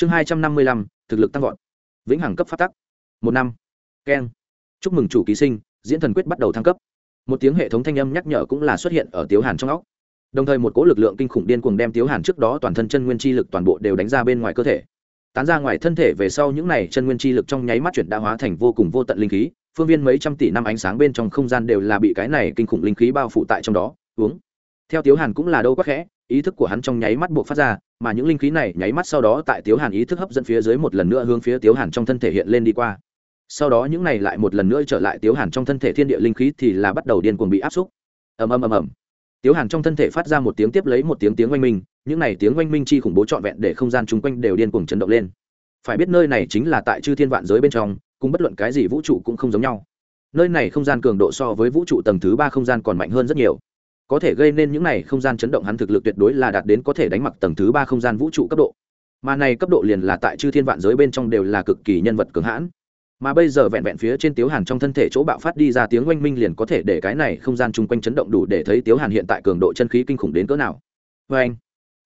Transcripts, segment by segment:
chương hai trăm năm mươi lăm, thực lực tăng vọt. Vĩnh hằng cấp phát tắc. Một năm. Keng. Chúc mừng chủ ký sinh, diễn thần quyết bắt đầu thăng cấp. Một tiếng hệ thống thanh âm nhắc nhở cũng là xuất hiện ở tiếu hàn trong óc. Đồng thời một cỗ lực lượng kinh khủng điên cuồng đem tiếu hàn trước đó toàn thân chân nguyên chi lực toàn bộ đều đánh ra bên ngoài cơ thể. Tán ra ngoài thân thể về sau những này chân nguyên chi lực trong nháy mắt chuyển đã hóa thành vô cùng vô tận linh khí, phương viên mấy trăm tỷ năm ánh sáng bên trong không gian đều là bị cái này kinh khủng linh khí bao phủ tại trong đó. Uống. Theo tiếu hàn cũng là đâu quắc khẽ, ý thức của hắn trong nháy mắt buộc phát ra mà những linh khí này nháy mắt sau đó tại tiếu hàn ý thức hấp dẫn phía dưới một lần nữa hướng phía tiếu hàn trong thân thể hiện lên đi qua. Sau đó những này lại một lần nữa trở lại tiếu hàn trong thân thể thiên địa linh khí thì là bắt đầu điên cuồng bị áp xúc. Ầm ầm ầm ầm. Tiếu hàn trong thân thể phát ra một tiếng tiếp lấy một tiếng tiếng oanh minh, những này tiếng oanh minh chi khủng bố trọn vẹn để không gian chung quanh đều điên cuồng chấn động lên. Phải biết nơi này chính là tại chư thiên vạn giới bên trong, cùng bất luận cái gì vũ trụ cũng không giống nhau. Nơi này không gian cường độ so với vũ trụ tầng thứ ba không gian còn mạnh hơn rất nhiều có thể gây nên những này không gian chấn động hắn thực lực tuyệt đối là đạt đến có thể đánh mặc tầng thứ ba không gian vũ trụ cấp độ. Mà này cấp độ liền là tại chư thiên vạn giới bên trong đều là cực kỳ nhân vật cường hãn. Mà bây giờ vẹn vẹn phía trên tiếu hàn trong thân thể chỗ bạo phát đi ra tiếng oanh minh liền có thể để cái này không gian chung quanh chấn động đủ để thấy tiếu hàn hiện tại cường độ chân khí kinh khủng đến cỡ nào. Vê anh,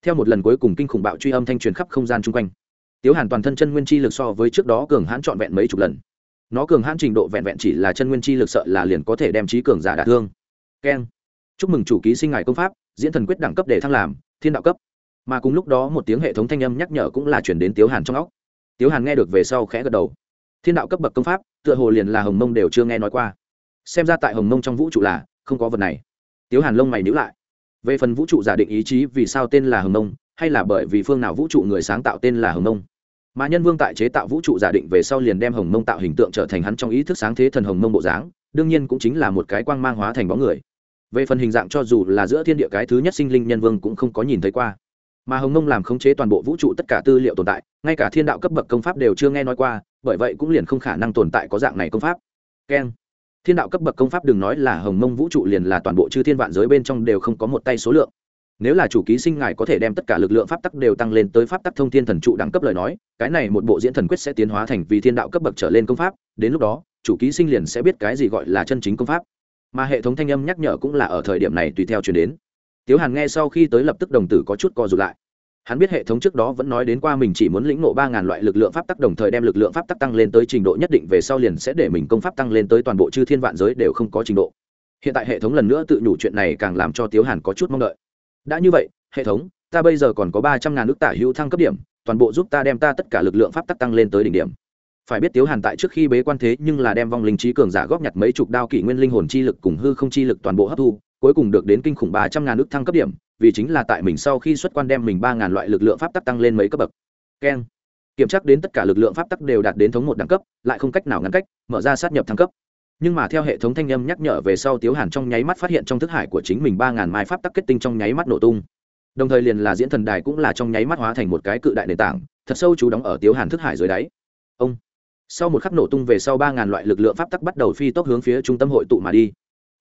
theo một lần cuối cùng kinh khủng bạo truy âm thanh truyền khắp không gian chung quanh, tiếu hàn toàn thân chân nguyên chi lực so với trước đó cường hãn trọn vẹn mấy chục lần. Nó cường hãn trình độ vẹn vẹn chỉ là chân nguyên chi lực sợ là liền có thể đem trí cường giả đả thương. Keng chúc mừng chủ ký sinh ngài công pháp, diễn thần quyết đẳng cấp để thăng làm, thiên đạo cấp. Mà cùng lúc đó một tiếng hệ thống thanh âm nhắc nhở cũng là chuyển đến tiếu hàn trong óc. Tiếu hàn nghe được về sau khẽ gật đầu. Thiên đạo cấp bậc công pháp, tựa hồ liền là hồng mông đều chưa nghe nói qua. Xem ra tại hồng mông trong vũ trụ là không có vật này. Tiếu hàn lông mày nhữ lại. Về phần vũ trụ giả định ý chí vì sao tên là hồng mông, hay là bởi vì phương nào vũ trụ người sáng tạo tên là hồng mông? Mà nhân vương tại chế tạo vũ trụ giả định về sau liền đem hồng mông tạo hình tượng trở thành hắn trong ý thức sáng thế thần hồng mông bộ dáng, đương nhiên cũng chính là một cái quang mang hóa thành bóng người về phần hình dạng cho dù là giữa thiên địa cái thứ nhất sinh linh nhân vương cũng không có nhìn thấy qua. Mà hồng mông làm khống chế toàn bộ vũ trụ tất cả tư liệu tồn tại, ngay cả thiên đạo cấp bậc công pháp đều chưa nghe nói qua, bởi vậy cũng liền không khả năng tồn tại có dạng này công pháp. Keng. Thiên đạo cấp bậc công pháp đừng nói là hồng mông vũ trụ liền là toàn bộ chư thiên vạn giới bên trong đều không có một tay số lượng. Nếu là chủ ký sinh ngài có thể đem tất cả lực lượng pháp tắc đều tăng lên tới pháp tắc thông thiên thần trụ đẳng cấp lời nói, cái này một bộ diễn thần quyết sẽ tiến hóa thành vì thiên đạo cấp bậc trở lên công pháp, đến lúc đó, chủ ký sinh liền sẽ biết cái gì gọi là chân chính công pháp mà hệ thống thanh âm nhắc nhở cũng là ở thời điểm này tùy theo chuyển đến. Tiếu hàn nghe sau khi tới lập tức đồng tử có chút co rụt lại. Hắn biết hệ thống trước đó vẫn nói đến qua mình chỉ muốn lĩnh nộ ba ngàn loại lực lượng pháp tắc đồng thời đem lực lượng pháp tắc tăng lên tới trình độ nhất định về sau liền sẽ để mình công pháp tăng lên tới toàn bộ chư thiên vạn giới đều không có trình độ. Hiện tại hệ thống lần nữa tự nhủ chuyện này càng làm cho tiếu hàn có chút mong đợi. Đã như vậy, hệ thống, ta bây giờ còn có ba trăm ngàn nước tả hữu thăng cấp điểm, toàn bộ giúp ta đem ta tất cả lực lượng pháp tắc tăng lên tới đỉnh điểm phải biết tiếu hàn tại trước khi bế quan thế nhưng là đem vong linh trí cường giả góp nhặt mấy chục đao kỷ nguyên linh hồn chi lực cùng hư không chi lực toàn bộ hấp thu, cuối cùng được đến kinh khủng ba trăm ngàn ước thăng cấp điểm, vì chính là tại mình sau khi xuất quan đem mình ba ngàn loại lực lượng pháp tắc tăng lên mấy cấp bậc. Keng kiểm tra đến tất cả lực lượng pháp tắc đều đạt đến thống một đẳng cấp, lại không cách nào ngăn cách, mở ra sát nhập thăng cấp. Nhưng mà theo hệ thống thanh âm nhắc nhở về sau tiếu hàn trong nháy mắt phát hiện trong thức hải của chính mình ba ngàn mai pháp tắc kết tinh trong nháy mắt nổ tung. Đồng thời liền là diễn thần đài cũng là trong nháy mắt hóa thành một cái cự đại nền tảng, thật sâu chú đóng ở tiếu hàn thức hải dưới đáy. Ông sau một khắc nổ tung về sau ba ngàn loại lực lượng pháp tắc bắt đầu phi tốc hướng phía trung tâm hội tụ mà đi.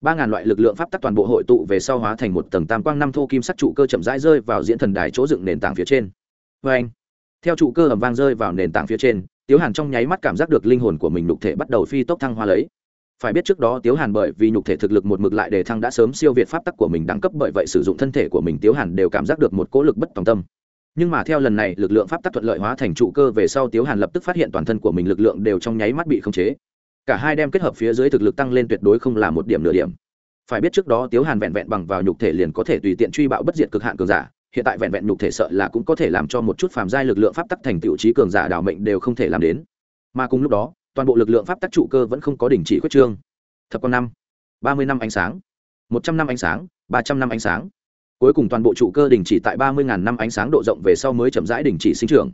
ba ngàn loại lực lượng pháp tắc toàn bộ hội tụ về sau hóa thành một tầng tam quang năm thô kim sắc trụ cơ chậm rãi rơi vào diễn thần đài chỗ dựng nền tảng phía trên. Vê anh, theo trụ cơ ẩm vang rơi vào nền tảng phía trên, tiếu hàn trong nháy mắt cảm giác được linh hồn của mình nhục thể bắt đầu phi tốc thăng hoa lấy. Phải biết trước đó tiếu hàn bởi vì nhục thể thực lực một mực lại để thăng đã sớm siêu việt pháp tắc của mình đẳng cấp, bởi vậy sử dụng thân thể của mình, tiếu hàn đều cảm giác được một cỗ lực bất tòng tâm nhưng mà theo lần này lực lượng pháp tắc thuận lợi hóa thành trụ cơ về sau, tiếu hàn lập tức phát hiện toàn thân của mình lực lượng đều trong nháy mắt bị khống chế. Cả hai đem kết hợp phía dưới thực lực tăng lên tuyệt đối không là một điểm nửa điểm. Phải biết trước đó tiếu hàn vẹn vẹn bằng vào nhục thể liền có thể tùy tiện truy bạo bất diệt cực hạn cường giả, hiện tại vẹn vẹn nhục thể sợ là cũng có thể làm cho một chút phàm giai lực lượng pháp tắc thành tựu trí cường giả đảo mệnh đều không thể làm đến. Mà cùng lúc đó, toàn bộ lực lượng pháp tắc trụ cơ vẫn không có đình chỉ quyết trương. Thập con năm, ba mươi năm ánh sáng, một trăm năm ánh sáng, ba trăm năm ánh sáng cuối cùng toàn bộ trụ cơ đình chỉ tại ba mươi ngàn năm ánh sáng độ rộng về sau mới chậm rãi đình chỉ sinh trưởng.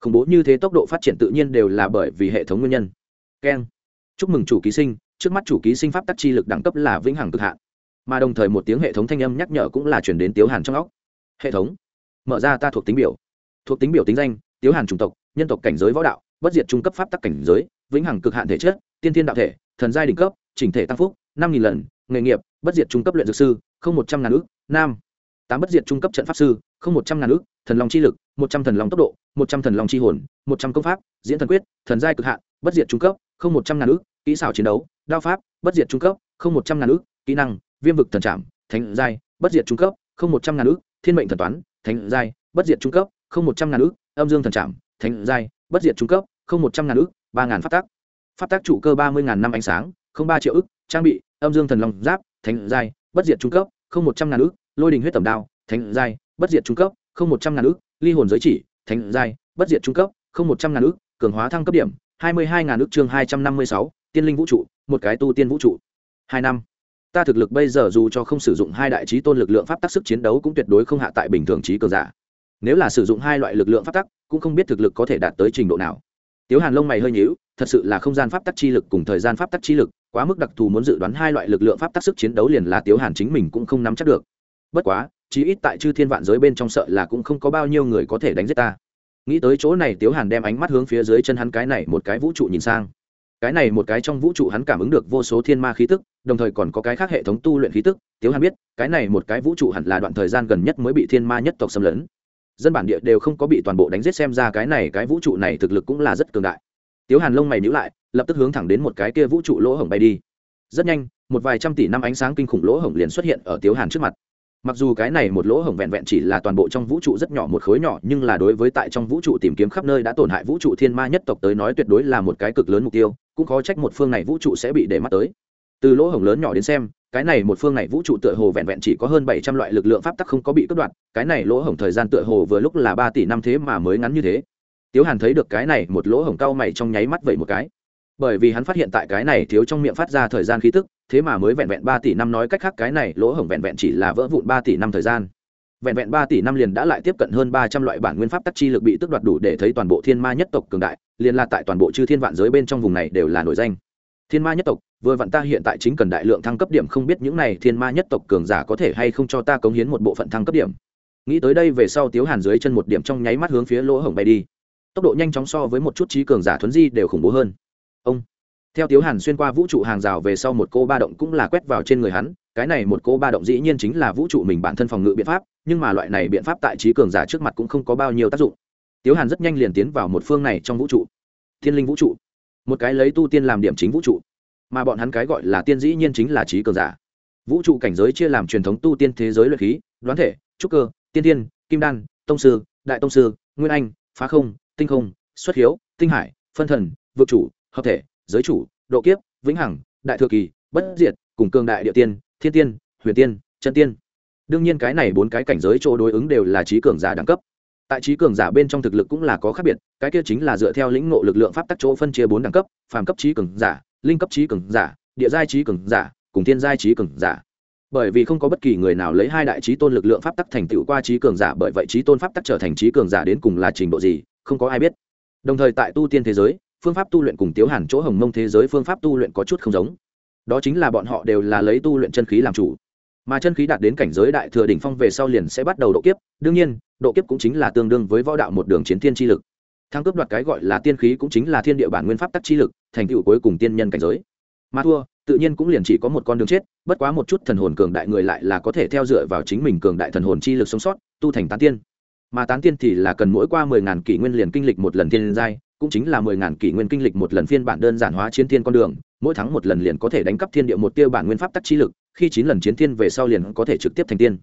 Khủng bố như thế tốc độ phát triển tự nhiên đều là bởi vì hệ thống nguyên nhân. Keng. Chúc mừng chủ ký sinh. Trước mắt chủ ký sinh pháp tắc chi lực đẳng cấp là vĩnh hằng cực hạn. Mà đồng thời một tiếng hệ thống thanh âm nhắc nhở cũng là chuyển đến tiếu hàn trong óc. Hệ thống. Mở ra ta thuộc tính biểu. Thuộc tính biểu tính danh, tiếu hàn chủng tộc, nhân tộc cảnh giới võ đạo, bất diệt trung cấp pháp tắc cảnh giới, vĩnh hằng cực hạn thể chất, tiên thiên đạo thể, thần giai đỉnh cấp, chỉnh thể tăng phúc, năm nghìn lần, nghề nghiệp, bất diệt trung cấp luyện dược sư, không một trăm ngàn ước nam tám bất diệt trung cấp trận pháp sư không một trăm ngàn ước thần long chi lực một trăm thần long tốc độ một trăm thần long chi hồn một trăm công pháp diễn thần quyết thần giai cực hạn bất diệt trung cấp không một trăm ngàn ước kỹ xảo chiến đấu đao pháp bất diệt trung cấp không một trăm ngàn ước kỹ năng viêm vực thần trảm thánh giai bất diệt trung cấp không một trăm ngàn ước thiên mệnh thần toán thánh giai bất diệt trung cấp không một trăm ngàn ước âm dương thần trảm thánh giai bất diệt trung cấp không một trăm ngàn ước ba ngàn phát tác phát tác trụ cơ ba mươi ngàn năm ánh sáng không ba triệu ước trang bị âm dương thần long giáp thánh giai bất diệt trung cấp không một trăm ngàn ước lôi đình huyết tầm đao, thánh giai, bất diệt trung cấp, không một trăm ngàn ước ly hồn giới chỉ, thánh giai, bất diệt trung cấp, không một trăm ngàn ước cường hóa thăng cấp điểm, hai mươi hai ngàn ước chương hai trăm năm mươi sáu, tiên linh vũ trụ, một cái tu tiên vũ trụ. Hai năm. Ta thực lực bây giờ dù cho không sử dụng hai đại trí tôn lực lượng pháp tắc sức chiến đấu cũng tuyệt đối không hạ tại bình thường trí cường giả. Nếu là sử dụng hai loại lực lượng pháp tắc, cũng không biết thực lực có thể đạt tới trình độ nào. Tiếu hàn lông mày hơi nhíu, thật sự là không gian pháp tắc chi lực cùng thời gian pháp tắc chi lực, quá mức đặc thù muốn dự đoán hai loại lực lượng pháp tắc sức chiến đấu liền là tiếu hàn chính mình cũng không nắm chắc được bất quá, chí ít tại chư thiên vạn giới bên trong sợ là cũng không có bao nhiêu người có thể đánh giết ta. Nghĩ tới chỗ này, tiếu hàn đem ánh mắt hướng phía dưới chân hắn cái này một cái vũ trụ nhìn sang. Cái này một cái trong vũ trụ hắn cảm ứng được vô số thiên ma khí tức, đồng thời còn có cái khác hệ thống tu luyện khí tức. Tiếu hàn biết, cái này một cái vũ trụ hẳn là đoạn thời gian gần nhất mới bị thiên ma nhất tộc xâm lấn. Dân bản địa đều không có bị toàn bộ đánh giết, xem ra cái này cái vũ trụ này thực lực cũng là rất cường đại. Tiếu hàn lông mày nhữ lại, lập tức hướng thẳng đến một cái kia vũ trụ lỗ hổng bay đi. Rất nhanh, một vài trăm tỷ năm ánh sáng kinh khủng lỗ hổng liền xuất hiện ở tiếu hàn trước mặt mặc dù cái này một lỗ hổng vẹn vẹn chỉ là toàn bộ trong vũ trụ rất nhỏ một khối nhỏ, nhưng là đối với tại trong vũ trụ tìm kiếm khắp nơi đã tổn hại vũ trụ thiên ma nhất tộc tới nói tuyệt đối là một cái cực lớn mục tiêu, cũng khó trách một phương này vũ trụ sẽ bị để mắt tới. Từ lỗ hổng lớn nhỏ đến xem, cái này một phương này vũ trụ tựa hồ vẹn vẹn chỉ có hơn bảy trăm loại lực lượng pháp tắc không có bị cắt đoạn cái này lỗ hổng thời gian tựa hồ vừa lúc là ba tỷ năm thế mà mới ngắn như thế. Tiếu hàn thấy được cái này một lỗ hổng cao mày trong nháy mắt vậy một cái bởi vì hắn phát hiện tại cái này thiếu trong miệng phát ra thời gian khí tức, thế mà mới vẹn vẹn ba tỷ năm nói cách khác cái này lỗ hổng vẹn vẹn chỉ là vỡ vụn ba tỷ năm thời gian. Vẹn vẹn ba tỷ năm liền đã lại tiếp cận hơn ba trăm loại bản nguyên pháp tắc chi lực bị tước đoạt đủ để thấy toàn bộ thiên ma nhất tộc cường đại, liền là tại toàn bộ chư thiên vạn giới bên trong vùng này đều là nổi danh. Thiên ma nhất tộc, vừa vặn ta hiện tại chính cần đại lượng thăng cấp điểm không biết những này thiên ma nhất tộc cường giả có thể hay không cho ta cống hiến một bộ phận thăng cấp điểm. Nghĩ tới đây về sau tiếu hàn dưới chân một điểm trong nháy mắt hướng phía lỗ hổng bay đi. Tốc độ nhanh chóng so với một chút trí cường giả thuấn di đều khủng bố hơn ông. Theo tiếu hàn xuyên qua vũ trụ hàng rào về sau một cô ba động cũng là quét vào trên người hắn, cái này một cô ba động dĩ nhiên chính là vũ trụ mình bản thân phòng ngự biện pháp, nhưng mà loại này biện pháp tại trí cường giả trước mặt cũng không có bao nhiêu tác dụng. Tiếu hàn rất nhanh liền tiến vào một phương này trong vũ trụ. Thiên linh vũ trụ. Một cái lấy tu tiên làm điểm chính vũ trụ. Mà bọn hắn cái gọi là tiên dĩ nhiên chính là trí cường giả. Vũ trụ cảnh giới chia làm truyền thống tu tiên thế giới luyện khí, đoán thể, trúc cơ, tiên tiên kim đan, tông sư, đại tông sư, nguyên anh, phá không, tinh không, xuất hiếu, tinh hải, phân thần vượt chủ hợp thể, giới chủ, độ kiếp, vĩnh hằng, đại thừa kỳ, bất diệt, cùng cường đại địa tiên, thiên tiên, huyền tiên, chân tiên. Đương nhiên cái này bốn cái cảnh giới chỗ đối ứng đều là trí cường giả đẳng cấp. Tại trí cường giả bên trong thực lực cũng là có khác biệt, cái kia chính là dựa theo lĩnh ngộ lực lượng pháp tắc chỗ phân chia bốn đẳng cấp, phàm cấp trí cường giả, linh cấp trí cường giả, địa giai trí cường giả, cùng thiên giai trí cường giả. Bởi vì không có bất kỳ người nào lấy hai đại trí tôn lực lượng pháp tắc thành tựu qua trí cường giả, bởi vậy trí tôn pháp tắc trở thành trí cường giả đến cùng là trình độ gì, không có ai biết. Đồng thời tại tu tiên thế giới phương pháp tu luyện cùng tiếu hàn chỗ hồng mông thế giới phương pháp tu luyện có chút không giống. Đó chính là bọn họ đều là lấy tu luyện chân khí làm chủ. Mà chân khí đạt đến cảnh giới đại thừa đỉnh phong về sau liền sẽ bắt đầu độ kiếp. Đương nhiên, độ kiếp cũng chính là tương đương với võ đạo một đường chiến thiên chi lực. Thăng cướp đoạt cái gọi là tiên khí cũng chính là thiên địa bản nguyên pháp tắc chi lực, thành tựu cuối cùng tiên nhân cảnh giới. Mà thua, tự nhiên cũng liền chỉ có một con đường chết, bất quá một chút thần hồn cường đại người lại là có thể theo dựa vào chính mình cường đại thần hồn chi lực sống sót, tu thành tán tiên. Mà tán tiên thì là cần mỗi qua mười ngàn kỷ nguyên liền kinh lịch một lần thiên giai cũng chính là mười ngàn kỷ nguyên kinh lịch một lần phiên bản đơn giản hóa chiến thiên con đường, mỗi tháng một lần liền có thể đánh cắp thiên địa một tiêu bản nguyên pháp tắc chi lực, khi chín lần chiến thiên về sau liền có thể trực tiếp thành tiên.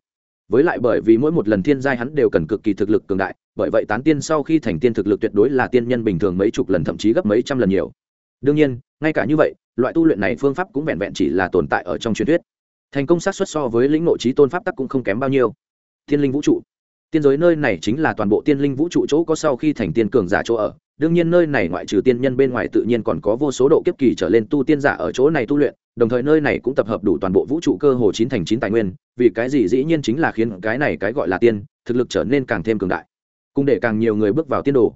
Với lại bởi vì mỗi một lần thiên giai hắn đều cần cực kỳ thực lực cường đại, bởi vậy tán tiên sau khi thành tiên thực lực tuyệt đối là tiên nhân bình thường mấy chục lần thậm chí gấp mấy trăm lần nhiều. Đương nhiên, ngay cả như vậy, loại tu luyện này phương pháp cũng vẹn vẹn chỉ là tồn tại ở trong truyền thuyết. Thành công sát xuất so với lĩnh nội trí tôn pháp tắc cũng không kém bao nhiêu. Thiên linh vũ trụ. Tiên giới nơi này chính là toàn bộ tiên linh vũ trụ chỗ có sau khi thành tiên cường giả chỗ ở đương nhiên nơi này ngoại trừ tiên nhân bên ngoài tự nhiên còn có vô số độ kiếp kỳ trở lên tu tiên giả ở chỗ này tu luyện, đồng thời nơi này cũng tập hợp đủ toàn bộ vũ trụ cơ hồ chín thành chín tài nguyên, vì cái gì dĩ nhiên chính là khiến cái này cái gọi là tiên, thực lực trở nên càng thêm cường đại, cùng để càng nhiều người bước vào tiên đồ.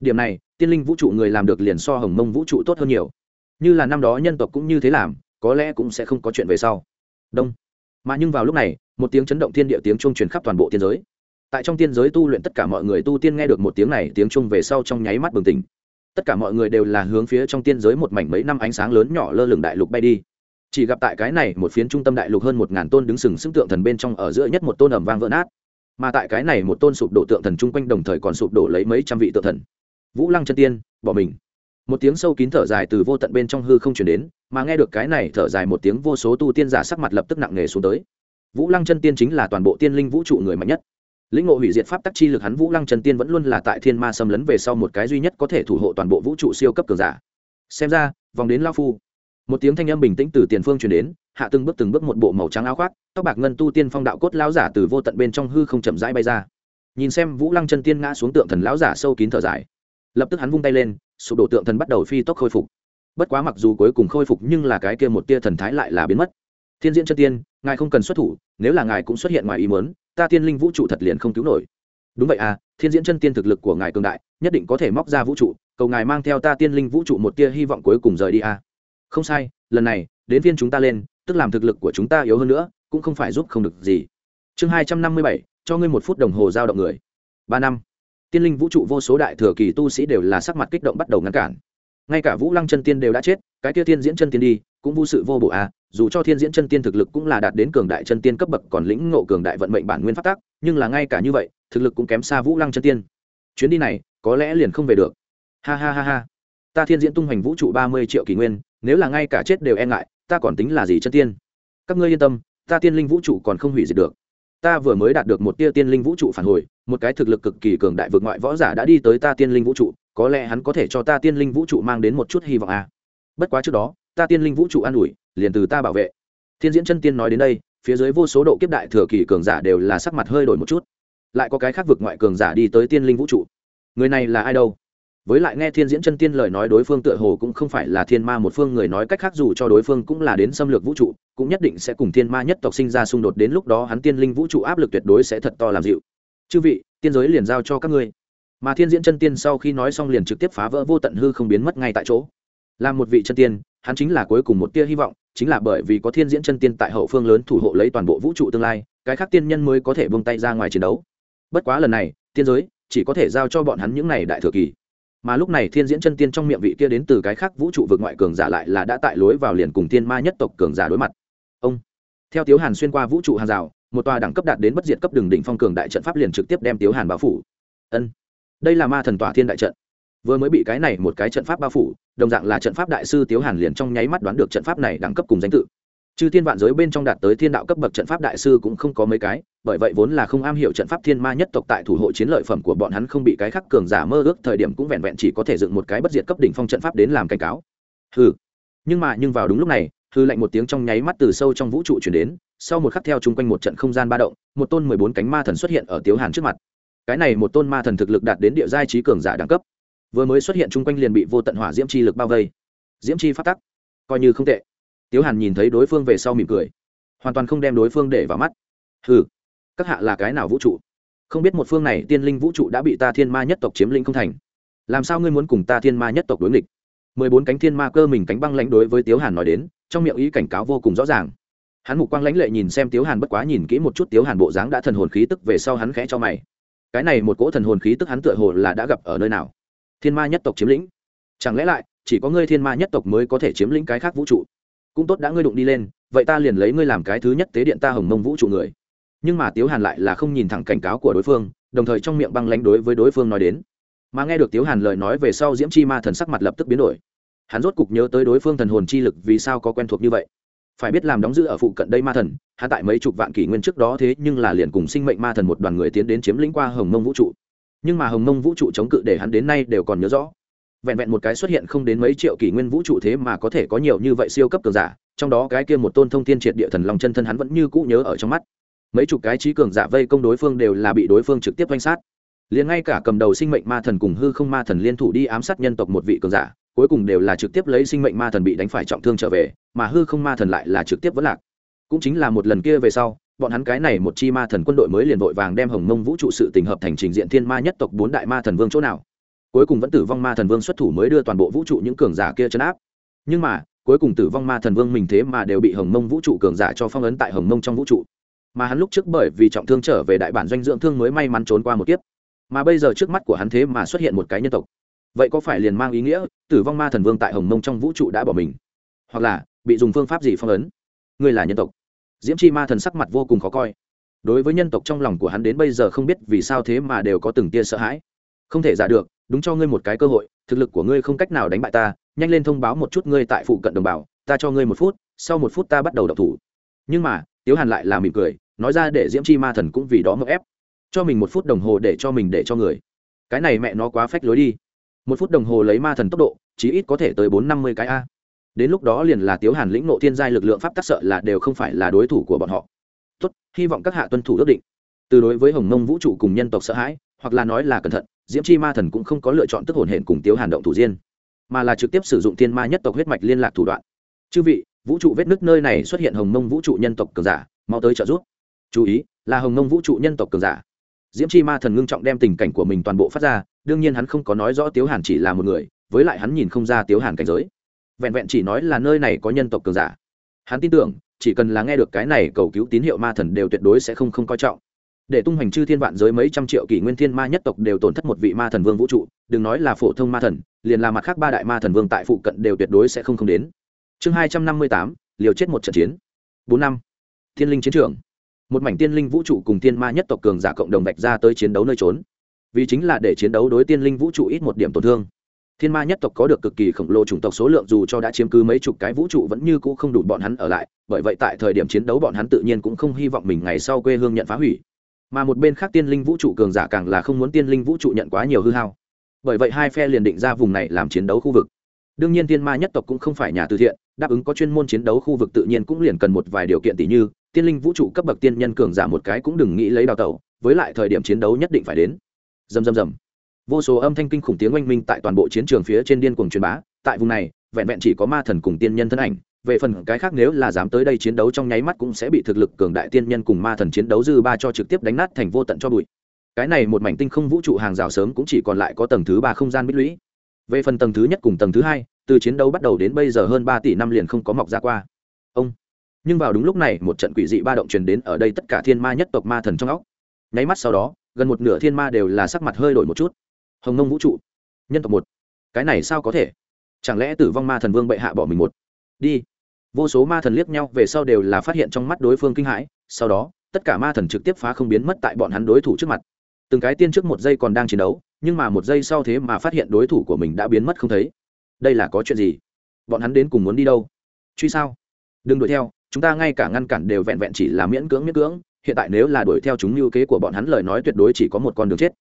Điểm này, tiên linh vũ trụ người làm được liền so hồng mông vũ trụ tốt hơn nhiều. Như là năm đó nhân tộc cũng như thế làm, có lẽ cũng sẽ không có chuyện về sau. Đông. Mà nhưng vào lúc này, một tiếng chấn động thiên địa tiếng chuông truyền khắp toàn bộ tiên giới tại trong tiên giới tu luyện tất cả mọi người tu tiên nghe được một tiếng này, tiếng chung về sau trong nháy mắt bừng tỉnh. Tất cả mọi người đều là hướng phía trong tiên giới một mảnh mấy năm ánh sáng lớn nhỏ lơ lửng đại lục bay đi. Chỉ gặp tại cái này, một phiến trung tâm đại lục hơn một ngàn tôn đứng sừng sững tượng thần bên trong ở giữa nhất một tôn ẩm vang vỡ nát. Mà tại cái này, một tôn sụp đổ tượng thần chung quanh đồng thời còn sụp đổ lấy mấy trăm vị tượng thần. Vũ lăng chân tiên, bỏ mình. Một tiếng sâu kín thở dài từ vô tận bên trong hư không chuyển đến, mà nghe được cái này thở dài một tiếng vô số tu tiên giả sắc mặt lập tức nặng nề xuống tới. Vũ lăng chân tiên chính là toàn bộ tiên linh vũ trụ người mạnh nhất lĩnh ngộ hủy diệt pháp tắc chi lực hắn vũ lăng Trần tiên vẫn luôn là tại thiên ma xâm lấn về sau một cái duy nhất có thể thủ hộ toàn bộ vũ trụ siêu cấp cường giả. Xem ra, vòng đến lao phu. Một tiếng thanh âm bình tĩnh từ tiền phương truyền đến, hạ từng bước từng bước một bộ màu trắng áo khoác, tóc bạc ngân tu tiên phong đạo cốt lão giả từ vô tận bên trong hư không chậm rãi bay ra. Nhìn xem vũ lăng chân tiên ngã xuống tượng thần lão giả sâu kín thở dài. Lập tức hắn vung tay lên, sụp đổ tượng thần bắt đầu phi tốc khôi phục. Bất quá mặc dù cuối cùng khôi phục nhưng là cái kia một tia thần thái lại là biến mất. Thiên diễn chân tiên, ngài không cần xuất thủ, nếu là ngài cũng xuất hiện ngoài ý muốn ta tiên linh vũ trụ thật liền không cứu nổi. Đúng vậy à thiên diễn chân tiên thực lực của ngài cường đại, nhất định có thể móc ra vũ trụ, cầu ngài mang theo ta tiên linh vũ trụ một tia hy vọng cuối cùng rời đi à. không sai, lần này, đến viên chúng ta lên, tức làm thực lực của chúng ta yếu hơn nữa, cũng không phải giúp không được gì. Chương hai trăm năm mươi bảy, cho ngươi một phút đồng hồ giao động người. Ba năm, tiên linh vũ trụ vô số đại thừa kỳ tu sĩ đều là sắc mặt kích động bắt đầu ngăn cản. Ngay cả vũ lăng chân tiên đều đã chết, cái tia tiên diễn chân tiên đi cũng vô sự vô bổ à dù cho thiên diễn chân tiên thực lực cũng là đạt đến cường đại chân tiên cấp bậc còn lĩnh ngộ cường đại vận mệnh bản nguyên phát tác, nhưng là ngay cả như vậy, thực lực cũng kém xa vũ lăng chân tiên. Chuyến đi này, có lẽ liền không về được. Ha ha ha ha. Ta thiên diễn tung hoành vũ trụ ba mươi triệu kỷ nguyên, nếu là ngay cả chết đều e ngại, ta còn tính là gì chân tiên? Các ngươi yên tâm, ta tiên linh vũ trụ còn không hủy diệt được. Ta vừa mới đạt được một tia tiên linh vũ trụ phản hồi, một cái thực lực cực kỳ cường đại vượt ngoại võ giả đã đi tới ta tiên linh vũ trụ, có lẽ hắn có thể cho ta tiên linh vũ trụ mang đến một chút hy vọng à. bất quá trước đó ta tiên linh vũ trụ an ủi, liền từ ta bảo vệ. Thiên diễn chân tiên nói đến đây, phía dưới vô số độ kiếp đại thừa kỳ cường giả đều là sắc mặt hơi đổi một chút. Lại có cái khác vực ngoại cường giả đi tới tiên linh vũ trụ. Người này là ai đâu? Với lại nghe thiên diễn chân tiên lời nói đối phương tựa hồ cũng không phải là thiên ma, một phương người nói cách khác dù cho đối phương cũng là đến xâm lược vũ trụ, cũng nhất định sẽ cùng thiên ma nhất tộc sinh ra xung đột đến lúc đó hắn tiên linh vũ trụ áp lực tuyệt đối sẽ thật to làm dịu. Chư vị, tiên giới liền giao cho các ngươi. Mà thiên diễn chân tiên sau khi nói xong liền trực tiếp phá vỡ vô tận hư không biến mất ngay tại chỗ làm một vị chân tiên, hắn chính là cuối cùng một tia hy vọng, chính là bởi vì có thiên diễn chân tiên tại hậu phương lớn thủ hộ lấy toàn bộ vũ trụ tương lai, cái khác tiên nhân mới có thể vung tay ra ngoài chiến đấu. Bất quá lần này, tiên giới chỉ có thể giao cho bọn hắn những này đại thừa kỳ. Mà lúc này thiên diễn chân tiên trong miệng vị kia đến từ cái khác vũ trụ vượt ngoại cường giả lại là đã tại lối vào liền cùng tiên ma nhất tộc cường giả đối mặt. Ông, theo tiếu hàn xuyên qua vũ trụ hàng rào, một tòa đẳng cấp đạt đến bất diệt cấp đường đỉnh phong cường đại trận pháp liền trực tiếp đem tiếu hàn bao phủ. Ân, đây là ma thần tỏa thiên đại trận. Vừa mới bị cái này một cái trận pháp bao phủ đồng dạng là trận pháp đại sư tiếu hàn liền trong nháy mắt đoán được trận pháp này đẳng cấp cùng danh tự. Chư thiên vạn giới bên trong đạt tới thiên đạo cấp bậc trận pháp đại sư cũng không có mấy cái, bởi vậy vốn là không am hiểu trận pháp thiên ma nhất tộc tại thủ hộ chiến lợi phẩm của bọn hắn không bị cái khắc cường giả mơ ước, thời điểm cũng vẹn vẹn chỉ có thể dựng một cái bất diệt cấp đỉnh phong trận pháp đến làm cảnh cáo. Hừ. Nhưng mà, nhưng vào đúng lúc này, hư lạnh một tiếng trong nháy mắt từ sâu trong vũ trụ chuyển đến, sau một khắc theo chung quanh một trận không gian ba động, một tôn mười bốn cánh ma thần xuất hiện ở tiếu hàn trước mặt. Cái này một tôn ma thần thực lực đạt đến địa giai trí cường giả đẳng cấp vừa mới xuất hiện chung quanh liền bị vô tận hỏa diễm chi lực bao vây. Diễm chi phát tắc, coi như không tệ. Tiếu hàn nhìn thấy đối phương về sau mỉm cười, hoàn toàn không đem đối phương để vào mắt. Ừ các hạ là cái nào vũ trụ? Không biết một phương này tiên linh vũ trụ đã bị ta thiên ma nhất tộc chiếm lĩnh không thành. Làm sao ngươi muốn cùng ta thiên ma nhất tộc đối nghịch? Mười bốn cánh thiên ma cơ mình cánh băng lãnh đối với tiếu hàn nói đến, trong miệng ý cảnh cáo vô cùng rõ ràng. Hắn mục quang lãnh lệ nhìn xem tiếu hàn bất quá nhìn kỹ một chút tiếu hàn bộ dáng đã thần hồn khí tức về sau hắn khẽ cho mày. Cái này một cỗ thần hồn khí tức hắn tựa hồ là đã gặp ở nơi nào? Thiên ma nhất tộc chiếm lĩnh. Chẳng lẽ lại, chỉ có ngươi thiên ma nhất tộc mới có thể chiếm lĩnh cái khác vũ trụ? Cũng tốt đã ngươi đụng đi lên, vậy ta liền lấy ngươi làm cái thứ nhất tế điện ta hồng mông vũ trụ người. Nhưng mà tiếu hàn lại là không nhìn thẳng cảnh cáo của đối phương, đồng thời trong miệng băng lánh đối với đối phương nói đến. Mà nghe được tiếu hàn lời nói về sau diễm chi ma thần sắc mặt lập tức biến đổi. Hắn rốt cục nhớ tới đối phương thần hồn chi lực vì sao có quen thuộc như vậy. Phải biết làm đóng giữ ở phụ cận đây ma thần, hắn tại mấy chục vạn kỷ nguyên trước đó thế nhưng là liền cùng sinh mệnh ma thần một đoàn người tiến đến chiếm lĩnh qua hồng mông vũ trụ nhưng mà hồng mông vũ trụ chống cự để hắn đến nay đều còn nhớ rõ. Vẹn vẹn một cái xuất hiện không đến mấy triệu kỷ nguyên vũ trụ thế mà có thể có nhiều như vậy siêu cấp cường giả, trong đó cái kia một tôn thông thiên triệt địa thần lòng chân thân hắn vẫn như cũ nhớ ở trong mắt. Mấy chục cái trí cường giả vây công đối phương đều là bị đối phương trực tiếp oanh sát. Liền ngay cả cầm đầu sinh mệnh ma thần cùng hư không ma thần liên thủ đi ám sát nhân tộc một vị cường giả, cuối cùng đều là trực tiếp lấy sinh mệnh ma thần bị đánh phải trọng thương trở về, mà hư không ma thần lại là trực tiếp vẫn lạc. Cũng chính là một lần kia về sau bọn hắn cái này một chi ma thần quân đội mới liền vội vàng đem hồng mông vũ trụ sự tình hợp thành trình diện thiên ma nhất tộc bốn đại ma thần vương chỗ nào. Cuối cùng vẫn tử vong ma thần vương xuất thủ mới đưa toàn bộ vũ trụ những cường giả kia chấn áp. Nhưng mà, cuối cùng tử vong ma thần vương mình thế mà đều bị hồng mông vũ trụ cường giả cho phong ấn tại hồng mông trong vũ trụ. Mà hắn lúc trước bởi vì trọng thương trở về đại bản doanh dưỡng thương mới may mắn trốn qua một kiếp. Mà bây giờ trước mắt của hắn thế mà xuất hiện một cái nhân tộc. Vậy có phải liền mang ý nghĩa, tử vong ma thần vương tại hồng mông trong vũ trụ đã bỏ mình? Hoặc là, bị dùng phương pháp gì phong ấn? Ngươi là nhân tộc diễm chi ma thần sắc mặt vô cùng khó coi. Đối với nhân tộc trong lòng của hắn đến bây giờ không biết vì sao thế mà đều có từng tia sợ hãi. Không thể giả được, đúng cho ngươi một cái cơ hội, thực lực của ngươi không cách nào đánh bại ta, nhanh lên thông báo một chút ngươi tại phụ cận đồng bào, ta cho ngươi một phút, sau một phút ta bắt đầu đọc thủ. Nhưng mà, tiếu hàn lại là mỉm cười, nói ra để diễm chi ma thần cũng vì đó mậu ép. Cho mình một phút đồng hồ để cho mình để cho người. Cái này mẹ nó quá phách lối đi. Một phút đồng hồ lấy ma thần tốc độ, chí ít có thể tới bốn năm mươi cái a đến lúc đó liền là tiếu hàn lĩnh nộ thiên giai lực lượng pháp tác sợ là đều không phải là đối thủ của bọn họ. Tốt, hy vọng các hạ tuân thủ ước định. Từ đối với hồng mông vũ trụ cùng nhân tộc sợ hãi, hoặc là nói là cẩn thận, diễm chi ma thần cũng không có lựa chọn tức hồn hển cùng tiếu hàn động thủ riêng, mà là trực tiếp sử dụng thiên ma nhất tộc huyết mạch liên lạc thủ đoạn. Chư vị, vũ trụ vết nứt nơi này xuất hiện hồng mông vũ trụ nhân tộc cường giả, mau tới trợ giúp. Chú ý, là hồng mông vũ trụ nhân tộc cường giả. Diễm chi ma thần ngưng trọng đem tình cảnh của mình toàn bộ phát ra, đương nhiên hắn không có nói rõ tiếu hàn chỉ là một người, với lại hắn nhìn không ra tiếu hàn cảnh giới vẹn vẹn chỉ nói là nơi này có nhân tộc cường giả. Hắn tin tưởng, chỉ cần là nghe được cái này cầu cứu tín hiệu ma thần đều tuyệt đối sẽ không không coi trọng. Để tung hoành chư thiên vạn giới mấy trăm triệu kỷ nguyên thiên ma nhất tộc đều tổn thất một vị ma thần vương vũ trụ, đừng nói là phổ thông ma thần, liền là mặt khác ba đại ma thần vương tại phụ cận đều tuyệt đối sẽ không không đến. Chương hai trăm năm mươi tám, liều chết một trận chiến. Bốn năm, thiên linh chiến trường. Một mảnh tiên linh vũ trụ cùng tiên ma nhất tộc cường giả cộng đồng vạch ra tới chiến đấu nơi trốn. Vì chính là để chiến đấu đối tiên linh vũ trụ ít một điểm tổn thương thiên ma nhất tộc có được cực kỳ khổng lồ chủng tộc số lượng dù cho đã chiếm cứ mấy chục cái vũ trụ vẫn như cũ không đủ bọn hắn ở lại, bởi vậy tại thời điểm chiến đấu bọn hắn tự nhiên cũng không hy vọng mình ngày sau quê hương nhận phá hủy. Mà một bên khác tiên linh vũ trụ cường giả càng là không muốn tiên linh vũ trụ nhận quá nhiều hư hao. Bởi vậy hai phe liền định ra vùng này làm chiến đấu khu vực. Đương nhiên tiên ma nhất tộc cũng không phải nhà từ thiện, đáp ứng có chuyên môn chiến đấu khu vực tự nhiên cũng liền cần một vài điều kiện tỷ như, tiên linh vũ trụ cấp bậc tiên nhân cường giả một cái cũng đừng nghĩ lấy đào tẩu, với lại thời điểm chiến đấu nhất định phải đến. Dầm dầm dầm vô số âm thanh kinh khủng tiếng oanh minh tại toàn bộ chiến trường phía trên điên cuồng truyền bá, tại vùng này, vẹn vẹn chỉ có ma thần cùng tiên nhân thân ảnh. Về phần cái khác nếu là dám tới đây chiến đấu trong nháy mắt cũng sẽ bị thực lực cường đại tiên nhân cùng ma thần chiến đấu dư ba cho trực tiếp đánh nát thành vô tận cho bụi. Cái này một mảnh tinh không vũ trụ hàng rào sớm cũng chỉ còn lại có tầng thứ ba không gian bích lũy. Về phần tầng thứ nhất cùng tầng thứ hai, từ chiến đấu bắt đầu đến bây giờ hơn ba tỷ năm liền không có mọc ra qua. Ông. Nhưng vào đúng lúc này, một trận quỷ dị ba động truyền đến ở đây tất cả thiên ma nhất tộc ma thần trong óc. Nháy mắt sau đó, gần một nửa thiên ma đều là sắc mặt hơi đổi một chút hồng nông vũ trụ nhân tộc một cái này sao có thể chẳng lẽ tử vong ma thần vương bệ hạ bỏ mình một đi vô số ma thần liếc nhau về sau đều là phát hiện trong mắt đối phương kinh hãi sau đó tất cả ma thần trực tiếp phá không biến mất tại bọn hắn đối thủ trước mặt từng cái tiên trước một giây còn đang chiến đấu nhưng mà một giây sau thế mà phát hiện đối thủ của mình đã biến mất không thấy đây là có chuyện gì bọn hắn đến cùng muốn đi đâu truy sao đừng đuổi theo chúng ta ngay cả ngăn cản đều vẹn vẹn chỉ là miễn cưỡng miễn cưỡng hiện tại nếu là đuổi theo chúng lưu kế của bọn hắn lời nói tuyệt đối chỉ có một con đường chết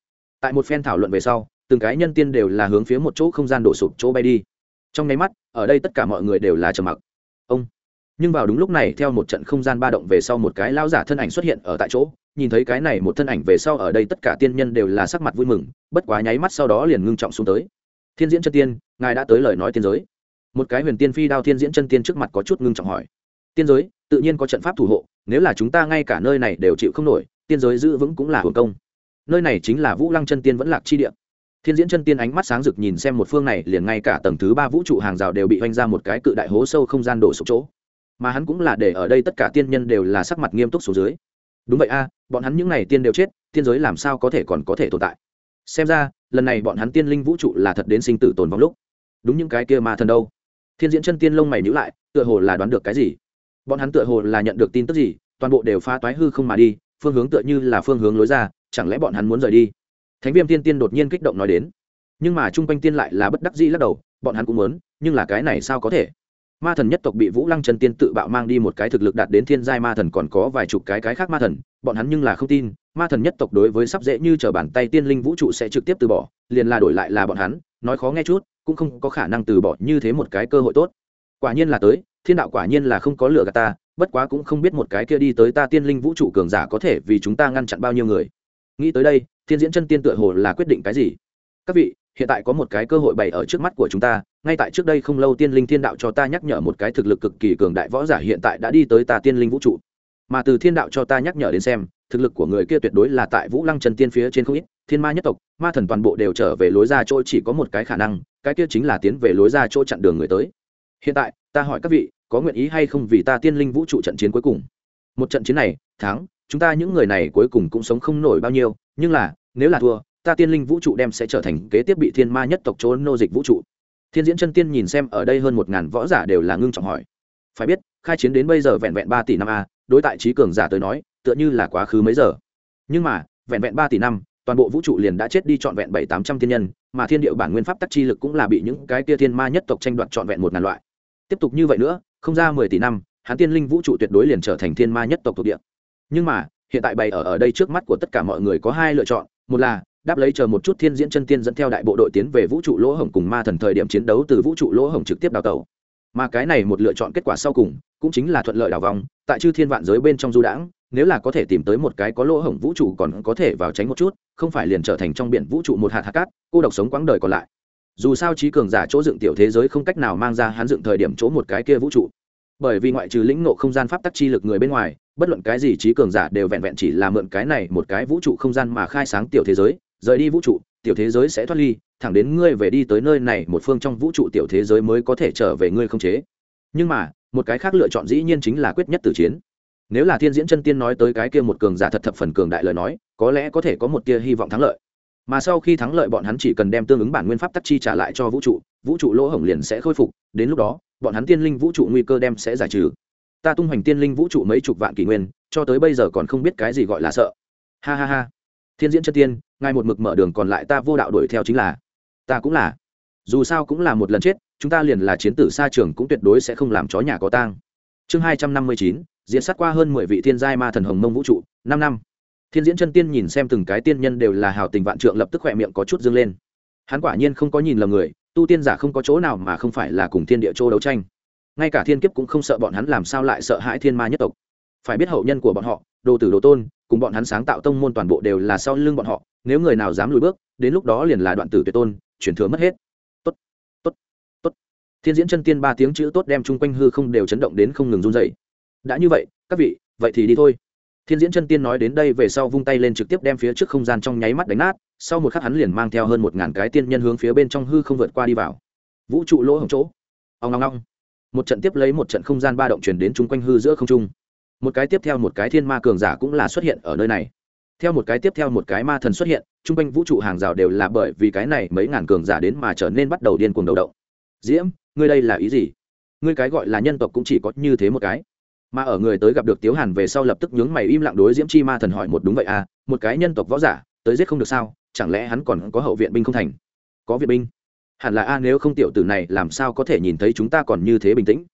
tại một phen thảo luận về sau, từng cái nhân tiên đều là hướng phía một chỗ không gian đổ sụp chỗ bay đi. Trong nháy mắt, ở đây tất cả mọi người đều là trầm mặc. Ông. Nhưng vào đúng lúc này, theo một trận không gian ba động về sau, một cái lao giả thân ảnh xuất hiện ở tại chỗ. Nhìn thấy cái này một thân ảnh về sau, ở đây tất cả tiên nhân đều là sắc mặt vui mừng, bất quá nháy mắt sau đó liền ngưng trọng xuống tới. Thiên diễn chân tiên, ngài đã tới lời nói tiên giới. Một cái huyền tiên phi đao thiên diễn chân tiên trước mặt có chút ngưng trọng hỏi. Tiên giới, tự nhiên có trận pháp thủ hộ, nếu là chúng ta ngay cả nơi này đều chịu không nổi, tiên giới giữ vững cũng là hưởng công nơi này chính là vũ lăng chân tiên vẫn lạc chi địa. Thiên diễn chân tiên ánh mắt sáng rực nhìn xem một phương này, liền ngay cả tầng thứ ba vũ trụ hàng rào đều bị oanh ra một cái cự đại hố sâu không gian đổ sụp chỗ. Mà hắn cũng là để ở đây tất cả tiên nhân đều là sắc mặt nghiêm túc xuống dưới. Đúng vậy a, bọn hắn những n à y tiên đều chết, tiên giới làm sao có thể còn có thể tồn tại? Xem ra, lần này bọn hắn tiên linh vũ trụ là thật đến sinh tử tồn vong lúc. Đúng những cái kia ma thần đâu? Thiên diễn chân tiên lông mày nhữ lại, tựa hồ là đoán được cái gì? Bọn hắn tựa hồ là nhận được tin tức gì, toàn bộ đều pha toái hư không mà đi phương hướng tựa như là phương hướng lối ra, chẳng lẽ bọn hắn muốn rời đi? Thánh viêm tiên tiên đột nhiên kích động nói đến. Nhưng mà chung quanh tiên lại là bất đắc dĩ lắc đầu, bọn hắn cũng muốn, nhưng là cái này sao có thể? Ma thần nhất tộc bị vũ lăng chân tiên tự bạo mang đi một cái thực lực đạt đến thiên giai ma thần còn có vài chục cái cái khác ma thần, bọn hắn nhưng là không tin, ma thần nhất tộc đối với sắp dễ như t r ở bàn tay tiên linh vũ trụ sẽ trực tiếp từ bỏ, liền là đổi lại là bọn hắn, nói khó nghe chút, cũng không có khả năng từ bỏ như thế một cái cơ hội tốt quả nhiên là tới, thiên đạo quả nhiên là không có lửa gạt ta, bất quá cũng không biết một cái kia đi tới ta tiên linh vũ trụ cường giả có thể vì chúng ta ngăn chặn bao nhiêu người. Nghĩ tới đây, thiên diễn chân tiên tựa hồ là quyết định cái gì? Các vị, hiện tại có một cái cơ hội bày ở trước mắt của chúng ta, ngay tại trước đây không lâu tiên linh thiên đạo cho ta nhắc nhở một cái thực lực cực kỳ cường đại võ giả hiện tại đã đi tới ta tiên linh vũ trụ. Mà từ thiên đạo cho ta nhắc nhở đến xem, thực lực của người kia tuyệt đối là tại vũ lăng trần tiên phía trên không ít, thiên ma nhất tộc, ma thần toàn bộ đều trở về lối ra chỗ chỉ có một cái khả năng, cái kia chính là tiến về lối ra chỗ chặn đường người tới hiện tại, ta hỏi các vị, có nguyện ý hay không vì ta tiên linh vũ trụ trận chiến cuối cùng? Một trận chiến này, thắng, chúng ta những người này cuối cùng cũng sống không nổi bao nhiêu, nhưng là, nếu là thua, ta tiên linh vũ trụ đem sẽ trở thành kế tiếp bị thiên ma nhất tộc trốn nô dịch vũ trụ. Thiên diễn chân tiên nhìn xem ở đây hơn một ngàn võ giả đều là ngưng trọng hỏi. Phải biết, khai chiến đến bây giờ vẹn vẹn ba tỷ năm a, đối tại trí cường giả tới nói, tựa như là quá khứ mấy giờ. Nhưng mà, vẹn vẹn ba tỷ năm, toàn bộ vũ trụ liền đã chết đi trọn vẹn bảy tám trăm thiên nhân, mà thiên điệu bản nguyên pháp tắc chi lực cũng là bị những cái kia thiên ma nhất tộc tranh đoạt trọn vẹn một ngàn loại tiếp tục như vậy nữa, không ra mười tỷ năm hắn tiên linh vũ trụ tuyệt đối liền trở thành thiên ma nhất tộc thuộc địa. Nhưng mà, hiện tại bày ở ở đây trước mắt của tất cả mọi người có hai lựa chọn, một là đáp lấy chờ một chút thiên diễn chân tiên dẫn theo đại bộ đội tiến về vũ trụ lỗ hổng cùng ma thần thời điểm chiến đấu từ vũ trụ lỗ hổng trực tiếp đào tẩu. Mà cái này một lựa chọn kết quả sau cùng, cũng chính là thuận lợi đào vòng, tại chư thiên vạn giới bên trong du đãng, nếu là có thể tìm tới một cái có lỗ hổng vũ trụ còn có thể vào tránh một chút, không phải liền trở thành trong biển vũ trụ một hạt hạt cát, cô độc sống quãng đời còn lại dù sao trí cường giả chỗ dựng tiểu thế giới không cách nào mang ra hắn dựng thời điểm chỗ một cái kia vũ trụ. Bởi vì ngoại trừ lĩnh nộ không gian pháp tắc chi lực người bên ngoài, bất luận cái gì trí cường giả đều vẹn vẹn chỉ là mượn cái này một cái vũ trụ không gian mà khai sáng tiểu thế giới, rời đi vũ trụ, tiểu thế giới sẽ thoát ly, thẳng đến ngươi về đi tới nơi này một phương trong vũ trụ tiểu thế giới mới có thể trở về ngươi không chế. Nhưng mà, một cái khác lựa chọn dĩ nhiên chính là quyết nhất tử chiến. Nếu là thiên diễn chân tiên nói tới cái kia một cường giả thật thập phần cường đại lời nói, có lẽ có thể có một tia hy vọng thắng lợi mà sau khi thắng lợi bọn hắn chỉ cần đem tương ứng bản nguyên pháp tắc chi trả lại cho vũ trụ vũ trụ lỗ hổng liền sẽ khôi phục, đến lúc đó, bọn hắn tiên linh vũ trụ nguy cơ đem sẽ giải trừ. Ta tung hoành tiên linh vũ trụ mấy chục vạn kỷ nguyên, cho tới bây giờ còn không biết cái gì gọi là sợ. Ha ha ha. Thiên diễn chân tiên, ngài một mực mở đường còn lại ta vô đạo đuổi theo chính là. Ta cũng là. Dù sao cũng là một lần chết, chúng ta liền là chiến tử xa trường cũng tuyệt đối sẽ không làm chó nhà có tang. Chương hai trăm năm mươi chín, diễn sát qua hơn mười vị thiên giai ma thần hồng mông vũ trụ, năm năm thiên diễn chân tiên nhìn xem từng cái tiên nhân đều là hào tình vạn trượng lập tức khỏe miệng có chút dâng lên. Hắn quả nhiên không có nhìn lầm người, tu tiên giả không có chỗ nào mà không phải là cùng thiên địa châu đấu tranh. Ngay cả thiên kiếp cũng không sợ bọn hắn làm sao lại sợ hãi thiên ma nhất tộc. Phải biết hậu nhân của bọn họ, đồ tử đồ tôn, cùng bọn hắn sáng tạo tông môn toàn bộ đều là sau lưng bọn họ, nếu người nào dám lùi bước, đến lúc đó liền là đoạn tử tuyệt tôn truyền thừa mất hết. Tốt tốt tốt. Thiên diễn chân tiên ba tiếng chữ tốt đem chung quanh hư không đều chấn động đến không ngừng run dậy đã như vậy, các vị, vậy thì đi thôi thiên diễn chân tiên nói đến đây về sau vung tay lên trực tiếp đem phía trước không gian trong nháy mắt đánh nát, sau một khắc hắn liền mang theo hơn một ngàn cái tiên nhân hướng phía bên trong hư không vượt qua đi vào. Vũ trụ lỗ hổng chỗ. Ông ngong ngong một trận tiếp lấy một trận không gian ba động chuyển đến chung quanh hư giữa không trung. Một cái tiếp theo một cái thiên ma cường giả cũng là xuất hiện ở nơi này. Theo một cái tiếp theo một cái ma thần xuất hiện, chung quanh vũ trụ hàng rào đều là bởi vì cái này mấy ngàn cường giả đến mà trở nên bắt đầu điên cuồng đầu động. Diễm, ngươi đây là ý gì? Ngươi cái gọi là nhân tộc cũng chỉ có như thế một cái mà ở người tới gặp được tiếu hàn về sau lập tức nhướng mày im lặng đối diễm chi ma thần hỏi một đúng vậy à một cái nhân tộc võ giả, tới giết không được sao, chẳng lẽ hắn còn có hậu viện binh không thành? Có viện binh? Hẳn là a, nếu không tiểu tử này làm sao có thể nhìn thấy chúng ta còn như thế bình tĩnh?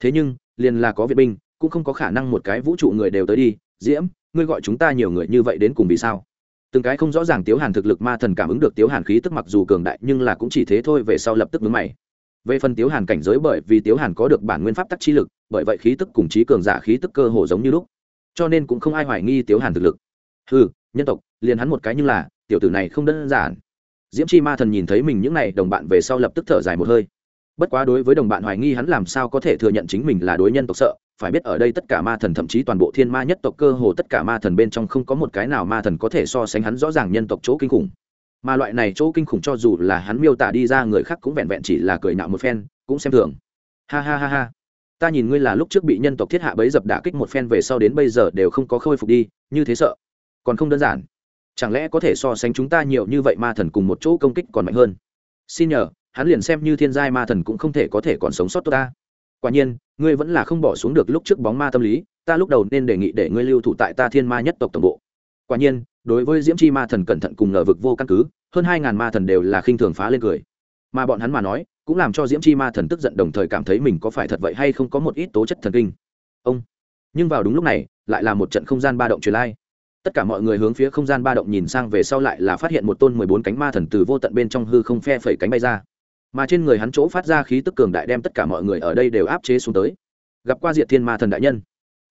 Thế nhưng, liền là có viện binh, cũng không có khả năng một cái vũ trụ người đều tới đi. Diễm, ngươi gọi chúng ta nhiều người như vậy đến cùng vì sao? Từng cái không rõ ràng tiếu hàn thực lực ma thần cảm ứng được tiếu hàn khí tức mặc dù cường đại, nhưng là cũng chỉ thế thôi, về sau lập tức mướn mày. Về phần tiếu hàn cảnh giới bởi vì tiếu hàn có được bản nguyên pháp tắc chi lực bởi vậy khí tức cùng trí cường giả khí tức cơ hồ giống như lúc. Cho nên cũng không ai hoài nghi tiếu hàn thực lực. Ừ nhân tộc, liền hắn một cái nhưng là, tiểu tử này không đơn giản. Diễm chi ma thần nhìn thấy mình những n à y đồng bạn về sau lập tức thở dài một hơi. Bất quá đối với đồng bạn hoài nghi hắn làm sao có thể thừa nhận chính mình là đối nhân tộc sợ, phải biết ở đây tất cả ma thần thậm chí toàn bộ thiên ma nhất tộc cơ hồ tất cả ma thần bên trong không có một cái nào ma thần có thể so sánh hắn rõ ràng nhân tộc chỗ kinh khủng. Mà loại này chỗ kinh khủng cho dù là hắn miêu tả đi ra người khác cũng vẹn vẹn chỉ là cười nạo một phen, cũng xem thường. Ha ha ha ha ta nhìn ngươi là lúc trước bị nhân tộc thiết hạ bấy dập đả kích một phen về sau đến bây giờ đều không có khôi phục đi, như thế sợ. Còn không đơn giản. Chẳng lẽ có thể so sánh chúng ta nhiều như vậy ma thần cùng một chỗ công kích còn mạnh hơn? Xin nhờ, hắn liền xem như thiên giai ma thần cũng không thể có thể còn sống sót tốt ta. Quả nhiên, ngươi vẫn là không bỏ xuống được lúc trước bóng ma tâm lý, ta lúc đầu nên đề nghị để ngươi lưu thủ tại ta thiên ma nhất tộc tổng bộ. Quả nhiên, đối với diễm chi ma thần cẩn thận cùng ngờ vực vô căn cứ, hơn hai ngàn ma thần đều là khinh thường phá lên cười mà bọn hắn mà nói, cũng làm cho diễm chi ma thần tức giận đồng thời cảm thấy mình có phải thật vậy hay không có một ít tố chất thần kinh. Ông. Nhưng vào đúng lúc này, lại là một trận không gian ba động truyền lai. Tất cả mọi người hướng phía không gian ba động nhìn sang về sau lại là phát hiện một tôn mười bốn cánh ma thần từ vô tận bên trong hư không phe phẩy cánh bay ra. Mà trên người hắn chỗ phát ra khí tức cường đại đem tất cả mọi người ở đây đều áp chế xuống tới. Gặp qua diệt thiên ma thần đại nhân.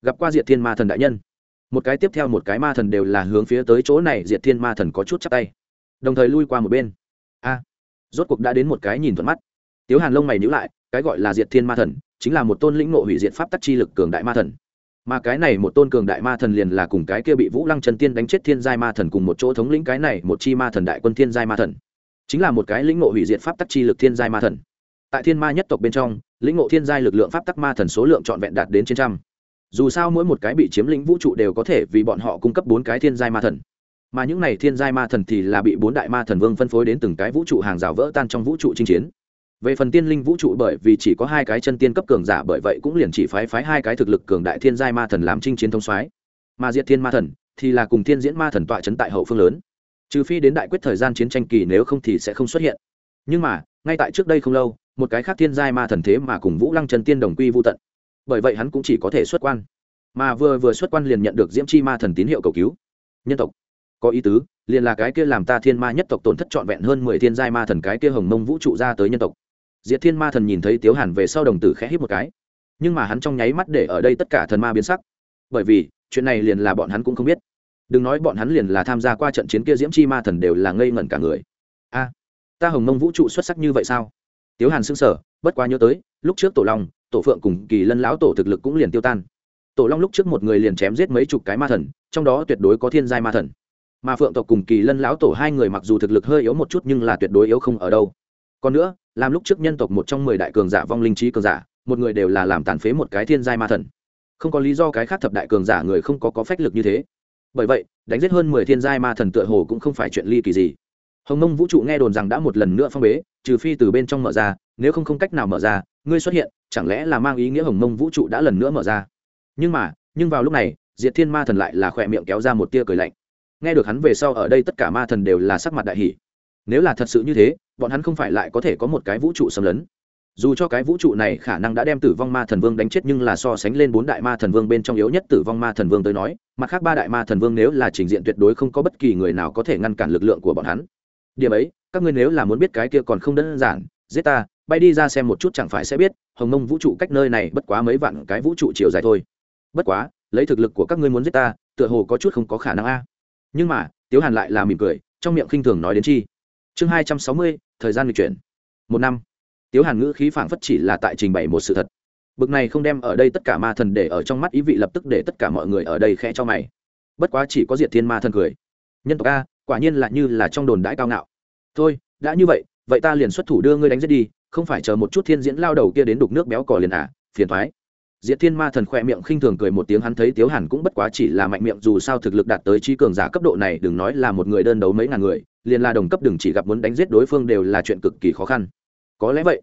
Gặp qua diệt thiên ma thần đại nhân. Một cái tiếp theo một cái ma thần đều là hướng phía tới chỗ này, diệt thiên ma thần có chút chắc tay. Đồng thời lui qua một bên. A rốt cuộc đã đến một cái nhìn thuận mắt. Tiếu hàn lông mày nhữ lại, cái gọi là diệt thiên ma thần, chính là một tôn lĩnh ngộ hủy diệt pháp tắc chi lực cường đại ma thần. Mà cái này một tôn cường đại ma thần liền là cùng cái kia bị vũ lăng trần tiên đánh chết thiên giai ma thần cùng một chỗ thống lĩnh cái này một chi ma thần đại quân thiên giai ma thần. Chính là một cái lĩnh ngộ hủy diệt pháp tắc chi lực thiên giai ma thần. Tại thiên ma nhất tộc bên trong, lĩnh ngộ thiên giai lực lượng pháp tắc ma thần số lượng trọn vẹn đạt đến trên trăm. Dù sao mỗi một cái bị chiếm lĩnh vũ trụ đều có thể vì bọn họ cung cấp bốn cái thiên giai ma thần mà những này thiên giai ma thần thì là bị bốn đại ma thần vương phân phối đến từng cái vũ trụ hàng rào vỡ tan trong vũ trụ chinh chiến. Về phần tiên linh vũ trụ bởi vì chỉ có hai cái chân tiên cấp cường giả bởi vậy cũng liền chỉ phái phái hai cái thực lực cường đại thiên giai ma thần làm chinh chiến thông soái. Mà diệt thiên ma thần thì là cùng thiên diễn ma thần tọa chấn tại hậu phương lớn. Trừ phi đến đại quyết thời gian chiến tranh kỳ nếu không thì sẽ không xuất hiện. Nhưng mà, ngay tại trước đây không lâu, một cái khác thiên giai ma thần thế mà cùng vũ lăng chân tiên đồng quy vô tận. Bởi vậy hắn cũng chỉ có thể xuất quan. Mà vừa vừa xuất quan liền nhận được diễm chi ma thần tín hiệu cầu cứu. Nhân tộc có ý tứ, liền là cái kia làm ta thiên ma nhất tộc tổn thất trọn vẹn hơn mười thiên giai ma thần cái kia hồng mông vũ trụ ra tới nhân tộc. Diệt thiên ma thần nhìn thấy tiếu hàn về sau đồng tử khẽ hít một cái. Nhưng mà hắn trong nháy mắt để ở đây tất cả thần ma biến sắc. Bởi vì, chuyện này liền là bọn hắn cũng không biết. Đừng nói bọn hắn liền là tham gia qua trận chiến kia diễm chi ma thần đều là ngây ngẩn cả người. A, ta hồng mông vũ trụ xuất sắc như vậy sao? Tiếu hàn xưng sở bất quá nhớ tới, lúc trước tổ long, tổ phượng cùng kỳ lân lão tổ thực lực cũng liền tiêu tan. Tổ long lúc trước một người liền chém giết mấy chục cái ma thần, trong đó tuyệt đối có thiên giai ma thần mà phượng tộc cùng kỳ lân lão tổ hai người mặc dù thực lực hơi yếu một chút nhưng là tuyệt đối yếu không ở đâu. Còn nữa, làm lúc trước nhân tộc một trong mười đại cường giả vong linh trí cường giả, một người đều là làm tàn phế một cái thiên giai ma thần. Không có lý do cái khác thập đại cường giả người không có có phách lực như thế. Bởi vậy, đánh giết hơn mười thiên giai ma thần tựa hồ cũng không phải chuyện ly kỳ gì. Hồng mông vũ trụ nghe đồn rằng đã một lần nữa phong bế, trừ phi từ bên trong mở ra, nếu không không cách nào mở ra, ngươi xuất hiện, chẳng lẽ là mang ý nghĩa hồng mông vũ trụ đã lần nữa mở ra? Nhưng mà, nhưng vào lúc này, diệt thiên ma thần lại là khỏe miệng kéo ra một tia cười lạnh nghe được hắn về sau ở đây tất cả ma thần đều là sắc mặt đại hỷ nếu là thật sự như thế, bọn hắn không phải lại có thể có một cái vũ trụ xâm lấn. Dù cho cái vũ trụ này khả năng đã đem tử vong ma thần vương đánh chết nhưng là so sánh lên bốn đại ma thần vương bên trong yếu nhất tử vong ma thần vương tới nói, mặt khác ba đại ma thần vương nếu là trình diện tuyệt đối không có bất kỳ người nào có thể ngăn cản lực lượng của bọn hắn. Điểm ấy, các ngươi nếu là muốn biết cái kia còn không đơn giản, giết ta, bay đi ra xem một chút chẳng phải sẽ biết, hồng mông vũ trụ cách nơi này bất quá mấy vạn cái vũ trụ chiều dài thôi. Bất quá, lấy thực lực của các ngươi muốn giết ta, tựa hồ có chút không có khả năng a nhưng mà, tiếu hàn lại là mỉm cười, trong miệng khinh thường nói đến chi. Chương hai trăm sáu mươi, thời gian lịch chuyển. Một năm. Tiếu hàn ngữ khí phảng phất chỉ là tại trình bày một sự thật. Bực này không đem ở đây tất cả ma thần để ở trong mắt ý vị lập tức để tất cả mọi người ở đây khẽ cho mày. Bất quá chỉ có diệt thiên ma thần cười. Nhân tộc a, quả nhiên là như là trong đồn đãi cao ngạo. Thôi, đã như vậy vậy ta liền xuất thủ đưa ngươi đánh giết đi, không phải chờ một chút thiên diễn lao đầu kia đến đục nước béo cò liền à phiền thoái diệt thiên ma thần khoe miệng khinh thường cười một tiếng, hắn thấy tiếu hàn cũng bất quá chỉ là mạnh miệng, dù sao thực lực đạt tới trí cường giả cấp độ này, đừng nói là một người đơn đấu mấy ngàn người, liền là đồng cấp đừng chỉ gặp muốn đánh giết đối phương đều là chuyện cực kỳ khó khăn. Có lẽ vậy.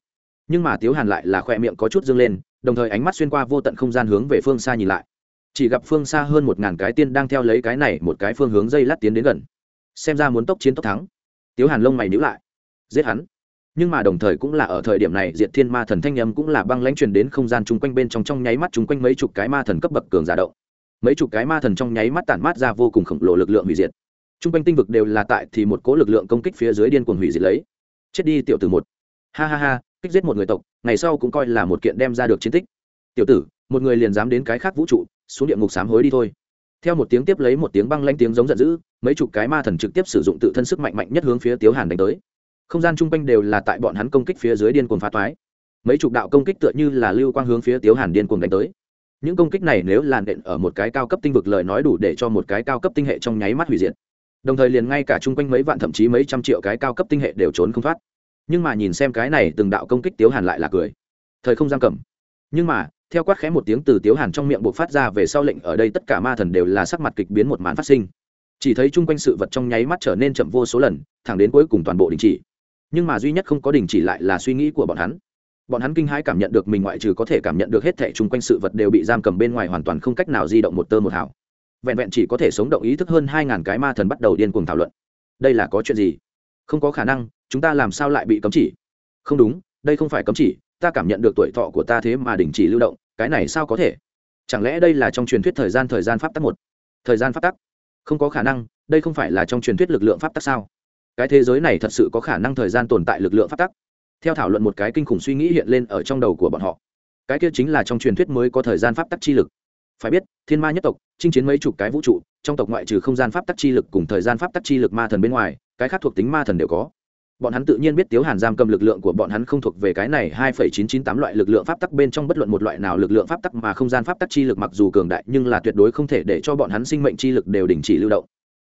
Nhưng mà tiếu hàn lại là khoe miệng có chút dương lên, đồng thời ánh mắt xuyên qua vô tận không gian hướng về phương xa nhìn lại. Chỉ gặp phương xa hơn một ngàn cái tiên đang theo lấy cái này một cái phương hướng dây lát tiến đến gần. Xem ra muốn tốc chiến tốc thắng. Tiếu hàn lông mày nhíu lại. Giết hắn nhưng mà đồng thời cũng là ở thời điểm này, diệt thiên ma thần thanh âm cũng là băng lãnh truyền đến không gian chung quanh bên trong trong nháy mắt chung quanh mấy chục cái ma thần cấp bậc cường giả động. Mấy chục cái ma thần trong nháy mắt tản mát ra vô cùng khổng lồ lực lượng hủy diệt. Chung quanh tinh vực đều là tại thì một cố lực lượng công kích phía dưới điên cuồng hủy diệt lấy. Chết đi, tiểu tử một. Ha ha ha, kích giết một người tộc, ngày sau cũng coi là một kiện đem ra được chiến tích. Tiểu tử, một người liền dám đến cái khác vũ trụ, xuống địa ngục sám hối đi thôi. Theo một tiếng tiếp lấy một tiếng băng lanh tiếng giống giận dữ, mấy chục cái ma thần trực tiếp sử dụng tự thân sức mạnh mạnh nhất hướng phía tiếu hàn đánh tới không gian chung quanh đều là tại bọn hắn công kích phía dưới điên cuồng phá toái. Mấy chục đạo công kích tựa như là lưu quang hướng phía tiếu hàn điên cuồng đánh tới. Những công kích này nếu làn đện ở một cái cao cấp tinh vực lời nói đủ để cho một cái cao cấp tinh hệ trong nháy mắt hủy diệt. Đồng thời liền ngay cả chung quanh mấy vạn thậm chí mấy trăm triệu cái cao cấp tinh hệ đều trốn không thoát. Nhưng mà nhìn xem cái này từng đạo công kích tiếu hàn lại là cười. Thời không giam cầm. Nhưng mà, theo quát khẽ một tiếng từ tiếu hàn trong miệng buộc phát ra về sau lệnh ở đây tất cả ma thần đều là sắc mặt kịch biến một màn phát sinh. Chỉ thấy chung quanh sự vật trong nháy mắt trở nên chậm vô số lần, thẳng đến cuối cùng toàn bộ đình chỉ nhưng mà duy nhất không có đình chỉ lại là suy nghĩ của bọn hắn. Bọn hắn kinh hãi cảm nhận được mình ngoại trừ có thể cảm nhận được hết thẻ chung quanh sự vật đều bị giam cầm bên ngoài hoàn toàn không cách nào di động một tơ một hào. vẹn vẹn chỉ có thể sống động ý thức hơn hai ngàn cái ma thần bắt đầu điên cuồng thảo luận. Đây là có chuyện gì? Không có khả năng, chúng ta làm sao lại bị cấm chỉ? Không đúng, đây không phải cấm chỉ, ta cảm nhận được tuổi thọ của ta thế mà đình chỉ lưu động, cái này sao có thể? Chẳng lẽ đây là trong truyền thuyết thời gian thời gian pháp tắc một? Thời gian pháp tắc? Không có khả năng, đây không phải là trong truyền thuyết lực lượng pháp tắc sao? Cái thế giới này thật sự có khả năng thời gian tồn tại lực lượng pháp tắc. Theo thảo luận một cái kinh khủng suy nghĩ hiện lên ở trong đầu của bọn họ. Cái kia chính là trong truyền thuyết mới có thời gian pháp tắc chi lực. Phải biết, thiên ma nhất tộc, chinh chiến mấy chục cái vũ trụ, trong tộc ngoại trừ không gian pháp tắc chi lực cùng thời gian pháp tắc chi lực ma thần bên ngoài, cái khác thuộc tính ma thần đều có. Bọn hắn tự nhiên biết tiếu hàn giam cầm lực lượng của bọn hắn không thuộc về cái này hai phẩy chín chín tám loại lực lượng pháp tắc bên trong bất luận một loại nào lực lượng pháp tắc mà không gian pháp tắc chi lực mặc dù cường đại nhưng là tuyệt đối không thể để cho bọn hắn sinh mệnh chi lực đều đình chỉ lưu động.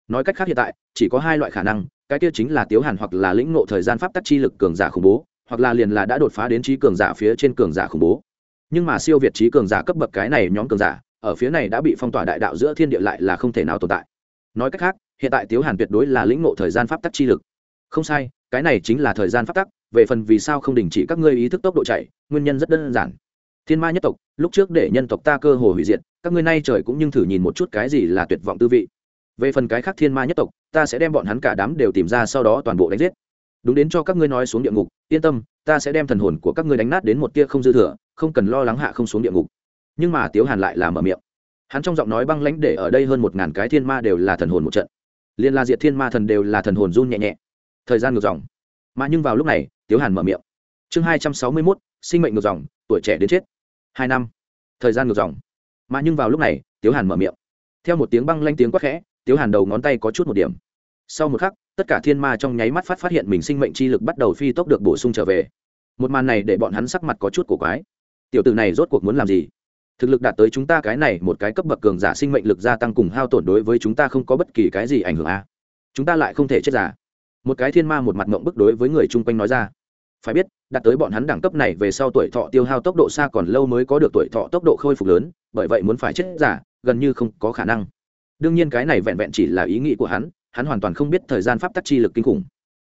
Nói cách khác hiện tại, chỉ có hai loại khả năng cái kia chính là tiếu hàn hoặc là lĩnh ngộ thời gian pháp tắc chi lực cường giả khủng bố, hoặc là liền là đã đột phá đến trí cường giả phía trên cường giả khủng bố. Nhưng mà siêu việt trí cường giả cấp bậc cái này nhóm cường giả, ở phía này đã bị phong tỏa đại đạo giữa thiên địa lại là không thể nào tồn tại. Nói cách khác, hiện tại tiếu hàn tuyệt đối là lĩnh ngộ thời gian pháp tắc chi lực. Không sai, cái này chính là thời gian pháp tắc, về phần vì sao không đình chỉ các ngươi ý thức tốc độ chạy, nguyên nhân rất đơn giản. Thiên ma nhất tộc, lúc trước để nhân tộc ta cơ hồ hủy diệt, các ngươi nay trời cũng nhưng thử nhìn một chút cái gì là tuyệt vọng tư vị về phần cái khác thiên ma nhất tộc, ta sẽ đem bọn hắn cả đám đều tìm ra sau đó toàn bộ đánh giết. Đúng đến cho các ngươi nói xuống địa ngục, yên tâm, ta sẽ đem thần hồn của các ngươi đánh nát đến một tia không dư thừa, không cần lo lắng hạ không xuống địa ngục. Nhưng mà tiếu hàn lại là mở miệng. Hắn trong giọng nói băng lãnh để ở đây hơn một ngàn cái thiên ma đều là thần hồn một trận. Liên la diệt thiên ma thần đều là thần hồn run nhẹ nhẹ. Thời gian ngược dòng. Mà nhưng vào lúc này, tiếu hàn mở miệng. Chương hai trăm sáu mươi mốt, sinh mệnh ngược dòng, tuổi trẻ đến chết. Hai năm. Thời gian ngược dòng. Mà nhưng vào lúc này, tiếu hàn mở miệng. Theo một tiếng băng lanh tiếng quát khẽ tiếu hàn đầu ngón tay có chút một điểm. Sau một khắc, tất cả thiên ma trong nháy mắt phát phát hiện mình sinh mệnh chi lực bắt đầu phi tốc được bổ sung trở về. Một màn này để bọn hắn sắc mặt có chút cổ quái. Tiểu tử này rốt cuộc muốn làm gì? Thực lực đạt tới chúng ta cái này một cái cấp bậc cường giả sinh mệnh lực gia tăng cùng hao tổn đối với chúng ta không có bất kỳ cái gì ảnh hưởng à. chúng ta lại không thể chết giả một cái thiên ma một mặt mộng bức đối với người chung quanh nói ra. Phải biết, đạt tới bọn hắn đẳng cấp này về sau tuổi thọ tiêu hao tốc độ xa còn lâu mới có được tuổi thọ tốc độ khôi phục lớn, bởi vậy muốn phải chết giả gần như không có khả năng đương nhiên cái này vẹn vẹn chỉ là ý nghĩ của hắn hắn hoàn toàn không biết thời gian pháp tắc chi lực kinh khủng.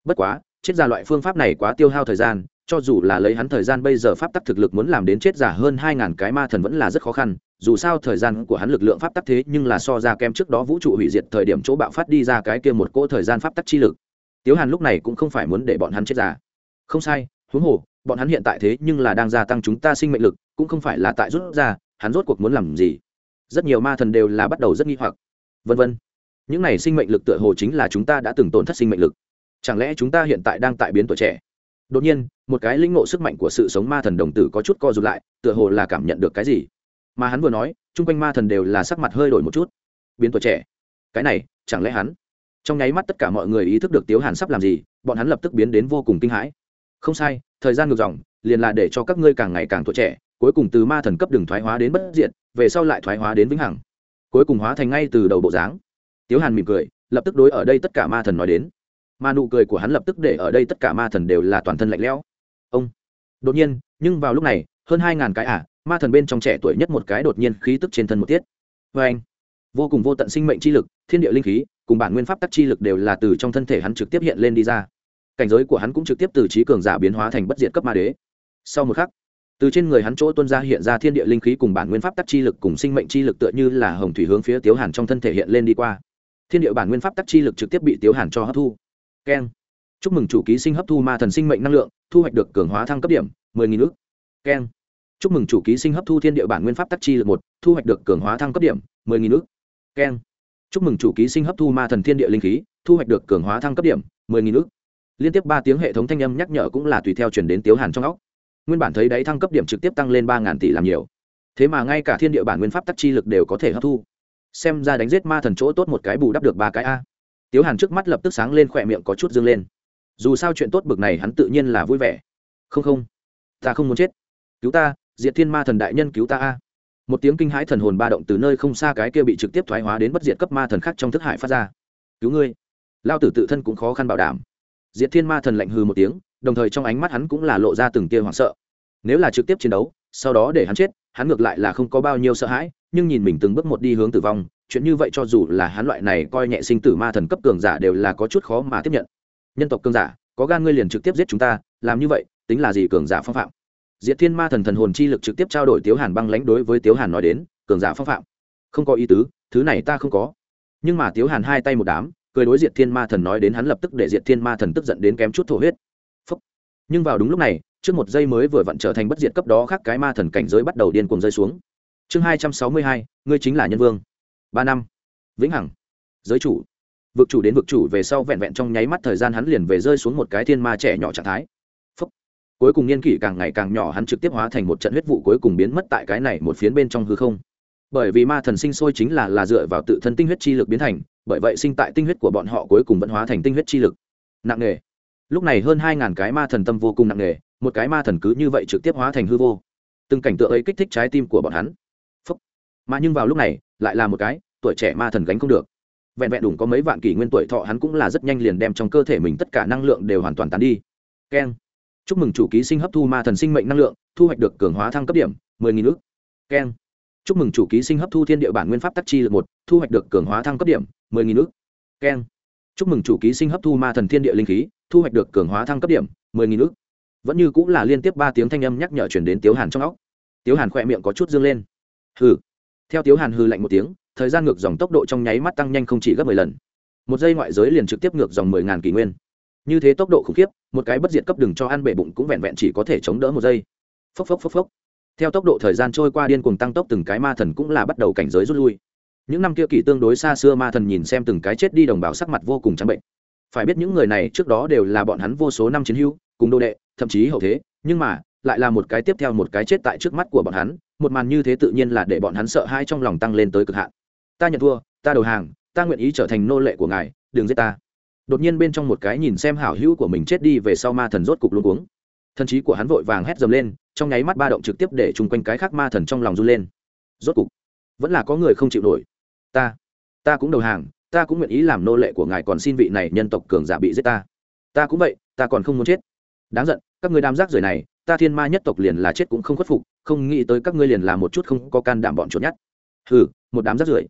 Bất quá chết giả loại phương pháp này quá tiêu hao thời gian, cho dù là lấy hắn thời gian bây giờ pháp tắc thực lực muốn làm đến chết giả hơn hai ngàn cái ma thần vẫn là rất khó khăn, dù sao thời gian của hắn lực lượng pháp tắc thế nhưng là so ra kem trước đó vũ trụ hủy diệt thời điểm chỗ bạo phát đi ra cái kia một cỗ thời gian pháp tắc chi lực. Tiếu hàn lúc này cũng không phải muốn để bọn hắn chết giả. Không sai, huống hồ, bọn hắn hiện tại thế nhưng là đang gia tăng chúng ta sinh mệnh lực, cũng không phải là tại rút ra, hắn rốt cuộc muốn làm gì? Rất nhiều ma thần đều là bắt đầu rất nghi hoặc vân vân. Những này sinh mệnh lực tựa hồ chính là chúng ta đã từng tổn thất sinh mệnh lực. Chẳng lẽ chúng ta hiện tại đang tại biến tuổi trẻ? Đột nhiên, một cái linh ngộ sức mạnh của sự sống ma thần đồng tử có chút co rụt lại, tựa hồ là cảm nhận được cái gì. Mà hắn vừa nói, chung quanh ma thần đều là sắc mặt hơi đổi một chút. Biến tuổi trẻ. Cái này, chẳng lẽ hắn? Trong nháy mắt tất cả mọi người ý thức được tiếu hàn sắp làm gì, bọn hắn lập tức biến đến vô cùng kinh hãi. Không sai, thời gian ngược dòng, liền là để cho các ngươi càng ngày càng tuổi trẻ, cuối cùng từ ma thần cấp đường thoái hóa đến bất diện về sau lại thoái hóa đến vĩnh hằng cuối cùng hóa thành ngay từ đầu bộ dáng. Tiếu hàn mỉm cười lập tức đối ở đây tất cả ma thần nói đến. Mà nụ cười của hắn lập tức để ở đây tất cả ma thần đều là toàn thân lạnh lẽo. Ông. Đột nhiên nhưng vào lúc này hơn hai ngàn cái ả à, ma thần bên trong trẻ tuổi nhất một cái đột nhiên khí tức trên thân một tiết. Vê anh. Vô cùng vô tận sinh mệnh chi lực thiên địa linh khí cùng bản nguyên pháp tắc chi lực đều là từ trong thân thể hắn trực tiếp hiện lên đi ra. Cảnh giới của hắn cũng trực tiếp từ trí cường giả biến hóa thành bất diệt cấp ma đế. Sau một khắc từ trên người hắn chỗ tuân ra hiện ra thiên địa linh khí cùng bản nguyên pháp tắc chi lực cùng sinh mệnh chi lực tựa như là hồng thủy hướng phía tiếu hàn trong thân thể hiện lên đi qua. Thiên địa bản nguyên pháp tắc chi lực trực tiếp bị tiếu hàn cho hấp thu. Keng. Chúc mừng chủ ký sinh hấp thu ma thần sinh mệnh năng lượng, thu hoạch được cường hóa thăng cấp điểm, mười nghìn ước keng. Chúc mừng chủ ký sinh hấp thu thiên địa bản nguyên pháp tắc chi lực một, thu hoạch được cường hóa thăng cấp điểm, mười nghìn ước keng. Chúc mừng chủ ký sinh hấp thu ma thần thiên địa linh khí, thu hoạch được cường hóa thăng cấp điểm, mười nghìn ước liên tiếp ba tiếng hệ thống thanh âm nhắc nhở cũng là tùy theo chuyển đến tiếu hàn trong óc nguyên bản thấy đấy thăng cấp điểm trực tiếp tăng lên ba ngàn tỷ làm nhiều. Thế mà ngay cả thiên địa bản nguyên pháp tắc chi lực đều có thể hấp thu. Xem ra đánh giết ma thần chỗ tốt một cái bù đắp được ba cái a. Tiếu hàn trước mắt lập tức sáng lên khỏe miệng có chút dương lên. Dù sao chuyện tốt bực này hắn tự nhiên là vui vẻ. Không không, ta không muốn chết. Cứu ta, diệt thiên ma thần đại nhân cứu ta a. Một tiếng kinh hãi thần hồn ba động từ nơi không xa cái kia bị trực tiếp thoái hóa đến bất diệt cấp ma thần khác trong thức hải phát ra. Cứu ngươi. Lao tử tự thân cũng khó khăn bảo đảm. Diệt thiên ma thần lạnh hừ một tiếng đồng thời trong ánh mắt hắn cũng là lộ ra từng tia hoảng sợ. Nếu là trực tiếp chiến đấu, sau đó để hắn chết, hắn ngược lại là không có bao nhiêu sợ hãi, nhưng nhìn mình từng bước một đi hướng tử vong, chuyện như vậy cho dù là hắn loại này coi nhẹ sinh tử ma thần cấp cường giả đều là có chút khó mà tiếp nhận. Nhân tộc cường giả, có gan ngươi liền trực tiếp giết chúng ta, làm như vậy, tính là gì cường giả phong phạm? Diệt thiên ma thần thần hồn chi lực trực tiếp trao đổi tiếu hàn băng lãnh đối với tiếu hàn nói đến, cường giả phong phạm. Không có ý tứ, thứ này ta không có. Nhưng mà tiếu hàn hai tay một đám, cười đối diệt thiên ma thần nói đến hắn lập tức để diệt thiên ma thần tức giận đến kém chút thổ huyết nhưng vào đúng lúc này, trước một giây mới vừa vặn trở thành bất diệt cấp đó khác cái ma thần cảnh giới bắt đầu điên cuồng rơi xuống. Chương hai trăm sáu mươi hai, ngươi chính là nhân vương. Ba năm. Vĩnh hằng. Giới chủ. Vực chủ đến vực chủ về sau vẹn vẹn trong nháy mắt thời gian hắn liền về rơi xuống một cái thiên ma trẻ nhỏ trạng thái. Phúc. cuối cùng niên kỷ càng ngày càng nhỏ hắn trực tiếp hóa thành một trận huyết vụ cuối cùng biến mất tại cái này một phiến bên trong hư không. Bởi vì ma thần sinh sôi chính là là dựa vào tự thân tinh huyết chi lực biến thành, bởi vậy sinh tại tinh huyết của bọn họ cuối cùng vẫn hóa thành tinh huyết chi lực. Nặng nề lúc này hơn hai ngàn cái ma thần tâm vô cùng nặng nề, một cái ma thần cứ như vậy trực tiếp hóa thành hư vô. Từng cảnh tượng ấy kích thích trái tim của bọn hắn. Phúc. mà nhưng vào lúc này, lại là một cái, tuổi trẻ ma thần gánh không được. Vẹn vẹn đủ có mấy vạn kỷ nguyên tuổi thọ hắn cũng là rất nhanh liền đem trong cơ thể mình tất cả năng lượng đều hoàn toàn tán đi. Keng. Chúc mừng chủ ký sinh hấp thu ma thần sinh mệnh năng lượng, thu hoạch được cường hóa thăng cấp điểm, mười nghìn ước keng. Chúc mừng chủ ký sinh hấp thu thiên địa bản nguyên pháp tắc chi lực một, thu hoạch được cường hóa thăng cấp điểm, mười nghìn ước keng. Chúc mừng chủ ký sinh hấp thu ma thần thiên địa linh khí thu hoạch được cường hóa thăng cấp điểm, mười nghìn ước vẫn như cũng là liên tiếp ba tiếng thanh âm nhắc nhở chuyển đến tiếu hàn trong óc. Tiếu hàn khỏe miệng có chút dương lên. Hừ. Theo tiếu hàn hư lạnh một tiếng, thời gian ngược dòng tốc độ trong nháy mắt tăng nhanh không chỉ gấp mười lần. Một giây ngoại giới liền trực tiếp ngược dòng mười ngàn kỷ nguyên. Như thế tốc độ khủng khiếp, một cái bất diệt cấp đừng cho ăn bể bụng cũng vẹn vẹn chỉ có thể chống đỡ một giây. Phốc phốc phốc phốc. Theo tốc độ thời gian trôi qua điên cuồng tăng tốc từng cái ma thần cũng là bắt đầu cảnh giới rút lui. Những năm kia kỷ tương đối xa xưa ma thần nhìn xem từng cái chết đi đồng bào sắc mặt vô cùng trắng bệnh phải biết những người này trước đó đều là bọn hắn vô số năm chiến hữu, cùng đô đệ, thậm chí hậu thế, nhưng mà, lại là một cái tiếp theo một cái chết tại trước mắt của bọn hắn, một màn như thế tự nhiên là để bọn hắn sợ hãi trong lòng tăng lên tới cực hạn. Ta nhận thua, ta đầu hàng, ta nguyện ý trở thành nô lệ của ngài, đừng giết ta. Đột nhiên bên trong một cái nhìn xem hảo hữu của mình chết đi về sau ma thần rốt cục luôn cuống. Thần trí của hắn vội vàng hét dầm lên, trong nháy mắt ba động trực tiếp để chung quanh cái khác ma thần trong lòng run lên. Rốt cục, vẫn là có người không chịu nổi. Ta ta cũng đầu hàng ta cũng nguyện ý làm nô lệ của ngài, còn xin vị này nhân tộc cường giả bị giết ta. Ta cũng vậy, ta còn không muốn chết. Đáng giận, các người đam giác rời này, ta thiên ma nhất tộc liền là chết cũng không khuất phục, không nghĩ tới các ngươi liền là một chút không có can đảm bọn chuột nhát. Hừ, một đám rác rưởi.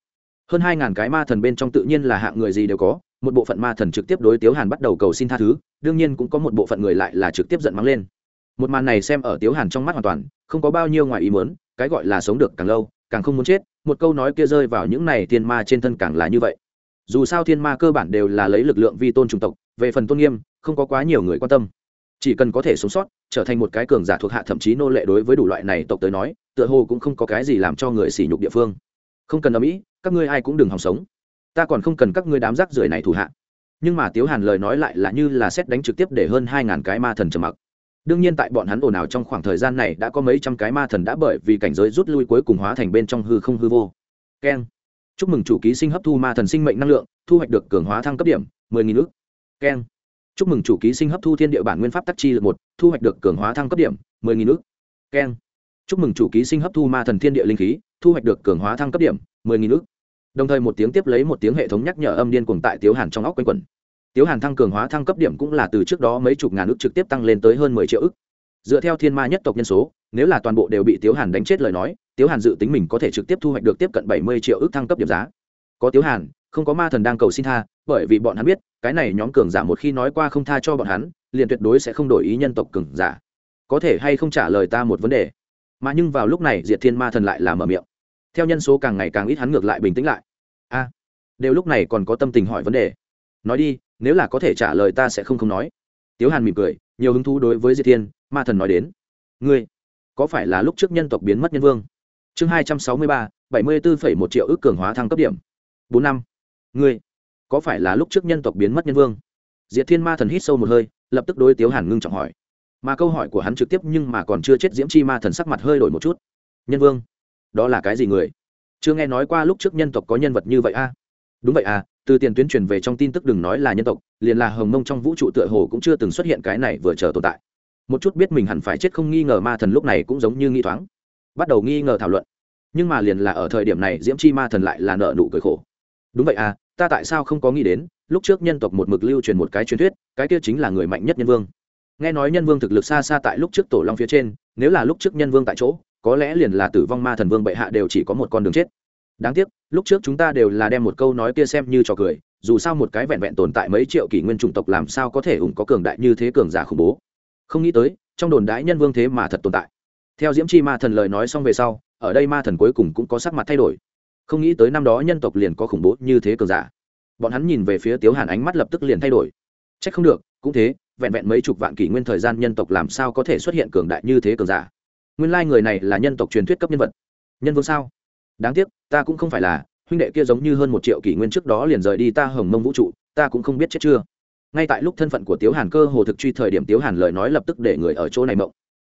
Hơn hai ngàn cái ma thần bên trong tự nhiên là hạng người gì đều có, một bộ phận ma thần trực tiếp đối tiếu hàn bắt đầu cầu xin tha thứ, đương nhiên cũng có một bộ phận người lại là trực tiếp giận mắng lên. Một màn này xem ở tiếu hàn trong mắt hoàn toàn, không có bao nhiêu ngoài ý muốn, cái gọi là sống được càng lâu, càng không muốn chết, một câu nói kia rơi vào những này thiên ma trên thân càng là như vậy dù sao thiên ma cơ bản đều là lấy lực lượng vi tôn chủng tộc, về phần tôn nghiêm, không có quá nhiều người quan tâm. Chỉ cần có thể sống sót, trở thành một cái cường giả thuộc hạ thậm chí nô lệ đối với đủ loại này tộc tới nói, tựa hồ cũng không có cái gì làm cho người sỉ nhục địa phương. Không cần ở mỹ các ngươi ai cũng đừng hòng sống. Ta còn không cần các ngươi đám rác rưởi này thủ hạ. Nhưng mà tiếu hàn lời nói lại là như là xét đánh trực tiếp để hơn hai ngàn cái ma thần trầm mặc. Đương nhiên tại bọn hắn ồn ào trong khoảng thời gian này đã có mấy trăm cái ma thần đã bởi vì cảnh giới rút lui cuối cùng hóa thành bên trong hư không hư vô. Keng chúc mừng chủ ký sinh hấp thu ma thần sinh mệnh năng lượng, thu hoạch được cường hóa thăng cấp điểm, mười nghìn ước keng. Chúc mừng chủ ký sinh hấp thu thiên địa bản nguyên pháp tắc chi lực một, thu hoạch được cường hóa thăng cấp điểm, mười nghìn ước keng. Chúc mừng chủ ký sinh hấp thu ma thần thiên địa linh khí, thu hoạch được cường hóa thăng cấp điểm, mười nghìn ước đồng thời một tiếng tiếp lấy một tiếng hệ thống nhắc nhở âm điên cuồng tại tiếu hàn trong óc quanh quẩn. Tiếu hàn thăng cường hóa thăng cấp điểm cũng là từ trước đó mấy chục ngàn ước trực tiếp tăng lên tới hơn mười triệu ước dựa theo thiên ma nhất tộc nhân số, nếu là toàn bộ đều bị tiếu hàn đánh chết lời nói, tiếu hàn dự tính mình có thể trực tiếp thu hoạch được tiếp cận bảy mươi triệu ước thăng cấp điểm giá. Có tiếu hàn, không có ma thần đang cầu xin tha, bởi vì bọn hắn biết, cái này nhóm cường giả một khi nói qua không tha cho bọn hắn, liền tuyệt đối sẽ không đổi ý nhân tộc cường giả. Có thể hay không trả lời ta một vấn đề? Mà nhưng vào lúc này, diệt thiên ma thần lại là mở miệng. Theo nhân số càng ngày càng ít, hắn ngược lại bình tĩnh lại. A, đều lúc này còn có tâm tình hỏi vấn đề. Nói đi, nếu là có thể trả lời ta sẽ không không nói. Tiếu hàn mỉm cười nhiều hứng thú đối với diệt thiên, ma thần nói đến. Ngươi, có phải là lúc trước nhân tộc biến mất nhân vương? Chương hai trăm sáu mươi ba, bảy mươi bốn một triệu ước cường hóa thăng cấp điểm. Bốn năm. Ngươi, có phải là lúc trước nhân tộc biến mất nhân vương? Diệt thiên ma thần hít sâu một hơi, lập tức đối tiếu hàn ngưng trọng hỏi. Mà câu hỏi của hắn trực tiếp nhưng mà còn chưa chết diễm chi ma thần sắc mặt hơi đổi một chút. Nhân vương, đó là cái gì người? Chưa nghe nói qua lúc trước nhân tộc có nhân vật như vậy a đúng vậy à từ tiền tuyến truyền về trong tin tức đừng nói là nhân tộc, liền là hồng mông trong vũ trụ tựa hồ cũng chưa từng xuất hiện cái này vừa chờ tồn tại. Một chút biết mình hẳn phải chết không nghi ngờ ma thần lúc này cũng giống như nghi thoáng, bắt đầu nghi ngờ thảo luận. Nhưng mà liền là ở thời điểm này diễm chi ma thần lại là nợ nụ cười khổ. Đúng vậy à ta tại sao không có nghĩ đến, lúc trước nhân tộc một mực lưu truyền một cái truyền thuyết, cái kia chính là người mạnh nhất nhân vương. Nghe nói nhân vương thực lực xa xa tại lúc trước tổ long phía trên, nếu là lúc trước nhân vương tại chỗ, có lẽ liền là tử vong ma thần vương bệ hạ đều chỉ có một con đường chết đáng tiếc, lúc trước chúng ta đều là đem một câu nói kia xem như trò cười, dù sao một cái vẹn vẹn tồn tại mấy triệu kỷ nguyên chủng tộc làm sao có thể ủng có cường đại như thế cường giả khủng bố. Không nghĩ tới, trong đồn đãi nhân vương thế mà thật tồn tại. Theo diễm chi ma thần lời nói xong về sau, ở đây ma thần cuối cùng cũng có sắc mặt thay đổi. Không nghĩ tới năm đó nhân tộc liền có khủng bố như thế cường giả. Bọn hắn nhìn về phía tiếu hàn ánh mắt lập tức liền thay đổi. C h ắ c không được, cũng thế, vẹn vẹn mấy chục vạn kỷ nguyên thời gian nhân tộc làm sao có thể xuất hiện cường đại như thế cường giả. Nguyên lai người này là nhân tộc truyền thuyết cấp nhân vật. Nhân vương sao? Đáng tiếc, ta cũng không phải là, huynh đệ kia giống như hơn một triệu kỷ nguyên trước đó liền rời đi ta hồng mông vũ trụ, ta cũng không biết chết chưa. Ngay tại lúc thân phận của tiếu hàn cơ hồ thực truy thời điểm tiếu hàn lời nói lập tức để người ở chỗ này mộng.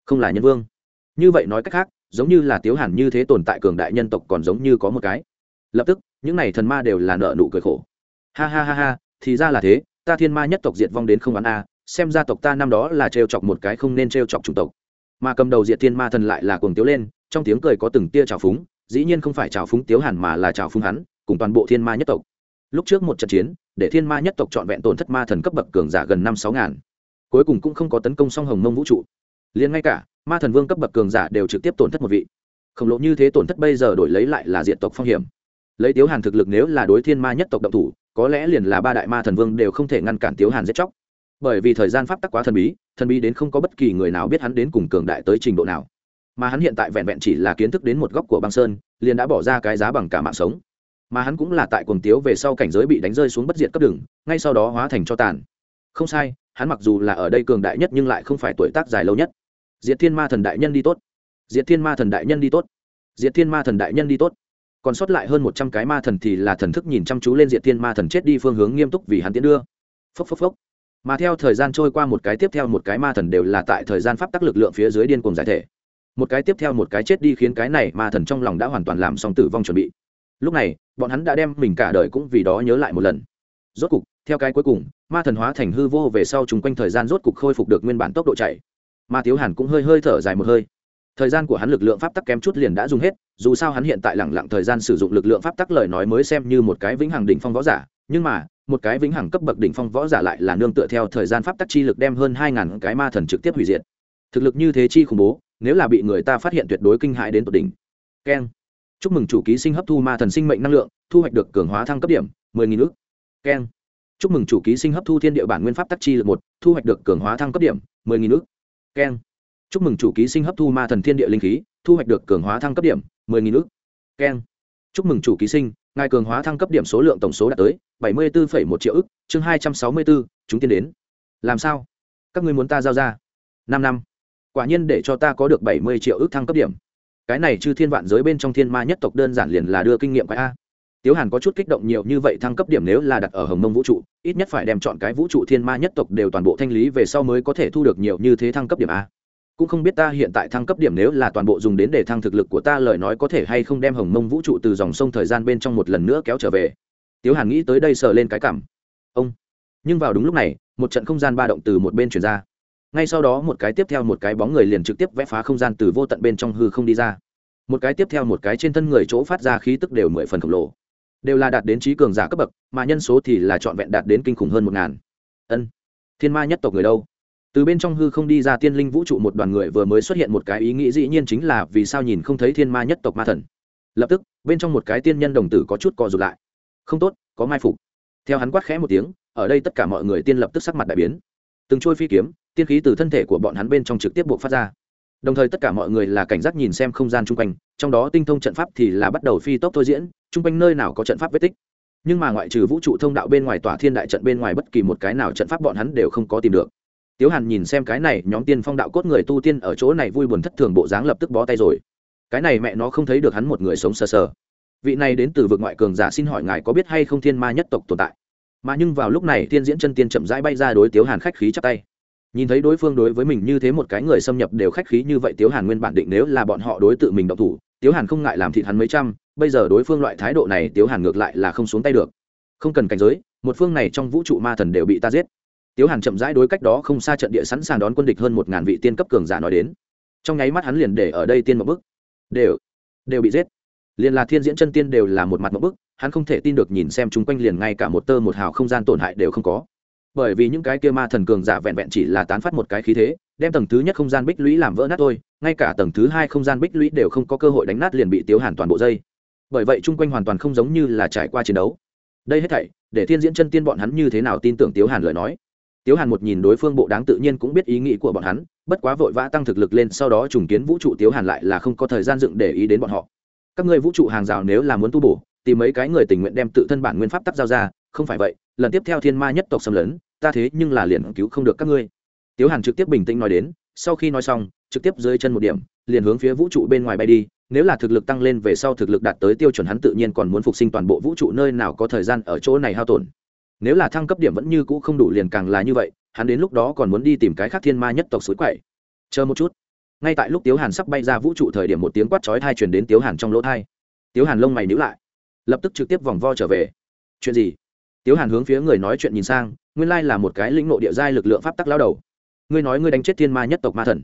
Không là nhân vương. Như vậy nói cách khác, giống như là tiếu hàn như thế tồn tại cường đại nhân tộc còn giống như có một cái. Lập tức, những n à y thần ma đều là nợ nụ cười khổ. Ha ha ha ha, thì ra là thế, ta thiên ma nhất tộc diệt vong đến không bán a, xem ra tộc ta năm đó là trêu chọc một cái không nên trêu chọc chủng tộc. Mà cầm đầu diệt thiên ma thần lại là cuồng tiếu lên, trong tiếng cười có từng tia trào phúng dĩ nhiên không phải trào phúng tiếu hàn mà là trào phúng hắn, cùng toàn bộ thiên ma nhất tộc. Lúc trước một trận chiến, để thiên ma nhất tộc trọn vẹn tổn thất ma thần cấp bậc cường giả gần năm sáu ngàn. Cuối cùng cũng không có tấn công song hồng mông vũ trụ. Liền ngay cả, ma thần vương cấp bậc cường giả đều trực tiếp tổn thất một vị. Khổng lồ như thế tổn thất bây giờ đổi lấy lại là diện tộc phong hiểm. Lấy tiếu hàn thực lực nếu là đối thiên ma nhất tộc động thủ, có lẽ liền là ba đại ma thần vương đều không thể ngăn cản tiếu hàn giết chóc. Bởi vì thời gian pháp tắc quá thần bí thần bí đến không có bất kỳ người nào biết hắn đến cùng cường đại tới trình độ nào mà hắn hiện tại vẹn vẹn chỉ là kiến thức đến một góc của băng sơn, liền đã bỏ ra cái giá bằng cả mạng sống. Mà hắn cũng là tại cuồng tiếu về sau cảnh giới bị đánh rơi xuống bất diệt cấp đường, ngay sau đó hóa thành cho tàn. Không sai, hắn mặc dù là ở đây cường đại nhất nhưng lại không phải tuổi tác dài lâu nhất. Diệt thiên ma thần đại nhân đi tốt. Diệt thiên ma thần đại nhân đi tốt. Diệt thiên ma thần đại nhân đi tốt. Còn sót lại hơn một trăm cái ma thần thì là thần thức nhìn chăm chú lên diệt thiên ma thần chết đi phương hướng nghiêm túc vì hắn tiến đưa. Phốc phốc phốc. Mà theo thời gian trôi qua một cái tiếp theo một cái ma thần đều là tại thời gian pháp tắc lực lượng phía dưới điên cùng giải thể một cái tiếp theo một cái chết đi khiến cái này ma thần trong lòng đã hoàn toàn làm xong tử vong chuẩn bị. Lúc này, bọn hắn đã đem mình cả đời cũng vì đó nhớ lại một lần. Rốt cục, theo cái cuối cùng, ma thần hóa thành hư vô về sau chung quanh thời gian rốt cục khôi phục được nguyên bản tốc độ chạy. Ma tiếu hàn cũng hơi hơi thở dài một hơi. Thời gian của hắn lực lượng pháp tắc kém chút liền đã dùng hết, dù sao hắn hiện tại lẳng lặng thời gian sử dụng lực lượng pháp tắc lời nói mới xem như một cái vĩnh hằng đỉnh phong võ giả, nhưng mà, một cái vĩnh hằng cấp bậc đỉnh phong võ giả lại là nương tựa theo thời gian pháp tắc chi lực đem hơn hai ngàn cái ma thần trực tiếp hủy diệt. Thực lực như thế chi khủng bố nếu là bị người ta phát hiện tuyệt đối kinh hãi đến tột đỉnh. Keng. Chúc mừng chủ ký sinh hấp thu ma thần sinh mệnh năng lượng, thu hoạch được cường hóa thăng cấp điểm, mười nghìn ước keng. Chúc mừng chủ ký sinh hấp thu thiên địa bản nguyên pháp tắc chi lực một, thu hoạch được cường hóa thăng cấp điểm, mười nghìn ước keng. Chúc mừng chủ ký sinh hấp thu ma thần thiên địa linh khí, thu hoạch được cường hóa thăng cấp điểm, mười nghìn ước keng. Chúc mừng chủ ký sinh, ngài cường hóa thăng cấp điểm số lượng tổng số đạt tới bảy mươi bốn một triệu ức, chương hai trăm sáu mươi bốn chúng tiên đến. Làm sao? Các ngươi muốn ta giao ra? Năm năm quả nhiên để cho ta có được bảy mươi triệu ước thăng cấp điểm. Cái này chư thiên vạn giới bên trong thiên ma nhất tộc đơn giản liền là đưa kinh nghiệm quái a. Tiếu hàn có chút kích động nhiều như vậy thăng cấp điểm nếu là đặt ở hồng mông vũ trụ, ít nhất phải đem chọn cái vũ trụ thiên ma nhất tộc đều toàn bộ thanh lý về sau mới có thể thu được nhiều như thế thăng cấp điểm a. Cũng không biết ta hiện tại thăng cấp điểm nếu là toàn bộ dùng đến để thăng thực lực của ta lời nói có thể hay không đem hồng mông vũ trụ từ dòng sông thời gian bên trong một lần nữa kéo trở về. Tiếu hàn nghĩ tới đây sờ lên cái cảm. Ông. Nhưng vào đúng lúc này, một trận không gian ba động từ một bên chuyển ra ngay sau đó một cái tiếp theo một cái bóng người liền trực tiếp vẽ phá không gian từ vô tận bên trong hư không đi ra. Một cái tiếp theo một cái trên thân người chỗ phát ra khí tức đều mười phần khổng lồ. Đều là đạt đến trí cường giả cấp bậc, mà nhân số thì là trọn vẹn đạt đến kinh khủng hơn một ngàn. Ân, thiên ma nhất tộc người đâu? Từ bên trong hư không đi ra tiên linh vũ trụ một đoàn người vừa mới xuất hiện một cái ý nghĩ dĩ nhiên chính là vì sao nhìn không thấy thiên ma nhất tộc ma thần. Lập tức, bên trong một cái tiên nhân đồng tử có chút co rụt lại. Không tốt, có mai phục. Theo hắn quát khẽ một tiếng, ở đây tất cả mọi người tiên lập tức sắc mặt đại biến. Từng trôi phi kiếm tiên khí từ thân thể của bọn hắn bên trong trực tiếp buộc phát ra. Đồng thời tất cả mọi người là cảnh giác nhìn xem không gian chung quanh, trong đó tinh thông trận pháp thì là bắt đầu phi tốc thôi diễn, chung quanh nơi nào có trận pháp vết tích. Nhưng mà ngoại trừ vũ trụ thông đạo bên ngoài tòa thiên đại trận bên ngoài bất kỳ một cái nào trận pháp bọn hắn đều không có tìm được. Tiếu hàn nhìn xem cái này, nhóm tiên phong đạo cốt người tu tiên ở chỗ này vui buồn thất thường bộ dáng lập tức bó tay rồi. Cái này mẹ nó không thấy được hắn một người sống sờ sờ. Vị này đến từ vực ngoại cường giả xin hỏi ngài có biết hay không thiên ma nhất tộc tồn tại? Mà nhưng vào lúc này tiên diễn chân tiên chậm rãi bay ra đối tiếu hàn khách khí chắp tay nhìn thấy đối phương đối với mình như thế một cái người xâm nhập đều khách khí như vậy, tiếu hàn nguyên bản định nếu là bọn họ đối tự mình động thủ, tiếu hàn không ngại làm thịt hắn mấy trăm, bây giờ đối phương loại thái độ này, tiếu hàn ngược lại là không xuống tay được. Không cần cảnh giới, một phương này trong vũ trụ ma thần đều bị ta giết. Tiếu hàn chậm rãi đối cách đó không xa trận địa sẵn sàng đón quân địch hơn một ngàn vị tiên cấp cường giả nói đến. Trong nháy mắt hắn liền để ở đây tiên một bức đều đều bị giết. Liền là thiên diễn chân tiên đều là một mặt một bức, hắn không thể tin được nhìn xem chung quanh liền ngay cả một tơ một hào không gian tổn hại đều không có bởi vì những cái kia ma thần cường giả vẹn vẹn chỉ là tán phát một cái khí thế, đem tầng thứ nhất không gian bích lũy làm vỡ nát thôi, ngay cả tầng thứ hai không gian bích lũy đều không có cơ hội đánh nát liền bị tiếu hàn toàn bộ dây. Bởi vậy chung quanh hoàn toàn không giống như là trải qua chiến đấu. Đây hết thảy, để thiên diễn chân tiên bọn hắn như thế nào tin tưởng tiếu hàn lời nói? Tiếu hàn một nhìn đối phương bộ đáng tự nhiên cũng biết ý nghĩ của bọn hắn, bất quá vội vã tăng thực lực lên, sau đó trùng kiến vũ trụ tiếu hàn lại là không có thời gian dựng để ý đến bọn họ. Các ngươi vũ trụ hàng rào nếu là muốn tu bổ, tìm mấy cái người tình nguyện đem tự thân bản nguyên pháp tắc giao ra không phải vậy, lần tiếp theo thiên ma nhất tộc xâm lấn, ta thế nhưng là liền cứu không được các ngươi. Tiếu hàn trực tiếp bình tĩnh nói đến, sau khi nói xong, trực tiếp dưới chân một điểm, liền hướng phía vũ trụ bên ngoài bay đi, nếu là thực lực tăng lên về sau thực lực đạt tới tiêu chuẩn hắn tự nhiên còn muốn phục sinh toàn bộ vũ trụ nơi nào có thời gian ở chỗ này hao tổn. Nếu là thăng cấp điểm vẫn như cũ không đủ liền càng là như vậy, hắn đến lúc đó còn muốn đi tìm cái khác thiên ma nhất tộc suối quậy. Chờ một chút. Ngay tại lúc tiếu hàn sắp bay ra vũ trụ thời điểm một tiếng quát chói thai truyền đến tiếu hàn trong lỗ thai tiếu hàn lông mày nhữ lại, lập tức trực tiếp vòng vo trở về. Chuyện gì? Tiếu hàn hướng phía người nói chuyện nhìn sang, nguyên lai là một cái lĩnh nộ địa giai lực lượng pháp tắc lao đầu. Ngươi nói ngươi đánh chết thiên ma nhất tộc ma thần.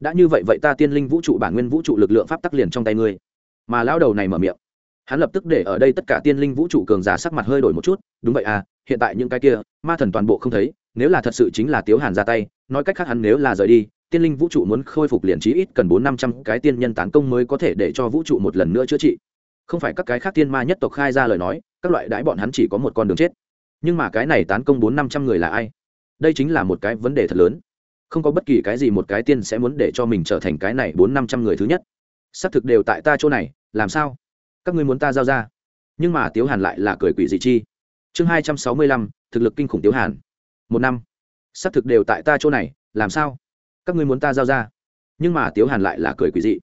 Đã như vậy vậy ta tiên linh vũ trụ bản nguyên vũ trụ lực lượng pháp tắc liền trong tay ngươi. Mà lao đầu này mở miệng. Hắn lập tức để ở đây tất cả tiên linh vũ trụ cường giả sắc mặt hơi đổi một chút, đúng vậy à hiện tại những cái kia, ma thần toàn bộ không thấy, nếu là thật sự chính là tiếu hàn ra tay, nói cách khác hắn nếu là rời đi, tiên linh vũ trụ muốn khôi phục liền trí ít cần bốn năm trăm cái tiên nhân tán công mới có thể để cho vũ trụ một lần nữa chữa trị. Không phải các cái khác tiên ma nhất tộc khai ra lời nói các loại đãi bọn hắn chỉ có một con đường chết. Nhưng mà cái này tán công bốn năm trăm người là ai? Đây chính là một cái vấn đề thật lớn. Không có bất kỳ cái gì một cái tiên sẽ muốn để cho mình trở thành cái này bốn năm trăm người thứ nhất. Xác thực đều tại ta chỗ này, làm sao? Các ngươi muốn ta giao ra. Nhưng mà tiếu hàn lại là cười quỷ dị chi. Chương hai trăm sáu mươi lăm, thực lực kinh khủng tiếu hàn. Một năm. Xác thực đều tại ta chỗ này, làm sao? Các ngươi muốn ta giao ra. Nhưng mà tiếu hàn lại là cười quỷ dị.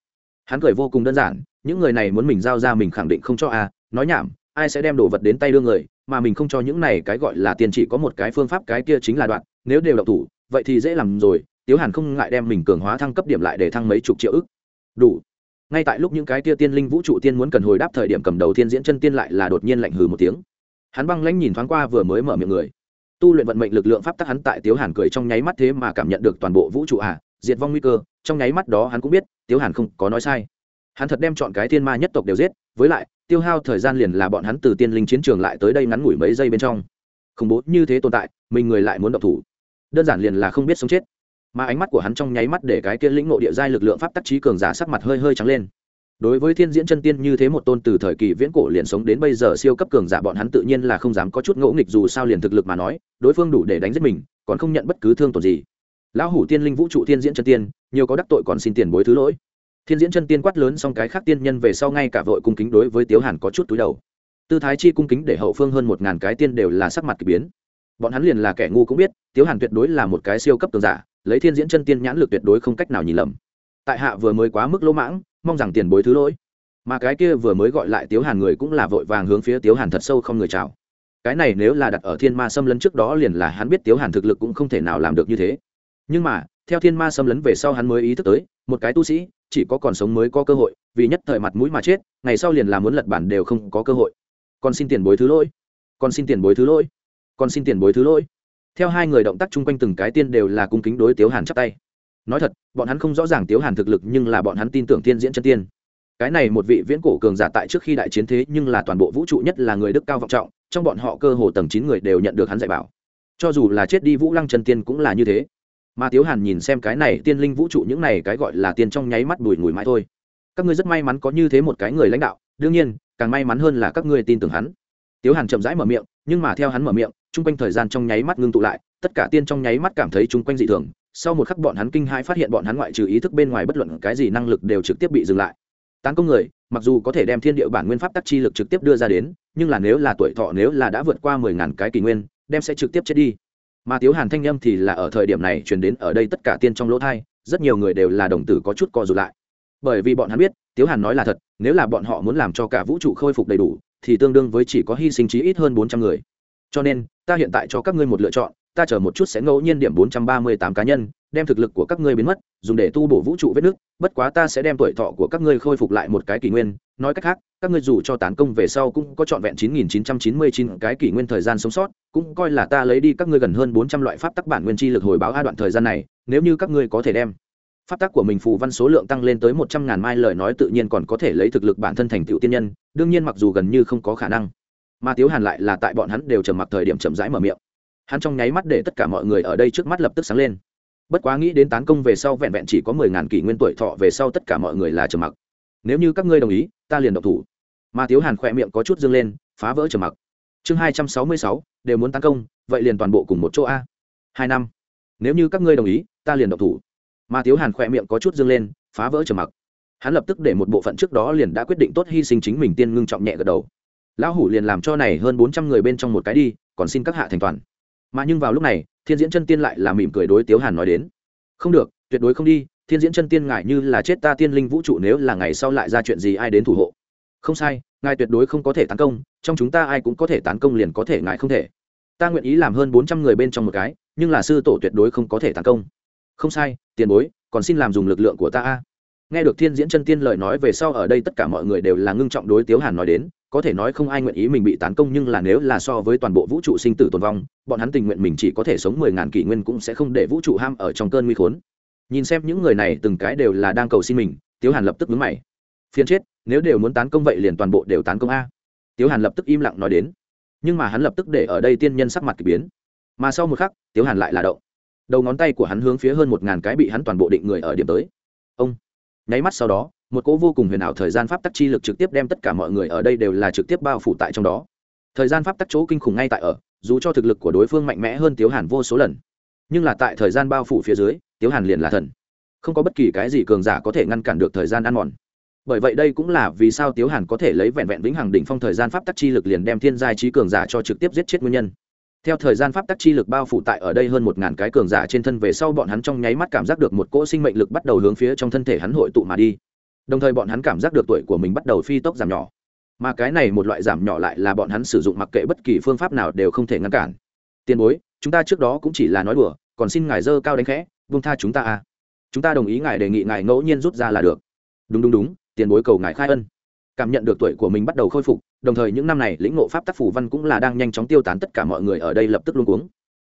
Hắn cười vô cùng đơn giản, những người này muốn mình giao ra mình khẳng định không cho a nói nhảm ai sẽ đem đồ vật đến tay đưa người, mà mình không cho những này cái gọi là tiền chỉ có một cái phương pháp, cái kia chính là đoạn, nếu đều độc thủ, vậy thì dễ làm rồi, tiếu hàn không ngại đem mình cường hóa thăng cấp điểm lại để thăng mấy chục triệu ức. Đủ. Ngay tại lúc những cái kia tiên linh vũ trụ tiên muốn cần hồi đáp thời điểm cầm đầu tiên diễn chân tiên lại là đột nhiên lạnh hừ một tiếng. Hắn băng lãnh nhìn thoáng qua vừa mới mở miệng người. Tu luyện vận mệnh lực lượng pháp tắc hắn tại tiếu hàn cười trong nháy mắt thế mà cảm nhận được toàn bộ vũ trụ à diệt vong nguy cơ, trong nháy mắt đó hắn cũng biết, tiếu hàn không có nói sai hắn thật đem chọn cái tiên ma nhất tộc đều giết, với lại, tiêu hao thời gian liền là bọn hắn từ tiên linh chiến trường lại tới đây ngắn ngủi mấy giây bên trong. Khủng bố như thế tồn tại, mình người lại muốn độc thủ. Đơn giản liền là không biết sống chết. Mà ánh mắt của hắn trong nháy mắt để cái kia lĩnh ngộ địa giai lực lượng pháp tắc trí cường giả sắc mặt hơi hơi trắng lên. Đối với thiên diễn chân tiên như thế một tôn từ thời kỳ viễn cổ liền sống đến bây giờ siêu cấp cường giả bọn hắn tự nhiên là không dám có chút ngỗ nghịch dù sao liền thực lực mà nói, đối phương đủ để đánh giết mình, còn không nhận bất cứ thương tổn gì. Lão hủ tiên linh vũ trụ thiên diễn chân tiên, nhiều có đắc tội còn xin tiền bối thứ lỗi thiên diễn chân tiên quát lớn xong cái khác tiên nhân về sau ngay cả vội cung kính đối với tiếu hàn có chút túi đầu. Tư thái chi cung kính để hậu phương hơn một ngàn cái tiên đều là sắc mặt k ỳ biến. Bọn hắn liền là kẻ ngu cũng biết, tiếu hàn tuyệt đối là một cái siêu cấp tường giả, lấy thiên diễn chân tiên nhãn lực tuyệt đối không cách nào nhìn lầm. Tại hạ vừa mới quá mức lỗ mãng, mong rằng tiền bối thứ lỗi. Mà cái kia vừa mới gọi lại tiếu hàn người cũng là vội vàng hướng phía tiếu hàn thật sâu không người chào. Cái này nếu là đặt ở thiên ma xâm lấn trước đó liền là hắn biết tiếu hàn thực lực cũng không thể nào làm được như thế. Nhưng mà, theo thiên ma xâm lấn về sau hắn mới ý thức tới, một cái tu sĩ chỉ có còn sống mới có cơ hội, vì nhất thời mặt mũi mà chết, ngày sau liền là muốn lật bản đều không có cơ hội. Còn xin tiền bối thứ lỗi. Còn xin tiền bối thứ lỗi. Còn xin tiền bối thứ lỗi. Theo hai người động tác chung quanh từng cái tiên đều là cung kính đối tiếu hàn chắp tay. Nói thật, bọn hắn không rõ ràng tiếu hàn thực lực nhưng là bọn hắn tin tưởng tiên diễn chân tiên. Cái này một vị viễn cổ cường giả tại trước khi đại chiến thế nhưng là toàn bộ vũ trụ nhất là người đức cao vọng trọng, trong bọn họ cơ hồ tầng chín người đều nhận được hắn dạy bảo. Cho dù là chết đi vũ lăng chân tiên cũng là như thế mà tiếu hàn nhìn xem cái này tiên linh vũ trụ, những này cái gọi là tiên trong nháy mắt bùi ngùi mãi thôi. Các ngươi rất may mắn có như thế một cái người lãnh đạo, đương nhiên, càng may mắn hơn là các ngươi tin tưởng hắn. Tiếu hàn chậm rãi mở miệng, nhưng mà theo hắn mở miệng, chung quanh thời gian trong nháy mắt ngưng tụ lại, tất cả tiên trong nháy mắt cảm thấy chung quanh dị thường. Sau một khắc bọn hắn kinh hãi phát hiện bọn hắn ngoại trừ ý thức bên ngoài bất luận cái gì năng lực đều trực tiếp bị dừng lại. Tán công người, mặc dù có thể đem thiên địa bản nguyên pháp tắc chi lực trực tiếp đưa ra đến, nhưng là nếu là tuổi thọ, nếu là đã vượt qua mười ngàn cái kỷ nguyên, đem sẽ trực tiếp chết đi mà tiếu hàn thanh â m thì là ở thời điểm này chuyển đến ở đây tất cả tiên trong lỗ thai, rất nhiều người đều là đồng tử có chút co rụt lại. Bởi vì bọn hắn biết, tiếu hàn nói là thật, nếu là bọn họ muốn làm cho cả vũ trụ khôi phục đầy đủ, thì tương đương với chỉ có hy sinh trí ít hơn bốn trăm người. Cho nên, ta hiện tại cho các ngươi một lựa chọn ta chờ một chút sẽ ngẫu nhiên điểm bốn trăm ba mươi tám cá nhân, đem thực lực của các ngươi biến mất, dùng để tu bổ vũ trụ vết nước, bất quá ta sẽ đem tuổi thọ của các ngươi khôi phục lại một cái kỷ nguyên. Nói cách khác, các ngươi dù cho tán công về sau cũng có trọn vẹn chín nghìn chín trăm chín mươi chín cái kỷ nguyên thời gian sống sót, cũng coi là ta lấy đi các ngươi gần hơn bốn trăm loại pháp tắc bản nguyên chi lực hồi báo a đoạn thời gian này, nếu như các ngươi có thể đem pháp tắc của mình phù văn số lượng tăng lên tới một trăm ngàn mai lời nói tự nhiên còn có thể lấy thực lực bản thân thành tựu tiên nhân, đương nhiên mặc dù gần như không có khả năng. Mà tiếu hàn lại là tại bọn hắn đều trầm mặc thời điểm chậm rãi mở miệng hắn trong nháy mắt để tất cả mọi người ở đây trước mắt lập tức sáng lên. Bất quá nghĩ đến tán công về sau vẹn vẹn chỉ có mười ngàn kỷ nguyên tuổi thọ về sau tất cả mọi người là trầm mặc. Nếu như các ngươi đồng ý, ta liền độc thủ. Mà thiếu hàn khỏe miệng có chút dâng lên, phá vỡ trầm mặc. Chương hai trăm sáu mươi sáu, đều muốn tấn công, vậy liền toàn bộ cùng một chỗ a. Hai năm. Nếu như các ngươi đồng ý, ta liền độc thủ. Mà thiếu hàn khỏe miệng có chút dâng lên, phá vỡ trầm mặc. Hắn lập tức để một bộ phận trước đó liền đã quyết định tốt hy sinh chính mình tiên ngưng trọng nhẹ gật đầu. Lão hủ liền làm cho này hơn bốn trăm người bên trong một cái đi, còn xin các hạ thành toàn mà nhưng vào lúc này, thiên diễn chân tiên lại là mỉm cười đối tiếu hàn nói đến. Không được, tuyệt đối không đi, thiên diễn chân tiên ngại như là chết ta tiên linh vũ trụ nếu là ngày sau lại ra chuyện gì ai đến thủ hộ. Không sai, ngài tuyệt đối không có thể tấn công, trong chúng ta ai cũng có thể tấn công liền có thể, ngài không thể. Ta nguyện ý làm hơn bốn trăm người bên trong một cái, nhưng là sư tổ tuyệt đối không có thể tấn công. Không sai, tiền bối, còn xin làm dùng lực lượng của ta a. Nghe được thiên diễn chân tiên lời nói về sau ở đây tất cả mọi người đều là ngưng trọng đối tiếu hàn nói đến có thể nói không ai nguyện ý mình bị tán công nhưng là nếu là so với toàn bộ vũ trụ sinh tử tồn vong, bọn hắn tình nguyện mình chỉ có thể sống mười ngàn kỷ nguyên cũng sẽ không để vũ trụ ham ở trong cơn nguy khốn. Nhìn xem những người này từng cái đều là đang cầu xin mình, tiếu hàn lập tức vướng mày. Phiên chết, nếu đều muốn tán công vậy liền toàn bộ đều tán công a. Tiếu hàn lập tức im lặng nói đến. Nhưng mà hắn lập tức để ở đây tiên nhân sắc mặt k ỳ biến. Mà sau một khắc, tiếu hàn lại là động. Đầu ngón tay của hắn hướng phía hơn một ngàn cái bị hắn toàn bộ định người ở điểm tới. Ông, nháy mắt sau đó một cỗ vô cùng huyền ảo thời gian pháp tắc chi lực trực tiếp đem tất cả mọi người ở đây đều là trực tiếp bao phủ tại trong đó. Thời gian pháp tắc chỗ kinh khủng ngay tại ở, dù cho thực lực của đối phương mạnh mẽ hơn tiếu hàn vô số lần, nhưng là tại thời gian bao phủ phía dưới, tiếu hàn liền là thần. Không có bất kỳ cái gì cường giả có thể ngăn cản được thời gian ăn mòn. Bởi vậy đây cũng là vì sao tiếu hàn có thể lấy vẹn vẹn vĩnh hằng đỉnh phong thời gian pháp tắc chi lực liền đem thiên giai trí cường giả cho trực tiếp giết chết nguyên nhân. Theo thời gian pháp tắc chi lực bao phủ tại ở đây hơn một ngàn cái cường giả trên thân về sau bọn hắn trong nháy mắt cảm giác được một cỗ sinh mệnh lực bắt đầu hướng phía trong thân thể hắn hội tụ mà đi đồng thời bọn hắn cảm giác được tuổi của mình bắt đầu phi tốc giảm nhỏ. Mà cái này một loại giảm nhỏ lại là bọn hắn sử dụng mặc kệ bất kỳ phương pháp nào đều không thể ngăn cản. Tiền bối, chúng ta trước đó cũng chỉ là nói đùa, còn xin ngài dơ cao đánh khẽ vung tha chúng ta à. Chúng ta đồng ý ngài đề nghị ngài ngẫu nhiên rút ra là được. Đúng đúng đúng, tiền bối cầu ngài khai ân. Cảm nhận được tuổi của mình bắt đầu khôi phục, đồng thời những năm này lĩnh ngộ pháp tác phủ văn cũng là đang nhanh chóng tiêu tán tất cả mọi người ở đây lập tức luôn cuống.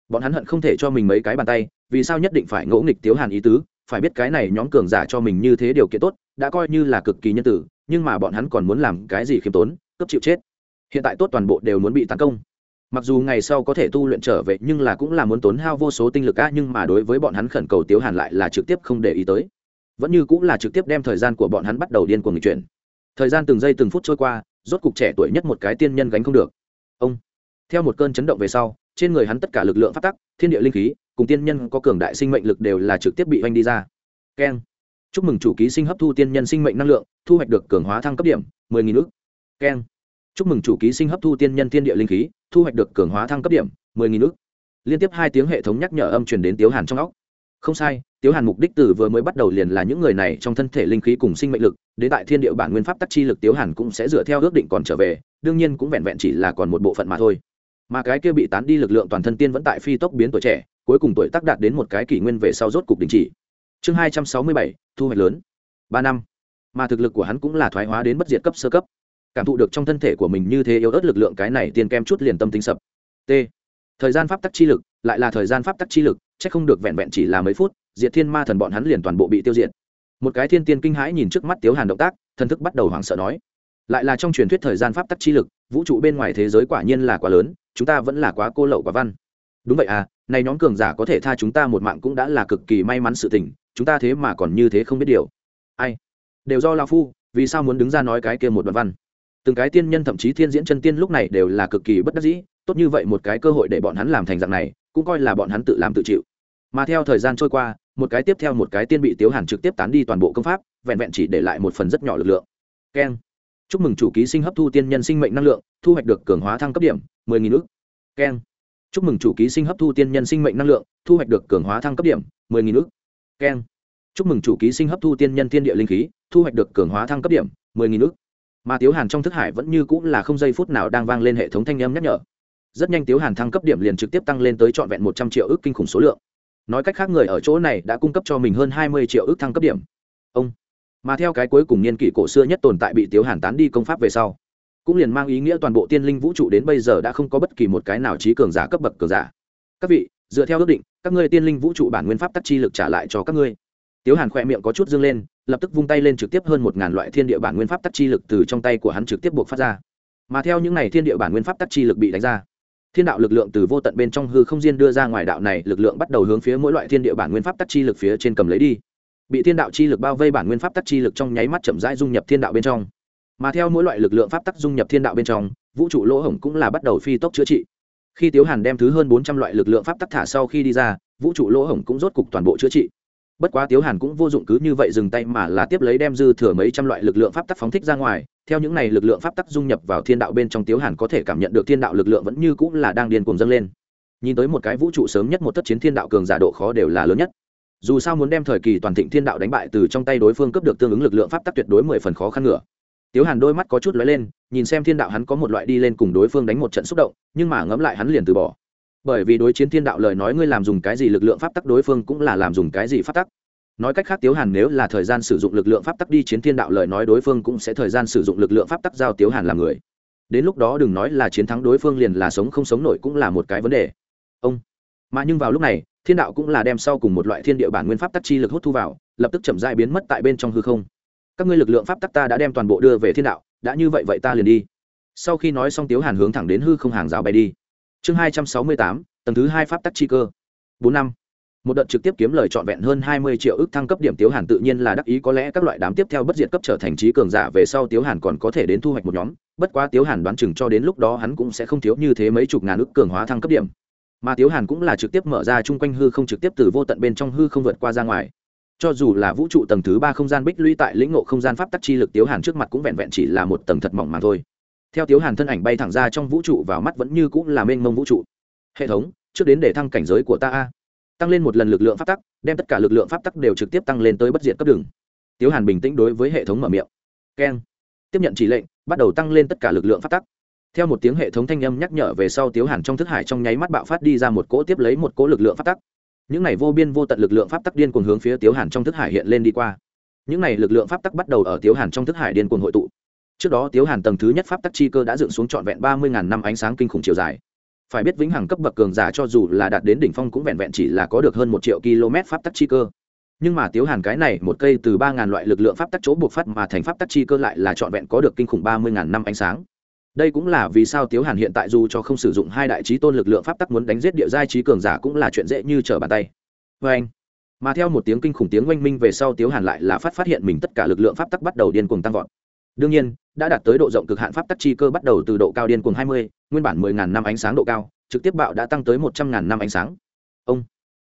Bọn hắn hận không thể cho mình mấy cái bàn tay, vì sao nhất định phải ngỗ nghịch tiếu hàn ý tứ? Phải biết cái này nhóm cường giả cho mình như thế điều kiện tốt, đã coi như là cực kỳ nhân tử, nhưng mà bọn hắn còn muốn làm cái gì khiêm tốn cấp chịu chết. Hiện tại tốt toàn bộ đều muốn bị tấn công. Mặc dù ngày sau có thể tu luyện trở về, nhưng là cũng là muốn tốn hao vô số tinh lực á, nhưng mà đối với bọn hắn khẩn cầu tiếu hàn lại là trực tiếp không để ý tới. Vẫn như cũng là trực tiếp đem thời gian của bọn hắn bắt đầu điên cuồng chuyển. Thời gian từng giây từng phút trôi qua, rốt cục trẻ tuổi nhất một cái tiên nhân gánh không được. Ông, theo một cơn chấn động về sau trên người hắn tất cả lực lượng phát tắc, thiên địa linh khí, cùng tiên nhân có cường đại sinh mệnh lực đều là trực tiếp bị oanh đi ra. Keng. Chúc mừng chủ ký sinh hấp thu tiên nhân sinh mệnh năng lượng, thu hoạch được cường hóa thăng cấp điểm, mười nghìn ước keng. Chúc mừng chủ ký sinh hấp thu tiên nhân thiên địa linh khí, thu hoạch được cường hóa thăng cấp điểm, mười nghìn ước liên tiếp hai tiếng hệ thống nhắc nhở âm truyền đến tiếu hàn trong óc. Không sai, tiếu hàn mục đích từ vừa mới bắt đầu liền là những người này trong thân thể linh khí cùng sinh mệnh lực, đến tại thiên địa bản nguyên pháp tắc chi lực tiếu hàn cũng sẽ dựa theo ước định còn trở về, đương nhiên cũng vẹn vẹn chỉ là còn một bộ phận mà thôi mà cái kia bị tán đi lực lượng toàn thân tiên vẫn tại phi tốc biến tuổi trẻ, cuối cùng tuổi tác đạt đến một cái kỷ nguyên về sau rốt cục đình chỉ. Chương hai trăm sáu mươi bảy, thu hoạch lớn. Ba năm. Mà thực lực của hắn cũng là thoái hóa đến bất diệt cấp sơ cấp. Cảm thụ được trong thân thể của mình như thế yếu ớt lực lượng cái này tiên kem chút liền tâm tính sập. T. Thời gian pháp tắc chi lực, lại là thời gian pháp tắc chi lực c h ắ c không được vẹn vẹn chỉ là mấy phút, diệt thiên ma thần bọn hắn liền toàn bộ bị tiêu diệt. Một cái thiên tiên kinh hãi nhìn trước mắt tiếu hàn động tác thần thức bắt đầu hoảng sợ nói lại là trong truyền thuyết thời gian pháp tắc chi lực, vũ trụ bên ngoài thế giới quả nhiên là quá lớn, chúng ta vẫn là quá cô lậu quả văn. Đúng vậy à này nhóm cường giả có thể tha chúng ta một mạng cũng đã là cực kỳ may mắn sự tình, chúng ta thế mà còn như thế không biết điều. Ai? Đều do lao phu, vì sao muốn đứng ra nói cái kia một đoạn văn? Từng cái tiên nhân thậm chí thiên diễn chân tiên lúc này đều là cực kỳ bất đắc dĩ, tốt như vậy một cái cơ hội để bọn hắn làm thành dạng này, cũng coi là bọn hắn tự làm tự chịu. Mà theo thời gian trôi qua, một cái tiếp theo một cái tiên bị tiếu hàn trực tiếp tán đi toàn bộ công pháp, vẹn vẹn chỉ để lại một phần rất nhỏ lực lượng. Keng chúc mừng chủ ký sinh hấp thu tiên nhân sinh mệnh năng lượng, thu hoạch được cường hóa thăng cấp điểm, mười nghìn ước keng. Chúc mừng chủ ký sinh hấp thu tiên nhân sinh mệnh năng lượng, thu hoạch được cường hóa thăng cấp điểm, mười nghìn ước keng. Chúc mừng chủ ký sinh hấp thu tiên nhân thiên địa linh khí, thu hoạch được cường hóa thăng cấp điểm, mười nghìn ước mà tiếu hàn trong thức hải vẫn như cũng là không giây phút nào đang vang lên hệ thống thanh âm nhắc nhở. Rất nhanh tiếu hàn thăng cấp điểm liền trực tiếp tăng lên tới trọn vẹn một trăm triệu ước kinh khủng số lượng. Nói cách khác người ở chỗ này đã cung cấp cho mình hơn hai mươi triệu ước thăng cấp điểm. Ông mà theo cái cuối cùng niên kỷ cổ xưa nhất tồn tại bị tiếu hàn tán đi công pháp về sau, cũng liền mang ý nghĩa toàn bộ tiên linh vũ trụ đến bây giờ đã không có bất kỳ một cái nào trí cường giả cấp bậc cường giả. Các vị, dựa theo ước định, các ngươi tiên linh vũ trụ bản nguyên pháp tắc chi lực trả lại cho các ngươi. Tiếu hàn khỏe miệng có chút dương lên, lập tức vung tay lên trực tiếp hơn một ngàn loại thiên địa bản nguyên pháp tắc chi lực từ trong tay của hắn trực tiếp buộc phát ra. Mà theo những n à y thiên địa bản nguyên pháp tắc chi lực bị đánh ra, thiên đạo lực lượng từ vô tận bên trong hư không diên đưa ra ngoài đạo này lực lượng bắt đầu hướng phía mỗi loại thiên địa bản nguyên pháp tắc chi lực phía trên cầm lấy đi bị thiên đạo chi lực bao vây bản nguyên pháp tắc chi lực trong nháy mắt chậm rãi dung nhập thiên đạo bên trong. Mà theo mỗi loại lực lượng pháp tắc dung nhập thiên đạo bên trong, vũ trụ lỗ hổng cũng là bắt đầu phi tốc chữa trị. Khi tiếu hàn đem thứ hơn bốn trăm loại lực lượng pháp tắc thả sau khi đi ra, vũ trụ lỗ hổng cũng rốt cục toàn bộ chữa trị. Bất quá tiếu hàn cũng vô dụng cứ như vậy dừng tay mà là tiếp lấy đem dư thừa mấy trăm loại lực lượng pháp tắc phóng thích ra ngoài. Theo những này lực lượng pháp tắc dung nhập vào thiên đạo bên trong tiếu hàn có thể cảm nhận được thiên đạo lực lượng vẫn như cũng là đang điên cuồng dâng lên. Nhìn tới một cái vũ trụ sớm nhất một thất chiến thiên đạo cường giả độ khó đều là lớn nhất dù sao muốn đem thời kỳ toàn thịnh thiên đạo đánh bại từ trong tay đối phương cấp được tương ứng lực lượng pháp tắc tuyệt đối mười phần khó khăn ngựa tiếu hàn đôi mắt có chút lóe lên, nhìn xem thiên đạo hắn có một loại đi lên cùng đối phương đánh một trận xúc động, nhưng mà ngẫm lại hắn liền từ bỏ. Bởi vì đối chiến thiên đạo lời nói ngươi làm dùng cái gì lực lượng pháp tắc đối phương cũng là làm dùng cái gì pháp tắc. Nói cách khác tiếu hàn nếu là thời gian sử dụng lực lượng pháp tắc đi chiến thiên đạo lời nói đối phương cũng sẽ thời gian sử dụng lực lượng pháp tắc giao tiếu hàn làm người. Đến lúc đó đừng nói là chiến thắng đối phương liền là sống không sống nổi cũng là một cái vấn đề. Ông. Mà nhưng vào lúc này thiên đạo cũng là đem sau cùng một loại thiên địa bản nguyên pháp tắc chi lực hút thu vào, lập tức chậm dại biến mất tại bên trong hư không. Các ngươi lực lượng pháp tắc ta đã đem toàn bộ đưa về thiên đạo, đã như vậy vậy ta liền đi. Sau khi nói xong tiếu hàn hướng thẳng đến hư không hàng rào bay đi. Chương hai trăm sáu mươi tám, tầng thứ hai pháp tắc chi cơ. Bốn năm. Một đợt trực tiếp kiếm lời trọn vẹn hơn hai mươi triệu ước thăng cấp điểm tiếu hàn tự nhiên là đắc ý, có lẽ các loại đám tiếp theo bất diệt cấp trở thành trí cường giả về sau tiếu hàn còn có thể đến thu hoạch một nhóm, bất quá tiếu hàn đoán chừng cho đến lúc đó hắn cũng sẽ không thiếu như thế mấy chục ngàn ước cường hóa thăng cấp điểm mà tiếu hàn cũng là trực tiếp mở ra chung quanh hư không trực tiếp từ vô tận bên trong hư không vượt qua ra ngoài. Cho dù là vũ trụ tầng thứ ba không gian bích lũy tại lĩnh ngộ không gian pháp tắc chi lực, tiếu hàn trước mặt cũng vẹn vẹn chỉ là một tầng thật mỏng mà thôi. Theo tiếu hàn thân ảnh bay thẳng ra trong vũ trụ, vào mắt vẫn như cũng là mênh mông vũ trụ. Hệ thống, trước đến để thăng cảnh giới của ta a. Tăng lên một lần lực lượng pháp tắc, đem tất cả lực lượng pháp tắc đều trực tiếp tăng lên tới bất diệt cấp đường. Tiếu hàn bình tĩnh đối với hệ thống mở miệng. Keng. Tiếp nhận chỉ lệnh, bắt đầu tăng lên tất cả lực lượng pháp tắc theo một tiếng hệ thống thanh âm nhắc nhở về sau tiếu hàn trong thức hải trong nháy mắt bạo phát đi ra một cỗ tiếp lấy một cỗ lực lượng phát tắc. Những này vô biên vô tận lực lượng pháp tắc điên cuồng hướng phía tiếu hàn trong thức hải hiện lên đi qua. Những này lực lượng pháp tắc bắt đầu ở tiếu hàn trong thức hải điên cuồng hội tụ. Trước đó tiếu hàn tầng thứ nhất pháp tắc chi cơ đã dựng xuống trọn vẹn ba mươi ngàn năm ánh sáng kinh khủng chiều dài. Phải biết vĩnh hằng cấp bậc cường giả cho dù là đạt đến đỉnh phong cũng vẹn vẹn chỉ là có được hơn một triệu km pháp tắc chi cơ. Nhưng mà tiếu hàn cái này một cây từ ba ngàn loại lực lượng pháp tắc chỗ buộc phát mà thành pháp tắc chi cơ lại là trọn vẹn có được kinh khủng ba mươi ngàn năm ánh sáng đây cũng là vì sao tiếu hàn hiện tại dù cho không sử dụng hai đại trí tôn lực lượng pháp tắc muốn đánh giết địa giai trí cường giả cũng là chuyện dễ như trở bàn tay. Vê anh, mà theo một tiếng kinh khủng tiếng oanh minh về sau tiếu hàn lại là phát phát hiện mình tất cả lực lượng pháp tắc bắt đầu điên cuồng tăng vọt. Đương nhiên, đã đạt tới độ rộng cực hạn pháp tắc chi cơ bắt đầu từ độ cao điên cuồng hai mươi, nguyên bản mười ngàn năm ánh sáng độ cao, trực tiếp bạo đã tăng tới một trăm ngàn năm ánh sáng. Ông,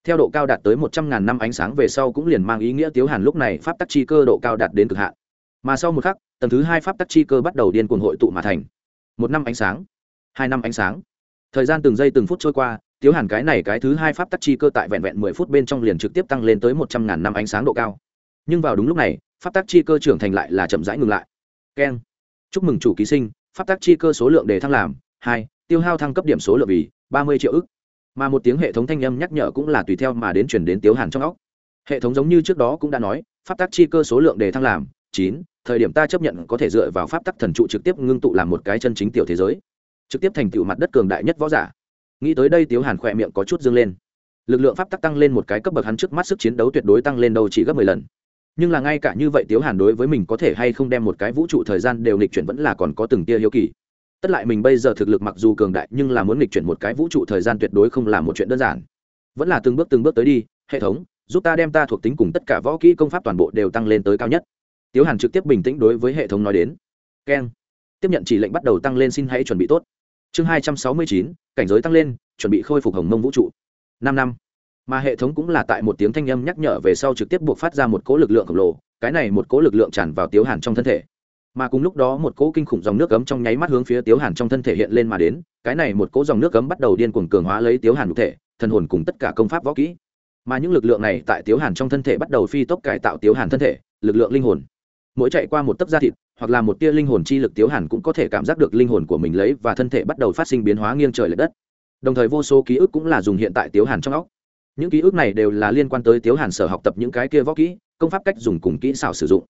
theo độ cao đạt tới một trăm ngàn năm ánh sáng về sau cũng liền mang ý nghĩa tiếu hàn lúc này pháp tắc chi cơ độ cao đạt đến cực hạn. Mà sau một khắc, tầng thứ hai pháp tắc chi cơ bắt đầu điên cuồng hội tụ mà thành một năm ánh sáng, hai năm ánh sáng. Thời gian từng giây từng phút trôi qua tiếu hàn cái này cái thứ hai pháp tắc chi cơ tại vẹn vẹn mười phút bên trong liền trực tiếp tăng lên tới một trăm ngàn năm ánh sáng độ cao. Nhưng vào đúng lúc này, pháp tắc chi cơ trưởng thành lại là chậm rãi ngừng lại. Keng. Chúc mừng chủ ký sinh, pháp tắc chi cơ số lượng đề thăng làm hai, tiêu hao thăng cấp điểm số lượng vì ba mươi triệu ức. Mà một tiếng hệ thống thanh âm nhắc nhở cũng là tùy theo mà đến chuyển đến tiếu hàn trong óc. Hệ thống giống như trước đó cũng đã nói, pháp tắc chi cơ số lượng đề thăng làm chín thời điểm ta chấp nhận có thể dựa vào pháp tắc thần trụ trực tiếp ngưng tụ làm một cái chân chính tiểu thế giới. Trực tiếp thành tựu mặt đất cường đại nhất võ giả. Nghĩ tới đây tiếu hàn khỏe miệng có chút dương lên. Lực lượng pháp tắc tăng lên một cái cấp bậc hắn trước mắt sức chiến đấu tuyệt đối tăng lên đâu chỉ gấp mười lần. Nhưng là ngay cả như vậy tiếu hàn đối với mình có thể hay không đem một cái vũ trụ thời gian đều nghịch chuyển vẫn là còn có từng tia hiếu kỳ. Tất lại mình bây giờ thực lực mặc dù cường đại nhưng là muốn nghịch chuyển một cái vũ trụ thời gian tuyệt đối không là một chuyện đơn giản. Vẫn là từng bước từng bước tới đi, hệ thống, giúp ta đem ta thuộc tính cùng tất cả võ kỹ công pháp toàn bộ đều tăng lên tới cao nhất tiếu hàn trực tiếp bình tĩnh đối với hệ thống nói đến. Keng. Tiếp nhận chỉ lệnh bắt đầu tăng lên xin hãy chuẩn bị tốt. Chương hai trăm sáu mươi chín, cảnh giới tăng lên, chuẩn bị khôi phục hồng mông vũ trụ. Năm năm. Mà hệ thống cũng là tại một tiếng thanh âm nhắc nhở về sau trực tiếp buộc phát ra một cỗ lực lượng khổng lồ, cái này một cỗ lực lượng tràn vào tiếu hàn trong thân thể. Mà cùng lúc đó một cỗ kinh khủng dòng nước cấm trong nháy mắt hướng phía tiếu hàn trong thân thể hiện lên mà đến, cái này một cỗ dòng nước cấm bắt đầu điên cuồng cường hóa lấy tiếu hàn cụ thể, thần hồn cùng tất cả công pháp võ kỹ. Mà những lực lượng này tại tiếu hàn trong thân thể bắt đầu phi tốc cải tạo tiếu hàn thân thể, lực lượng linh hồn mỗi chạy qua một tấc da thịt, hoặc là một tia linh hồn chi lực, tiếu hàn cũng có thể cảm giác được linh hồn của mình lấy và thân thể bắt đầu phát sinh biến hóa nghiêng trời l ệ đất. Đồng thời vô số ký ức cũng là dùng hiện tại tiếu hàn trong óc. Những ký ức này đều là liên quan tới tiếu hàn sở học tập những cái kia võ kỹ, công pháp cách dùng cùng kỹ xảo sử dụng.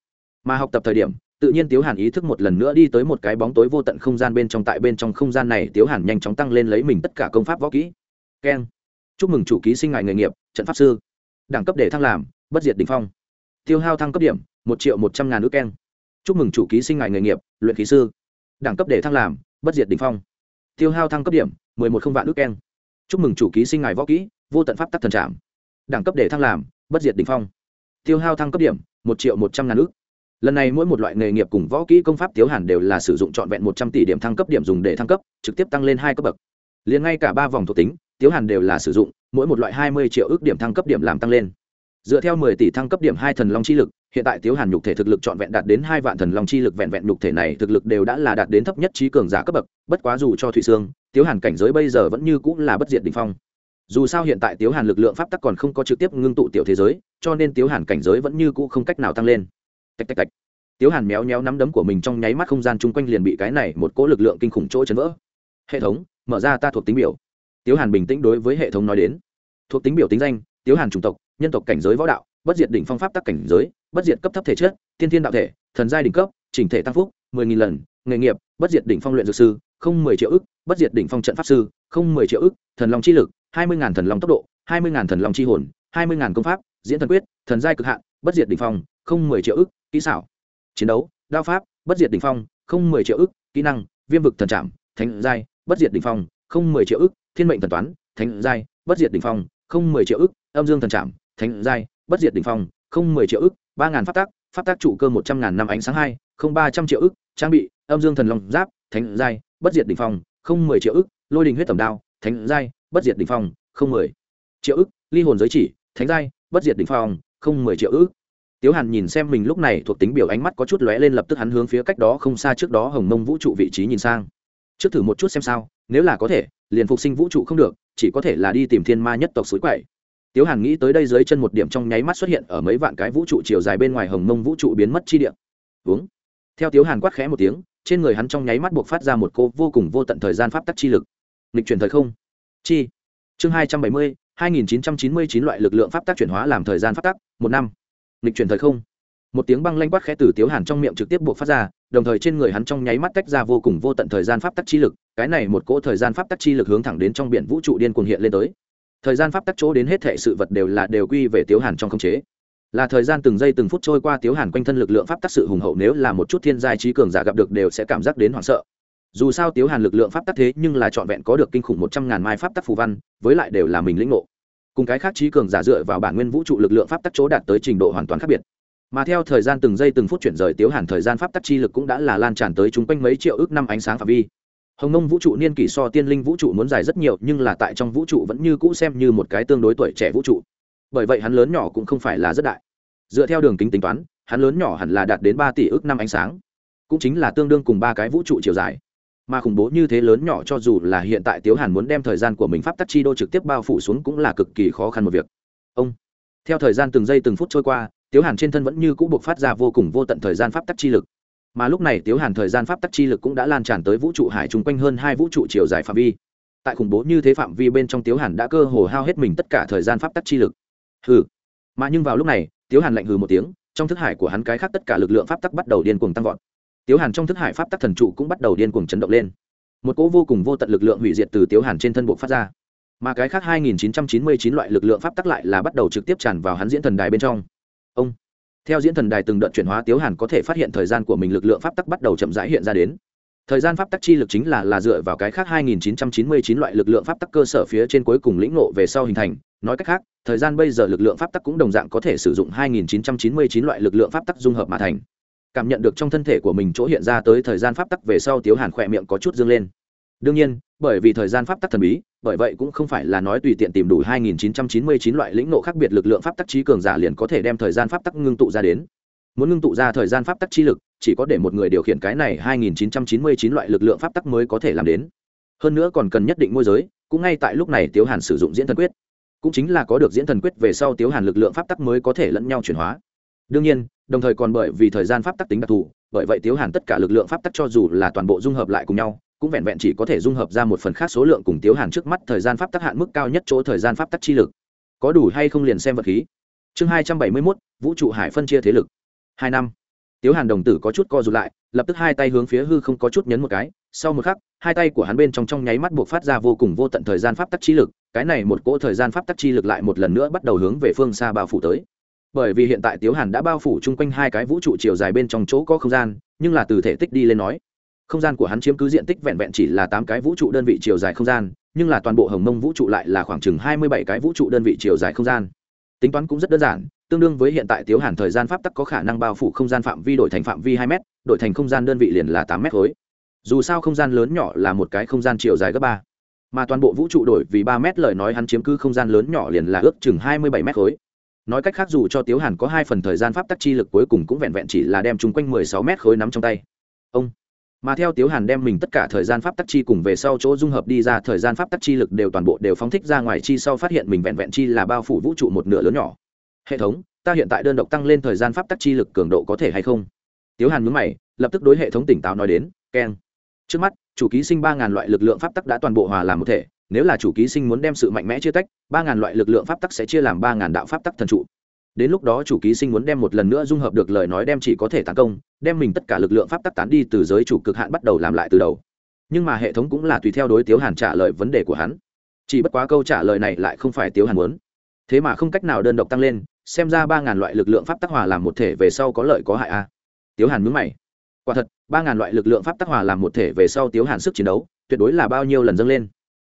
Mà học tập thời điểm, tự nhiên tiếu hàn ý thức một lần nữa đi tới một cái bóng tối vô tận không gian bên trong, tại bên trong không gian này, tiếu hàn nhanh chóng tăng lên lấy mình tất cả công pháp võ kỹ. Keng. Chúc mừng chủ ký sinh ngại nghề nghiệp trận pháp sư. Đẳng cấp để thăng làm, bất diệt đ ỉ n h phong tiêu hao thăng cấp điểm, một triệu một trăm ngàn ước keng chúc mừng chủ ký sinh ngại nghề nghiệp, luyện k h í sư. Đẳng cấp để thăng làm, bất diệt đ ỉ n h phong. Tiêu hao thăng cấp điểm, mười một không vạn ước keng chúc mừng chủ ký sinh ngài võ kỹ, vô tận pháp tắc thần trạm đẳng cấp để thăng làm, bất diệt đ ỉ n h phong. Tiêu hao thăng cấp điểm, một triệu một trăm ngàn ước. Lần này mỗi một loại nghề nghiệp cùng võ kỹ công pháp tiếu hàn đều là sử dụng trọn vẹn một trăm tỷ điểm thăng cấp điểm dùng để thăng cấp, trực tiếp tăng lên hai cấp bậc. Liền ngay cả ba vòng thuộc tính, tiếu hàn đều là sử dụng, mỗi một loại hai mươi triệu ước điểm thăng cấp điểm làm tăng lên dựa theo mười tỷ thăng cấp điểm hai thần long chi lực, hiện tại tiếu hàn nhục thể thực lực trọn vẹn đạt đến hai vạn thần long chi lực vẹn vẹn nhục thể này thực lực đều đã là đạt đến thấp nhất trí cường giả cấp bậc, bất quá dù cho thụy sương, tiếu hàn cảnh giới bây giờ vẫn như cũng là bất diệt đỉnh phong. Dù sao hiện tại tiếu hàn lực lượng pháp tắc còn không có trực tiếp ngưng tụ tiểu thế giới, cho nên tiếu hàn cảnh giới vẫn như cũ không cách nào tăng lên. Tạch tạch tạch. Tiếu hàn méo méo nắm đấm của mình trong nháy mắt không gian chung quanh liền bị cái này một cỗ lực lượng kinh khủng chỗ chấn vỡ. Hệ thống, mở ra ta thuộc tính biểu. Tiếu hàn bình tĩnh đối với hệ thống nói đến. Thuộc tính biểu tính danh, tiếu hàn chủng tộc nhân tộc cảnh giới võ đạo, bất diệt đỉnh phong pháp tắc cảnh giới, bất diệt cấp thấp thể chất, tiên thiên đạo thể, thần giai đỉnh cấp, chỉnh thể tăng phúc, mười nghìn lần, nghề nghiệp, bất diệt đỉnh phong luyện dược sư, không mười triệu ức, bất diệt đỉnh phong trận pháp sư, không mười triệu ức, thần long chi lực, hai mươi ngàn thần long tốc độ, hai mươi ngàn thần long chi hồn, hai mươi ngàn công pháp, diễn thần quyết, thần giai cực hạn, bất diệt đỉnh phong, không mười triệu ức, kỹ xảo, chiến đấu, đao pháp, bất diệt đỉnh phong, không mười triệu ức, kỹ năng, viêm vực thần trảm, thánh giai, bất diệt đỉnh phong, không mười triệu ức, thiên mệnh thần toán, thánh giai, bất diệt đỉnh phong, không mười triệu ức, âm dương thần trảm thánh giai, bất diệt đỉnh phong, không mười triệu ức, ba ngàn phát tác phát tác trụ cơ một trăm ngàn năm ánh sáng hai, không ba trăm triệu ức, trang bị, âm dương thần long giáp, thánh giai, bất diệt đỉnh phong, không mười triệu ức, lôi đình huyết tầm đao, thánh giai, bất diệt đỉnh phong, không mười triệu ức, ly hồn giới chỉ, thánh giai, bất diệt đỉnh phong, không mười triệu ức. Tiếu hàn nhìn xem mình lúc này thuộc tính biểu ánh mắt có chút lóe lên lập tức hắn hướng phía cách đó không xa trước đó hồng mông vũ trụ vị trí nhìn sang. Trước thử một chút xem sao, nếu là có thể, liền phục sinh vũ trụ không được, chỉ có thể là đi tìm thiên ma nhất tộc suối quậy tiếu hàn nghĩ tới đây dưới chân một điểm trong nháy mắt xuất hiện ở mấy vạn cái vũ trụ chiều dài bên ngoài hồng mông vũ trụ biến mất chi điểm uống. Theo tiếu hàn quát khẽ một tiếng, trên người hắn trong nháy mắt buộc phát ra một cô vô cùng vô tận thời gian pháp tắc chi lực. Lịch chuyển thời không. Chi. Chương hai trăm bảy mươi, hai nghìn chín trăm chín mươi chín loại lực lượng pháp tắc chuyển hóa làm thời gian pháp tắc, một năm. Lịch chuyển thời không. Một tiếng băng lanh quát khẽ từ tiếu hàn trong miệng trực tiếp buộc phát ra, đồng thời trên người hắn trong nháy mắt tách ra vô cùng vô tận thời gian pháp tắc chi lực, cái này một cỗ thời gian pháp tắc chi lực hướng thẳng đến trong biển vũ trụ điên cuồng hiện lên tới thời gian pháp tắc chỗ đến hết thệ sự vật đều là đều quy về tiếu hàn trong khống chế. Là thời gian từng giây từng phút trôi qua tiếu hàn quanh thân lực lượng pháp tắc sự hùng hậu nếu là một chút thiên giai trí cường giả gặp được đều sẽ cảm giác đến hoảng sợ. Dù sao tiếu hàn lực lượng pháp tắc thế nhưng là trọn vẹn có được kinh khủng một trăm ngàn mai pháp tắc phù văn, với lại đều là mình lĩnh ngộ. Cùng cái khác trí cường giả dựa vào bản nguyên vũ trụ lực lượng pháp tắc chỗ đạt tới trình độ hoàn toàn khác biệt. Mà theo thời gian từng giây từng phút chuyển rời tiếu hàn thời gian pháp tắc chi lực cũng đã là lan tràn tới chung quanh mấy triệu ước năm ánh sáng phạm vi hồng nông vũ trụ niên kỷ so tiên linh vũ trụ muốn dài rất nhiều, nhưng là tại trong vũ trụ vẫn như cũ xem như một cái tương đối tuổi trẻ vũ trụ. Bởi vậy hắn lớn nhỏ cũng không phải là rất đại. Dựa theo đường kính tính toán, hắn lớn nhỏ hẳn là đạt đến ba tỷ ước năm ánh sáng. Cũng chính là tương đương cùng ba cái vũ trụ chiều dài. Mà khủng bố như thế lớn nhỏ cho dù là hiện tại tiếu hàn muốn đem thời gian của mình pháp tắc chi đô trực tiếp bao phủ xuống cũng là cực kỳ khó khăn một việc. Ông, theo thời gian từng giây từng phút trôi qua, tiếu hàn trên thân vẫn như cũ buộc phát ra vô cùng vô tận thời gian pháp tắc chi lực mà lúc này tiếu hàn thời gian pháp tắc chi lực cũng đã lan tràn tới vũ trụ hải chung quanh hơn hai vũ trụ chiều dài phạm vi. Tại khủng bố như thế phạm vi bên trong tiếu hàn đã cơ hồ hao hết mình tất cả thời gian pháp tắc chi lực. Hừ. Mà nhưng vào lúc này, tiếu hàn lạnh hừ một tiếng, trong thức hải của hắn cái khác tất cả lực lượng pháp tắc bắt đầu điên cuồng tăng vọt. Tiếu hàn trong thức hải pháp tắc thần trụ cũng bắt đầu điên cuồng chấn động lên. Một cỗ vô cùng vô tận lực lượng hủy diệt từ tiếu hàn trên thân bộ phát ra. Mà cái khác 2999 loại lực lượng pháp tắc lại là bắt đầu trực tiếp tràn vào hắn diễn thần đài bên trong. Ông theo diễn thần đài từng đợt chuyển hóa, tiếu hàn có thể phát hiện thời gian của mình lực lượng pháp tắc bắt đầu chậm rãi hiện ra đến. Thời gian pháp tắc chi lực chính là là dựa vào cái khác 2999 loại lực lượng pháp tắc cơ sở phía trên cuối cùng lĩnh ngộ về sau hình thành. Nói cách khác, thời gian bây giờ lực lượng pháp tắc cũng đồng dạng có thể sử dụng 2999 loại lực lượng pháp tắc dung hợp mà thành. Cảm nhận được trong thân thể của mình chỗ hiện ra tới thời gian pháp tắc về sau, tiếu hàn khỏe miệng có chút dương lên đương nhiên, bởi vì thời gian pháp tắc thần bí, bởi vậy cũng không phải là nói tùy tiện tìm đủ 2999 loại lĩnh nộ khác biệt lực lượng pháp tắc trí cường giả liền có thể đem thời gian pháp tắc ngưng tụ ra đến. Muốn ngưng tụ ra thời gian pháp tắc chi lực, chỉ có để một người điều khiển cái này 2999 loại lực lượng pháp tắc mới có thể làm đến. Hơn nữa còn cần nhất định môi giới, cũng ngay tại lúc này tiếu hàn sử dụng diễn thần quyết. Cũng chính là có được diễn thần quyết về sau tiếu hàn lực lượng pháp tắc mới có thể lẫn nhau chuyển hóa. Đương nhiên, đồng thời còn bởi vì thời gian pháp tắc tính đặc thù, bởi vậy tiếu hàn tất cả lực lượng pháp tắc cho dù là toàn bộ dung hợp lại cùng nhau cũng vẹn vẹn chỉ có thể dung hợp ra một phần khác số lượng cùng tiếu hàn trước mắt thời gian pháp tắc hạn mức cao nhất chỗ thời gian pháp tắc chi lực. Có đủ hay không liền xem vật khí. Chương hai trăm bảy mươi mốt, vũ trụ hải phân chia thế lực. Hai năm. Tiếu hàn đồng tử có chút co rụt lại, lập tức hai tay hướng phía hư không có chút nhấn một cái. Sau một khắc, hai tay của hắn bên trong trong nháy mắt buộc phát ra vô cùng vô tận thời gian pháp tắc chi lực, cái này một cỗ thời gian pháp tắc chi lực lại một lần nữa bắt đầu hướng về phương xa bao phủ tới. Bởi vì hiện tại tiếu hàn đã bao phủ chung quanh hai cái vũ trụ chiều dài bên trong chỗ có không gian, nhưng là từ thể tích đi lên nói không gian của hắn chiếm cứ diện tích vẹn vẹn chỉ là tám cái vũ trụ đơn vị chiều dài không gian, nhưng là toàn bộ hồng mông vũ trụ lại là khoảng chừng hai mươi bảy cái vũ trụ đơn vị chiều dài không gian. Tính toán cũng rất đơn giản, tương đương với hiện tại tiếu hàn thời gian pháp tắc có khả năng bao phủ không gian phạm vi đổi thành phạm vi hai m đổi thành không gian đơn vị liền là tám m khối. Dù sao không gian lớn nhỏ là một cái không gian chiều dài gấp ba. Mà toàn bộ vũ trụ đổi vì ba m lời nói hắn chiếm cứ không gian lớn nhỏ liền là ước chừng hai mươi bảy m khối. Nói cách khác dù cho tiếu hàn có hai phần thời gian pháp tắc chi lực cuối cùng cũng vẹn vẹn chỉ là đem chung quanh mười sáu mét khối nắm trong tay. Ông! Mà theo tiếu hàn đem mình tất cả thời gian pháp tắc chi cùng về sau chỗ dung hợp đi ra, thời gian pháp tắc chi lực đều toàn bộ đều phóng thích ra ngoài chi sau phát hiện mình vẹn vẹn chi là bao phủ vũ trụ một nửa lớn nhỏ. Hệ thống, ta hiện tại đơn độc tăng lên thời gian pháp tắc chi lực cường độ có thể hay không? Tiếu hàn mướn mày, lập tức đối hệ thống tỉnh táo nói đến keng trước mắt, chủ ký sinh ba ngàn loại lực lượng pháp tắc đã toàn bộ hòa làm một thể, nếu là chủ ký sinh muốn đem sự mạnh mẽ chia tách, ba ngàn loại lực lượng pháp tắc sẽ chia làm ba ngàn đạo pháp tắc thần trụ đến lúc đó chủ ký sinh muốn đem một lần nữa dung hợp được lời nói đem chỉ có thể tấn công, đem mình tất cả lực lượng pháp tắc tán đi từ giới chủ cực hạn bắt đầu làm lại từ đầu. Nhưng mà hệ thống cũng là tùy theo đối tiếu hàn trả lời vấn đề của hắn. Chỉ bất quá câu trả lời này lại không phải tiếu hàn muốn. Thế mà không cách nào đơn độc tăng lên, xem ra ba ngàn loại lực lượng pháp tắc hòa làm một thể về sau có lợi có hại a. À. tiếu hàn mướn mày. Quả thật, ba ngàn loại lực lượng pháp tắc hòa làm một thể về sau tiếu hàn sức chiến đấu tuyệt đối là bao nhiêu lần dâng lên.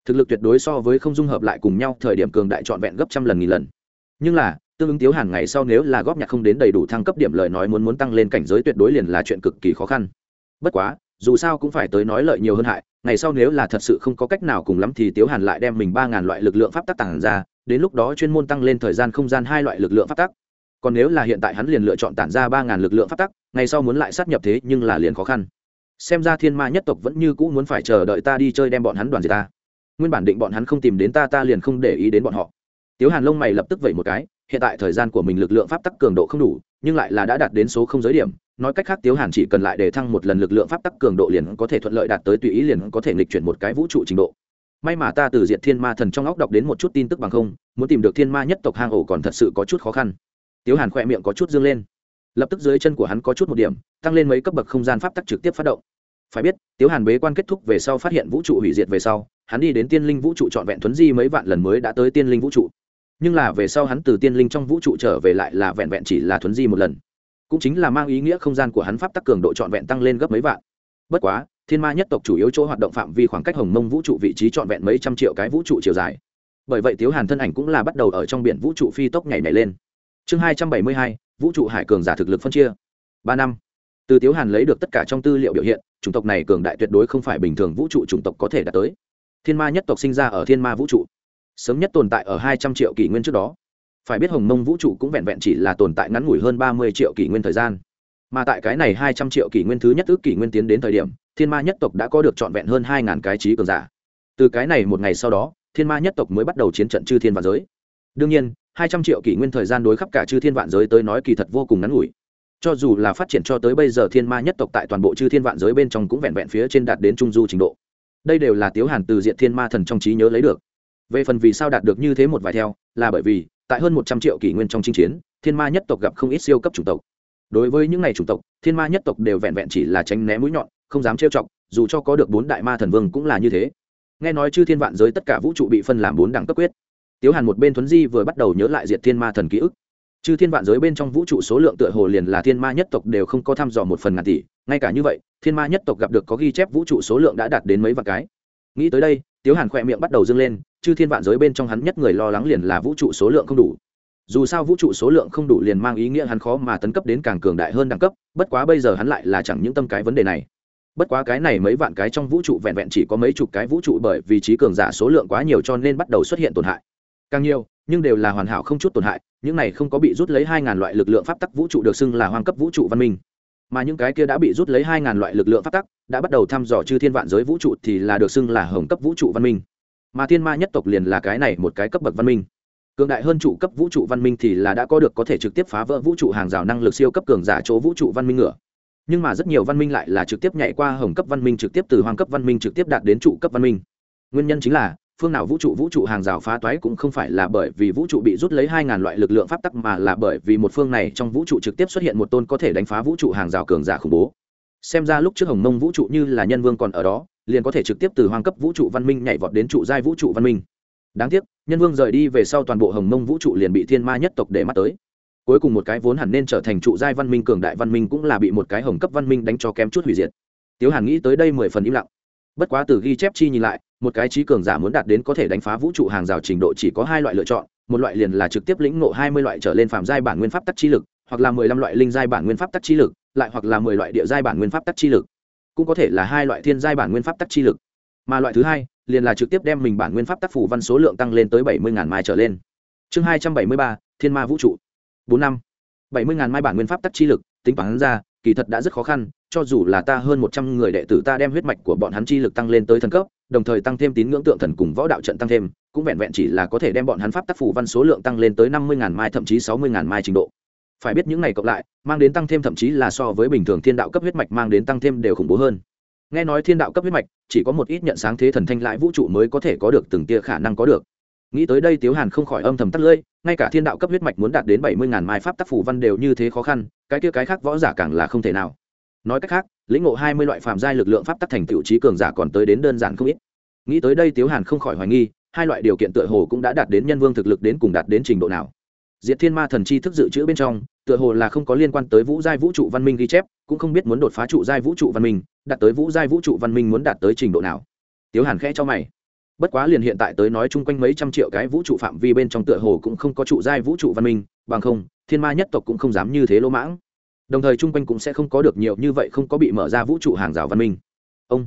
Thực lực tuyệt đối so với không dung hợp lại cùng nhau thời điểm cường đại trọn vẹn gấp trăm lần nghìn lần. Nhưng là tương ứng tiếu hàn ngày sau nếu là góp nhặt không đến đầy đủ thăng cấp điểm lời nói muốn muốn tăng lên cảnh giới tuyệt đối liền là chuyện cực kỳ khó khăn. Bất quá, dù sao cũng phải tới nói lợi nhiều hơn hại, ngày sau nếu là thật sự không có cách nào cùng lắm thì tiếu hàn lại đem mình ba ngàn loại lực lượng pháp tắc tản ra, đến lúc đó chuyên môn tăng lên thời gian không gian hai loại lực lượng pháp tắc. Còn nếu là hiện tại hắn liền lựa chọn tản ra ba ngàn lực lượng pháp tắc, ngày sau muốn lại sát nhập thế nhưng là liền khó khăn. Xem ra thiên ma nhất tộc vẫn như cũ muốn phải chờ đợi ta đi chơi đem bọn hắn đoàn diệt ta. Nguyên bản định bọn hắn không tìm đến ta ta liền không để ý đến bọn họ. Tiếu hàn lông mày lập tức vẩy một cái hiện tại thời gian của mình lực lượng pháp tắc cường độ không đủ, nhưng lại là đã đạt đến số không giới điểm. Nói cách khác, tiếu hàn chỉ cần lại để thăng một lần lực lượng pháp tắc cường độ liền có thể thuận lợi đạt tới tùy ý liền có thể nghịch chuyển một cái vũ trụ trình độ. May mà ta từ diện thiên ma thần trong óc đọc đến một chút tin tức bằng không, muốn tìm được thiên ma nhất tộc hang ổ còn thật sự có chút khó khăn. Tiếu hàn khỏe miệng có chút dương lên. Lập tức dưới chân của hắn có chút một điểm, tăng lên mấy cấp bậc không gian pháp tắc trực tiếp phát động. Phải biết, tiếu hàn bế quan kết thúc về sau phát hiện vũ trụ hủy diệt về sau, hắn đi đến tiên linh vũ trụ trọn vẹn thuấn di mấy vạn lần mới đã tới tiên linh vũ trụ nhưng là về sau hắn từ tiên linh trong vũ trụ trở về lại là vẹn vẹn chỉ là thuấn di một lần. Cũng chính là mang ý nghĩa không gian của hắn pháp tắc cường độ trọn vẹn tăng lên gấp mấy vạn. Bất quá, thiên ma nhất tộc chủ yếu chỗ hoạt động phạm vi khoảng cách hồng mông vũ trụ vị trí trọn vẹn mấy trăm triệu cái vũ trụ chiều dài. Bởi vậy tiếu hàn thân ảnh cũng là bắt đầu ở trong biển vũ trụ phi tốc nhảy nhảy lên. Chương hai trăm bảy mươi hai, vũ trụ hải cường giả thực lực phân chia. Ba năm. Từ tiếu hàn lấy được tất cả trong tư liệu biểu hiện, chủng tộc này cường đại tuyệt đối không phải bình thường vũ trụ chủng tộc có thể đạt tới. Thiên ma nhất tộc sinh ra ở thiên ma vũ trụ sớm nhất tồn tại ở hai trăm triệu kỷ nguyên trước đó. Phải biết hồng mông vũ trụ cũng vẹn vẹn chỉ là tồn tại ngắn ngủi hơn ba mươi triệu kỷ nguyên thời gian. Mà tại cái này hai trăm triệu kỷ nguyên thứ nhất ước kỷ nguyên tiến đến thời điểm, thiên ma nhất tộc đã có được trọn vẹn hơn hai ngàn cái trí cường giả. Từ cái này một ngày sau đó, thiên ma nhất tộc mới bắt đầu chiến trận chư thiên vạn giới. Đương nhiên, hai trăm triệu kỷ nguyên thời gian đối khắp cả chư thiên vạn giới tới nói kỳ thật vô cùng ngắn ngủi. Cho dù là phát triển cho tới bây giờ thiên ma nhất tộc tại toàn bộ chư thiên vạn giới bên trong cũng vẹn vẹn phía trên đạt đến trung du trình độ. Đây đều là tiếu hàn từ diện thiên ma thần trong trí nhớ lấy được về phần vì sao đạt được như thế một vài theo, là bởi vì, tại hơn một trăm triệu kỷ nguyên trong chinh chiến, thiên ma nhất tộc gặp không ít siêu cấp chủng tộc. Đối với những n à y chủng tộc, thiên ma nhất tộc đều vẹn vẹn chỉ là tránh né mũi nhọn, không dám trêu chọc, dù cho có được bốn đại ma thần vương cũng là như thế. Nghe nói chư thiên vạn giới tất cả vũ trụ bị phân làm bốn đẳng cấp quyết. Tiếu hàn một bên thuấn di vừa bắt đầu nhớ lại diệt thiên ma thần ký ức. Chư thiên vạn giới bên trong vũ trụ số lượng tựa hồ liền là thiên ma nhất tộc đều không có thăm dò một phần ngàn tỷ, ngay cả như vậy, thiên ma nhất tộc gặp được có ghi chép vũ trụ số lượng đã đạt đến mấy vạn cái. Nghĩ tới đây, tiếu hàn khỏe miệng bắt đầu dâng lên chư thiên vạn giới bên trong hắn nhất người lo lắng liền là vũ trụ số lượng không đủ. Dù sao vũ trụ số lượng không đủ liền mang ý nghĩa hắn khó mà tấn cấp đến càng cường đại hơn đẳng cấp, bất quá bây giờ hắn lại là chẳng những tâm cái vấn đề này. Bất quá cái này mấy vạn cái trong vũ trụ vẹn vẹn chỉ có mấy chục cái vũ trụ bởi vì trí cường giả số lượng quá nhiều cho nên bắt đầu xuất hiện tổn hại. Càng nhiều, nhưng đều là hoàn hảo không chút tổn hại, những này không có bị rút lấy hai ngàn loại lực lượng pháp tắc vũ trụ được xưng là hoang cấp vũ trụ văn minh. Mà những cái kia đã bị rút lấy hai ngàn loại lực lượng pháp tắc, đã bắt đầu thăm dò chư thiên vạn giới vũ trụ thì là được xưng là hồng cấp vũ trụ văn minh mà thiên ma nhất tộc liền là cái này một cái cấp bậc văn minh. Cường đại hơn trụ cấp vũ trụ văn minh thì là đã có được có thể trực tiếp phá vỡ vũ trụ hàng rào năng lực siêu cấp cường giả chỗ vũ trụ văn minh ngựa. Nhưng mà rất nhiều văn minh lại là trực tiếp nhảy qua hồng cấp văn minh, trực tiếp từ hoàng cấp văn minh trực tiếp đạt đến trụ cấp văn minh. Nguyên nhân chính là, phương nào vũ trụ vũ trụ hàng rào phá toái cũng không phải là bởi vì vũ trụ bị rút lấy hai ngàn loại lực lượng pháp tắc mà là bởi vì một phương này trong vũ trụ trực tiếp xuất hiện một tôn có thể đánh phá vũ trụ hàng rào cường giả khủng bố. Xem ra lúc trước hồng mông vũ trụ như là nhân vương còn ở đó liền có thể trực tiếp từ hoàng cấp vũ trụ văn minh nhảy vọt đến trụ giai vũ trụ văn minh. Đáng tiếc, nhân vương rời đi về sau toàn bộ hồng mông vũ trụ liền bị thiên ma nhất tộc để mắt tới. Cuối cùng một cái vốn hẳn nên trở thành trụ giai văn minh cường đại văn minh cũng là bị một cái hồng cấp văn minh đánh cho kém chút hủy diệt. Tiếu hàn nghĩ tới đây mười phần im lặng. Bất quá từ ghi chép chi nhìn lại, một cái trí cường giả muốn đạt đến có thể đánh phá vũ trụ hàng rào trình độ chỉ có hai loại lựa chọn, một loại liền là trực tiếp lĩnh ngộ hai mươi loại trở lên phạm giai bản nguyên pháp tắc chi lực, hoặc là mười lăm loại linh giai bản nguyên pháp tắc chi lực, lại hoặc là mười loại địa giai bản nguyên pháp tắc chi lực cũng có thể là hai loại thiên giai bản nguyên pháp tắc chi lực. Mà loại thứ hai, liền là trực tiếp đem mình bản nguyên pháp tác phủ văn số lượng tăng lên tới bảy mươi ngàn mai trở lên. Chương hai trăm bảy mươi ba, thiên ma vũ trụ. Bốn năm. bảy mươi ngàn mai bản nguyên pháp tắc chi lực, tính toán ra, kỳ thật đã rất khó khăn, cho dù là ta hơn một trăm người đệ tử ta đem huyết mạch của bọn hắn chi lực tăng lên tới thần cấp, đồng thời tăng thêm tín ngưỡng tượng thần cùng võ đạo trận tăng thêm, cũng vẹn vẹn chỉ là có thể đem bọn hắn pháp tác phủ văn số lượng tăng lên tới năm mươi ngàn mai, thậm chí sáu mươi ngàn mai trình độ phải biết những này cộng lại, mang đến tăng thêm thậm chí là so với bình thường thiên đạo cấp huyết mạch mang đến tăng thêm đều khủng bố hơn. Nghe nói thiên đạo cấp huyết mạch, chỉ có một ít nhận sáng thế thần thanh lại vũ trụ mới có thể có được từng tia khả năng có được. Nghĩ tới đây tiếu hàn không khỏi âm thầm tắt lưỡi, ngay cả thiên đạo cấp huyết mạch muốn đạt đến bảy mươi ngàn mai pháp tác phủ văn đều như thế khó khăn, cái kia cái khác võ giả càng là không thể nào. Nói cách khác, lĩnh ngộ hai mươi loại phạm giai lực lượng pháp tắc thành tựu trí cường giả còn tới đến đơn giản không ít. Nghĩ tới đây tiếu hàn không khỏi hoài nghi, hai loại điều kiện tựa hồ cũng đã đạt đến nhân vương thực lực đến cùng đạt đến trình độ nào diệt thiên ma thần chi thức dự trữ bên trong, tựa hồ là không có liên quan tới vũ giai vũ trụ văn minh ghi chép, cũng không biết muốn đột phá trụ giai vũ trụ văn minh, đạt tới vũ giai vũ trụ văn minh muốn đạt tới trình độ nào. Tiếu hàn khẽ cho mày. Bất quá liền hiện tại tới nói chung quanh mấy trăm triệu cái vũ trụ phạm vi bên trong tựa hồ cũng không có trụ giai vũ trụ văn minh, bằng không, thiên ma nhất tộc cũng không dám như thế lỗ mãng. Đồng thời chung quanh cũng sẽ không có được nhiều như vậy không có bị mở ra vũ trụ hàng rào văn minh. Ông.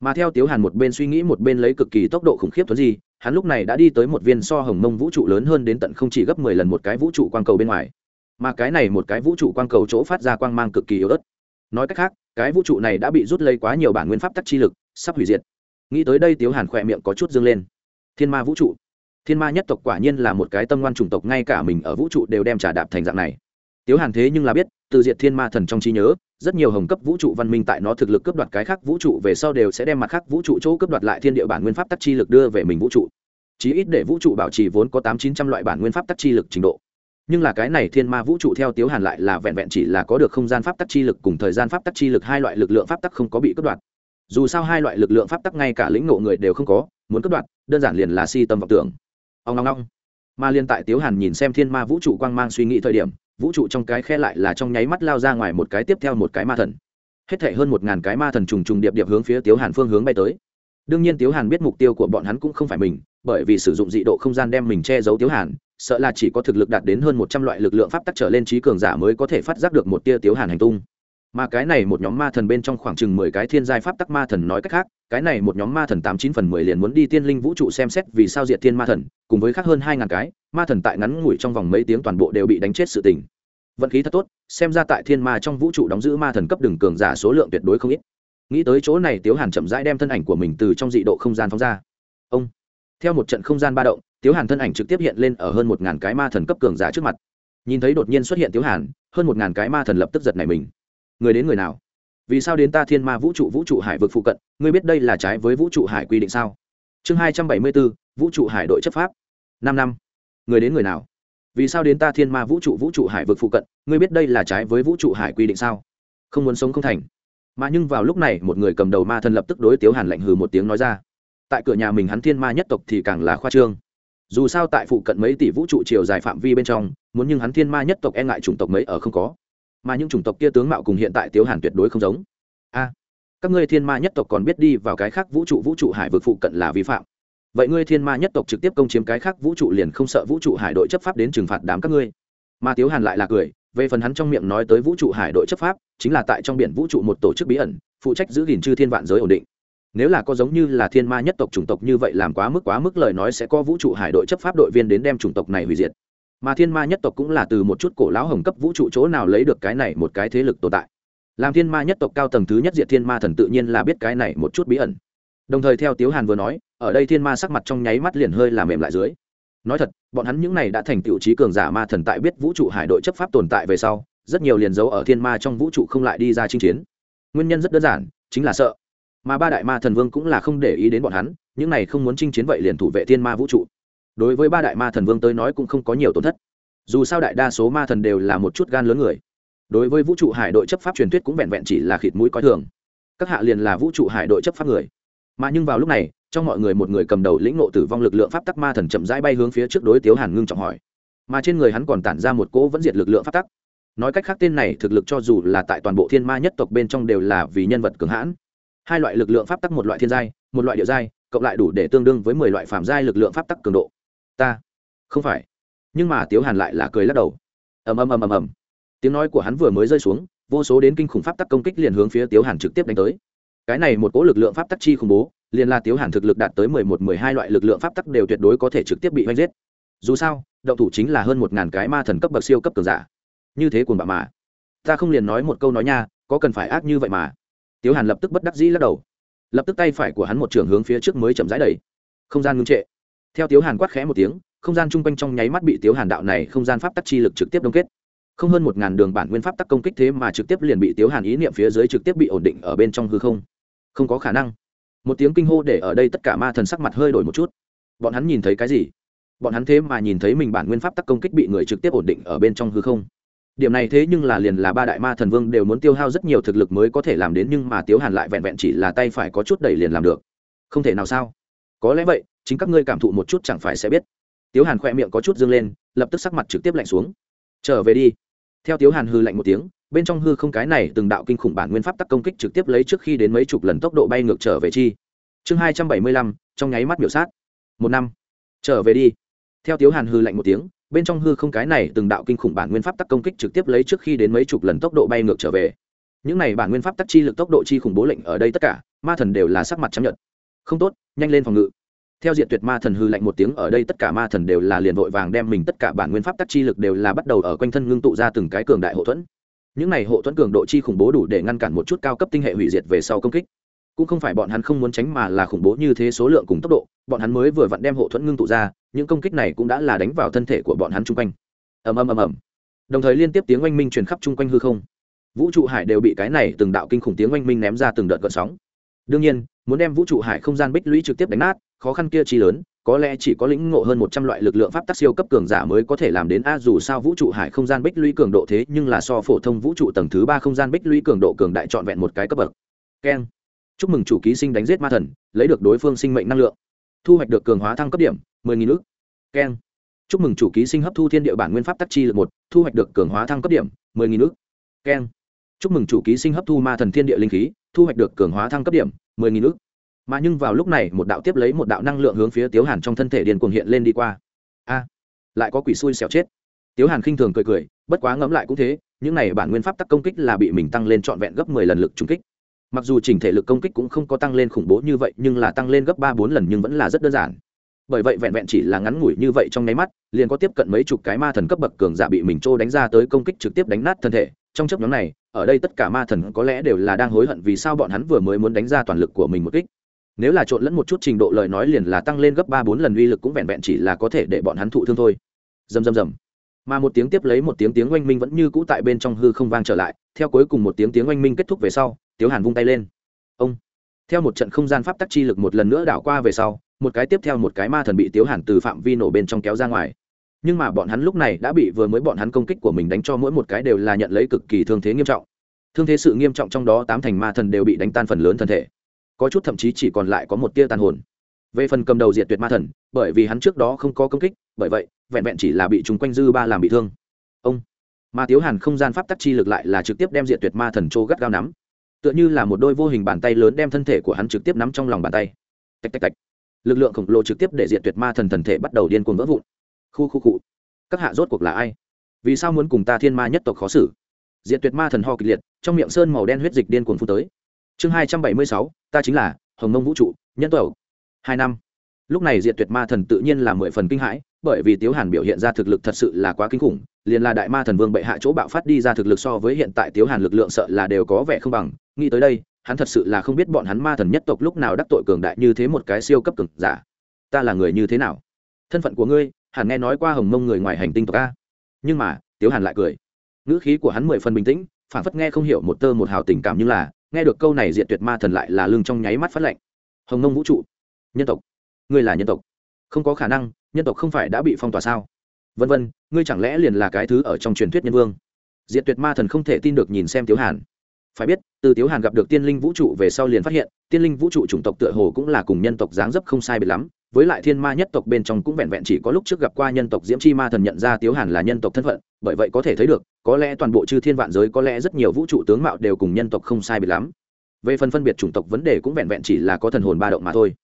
Mà theo tiếu hàn một bên suy nghĩ một bên lấy cực kỳ tốc độ khủng khiếp thuấn gì hắn lúc này đã đi tới một viên so hồng mông vũ trụ lớn hơn đến tận không chỉ gấp mười lần một cái vũ trụ quang cầu bên ngoài. Mà cái này một cái vũ trụ quang cầu chỗ phát ra quang mang cực kỳ yếu ớt. Nói cách khác, cái vũ trụ này đã bị rút lấy quá nhiều bản nguyên pháp tắc chi lực, sắp hủy diệt. Nghĩ tới đây tiếu hàn khỏe miệng có chút dâng lên. Thiên ma vũ trụ. Thiên ma nhất tộc quả nhiên là một cái tâm ngoan chủng tộc, ngay cả mình ở vũ trụ đều đem trả đạp thành dạng này tiếu hàn thế nhưng là biết, từ diệt thiên ma thần trong trí nhớ, rất nhiều hồng cấp vũ trụ văn minh tại nó thực lực cướp đoạt cái khác vũ trụ về sau đều sẽ đem mặt khác vũ trụ chỗ cướp đoạt lại thiên địa bản nguyên pháp tắc chi lực đưa về mình vũ trụ. Chí ít để vũ trụ bảo trì vốn có tám chín trăm loại bản nguyên pháp tắc chi lực trình độ. Nhưng là cái này thiên ma vũ trụ theo tiếu hàn lại là vẹn vẹn chỉ là có được không gian pháp tắc chi lực cùng thời gian pháp tắc chi lực, hai loại lực lượng pháp tắc không có bị cướp đoạt. Dù sao hai loại lực lượng pháp tắc ngay cả lĩnh ngộ người đều không có, muốn cướp đoạt, đơn giản liền là si tâm vọng tưởng. Ông long long mà liên tại tiếu hàn nhìn xem thiên ma vũ trụ quang mang suy nghĩ thời điểm vũ trụ trong cái khe lại là trong nháy mắt lao ra ngoài một cái tiếp theo một cái ma thần. Hết thể hơn một ngàn cái ma thần trùng trùng điệp điệp hướng phía tiếu hàn phương hướng bay tới. Đương nhiên tiếu hàn biết mục tiêu của bọn hắn cũng không phải mình, bởi vì sử dụng dị độ không gian đem mình che giấu tiếu hàn, sợ là chỉ có thực lực đạt đến hơn một trăm loại lực lượng pháp tắc trở lên trí cường giả mới có thể phát giác được một tia tiếu hàn hành tung. Mà cái này một nhóm ma thần bên trong khoảng chừng mười cái thiên giai pháp tắc ma thần nói cách khác, cái này một nhóm ma thần tám chín phần mười liền muốn đi tiên linh vũ trụ xem xét vì sao diệt thiên ma thần, cùng với khác hơn hai ngàn cái ma thần tại ngắn ngủi trong vòng mấy tiếng toàn bộ đều bị đánh chết sự tình. Vận khí thật tốt, xem ra tại thiên ma trong vũ trụ đóng giữ ma thần cấp đường cường giả số lượng tuyệt đối không ít. Nghĩ tới chỗ này, tiếu hàn chậm rãi đem thân ảnh của mình từ trong dị độ không gian phóng ra. Ông, theo một trận không gian ba động, tiếu hàn thân ảnh trực tiếp hiện lên ở hơn một ngàn cái ma thần cấp cường giả trước mặt. Nhìn thấy đột nhiên xuất hiện tiếu hàn, hơn một ngàn cái ma thần lập tức giật này mình. Người đến người nào? Vì sao đến ta thiên ma vũ trụ vũ trụ hải vực phụ cận? Ngươi biết đây là trái với vũ trụ hải quy định sao? Chương hai trăm bảy mươi bốn, vũ trụ hải đội chấp pháp. Năm năm người đến người nào? Vì sao đến ta thiên ma vũ trụ vũ trụ hải vực phụ cận? Ngươi biết đây là trái với vũ trụ hải quy định sao? Không muốn sống không thành. Mà nhưng vào lúc này, một người cầm đầu ma thần lập tức đối tiếu hàn lạnh hừ một tiếng nói ra. Tại cửa nhà mình hắn thiên ma nhất tộc thì càng là khoa trương. Dù sao tại phụ cận mấy tỷ vũ trụ chiều dài phạm vi bên trong, muốn nhưng hắn thiên ma nhất tộc e ngại chủng tộc mấy ở không có. Mà những chủng tộc kia tướng mạo cùng hiện tại tiếu hàn tuyệt đối không giống. A, các ngươi thiên ma nhất tộc còn biết đi vào cái khác vũ trụ vũ trụ hải vực phụ cận là vi phạm vậy ngươi thiên ma nhất tộc trực tiếp công chiếm cái khác vũ trụ liền không sợ vũ trụ hải đội chấp pháp đến trừng phạt đám các ngươi. Mà tiếu hàn lại là cười, về phần hắn trong miệng nói tới vũ trụ hải đội chấp pháp, chính là tại trong biển vũ trụ một tổ chức bí ẩn, phụ trách giữ gìn chư thiên vạn giới ổn định. Nếu là có giống như là thiên ma nhất tộc chủng tộc như vậy làm quá mức quá mức lời nói sẽ có vũ trụ hải đội chấp pháp đội viên đến đem chủng tộc này hủy diệt. Mà thiên ma nhất tộc cũng là từ một chút cổ lão hồng cấp vũ trụ chỗ nào lấy được cái này một cái thế lực tồn tại. Làm thiên ma nhất tộc cao tầng thứ nhất diệt thiên ma thần tự nhiên là biết cái này một chút bí ẩn đồng thời theo tiếu hàn vừa nói, ở đây thiên ma sắc mặt trong nháy mắt liền hơi làm mềm lại dưới. Nói thật, bọn hắn những này đã thành tựu trí cường giả ma thần tại biết vũ trụ hải đội chấp pháp tồn tại về sau, rất nhiều liền giấu ở thiên ma trong vũ trụ không lại đi ra chinh chiến. Nguyên nhân rất đơn giản, chính là sợ. Mà ba đại ma thần vương cũng là không để ý đến bọn hắn, những này không muốn chinh chiến vậy liền thủ vệ thiên ma vũ trụ. Đối với ba đại ma thần vương tới nói cũng không có nhiều tổn thất. Dù sao đại đa số ma thần đều là một chút gan lớn người. Đối với vũ trụ hải đội chấp pháp truyền thuyết cũng vẹn vẹn chỉ là khịt mũi coi thường. Các hạ liền là vũ trụ hải đội chấp pháp người mà nhưng vào lúc này, trong mọi người một người cầm đầu lĩnh nộ tử vong lực lượng pháp tắc ma thần chậm rãi bay hướng phía trước đối tiếu hàn ngưng trọng hỏi. Mà trên người hắn còn tản ra một cỗ vẫn diệt lực lượng pháp tắc. Nói cách khác tên này thực lực cho dù là tại toàn bộ thiên ma nhất tộc bên trong đều là vì nhân vật cường hãn. Hai loại lực lượng pháp tắc một loại thiên giai, một loại địa giai, cộng lại đủ để tương đương với mười loại phạm giai lực lượng pháp tắc cường độ. Ta, không phải. Nhưng mà tiếu hàn lại là cười lắc đầu. Ầm ầm ầm ầm ầm. Tiếng nói của hắn vừa mới rơi xuống, vô số đến kinh khủng pháp tắc công kích liền hướng phía tiếu hàn trực tiếp đánh tới cái này một cỗ lực lượng pháp tắc chi khủng bố, liền là tiếu hàn thực lực đạt tới mười một, mười hai loại lực lượng pháp tắc đều tuyệt đối có thể trực tiếp bị oanh giết. Dù sao, động thủ chính là hơn một ngàn cái ma thần cấp bậc siêu cấp cường giả. Như thế cuồng bạo mà. Ta không liền nói một câu nói nha, có cần phải ác như vậy mà. Tiếu hàn lập tức bất đắc dĩ lắc đầu. Lập tức tay phải của hắn một trường hướng phía trước mới chậm rãi đầy không gian ngưng trệ. Theo tiếu hàn quát khẽ một tiếng, không gian chung quanh trong nháy mắt bị tiếu hàn đạo này không gian pháp tắc chi lực trực tiếp đông kết. Không hơn một ngàn đường bản nguyên pháp tắc công kích thế mà trực tiếp liền bị tiếu hàn ý niệm phía dưới trực tiếp bị ổn định ở bên trong hư không không có khả năng. Một tiếng kinh hô để ở đây tất cả ma thần sắc mặt hơi đổi một chút. Bọn hắn nhìn thấy cái gì? Bọn hắn thế mà nhìn thấy mình bản nguyên pháp tắc công kích bị người trực tiếp ổn định ở bên trong hư không. Điểm này thế nhưng là liền là ba đại ma thần vương đều muốn tiêu hao rất nhiều thực lực mới có thể làm đến nhưng mà tiếu hàn lại vẹn vẹn chỉ là tay phải có chút đẩy liền làm được. Không thể nào sao? Có lẽ vậy, chính các ngươi cảm thụ một chút chẳng phải sẽ biết. Tiếu hàn khỏe miệng có chút dâng lên, lập tức sắc mặt trực tiếp lạnh xuống. Trở về đi theo tiếu hàn hư lạnh một tiếng, bên trong hư không cái này từng đạo kinh khủng bản nguyên pháp tắc công kích trực tiếp lấy trước khi đến mấy chục lần tốc độ bay ngược trở về chi. Chương hai trăm bảy mươi lăm, trong nháy mắt biểu sát. Một năm. Trở về đi. Theo tiếu hàn hư lạnh một tiếng, bên trong hư không cái này từng đạo kinh khủng bản nguyên pháp tắc công kích trực tiếp lấy trước khi đến mấy chục lần tốc độ bay ngược trở về. Những này bản nguyên pháp tắc chi lực tốc độ chi khủng bố lệnh ở đây tất cả, ma thần đều là sắc mặt chấp nhận không tốt, nhanh lên phòng ngự theo diện tuyệt ma thần hư lạnh một tiếng, ở đây tất cả ma thần đều là liền vội vàng đem mình tất cả bản nguyên pháp tắc chi lực đều là bắt đầu ở quanh thân ngưng tụ ra từng cái cường đại hộ thuẫn. Những này hộ thuẫn cường độ chi khủng bố đủ để ngăn cản một chút cao cấp tinh hệ hủy diệt về sau công kích. Cũng không phải bọn hắn không muốn tránh mà là khủng bố như thế số lượng cùng tốc độ, bọn hắn mới vừa vặn đem hộ thuẫn ngưng tụ ra, những công kích này cũng đã là đánh vào thân thể của bọn hắn chung quanh. Ầm ầm ầm ầm. Đồng thời liên tiếp tiếng oanh minh truyền khắp chung quanh hư không. Vũ trụ hải đều bị cái này từng đạo kinh khủng tiếng oanh minh ném ra từng đợt gợn sóng. Đương nhiên, muốn đem vũ trụ hải không gian bích lũy trực tiếp đánh nát khó khăn kia chi lớn, có lẽ chỉ có lĩnh ngộ hơn một trăm loại lực lượng pháp tắc siêu cấp cường giả mới có thể làm đến a dù sao vũ trụ hải không gian bích lũy cường độ thế, nhưng là so phổ thông vũ trụ tầng thứ ba không gian bích lũy cường độ cường đại trọn vẹn một cái cấp bậc. Keng. Chúc mừng chủ ký sinh đánh giết ma thần, lấy được đối phương sinh mệnh năng lượng. Thu hoạch được cường hóa thăng cấp điểm, mười nghìn ước keng. Chúc mừng chủ ký sinh hấp thu thiên địa bản nguyên pháp tắc chi lực một, thu hoạch được cường hóa thăng cấp điểm, mười nghìn ước keng. Chúc mừng chủ ký sinh hấp thu ma thần thiên địa linh khí, thu hoạch được cường hóa thăng cấp điểm, mười nghìn ước mà nhưng vào lúc này một đạo tiếp lấy một đạo năng lượng hướng phía tiếu hàn trong thân thể điền cuồng hiện lên đi qua. A, lại có quỷ xui xẻo chết. Tiếu hàn khinh thường cười cười, bất quá ngẫm lại cũng thế, những này bản nguyên pháp tắc công kích là bị mình tăng lên trọn vẹn gấp mười lần lực trung kích. Mặc dù chỉnh thể lực công kích cũng không có tăng lên khủng bố như vậy, nhưng là tăng lên gấp ba bốn lần nhưng vẫn là rất đơn giản. Bởi vậy vẹn vẹn chỉ là ngắn ngủi như vậy trong nháy mắt, liền có tiếp cận mấy chục cái ma thần cấp bậc cường giả bị mình trô đánh ra tới công kích trực tiếp đánh nát thân thể. Trong chấp nhóm này, ở đây tất cả ma thần có lẽ đều là đang hối hận vì sao bọn hắn vừa mới muốn đánh ra toàn lực của mình một kích nếu là trộn lẫn một chút trình độ lời nói liền là tăng lên gấp ba bốn lần uy lực cũng vẹn vẹn chỉ là có thể để bọn hắn thụ thương thôi. Dầm dầm dầm mà một tiếng tiếp lấy một tiếng tiếng oanh minh vẫn như cũ tại bên trong hư không vang trở lại, theo cuối cùng một tiếng tiếng oanh minh kết thúc về sau, tiếu hàn vung tay lên. Ông. Theo một trận không gian pháp tắc chi lực một lần nữa đảo qua về sau, một cái tiếp theo một cái ma thần bị tiếu hàn từ phạm vi nổ bên trong kéo ra ngoài. Nhưng mà bọn hắn lúc này đã bị vừa mới bọn hắn công kích của mình đánh cho mỗi một cái đều là nhận lấy cực kỳ thương thế nghiêm trọng. Thương thế sự nghiêm trọng trong đó tám thành ma thần đều bị đánh tan phần lớn thân thể có chút thậm chí chỉ còn lại có một tia tàn hồn. Về phần cầm đầu diệt tuyệt ma thần, bởi vì hắn trước đó không có công kích, bởi vậy, vẹn vẹn chỉ là bị chúng quanh dư ba làm bị thương. Ông, ma tiếu hàn không gian pháp tắc chi lực lại là trực tiếp đem diệt tuyệt ma thần trô gắt gao nắm. Tựa như là một đôi vô hình bàn tay lớn đem thân thể của hắn trực tiếp nắm trong lòng bàn tay. Tạch tạch tạch. Lực lượng khổng lồ trực tiếp để diệt tuyệt ma thần thần thể bắt đầu điên cuồng vỡ vụn. Khu khu cụ các hạ rốt cuộc là ai? Vì sao muốn cùng ta thiên ma nhất tộc khó xử? Diệt tuyệt ma thần ho kịch liệt, trong miệng sơn màu đen huyết dịch điên cuồng phun tới chương hai trăm bảy mươi sáu, ta chính là hồng mông vũ trụ, nhân tộc. Hai năm. Lúc này diệt tuyệt ma thần tự nhiên là mười phần kinh hãi, bởi vì tiếu hàn biểu hiện ra thực lực thật sự là quá kinh khủng, liền là đại ma thần vương bệ hạ chỗ bạo phát đi ra thực lực so với hiện tại tiếu hàn lực lượng sợ là đều có vẻ không bằng, nghĩ tới đây, hắn thật sự là không biết bọn hắn ma thần nhất tộc lúc nào đắc tội cường đại như thế một cái siêu cấp cường giả. Ta là người như thế nào? Thân phận của ngươi, hẳn nghe nói qua hồng mông người ngoài hành tinh tộc a. Nhưng mà, tiếu hàn lại cười. Ngữ khí của hắn mười phần bình tĩnh phản phất nghe không hiểu một tơ một hào tình cảm như là nghe được câu này diệt tuyệt ma thần lại là lưng trong nháy mắt phát lệnh hồng Nông vũ trụ, nhân tộc. Ngươi là nhân tộc. Không có khả năng, nhân tộc không phải đã bị phong tỏa sao? Vân vân, ngươi chẳng lẽ liền là cái thứ ở trong truyền thuyết nhân vương? Diệt tuyệt ma thần không thể tin được nhìn xem tiếu hàn. Phải biết, từ tiếu hàn gặp được tiên linh vũ trụ về sau liền phát hiện, tiên linh vũ trụ chủng tộc tựa hồ cũng là cùng nhân tộc dáng dấp không sai biệt lắm với lại thiên ma nhất tộc bên trong cũng vẹn vẹn chỉ có lúc trước gặp qua nhân tộc diễm chi ma thần nhận ra tiếu hàn là nhân tộc thân phận, bởi vậy có thể thấy được, có lẽ toàn bộ chư thiên vạn giới, có lẽ rất nhiều vũ trụ tướng mạo đều cùng nhân tộc không sai biệt lắm. Về phần phân biệt chủng tộc vấn đề cũng vẹn vẹn chỉ là có thần hồn ba động mà thôi.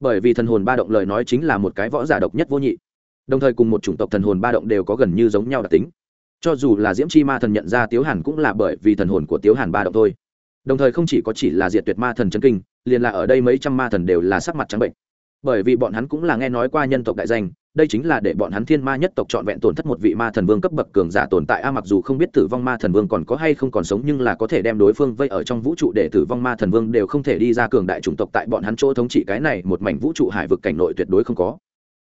Bởi vì thần hồn ba động lời nói chính là một cái võ giả độc nhất vô nhị. Đồng thời cùng một chủng tộc thần hồn ba động đều có gần như giống nhau đặc tính. Cho dù là diễm chi ma thần nhận ra tiếu hàn cũng là bởi vì thần hồn của tiếu hàn ba động thôi. Đồng thời không chỉ có chỉ là diệt tuyệt ma thần chân kinh, liền là ở đây mấy trăm ma thần đều là sắc mặt trắng bệnh bởi vì bọn hắn cũng là nghe nói qua nhân tộc đại danh, đây chính là để bọn hắn thiên ma nhất tộc trọn vẹn tổn thất một vị ma thần vương cấp bậc cường giả tồn tại. A, mặc dù không biết tử vong ma thần vương còn có hay không còn sống, nhưng là có thể đem đối phương vây ở trong vũ trụ để tử vong ma thần vương đều không thể đi ra cường đại chủng tộc tại bọn hắn chỗ thống trị. Cái này một mảnh vũ trụ hải vực cảnh nội tuyệt đối không có.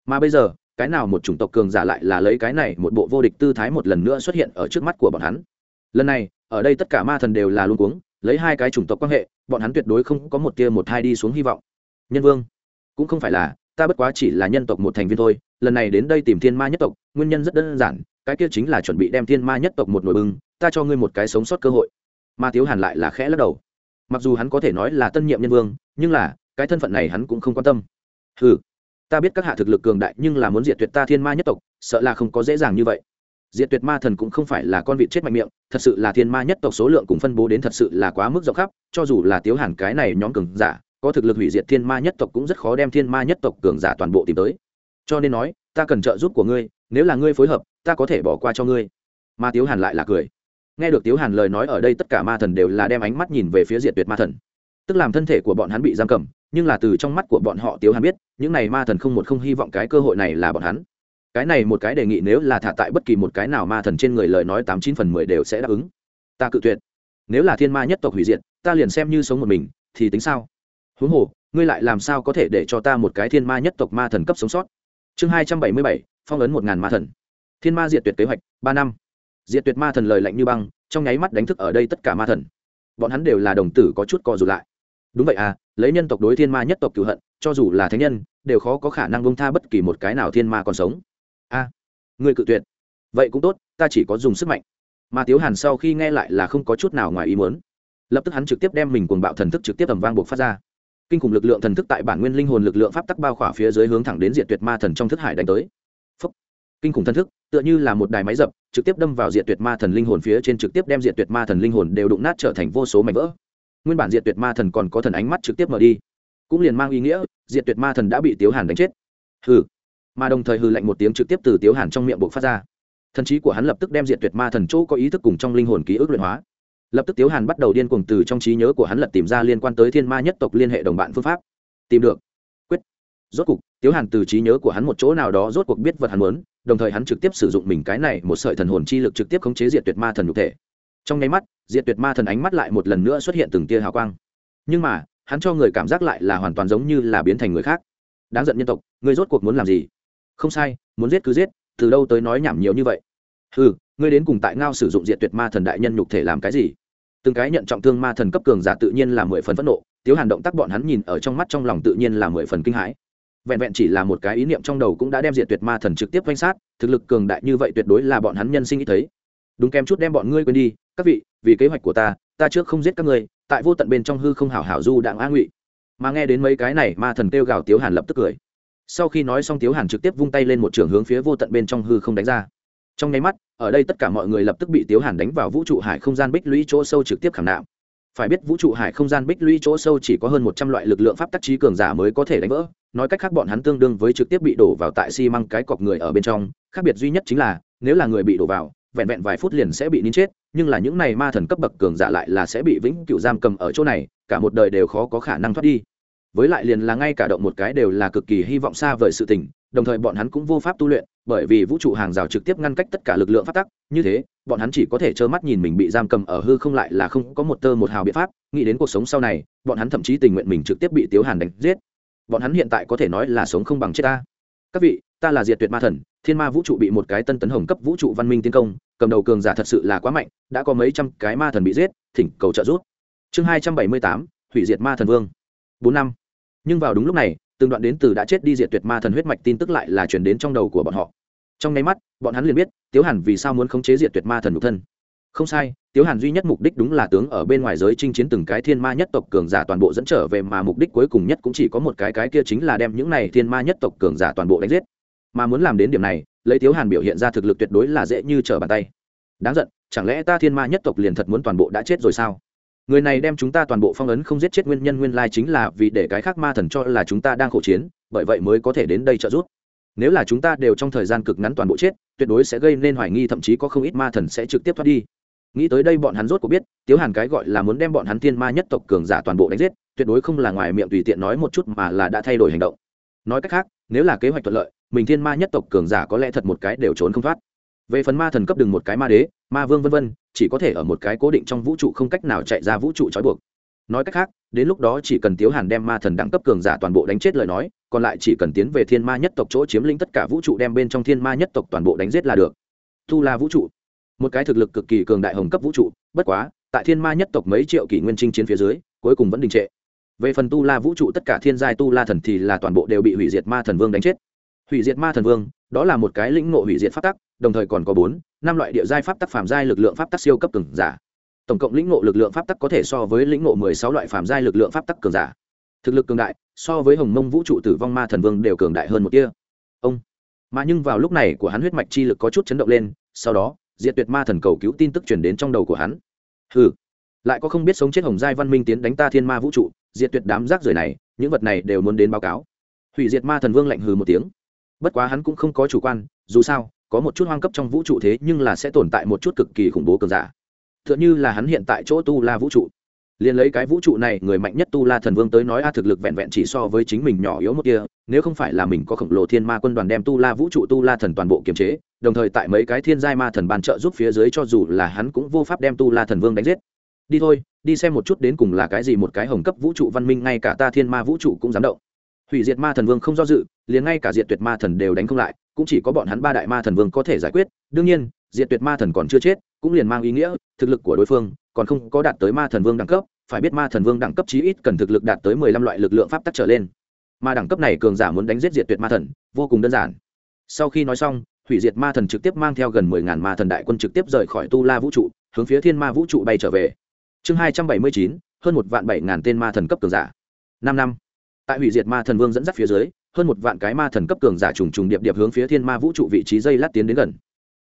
Mà bây giờ, cái nào một chủng tộc cường giả lại là lấy cái này một bộ vô địch tư thái một lần nữa xuất hiện ở trước mắt của bọn hắn? Lần này, ở đây tất cả ma thần đều là luôn cuống, lấy hai cái chủng tộc quan hệ, bọn hắn tuyệt đối không có một tia một hai đi xuống hy vọng. Nhân vương cũng không phải là, ta bất quá chỉ là nhân tộc một thành viên thôi, lần này đến đây tìm thiên ma nhất tộc, nguyên nhân rất đơn giản, cái kia chính là chuẩn bị đem thiên ma nhất tộc một nồi bưng, ta cho ngươi một cái sống sót cơ hội. Ma tiếu hàn lại là khẽ lắc đầu. Mặc dù hắn có thể nói là tân nhiệm nhân vương, nhưng là, cái thân phận này hắn cũng không quan tâm. Ừ ta biết các hạ thực lực cường đại, nhưng là muốn diệt tuyệt ta thiên ma nhất tộc, sợ là không có dễ dàng như vậy. Diệt tuyệt ma thần cũng không phải là con vịt chết mạnh miệng, thật sự là thiên ma nhất tộc số lượng cùng phân bố đến thật sự là quá mức rộng khắp, cho dù là tiếu hàn cái này nhóm cường giả có thực lực hủy diệt thiên ma nhất tộc cũng rất khó đem thiên ma nhất tộc cường giả toàn bộ tìm tới. Cho nên nói, ta cần trợ giúp của ngươi, nếu là ngươi phối hợp, ta có thể bỏ qua cho ngươi. Ma tiếu hàn lại là cười. Nghe được tiếu hàn lời nói ở đây tất cả ma thần đều là đem ánh mắt nhìn về phía diệt tuyệt ma thần. Tức làm thân thể của bọn hắn bị giam cầm, nhưng là từ trong mắt của bọn họ tiếu hàn biết, những này ma thần không một không hy vọng cái cơ hội này là bọn hắn. Cái này một cái đề nghị nếu là thả tại bất kỳ một cái nào ma thần trên người lời nói tám chín phần mười đều sẽ đáp ứng. Ta cự tuyệt. Nếu là thiên ma nhất tộc hủy diệt, ta liền xem như sống một mình, thì tính sao? Huống hồ ngươi lại làm sao có thể để cho ta một cái thiên ma nhất tộc ma thần cấp sống sót? Chương hai trăm bảy mươi bảy phong ấn một ngàn ma thần. Thiên ma diệt tuyệt kế hoạch ba năm. Diệt tuyệt ma thần lời lạnh như băng trong nháy mắt đánh thức ở đây tất cả ma thần. Bọn hắn đều là đồng tử có chút co rụt lại. Đúng vậy à lấy nhân tộc đối thiên ma nhất tộc cựu hận cho dù là thánh nhân đều khó có khả năng bông tha bất kỳ một cái nào thiên ma còn sống. A à, người cự tuyệt. Vậy cũng tốt ta chỉ có dùng sức mạnh. Mà tiếu hàn sau khi nghe lại là không có chút nào ngoài ý muốn. Lập tức hắn trực tiếp đem mình cuồng bạo thần thức trực tiếp tầm vang buộc phát ra kinh khủng lực lượng thần thức tại bản nguyên linh hồn lực lượng pháp tắc bao khỏa phía dưới hướng thẳng đến diệt tuyệt ma thần trong thức hải đánh tới. Phúc. kinh khủng thần thức, tựa như là một đài máy dập, trực tiếp đâm vào diệt tuyệt ma thần linh hồn phía trên, trực tiếp đem diệt tuyệt ma thần linh hồn đều đụng nát trở thành vô số mảnh vỡ. Nguyên bản diệt tuyệt ma thần còn có thần ánh mắt trực tiếp mở đi, cũng liền mang ý nghĩa, diệt tuyệt ma thần đã bị tiếu hàn đánh chết. Hừ. Mà đồng thời hừ lạnh một tiếng trực tiếp từ tiếu hàn trong miệng buộc phát ra. Thần trí của hắn lập tức đem diệt tuyệt ma thần chỗ có ý thức cùng trong linh hồn ký ức luyện hóa lập tức tiếu hàn bắt đầu điên cuồng từ trong trí nhớ của hắn lật tìm ra liên quan tới thiên ma nhất tộc liên hệ đồng bạn phương pháp. Tìm được. Quyết. Rốt cuộc tiếu hàn từ trí nhớ của hắn một chỗ nào đó rốt cuộc biết vật hắn muốn, đồng thời hắn trực tiếp sử dụng mình cái này một sợi thần hồn chi lực trực tiếp khống chế diệt tuyệt ma thần nhục thể. Trong nháy mắt, diệt tuyệt ma thần ánh mắt lại một lần nữa xuất hiện từng tia hào quang. Nhưng mà, hắn cho người cảm giác lại là hoàn toàn giống như là biến thành người khác. Đáng giận nhân tộc, ngươi rốt cuộc muốn làm gì? Không sai, muốn giết cứ giết, từ đâu tới nói nhảm nhiều như vậy? Ừ ngươi đến cùng tại ngao sử dụng diệt tuyệt ma thần đại nhân nhục thể làm cái gì? Từng cái nhận trọng thương ma thần cấp cường giả tự nhiên là mười phần phẫn nộ, tiếu hàn động tác bọn hắn nhìn ở trong mắt trong lòng tự nhiên là mười phần kinh hãi. Vẹn vẹn chỉ là một cái ý niệm trong đầu cũng đã đem diệt tuyệt ma thần trực tiếp quanh sát, thực lực cường đại như vậy tuyệt đối là bọn hắn nhân sinh ý thấy. Đúng kém chút đem bọn ngươi quên đi, các vị, vì kế hoạch của ta ta trước không giết các ngươi, tại vô tận bên trong hư không hảo hảo du đặng a ngụy. Mà nghe đến mấy cái này, ma thần kêu gào tiếu hàn lập tức cười. Sau khi nói xong, tiếu hàn trực tiếp vung tay lên một trường hướng phía vô tận bên trong hư không đánh ra trong nháy mắt, ở đây tất cả mọi người lập tức bị tiếu hàn đánh vào vũ trụ hải không gian bích lũy chỗ sâu trực tiếp khảm nạm. Phải biết vũ trụ hải không gian bích lũy chỗ sâu chỉ có hơn một trăm loại lực lượng pháp tắc trí cường giả mới có thể đánh vỡ. Nói cách khác bọn hắn tương đương với trực tiếp bị đổ vào tại xi măng cái cọc người ở bên trong. Khác biệt duy nhất chính là, nếu là người bị đổ vào, vẹn vẹn vài phút liền sẽ bị nín chết, nhưng là những này ma thần cấp bậc cường giả lại là sẽ bị vĩnh cựu giam cầm ở chỗ này, cả một đời đều khó có khả năng thoát đi với lại liền là ngay cả động một cái đều là cực kỳ hy vọng xa vời sự tình, đồng thời bọn hắn cũng vô pháp tu luyện, bởi vì vũ trụ hàng rào trực tiếp ngăn cách tất cả lực lượng phát tắc, như thế, bọn hắn chỉ có thể trơ mắt nhìn mình bị giam cầm ở hư không lại là không có một tơ một hào biện pháp, nghĩ đến cuộc sống sau này, bọn hắn thậm chí tình nguyện mình trực tiếp bị tiếu hàn đánh giết. Bọn hắn hiện tại có thể nói là sống không bằng chết ta. Các vị, ta là diệt tuyệt ma thần, thiên ma vũ trụ bị một cái tân tấn hồng cấp vũ trụ văn minh tiến công, cầm đầu cường giả thật sự là quá mạnh, đã có mấy trăm cái ma thần bị giết, thỉnh cầu trợ giúp. Chương hai trăm bảy mươi tám, hủy diệt ma thần vương. Bốn năm nhưng vào đúng lúc này, từng đoạn đến từ đã chết đi diệt tuyệt ma thần huyết mạch tin tức lại là chuyển đến trong đầu của bọn họ. Trong nháy mắt, bọn hắn liền biết, tiếu hàn vì sao muốn khống chế diệt tuyệt ma thần nhục thân. Không sai, tiếu hàn duy nhất mục đích đúng là tướng ở bên ngoài giới chinh chiến từng cái thiên ma nhất tộc cường giả toàn bộ dẫn trở về mà mục đích cuối cùng nhất cũng chỉ có một cái cái kia chính là đem những này thiên ma nhất tộc cường giả toàn bộ đánh giết. Mà muốn làm đến điểm này, lấy tiếu hàn biểu hiện ra thực lực tuyệt đối là dễ như trở bàn tay. Đáng giận, chẳng lẽ ta thiên ma nhất tộc liền thật muốn toàn bộ đã chết rồi sao? Người này đem chúng ta toàn bộ phong ấn không giết chết nguyên nhân nguyên lai chính là vì để cái khác ma thần cho là chúng ta đang khổ chiến, bởi vậy mới có thể đến đây trợ giúp. Nếu là chúng ta đều trong thời gian cực ngắn toàn bộ chết, tuyệt đối sẽ gây nên hoài nghi, thậm chí có không ít ma thần sẽ trực tiếp thoát đi. Nghĩ tới đây bọn hắn rốt cũng biết, tiếu hàn cái gọi là muốn đem bọn hắn thiên ma nhất tộc cường giả toàn bộ đánh giết, tuyệt đối không là ngoài miệng tùy tiện nói một chút mà là đã thay đổi hành động. Nói cách khác, nếu là kế hoạch thuận lợi, mình thiên ma nhất tộc cường giả có lẽ thật một cái đều trốn không thoát về phần ma thần cấp đừng một cái ma đế, ma vương vân vân, chỉ có thể ở một cái cố định trong vũ trụ không cách nào chạy ra vũ trụ trói buộc. Nói cách khác, đến lúc đó chỉ cần tiếu hàn đem ma thần đẳng cấp cường giả toàn bộ đánh chết lời nói, còn lại chỉ cần tiến về thiên ma nhất tộc chỗ chiếm lĩnh tất cả vũ trụ đem bên trong thiên ma nhất tộc toàn bộ đánh giết là được. Tu la vũ trụ. Một cái thực lực cực kỳ cường đại hồng cấp vũ trụ, bất quá, tại thiên ma nhất tộc mấy triệu kỷ nguyên trinh chiến phía dưới, cuối cùng vẫn đình trệ. Về phần tu la vũ trụ, tất cả thiên giai tu la thần thì là toàn bộ đều bị hủy diệt ma thần vương đánh chết hủy diệt ma thần vương, đó là một cái lĩnh ngộ hủy diệt pháp tắc, đồng thời còn có bốn, năm loại địa giai pháp tắc phàm giai lực lượng pháp tắc siêu cấp cường giả. Tổng cộng lĩnh ngộ lực lượng pháp tắc có thể so với lĩnh ngộ mười sáu loại phàm giai lực lượng pháp tắc cường giả. Thực lực cường đại, so với hồng mông vũ trụ tử vong ma thần vương đều cường đại hơn một kia ông. Mà nhưng vào lúc này của hắn huyết mạch chi lực có chút chấn động lên, sau đó, diệt tuyệt ma thần cầu cứu tin tức truyền đến trong đầu của hắn. Hừ. Lại có không biết sống chết hồng giai văn minh tiến đánh ta thiên ma vũ trụ, diệt tuyệt đám rác rưởi này, những vật này đều muốn đến báo cáo. Hủy diệt ma thần vương lạnh hừ một tiếng bất quá hắn cũng không có chủ quan, dù sao, có một chút hoang cấp trong vũ trụ thế nhưng là sẽ tồn tại một chút cực kỳ khủng bố cường giả. T h ư ợ n h ư là hắn hiện tại chỗ tu la vũ trụ. Liền lấy cái vũ trụ này, người mạnh nhất tu la thần vương tới nói a thực lực vẹn vẹn chỉ so với chính mình nhỏ yếu một kia, nếu không phải là mình có khổng lồ thiên ma quân đoàn đem tu la vũ trụ, tu la thần toàn bộ kiềm chế, đồng thời tại mấy cái thiên giai ma thần ban trợ giúp phía dưới cho dù là hắn cũng vô pháp đem tu la thần vương đánh giết. Đi thôi, đi xem một chút đến cùng là cái gì một cái hồng cấp vũ trụ văn minh, ngay cả ta thiên ma vũ trụ cũng dám động hủy diệt ma thần vương không do dự, liền ngay cả diệt tuyệt ma thần đều đánh không lại, cũng chỉ có bọn hắn ba đại ma thần vương có thể giải quyết. Đương nhiên, diệt tuyệt ma thần còn chưa chết, cũng liền mang ý nghĩa, thực lực của đối phương còn không có đạt tới ma thần vương đẳng cấp, phải biết ma thần vương đẳng cấp chí ít cần thực lực đạt tới mười lăm loại lực lượng pháp tắc trở lên. Mà đẳng cấp này cường giả muốn đánh giết diệt tuyệt ma thần, vô cùng đơn giản. Sau khi nói xong, hủy diệt ma thần trực tiếp mang theo gần mười ngàn ma thần đại quân trực tiếp rời khỏi tu la vũ trụ, hướng phía thiên ma vũ trụ bay trở về. Chương hai trăm bảy mươi chín, hơn một vạn bảy ngàn tên ma thần cấp cường giả. Năm năm tại hủy diệt ma thần vương dẫn dắt phía dưới, hơn một vạn cái ma thần cấp cường giả trùng trùng điệp điệp hướng phía thiên ma vũ trụ vị trí dây lát tiến đến gần.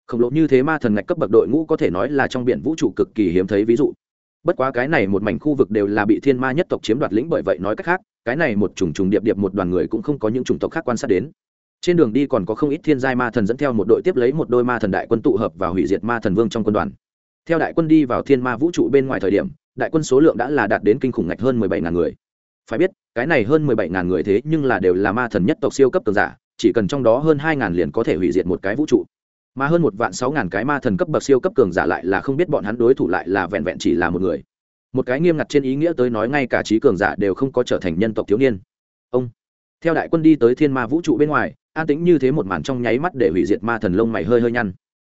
Khổng lồ như thế ma thần ngạch cấp bậc đội ngũ có thể nói là trong biển vũ trụ cực kỳ hiếm thấy ví dụ. Bất quá cái này một mảnh khu vực đều là bị thiên ma nhất tộc chiếm đoạt lĩnh bởi vậy nói cách khác, cái này một trùng trùng điệp điệp một đoàn người cũng không có những chủng tộc khác quan sát đến. Trên đường đi còn có không ít thiên giai ma thần dẫn theo một đội tiếp lấy một đôi ma thần đại quân tụ hợp và hủy diệt ma thần vương trong quân đoàn. Theo đại quân đi vào thiên ma vũ trụ bên ngoài thời điểm, đại quân số lượng đã là đạt đến kinh khủng ngạch hơn mười bảy ngàn người. Phải biết cái này hơn mười bảy ngàn người thế nhưng là đều là ma thần nhất tộc siêu cấp cường giả, chỉ cần trong đó hơn hai ngàn liền có thể hủy diệt một cái vũ trụ. Mà hơn một vạn sáu ngàn cái ma thần cấp bậc siêu cấp cường giả lại là không biết bọn hắn đối thủ lại là vẹn vẹn chỉ là một người. Một cái nghiêm ngặt trên ý nghĩa tới nói ngay cả trí cường giả đều không có trở thành nhân tộc thiếu niên. Ông. Theo đại quân đi tới thiên ma vũ trụ bên ngoài, an tĩnh như thế một màn trong nháy mắt để hủy diệt ma thần lông mày hơi hơi nhăn.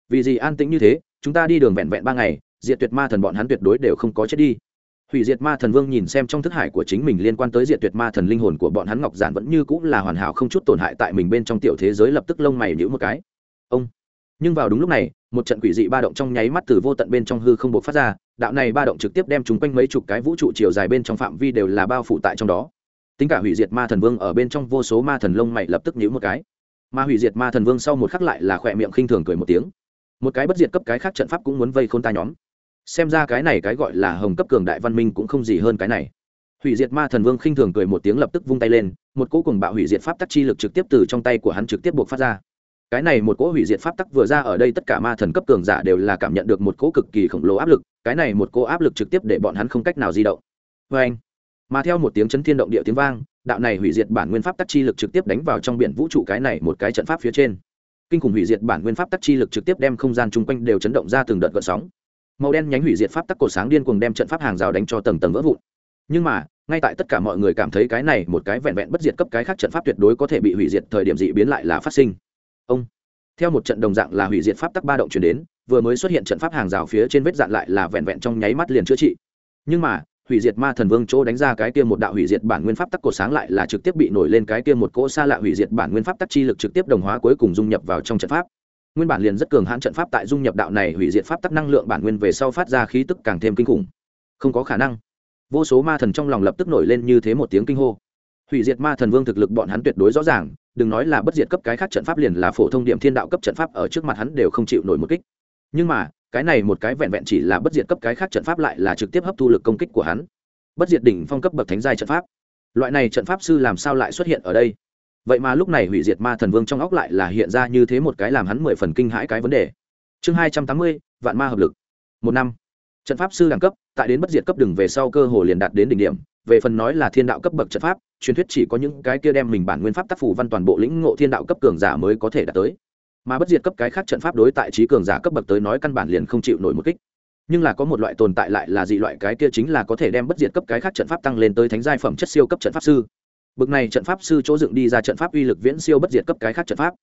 Vì gì an tĩnh như thế, chúng ta đi đường vẹn vẹn ba ngày, diệt tuyệt ma thần bọn hắn tuyệt đối đều không có chết đi hủy diệt ma thần vương nhìn xem trong thức hải của chính mình liên quan tới diệt tuyệt ma thần linh hồn của bọn hắn ngọc giản vẫn như cũng là hoàn hảo không chút tổn hại tại mình bên trong tiểu thế giới lập tức lông mày nhữ một cái. Ông. Nhưng vào đúng lúc này, một trận quỷ dị ba động trong nháy mắt từ vô tận bên trong hư không buộc phát ra, đạo này ba động trực tiếp đem chúng quanh mấy chục cái vũ trụ chiều dài bên trong phạm vi đều là bao phủ tại trong đó. Tính cả hủy diệt ma thần vương ở bên trong vô số ma thần lông mày lập tức nhíu một cái. Mà hủy diệt ma thần vương sau một khắc lại là khỏe miệng khinh thường cười một tiếng. Một cái bất diệt cấp cái khác trận pháp cũng muốn vây khôn ta nhóm xem ra cái này cái gọi là hồng cấp cường đại văn minh cũng không gì hơn cái này. Hủy diệt ma thần vương khinh thường cười một tiếng lập tức vung tay lên, một cỗ cùng bạo hủy diệt pháp tắc chi lực trực tiếp từ trong tay của hắn trực tiếp buộc phát ra. Cái này một cỗ hủy diệt pháp tắc vừa ra ở đây tất cả ma thần cấp cường giả đều là cảm nhận được một cỗ cực kỳ khổng lồ áp lực, cái này một cỗ áp lực trực tiếp để bọn hắn không cách nào di động. Vê anh, mà theo một tiếng chấn thiên động địa tiếng vang, đạo này hủy diệt bản nguyên pháp tắc chi lực trực tiếp đánh vào trong biển vũ trụ cái này một cái trận pháp phía trên. Kinh khủng hủy diệt bản nguyên pháp tắc chi lực trực tiếp đem không gian chung quanh đều chấn động ra từng đợt gợn sóng màu đen nhánh hủy diệt pháp tắc cổ sáng điên cuồng đem trận pháp hàng rào đánh cho tầng tầng vỡ vụn. Nhưng mà, ngay tại tất cả mọi người cảm thấy cái này một cái vẹn vẹn bất diệt cấp cái khác trận pháp tuyệt đối có thể bị hủy diệt, thời điểm dị biến lại là phát sinh. Ông, theo một trận đồng dạng là hủy diệt pháp tắc ba động chuyển đến, vừa mới xuất hiện trận pháp hàng rào phía trên vết dạn lại là vẹn vẹn trong nháy mắt liền chữa trị. Nhưng mà, hủy diệt ma thần vương chỗ đánh ra cái kia một đạo hủy diệt bản nguyên pháp tắc cổ sáng lại là trực tiếp bị nổi lên cái kia một cỗ xa lạ hủy diệt bản nguyên pháp tắc chi lực trực tiếp đồng hóa cuối cùng dung nhập vào trong trận pháp nguyên bản liền rất cường hãn trận pháp tại dung nhập đạo này hủy diệt pháp tắc năng lượng bản nguyên về sau phát ra khí tức càng thêm kinh khủng. Không có khả năng. Vô số ma thần trong lòng lập tức nổi lên như thế một tiếng kinh hô. Hủy diệt ma thần vương thực lực bọn hắn tuyệt đối rõ ràng, đừng nói là bất diệt cấp cái khác trận pháp liền là phổ thông điểm thiên đạo cấp trận pháp ở trước mặt hắn đều không chịu nổi một kích. Nhưng mà, cái này một cái vẹn vẹn chỉ là bất diệt cấp cái khác trận pháp lại là trực tiếp hấp thu lực công kích của hắn. Bất diệt đỉnh phong cấp bậc thánh giai trận pháp. Loại này trận pháp sư làm sao lại xuất hiện ở đây? Vậy mà lúc này hủy diệt ma thần vương trong óc lại là hiện ra như thế một cái làm hắn mười phần kinh hãi cái vấn đề. Chương hai trăm tám mươi, vạn ma hợp lực. Một năm. Trận pháp sư đẳng cấp, tại đến bất diệt cấp đừng về sau cơ hồ liền đạt đến đỉnh điểm. Về phần nói là thiên đạo cấp bậc trận pháp, truyền thuyết chỉ có những cái kia đem mình bản nguyên pháp tác phủ văn toàn bộ lĩnh ngộ thiên đạo cấp cường giả mới có thể đạt tới. Mà bất diệt cấp cái khác trận pháp đối tại trí cường giả cấp bậc tới nói căn bản liền không chịu nổi một kích. Nhưng là có một loại tồn tại lại là dị loại, cái kia chính là có thể đem bất diệt cấp cái khác trận pháp tăng lên tới thánh giai phẩm chất siêu cấp trận pháp sư. Bực này trận pháp sư chỗ dựng đi ra trận pháp uy lực viễn siêu bất diệt cấp cái khác trận pháp.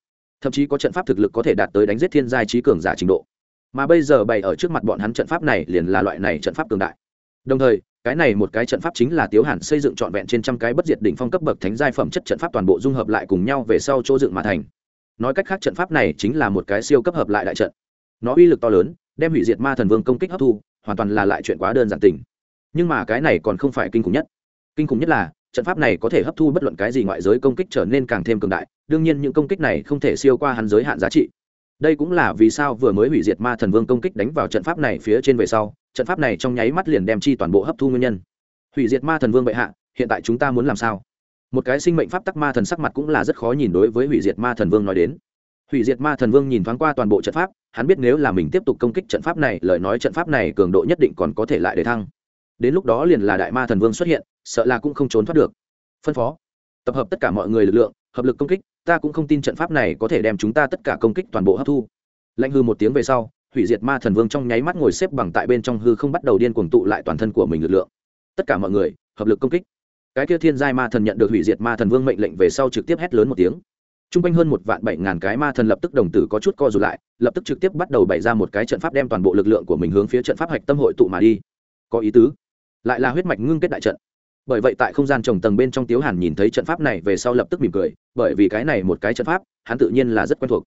Thậm chí có trận pháp thực lực có thể đạt tới đánh giết thiên giai trí cường giả trình độ. Mà bây giờ bày ở trước mặt bọn hắn trận pháp này liền là loại này trận pháp cường đại. Đồng thời, cái này một cái trận pháp chính là tiếu hàn xây dựng trọn vẹn trên trăm cái bất diệt đỉnh phong cấp bậc thánh giai phẩm chất trận pháp toàn bộ dung hợp lại cùng nhau về sau chỗ dựng mà thành. Nói cách khác trận pháp này chính là một cái siêu cấp hợp lại đại trận. Nó uy lực to lớn, đem hủy diệt ma thần vương công kích hấp thu, hoàn toàn là lại chuyện quá đơn giản tình. Nhưng mà cái này còn không phải kinh khủng nhất. Kinh khủng nhất là trận pháp này có thể hấp thu bất luận cái gì ngoại giới công kích trở nên càng thêm cường đại, đương nhiên những công kích này không thể siêu qua hắn giới hạn giá trị. Đây cũng là vì sao vừa mới hủy diệt ma thần vương công kích đánh vào trận pháp này phía trên về sau, trận pháp này trong nháy mắt liền đem chi toàn bộ hấp thu nguyên nhân. Hủy diệt ma thần vương bệ hạ, hiện tại chúng ta muốn làm sao? Một cái sinh mệnh pháp tắc ma thần sắc mặt cũng là rất khó nhìn đối với hủy diệt ma thần vương nói đến. Hủy diệt ma thần vương nhìn thoáng qua toàn bộ trận pháp, hắn biết nếu là mình tiếp tục công kích trận pháp này, lời nói trận pháp này cường độ nhất định còn có thể lại để thăng. Đến lúc đó liền là đại ma thần vương xuất hiện sợ là cũng không trốn thoát được. Phân phó. Tập hợp tất cả mọi người lực lượng, hợp lực công kích, ta cũng không tin trận pháp này có thể đem chúng ta tất cả công kích toàn bộ hấp thu. Lãnh hư một tiếng về sau, hủy diệt ma thần vương trong nháy mắt ngồi xếp bằng tại bên trong hư không bắt đầu điên cuồng tụ lại toàn thân của mình lực lượng. Tất cả mọi người, hợp lực công kích. Cái kia thiên giai ma thần nhận được hủy diệt ma thần vương mệnh lệnh về sau trực tiếp hét lớn một tiếng. T r u n g quanh hơn một vạn bảy ngàn cái ma thần lập tức đồng tử có chút co r ụ t lại, lập tức trực tiếp bắt đầu bày ra một cái trận pháp đem toàn bộ lực lượng của mình hướng phía trận pháp hạch tâm hội tụ mà đi. Có ý tứ. Lại là huyết mạch ngưng kết đại trận bởi vậy tại không gian trồng tầng bên trong tiếu hàn nhìn thấy trận pháp này về sau lập tức mỉm cười, bởi vì cái này một cái trận pháp, hắn tự nhiên là rất quen thuộc.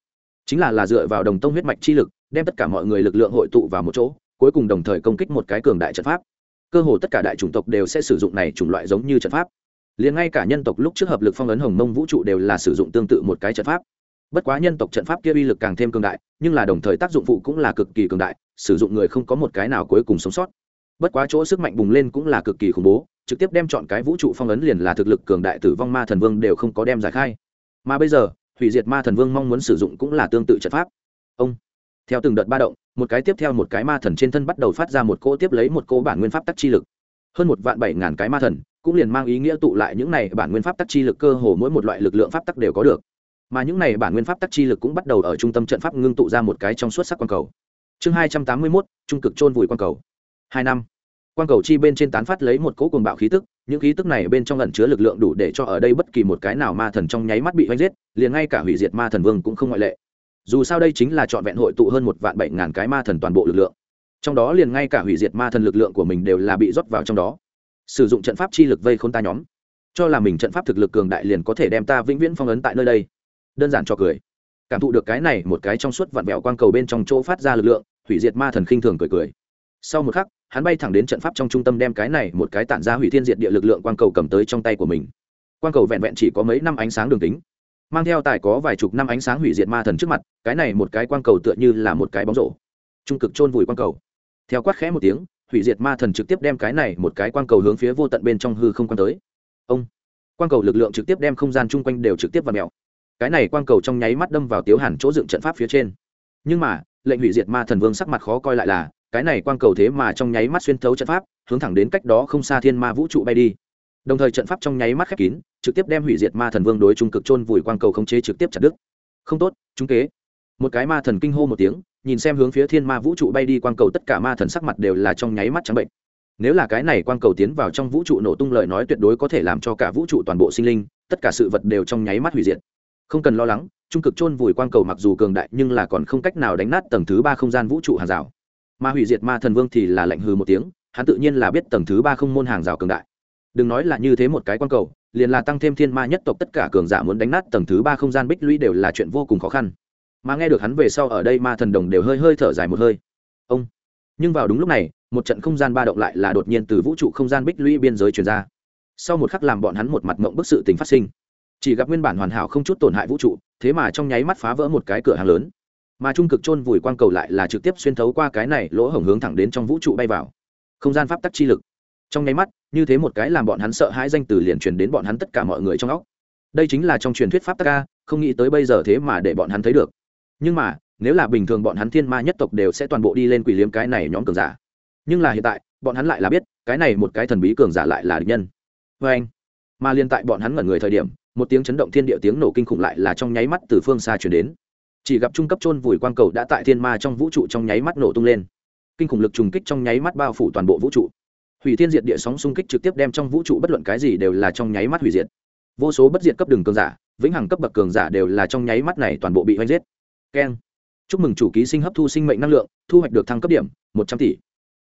Chính là là dựa vào đồng tông huyết mạch chi lực, đem tất cả mọi người lực lượng hội tụ vào một chỗ, cuối cùng đồng thời công kích một cái cường đại trận pháp. Cơ hồ tất cả đại chủng tộc đều sẽ sử dụng này chủng loại giống như trận pháp. Liền ngay cả nhân tộc lúc trước hợp lực phong ấn hồng mông vũ trụ đều là sử dụng tương tự một cái trận pháp. Bất quá nhân tộc trận pháp kia uy lực càng thêm cường đại, nhưng là đồng thời tác dụng phụ cũng là cực kỳ cường đại, sử dụng người không có một cái nào cuối cùng sống sót. Bất quá chỗ sức mạnh bùng lên cũng là cực kỳ khủng bố trực tiếp đem chọn cái vũ trụ phong ấn liền là thực lực cường đại tử vong ma thần vương đều không có đem giải khai. Mà bây giờ, hủy diệt ma thần vương mong muốn sử dụng cũng là tương tự trận pháp. Ông, theo từng đợt ba động, một cái tiếp theo một cái ma thần trên thân bắt đầu phát ra một cỗ tiếp lấy một cỗ bản nguyên pháp tắc chi lực. Hơn một vạn bảy ngàn cái ma thần cũng liền mang ý nghĩa tụ lại những này bản nguyên pháp tắc chi lực cơ hồ mỗi một loại lực lượng pháp tắc đều có được. Mà những này bản nguyên pháp tắc chi lực cũng bắt đầu ở trung tâm trận pháp ngưng tụ ra một cái trong suốt sắc quan cầu. Chương hai trăm tám mươi mốt, trung cực trôn vùi quan cầu. Hai năm quang cầu chi bên trên tán phát lấy một cỗ cuồng bạo khí tức, những khí tức này bên trong ẩn chứa lực lượng đủ để cho ở đây bất kỳ một cái nào ma thần trong nháy mắt bị oanh giết, liền ngay cả hủy diệt ma thần vương cũng không ngoại lệ. Dù sao đây chính là trọn vẹn hội tụ hơn một vạn bảy ngàn cái ma thần toàn bộ lực lượng. Trong đó liền ngay cả hủy diệt ma thần lực lượng của mình đều là bị rót vào trong đó. Sử dụng trận pháp chi lực vây k h ô n ta nhóm. Cho là mình trận pháp thực lực cường đại liền có thể đem ta vĩnh viễn phong ấn tại nơi đây. Đơn giản cho cười. Cảm thụ được cái này, một cái trong suốt vặn vẹo quang cầu bên trong chỗ phát ra lực lượng, hủy diệt ma thần khinh thường cười cười. Sau một khắc hắn bay thẳng đến trận pháp trong trung tâm đem cái này một cái tản ra hủy thiên diệt địa lực lượng quang cầu cầm tới trong tay của mình. Quang cầu vẹn vẹn chỉ có mấy năm ánh sáng đường tính mang theo tài có vài chục năm ánh sáng hủy diệt ma thần trước mặt, cái này một cái quang cầu tựa như là một cái bóng rổ. Trung cực chôn vùi quang cầu. Theo quát khẽ một tiếng, hủy diệt ma thần trực tiếp đem cái này một cái quang cầu hướng phía vô tận bên trong hư không quan tới. Ông! Quang cầu lực lượng trực tiếp đem không gian chung quanh đều trực tiếp vào mèo. Cái này quang cầu trong nháy mắt đâm vào tiếu hàn chỗ dựng trận pháp phía trên. Nhưng mà, lệnh hủy diệt ma thần vương sắc mặt khó coi lại là cái này quang cầu thế mà trong nháy mắt xuyên thấu trận pháp, hướng thẳng đến cách đó không xa thiên ma vũ trụ bay đi. Đồng thời trận pháp trong nháy mắt khép kín, trực tiếp đem hủy diệt ma thần vương đối trung cực chôn vùi quang cầu khống chế trực tiếp chặt đứt. Không tốt, chúng kế. Một cái ma thần kinh hô một tiếng, nhìn xem hướng phía thiên ma vũ trụ bay đi quang cầu tất cả ma thần sắc mặt đều là trong nháy mắt trắng bệnh. Nếu là cái này quang cầu tiến vào trong vũ trụ nổ tung lời nói tuyệt đối có thể làm cho cả vũ trụ toàn bộ sinh linh, tất cả sự vật đều trong nháy mắt hủy diệt. Không cần lo lắng, trung cực chôn vùi quang cầu mặc dù cường đại nhưng là còn không cách nào đánh nát tầng thứ ba không gian vũ trụ hàng rào mà hủy diệt ma thần vương thì là lạnh hư một tiếng, hắn tự nhiên là biết tầng thứ ba không môn hàng rào cường đại. Đừng nói là như thế một cái quan cầu, liền là tăng thêm thiên ma nhất tộc tất cả cường giả muốn đánh nát tầng thứ ba không gian bích lũy đều là chuyện vô cùng khó khăn. Mà nghe được hắn về sau ở đây ma thần đồng đều hơi hơi thở dài một hơi. Ông. Nhưng vào đúng lúc này, một trận không gian ba động lại là đột nhiên từ vũ trụ không gian bích lũy biên giới truyền ra. Sau một khắc làm bọn hắn một mặt mộng bức sự tình phát sinh. Chỉ gặp nguyên bản hoàn hảo không chút tổn hại vũ trụ, thế mà trong nháy mắt phá vỡ một cái cửa hàng lớn mà trung cực chôn vùi quang cầu lại là trực tiếp xuyên thấu qua cái này lỗ hổng hướng thẳng đến trong vũ trụ bay vào. Không gian pháp tắc chi lực. Trong nháy mắt, như thế một cái làm bọn hắn sợ hãi danh từ liền truyền đến bọn hắn tất cả mọi người trong óc. Đây chính là trong truyền thuyết pháp tắc ca không nghĩ tới bây giờ thế mà để bọn hắn thấy được. Nhưng mà, nếu là bình thường bọn hắn thiên ma nhất tộc đều sẽ toàn bộ đi lên quỷ liếm cái này nhóm cường giả. Nhưng là hiện tại, bọn hắn lại là biết, cái này một cái thần bí cường giả lại là địch nhân. Vê anh, mà liên tại bọn hắn ngẩn người thời điểm, một tiếng chấn động thiên địa tiếng nổ kinh khủng lại là trong nháy mắt từ phương xa chuyển đến chỉ gặp trung cấp chôn vùi quang cầu đã tại thiên ma trong vũ trụ trong nháy mắt nổ tung lên. Kinh khủng lực trùng kích trong nháy mắt bao phủ toàn bộ vũ trụ. Hủy thiên diệt địa sóng xung kích trực tiếp đem trong vũ trụ bất luận cái gì đều là trong nháy mắt hủy diệt. Vô số bất diệt cấp đường cường giả, vĩnh hằng cấp bậc cường giả đều là trong nháy mắt này toàn bộ bị hoanh giết. Keng. Chúc mừng chủ ký sinh hấp thu sinh mệnh năng lượng, thu hoạch được thăng cấp điểm, một trăm tỷ.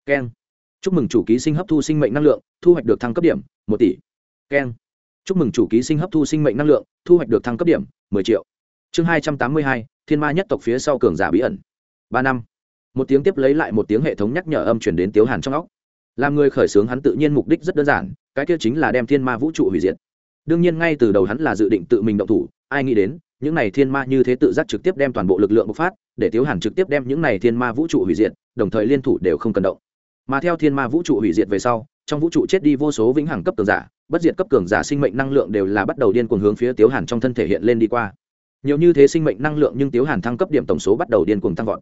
Keng. Chúc mừng chủ ký sinh hấp thu sinh mệnh năng lượng, thu hoạch được thăng cấp điểm, một tỷ. Keng. Chúc mừng chủ ký sinh hấp thu sinh mệnh năng lượng, thu hoạch được thăng cấp điểm, mười triệu. Chương hai trăm tám mươi hai thiên ma nhất tộc phía sau cường giả bí ẩn. Ba năm. Một tiếng tiếp lấy lại một tiếng hệ thống nhắc nhở âm chuyển đến tiếu hàn trong óc. Làm người khởi xướng hắn tự nhiên mục đích rất đơn giản, cái kia chính là đem thiên ma vũ trụ hủy diệt. Đương nhiên ngay từ đầu hắn là dự định tự mình động thủ, ai nghĩ đến, những này thiên ma như thế tự giác trực tiếp đem toàn bộ lực lượng bộc phát, để tiếu hàn trực tiếp đem những này thiên ma vũ trụ hủy diệt, đồng thời liên thủ đều không cần động. Mà theo thiên ma vũ trụ hủy diệt về sau, trong vũ trụ chết đi vô số vĩnh hằng cấp cường giả, bất diệt cấp cường giả sinh mệnh năng lượng đều là bắt đầu điên cuồng hướng phía tiếu hàn trong thân thể hiện lên đi qua nhiều như thế sinh mệnh năng lượng nhưng tiếu hàn thăng cấp điểm tổng số bắt đầu điên cuồng tăng vọt.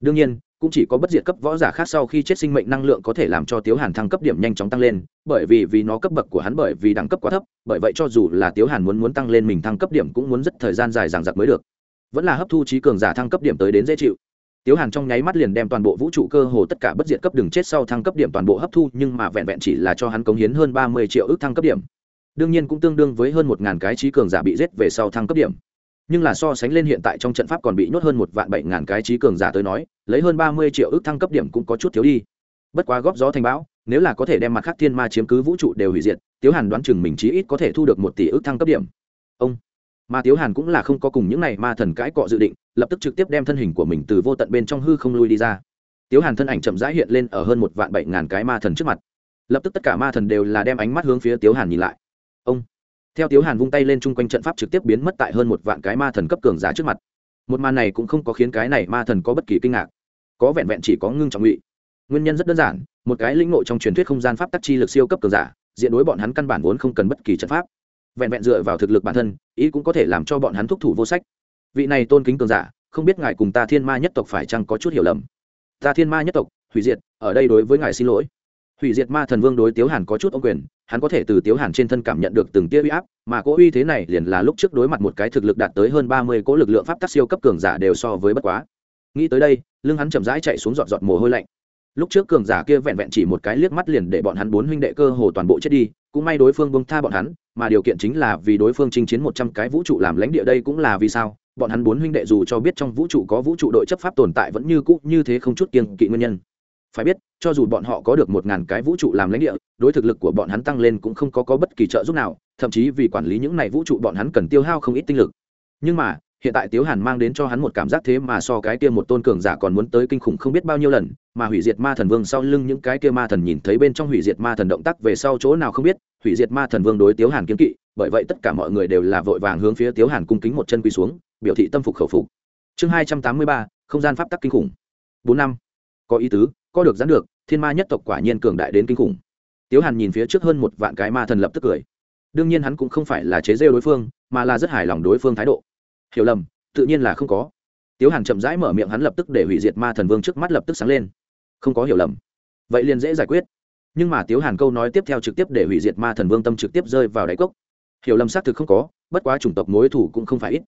Đương nhiên, cũng chỉ có bất diệt cấp võ giả khác sau khi chết sinh mệnh năng lượng có thể làm cho tiếu hàn thăng cấp điểm nhanh chóng tăng lên, bởi vì vì nó cấp bậc của hắn bởi vì đẳng cấp quá thấp, bởi vậy cho dù là tiếu hàn muốn muốn tăng lên mình thăng cấp điểm cũng muốn rất thời gian dài dằng dặc mới được. Vẫn là hấp thu trí cường giả thăng cấp điểm tới đến dễ chịu. Tiếu hàn trong nháy mắt liền đem toàn bộ vũ trụ cơ hồ tất cả bất diệt cấp đường chết sau thăng cấp điểm toàn bộ hấp thu, nhưng mà vẹn vẹn chỉ là cho hắn cống hiến hơn ba mươi triệu ước thăng cấp điểm. Đương nhiên cũng tương đương với hơn một ngàn cái trí cường giả bị giết về sau thăng cấp điểm nhưng là so sánh lên hiện tại trong trận pháp còn bị nhốt hơn một vạn bảy ngàn cái trí cường giả tới nói, lấy hơn ba mươi triệu ước thăng cấp điểm cũng có chút thiếu đi. Bất quá góp gió thành bão, nếu là có thể đem mặt khác thiên ma chiếm cứ vũ trụ đều hủy diệt, tiếu hàn đoán chừng mình chí ít có thể thu được một tỷ ước thăng cấp điểm. Ông. Mà tiếu hàn cũng là không có cùng những này ma thần cãi cọ dự định, lập tức trực tiếp đem thân hình của mình từ vô tận bên trong hư không lui đi ra. Tiếu hàn thân ảnh chậm rãi hiện lên ở hơn một vạn bảy ngàn cái ma thần trước mặt. Lập tức tất cả ma thần đều là đem ánh mắt hướng phía tiếu hàn nhìn lại. Ông theo tiếu hàn vung tay lên chung quanh trận pháp trực tiếp biến mất tại hơn một vạn cái ma thần cấp cường giả trước mặt. Một màn này cũng không có khiến cái này ma thần có bất kỳ kinh ngạc. Có vẹn vẹn chỉ có ngưng trọng ngụy. Nguyên nhân rất đơn giản, một cái lĩnh nội trong truyền thuyết không gian pháp tắc chi lực siêu cấp cường giả, diện đối bọn hắn căn bản vốn không cần bất kỳ trận pháp. Vẹn vẹn dựa vào thực lực bản thân, ý cũng có thể làm cho bọn hắn thúc thủ vô sách. Vị này tôn kính cường giả, không biết ngài cùng ta thiên ma nhất tộc phải chăng có chút hiểu lầm? Ta thiên ma nhất tộc, hủy diệt, ở đây đối với ngài xin lỗi hủy diệt ma thần vương đối tiếu hàn có chút ô quyền, hắn có thể từ tiếu hàn trên thân cảm nhận được từng tia uy áp, mà cỗ uy thế này liền là lúc trước đối mặt một cái thực lực đạt tới hơn ba mươi cỗ lực lượng pháp tắc siêu cấp cường giả đều so với bất quá. Nghĩ tới đây, lưng hắn chậm rãi chạy xuống giọt giọt mồ hôi lạnh. Lúc trước cường giả kia vẹn vẹn chỉ một cái liếc mắt liền để bọn hắn bốn huynh đệ cơ hồ toàn bộ chết đi, cũng may đối phương bông tha bọn hắn, mà điều kiện chính là vì đối phương chinh chiến một trăm cái vũ trụ làm lãnh địa đây cũng là vì sao, bọn hắn bốn huynh đệ dù cho biết trong vũ trụ có vũ trụ đội chấp pháp tồn tại vẫn như cũ như thế không chút kiêng kỵ nguyên nhân phải biết cho dù bọn họ có được một ngàn cái vũ trụ làm lãnh địa đối thực lực của bọn hắn tăng lên cũng không có, có bất kỳ trợ giúp nào thậm chí vì quản lý những này vũ trụ bọn hắn cần tiêu hao không ít tinh lực. Nhưng mà hiện tại tiếu hàn mang đến cho hắn một cảm giác thế mà so cái kia một tôn cường giả còn muốn tới kinh khủng không biết bao nhiêu lần mà hủy diệt ma thần vương sau lưng những cái kia ma thần nhìn thấy bên trong hủy diệt ma thần động tác về sau chỗ nào không biết hủy diệt ma thần vương đối tiếu hàn kiếm kỵ bởi vậy tất cả mọi người đều là vội vàng hướng phía tiếu hàn cung kính một chân quỳ xuống biểu thị tâm phục khẩu phục. Chương hai trăm tám mươi ba không gian pháp tắc kinh khủng. Bốn năm. Có ý tứ có được gián được, thiên ma nhất tộc quả nhiên cường đại đến kinh khủng. Tiếu hàn nhìn phía trước hơn một vạn cái ma thần lập tức cười. Đương nhiên hắn cũng không phải là chế rêu đối phương, mà là rất hài lòng đối phương thái độ. Hiểu lầm, tự nhiên là không có. Tiếu hàn chậm rãi mở miệng hắn lập tức để hủy diệt ma thần vương trước mắt lập tức sáng lên. Không có hiểu lầm. Vậy liền dễ giải quyết. Nhưng mà tiếu hàn câu nói tiếp theo trực tiếp để hủy diệt ma thần vương tâm trực tiếp rơi vào đáy cốc. Hiểu lầm xác thực không có, bất quá chủng tộc mối thủ cũng không phải ít.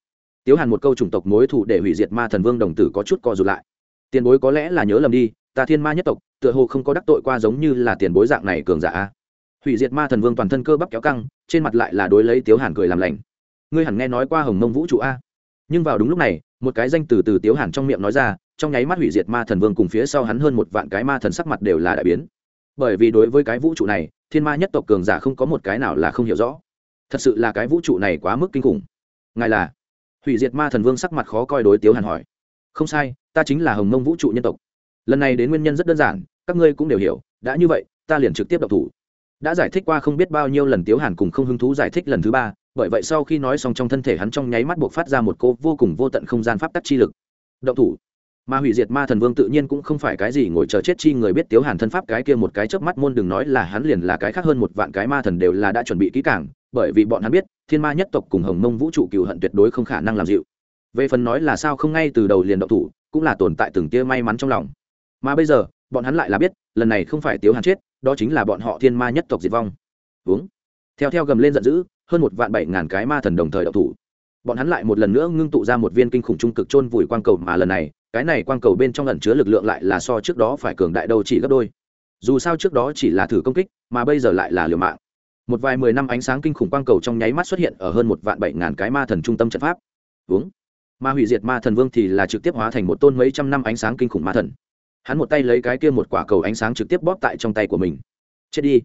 Tiếu hàn một câu chủng tộc mối thủ để hủy diệt ma thần vương đồng tử có chút co rụt lại. Tiền bối có lẽ là nhớ lầm đi ta thiên ma nhất tộc, tựa hồ không có đắc tội qua giống như là tiền bối dạng này cường giả hủy diệt ma thần vương toàn thân cơ bắp kéo căng, trên mặt lại là đối lấy tiếu hàn cười làm lành. Ngươi hẳn nghe nói qua hồng mông vũ trụ a. Nhưng vào đúng lúc này, một cái danh từ từ tiếu hàn trong miệng nói ra, trong nháy mắt hủy diệt ma thần vương cùng phía sau hắn hơn một vạn cái ma thần sắc mặt đều là đại biến. Bởi vì đối với cái vũ trụ này, thiên ma nhất tộc cường giả không có một cái nào là không hiểu rõ. Thật sự là cái vũ trụ này quá mức kinh khủng. Ngài là? Hủy diệt ma thần vương sắc mặt khó coi đối tiếu hàn hỏi. Không sai, ta chính là hồng mông vũ trụ nhân tộc lần này đến nguyên nhân rất đơn giản, các ngươi cũng đều hiểu, đã như vậy, ta liền trực tiếp đọc thủ. Đã giải thích qua không biết bao nhiêu lần tiếu hàn cùng không hứng thú giải thích lần thứ ba, bởi vậy sau khi nói xong trong thân thể hắn trong nháy mắt buộc phát ra một cô vô cùng vô tận không gian pháp tắc chi lực. Động thủ. Mà hủy diệt ma thần vương tự nhiên cũng không phải cái gì ngồi chờ chết chi người biết tiếu hàn thân pháp cái kia một cái chớp mắt môn đừng nói là hắn liền là cái khác hơn một vạn cái ma thần đều là đã chuẩn bị kỹ càng, bởi vì bọn hắn biết, thiên ma nhất tộc cùng hồng mông vũ trụ cựu hận tuyệt đối không khả năng làm dịu. Về phần nói là sao không ngay từ đầu liền động thủ, cũng là tồn tại từng tia may mắn trong lòng mà bây giờ, bọn hắn lại là biết, lần này không phải tiếu hàn chết, đó chính là bọn họ thiên ma nhất tộc diệt vong. Uống. Theo theo gầm lên giận dữ, hơn một vạn bảy ngàn cái ma thần đồng thời đậu thủ. Bọn hắn lại một lần nữa ngưng tụ ra một viên kinh khủng trung cực chôn vùi quang cầu mà lần này, cái này quang cầu bên trong ẩn chứa lực lượng lại là so trước đó phải cường đại đâu chỉ gấp đôi. Dù sao trước đó chỉ là thử công kích, mà bây giờ lại là liều mạng. Một vài mười năm ánh sáng kinh khủng quang cầu trong nháy mắt xuất hiện ở hơn một vạn bảy ngàn cái ma thần trung tâm trận pháp. Uống. Ma hủy diệt ma thần vương thì là trực tiếp hóa thành một tôn mấy trăm năm ánh sáng kinh khủng ma thần hắn một tay lấy cái kia một quả cầu ánh sáng trực tiếp bóp tại trong tay của mình. Chết đi.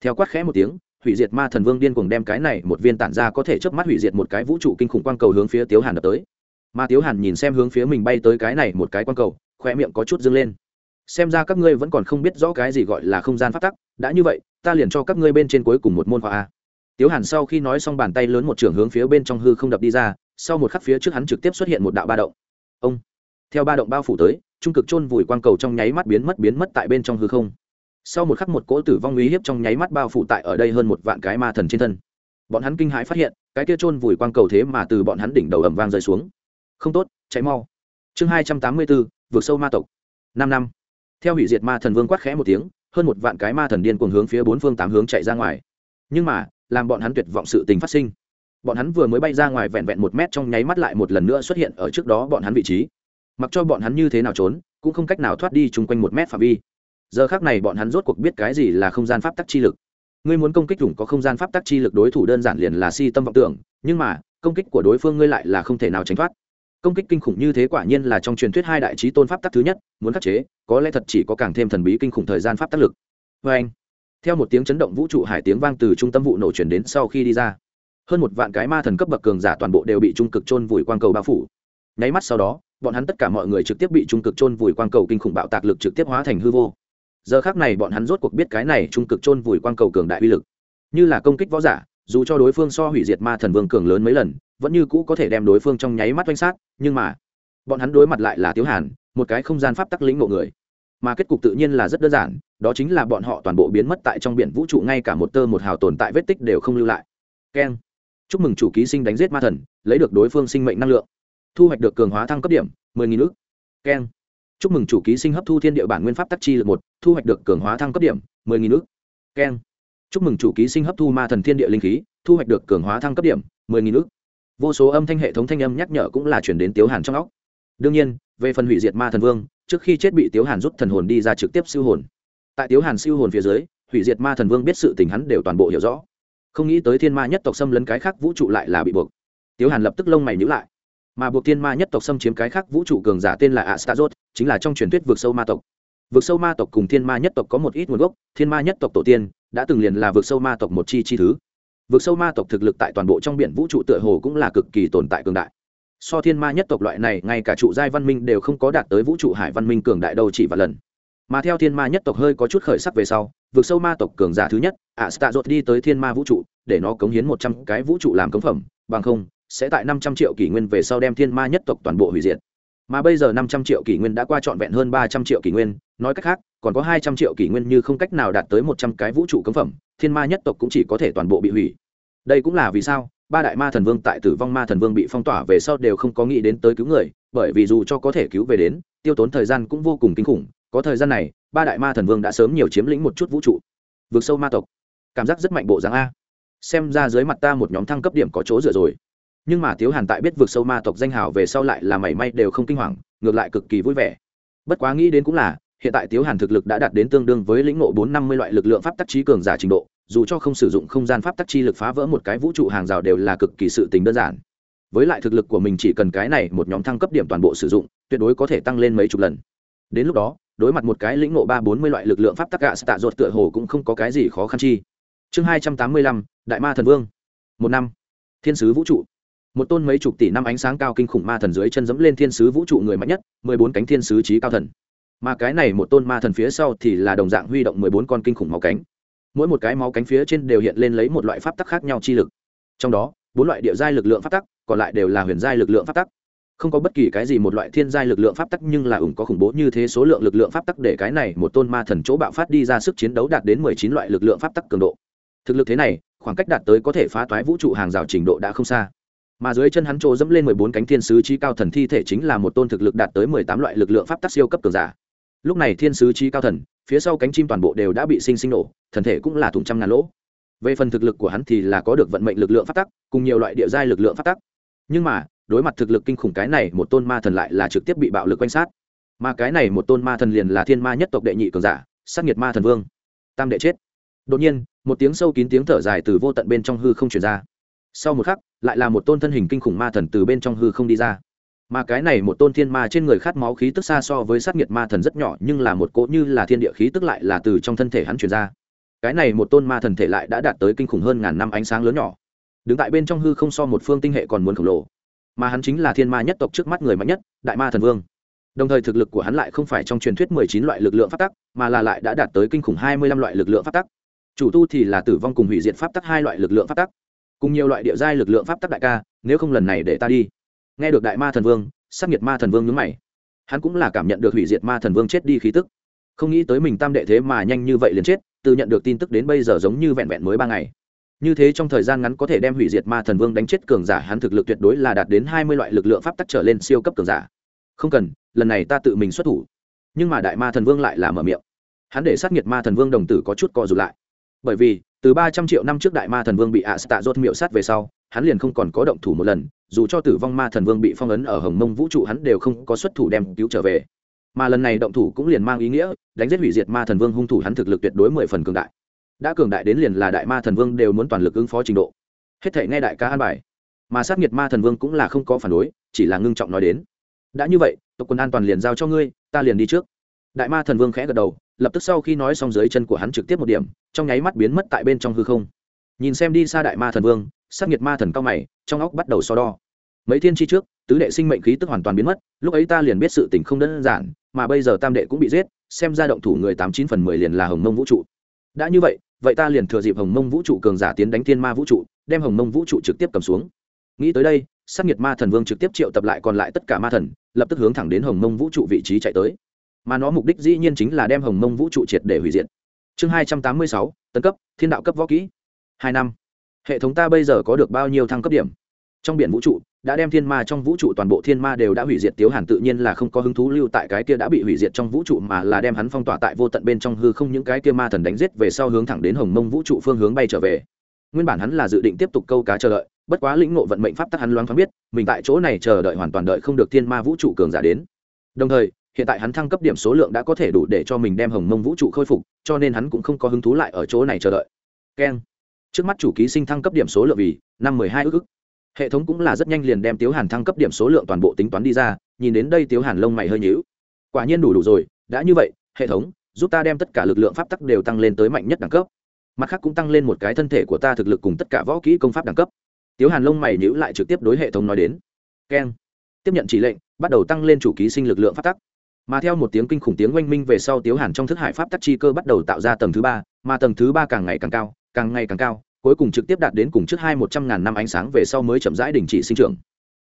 Theo quát khẽ một tiếng, hủy diệt ma thần vương điên cuồng đem cái này một viên tản ra có thể chớp mắt hủy diệt một cái vũ trụ kinh khủng quang cầu hướng phía tiếu hàn đập tới. Mà tiếu hàn nhìn xem hướng phía mình bay tới cái này một cái quang cầu khoe miệng có chút dâng lên. Xem ra các ngươi vẫn còn không biết rõ cái gì gọi là không gian phát tắc. Đã như vậy, ta liền cho các ngươi bên trên cuối cùng một môn khoa a. Tiếu hàn sau khi nói xong bàn tay lớn một trường hướng phía bên trong hư không đập đi ra, sau một khắc phía trước hắn trực tiếp xuất hiện một đạo ba động. Ông. Theo ba động bao phủ tới trung cực chôn vùi quang cầu trong nháy mắt biến mất biến mất tại bên trong hư không. Sau một khắc một cỗ tử vong uy hiếp trong nháy mắt bao phủ tại ở đây hơn một vạn cái ma thần trên thân. Bọn hắn kinh hãi phát hiện, cái kia chôn vùi quang cầu thế mà từ bọn hắn đỉnh đầu ầm vang rơi xuống. Không tốt cháy mau. Chương hai trăm tám mươi bốn, vượt sâu ma tộc. Năm năm. Theo hủy diệt ma thần vương quát khẽ một tiếng, hơn một vạn cái ma thần điên cuồng hướng phía bốn phương tám hướng chạy ra ngoài. Nhưng mà, làm bọn hắn tuyệt vọng sự tình phát sinh. Bọn hắn vừa mới bay ra ngoài vẹn vẹn một mét trong nháy mắt lại một lần nữa xuất hiện ở trước đó bọn hắn vị trí mặc cho bọn hắn như thế nào trốn, cũng không cách nào thoát đi chung quanh một mét phạm vi. Giờ khác này bọn hắn rốt cuộc biết cái gì là không gian pháp tắc chi lực. Ngươi muốn công kích chủng có không gian pháp tắc chi lực đối thủ đơn giản liền là si tâm vọng tưởng, nhưng mà, công kích của đối phương ngươi lại là không thể nào tránh thoát. Công kích kinh khủng như thế quả nhiên là trong truyền thuyết hai đại trí tôn pháp tắc thứ nhất, muốn khắc chế, có lẽ thật chỉ có càng thêm thần bí kinh khủng thời gian pháp tắc lực. Vê anh, theo một tiếng chấn động vũ trụ hải tiếng vang từ trung tâm vụ nổ chuyển đến sau khi đi ra, hơn một vạn cái ma thần cấp bậc cường giả toàn bộ đều bị trung cực chôn vùi quang cầu bao phủ nháy mắt sau đó, bọn hắn tất cả mọi người trực tiếp bị trung cực chôn vùi quang cầu kinh khủng bạo tạc lực trực tiếp hóa thành hư vô. Giờ khác này bọn hắn rốt cuộc biết cái này trung cực chôn vùi quang cầu cường đại uy lực. Như là công kích võ giả, dù cho đối phương so hủy diệt ma thần vương cường lớn mấy lần, vẫn như cũ có thể đem đối phương trong nháy mắt oanh sát, nhưng mà, bọn hắn đối mặt lại là tiếu hàn, một cái không gian pháp tắc lĩnh ngộ người. Mà kết cục tự nhiên là rất đơn giản, đó chính là bọn họ toàn bộ biến mất tại trong biển vũ trụ ngay cả một tơ một hào tồn tại vết tích đều không lưu lại. Keng. Chúc mừng chủ ký sinh đánh giết ma thần, lấy được đối phương sinh mệnh năng lượng thu hoạch được cường hóa thăng cấp điểm, mười nghìn ước keng. Chúc mừng chủ ký sinh hấp thu thiên địa bản nguyên pháp tắc chi lực một, thu hoạch được cường hóa thăng cấp điểm, mười nghìn ước keng. Chúc mừng chủ ký sinh hấp thu ma thần thiên địa linh khí, thu hoạch được cường hóa thăng cấp điểm, mười nghìn ước vô số âm thanh hệ thống thanh âm nhắc nhở cũng là chuyển đến tiếu hàn trong óc. Đương nhiên, về phần hủy diệt ma thần vương, trước khi chết bị tiếu hàn rút thần hồn đi ra trực tiếp siêu hồn. Tại tiếu hàn siêu hồn phía dưới, hủy diệt ma thần vương biết sự tình hắn đều toàn bộ hiểu rõ. Không nghĩ tới thiên ma nhất tộc xâm lấn cái khác vũ trụ lại là bị buộc. Tiếu hàn lập tức lông mày nhữ lại mà buộc thiên ma nhất tộc xâm chiếm cái khác vũ trụ cường giả tên là astazot chính là trong truyền thuyết vượt sâu ma tộc. Vượt sâu ma tộc cùng thiên ma nhất tộc có một ít nguồn gốc, thiên ma nhất tộc tổ tiên đã từng liền là vượt sâu ma tộc một chi chi thứ. Vượt sâu ma tộc thực lực tại toàn bộ trong biển vũ trụ tựa hồ cũng là cực kỳ tồn tại cường đại. So thiên ma nhất tộc loại này, ngay cả trụ giai văn minh đều không có đạt tới vũ trụ hải văn minh cường đại đâu chỉ và lần. Mà theo thiên ma nhất tộc hơi có chút khởi sắc về sau vượt sâu ma tộc cường giả thứ nhất ạ stạ dột đi tới thiên ma vũ trụ, để nó cống hiến một trăm cái vũ trụ làm cống phẩm, bằng không sẽ tại năm trăm triệu kỷ nguyên về sau đem thiên ma nhất tộc toàn bộ hủy diệt. Mà bây giờ năm trăm triệu kỷ nguyên đã qua trọn vẹn hơn ba trăm triệu kỷ nguyên, nói cách khác, còn có hai trăm triệu kỷ nguyên như không cách nào đạt tới một trăm cái vũ trụ cấm phẩm, thiên ma nhất tộc cũng chỉ có thể toàn bộ bị hủy. Đây cũng là vì sao, ba đại ma thần vương tại tử vong ma thần vương bị phong tỏa về sau đều không có nghĩ đến tới cứu người, bởi vì dù cho có thể cứu về đến, tiêu tốn thời gian cũng vô cùng kinh khủng. Có thời gian này, ba đại ma thần vương đã sớm nhiều chiếm lĩnh một chút vũ trụ. Vượt sâu ma tộc. Cảm giác rất mạnh bộ dáng a. Xem ra dưới mặt ta một nhóm thăng cấp điểm có chỗ dựa rồi nhưng mà tiếu hàn tại biết vượt sâu ma tộc danh hào về sau lại là mảy may đều không kinh hoàng, ngược lại cực kỳ vui vẻ. Bất quá nghĩ đến cũng là, hiện tại tiếu hàn thực lực đã đạt đến tương đương với lĩnh ngộ bốn năm mươi loại lực lượng pháp tắc trí cường giả trình độ, dù cho không sử dụng không gian pháp tắc chi lực phá vỡ một cái vũ trụ hàng rào đều là cực kỳ sự tình đơn giản. Với lại thực lực của mình chỉ cần cái này một nhóm thăng cấp điểm toàn bộ sử dụng, tuyệt đối có thể tăng lên mấy chục lần. Đến lúc đó, đối mặt một cái lĩnh ngộ ba bốn mươi loại lực lượng pháp tắc gạ tạ ruột tựa hồ cũng không có cái gì khó khăn chi. Chương hai trăm tám mươi lăm, đại ma thần vương. Một năm. Thiên sứ vũ trụ một tôn mấy chục tỷ năm ánh sáng cao kinh khủng ma thần dưới chân dẫm lên thiên sứ vũ trụ người mạnh nhất, mười bốn cánh thiên sứ trí cao thần. Mà cái này một tôn ma thần phía sau thì là đồng dạng huy động mười bốn con kinh khủng máu cánh. Mỗi một cái máu cánh phía trên đều hiện lên lấy một loại pháp tắc khác nhau chi lực. Trong đó, bốn loại địa giai lực lượng pháp tắc, còn lại đều là huyền giai lực lượng pháp tắc. Không có bất kỳ cái gì một loại thiên giai lực lượng pháp tắc, nhưng là ủng có khủng bố như thế số lượng lực lượng pháp tắc để cái này một tôn ma thần chỗ bạo phát đi ra sức chiến đấu đạt đến mười chín loại lực lượng pháp tắc cường độ. Thực lực thế này, khoảng cách đạt tới có thể phá toái vũ trụ hàng rào trình độ đã không xa mà dưới chân hắn trộ dẫm lên mười bốn cánh thiên sứ trí cao thần thi thể chính là một tôn thực lực đạt tới mười tám loại lực lượng pháp tắc siêu cấp cường giả. Lúc này thiên sứ trí cao thần, phía sau cánh chim toàn bộ đều đã bị sinh sinh nổ, thần thể cũng là thùng trăm ngàn lỗ. Về phần thực lực của hắn thì là có được vận mệnh lực lượng pháp tắc, cùng nhiều loại địa giai lực lượng pháp tắc. Nhưng mà, đối mặt thực lực kinh khủng cái này, một tôn ma thần lại là trực tiếp bị bạo lực quanh sát. Mà cái này một tôn ma thần liền là thiên ma nhất tộc đệ nhị cường giả, sát nhiệt ma thần vương. Tam đệ chết. Đột nhiên, một tiếng sâu kín tiếng thở dài từ vô tận bên trong hư không chuyển ra. Sau một khắc lại là một tôn thân hình kinh khủng ma thần từ bên trong hư không đi ra. Mà cái này một tôn thiên ma trên người khát máu khí tức xa so với sát nhiệt ma thần rất nhỏ, nhưng là một cỗ như là thiên địa khí tức lại là từ trong thân thể hắn chuyển ra. Cái này một tôn ma thần thể lại đã đạt tới kinh khủng hơn ngàn năm ánh sáng lớn nhỏ. Đứng tại bên trong hư không so một phương tinh hệ còn muốn khổng lồ. Mà hắn chính là thiên ma nhất tộc trước mắt người mạnh nhất, đại ma thần vương. Đồng thời thực lực của hắn lại không phải trong truyền thuyết mười chín loại lực lượng phát tắc, mà là lại đã đạt tới kinh khủng hai mươi lăm loại lực lượng phát tắc. Chủ tu thì là tử vong cùng hủy diệt pháp tắc hai loại lực lượng phát tắc cùng nhiều loại địa giai lực lượng pháp tắc đại ca, nếu không lần này để ta đi. Nghe được đại ma thần vương sắc nhiệt ma thần vương nhướng mày. Hắn cũng là cảm nhận được hủy diệt ma thần vương chết đi khí tức. Không nghĩ tới mình tam đệ thế mà nhanh như vậy liền chết, từ nhận được tin tức đến bây giờ giống như vẹn vẹn mới ba ngày. Như thế trong thời gian ngắn có thể đem hủy diệt ma thần vương đánh chết cường giả, hắn thực lực tuyệt đối là đạt đến hai mươi loại lực lượng pháp tắc trở lên siêu cấp cường giả. Không cần, lần này ta tự mình xuất thủ. Nhưng mà đại ma thần vương lại là mở miệng. Hắn để sát nhiệt ma thần vương đồng tử có chút co rụt lại. Bởi vì từ ba trăm triệu năm trước đại ma thần vương bị ạ tạ rốt miệu sát về sau, hắn liền không còn có động thủ một lần, dù cho tử vong ma thần vương bị phong ấn ở hồng mông vũ trụ hắn đều không có xuất thủ đem cứu trở về. Mà lần này động thủ cũng liền mang ý nghĩa, đánh giết hủy diệt ma thần vương hung thủ hắn thực lực tuyệt đối mười phần cường đại. Đã cường đại đến liền là đại ma thần vương đều muốn toàn lực ứng phó trình độ. Hết thể nghe đại ca an bài. Mà sát nhiệt ma thần vương cũng là không có phản đối, chỉ là ngưng trọng nói đến. Đã như vậy, tộc quân an toàn liền giao cho ngươi, ta liền đi trước. Đại ma thần vương khẽ gật đầu lập tức sau khi nói xong dưới chân của hắn trực tiếp một điểm, trong nháy mắt biến mất tại bên trong hư không. Nhìn xem đi xa đại ma thần vương, sắc nhiệt ma thần cao mày, trong óc bắt đầu so đo. Mấy thiên chi trước, tứ đệ sinh mệnh khí tức hoàn toàn biến mất, lúc ấy ta liền biết sự tình không đơn giản, mà bây giờ tam đệ cũng bị giết, xem ra động thủ người tám chín phần mười liền là hồng mông vũ trụ. Đã như vậy vậy ta liền thừa dịp hồng mông vũ trụ cường giả tiến đánh thiên ma vũ trụ, đem hồng mông vũ trụ trực tiếp cầm xuống. Nghĩ tới đây, sắc nhiệt ma thần vương trực tiếp triệu tập lại còn lại tất cả ma thần, lập tức hướng thẳng đến hồng mông vũ trụ vị trí chạy tới mà nó mục đích dĩ nhiên chính là đem hồng mông vũ trụ triệt để hủy diệt. Chương hai trăm tám mươi sáu, tấn cấp, thiên đạo cấp võ kỹ. Hai năm. Hệ thống ta bây giờ có được bao nhiêu thăng cấp điểm? Trong biển vũ trụ, đã đem thiên ma trong vũ trụ toàn bộ thiên ma đều đã hủy diệt, tiếu hàn tự nhiên là không có hứng thú lưu tại cái kia đã bị hủy diệt trong vũ trụ mà là đem hắn phong tỏa tại vô tận bên trong hư không những cái kia ma thần đánh giết về sau hướng thẳng đến hồng mông vũ trụ phương hướng bay trở về. Nguyên bản hắn là dự định tiếp tục câu cá chờ đợi, bất quá lĩnh ngộ vận mệnh pháp tắc hắn loáng thoáng biết, mình tại chỗ này chờ đợi hoàn toàn đợi không được thiên ma vũ trụ cường giả đến. Đồng thời hiện tại hắn thăng cấp điểm số lượng đã có thể đủ để cho mình đem hồng mông vũ trụ khôi phục, cho nên hắn cũng không có hứng thú lại ở chỗ này chờ đợi. Keng. Trước mắt chủ ký sinh thăng cấp điểm số lượng vì năm mười hai ước ức. Hệ thống cũng là rất nhanh liền đem tiếu hàn thăng cấp điểm số lượng toàn bộ tính toán đi ra, nhìn đến đây tiếu hàn lông mày hơi nhíu. Quả nhiên đủ đủ rồi, đã như vậy, hệ thống, giúp ta đem tất cả lực lượng pháp tắc đều tăng lên tới mạnh nhất đẳng cấp. Mặt khác cũng tăng lên một cái thân thể của ta thực lực cùng tất cả võ kỹ công pháp đẳng cấp. Tiếu hàn lông mày nhíu lại trực tiếp đối hệ thống nói đến. Keng. Tiếp nhận chỉ lệnh, bắt đầu tăng lên chủ ký sinh lực lượng pháp tắc mà theo một tiếng kinh khủng tiếng oanh minh về sau tiếu hàn trong thức hải pháp tắc chi cơ bắt đầu tạo ra tầng thứ ba, mà tầng thứ ba càng ngày càng cao, càng ngày càng cao, cuối cùng trực tiếp đạt đến cùng trước hai một trăm ngàn năm ánh sáng về sau mới chậm rãi đình chỉ sinh trưởng.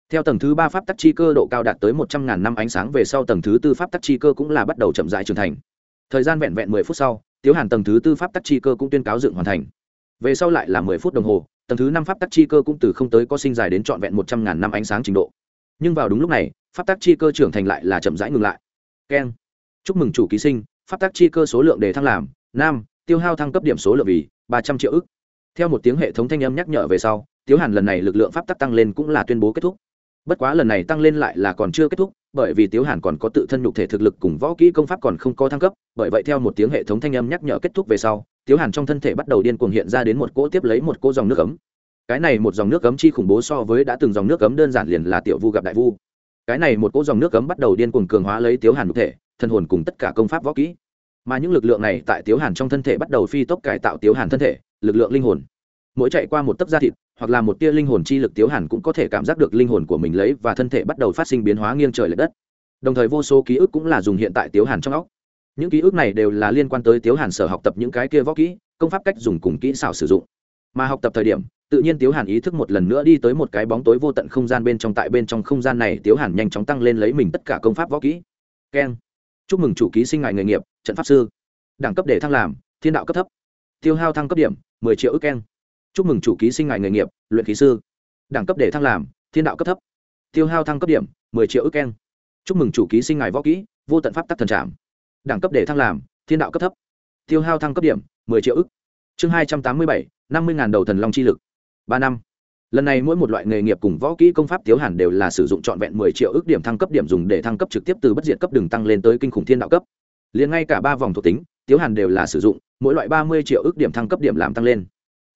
Theo tầng thứ ba pháp tắc chi cơ độ cao đạt tới một trăm ngàn năm ánh sáng về sau tầng thứ tư pháp tắc chi cơ cũng là bắt đầu chậm rãi trưởng thành. Thời gian vẹn vẹn mười phút sau, tiếu hàn tầng thứ tư pháp tắc chi cơ cũng tuyên cáo dựng hoàn thành. Về sau lại là mười phút đồng hồ, tầng thứ năm pháp tắc chi cơ cũng từ không tới có sinh dài đến trọn vẹn một trăm ngàn năm ánh sáng trình độ. Nhưng vào đúng lúc này, pháp tắc chi cơ trưởng thành lại là chậm rãi ngừng lại keng. Chúc mừng chủ ký sinh, pháp tắc chi cơ số lượng đề thăng làm, nam, tiêu hao thăng cấp điểm số lượng vì ba trăm triệu ức. Theo một tiếng hệ thống thanh âm nhắc nhở về sau, tiếu hàn lần này lực lượng pháp tắc tăng lên cũng là tuyên bố kết thúc. Bất quá lần này tăng lên lại là còn chưa kết thúc, bởi vì tiếu hàn còn có tự thân nhục thể thực lực cùng võ kỹ công pháp còn không có thăng cấp, bởi vậy theo một tiếng hệ thống thanh âm nhắc nhở kết thúc về sau, tiếu hàn trong thân thể bắt đầu điên cuồng hiện ra đến một cỗ tiếp lấy một cỗ dòng nước ấm. Cái này một dòng nước ấm chi khủng bố so với đã từng dòng nước ấm đơn giản liền là tiểu vu gặp đại vu cái này một cỗ dòng nước cấm bắt đầu điên cuồng cường hóa lấy tiếu hàn nhục thể thân hồn cùng tất cả công pháp võ kỹ. Mà những lực lượng này tại tiếu hàn trong thân thể bắt đầu phi tốc cải tạo tiếu hàn thân thể, lực lượng linh hồn. Mỗi chạy qua một tấc da thịt, hoặc là một tia linh hồn chi lực, tiếu hàn cũng có thể cảm giác được linh hồn của mình lấy và thân thể bắt đầu phát sinh biến hóa nghiêng trời l ệ đất. Đồng thời vô số ký ức cũng là dùng hiện tại tiếu hàn trong óc. Những ký ức này đều là liên quan tới tiếu hàn sở học tập những cái kia võ kỹ, công pháp cách dùng cùng kỹ xảo sử dụng. Mà học tập thời điểm tự nhiên tiếu hàn ý thức một lần nữa đi tới một cái bóng tối vô tận không gian bên trong, tại bên trong không gian này, tiếu hàn nhanh chóng tăng lên lấy mình tất cả công pháp võ kỹ. Keng. Chúc mừng chủ ký sinh ngại nghề nghiệp trận pháp sư. Đẳng cấp để thăng làm, thiên đạo cấp thấp. Tiêu hao thăng cấp điểm, mười triệu ức keng. Chúc mừng chủ ký sinh ngại nghề nghiệp, luyện khí sư. Đẳng cấp để thăng làm, thiên đạo cấp thấp. Tiêu hao thăng cấp điểm, mười triệu ức keng. Chúc mừng chủ ký sinh ngài võ kỹ, vô tận pháp tắc thần trảm. Đẳng cấp để thăng làm, thiên đạo cấp thấp. Tiêu hao thăng cấp điểm, mười triệu ức. Chương hai trăm tám mươi bảy, năm mươi ngàn đầu thần long chi lực ba năm. Lần này mỗi một loại nghề nghiệp cùng võ kỹ công pháp tiếu hàn đều là sử dụng trọn vẹn mười triệu ước điểm thăng cấp điểm dùng để thăng cấp trực tiếp từ bất diệt cấp đường tăng lên tới kinh khủng thiên đạo cấp. Liền ngay cả ba vòng thuộc tính, tiếu hàn đều là sử dụng, mỗi loại ba mươi triệu ước điểm thăng cấp điểm làm tăng lên.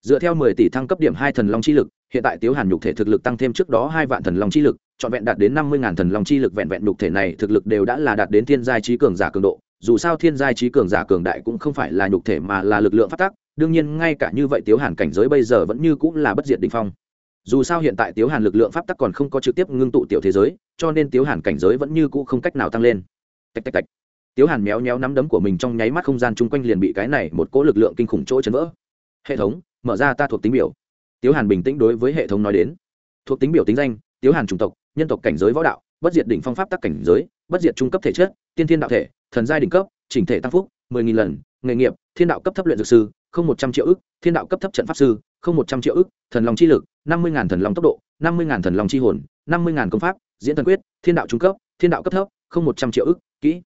Dựa theo mười tỷ thăng cấp điểm hai thần long chi lực, hiện tại tiếu hàn nhục thể thực lực tăng thêm trước đó hai vạn thần long chi lực, trọn vẹn đạt đến năm mươi ngàn thần long chi lực vẹn vẹn nhục thể này thực lực đều đã là đạt đến thiên giai trí cường giả cường độ dù sao thiên giai trí cường giả cường đại cũng không phải là nhục thể mà là lực lượng phát tắc. đương nhiên ngay cả như vậy tiếu hàn cảnh giới bây giờ vẫn như cũng là bất diệt đình phong. Dù sao hiện tại tiếu hàn lực lượng pháp tắc còn không có trực tiếp ngưng tụ tiểu thế giới, cho nên tiếu hàn cảnh giới vẫn như cũ không cách nào tăng lên. Tạch tạch tạch. Tiếu hàn méo méo nắm đấm của mình trong nháy mắt không gian chung quanh liền bị cái này một cỗ lực lượng kinh khủng chỗ chấn vỡ. Hệ thống, mở ra ta thuộc tính biểu. Tiếu hàn bình tĩnh đối với hệ thống nói đến. Thuộc tính biểu tính danh, tiếu hàn chủng tộc, nhân tộc cảnh giới võ đạo, bất diệt đỉnh phong pháp tắc cảnh giới, bất diệt trung cấp thể chất, tiên thiên đạo thể thần giai đỉnh cấp, chỉnh thể tăng phúc, mười nghìn lần, nghề nghiệp, thiên đạo cấp thấp luyện dược sư, không một trăm triệu ức, thiên đạo cấp thấp trận pháp sư, không một trăm triệu ức, thần long chi lực, năm mươi ngàn thần long tốc độ, năm mươi ngàn thần long chi hồn, năm mươi ngàn công pháp, diễn thần quyết, thiên đạo trung cấp, thiên đạo cấp thấp, không một trăm triệu ức, kỹ.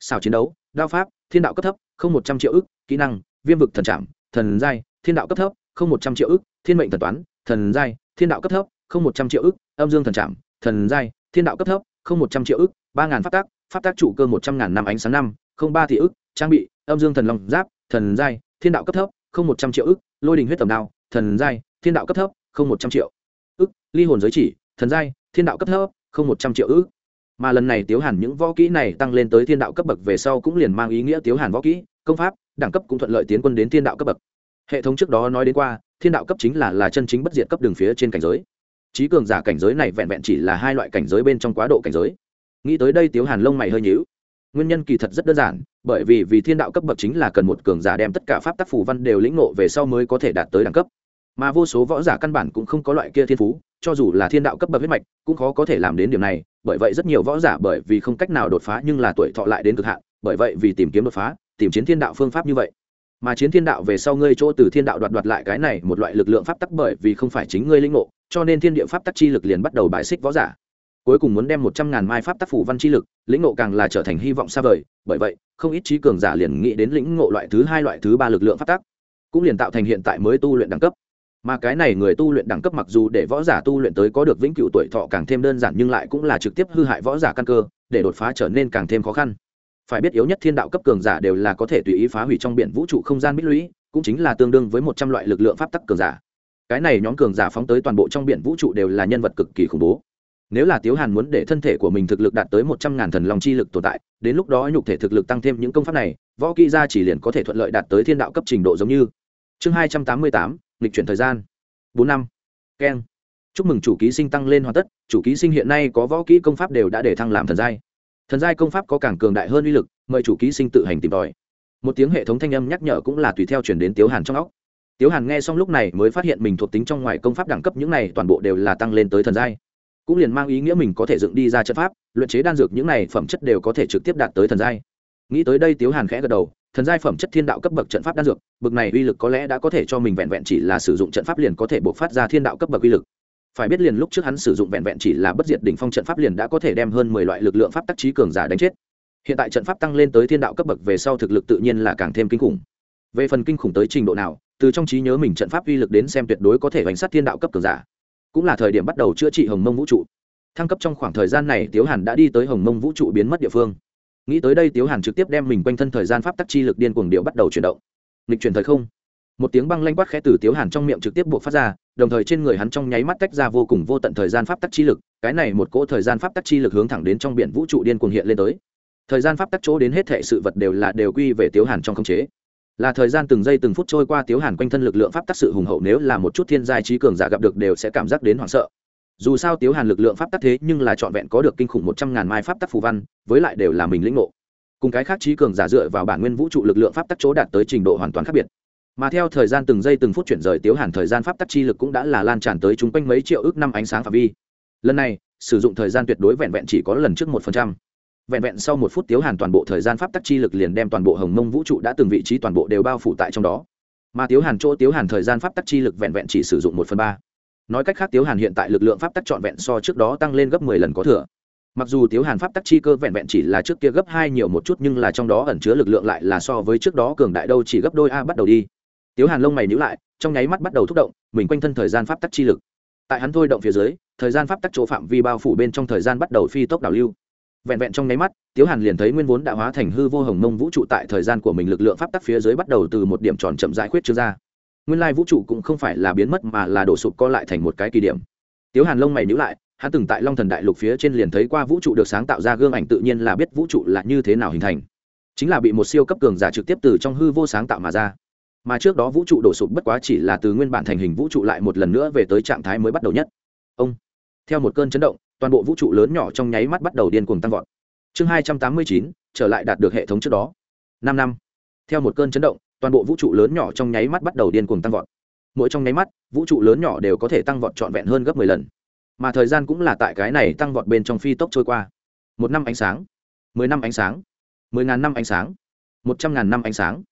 Xảo chiến đấu, đao pháp, thiên đạo cấp thấp, không một trăm triệu ức, kỹ năng, viêm vực thần trảm, thần giai, thiên đạo cấp thấp, không một trăm triệu ức, thiên mệnh thần toán, thần giai, thiên đạo cấp thấp, không một trăm triệu ức, âm dương thần trảm, thần giai, thiên đạo cấp thấp, không một trăm triệu ức, ba ngàn phát tác pháp tác chủ cơ một trăm ngàn năm ánh sáng năm, không ba thị ức, trang bị, âm dương thần long giáp, thần giai, thiên đạo cấp thấp, không một trăm triệu ức, lôi đình huyết tầm đao, thần giai, thiên đạo cấp thấp, không một trăm triệu ức, ly hồn giới chỉ, thần giai, thiên đạo cấp thấp, không một trăm triệu ức. Mà lần này tiếu hàn những võ kỹ này tăng lên tới thiên đạo cấp bậc về sau cũng liền mang ý nghĩa tiếu hàn võ kỹ, công pháp, đẳng cấp cũng thuận lợi tiến quân đến thiên đạo cấp bậc. Hệ thống trước đó nói đến qua, thiên đạo cấp chính là là chân chính bất diệt cấp đường phía trên cảnh giới. Trí cường giả cảnh giới này vẹn vẹn chỉ là hai loại cảnh giới bên trong quá độ cảnh giới nghĩ tới đây tiếu hàn lông mày hơi nhíu. Nguyên nhân kỳ thật rất đơn giản, bởi vì vì thiên đạo cấp bậc chính là cần một cường giả đem tất cả pháp tác phù văn đều lĩnh ngộ về sau mới có thể đạt tới đẳng cấp. Mà vô số võ giả căn bản cũng không có loại kia thiên phú, cho dù là thiên đạo cấp bậc huyết mạch, cũng khó có thể làm đến điểm này, bởi vậy rất nhiều võ giả bởi vì không cách nào đột phá nhưng là tuổi thọ lại đến cực hạn, bởi vậy vì tìm kiếm đột phá, tìm chiến thiên đạo phương pháp như vậy. Mà chiến thiên đạo về sau ngươi chỗ từ thiên đạo đoạt đoạt lại cái này một loại lực lượng pháp tắc bởi vì không phải chính ngươi lĩnh ngộ, cho nên thiên địa pháp tắc chi lực liền bắt đầu bài xích võ giả cuối cùng muốn đem một trăm ngàn mai pháp tác phủ văn chi lực, lĩnh ngộ càng là trở thành hy vọng xa vời, bởi vậy, không ít trí cường giả liền nghĩ đến lĩnh ngộ loại thứ hai loại thứ ba lực lượng pháp tác. cũng liền tạo thành hiện tại mới tu luyện đẳng cấp. Mà cái này người tu luyện đẳng cấp mặc dù để võ giả tu luyện tới có được vĩnh cửu tuổi thọ càng thêm đơn giản nhưng lại cũng là trực tiếp hư hại võ giả căn cơ, để đột phá trở nên càng thêm khó khăn. Phải biết yếu nhất thiên đạo cấp cường giả đều là có thể tùy ý phá hủy trong biển vũ trụ không gian bích lũy, cũng chính là tương đương với một trăm loại lực lượng pháp tắc cường giả. Cái này nhóm cường giả phóng tới toàn bộ trong biển vũ trụ đều là nhân vật cực kỳ khủng bố nếu là tiếu hàn muốn để thân thể của mình thực lực đạt tới một trăm ngàn thần lòng chi lực tồn tại, đến lúc đó nhục thể thực lực tăng thêm những công pháp này, võ kỹ ra chỉ liền có thể thuận lợi đạt tới thiên đạo cấp trình độ giống như. Chương hai trăm tám mươi tám, lịch chuyển thời gian. Bốn năm. Keng. Chúc mừng chủ ký sinh tăng lên hoàn tất, chủ ký sinh hiện nay có võ kỹ công pháp đều đã để thăng làm thần giai. Thần giai công pháp có càng cường đại hơn uy lực, mời chủ ký sinh tự hành tìm tòi. Một tiếng hệ thống thanh âm nhắc nhở cũng là tùy theo chuyển đến tiếu hàn trong óc. Tiếu hàn nghe xong lúc này mới phát hiện mình thuộc tính trong ngoài công pháp đẳng cấp những này toàn bộ đều là tăng lên tới thần giai cũng liền mang ý nghĩa mình có thể dựng đi ra trận pháp, luyện chế đan dược những này phẩm chất đều có thể trực tiếp đạt tới thần giai. Nghĩ tới đây tiếu hàn khẽ gật đầu, thần giai phẩm chất thiên đạo cấp bậc trận pháp đan dược bậc này uy lực có lẽ đã có thể cho mình vẹn vẹn chỉ là sử dụng trận pháp liền có thể buộc phát ra thiên đạo cấp bậc uy lực. Phải biết liền lúc trước hắn sử dụng vẹn vẹn chỉ là bất diệt đỉnh phong trận pháp liền đã có thể đem hơn mười loại lực lượng pháp tác trí cường giả đánh chết. Hiện tại trận pháp tăng lên tới thiên đạo cấp bậc về sau thực lực tự nhiên là càng thêm kinh khủng. Về phần kinh khủng tới trình độ nào, từ trong trí nhớ mình trận pháp uy lực đến xem tuyệt đối có thể bánh sát thiên đạo cấp cường giả cũng là thời điểm bắt đầu chữa trị hồng mông vũ trụ. Thăng cấp trong khoảng thời gian này, tiếu hàn đã đi tới hồng mông vũ trụ biến mất địa phương. Nghĩ tới đây, tiếu hàn trực tiếp đem mình quanh thân thời gian pháp tắc chi lực điên cuồng điệu bắt đầu chuyển động. Lịch chuyển thời không. Một tiếng băng lanh quát khẽ từ tiếu hàn trong miệng trực tiếp buộc phát ra, đồng thời trên người hắn trong nháy mắt tách ra vô cùng vô tận thời gian pháp tắc chi lực, cái này một cỗ thời gian pháp tắc chi lực hướng thẳng đến trong biển vũ trụ điên cuồng hiện lên tới. Thời gian pháp tắc chỗ đến hết thệ sự vật đều là đều quy về tiếu hàn trong khống chế là thời gian từng giây từng phút trôi qua tiếu hàn quanh thân lực lượng pháp tắc sự hùng hậu nếu là một chút thiên giai trí cường giả gặp được đều sẽ cảm giác đến hoảng sợ. Dù sao tiếu hàn lực lượng pháp tắc thế nhưng là trọn vẹn có được kinh khủng một trăm ngàn mai pháp tắc phù văn, với lại đều là mình lĩnh ngộ. Cùng cái khác trí cường giả dựa vào bản nguyên vũ trụ lực lượng pháp tắc chỗ đạt tới trình độ hoàn toàn khác biệt. Mà theo thời gian từng giây từng phút chuyển rời tiếu hàn thời gian pháp tắc chi lực cũng đã là lan tràn tới chung quanh mấy triệu ước năm ánh sáng phạm vi. Lần này, sử dụng thời gian tuyệt đối vẹn vẹn chỉ có lần trước một phần trăm vẹn vẹn sau một phút tiếu hàn toàn bộ thời gian pháp tắc chi lực liền đem toàn bộ hồng mông vũ trụ đã từng vị trí toàn bộ đều bao phủ tại trong đó. Mà tiếu hàn chỗ tiếu hàn thời gian pháp tắc chi lực vẹn vẹn chỉ sử dụng một phần ba. Nói cách khác tiếu hàn hiện tại lực lượng pháp tắc trọn vẹn so trước đó tăng lên gấp mười lần có thừa. Mặc dù tiếu hàn pháp tắc chi cơ vẹn vẹn chỉ là trước kia gấp hai nhiều một chút nhưng là trong đó ẩn chứa lực lượng lại là so với trước đó cường đại đâu chỉ gấp đôi a bắt đầu đi. Tiếu hàn lông mày nhữ lại, trong nháy mắt bắt đầu thúc động, mình quanh thân thời gian pháp tắc chi lực. Tại hắn thôi động phía dưới, thời gian pháp tắc chỗ phạm vi bao phủ bên trong thời gian bắt đầu phi tốc đảo lưu vẹn vẹn trong nháy mắt, tiếu hàn liền thấy nguyên vốn đã hóa thành hư vô hồng mông vũ trụ tại thời gian của mình lực lượng pháp tắc phía dưới bắt đầu từ một điểm tròn chậm giải khuyết trương ra. Nguyên lai vũ trụ cũng không phải là biến mất mà là đổ sụp co lại thành một cái kỳ điểm. Tiếu hàn lông mày nhữ lại, hắn từng tại long thần đại lục phía trên liền thấy qua vũ trụ được sáng tạo ra gương ảnh tự nhiên là biết vũ trụ là như thế nào hình thành. Chính là bị một siêu cấp cường giả trực tiếp từ trong hư vô sáng tạo mà ra. Mà trước đó vũ trụ đổ sụp bất quá chỉ là từ nguyên bản thành hình vũ trụ lại một lần nữa về tới trạng thái mới bắt đầu nhất. Ông, theo một cơn chấn động toàn bộ vũ trụ lớn nhỏ trong nháy mắt bắt đầu điên cuồng tăng vọt. Chương hai trăm tám mươi chín, trở lại đạt được hệ thống trước đó. Năm năm. Theo một cơn chấn động, toàn bộ vũ trụ lớn nhỏ trong nháy mắt bắt đầu điên cuồng tăng vọt. Mỗi trong nháy mắt, vũ trụ lớn nhỏ đều có thể tăng vọt trọn vẹn hơn gấp mười lần. Mà thời gian cũng là tại cái này tăng vọt bên trong phi tốc trôi qua. Một năm ánh sáng. Mười năm ánh sáng. Mười ngàn năm ánh sáng. Một trăm ngàn năm ánh sáng.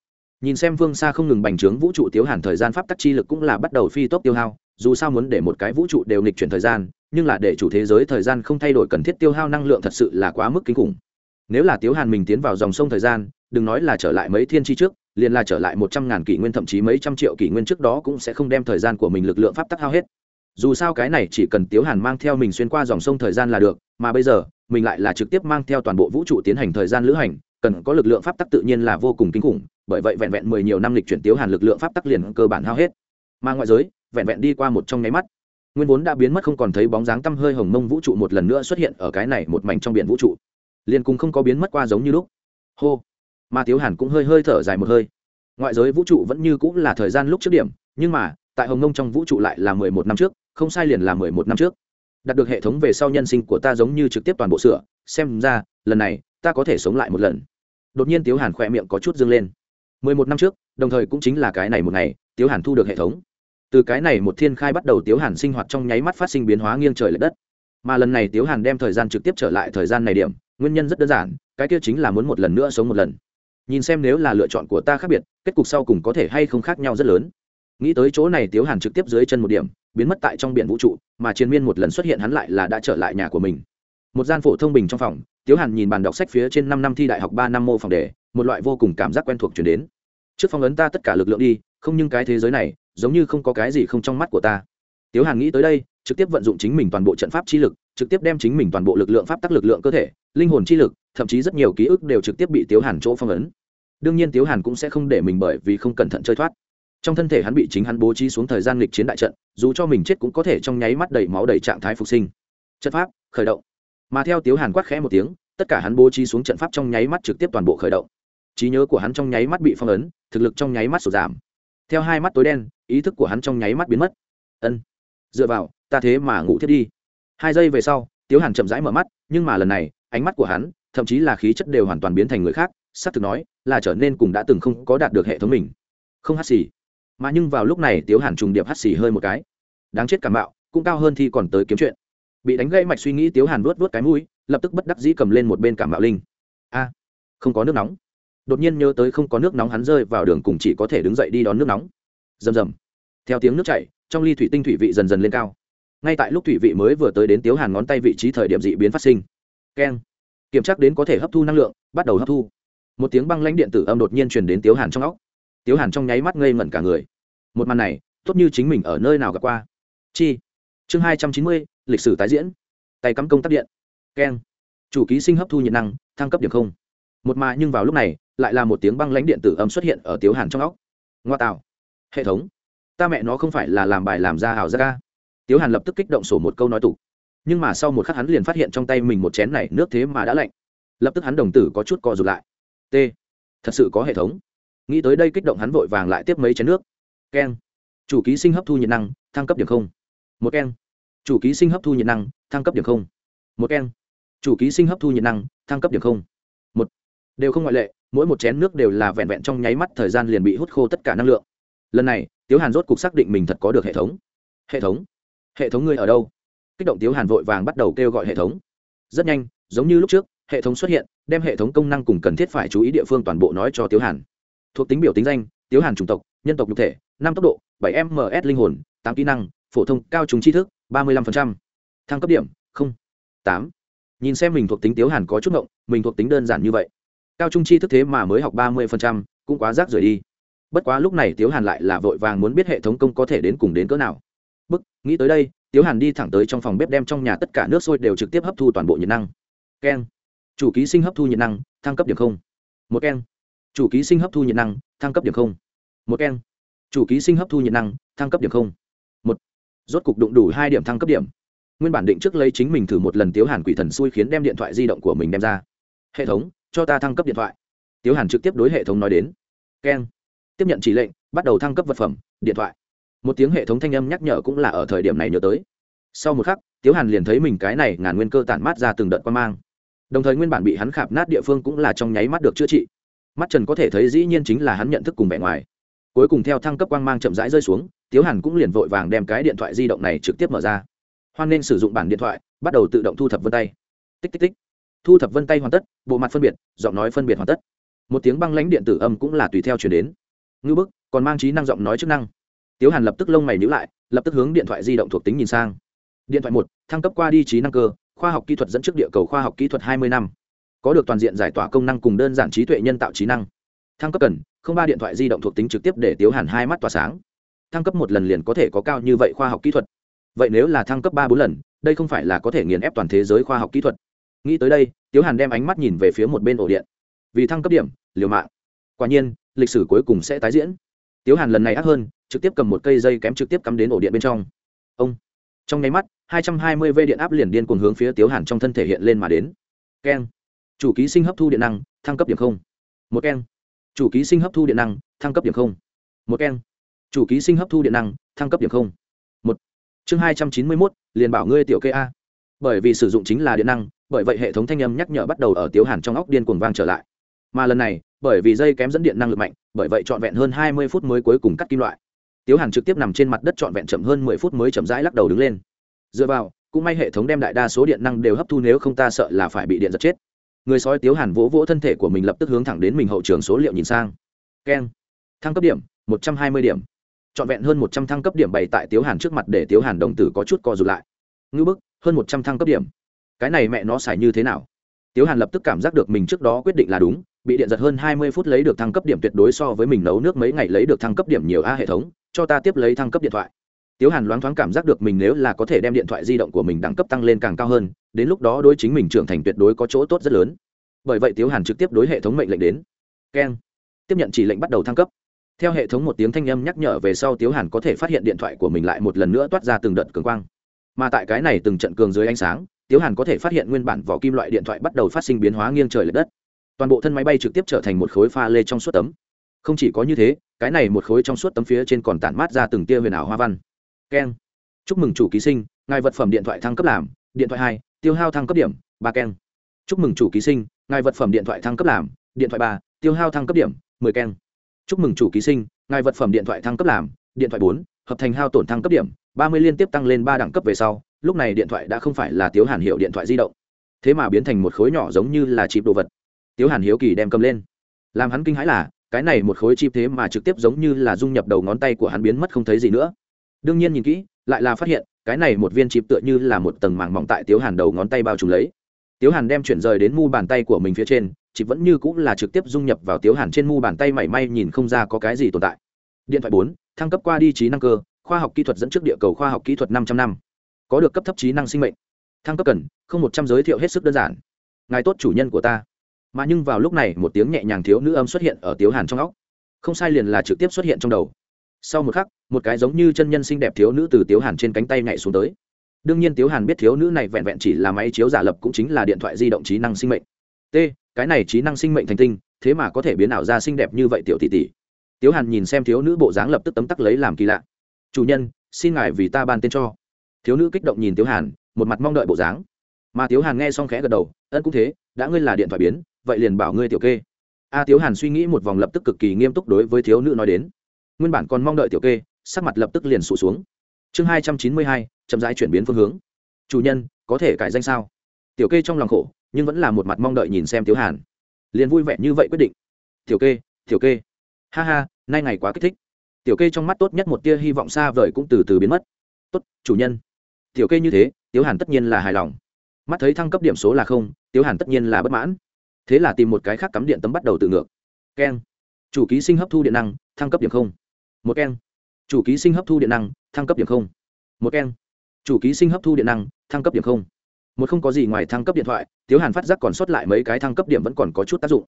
Nhìn xem phương xa không ngừng bành trướng vũ trụ tiêu hàn thời gian pháp tắc chi lực cũng là bắt đầu phi tốc tiêu hao. Dù sao muốn để một cái vũ trụ đều nghịch chuyển thời gian nhưng là để chủ thế giới thời gian không thay đổi cần thiết tiêu hao năng lượng thật sự là quá mức kinh khủng. Nếu là tiếu hàn mình tiến vào dòng sông thời gian, đừng nói là trở lại mấy thiên tri trước, liền là trở lại một trăm ngàn kỷ nguyên thậm chí mấy trăm triệu kỷ nguyên trước đó cũng sẽ không đem thời gian của mình lực lượng pháp tắc hao hết. Dù sao cái này chỉ cần tiếu hàn mang theo mình xuyên qua dòng sông thời gian là được, mà bây giờ, mình lại là trực tiếp mang theo toàn bộ vũ trụ tiến hành thời gian lữ hành, cần có lực lượng pháp tắc tự nhiên là vô cùng kinh khủng, bởi vậy vẹn vẹn mười nhiều năm lịch chuyển tiếu hàn lực lượng pháp tắc liền cơ bản hao hết. Mà ngoại giới, vẹn vẹn đi qua một trong nháy mắt nguyên vốn đã biến mất không còn thấy bóng dáng tăm hơi hồng mông vũ trụ một lần nữa xuất hiện ở cái này một mảnh trong biển vũ trụ. Liền cùng không có biến mất qua giống như lúc. Hô. Mà tiếu hàn cũng hơi hơi thở dài một hơi. Ngoại giới vũ trụ vẫn như cũng là thời gian lúc trước điểm, nhưng mà, tại hồng mông trong vũ trụ lại là mười một năm trước, không sai liền là mười một năm trước. Đạt được hệ thống về sau nhân sinh của ta giống như trực tiếp toàn bộ sửa, xem ra, lần này, ta có thể sống lại một lần. Đột nhiên tiếu hàn khỏe miệng có chút dâng lên. mười một năm trước, đồng thời cũng chính là cái này một ngày, tiếu hàn thu được hệ thống từ cái này một thiên khai bắt đầu tiếu hàn sinh hoạt trong nháy mắt phát sinh biến hóa nghiêng trời l ệ đất. Mà lần này tiếu hàn đem thời gian trực tiếp trở lại thời gian này điểm, nguyên nhân rất đơn giản, cái kia chính là muốn một lần nữa sống một lần. Nhìn xem nếu là lựa chọn của ta khác biệt, kết cục sau cùng có thể hay không khác nhau rất lớn. Nghĩ tới chỗ này tiếu hàn trực tiếp dưới chân một điểm, biến mất tại trong biển vũ trụ, mà chiến miên một lần xuất hiện hắn lại là đã trở lại nhà của mình. Một gian phổ thông bình trong phòng, tiếu hàn nhìn bàn đọc sách phía trên năm năm thi đại học ba năm mô phòng đề, một loại vô cùng cảm giác quen thuộc chuyển đến. Trước phong ấn ta tất cả lực lượng đi, không nhưng cái thế giới này giống như không có cái gì không trong mắt của ta. Tiếu hàn nghĩ tới đây, trực tiếp vận dụng chính mình toàn bộ trận pháp chi lực, trực tiếp đem chính mình toàn bộ lực lượng pháp tắc lực lượng cơ thể, linh hồn chi lực, thậm chí rất nhiều ký ức đều trực tiếp bị tiếu hàn chỗ phong ấn. Đương nhiên tiếu hàn cũng sẽ không để mình bởi vì không cẩn thận chơi thoát. Trong thân thể hắn bị chính hắn bố trí xuống thời gian lịch chiến đại trận, dù cho mình chết cũng có thể trong nháy mắt đầy máu đầy trạng thái phục sinh. Trận pháp, khởi động. Mà theo tiếu hàn quát khẽ một tiếng, tất cả hắn bố trí xuống trận pháp trong nháy mắt trực tiếp toàn bộ khởi động. Trí nhớ của hắn trong nháy mắt bị phong ấn, thực lực trong nháy mắt sụt giảm. Theo hai mắt tối đen ý thức của hắn trong nháy mắt biến mất. Ân, dựa vào, ta thế mà ngủ thiết đi. Hai giây về sau, tiếu hàn chậm rãi mở mắt, nhưng mà lần này, ánh mắt của hắn, thậm chí là khí chất đều hoàn toàn biến thành người khác s ắ c thực nói, là trở nên cùng đã từng không có đạt được hệ thống mình. Không hát xì. Mà nhưng vào lúc này, tiếu hàn trùng điệp hát xì hơi một cái. Đáng chết cảm bạo cũng cao hơn thi còn tới kiếm chuyện. Bị đánh gãy mạch suy nghĩ, tiếu hàn vuốt vuốt cái mũi, lập tức bất đắc dĩ cầm lên một bên cảm bạo linh. A, không có nước nóng. Đột nhiên nhớ tới không có nước nóng, hắn rơi vào đường cùng chỉ có thể đứng dậy đi đón nước nóng rầm rầm. Theo tiếng nước chảy, trong ly thủy tinh thủy vị dần dần lên cao. Ngay tại lúc thủy vị mới vừa tới đến tiếu hàn ngón tay vị trí thời điểm dị biến phát sinh. Keng. Kiểm tra đến có thể hấp thu năng lượng, bắt đầu hấp thu. Một tiếng băng lãnh điện tử âm đột nhiên truyền đến tiếu hàn trong óc. Tiếu hàn trong nháy mắt ngây ngẩn cả người. Một màn này, tốt như chính mình ở nơi nào gặp qua. Chi. Chương hai trăm chín mươi, lịch sử tái diễn. Tay cắm công tắc điện. Keng. Chủ ký sinh hấp thu nhiệt năng, thăng cấp điểm không. Một mà nhưng vào lúc này, lại là một tiếng băng lãnh điện tử âm xuất hiện ở tiếu hàn trong óc. Ngoa tạo hệ thống. Ta mẹ nó không phải là làm bài làm ra hào ra ca tiếu hàn lập tức kích động sổ một câu nói tục. Nhưng mà sau một khắc hắn liền phát hiện trong tay mình một chén này nước thế mà đã lạnh. Lập tức hắn đồng tử có chút co rụt lại. T. Thật sự có hệ thống. Nghĩ tới đây kích động hắn vội vàng lại tiếp mấy chén nước. Keng. Chủ ký sinh hấp thu nhiệt năng, thăng cấp điểm không. Một keng. Chủ ký sinh hấp thu nhiệt năng, thăng cấp điểm không. Một keng. Chủ ký sinh hấp thu nhiệt năng, thăng cấp điểm không. Một. Đều không ngoại lệ, mỗi một chén nước đều là vẹn vẹn trong nháy mắt thời gian liền bị hút khô tất cả năng lượng lần này, tiếu hàn rốt cục xác định mình thật có được hệ thống. Hệ thống? Hệ thống ngươi ở đâu? Kích động tiếu hàn vội vàng bắt đầu kêu gọi hệ thống. Rất nhanh, giống như lúc trước, hệ thống xuất hiện, đem hệ thống công năng cùng cần thiết phải chú ý địa phương toàn bộ nói cho tiếu hàn. Thuộc tính biểu tính danh, tiếu hàn chủng tộc, nhân tộc nhục thể, năm tốc độ, bảy ms linh hồn, tám kỹ năng, phổ thông, cao trùng tri thức, ba mươi năm thăng cấp điểm, không, tám. Nhìn xem mình thuộc tính tiếu hàn có chút ngộng, mình thuộc tính đơn giản như vậy. Cao trung chi thức thế mà mới học ba mươi cũng quá rác rời đi bất quá lúc này tiếu hàn lại là vội vàng muốn biết hệ thống công có thể đến cùng đến cỡ nào. Bức, nghĩ tới đây, tiếu hàn đi thẳng tới trong phòng bếp đem trong nhà tất cả nước sôi đều trực tiếp hấp thu toàn bộ nhiệt năng. Keng. Chủ ký sinh hấp thu nhiệt năng, thăng cấp điểm không. Một keng. Chủ ký sinh hấp thu nhiệt năng, thăng cấp điểm không. Một keng. Chủ ký sinh hấp thu nhiệt năng, thăng cấp điểm không. Một. Rốt cục đụng đủ hai điểm thăng cấp điểm. Nguyên bản định trước lấy chính mình thử một lần tiếu hàn quỷ thần xui khiến đem điện thoại di động của mình đem ra. Hệ thống, cho ta thăng cấp điện thoại. Tiếu hàn trực tiếp đối hệ thống nói đến. Keng tiếp nhận chỉ lệnh, bắt đầu thăng cấp vật phẩm, điện thoại. Một tiếng hệ thống thanh âm nhắc nhở cũng là ở thời điểm này nhớ tới. Sau một khắc, tiếu hàn liền thấy mình cái này ngàn nguyên cơ tản mát ra từng đợt quan mang. Đồng thời nguyên bản bị hắn khạp nát địa phương cũng là trong nháy mắt được chữa trị. Mắt trần có thể thấy dĩ nhiên chính là hắn nhận thức cùng vẻ ngoài. Cuối cùng theo thăng cấp quang mang chậm rãi rơi xuống, tiếu hàn cũng liền vội vàng đem cái điện thoại di động này trực tiếp mở ra. Hoan nên sử dụng bản điện thoại, bắt đầu tự động thu thập vân tay. Tích tích tích. Thu thập vân tay hoàn tất, bộ mặt phân biệt, giọng nói phân biệt hoàn tất. Một tiếng băng lãnh điện tử âm cũng là tùy theo chuyển đến ngư bức, còn mang trí năng giọng nói chức năng. Tiếu hàn lập tức lông mày nhữ lại, lập tức hướng điện thoại di động thuộc tính nhìn sang. Điện thoại một, thăng cấp qua đi trí năng cơ, khoa học kỹ thuật dẫn trước địa cầu khoa học kỹ thuật hai mươi năm. Có được toàn diện giải tỏa công năng cùng đơn giản trí tuệ nhân tạo trí năng. Thăng cấp cần, không ba điện thoại di động thuộc tính trực tiếp để tiếu hàn hai mắt tỏa sáng. Thăng cấp một lần liền có thể có cao như vậy khoa học kỹ thuật. Vậy nếu là thăng cấp ba bốn lần, đây không phải là có thể nghiền ép toàn thế giới khoa học kỹ thuật. Nghĩ tới đây, tiếu hàn đem ánh mắt nhìn về phía một bên ổ điện. Vì thăng cấp điểm, liều mạng. Quả nhiên lịch sử cuối cùng sẽ tái diễn. Tiếu hàn lần này ác hơn, trực tiếp cầm một cây dây kém trực tiếp cắm đến ổ điện bên trong. Ông. Trong nháy mắt 220 v điện áp liền điên cuồng hướng phía tiếu hàn trong thân thể hiện lên mà đến. Keng. Chủ ký sinh hấp thu điện năng, thăng cấp điểm không. Một keng. Chủ ký sinh hấp thu điện năng, thăng cấp điểm không. Một keng. Chủ ký sinh hấp thu điện năng, thăng cấp điểm không. Một. Chương hai trăm chín mươi mốt, liền bảo ngươi tiểu kê a. Bởi vì sử dụng chính là điện năng, bởi vậy hệ thống thanh âm nhắc nhở bắt đầu ở tiếu hàn trong óc điên cuồng vang trở lại. Mà lần này bởi vì dây kém dẫn điện năng lực mạnh, bởi vậy trọn vẹn hơn hai mươi phút mới cuối cùng cắt kim loại. Tiếu hàn trực tiếp nằm trên mặt đất trọn vẹn chậm hơn mười phút mới chậm rãi lắc đầu đứng lên. Dựa vào, cũng may hệ thống đem đại đa số điện năng đều hấp thu, nếu không ta sợ là phải bị điện giật chết. Người sói tiếu hàn vỗ vỗ thân thể của mình lập tức hướng thẳng đến mình hậu trường số liệu nhìn sang. Keng. Thăng cấp điểm, một trăm hai mươi điểm. Trọn vẹn hơn một trăm thăng cấp điểm bày tại tiếu hàn trước mặt để tiếu hàn đồng tử có chút co rụt lại. Ngư bức, hơn một trăm thăng cấp điểm. Cái này mẹ nó xài như thế nào? Tiếu hàn lập tức cảm giác được mình trước đó quyết định là đúng, bị điện giật hơn hai mươi phút lấy được thăng cấp điểm tuyệt đối so với mình nấu nước mấy ngày lấy được thăng cấp điểm nhiều a hệ thống, cho ta tiếp lấy thăng cấp điện thoại. Tiếu hàn loáng thoáng cảm giác được mình nếu là có thể đem điện thoại di động của mình đẳng cấp tăng lên càng cao hơn, đến lúc đó đối chính mình trưởng thành tuyệt đối có chỗ tốt rất lớn. Bởi vậy tiếu hàn trực tiếp đối hệ thống mệnh lệnh đến. Keng. Tiếp nhận chỉ lệnh bắt đầu thăng cấp. Theo hệ thống một tiếng thanh âm nhắc nhở về sau tiếu hàn có thể phát hiện điện thoại của mình lại một lần nữa toát ra từng đợt cường quang. Mà tại cái này từng trận cường dưới ánh sáng tiếu hàn có thể phát hiện nguyên bản vỏ kim loại điện thoại bắt đầu phát sinh biến hóa nghiêng trời l ệ đất. Toàn bộ thân máy bay trực tiếp trở thành một khối pha lê trong suốt tấm. Không chỉ có như thế, cái này một khối trong suốt tấm phía trên còn tản mát ra từng tia huyền ảo hoa văn. Keng. Chúc mừng chủ ký sinh, ngài vật phẩm điện thoại thăng cấp làm, điện thoại hai, tiêu hao thăng cấp điểm, ba keng. Chúc mừng chủ ký sinh, ngài vật phẩm điện thoại thăng cấp làm, điện thoại ba, tiêu hao thăng cấp điểm, mười keng. Chúc mừng chủ ký sinh, ngài vật phẩm điện thoại thăng cấp làm, điện thoại bốn, hợp thành hao tổn thăng cấp điểm, ba mươi liên tiếp tăng lên ba đẳng cấp về sau lúc này điện thoại đã không phải là tiếu hàn hiệu điện thoại di động. Thế mà biến thành một khối nhỏ giống như là chịp đồ vật. Tiếu hàn hiếu kỳ đem cầm lên. Làm hắn kinh hãi là, cái này một khối chip thế mà trực tiếp giống như là dung nhập đầu ngón tay của hắn biến mất không thấy gì nữa. Đương nhiên nhìn kỹ, lại là phát hiện, cái này một viên chip tựa như là một tầng màng mỏng tại tiếu hàn đầu ngón tay bao trùm lấy. Tiếu hàn đem chuyển rời đến mu bàn tay của mình phía trên, chip vẫn như cũng là trực tiếp dung nhập vào tiếu hàn trên mu bàn tay mảy may nhìn không ra có cái gì tồn tại. Điện thoại bốn, thăng cấp qua đi trí năng cơ, khoa học kỹ thuật dẫn trước địa cầu khoa học kỹ thuật năm trăm năm có được cấp thấp trí năng sinh mệnh. Thăng cấp cần, không một trăm giới thiệu hết sức đơn giản. Ngài tốt chủ nhân của ta. Mà nhưng vào lúc này, một tiếng nhẹ nhàng thiếu nữ âm xuất hiện ở tiếu hàn trong óc. Không sai liền là trực tiếp xuất hiện trong đầu. Sau một khắc, một cái giống như chân nhân xinh đẹp thiếu nữ từ tiếu hàn trên cánh tay nhảy xuống tới. Đương nhiên tiếu hàn biết thiếu nữ này vẹn vẹn chỉ là máy chiếu giả lập cũng chính là điện thoại di động trí năng sinh mệnh. T, cái này trí năng sinh mệnh thành tinh, thế mà có thể biến ảo ra xinh đẹp như vậy tiểu tỷ tỷ. Tiếu hàn nhìn xem thiếu nữ bộ dáng lập tức tấm tắc lấy làm kỳ lạ. Chủ nhân, xin ngài vì ta ban tên cho thiếu nữ kích động nhìn tiếu hàn, một mặt mong đợi bộ dáng. Mà tiếu hàn nghe xong khẽ gật đầu, ân cũng thế, đã ngươi là điện thoại biến, vậy liền bảo ngươi tiểu kê. A tiếu hàn suy nghĩ một vòng lập tức cực kỳ nghiêm túc đối với thiếu nữ nói đến. Nguyên bản còn mong đợi tiểu kê, sắc mặt lập tức liền sụt xuống. Chương hai trăm chín mươi hai, chậm rãi chuyển biến phương hướng. Chủ nhân, có thể cải danh sao? Tiểu kê trong lòng khổ, nhưng vẫn là một mặt mong đợi nhìn xem tiếu hàn. Liền vui vẻ như vậy quyết định. Tiểu kê tiểu kê. Ha ha, nay ngày quá kích thích. Tiểu kê trong mắt tốt nhất một tia hy vọng xa vời cũng từ từ biến mất. Tốt, chủ nhân tiểu kê như thế, tiếu hàn tất nhiên là hài lòng. Mắt thấy thăng cấp điểm số là không, tiếu hàn tất nhiên là bất mãn. Thế là tìm một cái khác cắm điện tấm bắt đầu tự ngược. Keng. Chủ ký sinh hấp thu điện năng, thăng cấp điểm không. Một keng. Chủ ký sinh hấp thu điện năng, thăng cấp điểm không. Một keng. Chủ ký sinh hấp thu điện năng, thăng cấp điểm không. Một không có gì ngoài thăng cấp điện thoại, tiếu hàn phát giác còn sót lại mấy cái thăng cấp điểm vẫn còn có chút tác dụng.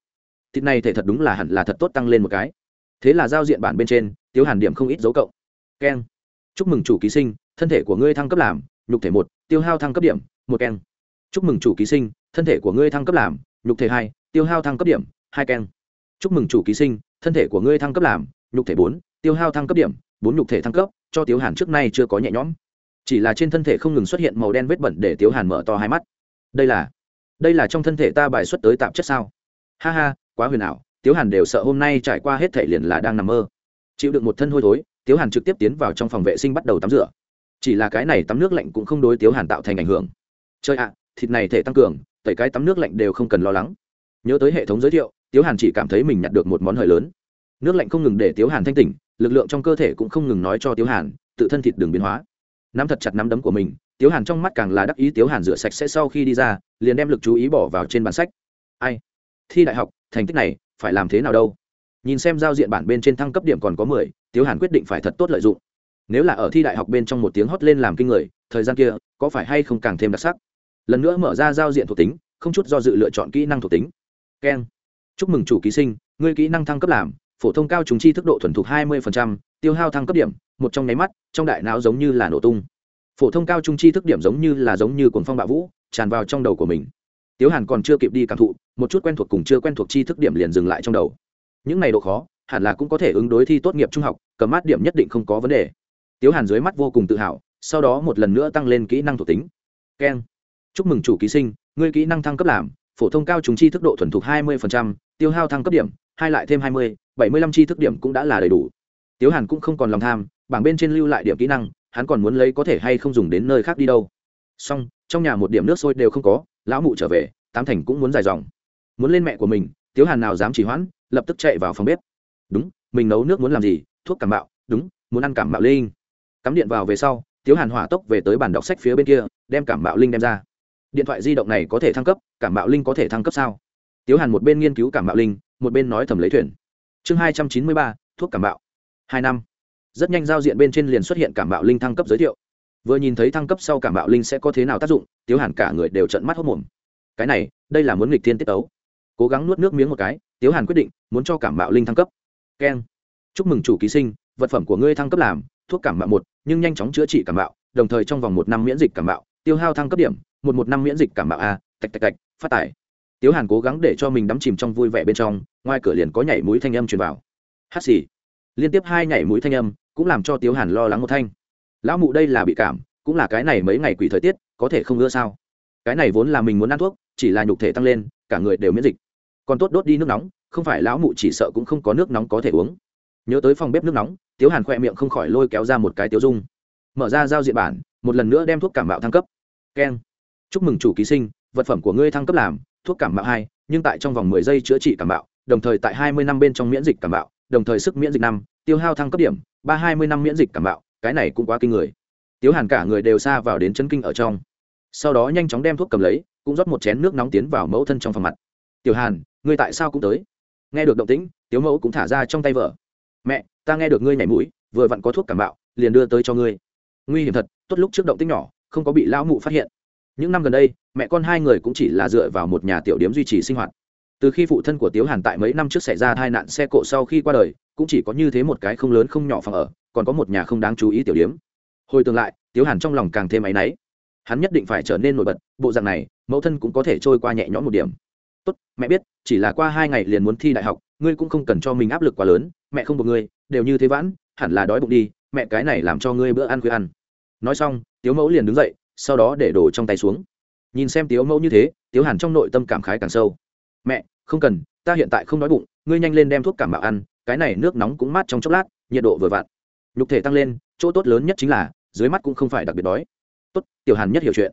Thịt này thể thật đúng là hẳn là thật tốt tăng lên một cái. Thế là giao diện bản bên trên, tiếu hàn điểm không ít dấu cộng. Keng. Chúc mừng chủ ký sinh, thân thể của ngươi thăng cấp làm nhục thể một, tiêu hao thăng cấp điểm, một keng. Chúc mừng chủ ký sinh, thân thể của ngươi thăng cấp làm, nhục thể hai, tiêu hao thăng cấp điểm, hai keng. Chúc mừng chủ ký sinh, thân thể của ngươi thăng cấp làm, nhục thể bốn, tiêu hao thăng cấp điểm, bốn nhục thể thăng cấp, cho tiếu hàn trước nay chưa có nhẹ nhõm. Chỉ là trên thân thể không ngừng xuất hiện màu đen vết bẩn để tiếu hàn mở to hai mắt. Đây là đây là trong thân thể ta bài xuất tới tạp chất sao? Ha ha, quá huyền ảo, tiếu hàn đều sợ hôm nay trải qua hết thể liền là đang nằm mơ. Chịu được một thân hôi thối, tiếu hàn trực tiếp tiến vào trong phòng vệ sinh bắt đầu tắm rửa chỉ là cái này tắm nước lạnh cũng không đối tiếu hàn tạo thành ảnh hưởng. Chơi ạ, thịt này thể tăng cường, tẩy cái tắm nước lạnh đều không cần lo lắng. Nhớ tới hệ thống giới thiệu, tiếu hàn chỉ cảm thấy mình nhặt được một món hời lớn. Nước lạnh không ngừng để tiếu hàn thanh tỉnh, lực lượng trong cơ thể cũng không ngừng nói cho tiếu hàn, tự thân thịt đường biến hóa. Nắm thật chặt nắm đấm của mình, tiếu hàn trong mắt càng là đắc ý tiếu hàn rửa sạch sẽ sau khi đi ra, liền đem lực chú ý bỏ vào trên bản sách. Ai? Thi đại học, thành tích này, phải làm thế nào đâu? Nhìn xem giao diện bản bên trên thăng cấp điểm còn có mười, tiếu hàn quyết định phải thật tốt lợi dụng nếu là ở thi đại học bên trong một tiếng hót lên làm kinh người, thời gian kia, có phải hay không càng thêm đặc sắc? Lần nữa mở ra giao diện thuộc tính, không chút do dự lựa chọn kỹ năng thuộc tính. Keng. Chúc mừng chủ ký sinh, ngươi kỹ năng thăng cấp làm, phổ thông cao trùng chi thức độ thuần thục hai mươi tiêu hao thăng cấp điểm, một trong nháy mắt, trong đại não giống như là nổ tung. Phổ thông cao trung chi thức điểm giống như là giống như cuồng phong bạo vũ, tràn vào trong đầu của mình. Tiếu hàn còn chưa kịp đi cảm thụ, một chút quen thuộc cùng chưa quen thuộc chi thức điểm liền dừng lại trong đầu. Những này độ khó, hẳn là cũng có thể ứng đối thi tốt nghiệp trung học, cầm mát điểm nhất định không có vấn đề tiếu hàn dưới mắt vô cùng tự hào, sau đó một lần nữa tăng lên kỹ năng thuộc tính. Keng. Chúc mừng chủ ký sinh, ngươi kỹ năng thăng cấp làm, phổ thông cao chúng chi thức độ thuần thục hai mươi tiêu hao thăng cấp điểm, hai lại thêm hai mươi, bảy mươi lăm chi thức điểm cũng đã là đầy đủ. Tiếu hàn cũng không còn lòng tham, bảng bên trên lưu lại điểm kỹ năng, hắn còn muốn lấy có thể hay không dùng đến nơi khác đi đâu. Xong, trong nhà một điểm nước sôi đều không có, lão mụ trở về, tám thành cũng muốn dài dòng. Muốn lên mẹ của mình, tiếu hàn nào dám chỉ hoãn, lập tức chạy vào phòng bếp. Đúng, mình nấu nước muốn làm gì, thuốc cảm bạo, đúng, muốn ăn cảm bạo linh cắm điện vào về sau, tiếu hàn hỏa tốc về tới bàn đọc sách phía bên kia, đem cảm bạo linh đem ra. Điện thoại di động này có thể thăng cấp, cảm bạo linh có thể thăng cấp sao? Tiếu hàn một bên nghiên cứu cảm bạo linh, một bên nói thầm lấy thuyền. Chương hai trăm chín mươi ba, thuốc cảm bạo hai năm. Rất nhanh giao diện bên trên liền xuất hiện cảm bạo linh thăng cấp giới thiệu. Vừa nhìn thấy thăng cấp sau cảm bạo linh sẽ có thế nào tác dụng, tiếu hàn cả người đều trận mắt hốc mồm. Cái này, đây là muốn nghịch thiên tiết tấu. Cố gắng nuốt nước miếng một cái, tiếu hàn quyết định muốn cho cảm bạo linh thăng cấp. Keng. Chúc mừng chủ ký sinh, vật phẩm của ngươi thăng cấp làm, thuốc cảm bạo một nhưng nhanh chóng chữa trị cảm bạo, đồng thời trong vòng một năm miễn dịch cảm bạo, tiêu hao thăng cấp điểm, một một năm miễn dịch cảm bạo a, tạch tạch tạch, phát tải. Tiếu hàn cố gắng để cho mình đắm chìm trong vui vẻ bên trong, ngoài cửa liền có nhảy mũi thanh âm truyền vào. Hát xì. Liên tiếp hai nhảy mũi thanh âm, cũng làm cho tiếu hàn lo lắng một thanh. Lão mụ đây là bị cảm, cũng là cái này mấy ngày quỷ thời tiết, có thể không ưa sao? Cái này vốn là mình muốn ăn thuốc, chỉ là nhục thể tăng lên, cả người đều miễn dịch. Còn tốt đốt đi nước nóng, không phải lão mụ chỉ sợ cũng không có nước nóng có thể uống. Nhớ tới phòng bếp nước nóng tiếu hàn khoe miệng không khỏi lôi kéo ra một cái tiêu dung. Mở ra giao diện bản, một lần nữa đem thuốc cảm bạo thăng cấp. Keng chúc mừng chủ ký sinh, vật phẩm của ngươi thăng cấp làm, thuốc cảm bạo hai, nhưng tại trong vòng mười giây chữa trị cảm bạo đồng thời tại hai mươi năm bên trong miễn dịch cảm bạo đồng thời sức miễn dịch năm, tiêu hao thăng cấp điểm, ba hai mươi năm miễn dịch cảm bạo cái này cũng quá kinh người. Tiếu hàn cả người đều xa vào đến chân kinh ở trong. Sau đó nhanh chóng đem thuốc cầm lấy, cũng rót một chén nước nóng tiến vào mẫu thân trong phòng mặt. Tiểu hàn, ngươi tại sao cũng tới? Nghe được động tĩnh, tiếu mẫu cũng thả ra trong tay vợ mẹ, ta nghe được ngươi nhảy mũi, vừa vặn có thuốc cảm bạo, liền đưa tới cho ngươi. Nguy hiểm thật, tốt lúc trước động tĩnh nhỏ, không có bị lão mụ phát hiện. Những năm gần đây, mẹ con hai người cũng chỉ là dựa vào một nhà tiểu điếm duy trì sinh hoạt. Từ khi phụ thân của tiếu hàn tại mấy năm trước xảy ra tai nạn xe cộ sau khi qua đời, cũng chỉ có như thế một cái không lớn không nhỏ phòng ở, còn có một nhà không đáng chú ý tiểu điếm. Hồi tương lại, tiếu hàn trong lòng càng thêm áy náy. Hắn nhất định phải trở nên nổi bật, bộ dạng này, mẫu thân cũng có thể trôi qua nhẹ nhõm một điểm. Tốt, mẹ biết, chỉ là qua hai ngày liền muốn thi đại học, ngươi cũng không cần cho mình áp lực quá lớn mẹ không buộc ngươi, đều như thế vãn, hẳn là đói bụng đi, mẹ cái này làm cho ngươi bữa ăn khuya ăn. Nói xong, tiếu mẫu liền đứng dậy, sau đó để đổ trong tay xuống. Nhìn xem tiếu mẫu như thế, tiếu hàn trong nội tâm cảm khái càng sâu. Mẹ, không cần, ta hiện tại không đói bụng, ngươi nhanh lên đem thuốc cảm mạo ăn, cái này nước nóng cũng mát trong chốc lát, nhiệt độ vừa vặn. Nhục thể tăng lên, chỗ tốt lớn nhất chính là, dưới mắt cũng không phải đặc biệt đói. Tốt, tiểu hàn nhất hiểu chuyện.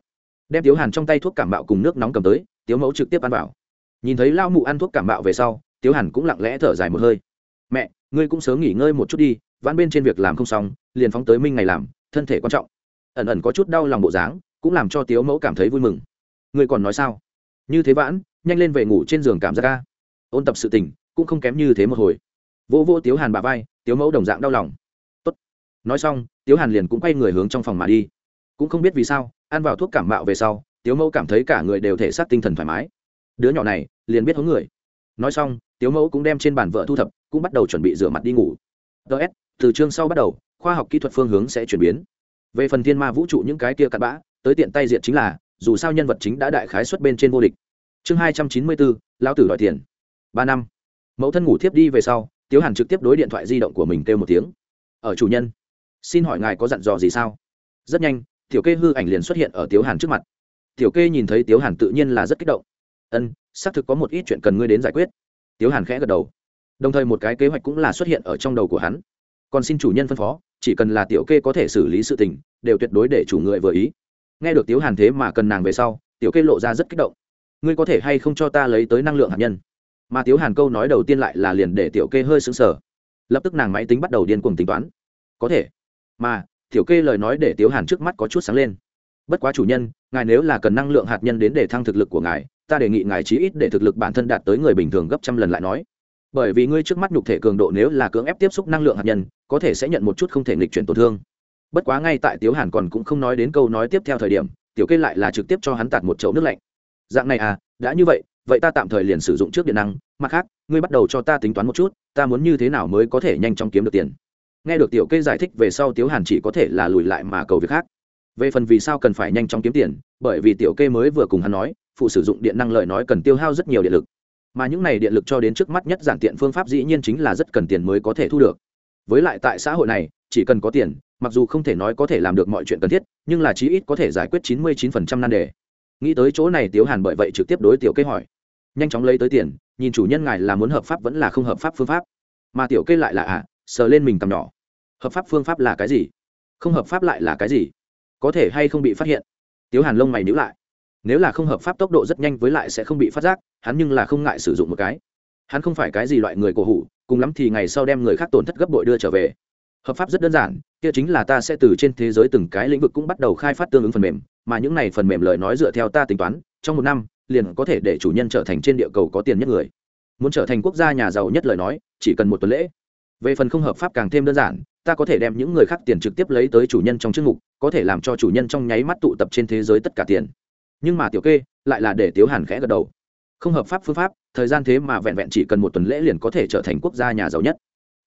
Đem tiếu hàn trong tay thuốc cảm mạo cùng nước nóng cầm tới, tiếu mẫu trực tiếp ăn vào. Nhìn thấy lao mụ ăn thuốc cảm mạo về sau, tiếu hàn cũng lặng lẽ thở dài một hơi mẹ, ngươi cũng sớm nghỉ ngơi một chút đi, vãn bên trên việc làm không xong, liền phóng tới minh ngày làm, thân thể quan trọng. Ẩn ẩn có chút đau lòng bộ dáng, cũng làm cho tiếu mẫu cảm thấy vui mừng. Ngươi còn nói sao? Như thế vãn, nhanh lên về ngủ trên giường cảm giác ca. Ôn tập sự tình, cũng không kém như thế một hồi. Vô vô tiếu hàn bà vai, tiếu mẫu đồng dạng đau lòng. Tốt. nói xong, tiếu hàn liền cũng quay người hướng trong phòng mà đi. Cũng không biết vì sao, ăn vào thuốc cảm mạo về sau, tiếu mẫu cảm thấy cả người đều thể xác tinh thần thoải mái. Đứa nhỏ này, liền biết hướng người. Nói xong, tiếu mẫu cũng đem trên bàn vợ thu thập cũng bắt đầu chuẩn bị rửa mặt đi ngủ. Ts từ chương sau bắt đầu, khoa học kỹ thuật phương hướng sẽ chuyển biến. Về phần thiên ma vũ trụ những cái kia cặn bã, tới tiện tay diện chính là, dù sao nhân vật chính đã đại khái xuất bên trên vô địch. Chương hai trăm chín mươi bốn, lão tử đòi tiền. Ba năm. Mẫu thân ngủ thiếp đi về sau, tiếu hàn trực tiếp đối điện thoại di động của mình kêu một tiếng. Ở chủ nhân, xin hỏi ngài có dặn dò gì sao? Rất nhanh, tiểu kê hư ảnh liền xuất hiện ở tiếu hàn trước mặt. Tiểu kê nhìn thấy tiếu hàn tự nhiên là rất kích động. Ân, xác thực có một ít chuyện cần ngươi đến giải quyết. Tiếu hàn khẽ gật đầu đồng thời một cái kế hoạch cũng là xuất hiện ở trong đầu của hắn. Còn xin chủ nhân phân phó, chỉ cần là tiểu kê có thể xử lý sự tình, đều tuyệt đối để chủ người vừa ý. Nghe được tiếu hàn thế mà cần nàng về sau, tiểu kê lộ ra rất kích động. Ngươi có thể hay không cho ta lấy tới năng lượng hạt nhân? Mà tiếu hàn câu nói đầu tiên lại là liền để tiểu kê hơi xứng sở lập tức nàng máy tính bắt đầu điên cuồng tính toán. Có thể. Mà, tiểu kê lời nói để tiếu hàn trước mắt có chút sáng lên. Bất quá chủ nhân, ngài nếu là cần năng lượng hạt nhân đến để thăng thực lực của ngài, ta đề nghị ngài chí ít để thực lực bản thân đạt tới người bình thường gấp trăm lần lại nói bởi vì ngươi trước mắt nhục thể cường độ nếu là cưỡng ép tiếp xúc năng lượng hạt nhân, có thể sẽ nhận một chút không thể nghịch chuyển tổn thương. Bất quá ngay tại tiếu hàn còn cũng không nói đến câu nói tiếp theo thời điểm, tiểu kê lại là trực tiếp cho hắn tạt một chậu nước lạnh. Dạng này à đã như vậy vậy ta tạm thời liền sử dụng trước điện năng, mặt khác, ngươi bắt đầu cho ta tính toán một chút, ta muốn như thế nào mới có thể nhanh chóng kiếm được tiền. Nghe được tiểu kê giải thích về sau tiếu hàn chỉ có thể là lùi lại mà cầu việc khác. Về phần vì sao cần phải nhanh chóng kiếm tiền, bởi vì tiểu kê mới vừa cùng hắn nói, phụ sử dụng điện năng lợi nói cần tiêu hao rất nhiều điện lực mà những này điện lực cho đến trước mắt nhất giản tiện phương pháp dĩ nhiên chính là rất cần tiền mới có thể thu được. Với lại tại xã hội này chỉ cần có tiền mặc dù không thể nói có thể làm được mọi chuyện cần thiết nhưng là chí ít có thể giải quyết chín mươi chín phần trăm nan đề. Nghĩ tới chỗ này tiếu hàn bởi vậy trực tiếp đối tiểu kê hỏi. Nhanh chóng lấy tới tiền nhìn chủ nhân ngài là muốn hợp pháp vẫn là không hợp pháp phương pháp. Mà tiểu kê lại là ạ à, sờ lên mình tầm nhỏ. Hợp pháp phương pháp là cái gì? Không hợp pháp lại là cái gì? Có thể hay không bị phát hiện? Tiếu hàn lông mày nhữ lại nếu là không hợp pháp tốc độ rất nhanh với lại sẽ không bị phát giác, hắn nhưng là không ngại sử dụng một cái. Hắn không phải cái gì loại người cổ hủ, cùng lắm thì ngày sau đem người khác tổn thất gấp bội đưa trở về. Hợp pháp rất đơn giản, kia chính là ta sẽ từ trên thế giới từng cái lĩnh vực cũng bắt đầu khai phát tương ứng phần mềm, mà những này phần mềm lời nói dựa theo ta tính toán, trong một năm, liền có thể để chủ nhân trở thành trên địa cầu có tiền nhất người. Muốn trở thành quốc gia nhà giàu nhất lời nói, chỉ cần một tuần lễ. Về phần không hợp pháp càng thêm đơn giản, ta có thể đem những người khác tiền trực tiếp lấy tới chủ nhân trong chức mục, có thể làm cho chủ nhân trong nháy mắt tụ tập trên thế giới tất cả tiền nhưng mà tiểu kê lại là để tiếu hàn khẽ gật đầu. Không hợp pháp phương pháp, thời gian thế mà vẹn vẹn chỉ cần một tuần lễ liền có thể trở thành quốc gia nhà giàu nhất.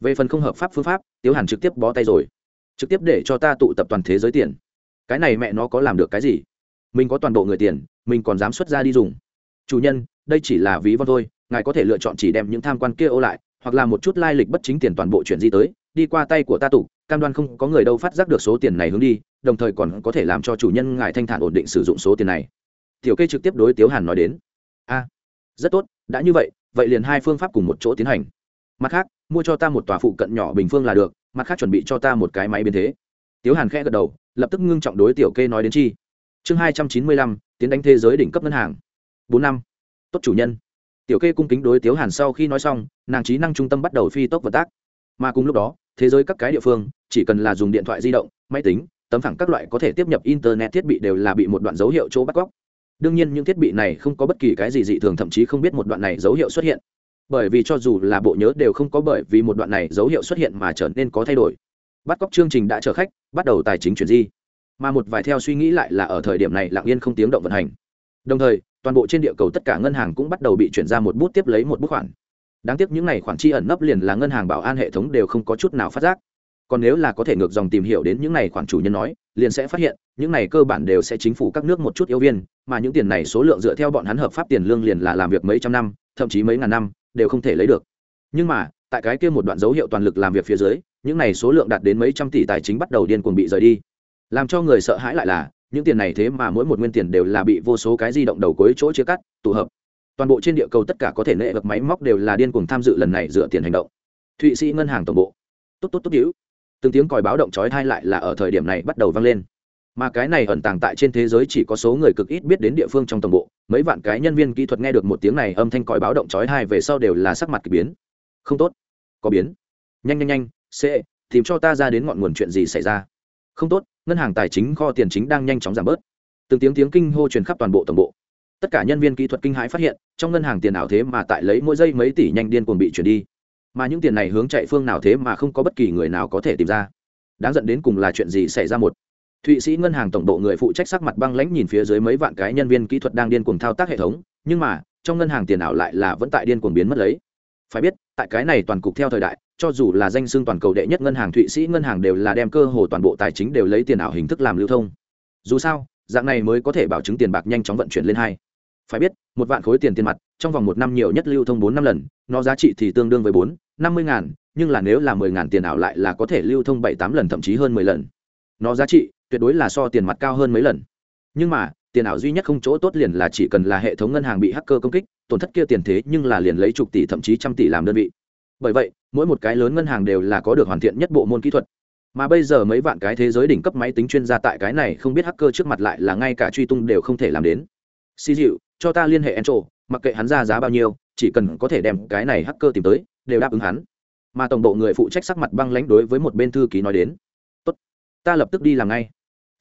Về phần không hợp pháp phương pháp, tiếu hàn trực tiếp bó tay rồi. Trực tiếp để cho ta tụ tập toàn thế giới tiền. Cái này mẹ nó có làm được cái gì? Mình có toàn bộ người tiền, mình còn dám xuất ra đi dùng. Chủ nhân, đây chỉ là ví von thôi, ngài có thể lựa chọn chỉ đem những tham quan kia ô lại, hoặc là một chút lai lịch bất chính tiền toàn bộ chuyển di tới, đi qua tay của ta tụ, cam đoan không có người đâu phát giác được số tiền này hướng đi, đồng thời còn có thể làm cho chủ nhân ngài thanh thản ổn định sử dụng số tiền này tiểu kê trực tiếp đối tiếu hàn nói đến. A, rất tốt, đã như vậy vậy liền hai phương pháp cùng một chỗ tiến hành. Mặt khác, mua cho ta một tòa phụ cận nhỏ bình phương là được, mặt khác chuẩn bị cho ta một cái máy biến thế. Tiếu hàn khẽ gật đầu, lập tức ngưng trọng đối tiểu kê nói đến chi. Chương hai trăm chín mươi lăm, tiến đánh thế giới đỉnh cấp ngân hàng. Bốn năm, tốt chủ nhân. Tiểu kê cung kính đối tiếu hàn sau khi nói xong, nàng trí năng trung tâm bắt đầu phi tốc vận tác. Mà cùng lúc đó, thế giới các cái địa phương, chỉ cần là dùng điện thoại di động, máy tính, tấm phẳng các loại có thể tiếp nhập internet thiết bị đều là bị một đoạn dấu hiệu chỗ bắt cóc đương nhiên những thiết bị này không có bất kỳ cái gì dị thường, thậm chí không biết một đoạn này dấu hiệu xuất hiện. Bởi vì cho dù là bộ nhớ đều không có bởi vì một đoạn này dấu hiệu xuất hiện mà trở nên có thay đổi. Bắt cóc chương trình đã chở khách, bắt đầu tài chính chuyển di. Mà một vài theo suy nghĩ lại là ở thời điểm này lặng yên không tiếng động vận hành. Đồng thời, toàn bộ trên địa cầu tất cả ngân hàng cũng bắt đầu bị chuyển ra một bút tiếp lấy một bút khoản. Đáng tiếc những n à y khoản chi ẩn nấp liền là ngân hàng bảo an hệ thống đều không có chút nào phát giác. Còn nếu là có thể ngược dòng tìm hiểu đến những n à y khoản chủ nhân nói liền sẽ phát hiện, những này cơ bản đều sẽ chính phủ các nước một chút yếu viên, mà những tiền này số lượng dựa theo bọn hắn hợp pháp tiền lương liền là làm việc mấy trăm năm, thậm chí mấy ngàn năm, đều không thể lấy được. Nhưng mà, tại cái kia một đoạn dấu hiệu toàn lực làm việc phía dưới, những này số lượng đạt đến mấy trăm tỷ tài chính bắt đầu điên cuồng bị rời đi. Làm cho người sợ hãi lại là, những tiền này thế mà mỗi một nguyên tiền đều là bị vô số cái di động đầu cuối chỗ chia cắt, tụ hợp. Toàn bộ trên địa cầu tất cả có thể nệ vật máy móc đều là điên cuồng tham dự lần này dựa tiền hành động. Thụy sĩ ngân hàng tổng bộ. Tốt tốt tốt, hữu từng tiếng còi báo động chói thai lại là ở thời điểm này bắt đầu vang lên. Mà cái này ẩn tàng tại trên thế giới chỉ có số người cực ít biết đến địa phương trong tổng bộ, mấy vạn cái nhân viên kỹ thuật nghe được một tiếng này âm thanh còi báo động chói thai về sau đều là sắc mặt k ỳ biến. Không tốt. Có biến. Nhanh nhanh nhanh sẽ tìm cho ta ra đến ngọn nguồn chuyện gì xảy ra. Không tốt, ngân hàng tài chính kho tiền chính đang nhanh chóng giảm bớt. Từng tiếng tiếng kinh hô truyền khắp toàn bộ tổng bộ. Tất cả nhân viên kỹ thuật kinh hãi phát hiện, trong ngân hàng tiền ảo thế mà tại lấy mỗi giây mấy tỷ nhanh điên cuồng bị chuyển đi mà những tiền này hướng chạy phương nào thế mà không có bất kỳ người nào có thể tìm ra. Đáng dẫn đến cùng là chuyện gì xảy ra một? Thụy sĩ ngân hàng tổng bộ người phụ trách sắc mặt băng lãnh nhìn phía dưới mấy vạn cái nhân viên kỹ thuật đang điên cuồng thao tác hệ thống, nhưng mà, trong ngân hàng tiền ảo lại là vẫn tại điên cuồng biến mất lấy. Phải biết, tại cái này toàn cục theo thời đại, cho dù là danh xưng toàn cầu đệ nhất ngân hàng, thụy sĩ ngân hàng đều là đem cơ hồ toàn bộ tài chính đều lấy tiền ảo hình thức làm lưu thông. Dù sao, dạng này mới có thể bảo chứng tiền bạc nhanh chóng vận chuyển lên hai phải biết, một vạn khối tiền tiền mặt, trong vòng một năm nhiều nhất lưu thông bốn năm lần, nó giá trị thì tương đương với bốn, năm mươi ngàn, nhưng là nếu là mười ngàn tiền ảo lại là có thể lưu thông bảy tám lần, thậm chí hơn mười lần. Nó giá trị tuyệt đối là so tiền mặt cao hơn mấy lần. Nhưng mà, tiền ảo duy nhất không chỗ tốt liền là chỉ cần là hệ thống ngân hàng bị hacker công kích, tổn thất kia tiền thế nhưng là liền lấy chục tỷ thậm chí trăm tỷ làm đơn vị. Bởi vậy, mỗi một cái lớn ngân hàng đều là có được hoàn thiện nhất bộ môn kỹ thuật. Mà bây giờ mấy vạn cái thế giới đỉnh cấp máy tính chuyên gia tại cái này không biết hacker trước mặt lại là ngay cả truy tung đều không thể làm đến. Xì dịu cho ta liên hệ entro mặc kệ hắn ra giá bao nhiêu, chỉ cần có thể đem cái này hacker tìm tới, đều đáp ứng hắn. Mà tổng bộ người phụ trách sắc mặt băng lãnh đối với một bên thư ký nói đến. Tốt, ta lập tức đi làm ngay.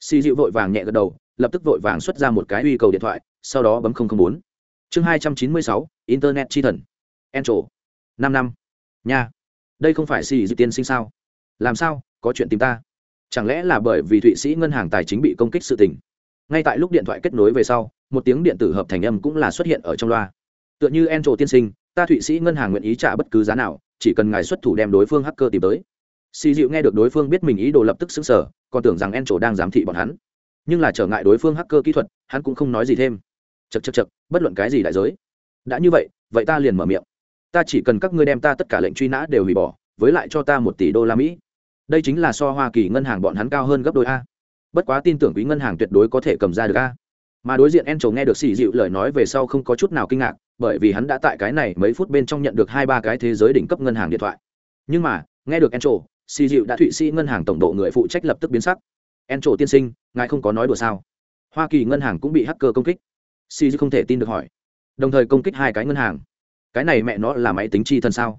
Si dịu vội vàng nhẹ gật đầu, lập tức vội vàng xuất ra một cái uy cầu điện thoại, sau đó bấm bốn. Chương hai trăm chín mươi sáu, internet chi thần. Entro năm năm. Nha. Đây không phải Si dịu tiên sinh sao? Làm sao? Có chuyện tìm ta. Chẳng lẽ là bởi vì thụy sĩ ngân hàng tài chính bị công kích sự tình? Ngay tại lúc điện thoại kết nối về sau, một tiếng điện tử hợp thành âm cũng là xuất hiện ở trong loa. Tựa như en tiên sinh, ta thụy sĩ ngân hàng nguyện ý trả bất cứ giá nào, chỉ cần ngài xuất thủ đem đối phương hacker tìm tới. Xì dịu nghe được đối phương biết mình ý đồ lập tức xứng sở còn tưởng rằng en đang giám thị bọn hắn. Nhưng là trở ngại đối phương hacker kỹ thuật, hắn cũng không nói gì thêm. Chật chật chật bất luận cái gì đại giới. Đã như vậy vậy ta liền mở miệng. Ta chỉ cần các ngươi đem ta tất cả lệnh truy nã đều hủy bỏ, với lại cho ta một tỷ đô la mỹ. Đây chính là so hoa kỳ ngân hàng bọn hắn cao hơn gấp đôi a bất quá tin tưởng quý ngân hàng tuyệt đối có thể cầm ra được a. Mà đối diện en trầu nghe được xì dịu lời nói về sau không có chút nào kinh ngạc, bởi vì hắn đã tại cái này mấy phút bên trong nhận được hai ba cái thế giới đỉnh cấp ngân hàng điện thoại. Nhưng mà, nghe được en trầu xì dịu đã thụy sĩ ngân hàng tổng độ người phụ trách lập tức biến sắc. En trầu tiên sinh, ngài không có nói đùa sao? Hoa kỳ ngân hàng cũng bị hacker công kích. Xì dịu không thể tin được hỏi. Đồng thời công kích hai cái ngân hàng. Cái này mẹ nó là máy tính chi thân sao?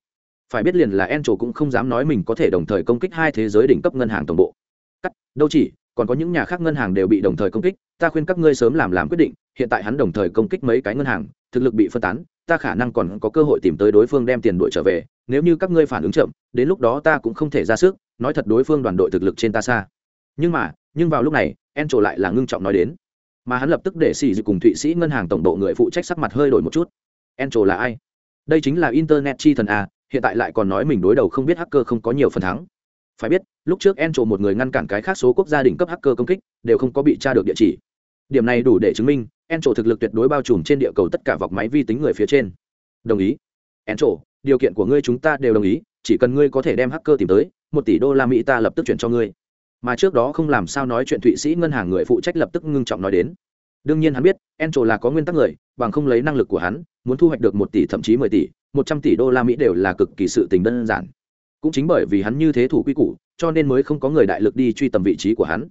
Phải biết liền là en trổ cũng không dám nói mình có thể đồng thời công kích hai thế giới đỉnh cấp ngân hàng tổng bộ. Cắt, đâu chỉ còn có những nhà khác ngân hàng đều bị đồng thời công kích, ta khuyên các ngươi sớm làm làm quyết định, hiện tại hắn đồng thời công kích mấy cái ngân hàng, thực lực bị phân tán, ta khả năng còn có cơ hội tìm tới đối phương đem tiền đội trở về, nếu như các ngươi phản ứng chậm, đến lúc đó ta cũng không thể ra sức, nói thật đối phương đoàn đội thực lực trên ta xa. Nhưng mà, nhưng vào lúc này en trổ lại là ngưng trọng nói đến. Mà hắn lập tức để xì dịch cùng thụy sĩ ngân hàng tổng độ người phụ trách sắc mặt hơi đổi một chút. En trổ là ai? Đây chính là internet chi thần a, hiện tại lại còn nói mình đối đầu không biết hacker không có nhiều phần thắng phải biết, lúc trước en trổ một người ngăn cản cái khác số quốc gia đỉnh cấp hacker công kích, đều không có bị tra được địa chỉ. Điểm này đủ để chứng minh en trổ thực lực tuyệt đối bao trùm trên địa cầu tất cả vọc máy vi tính người phía trên. Đồng ý. En trổ điều kiện của ngươi chúng ta đều đồng ý, chỉ cần ngươi có thể đem hacker tìm tới, một tỷ đô la mỹ ta lập tức chuyển cho ngươi. Mà trước đó không làm sao nói chuyện thụy sĩ ngân hàng người phụ trách lập tức ngưng trọng nói đến. Đương nhiên hắn biết en trổ là có nguyên tắc người, bằng không lấy năng lực của hắn, muốn thu hoạch được một tỷ thậm chí mười tỷ, một trăm tỷ đô la mỹ đều là cực kỳ sự tình đơn giản cũng chính bởi vì hắn như thế thủ quy củ, cho nên mới không có người đại lực đi truy tầm vị trí của hắn.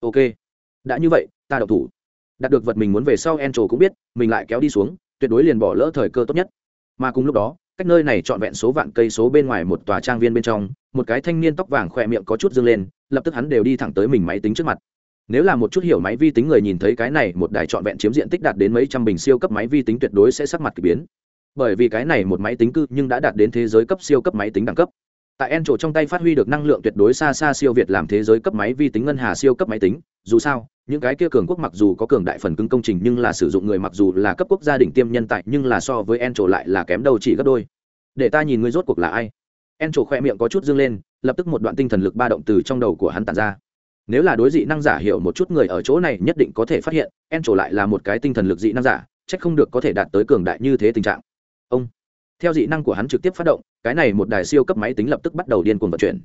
Ok, đã như vậy, ta độc thủ. Đạt được vật mình muốn về sau en trổ cũng biết, mình lại kéo đi xuống, tuyệt đối liền bỏ lỡ thời cơ tốt nhất. Mà cùng lúc đó, cách nơi này trọn vẹn số vạn cây số bên ngoài một tòa trang viên bên trong, một cái thanh niên tóc vàng khỏe miệng có chút dâng lên, lập tức hắn đều đi thẳng tới mình máy tính trước mặt. Nếu là một chút hiểu máy vi tính người nhìn thấy cái này, một đài trọn vẹn chiếm diện tích đạt đến mấy trăm bình siêu cấp máy vi tính tuyệt đối sẽ sắc mặt k ỳ biến. Bởi vì cái này một máy tính cư nhưng đã đạt đến thế giới cấp siêu cấp máy tính đẳng cấp tại en trổ trong tay phát huy được năng lượng tuyệt đối xa xa siêu việt làm thế giới cấp máy vi tính ngân hà siêu cấp máy tính, dù sao, những cái kia cường quốc mặc dù có cường đại phần cứng công trình nhưng là sử dụng người mặc dù là cấp quốc gia đình tiêm nhân tại nhưng là so với en trổ lại là kém đầu chỉ gấp đôi. Để ta nhìn ngươi rốt cuộc là ai? En trổ khoe miệng có chút dương lên, lập tức một đoạn tinh thần lực ba động từ trong đầu của hắn tàn ra. Nếu là đối dị năng giả hiểu một chút người ở chỗ này nhất định có thể phát hiện en trổ lại là một cái tinh thần lực dị năng giả c h ắ c không được có thể đạt tới cường đại như thế tình trạng. Ông! Theo dị năng của hắn trực tiếp phát động, cái này một đài siêu cấp máy tính lập tức bắt đầu điên cuồng vận chuyển.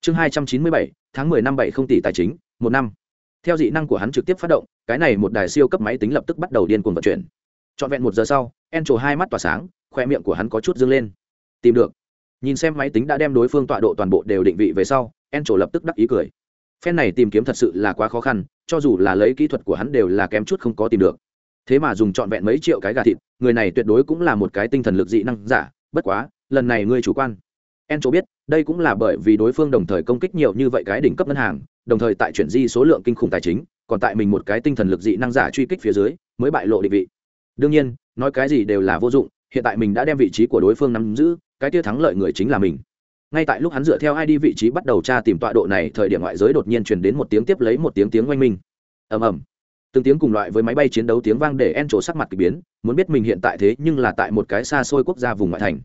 Chương hai trăm chín mươi bảy, tháng mười năm bảy không tỷ tài chính, một năm. Theo dị năng của hắn trực tiếp phát động, cái này một đài siêu cấp máy tính lập tức bắt đầu điên cuồng vận chuyển. Trọn vẹn một giờ sau en trổ hai mắt tỏa sáng khoe miệng của hắn có chút dâng lên. Tìm được. Nhìn xem máy tính đã đem đối phương tọa độ toàn bộ đều định vị về sau en trổ lập tức đắc ý cười. Phen này tìm kiếm thật sự là quá khó khăn, cho dù là lấy kỹ thuật của hắn đều là kém chút không có tìm được thế mà dùng trọn vẹn mấy triệu cái gà thịt, người này tuyệt đối cũng là một cái tinh thần lực dị năng giả, bất quá, lần này ngươi chủ quan. En chỗ biết, đây cũng là bởi vì đối phương đồng thời công kích nhiều như vậy cái đỉnh cấp ngân hàng, đồng thời tại chuyển di số lượng kinh khủng tài chính, còn tại mình một cái tinh thần lực dị năng giả truy kích phía dưới, mới bại lộ định vị. Đương nhiên, nói cái gì đều là vô dụng, hiện tại mình đã đem vị trí của đối phương nắm giữ, cái tia thắng lợi người chính là mình. Ngay tại lúc hắn dựa theo id vị trí bắt đầu tra tìm tọa độ này, thời điểm ngoại giới đột nhiên truyền đến một tiếng tiếp lấy một tiếng tiếng oanh minh. Ầm ầm từng tiếng cùng loại với máy bay chiến đấu tiếng vang để en trổ sắc mặt k ỳ biến, muốn biết mình hiện tại thế nhưng là tại một cái xa xôi quốc gia vùng ngoại thành.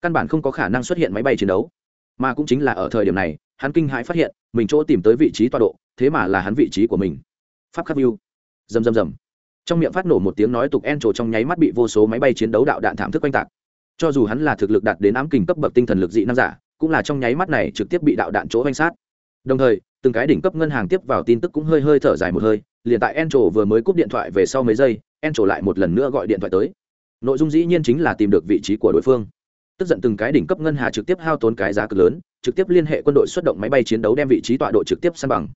Căn bản không có khả năng xuất hiện máy bay chiến đấu. Mà cũng chính là ở thời điểm này, hắn kinh hãi phát hiện, mình chỗ tìm tới vị trí tọa độ, thế mà là hắn vị trí của mình. Pháp khắc view. Rầm rầm rầm. Trong miệng phát nổ một tiếng nói tục en trổ trong nháy mắt bị vô số máy bay chiến đấu đạo đạn thảm thức oanh tạc. Cho dù hắn là thực lực đạt đến ám kình cấp bậc tinh thần lực dị nam giả, cũng là trong nháy mắt này trực tiếp bị đạo đạn chỗ oanh sát. Đồng thời, từng cái đỉnh cấp ngân hàng tiếp vào tin tức cũng hơi hơi thở dài một hơi liền tại en trổ vừa mới cúp điện thoại về sau mấy giây en trổ lại một lần nữa gọi điện thoại tới nội dung dĩ nhiên chính là tìm được vị trí của đối phương tức giận từng cái đỉnh cấp ngân hà trực tiếp hao tốn cái giá cực lớn trực tiếp liên hệ quân đội xuất động máy bay chiến đấu đem vị trí tọa độ trực tiếp săn bằng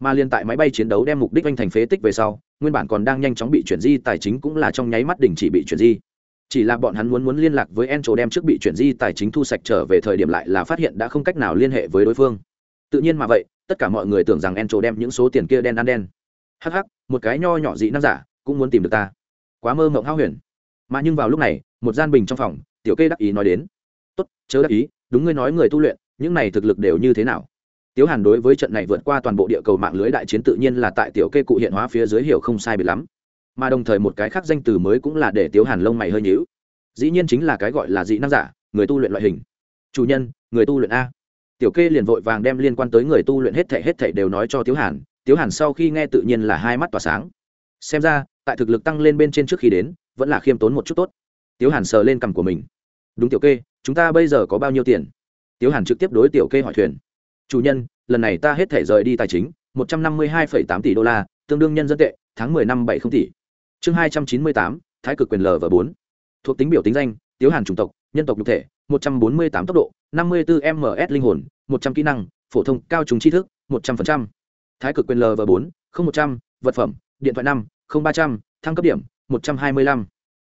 mà liên tại máy bay chiến đấu đem mục đích anh thành phế tích về sau nguyên bản còn đang nhanh chóng bị chuyển di tài chính cũng là trong nháy mắt đình chỉ bị chuyển di chỉ là bọn hắn muốn muốn liên lạc với Encho đem trước bị chuyển di tài chính thu sạch trở về thời điểm lại là phát hiện đã không cách nào liên hệ với đối phương. Tự nhiên mà vậy, tất cả mọi người tưởng rằng Encho đem những số tiền kia đen ăn đen. Hắc hắc, một cái nho nhỏ dị năng giả, cũng muốn tìm được ta. Quá mơ mộng hao huyền. Mà nhưng vào lúc này, một gian bình trong phòng, tiểu kê đắc ý nói đến. "Tốt, chớ đắc ý, đúng ngươi nói người tu luyện, những này thực lực đều như thế nào?" Tiếu Hàn đối với trận này vượt qua toàn bộ địa cầu mạng lưới đại chiến tự nhiên là tại tiểu kê cụ hiện hóa phía dưới hiểu không sai biệt lắm mà đồng thời một cái khác danh từ mới cũng là để tiếu hàn lông mày hơi nhíu dĩ nhiên chính là cái gọi là dị năng giả người tu luyện loại hình chủ nhân người tu luyện a tiểu kê liền vội vàng đem liên quan tới người tu luyện hết thể hết thể đều nói cho tiếu hàn tiếu hàn sau khi nghe tự nhiên là hai mắt tỏa sáng. Xem ra, tại thực lực tăng lên bên trên trước khi đến, vẫn là khiêm tốn một chút tốt. Tiếu hàn sờ lên cằm của mình. Đúng tiểu kê, chúng ta bây giờ có bao nhiêu tiền? Tiếu hàn trực tiếp đối tiểu kê hỏi thuyền. Chủ nhân, lần này ta hết thể rời đi tài chính, một trăm năm mươi hai phẩy tám tỷ đô la, tương đương nhân dân tệ, tháng mười năm bảy không tỷ. Chương hai trăm chín mươi tám, thái cực quyền l và bốn. Thuộc tính biểu tính danh, tiếu hàn chủng tộc, nhân tộc nhục thể, một trăm bốn mươi tám tốc độ, năm mươi bốn ms linh hồn, một trăm kỹ năng, phổ thông cao trùng tri thức, một trăm phần trăm thái cực quyền l và bốn, không một trăm, vật phẩm, điện thoại năm, không ba trăm, thăng cấp điểm, một trăm hai mươi lăm.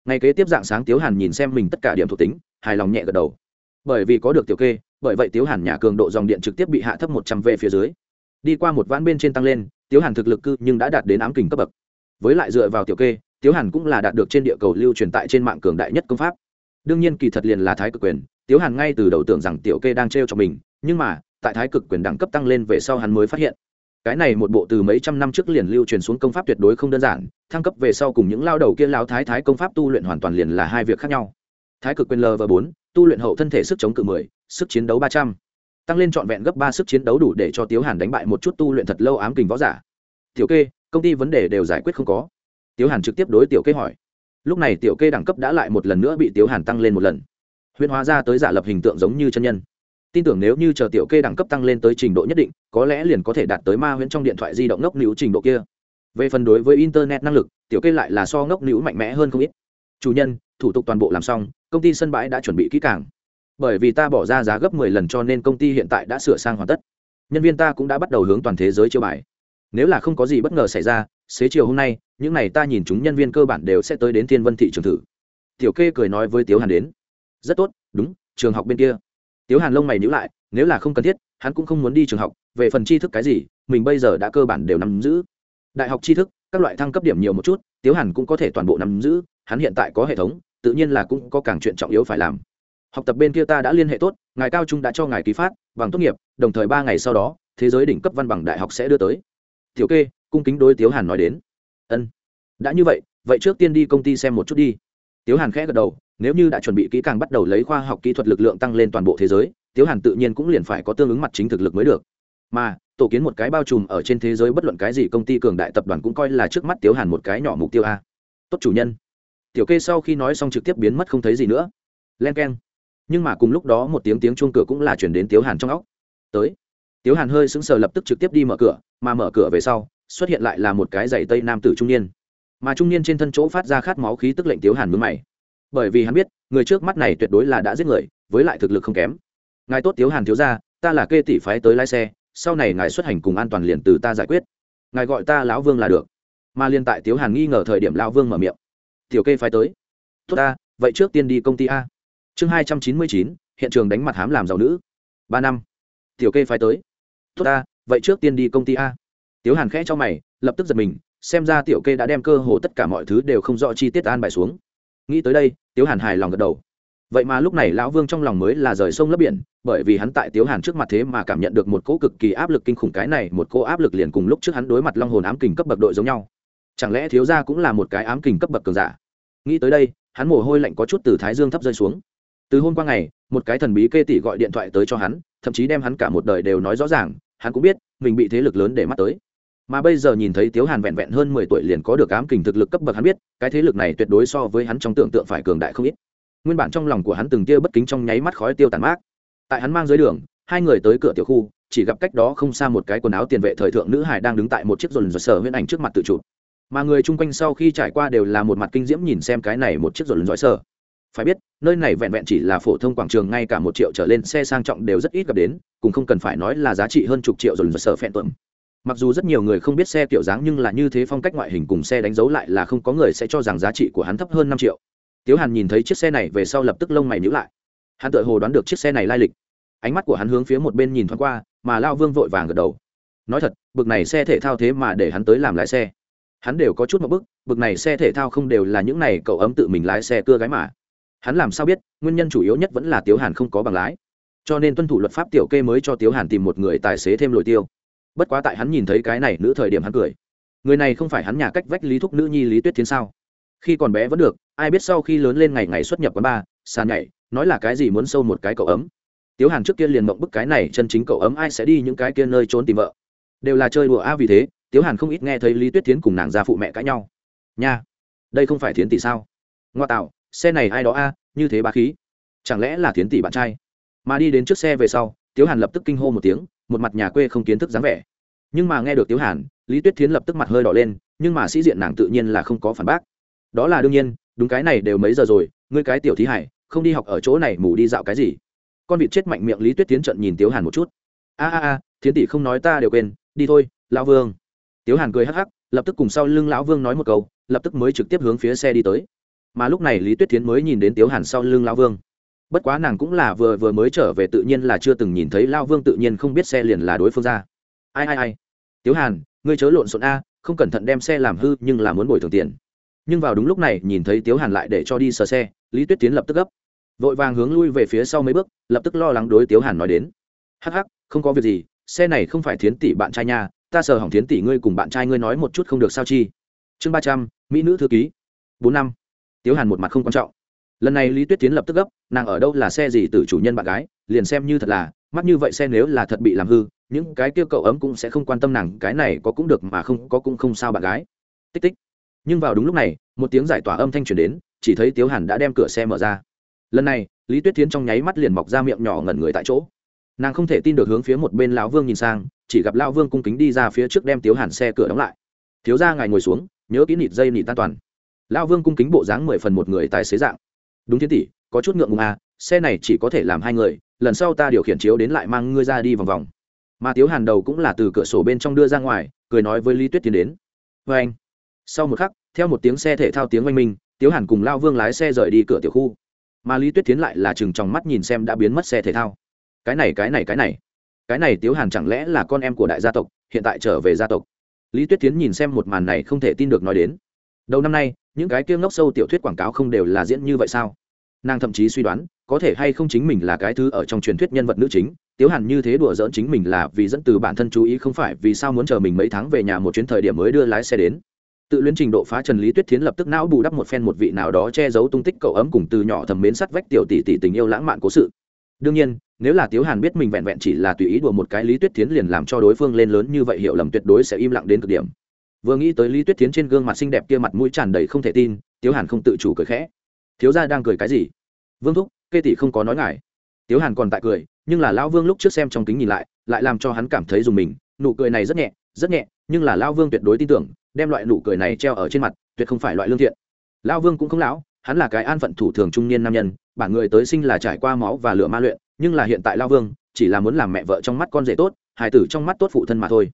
Ngày kế tiếp dạng sáng tiếu hàn nhìn xem mình tất cả điểm thuộc tính, hài lòng nhẹ gật đầu. Bởi vì có được tiểu kê, bởi vậy tiếu hàn nhà cường độ dòng điện trực tiếp bị hạ thấp một trăm v phía dưới. Đi qua một vãn bên trên tăng lên, tiếu hàn thực lực cư nhưng đã đạt đến ám kình cấp bậc. Với lại dựa vào tiểu kê, tiếu hàn cũng là đạt được trên địa cầu lưu truyền tại trên mạng cường đại nhất công pháp. Đương nhiên kỳ thật liền là thái cực quyền, tiếu hàn ngay từ đầu tưởng rằng tiểu kê đang t r e o cho mình, nhưng mà, tại thái cực quyền đẳng cấp tăng lên về sau hắn mới phát hiện cái này một bộ từ mấy trăm năm trước liền lưu truyền xuống công pháp tuyệt đối không đơn giản, thăng cấp về sau cùng những lao đầu kia lao thái thái công pháp tu luyện hoàn toàn liền là hai việc khác nhau. Thái cực quyền l và bốn, tu luyện hậu thân thể sức chống cự mười, sức chiến đấu ba trăm. Tăng lên trọn vẹn gấp ba sức chiến đấu đủ để cho tiếu hàn đánh bại một chút tu luyện thật lâu ám kình võ giả. Tiểu kê, công ty vấn đề đều giải quyết không có. Tiếu hàn trực tiếp đối tiểu kê hỏi. Lúc này tiểu kê đẳng cấp đã lại một lần nữa bị tiếu hàn tăng lên một lần. Huyễn hóa ra tới giả lập hình tượng giống như chân nhân tin tưởng nếu như chờ tiểu kê đẳng cấp tăng lên tới trình độ nhất định, có lẽ liền có thể đạt tới ma huyễn trong điện thoại di động ngốc nữ trình độ kia. Về phần đối với internet năng lực, tiểu kê lại là so ngốc nữ mạnh mẽ hơn không ít. Chủ nhân, thủ tục toàn bộ làm xong, công ty sân bãi đã chuẩn bị kỹ càng. Bởi vì ta bỏ ra giá gấp mười lần cho nên công ty hiện tại đã sửa sang hoàn tất. Nhân viên ta cũng đã bắt đầu hướng toàn thế giới chiêu bài. Nếu là không có gì bất ngờ xảy ra, xế chiều hôm nay, những này ta nhìn chúng nhân viên cơ bản đều sẽ tới đến thiên vân thị trường thử. Tiểu kê cười nói với tiếu hàn đến. Rất tốt, đúng, trường học bên kia tiếu hàn lông mày nhữ lại, nếu là không cần thiết, hắn cũng không muốn đi trường học, về phần tri thức cái gì, mình bây giờ đã cơ bản đều nắm giữ. Đại học tri thức, các loại thăng cấp điểm nhiều một chút, tiếu hàn cũng có thể toàn bộ nắm giữ, hắn hiện tại có hệ thống, tự nhiên là cũng có càng chuyện trọng yếu phải làm. Học tập bên kia ta đã liên hệ tốt, ngài cao trung đã cho ngài ký phát, bằng tốt nghiệp, đồng thời ba ngày sau đó, thế giới đỉnh cấp văn bằng đại học sẽ đưa tới. Tiểu kê, cung kính đối tiếu hàn nói đến. Ân. Đã như vậy vậy trước tiên đi công ty xem một chút đi. Tiếu hàn khẽ gật đầu nếu như đã chuẩn bị kỹ càng bắt đầu lấy khoa học kỹ thuật lực lượng tăng lên toàn bộ thế giới, tiếu hàn tự nhiên cũng liền phải có tương ứng mặt chính thực lực mới được. Mà, tổ kiến một cái bao trùm ở trên thế giới bất luận cái gì công ty cường đại tập đoàn cũng coi là trước mắt tiếu hàn một cái nhỏ mục tiêu a. Tốt chủ nhân. Tiểu kê sau khi nói xong trực tiếp biến mất không thấy gì nữa. Len k e n nhưng mà cùng lúc đó một tiếng tiếng chuông cửa cũng là chuyển đến tiếu hàn trong óc. Tới. Tiếu hàn hơi sững sờ lập tức trực tiếp đi mở cửa, mà mở cửa về sau, xuất hiện lại là một cái giày tây nam tử trung niên. Mà trung niên trên thân chỗ phát ra khát máu khí tức lệnh tiếu hàn mướn mày bởi vì hắn biết, người trước mắt này tuyệt đối là đã giết người, với lại thực lực không kém. Ngài tốt tiếu hàn thiếu ra ta là kê tỷ phái tới lái xe, sau này ngài xuất hành cùng an toàn liền từ ta giải quyết. Ngài gọi ta lão vương là được. Mà liên tại tiếu hàn nghi ngờ thời điểm lão vương mở miệng. Tiểu kê phái tới. Tốt ta, vậy trước tiên đi công ty a. Chương hai trăm chín mươi chín, hiện trường đánh mặt hám làm giàu nữ. Ba năm. Tiểu kê phái tới. Tốt ta, vậy trước tiên đi công ty a. Tiếu hàn khẽ cho mày, lập tức giật mình, xem ra tiểu kê đã đem cơ hồ tất cả mọi thứ đều không rõ chi tiết an bài xuống nghĩ tới đây, tiếu hàn hài lòng gật đầu. Vậy mà lúc này lão vương trong lòng mới là rời sông lấp biển, bởi vì hắn tại tiếu hàn trước mặt thế mà cảm nhận được một cỗ cực kỳ áp lực kinh khủng, cái này một cỗ áp lực liền cùng lúc trước hắn đối mặt long hồn ám kình cấp bậc đội giống nhau. Chẳng lẽ thiếu gia cũng là một cái ám kình cấp bậc cường giả? Nghĩ tới đây, hắn mồ hôi lạnh có chút từ thái dương thấp rơi xuống. Từ hôm qua ngày, một cái thần bí kê tỷ gọi điện thoại tới cho hắn, thậm chí đem hắn cả một đời đều nói rõ ràng, hắn cũng biết, mình bị thế lực lớn để mắt tới mà bây giờ nhìn thấy tiếu hàn vẹn vẹn hơn mười tuổi liền có được ám kình thực lực cấp bậc hắn biết, cái thế lực này tuyệt đối so với hắn trong tưởng tượng phải cường đại không ít. Nguyên bản trong lòng của hắn từng tia bất kính trong nháy mắt khói tiêu tàn mát. Tại hắn mang dưới đường, hai người tới cửa tiểu khu, chỉ gặp cách đó không xa một cái quần áo tiền vệ thời thượng nữ hải đang đứng tại một chiếc rồn rồn sở huyễn ảnh trước mặt tự chụp. Mà người chung quanh sau khi trải qua đều là một mặt kinh diễm nhìn xem cái này một chiếc rồn rồn sở phải biết, nơi này vẹn vẹn chỉ là phổ thông quảng trường, ngay cả một triệu trở lên xe sang trọng đều rất ít gặp đến, cũng không cần phải nói là giá trị hơn chục triệu rồn rồn sở phẹn tuẩm mặc dù rất nhiều người không biết xe kiểu dáng nhưng là như thế phong cách ngoại hình cùng xe đánh dấu lại là không có người sẽ cho rằng giá trị của hắn thấp hơn năm triệu. Tiếu hàn nhìn thấy chiếc xe này về sau lập tức lông mày nhữ lại. Hắn tự hồ đoán được chiếc xe này lai lịch. Ánh mắt của hắn hướng phía một bên nhìn thoáng qua, mà lao vương vội vàng gật đầu. Nói thật, bực này xe thể thao thế mà để hắn tới làm lái xe. Hắn đều có chút một bức, bực này xe thể thao không đều là những này, cậu ấm tự mình lái xe cưa gái mà. Hắn làm sao biết, nguyên nhân chủ yếu nhất vẫn là tiếu hàn không có bằng lái. Cho nên tuân thủ luật pháp tiểu kê mới cho tiếu hàn tìm một người tài xế thêm lồi tiêu bất quá tại hắn nhìn thấy cái này nữ thời điểm hắn cười. Người này không phải hắn nhà cách vách lý thúc nữ nhi lý tuyết tiến sao? Khi còn bé vẫn được, ai biết sau khi lớn lên ngày ngày xuất nhập quán ba sàn nhảy, nói là cái gì muốn sâu một cái cậu ấm. Tiếu hàn trước kia liền mộng bức cái này chân chính cậu ấm ai sẽ đi những cái kia nơi trốn tìm vợ. Đều là chơi đùa a, vì thế, tiếu hàn không ít nghe thấy lý tuyết tiến cùng nàng ra phụ mẹ cãi nhau. Nha, đây không phải thiến tỷ sao? Ngoa tạo, xe này ai đó a, như thế ba khí. Chẳng lẽ là thiến tỷ bạn trai? Mà đi đến trước xe về sau, tiếu hàn lập tức kinh hô một tiếng một mặt nhà quê không kiến thức dáng vẻ. Nhưng mà nghe được tiếu hàn, lý tuyết thiến lập tức mặt hơi đỏ lên, nhưng mà sĩ diện nàng tự nhiên là không có phản bác. Đó là đương nhiên, đúng cái này đều mấy giờ rồi, ngươi cái tiểu thí hải, không đi học ở chỗ này mù đi dạo cái gì? Con vịt chết mạnh miệng lý tuyết tiến trận nhìn tiếu hàn một chút. A a a, thiến tỷ không nói ta đều quên, đi thôi, lão vương. Tiếu hàn cười hắc hắc, lập tức cùng sau lưng lão vương nói một câu, lập tức mới trực tiếp hướng phía xe đi tới. Mà lúc này lý tuyết tiến mới nhìn đến tiếu hàn sau lưng lão vương bất quá nàng cũng là vừa vừa mới trở về tự nhiên là chưa từng nhìn thấy lao vương tự nhiên không biết xe liền là đối phương ra. Ai ai ai? Tiếu hàn, ngươi chớ lộn xộn a, không cẩn thận đem xe làm hư nhưng là muốn bồi thường tiền. Nhưng vào đúng lúc này, nhìn thấy tiếu hàn lại để cho đi sờ xe, lý tuyết tiến lập tức gấp. Vội vàng hướng lui về phía sau mấy bước, lập tức lo lắng đối tiếu hàn nói đến. Hắc hắc, không có việc gì, xe này không phải thiến tỷ bạn trai nha, ta sờ hỏng thiến tỷ ngươi cùng bạn trai ngươi nói một chút không được sao chi. Chương ba trăm, mỹ nữ thư ký. Bốn năm. Tiếu hàn một mặt không quan trọng lần này lý tuyết tiến lập tức gấp, nàng ở đâu là xe gì từ chủ nhân bạn gái, liền xem như thật là mắt như vậy xe nếu là thật bị làm hư, những cái kia cậu ấm cũng sẽ không quan tâm nàng, cái này có cũng được mà không, có cũng không sao bạn gái. Tích tích. Nhưng vào đúng lúc này, một tiếng giải tỏa âm thanh truyền đến, chỉ thấy tiếu hàn đã đem cửa xe mở ra. Lần này, lý tuyết tiến trong nháy mắt liền mọc ra miệng nhỏ ngẩn người tại chỗ. Nàng không thể tin được hướng phía một bên lão vương nhìn sang, chỉ gặp lão vương cung kính đi ra phía trước đem tiếu hàn xe cửa đóng lại. Thiếu ra ngài ngồi xuống, nhớ kỹ nịt dây nịt an toàn. Lão vương cung kính bộ dáng mười phần một người tài xế dạng đúng thiên tỷ, có chút ngượng ngùng à xe này chỉ có thể làm hai người, lần sau ta điều khiển chiếu đến lại mang ngươi ra đi vòng vòng. Mà tiếu hàn đầu cũng là từ cửa sổ bên trong đưa ra ngoài, cười nói với lý tuyết tiến đến. Vê anh, sau một khắc, theo một tiếng xe thể thao tiếng oanh minh, tiếu hàn cùng lao vương lái xe rời đi cửa tiểu khu. Mà lý tuyết tiến lại là chừng trong mắt nhìn xem đã biến mất xe thể thao. Cái này cái này cái này. Cái này tiếu hàn chẳng lẽ là con em của đại gia tộc, hiện tại trở về gia tộc? Lý tuyết tiến nhìn xem một màn này không thể tin được nói đến. Đầu năm nay những cái kia ngốc sâu tiểu thuyết quảng cáo không đều là diễn như vậy sao? Nàng thậm chí suy đoán, có thể hay không chính mình là cái thứ ở trong truyền thuyết nhân vật nữ chính, tiếu hàn như thế đùa dỡn chính mình là vì dẫn từ bản thân chú ý không phải vì sao muốn chờ mình mấy tháng về nhà một chuyến thời điểm mới đưa lái xe đến. Tự luyến trình độ phá trần lý tuyết thiến lập tức não bù đắp một phen một vị nào đó che giấu tung tích cậu ấm cùng từ nhỏ thầm mến sắt vách tiểu tỷ tỷ tình yêu lãng mạn cố sự. Đương nhiên, nếu là tiếu hàn biết mình vẹn vẹn chỉ là tùy ý đùa một cái lý tuyết thiến liền làm cho đối phương lên lớn như vậy hiểu lầm tuyệt đối sẽ im lặng đến cực điểm vừa nghĩ tới lý tuyết thiến trên gương mặt xinh đẹp kia mặt mũi tràn đầy không thể tin, tiếu hàn không tự chủ cười khẽ. Thiếu gia đang cười cái gì? Vương thúc, kê tỷ không có nói ngại tiếu hàn còn tại cười, nhưng là lão vương lúc trước xem trong kính nhìn lại lại làm cho hắn cảm thấy dùng mình. Nụ cười này rất nhẹ rất nhẹ, nhưng là lão vương tuyệt đối tin tưởng, đem loại nụ cười này treo ở trên mặt, tuyệt không phải loại lương thiện. Lão vương cũng không lão, hắn là cái an phận thủ thường trung niên nam nhân, bản người tới sinh là trải qua máu và lửa ma luyện, nhưng là hiện tại lão vương chỉ là muốn làm mẹ vợ trong mắt con rể tốt, hài tử trong mắt tốt phụ thân mà thôi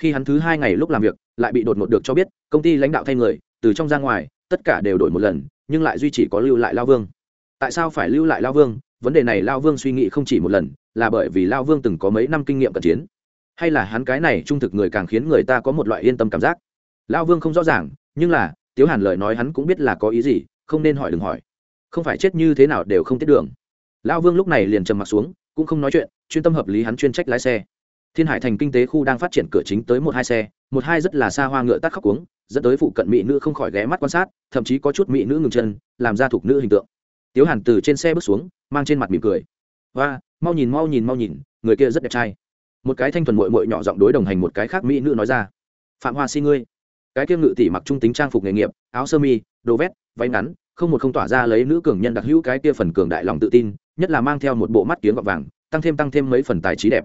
khi hắn thứ hai ngày lúc làm việc, lại bị đột ngột được cho biết, công ty lãnh đạo thay người, từ trong ra ngoài, tất cả đều đổi một lần, nhưng lại duy trì có lưu lại lao vương. Tại sao phải lưu lại lao vương? Vấn đề này lao vương suy nghĩ không chỉ một lần, là bởi vì lao vương từng có mấy năm kinh nghiệm cận chiến. Hay là hắn cái này trung thực người càng khiến người ta có một loại yên tâm cảm giác. Lao vương không rõ ràng, nhưng là, tiếu hàn lời nói hắn cũng biết là có ý gì, không nên hỏi đừng hỏi. Không phải chết như thế nào đều không tiết đường. Lao vương lúc này liền trầm m ặ t xuống, cũng không nói chuyện, chuyên tâm hợp lý hắn chuyên trách lái xe thiên hải thành kinh tế khu đang phát triển cửa chính tới một hai xe, một hai rất là xa hoa ngựa tắt khóc cuống, dẫn tới phụ cận mỹ nữ không khỏi ghé mắt quan sát, thậm chí có chút mỹ nữ ngừng chân, làm ra thuộc nữ hình tượng. Tiếu hàn từ trên xe bước xuống, mang trên mặt mỉm cười. Và mau nhìn mau nhìn mau nhìn, người kia rất đẹp trai. Một cái thanh thuần mội mội nhỏ giọng đối đồng hành một cái khác mỹ nữ nói ra. Phạm hoa si ngươi. Cái kia ngự tỷ mặc trung tính trang phục nghề nghiệp, áo sơ mi, đồ vét, váy ngắn, không một không tỏa ra lấy nữ cường nhân đặc hữu cái kia phần cường đại lòng tự tin, nhất là mang theo một bộ mắt kiếng gọt vàng, tăng thêm tăng thêm mấy phần tài trí đẹp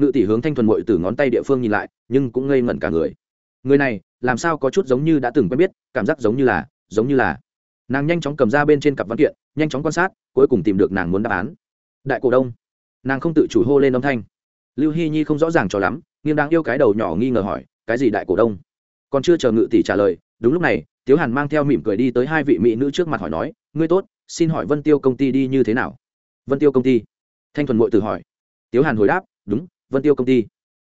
ngự tỷ hướng thanh thuần mội từ ngón tay địa phương nhìn lại, nhưng cũng ngây ngẩn cả người. Người này, làm sao có chút giống như đã từng quen biết, cảm giác giống như là, giống như là. Nàng nhanh chóng cầm ra bên trên cặp văn kiện, nhanh chóng quan sát, cuối cùng tìm được nàng muốn đáp án. Đại cổ đông. Nàng không tự chủ hô lên âm thanh. Lưu hy nhi không rõ ràng cho lắm nghiêm đáng yêu cái đầu nhỏ nghi ngờ hỏi, cái gì đại cổ đông? Còn chưa chờ ngự tỷ trả lời, đúng lúc này, tiếu hàn mang theo mỉm cười đi tới hai vị mỹ nữ trước mặt hỏi nói, ngươi tốt, xin hỏi vân tiêu công ty đi như thế nào? Vân tiêu công ty? Thanh thuần mội từ hỏi. Tiếu hàn hồi đáp, đúng vân tiêu công ty.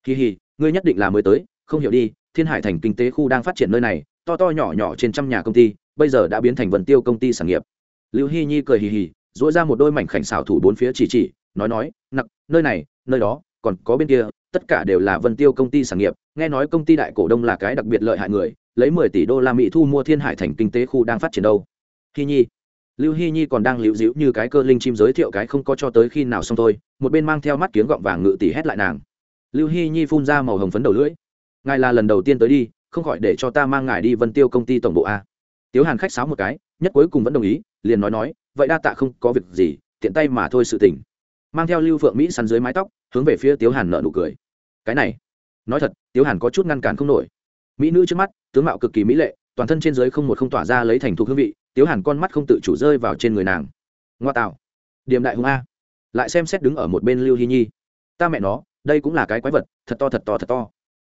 Kỳ hì, ngươi nhất định là mới tới, không hiểu đi, thiên hải thành kinh tế khu đang phát triển nơi này, to to nhỏ nhỏ trên trăm nhà công ty, bây giờ đã biến thành vân tiêu công ty sản nghiệp. Lưu hy nhi cười hì hì dỗi ra một đôi mảnh khảnh xảo thủ bốn phía chỉ chỉ, nói nói, nặc, nơi này, nơi đó, còn có bên kia, tất cả đều là vân tiêu công ty sản nghiệp. Nghe nói công ty đại cổ đông là cái đặc biệt lợi hại người, lấy mười tỷ đô la mỹ thu mua thiên hải thành kinh tế khu đang phát triển đâu. Hy nhi. Lưu hy nhi còn đang liễu dĩu như cái cơ linh chim giới thiệu cái không có cho tới khi nào xong thôi một bên mang theo mắt kiếng gọng vàng ngự tỷ hét lại nàng. Lưu hy nhi phun ra màu hồng phấn đầu lưỡi. Ngài là lần đầu tiên tới đi, không khỏi để cho ta mang ngài đi vân tiêu công ty tổng bộ a. Tiếu hàn khách sáo một cái, nhất cuối cùng vẫn đồng ý, liền nói nói, vậy đa tạ không có việc gì, tiện tay mà thôi sự tình. Mang theo lưu phượng mỹ săn dưới mái tóc, hướng về phía tiếu hàn nợ nụ cười. Cái này, nói thật, tiếu hàn có chút ngăn cản không nổi. Mỹ nữ trước mắt, tướng mạo cực kỳ mỹ lệ, toàn thân trên dưới không một không tỏa ra lấy thành thục hương vị, tiếu hàn con mắt không tự chủ rơi vào trên người nàng. Ngoa tạo. Điềm đại hùng a lại xem xét đứng ở một bên lưu hy nhi. Ta mẹ nó, đây cũng là cái quái vật, thật to thật to thật to.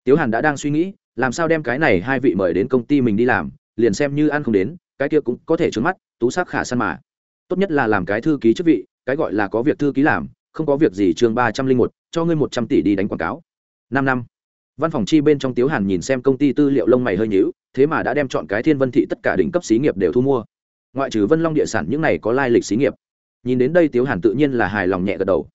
Tiếu hàn đã đang suy nghĩ, làm sao đem cái này hai vị mời đến công ty mình đi làm, liền xem như ăn không đến, cái kia cũng có thể trứng mắt, tú sắc khả săn mà. Tốt nhất là làm cái thư ký chức vị, cái gọi là có việc thư ký làm, không có việc gì chương ba trăm linh một, cho ngươi một trăm tỷ đi đánh quảng cáo. Năm năm. Văn phòng chi bên trong tiếu hàn nhìn xem công ty tư liệu lông mày hơi nhữu thế mà đã đem chọn cái thiên vân thị tất cả đỉnh cấp xí nghiệp đều thu mua. Ngoại trừ vân long địa sản những này có lai lịch xí nghiệp nhìn đến đây tiếu hàn tự nhiên là hài lòng nhẹ gật đầu.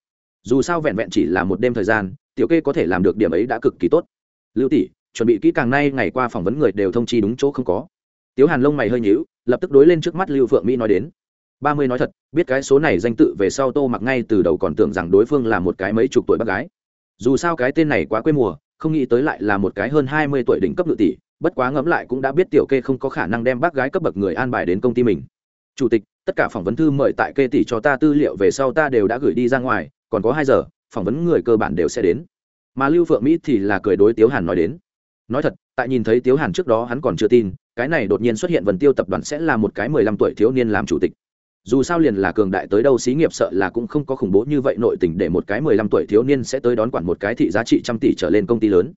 Dù sao vẹn vẹn chỉ là một đêm thời gian, tiểu kê có thể làm được điểm ấy đã cực kỳ tốt. Lưu tỷ, chuẩn bị kỹ càng nay ngày qua phỏng vấn người đều thông chi đúng chỗ không có. Tiếu hàn lông mày hơi nhíu, lập tức đối lên trước mắt lưu phượng mỹ nói đến. Ba mươi nói thật, biết cái số này danh tự về sau tô mặc ngay từ đầu còn tưởng rằng đối phương là một cái mấy chục tuổi bác gái. Dù sao cái tên này quá quê mùa, không nghĩ tới lại là một cái hơn hai mươi tuổi đỉnh cấp ngự tỷ, bất quá ngẫm lại cũng đã biết tiểu kê không có khả năng đem bác gái cấp bậc người an bài đến công ty mình. Chủ tịch tất cả phỏng vấn thư mời tại kê tỷ cho ta tư liệu về sau ta đều đã gửi đi ra ngoài, còn có hai giờ, phỏng vấn người cơ bản đều sẽ đến. Mà lưu phượng mỹ thì là cười đối tiếu hàn nói đến. Nói thật, tại nhìn thấy tiếu hàn trước đó hắn còn chưa tin, cái này đột nhiên xuất hiện vần tiêu tập đoàn sẽ là một cái mười lăm tuổi thiếu niên làm chủ tịch. Dù sao liền là cường đại tới đâu xí nghiệp sợ là cũng không có khủng bố như vậy nội tình để một cái mười lăm tuổi thiếu niên sẽ tới đón quản một cái thị giá trị trăm tỷ trở lên công ty lớn.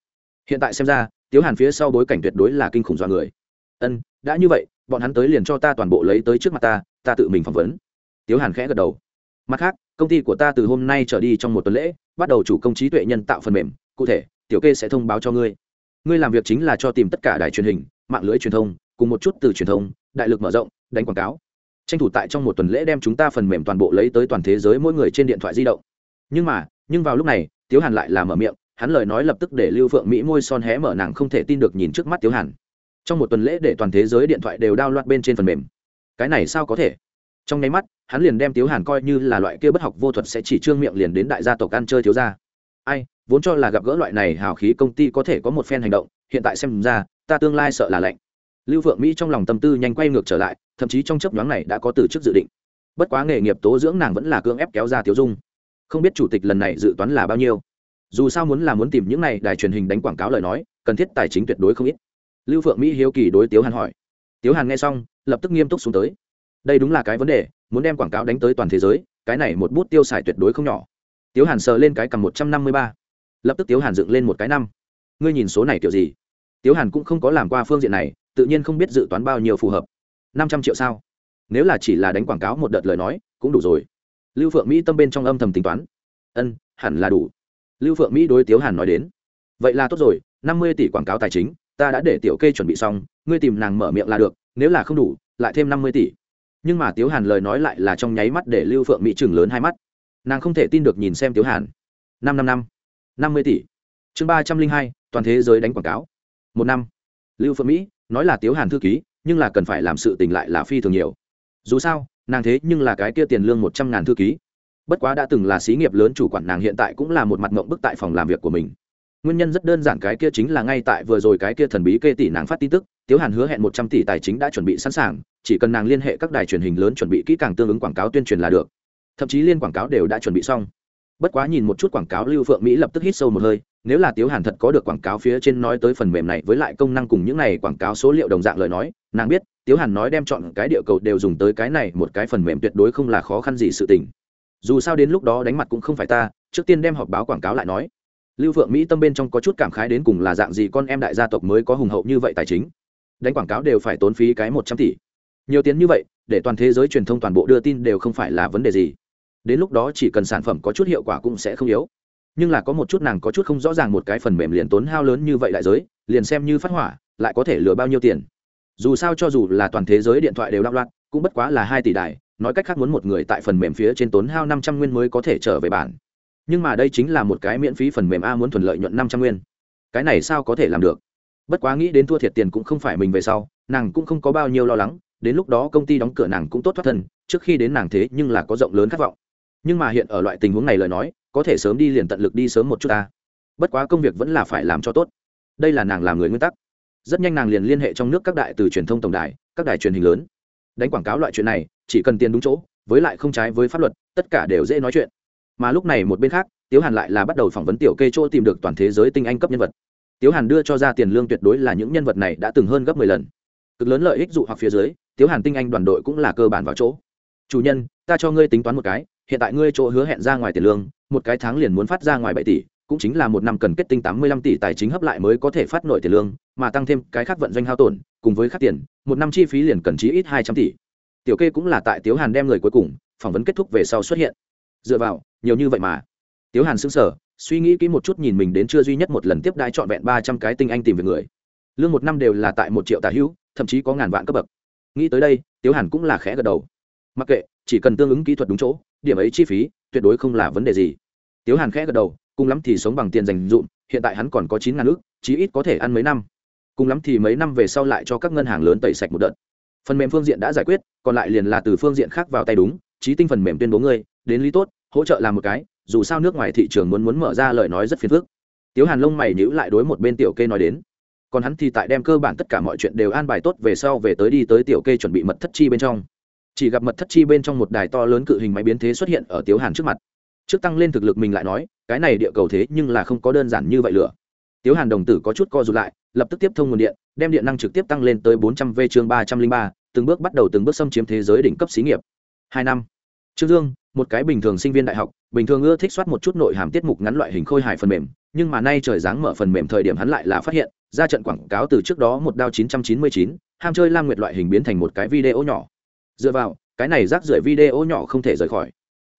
Hiện tại xem ra, tiếu hàn phía sau bối cảnh tuyệt đối là kinh khủng do người. Ân, đã như vậy, bọn hắn tới liền cho ta toàn bộ lấy tới trước mặt ta ta tự mình phỏng vấn. Tiếu hàn khẽ gật đầu. Mặt khác, công ty của ta từ hôm nay trở đi trong một tuần lễ, bắt đầu chủ công trí tuệ nhân tạo phần mềm. Cụ thể, tiểu kê sẽ thông báo cho ngươi. Ngươi làm việc chính là cho tìm tất cả đài truyền hình, mạng lưới truyền thông, cùng một chút từ truyền thông, đại lực mở rộng, đánh quảng cáo. Tranh thủ tại trong một tuần lễ đem chúng ta phần mềm toàn bộ lấy tới toàn thế giới mỗi người trên điện thoại di động. Nhưng mà, nhưng vào lúc này, tiếu hàn lại làm mở miệng, hắn lời nói lập tức để lưu phượng mỹ môi son hé mở nàng không thể tin được nhìn trước mắt tiếu hàn. Trong một tuần lễ để toàn thế giới điện thoại đều đao loạt bên trên phần mềm cái này sao có thể? Trong nháy mắt, hắn liền đem tiếu hàn coi như là loại kia bất học vô thuật sẽ chỉ trương miệng liền đến đại gia tộc ăn chơi thiếu gia. Ai, vốn cho là gặp gỡ loại này hào khí công ty có thể có một phen hành động, hiện tại xem ra, ta tương lai sợ là lạnh. Lưu phượng mỹ trong lòng tâm tư nhanh quay ngược trở lại, thậm chí trong chấp nhoáng này đã có từ chức dự định. Bất quá nghề nghiệp tố dưỡng nàng vẫn là cưỡng ép kéo ra tiếu dung. Không biết chủ tịch lần này dự toán là bao nhiêu. Dù sao muốn là muốn tìm những này đài truyền hình đánh quảng cáo lời nói, cần thiết tài chính tuyệt đối không ít. Lưu phượng mỹ hiếu kỳ đối tiếu hàn hỏi tiếu hàn nghe xong, lập tức nghiêm túc xuống tới. Đây đúng là cái vấn đề, muốn đem quảng cáo đánh tới toàn thế giới, cái này một bút tiêu xài tuyệt đối không nhỏ. Tiếu hàn sờ lên cái cầm một trăm năm mươi ba. Lập tức tiếu hàn dựng lên một cái năm. Ngươi nhìn số này kiểu gì? Tiếu hàn cũng không có làm qua phương diện này, tự nhiên không biết dự toán bao nhiêu phù hợp. năm trăm triệu sao? Nếu là chỉ là đánh quảng cáo một đợt lời nói, cũng đủ rồi. Lưu phượng mỹ tâm bên trong âm thầm tính toán. Ân, hẳn là đủ. Lưu phượng mỹ đối tiếu hàn nói đến. Vậy là tốt rồi, năm mươi tỷ quảng cáo tài chính ta đã để tiểu kê chuẩn bị xong, ngươi tìm nàng mở miệng là được, nếu là không đủ, lại thêm năm mươi tỷ. Nhưng mà tiếu hàn lời nói lại là trong nháy mắt để lưu phượng mỹ chừng lớn hai mắt. Nàng không thể tin được nhìn xem tiếu hàn. Năm năm năm năm mươi tỷ. Chương ba trăm linh hai, toàn thế giới đánh quảng cáo. Một năm. Lưu phượng mỹ nói là tiếu hàn thư ký, nhưng là cần phải làm sự tình lại là phi thường nhiều. Dù sao, nàng thế nhưng là cái kia tiền lương một trăm ngàn thư ký. Bất quá đã từng là xí nghiệp lớn chủ quản nàng hiện tại cũng là một mặt mộng bức tại phòng làm việc của mình nguyên nhân rất đơn giản, cái kia chính là ngay tại vừa rồi cái kia thần bí kê tỷ nàng phát tin tức, tiếu hàn hứa hẹn một trăm tỷ tài chính đã chuẩn bị sẵn sàng, chỉ cần nàng liên hệ các đài truyền hình lớn chuẩn bị kỹ càng tương ứng quảng cáo tuyên truyền là được. Thậm chí liên quảng cáo đều đã chuẩn bị xong. Bất quá nhìn một chút quảng cáo, lưu phượng mỹ lập tức hít sâu một hơi, nếu là tiếu hàn thật có được quảng cáo phía trên nói tới phần mềm này với lại công năng cùng những này quảng cáo số liệu đồng dạng lời nói, nàng biết, tiếu hàn nói đem chọn cái địa cầu đều dùng tới cái này, một cái phần mềm tuyệt đối không là khó khăn gì sự tình. Dù sao đến lúc đó đánh mặt cũng không phải ta, trước tiên đem họp báo quảng cáo lại nói lưu phượng mỹ tâm bên trong có chút cảm khái đến cùng là dạng gì con em đại gia tộc mới có hùng hậu như vậy tài chính. Đánh quảng cáo đều phải tốn phí cái một trăm tỷ. Nhiều tiền như vậy, để toàn thế giới truyền thông toàn bộ đưa tin đều không phải là vấn đề gì. Đến lúc đó chỉ cần sản phẩm có chút hiệu quả cũng sẽ không yếu. Nhưng là có một chút nàng có chút không rõ ràng một cái phần mềm liền tốn hao lớn như vậy đại giới, liền xem như phát hỏa, lại có thể lừa bao nhiêu tiền. Dù sao cho dù là toàn thế giới điện thoại đều đạo loạn, cũng bất quá là hai tỷ đài, nói cách khác muốn một người tại phần mềm phía trên tốn hao năm trăm nguyên mới có thể trở về bản nhưng mà đây chính là một cái miễn phí phần mềm a muốn thuận lợi nhuận năm trăm nguyên. Cái này sao có thể làm được? Bất quá nghĩ đến thua thiệt tiền cũng không phải mình về sau, nàng cũng không có bao nhiêu lo lắng, đến lúc đó công ty đóng cửa nàng cũng tốt thoát thân, trước khi đến nàng thế nhưng là có rộng lớn khát vọng. Nhưng mà hiện ở loại tình huống này lời nói, có thể sớm đi liền tận lực đi sớm một chút ta. Bất quá công việc vẫn là phải làm cho tốt. Đây là nàng làm người nguyên tắc. Rất nhanh nàng liền liên hệ trong nước các đại từ truyền thông tổng đài, các đài truyền hình lớn. Đánh quảng cáo loại chuyện này, chỉ cần tiền đúng chỗ, với lại không trái với pháp luật, tất cả đều dễ nói chuyện mà lúc này một bên khác, tiếu hàn lại là bắt đầu phỏng vấn tiểu kê chỗ tìm được toàn thế giới tinh anh cấp nhân vật. Tiếu hàn đưa cho ra tiền lương tuyệt đối là những nhân vật này đã từng hơn gấp mười lần. Cực lớn lợi ích dụ hoặc phía dưới, tiếu hàn tinh anh đoàn đội cũng là cơ bản vào chỗ. Chủ nhân, ta cho ngươi tính toán một cái, hiện tại ngươi chỗ hứa hẹn ra ngoài tiền lương, một cái tháng liền muốn phát ra ngoài bảy tỷ, cũng chính là một năm cần kết tinh tám mươi lăm tỷ tài chính hấp lại mới có thể phát nổi tiền lương, mà tăng thêm cái khác vận doanh hao tổn, cùng với khác tiền, một năm chi phí liền cần chí ít hai trăm tỷ. Tiểu kê cũng là tại tiếu hàn đem người cuối cùng, phỏng vấn kết thúc về sau xuất hiện dựa vào, nhiều như vậy mà. Tiếu hàn xứng sở suy nghĩ kỹ một chút nhìn mình đến chưa duy nhất một lần tiếp đai trọn vẹn ba trăm cái tinh anh tìm về người. Lương một năm đều là tại một triệu tà hữu, thậm chí có ngàn vạn cấp bậc. Nghĩ tới đây, tiếu hàn cũng là khẽ gật đầu. Mặc kệ, chỉ cần tương ứng kỹ thuật đúng chỗ, điểm ấy chi phí, tuyệt đối không là vấn đề gì. Tiếu hàn khẽ gật đầu, cùng lắm thì sống bằng tiền dành dụm hiện tại hắn còn có chín ngàn ước chí ít có thể ăn mấy năm. Cùng lắm thì mấy năm về sau lại cho các ngân hàng lớn tẩy sạch một đợt. Phần mềm phương diện đã giải quyết, còn lại liền là từ phương diện khác vào tay đúng trí tinh phần mềm tuyên bố ngươi đến lý tốt, hỗ trợ làm một cái, dù sao nước ngoài thị trường muốn muốn mở ra lời nói rất phiền phức. Tiếu hàn lông mày nhữ lại đối một bên tiểu kê nói đến. Còn hắn thì tại đem cơ bản tất cả mọi chuyện đều an bài tốt về sau về tới đi tới tiểu kê chuẩn bị mật thất chi bên trong. Chỉ gặp mật thất chi bên trong một đài to lớn cự hình máy biến thế xuất hiện ở tiếu hàn trước mặt. Trước tăng lên thực lực mình lại nói, cái này địa cầu thế nhưng là không có đơn giản như vậy lửa. Tiếu hàn đồng tử có chút co rụt lại, lập tức tiếp thông nguồn điện, đem điện năng trực tiếp tăng lên tới bốn trăm v chương ba trăm linh ba, từng bước bắt đầu từng bước xâm chiếm thế giới đỉnh cấp xí nghiệp. Hai năm. Trương dương một cái bình thường sinh viên đại học, bình thường ưa thích soát một chút nội hàm tiết mục ngắn loại hình khôi hài phần mềm, nhưng mà nay trời dáng mở phần mềm thời điểm hắn lại là phát hiện, ra trận quảng cáo từ trước đó một đao chín trăm chín mươi chín, ham chơi lam nguyệt loại hình biến thành một cái video nhỏ. Dựa vào, cái này rác rưởi video nhỏ không thể rời khỏi.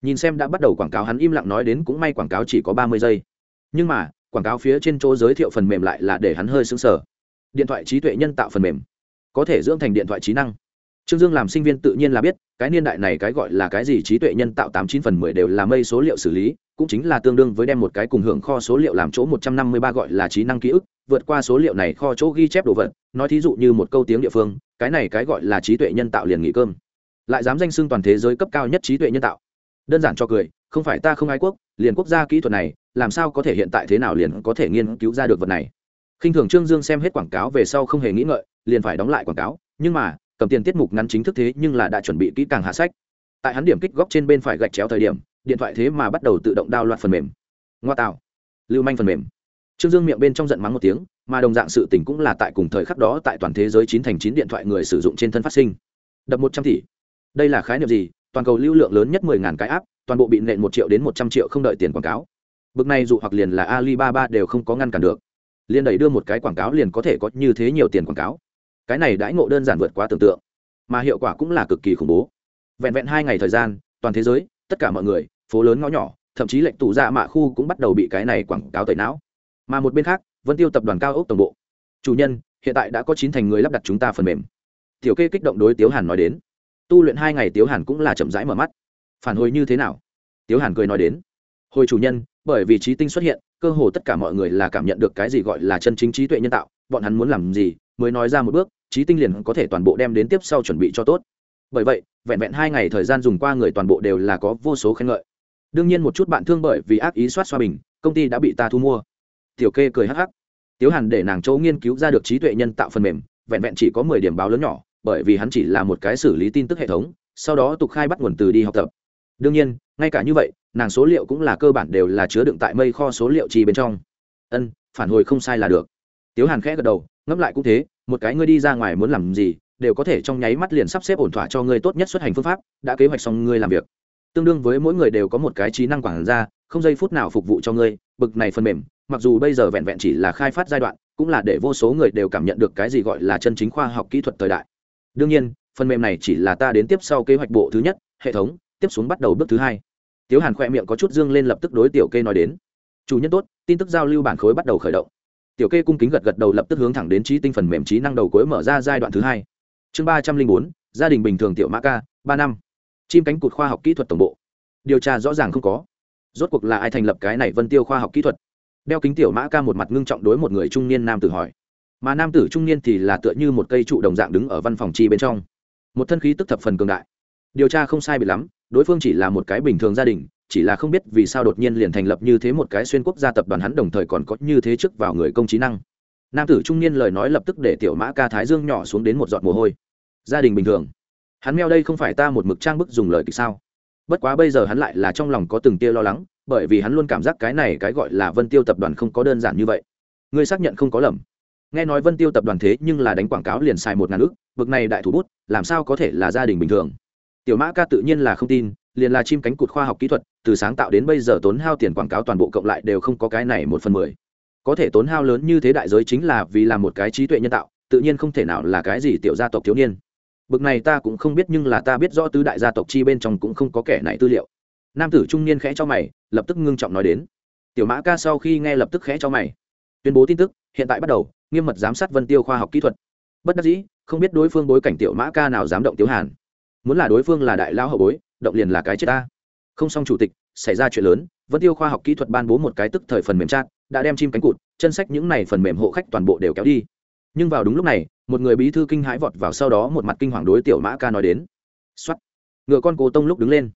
Nhìn xem đã bắt đầu quảng cáo hắn im lặng nói đến cũng may quảng cáo chỉ có ba mươi giây. Nhưng mà, quảng cáo phía trên chỗ giới thiệu phần mềm lại là để hắn hơi sững sờ. Điện thoại trí tuệ nhân tạo phần mềm. Có thể dưỡng thành điện thoại trí năng trương dương làm sinh viên tự nhiên là biết, cái niên đại này cái gọi là cái gì trí tuệ nhân tạo tám chín phần mười đều là mây số liệu xử lý, cũng chính là tương đương với đem một cái cùng hưởng kho số liệu làm chỗ một trăm năm mươi ba gọi là trí năng ký ức, vượt qua số liệu này kho chỗ ghi chép đồ vật. Nói thí dụ như một câu tiếng địa phương, cái này cái gọi là trí tuệ nhân tạo liền nghỉ cơm. Lại dám danh xưng toàn thế giới cấp cao nhất trí tuệ nhân tạo. Đơn giản cho cười, không phải ta không ai quốc, liền quốc gia kỹ thuật này, làm sao có thể hiện tại thế nào liền có thể nghiên cứu ra được vật này. Khinh thường trương dương xem hết quảng cáo về sau không hề nghĩ ngợi, liền phải đóng lại quảng cáo, nhưng mà cầm tiền tiết mục ngắn chính thức thế nhưng là đã chuẩn bị kỹ càng hạ sách. Tại hắn điểm kích góc trên bên phải gạch chéo thời điểm, điện thoại thế mà bắt đầu tự động đao loạt phần mềm. Ngoa tạo. Lưu manh phần mềm. Trương dương miệng bên trong giận mắng một tiếng, mà đồng dạng sự tình cũng là tại cùng thời khắc đó tại toàn thế giới chín thành chín điện thoại người sử dụng trên thân phát sinh. Đập một trăm tỷ. Đây là khái niệm gì? Toàn cầu lưu lượng lớn nhất mười ngàn cái áp toàn bộ bị nện một triệu đến một trăm triệu không đợi tiền quảng cáo. Bực này dù hoặc liền là alibaba đều không có ngăn cản được. Liền đẩy đưa một cái quảng cáo liền có thể có như thế nhiều tiền quảng cáo cái này đãi ngộ đơn giản vượt quá tưởng tượng, mà hiệu quả cũng là cực kỳ khủng bố. Vẹn vẹn hai ngày thời gian, toàn thế giới, tất cả mọi người, phố lớn ngõ nhỏ, thậm chí lệnh tù dạ mạ khu cũng bắt đầu bị cái này quảng cáo tẩy não. Mà một bên khác, vân tiêu tập đoàn cao ốc tổng bộ. Chủ nhân, hiện tại đã có chín thành người lắp đặt chúng ta phần mềm. Tiểu kê kích động đối tiếu hàn nói đến. Tu luyện hai ngày tiếu hàn cũng là chậm rãi mở mắt. Phản hồi như thế nào? Tiếu hàn cười nói đến. Hồi chủ nhân, bởi vì trí tinh xuất hiện, cơ hồ tất cả mọi người là cảm nhận được cái gì gọi là chân chính trí tuệ nhân tạo, bọn hắn muốn làm gì mới nói ra một bước trí tinh liền có thể toàn bộ đem đến tiếp sau chuẩn bị cho tốt. Bởi vậy, vẹn vẹn hai ngày thời gian dùng qua người toàn bộ đều là có vô số khen ngợi. Đương nhiên một chút bạn thương bởi vì ác ý soát xoa bình, công ty đã bị ta thu mua. Tiểu kê cười hắc hắc. Tiếu hàn để nàng châu nghiên cứu ra được trí tuệ nhân tạo phần mềm, vẹn vẹn chỉ có mười điểm báo lớn nhỏ, bởi vì hắn chỉ là một cái xử lý tin tức hệ thống, sau đó tục khai bắt nguồn từ đi học tập. Đương nhiên, ngay cả như vậy, nàng số liệu cũng là cơ bản đều là chứa đựng tại mây kho số liệu chi bên trong. Ân, phản hồi không sai là được. Tiếu hàn khẽ gật đầu ngẫm lại cũng thế, một cái ngươi đi ra ngoài muốn làm gì, đều có thể trong nháy mắt liền sắp xếp ổn thỏa cho ngươi tốt nhất xuất hành phương pháp, đã kế hoạch xong ngươi làm việc. Tương đương với mỗi người đều có một cái trí năng quản gia, không giây phút nào phục vụ cho ngươi, bực này phần mềm, mặc dù bây giờ vẹn vẹn chỉ là khai phát giai đoạn, cũng là để vô số người đều cảm nhận được cái gì gọi là chân chính khoa học kỹ thuật thời đại. Đương nhiên, phần mềm này chỉ là ta đến tiếp sau kế hoạch bộ thứ nhất, hệ thống, tiếp xuống bắt đầu bước thứ hai. Tiếu hàn khoe miệng có chút dương lên lập tức đối tiểu kê nói đến. Chủ nhân tốt, tin tức giao lưu bản khối bắt đầu khởi động tiểu kê cung kính gật gật đầu lập tức hướng thẳng đến trí tinh phần mềm trí năng đầu cuối mở ra giai đoạn thứ hai. Chương ba trăm linh bốn, gia đình bình thường tiểu mã ca, ba năm. Chim cánh cụt khoa học kỹ thuật tổng bộ. Điều tra rõ ràng không có. Rốt cuộc là ai thành lập cái này vân tiêu khoa học kỹ thuật? Đeo kính tiểu mã ca một mặt ngưng trọng đối một người trung niên nam tử hỏi. Mà nam tử trung niên thì là tựa như một cây trụ đồng dạng đứng ở văn phòng chi bên trong. Một thân khí tức thập phần cường đại. Điều tra không sai bị lắm, đối phương chỉ là một cái bình thường gia đình chỉ là không biết vì sao đột nhiên liền thành lập như thế một cái xuyên quốc gia tập đoàn hắn đồng thời còn có như thế trước vào người công trí năng. Nam tử trung niên lời nói lập tức để tiểu mã ca thái dương nhỏ xuống đến một giọt mồ hôi. Gia đình bình thường. Hắn meo đây không phải ta một mực trang bức dùng lời kịch sao? Bất quá bây giờ hắn lại là trong lòng có từng tia lo lắng, bởi vì hắn luôn cảm giác cái này cái gọi là vân tiêu tập đoàn không có đơn giản như vậy. Ngươi xác nhận không có lầm. Nghe nói vân tiêu tập đoàn thế nhưng là đánh quảng cáo liền xài một ngàn ước bực này đại thủ bút, làm sao có thể là gia đình bình thường? Tiểu mã ca tự nhiên là không tin liền là chim cánh cụt khoa học kỹ thuật, từ sáng tạo đến bây giờ tốn hao tiền quảng cáo toàn bộ cộng lại đều không có cái này một phần mười. Có thể tốn hao lớn như thế đại giới chính là vì làm một cái trí tuệ nhân tạo, tự nhiên không thể nào là cái gì tiểu gia tộc thiếu niên. Bực này ta cũng không biết nhưng là ta biết rõ tứ đại gia tộc chi bên trong cũng không có kẻ này tư liệu. Nam tử trung niên khẽ cho mày, lập tức ngưng trọng nói đến. Tiểu mã ca sau khi nghe lập tức khẽ cho mày. Tuyên bố tin tức, hiện tại bắt đầu, nghiêm mật giám sát vân tiêu khoa học kỹ thuật. Bất đắc dĩ, không biết đối phương bối cảnh tiểu mã ca nào dám động tiểu hàn. Muốn là đối phương là đại lao hậu bối động liền là cái chết ta. Không xong chủ tịch, xảy ra chuyện lớn vẫn tiêu khoa học kỹ thuật ban bố một cái tức thời phần mềm chat, đã đem chim cánh cụt, chân sách những này phần mềm hộ khách toàn bộ đều kéo đi. Nhưng vào đúng lúc này, một người bí thư kinh hãi vọt vào sau đó một mặt kinh hoàng đối tiểu mã ca nói đến. Xuất ngựa con cố tông lúc đứng lên.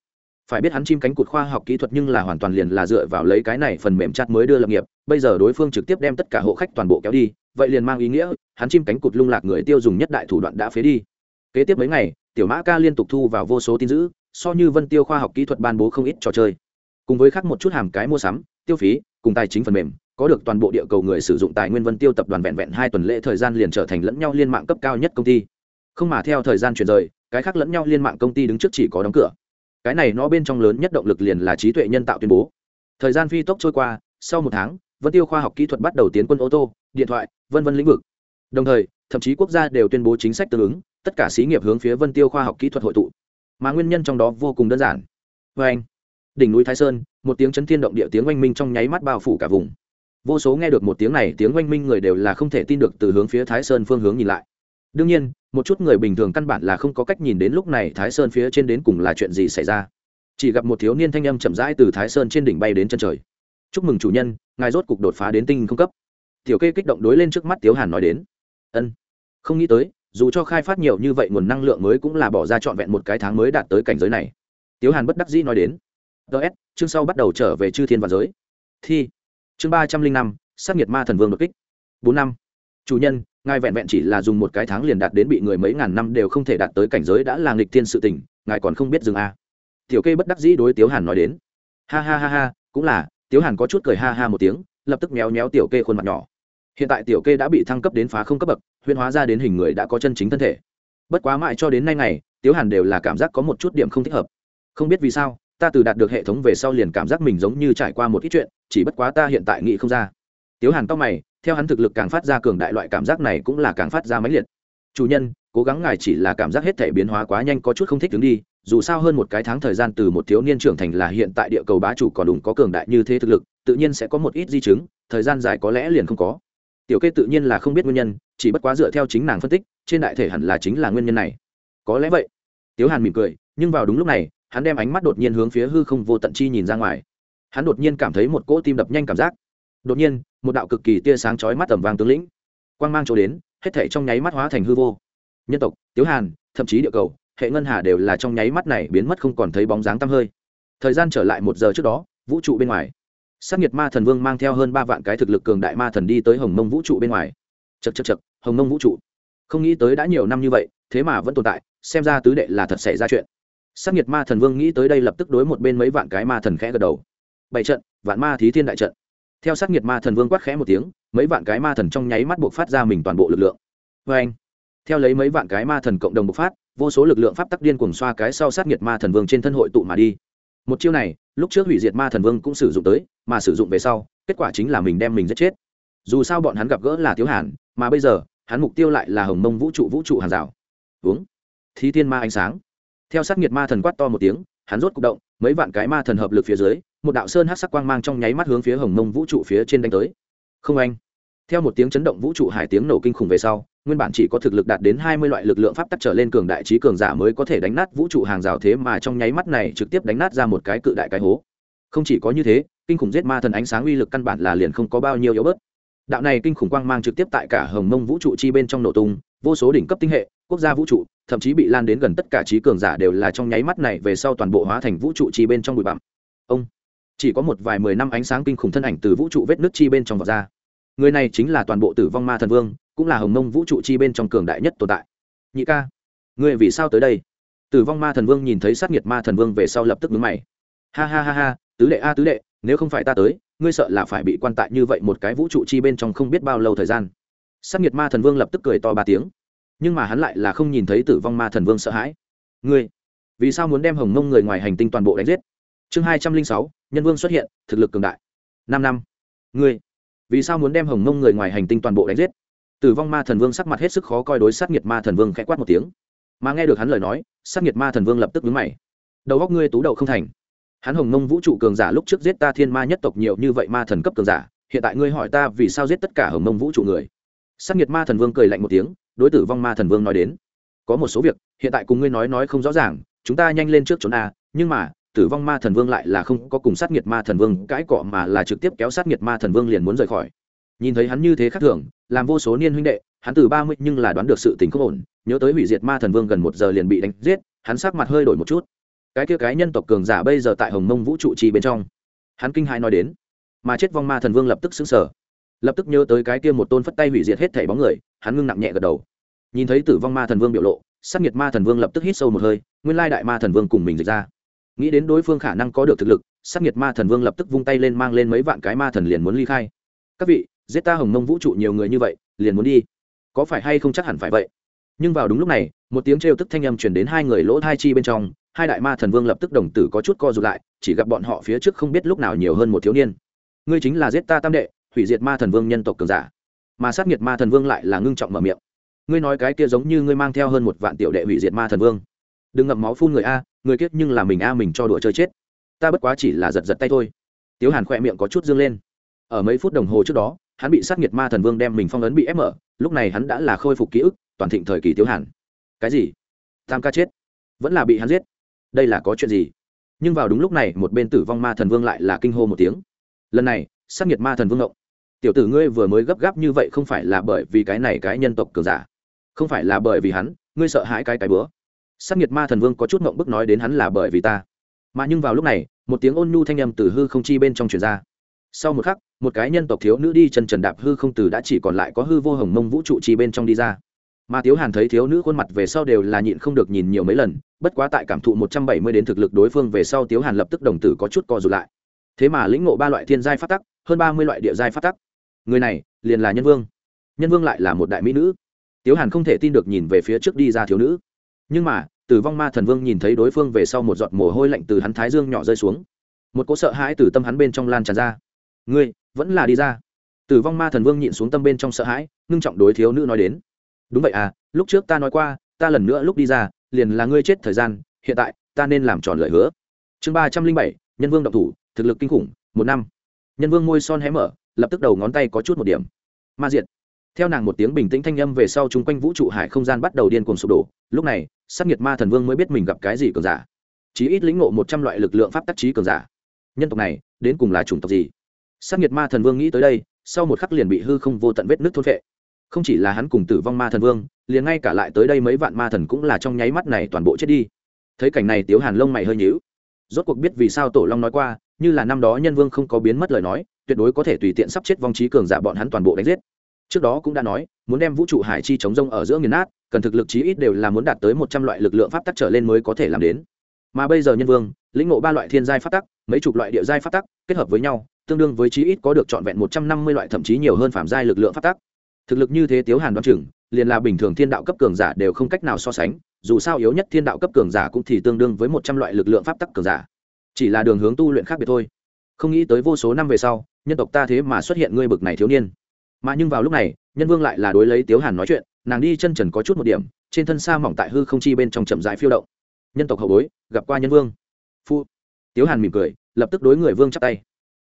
Phải biết hắn chim cánh cụt khoa học kỹ thuật nhưng là hoàn toàn liền là dựa vào lấy cái này phần mềm chat mới đưa lập nghiệp, bây giờ đối phương trực tiếp đem tất cả hộ khách toàn bộ kéo đi, vậy liền mang ý nghĩa, hắn chim cánh cụt lung lạc người tiêu dùng nhất đại thủ đoạn đã phế đi. Kế tiếp mấy ngày, tiểu mã ca liên tục thu vào vô số tin dữ so như vân tiêu khoa học kỹ thuật ban bố không ít trò chơi. Cùng với khác một chút hàm cái mua sắm, tiêu phí, cùng tài chính phần mềm, có được toàn bộ địa cầu người sử dụng tài nguyên vân tiêu tập đoàn vẹn vẹn hai tuần lễ thời gian liền trở thành lẫn nhau liên mạng cấp cao nhất công ty. Không mà theo thời gian chuyển rời, cái khác lẫn nhau liên mạng công ty đứng trước chỉ có đóng cửa. Cái này nó bên trong lớn nhất động lực liền là trí tuệ nhân tạo tuyên bố. Thời gian phi tốc trôi qua, sau một tháng, vân tiêu khoa học kỹ thuật bắt đầu tiến quân ô tô, điện thoại, vân vân lĩnh vực. Đồng thời, thậm chí quốc gia đều tuyên bố chính sách tương ứng, tất cả xí nghiệp hướng phía vân tiêu khoa học kỹ thuật hội tụ mà nguyên nhân trong đó vô cùng đơn giản. Vê anh, đỉnh núi thái sơn, một tiếng chấn thiên động địa tiếng oanh minh trong nháy mắt bao phủ cả vùng. Vô số nghe được một tiếng này, tiếng oanh minh người đều là không thể tin được từ hướng phía thái sơn phương hướng nhìn lại. Đương nhiên, một chút người bình thường căn bản là không có cách nhìn đến lúc này thái sơn phía trên đến cùng là chuyện gì xảy ra. Chỉ gặp một thiếu niên thanh âm chậm rãi từ thái sơn trên đỉnh bay đến chân trời. Chúc mừng chủ nhân, ngài rốt cục đột phá đến tinh không cấp. Tiểu kê kích động đối lên trước mắt tiếu hàn nói đến. Ân, không nghĩ tới dù cho khai phát nhiều như vậy nguồn năng lượng mới cũng là bỏ ra trọn vẹn một cái tháng mới đạt tới cảnh giới này. Tiếu hàn bất đắc dĩ nói đến. Ts chương sau bắt đầu trở về chư thiên và giới. Thi, chương ba trăm linh năm, sát nhiệt ma thần vương đột kích. Bốn năm. Chủ nhân, ngài vẹn vẹn chỉ là dùng một cái tháng liền đạt đến bị người mấy ngàn năm đều không thể đạt tới cảnh giới đã là nghịch thiên sự tình, ngài còn không biết dừng a à. tiểu kê bất đắc dĩ đối tiếu hàn nói đến. Ha ha ha ha, cũng là, tiếu hàn có chút cười ha ha một tiếng, lập tức méo méo tiểu kê khuôn mặt nhỏ hiện tại tiểu kê đã bị thăng cấp đến phá không cấp bậc huyên hóa ra đến hình người đã có chân chính thân thể. Bất quá mãi cho đến nay này tiếu hàn đều là cảm giác có một chút điểm không thích hợp. Không biết vì sao, ta từ đạt được hệ thống về sau liền cảm giác mình giống như trải qua một ít chuyện, chỉ bất quá ta hiện tại nghĩ không ra. Tiếu hàn tóc mày, theo hắn thực lực càng phát ra cường đại loại cảm giác này cũng là càng phát ra máy liệt. Chủ nhân, cố gắng ngài chỉ là cảm giác hết thể biến hóa quá nhanh có chút không thích đứng đi, dù sao hơn một cái tháng thời gian từ một thiếu niên trưởng thành là hiện tại địa cầu bá chủ còn đủ có cường đại như thế thực lực, tự nhiên sẽ có một ít di chứng, thời gian dài có lẽ liền không có tiểu kê tự nhiên là không biết nguyên nhân, chỉ bất quá dựa theo chính nàng phân tích, trên đại thể hẳn là chính là nguyên nhân này. Có lẽ vậy. Tiếu hàn mỉm cười, nhưng vào đúng lúc này, hắn đem ánh mắt đột nhiên hướng phía hư không vô tận chi nhìn ra ngoài. Hắn đột nhiên cảm thấy một cỗ tim đập nhanh cảm giác. Đột nhiên, một đạo cực kỳ tia sáng chói mắt tầm vàng tướng lĩnh. Quang mang chỗ đến, hết thể trong nháy mắt hóa thành hư vô. Nhân tộc, tiếu hàn, thậm chí địa cầu, hệ ngân hà đều là trong nháy mắt này biến mất không còn thấy bóng dáng tăm hơi. Thời gian trở lại một giờ trước đó, vũ trụ bên ngoài sát nhiệt ma thần vương mang theo hơn ba vạn cái thực lực cường đại ma thần đi tới hồng mông vũ trụ bên ngoài. Chật chật chật hồng mông vũ trụ. Không nghĩ tới đã nhiều năm như vậy, thế mà vẫn tồn tại, xem ra tứ đệ là thật xảy ra chuyện. Sát nhiệt ma thần vương nghĩ tới đây lập tức đối một bên mấy vạn cái ma thần khẽ gật đầu. Bảy trận, vạn ma thí thiên đại trận. Theo sát nhiệt ma thần vương quát khẽ một tiếng, mấy vạn cái ma thần trong nháy mắt buộc phát ra mình toàn bộ lực lượng. Vê anh theo lấy mấy vạn cái ma thần cộng đồng bộc phát, vô số lực lượng pháp tắc điên cuồng xoa cái sau sát nhiệt ma thần vương trên thân hội tụ mà đi. Một chiêu này lúc trước hủy diệt ma thần vương cũng sử dụng tới, mà sử dụng về sau, kết quả chính là mình đem mình giết chết. Dù sao bọn hắn gặp gỡ là thiếu hàn, mà bây giờ, hắn mục tiêu lại là hồng mông vũ trụ vũ trụ hàng rào. Uống. Thí thiên ma ánh sáng. Theo sát nhiệt ma thần quát to một tiếng, hắn rốt c ụ c động, mấy vạn cái ma thần hợp lực phía dưới, một đạo sơn hát sắc quang mang trong nháy mắt hướng phía hồng mông vũ trụ phía trên đánh tới. Không anh theo một tiếng chấn động vũ trụ hải tiếng nổ kinh khủng về sau, nguyên bản chỉ có thực lực đạt đến hai mươi loại lực lượng pháp tắc trở lên cường đại trí cường giả mới có thể đánh nát vũ trụ hàng rào thế mà trong nháy mắt này trực tiếp đánh nát ra một cái cự đại cái hố. Không chỉ có như thế, kinh khủng giết ma thần ánh sáng uy lực căn bản là liền không có bao nhiêu yếu bớt. Đạo này kinh khủng quang mang trực tiếp tại cả hồng mông vũ trụ chi bên trong nổ tung, vô số đỉnh cấp tinh hệ, quốc gia vũ trụ, thậm chí bị lan đến gần tất cả trí cường giả đều là trong nháy mắt này về sau toàn bộ hóa thành vũ trụ chi bên trong bụi bặm. Ông, chỉ có một vài mười năm ánh sáng kinh khủng thân ảnh từ vũ trụ vết nước chi bên trong vọt ra người này chính là toàn bộ tử vong ma thần vương, cũng là hồng mông vũ trụ chi bên trong cường đại nhất tồn tại. Nhị ca người vì sao tới đây? Tử vong ma thần vương nhìn thấy sát nhiệt ma thần vương về sau lập tức đứng mày. Ha ha ha ha, tứ đệ a tứ đệ, nếu không phải ta tới, ngươi sợ là phải bị quan tại như vậy một cái vũ trụ chi bên trong không biết bao lâu thời gian. Sát nhiệt ma thần vương lập tức cười to ba tiếng. Nhưng mà hắn lại là không nhìn thấy tử vong ma thần vương sợ hãi. Ngươi, vì sao muốn đem hồng mông người ngoài hành tinh toàn bộ đánh giết? Chương hai trăm linh sáu, nhân vương xuất hiện, thực lực cường đại. Năm năm. Ngươi vì sao muốn đem hồng mông người ngoài hành tinh toàn bộ đánh giết? Tử vong ma thần vương sắc mặt hết sức khó coi đối sát nhiệt ma thần vương khẽ quát một tiếng. Mà nghe được hắn lời nói, sát nhiệt ma thần vương lập tức đứng mày. Đầu góc ngươi tú đầu không thành. Hắn hồng mông vũ trụ cường giả lúc trước giết ta thiên ma nhất tộc nhiều như vậy ma thần cấp cường giả, hiện tại ngươi hỏi ta vì sao giết tất cả hồng mông vũ trụ người? Sát nhiệt ma thần vương cười lạnh một tiếng, đối tử vong ma thần vương nói đến. Có một số việc, hiện tại cùng ngươi nói nói không rõ ràng, chúng ta nhanh lên trước trốn a, nhưng mà tử vong ma thần vương lại là không có cùng sát nghiệt ma thần vương cãi cọ mà là trực tiếp kéo sát nghiệt ma thần vương liền muốn rời khỏi. Nhìn thấy hắn như thế khác thường, làm vô số niên huynh đệ, hắn từ ba mươi nhưng là đoán được sự tình không ổn, nhớ tới hủy diệt ma thần vương gần một giờ liền bị đánh giết, hắn sắc mặt hơi đổi một chút. Cái kia cái nhân tộc cường giả bây giờ tại hồng mông vũ trụ trì bên trong. Hắn kinh hai nói đến, mà chết vong ma thần vương lập tức xứng sở lập tức nhớ tới cái kia một tôn phất tay hủy diệt hết thảy bóng người, hắn ngưng nặng nhẹ gật đầu. Nhìn thấy tử vong ma thần vương biểu lộ sắc nhiệt ma thần vương lập tức hít sâu một hơi, nguyên lai đại ma thần vương cùng mình dịch ra nghĩ đến đối phương khả năng có được thực lực sắc nhiệt ma thần vương lập tức vung tay lên mang lên mấy vạn cái ma thần liền muốn ly khai. Các vị, giết ta hồng mông vũ trụ nhiều người như vậy, liền muốn đi. Có phải hay không chắc hẳn phải vậy? Nhưng vào đúng lúc này, một tiếng trêu tức thanh âm chuyển đến hai người lỗ thai chi bên trong, hai đại ma thần vương lập tức đồng tử có chút co rụt lại, chỉ gặp bọn họ phía trước không biết lúc nào nhiều hơn một thiếu niên. Ngươi chính là giết ta tam đệ, hủy diệt ma thần vương nhân tộc cường giả. Mà sát nhiệt ma thần vương lại là ngưng trọng mở miệng. Ngươi nói cái kia giống như ngươi mang theo hơn một vạn tiểu đệ hủy diệt ma thần vương. Đừng ngậm máu phun người a người kiết nhưng là mình a, mình cho đùa chơi chết. Ta bất quá chỉ là giật giật tay thôi. Tiếu hàn khỏe miệng có chút dương lên. Ở mấy phút đồng hồ trước đó, hắn bị sát nhiệt ma thần vương đem mình phong ấn bị ép mở. Lúc này hắn đã là khôi phục ký ức, toàn thịnh thời kỳ tiếu hàn. Cái gì? Tam ca chết. Vẫn là bị hắn giết. Đây là có chuyện gì? Nhưng vào đúng lúc này, một bên tử vong ma thần vương lại là kinh hô một tiếng. Lần này, sát nhiệt ma thần vương ngộng tiểu tử ngươi vừa mới gấp gáp như vậy không phải là bởi vì cái này cái nhân tộc cường giả. Không phải là bởi vì hắn, ngươi sợ hãi cái cái bữa sát nhiệt ma thần vương có chút ngộng bức nói đến hắn là bởi vì ta. Mà nhưng vào lúc này, một tiếng ôn nhu thanh âm từ hư không chi bên trong truyền ra. Sau một khắc, một cái nhân tộc thiếu nữ đi chân trần đạp hư không từ đã chỉ còn lại có hư vô hồng mông vũ trụ chi bên trong đi ra. Mà tiếu hàn thấy thiếu nữ khuôn mặt về sau đều là nhịn không được nhìn nhiều mấy lần, bất quá tại cảm thụ một trăm bảy mươi đến thực lực đối phương về sau tiếu hàn lập tức đồng tử có chút co rụt lại. Thế mà lĩnh ngộ ba loại thiên giai phát tắc, hơn ba mươi loại địa giai phát tắc. Người này, liền là nhân vương. Nhân vương lại là một đại mỹ nữ. Tiếu hàn không thể tin được nhìn về phía trước đi ra thiếu nữ nhưng mà, tử vong ma thần vương nhìn thấy đối phương về sau một giọt mồ hôi lạnh từ hắn thái dương nhỏ rơi xuống. Một cỗ sợ hãi từ tâm hắn bên trong lan tràn ra. Ngươi, vẫn là đi ra. Tử vong ma thần vương nhịn xuống tâm bên trong sợ hãi, ngưng trọng đối thiếu nữ nói đến. Đúng vậy à lúc trước ta nói qua, ta lần nữa lúc đi ra, liền là ngươi chết thời gian, hiện tại, ta nên làm tròn lời hứa. Chương ba trăm linh bảy, nhân vương độc thủ, thực lực kinh khủng, một năm. Nhân vương môi son hé mở, lập tức đầu ngón tay có chút một điểm. Ma diệt theo nàng một tiếng bình tĩnh thanh âm về sau chung quanh vũ trụ hải không gian bắt đầu điên cuồng sụp đổ. Lúc này sắc nhiệt ma thần vương mới biết mình gặp cái gì cường giả. Chí ít lĩnh ngộ một trăm loại lực lượng pháp tác trí cường giả. Nhân tộc này, đến cùng là chủng tộc gì? Sắc nhiệt ma thần vương nghĩ tới đây, sau một khắc liền bị hư không vô tận vết nước thôn vệ không chỉ là hắn cùng tử vong ma thần vương, liền ngay cả lại tới đây mấy vạn ma thần cũng là trong nháy mắt này toàn bộ chết đi. Thấy cảnh này tiếu hàn lông mày hơi nhíu. Rốt cuộc biết vì sao tổ long nói qua, như là năm đó nhân vương không có biến mất lời nói, tuyệt đối có thể tùy tiện sắp chết vong trí cường giả bọn hắn toàn bộ đánh giết trước đó cũng đã nói, muốn đem vũ trụ hải chi chống rông ở giữa nghiền nát, cần thực lực chí ít đều là muốn đạt tới một trăm loại lực lượng pháp tắc trở lên mới có thể làm đến. Mà bây giờ nhân vương, lĩnh ngộ ba loại thiên giai pháp tắc, mấy chục loại địa giai pháp tắc, kết hợp với nhau, tương đương với chí ít có được trọn vẹn một trăm năm mươi loại thậm chí nhiều hơn phạm giai lực lượng pháp tắc. Thực lực như thế tiếu hàn đoán chừng, liền là bình thường thiên đạo cấp cường giả đều không cách nào so sánh, dù sao yếu nhất thiên đạo cấp cường giả cũng thì tương đương với một trăm loại lực lượng pháp tắc cường giả. Chỉ là đường hướng tu luyện khác biệt thôi. Không nghĩ tới vô số năm về sau, nhân tộc ta thế mà xuất hiện ngươi bực này thiếu niên mà nhưng vào lúc này, nhân vương lại là đối lấy tiếu hàn nói chuyện, nàng đi chân trần có chút một điểm, trên thân xa mỏng tại hư không chi bên trong chậm rãi phiêu động. Nhân tộc hậu bối, gặp qua nhân vương. Phu. Tiếu hàn mỉm cười, lập tức đối người vương chắp tay.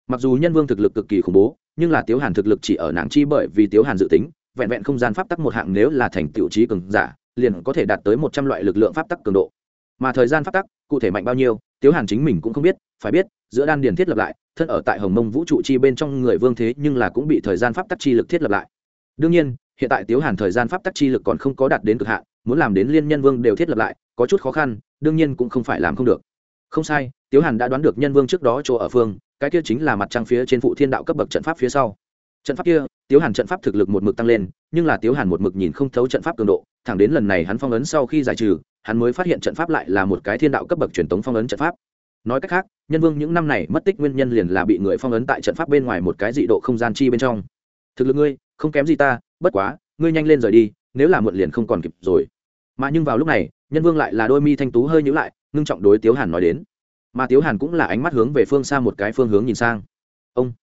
Mặc dù nhân vương thực lực cực kỳ khủng bố, nhưng là tiếu hàn thực lực chỉ ở nàng chi bởi vì tiếu hàn dự tính, vẹn vẹn không gian pháp tắc một hạng nếu là thành tiểu trí cường giả, liền có thể đạt tới một trăm loại lực lượng pháp tắc cường độ. Mà thời gian pháp tắc, cụ thể mạnh bao nhiêu, tiếu hàn chính mình cũng không biết, phải biết giữa đan điền thiết lập lại, thân ở tại hồng mông vũ trụ chi bên trong người vương thế nhưng là cũng bị thời gian pháp tắc chi lực thiết lập lại. Đương nhiên, hiện tại tiếu hàn thời gian pháp tắc chi lực còn không có đạt đến cực hạn, muốn làm đến liên nhân vương đều thiết lập lại, có chút khó khăn, đương nhiên cũng không phải làm không được. Không sai, tiếu hàn đã đoán được nhân vương trước đó chỗ ở phương, cái kia chính là mặt trăng phía trên phụ thiên đạo cấp bậc trận pháp phía sau. Trận pháp kia, tiếu hàn trận pháp thực lực một mực tăng lên, nhưng là tiếu hàn một mực nhìn không thấu trận pháp cường độ, thẳng đến lần này hắn phong ấn sau khi giải trừ, hắn mới phát hiện trận pháp lại là một cái thiên đạo cấp bậc truyền thống phong ấn trận pháp nói cách khác, nhân vương những năm này mất tích nguyên nhân liền là bị người phong ấn tại trận pháp bên ngoài một cái dị độ không gian chi bên trong. Thực lực ngươi, không kém gì ta, bất quá, ngươi nhanh lên rời đi, nếu là muộn liền không còn kịp rồi. Mà nhưng vào lúc này, nhân vương lại là đôi mi thanh tú hơi nhữ lại, ngưng trọng đối tiếu hàn nói đến. Mà tiếu hàn cũng là ánh mắt hướng về phương xa một cái phương hướng nhìn sang. Ông.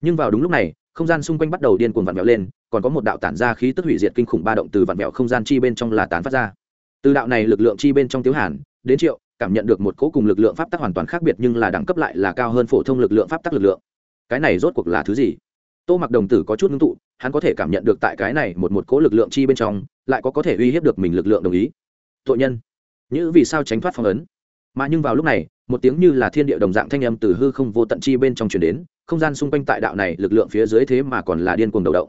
Nhưng vào đúng lúc này, không gian xung quanh bắt đầu điên cuồng vặn vẹo lên, còn có một đạo tản ra khí tức hủy diệt kinh khủng ba động từ vặn vẹo không gian chi bên trong là tán phát ra. Từ đạo này lực lượng chi bên trong tiếu hàn, đến triệu cảm nhận được một cỗ cùng lực lượng pháp tắc hoàn toàn khác biệt nhưng là đẳng cấp lại là cao hơn phổ thông lực lượng pháp tắc lực lượng. Cái này rốt cuộc là thứ gì? Tô mặc đồng tử có chút ngưng tụ, hắn có thể cảm nhận được tại cái này một một cỗ lực lượng chi bên trong, lại có có thể uy hiếp được mình lực lượng đồng ý. Tội nhân. Như vì sao tránh thoát phong ấn? Mà nhưng vào lúc này, một tiếng như là thiên địa đồng dạng thanh âm từ hư không vô tận chi bên trong chuyển đến, không gian xung quanh tại đạo này lực lượng phía dưới thế mà còn là điên cuồng đầu động.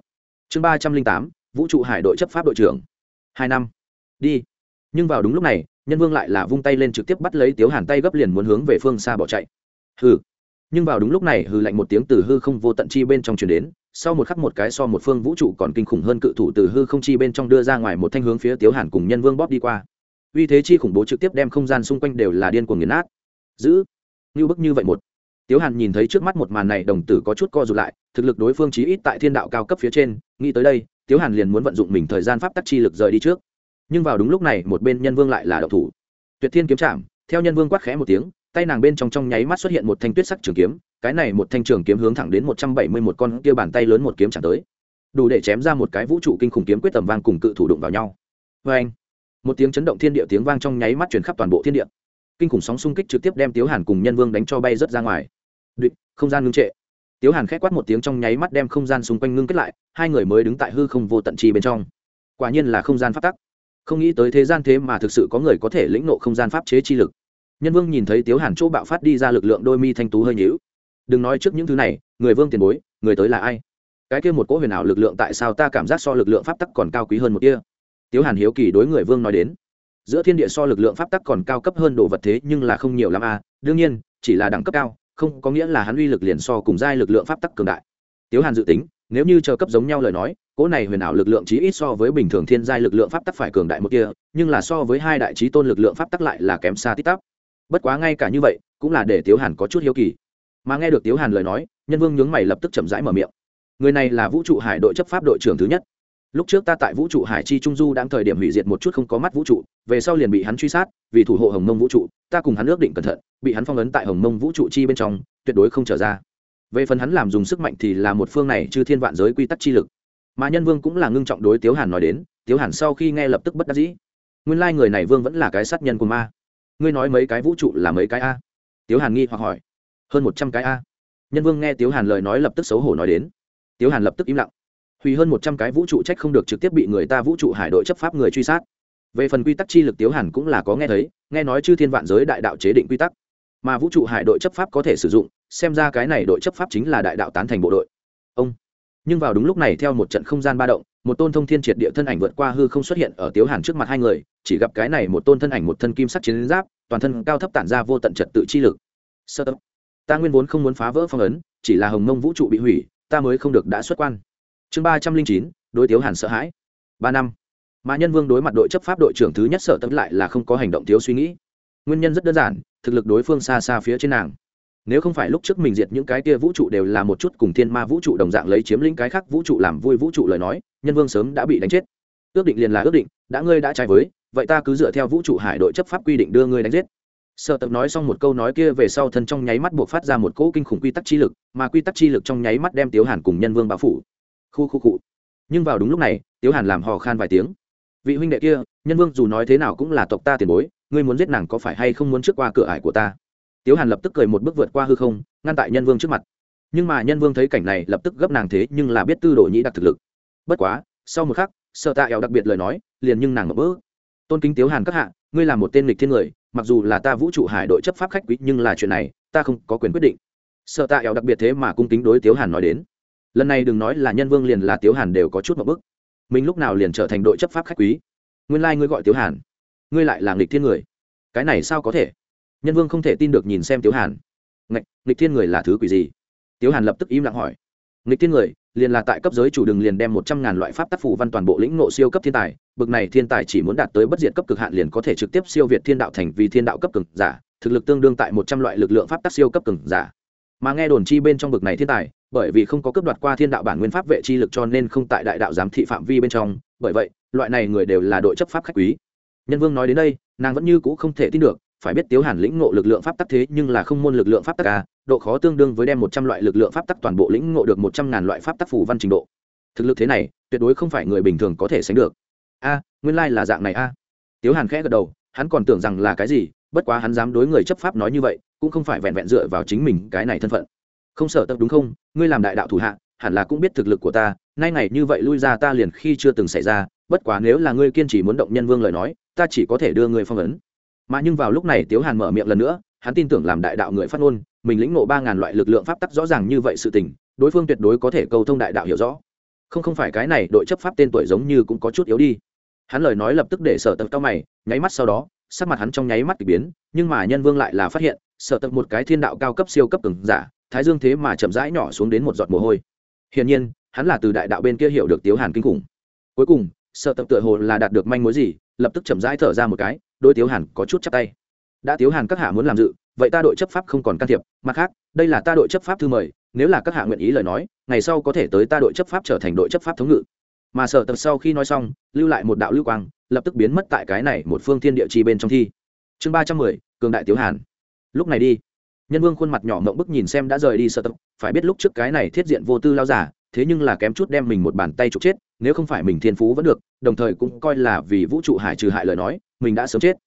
Chương ba trăm linh tám, vũ trụ hải đội chấp pháp đội trưởng. Hai năm. Đi. Nhưng vào đúng lúc này nhân vương lại là vung tay lên trực tiếp bắt lấy tiếu hàn tay gấp liền muốn hướng về phương xa bỏ chạy. Hư nhưng vào đúng lúc này hư lạnh một tiếng từ hư không vô tận chi bên trong chuyển đến, sau một khắc một cái so một phương vũ trụ còn kinh khủng hơn cự thủ từ hư không chi bên trong đưa ra ngoài một thanh hướng phía tiếu hàn cùng nhân vương bóp đi qua. Uy thế chi khủng bố trực tiếp đem không gian xung quanh đều là điên cuồng nghiền nát. Giữ. Như bức như vậy một. Tiếu hàn nhìn thấy trước mắt một màn này, đồng tử có chút co rụt lại, thực lực đối phương chí ít tại thiên đạo cao cấp phía trên, nghĩ tới đây, tiếu hàn liền muốn vận dụng mình thời gian pháp tắc chi lực rời đi trước nhưng vào đúng lúc này một bên nhân vương lại là đậu thủ. Tuyệt thiên kiếm chạm, theo nhân vương quát khẽ một tiếng, tay nàng bên trong trong nháy mắt xuất hiện một thanh tuyết sắc trường kiếm, cái này một thanh trường kiếm hướng thẳng đến một trăm bảy mươi một con kia bàn tay lớn một kiếm chạm tới. Đủ để chém ra một cái vũ trụ kinh khủng kiếm quyết tầm vang cùng cự thủ đụng vào nhau. Vê anh một tiếng chấn động thiên địa tiếng vang trong nháy mắt truyền khắp toàn bộ thiên địa. Kinh khủng sóng xung kích trực tiếp đem tiếu hàn cùng nhân vương đánh cho bay rớt ra ngoài. Địch, không gian ngưng trệ. Tiếu hàn k h ẽ quát một tiếng trong nháy mắt đem không gian xung quanh ngưng kết lại, hai người mới đứng tại hư không vô tận trì bên trong. Quả nhiên là không gian phát tắc không nghĩ tới thế gian thế mà thực sự có người có thể lĩnh nộ không gian pháp chế chi lực. Nhân vương nhìn thấy tiếu hàn chỗ bạo phát đi ra lực lượng đôi mi thanh tú hơi nhữu đừng nói trước những thứ này, người vương tiền bối, người tới là ai? Cái kia một cỗ huyền ảo lực lượng tại sao ta cảm giác so lực lượng pháp tắc còn cao quý hơn một kia? Tiếu hàn hiếu kỳ đối người vương nói đến. Giữa thiên địa so lực lượng pháp tắc còn cao cấp hơn đồ vật thế nhưng là không nhiều l ắ m à đương nhiên, chỉ là đẳng cấp cao, không có nghĩa là hắn uy lực liền so cùng giai lực lượng pháp tắc cường đại. Tiếu hàn dự tính nếu như chờ cấp giống nhau lời nói, cỗ này huyền ảo lực lượng chí ít so với bình thường thiên giai lực lượng pháp tắc phải cường đại một kia, nhưng là so với hai đại trí tôn lực lượng pháp tắc lại là kém xa tít tắp. Bất quá ngay cả như vậy, cũng là để tiếu hàn có chút hiếu kỳ. Mà nghe được tiếu hàn lời nói, nhân vương nhướng mày lập tức chậm rãi mở miệng. Người này là vũ trụ hải đội chấp pháp đội trưởng thứ nhất. Lúc trước ta tại vũ trụ hải chi trung du đang thời điểm hủy diệt một chút không có mắt vũ trụ, về sau liền bị hắn truy sát, vì thủ hộ hồng mông vũ trụ, ta cùng hắn ước định cẩn thận, bị hắn phong ấn tại hồng mông vũ trụ chi bên trong, tuyệt đối không trở ra về phần hắn làm dùng sức mạnh thì là một phương này chư thiên vạn giới quy tắc chi lực. Mà nhân vương cũng là ngưng trọng đối tiếu hàn nói đến, tiếu hàn sau khi nghe lập tức bất đắc dĩ. Nguyên lai người này vương vẫn là cái sát nhân của ma. Ngươi nói mấy cái vũ trụ là mấy cái a? Tiếu hàn nghi hoặc hỏi. Hơn một trăm cái a. Nhân vương nghe tiếu hàn lời nói lập tức xấu hổ nói đến. Tiếu hàn lập tức im lặng. Hủy hơn một trăm cái vũ trụ trách không được trực tiếp bị người ta vũ trụ hải đội chấp pháp người truy sát. Về phần quy tắc chi lực tiếu hàn cũng là có nghe thấy, nghe nói chư thiên vạn giới đại đạo chế định quy tắc mà vũ trụ hải đội chấp pháp có thể sử dụng, xem ra cái này đội chấp pháp chính là đại đạo tán thành bộ đội. Ông. Nhưng vào đúng lúc này theo một trận không gian ba động, một tôn thông thiên triệt địa thân ảnh vượt qua hư không xuất hiện ở tiếu hàn trước mặt hai người, chỉ gặp cái này một tôn thân ảnh một thân kim sắc chiến giáp, toàn thân cao thấp tản ra vô tận trật tự chi lực. Sơ tập ta nguyên vốn không muốn phá vỡ phong ấn, chỉ là hồng mông vũ trụ bị hủy, ta mới không được đã xuất quan. Chương ba trăm linh chín, đối tiếu hàn sợ hãi. Ba năm. Mà nhân vương đối mặt đội chấp pháp đội trưởng thứ nhất sở tâm lại là không có hành động thiếu suy nghĩ nguyên nhân rất đơn giản, thực lực đối phương xa xa phía trên nàng. Nếu không phải lúc trước mình diệt những cái kia vũ trụ đều là một chút cùng thiên ma vũ trụ đồng dạng lấy chiếm lĩnh cái khác vũ trụ làm vui vũ trụ lời nói, nhân vương sớm đã bị đánh chết. Ước định liền là ước định, đã ngươi đã trái với, vậy ta cứ dựa theo vũ trụ hải đội chấp pháp quy định đưa ngươi đánh giết. Sợ tập nói xong một câu nói kia về sau thân trong nháy mắt buộc phát ra một cỗ kinh khủng quy tắc chi lực, mà quy tắc chi lực trong nháy mắt đem tiếu hàn cùng nhân vương bao phủ. Khu khu cụ nhưng vào đúng lúc này, tiếu hàn làm hò khan vài tiếng. Vị huynh đệ kia, nhân vương dù nói thế nào cũng là tộc ta tiền bối ngươi muốn giết nàng có phải hay không muốn trước qua cửa ải của ta? Tiếu hàn lập tức cười một bước vượt qua hư không, ngăn tại nhân vương trước mặt. Nhưng mà nhân vương thấy cảnh này, lập tức gấp nàng thế nhưng là biết tư đồ nhĩ đặc thực lực. Bất quá, sau một khắc, sợ tạ éo đặc biệt lời nói, liền nhưng nàng một bước tôn kính tiếu hàn các hạ, ngươi là một tên lịch thiên người, mặc dù là ta vũ trụ hải đội chấp pháp khách quý, nhưng là chuyện này, ta không có quyền quyết định. Sợ tạ éo đặc biệt thế mà cung kính đối tiếu hàn nói đến. Lần này đừng nói là nhân vương liền là tiếu hàn đều có chút một bức. Mình lúc nào liền trở thành đội chấp pháp khách quý? Nguyên lai、like、ngươi gọi tiếu hàn ngươi lại là nghịch thiên người. Cái này sao có thể? Nhân vương không thể tin được nhìn xem tiếu hàn. Nghịch, nghịch thiên người là thứ quỷ gì? Tiếu hàn lập tức im lặng hỏi. Nghịch thiên người liền là tại cấp giới chủ đường liền đem một trăm ngàn loại pháp tác phủ văn toàn bộ lĩnh nộ siêu cấp thiên tài. Bực này thiên tài chỉ muốn đạt tới bất diệt cấp cực hạn liền có thể trực tiếp siêu việt thiên đạo thành vì thiên đạo cấp cực giả. Thực lực tương đương tại một trăm loại lực lượng pháp tác siêu cấp cực giả. Mà nghe đồn chi bên trong bực này thiên tài bởi vì không có cấp đoạt qua thiên đạo bản nguyên pháp vệ chi lực cho nên không tại đại đạo giám thị phạm vi bên trong. Bởi vậy loại này người đều là đội chấp pháp khách quý nhân vương nói đến đây nàng vẫn như c ũ không thể tin được phải biết tiếu hàn lĩnh ngộ lực lượng pháp tắc thế nhưng là không môn lực lượng pháp tắc à, độ khó tương đương với đem một trăm loại lực lượng pháp tắc toàn bộ lĩnh ngộ được một trăm ngàn loại pháp tắc phủ văn trình độ. Thực lực thế này tuyệt đối không phải người bình thường có thể sánh được. A nguyên lai là dạng này a. Tiếu hàn khẽ gật đầu hắn còn tưởng rằng là cái gì bất quá hắn dám đối người chấp pháp nói như vậy cũng không phải vẹn vẹn dựa vào chính mình cái này thân phận. Không sợ tập đúng không? Ngươi làm đại đạo thủ hạ hẳn là cũng biết thực lực của ta nay ngày như vậy lui ra ta liền khi chưa từng xảy ra bất quá nếu là ngươi kiên trì muốn động nhân vương lời nói ta chỉ có thể đưa người phong ấn. Mà nhưng vào lúc này tiếu hàn mở miệng lần nữa, hắn tin tưởng làm đại đạo người phát ngôn, mình lĩnh ngộ ba ngàn loại lực lượng pháp tắc rõ ràng như vậy sự tình, đối phương tuyệt đối có thể cầu thông đại đạo hiểu rõ. Không không phải cái này đội chấp pháp tên tuổi giống như cũng có chút yếu đi. Hắn lời nói lập tức để sở tập cao mày, nháy mắt sau đó, sắc mặt hắn trong nháy mắt k ỳ biến, nhưng mà nhân vương lại là phát hiện, sở tập một cái thiên đạo cao cấp siêu cấp từng giả, thái dương thế mà chậm rãi nhỏ xuống đến một giọt mồ hôi. Hiển nhiên, hắn là từ đại đạo bên kia hiểu được tiếu hàn kinh khủng. Cuối cùng Sợ tập tựa hồ là đạt được manh mối gì, lập tức chậm rãi thở ra một cái đôi tiếu hàn có chút chắc tay. Đã tiếu hàn các hạ muốn làm dự, vậy ta đội chấp pháp không còn can thiệp, mặt khác, đây là ta đội chấp pháp thư mời, nếu là các hạ nguyện ý lời nói, ngày sau có thể tới ta đội chấp pháp trở thành đội chấp pháp thống ngự. Mà sở tập sau khi nói xong, lưu lại một đạo lưu quang, lập tức biến mất tại cái này một phương thiên địa chi bên trong thi. Chương ba trăm mười, cường đại tiếu hàn. Lúc này đi. Nhân vương khuôn mặt nhỏ mộng bức nhìn xem đã rời đi sở tập, phải biết lúc trước cái này thiết diện vô tư lao giả thế nhưng là kém chút đem mình một bàn tay trục chết, nếu không phải mình thiên phú vẫn được, đồng thời cũng coi là vì vũ trụ hải trừ hại lời nói, mình đã sớm chết.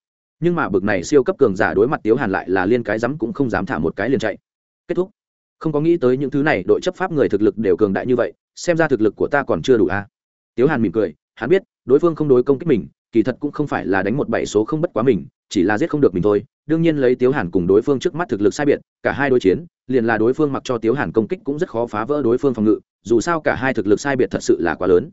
Nhưng mà bực này siêu cấp cường giả đối mặt tiếu hàn lại là liên cái rắm cũng không dám thả một cái liền chạy. Kết thúc. Không có nghĩ tới những thứ này, đội chấp pháp người thực lực đều cường đại như vậy, xem ra thực lực của ta còn chưa đủ a à? tiếu hàn mỉm cười, hắn biết, đối phương không đối công kích mình kỳ thật cũng không phải là đánh một bảy số không bất quá mình, chỉ là giết không được mình thôi. Đương nhiên lấy tiếu hàn cùng đối phương trước mắt thực lực sai biệt, cả hai đối chiến, liền là đối phương mặc cho tiếu hàn công kích cũng rất khó phá vỡ đối phương phòng ngự, dù sao cả hai thực lực sai biệt thật sự là quá lớn.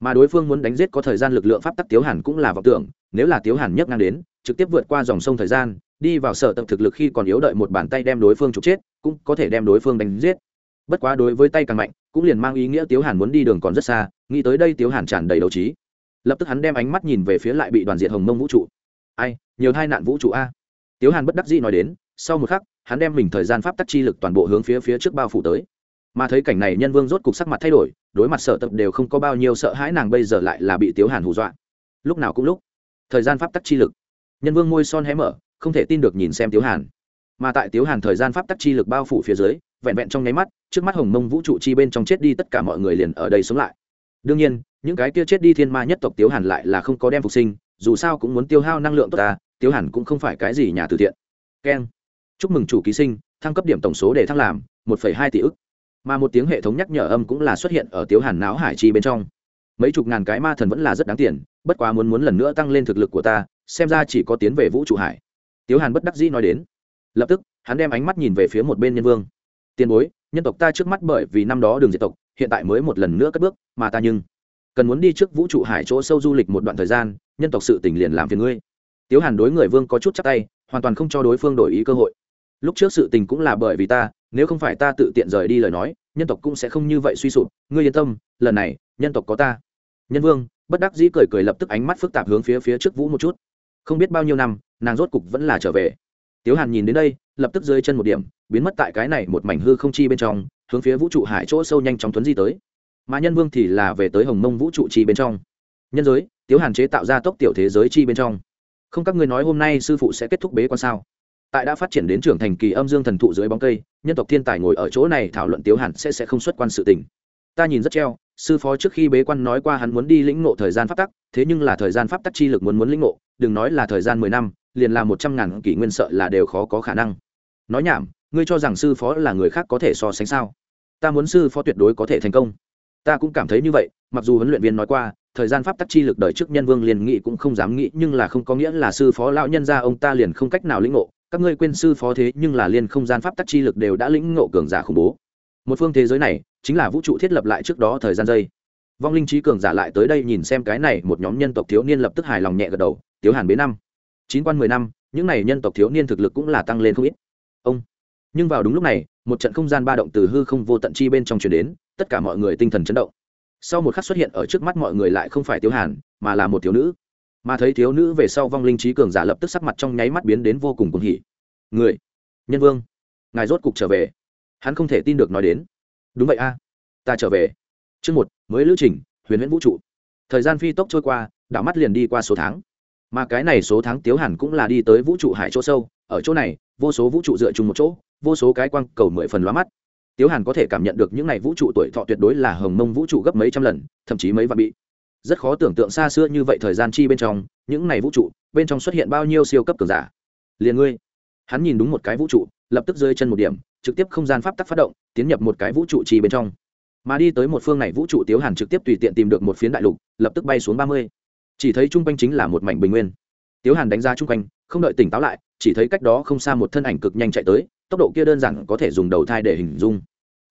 Mà đối phương muốn đánh giết có thời gian lực lượng pháp tắc tiếu hàn cũng là vọng tưởng, nếu là tiếu hàn nhấc ngang đến, trực tiếp vượt qua dòng sông thời gian, đi vào sở tập thực lực khi còn yếu đợi một bàn tay đem đối phương trục chết, cũng có thể đem đối phương đánh giết. Bất quá đối với tay càng mạnh, cũng liền mang ý nghĩa tiếu hàn muốn đi đường còn rất xa, nghĩ tới đây tiếu hàn tràn đầy đấu trí lập tức hắn đem ánh mắt nhìn về phía lại bị đoàn diện hồng mông vũ trụ. Ai, nhiều hai nạn vũ trụ a. Tiếu hàn bất đắc dĩ nói đến, sau một khắc, hắn đem mình thời gian pháp tắc chi lực toàn bộ hướng phía phía trước bao phủ tới. Mà thấy cảnh này, nhân vương rốt cục sắc mặt thay đổi, đối mặt sở tập đều không có bao nhiêu sợ hãi, nàng bây giờ lại là bị tiếu hàn hù dọa. Lúc nào cũng lúc. Thời gian pháp tắc chi lực. Nhân vương môi son hé mở, không thể tin được nhìn xem tiếu hàn. Mà tại tiếu hàn thời gian pháp tắc chi lực bao phủ phía dưới, vẹn vẹn trong nháy mắt, trước mắt hồng mông vũ trụ chi bên trong chết đi tất cả mọi người liền ở đây sống lại đương nhiên, những cái kia chết đi thiên ma nhất tộc tiếu hàn lại là không có đem phục sinh, dù sao cũng muốn tiêu hao năng lượng tốt ta, tiếu hàn cũng không phải cái gì nhà từ thiện. Keng. Chúc mừng chủ ký sinh, thăng cấp điểm tổng số để thăng làm, một hai tỷ ức. Mà một tiếng hệ thống nhắc nhở âm cũng là xuất hiện ở tiếu hàn não hải chi bên trong. Mấy chục ngàn cái ma thần vẫn là rất đáng tiền, bất quá muốn muốn lần nữa tăng lên thực lực của ta, xem ra chỉ có tiến về vũ trụ hải. Tiếu hàn bất đắc dĩ nói đến. Lập tức, hắn đem ánh mắt nhìn về phía một bên nhân vương. Tiền bối, nhân tộc ta trước mắt bởi vì năm đó đường diệt tộc hiện tại mới một lần nữa cất bước, mà ta nhưng cần muốn đi trước vũ trụ hải chỗ sâu du lịch một đoạn thời gian, nhân tộc sự tình liền làm phiền ngươi. Tiếu hàn đối người vương có chút chắc tay, hoàn toàn không cho đối phương đổi ý cơ hội. Lúc trước sự tình cũng là bởi vì ta, nếu không phải ta tự tiện rời đi lời nói, nhân tộc cũng sẽ không như vậy suy sụp. Ngươi yên tâm, lần này, nhân tộc có ta. Nhân vương, bất đắc dĩ cười cười lập tức ánh mắt phức tạp hướng phía phía trước vũ một chút. Không biết bao nhiêu năm, nàng rốt cục vẫn là trở về. Tiếu hàn nhìn đến đây, lập tức rơi chân một điểm, biến mất tại cái này một mảnh hư không chi bên trong hướng phía vũ trụ hải chỗ sâu nhanh chóng tuấn di tới. Mà nhân vương thì là về tới hồng mông vũ trụ chi bên trong. Nhân giới, tiếu hàn chế tạo ra tốc tiểu thế giới chi bên trong. Không các ngươi nói hôm nay sư phụ sẽ kết thúc bế quan sao? Tại đã phát triển đến trưởng thành kỳ âm dương thần thụ dưới bóng cây, nhân tộc thiên tài ngồi ở chỗ này thảo luận tiếu hàn sẽ sẽ không xuất quan sự tình. Ta nhìn rất treo, sư phó trước khi bế quan nói qua hắn muốn đi lĩnh ngộ thời gian pháp tắc, thế nhưng là thời gian pháp tắc chi lực muốn muốn lĩnh ngộ, đừng nói là thời gian mười năm, liền là một trăm ngàn kỷ nguyên sợ là đều khó có khả năng. Nói nhảm ngươi cho rằng sư phó là người khác có thể so sánh sao? Ta muốn sư phó tuyệt đối có thể thành công. Ta cũng cảm thấy như vậy, mặc dù huấn luyện viên nói qua, thời gian pháp tắc chi lực đời trước nhân vương liền nghị cũng không dám nghĩ, nhưng là không có nghĩa là sư phó lão nhân gia ông ta liền không cách nào lĩnh ngộ. Các ngươi quên sư phó thế, nhưng là liên không gian pháp tắc chi lực đều đã lĩnh ngộ cường giả khủng bố. Một phương thế giới này, chính là vũ trụ thiết lập lại trước đó thời gian giây vong linh trí cường giả lại tới đây nhìn xem cái này, một nhóm nhân tộc thiếu niên lập tức hài lòng nhẹ gật đầu. Tiếu hàn bế năm, chín quan mười năm, những n à y nhân tộc thiếu niên thực lực cũng là tăng lên không ít. Ông nhưng vào đúng lúc này, một trận không gian ba động từ hư không vô tận chi bên trong chuyển đến, tất cả mọi người tinh thần chấn động. Sau một khắc xuất hiện ở trước mắt mọi người lại không phải tiêu hàn, mà là một thiếu nữ. Mà thấy thiếu nữ về sau vong linh trí cường giả lập tức sắc mặt trong nháy mắt biến đến vô cùng cuồng hỉ. Người, nhân vương, ngài rốt cục trở về. Hắn không thể tin được nói đến. Đúng vậy a, ta trở về. Chương một, mới lữ trình, huyền huyễn vũ trụ. Thời gian phi tốc trôi qua, đảo mắt liền đi qua số tháng. Mà cái này số tháng tiếu hàn cũng là đi tới vũ trụ hải chỗ sâu, ở chỗ này, vô số vũ trụ dựa chung một chỗ vô số cái quang cầu mười phần lóa mắt. Tiếu hàn có thể cảm nhận được những n à y vũ trụ tuổi thọ tuyệt đối là hồng mông vũ trụ gấp mấy trăm lần, thậm chí mấy vạn bị. Rất khó tưởng tượng xa xưa như vậy thời gian chi bên trong, những n à y vũ trụ, bên trong xuất hiện bao nhiêu siêu cấp cường giả. Liền ngươi. Hắn nhìn đúng một cái vũ trụ, lập tức rơi chân một điểm, trực tiếp không gian pháp tắc phát động, tiến nhập một cái vũ trụ chi bên trong. Mà đi tới một phương này vũ trụ, tiếu hàn trực tiếp tùy tiện tìm được một phiến đại lục, lập tức bay xuống ba mươi. Chỉ thấy chung quanh chính là một mảnh bình nguyên. Tiếu hàn đánh ra chung quanh, không đợi tỉnh táo lại, chỉ thấy cách đó không xa một thân ảnh cực nhanh chạy tới tốc độ kia đơn giản có thể dùng đầu thai để hình dung.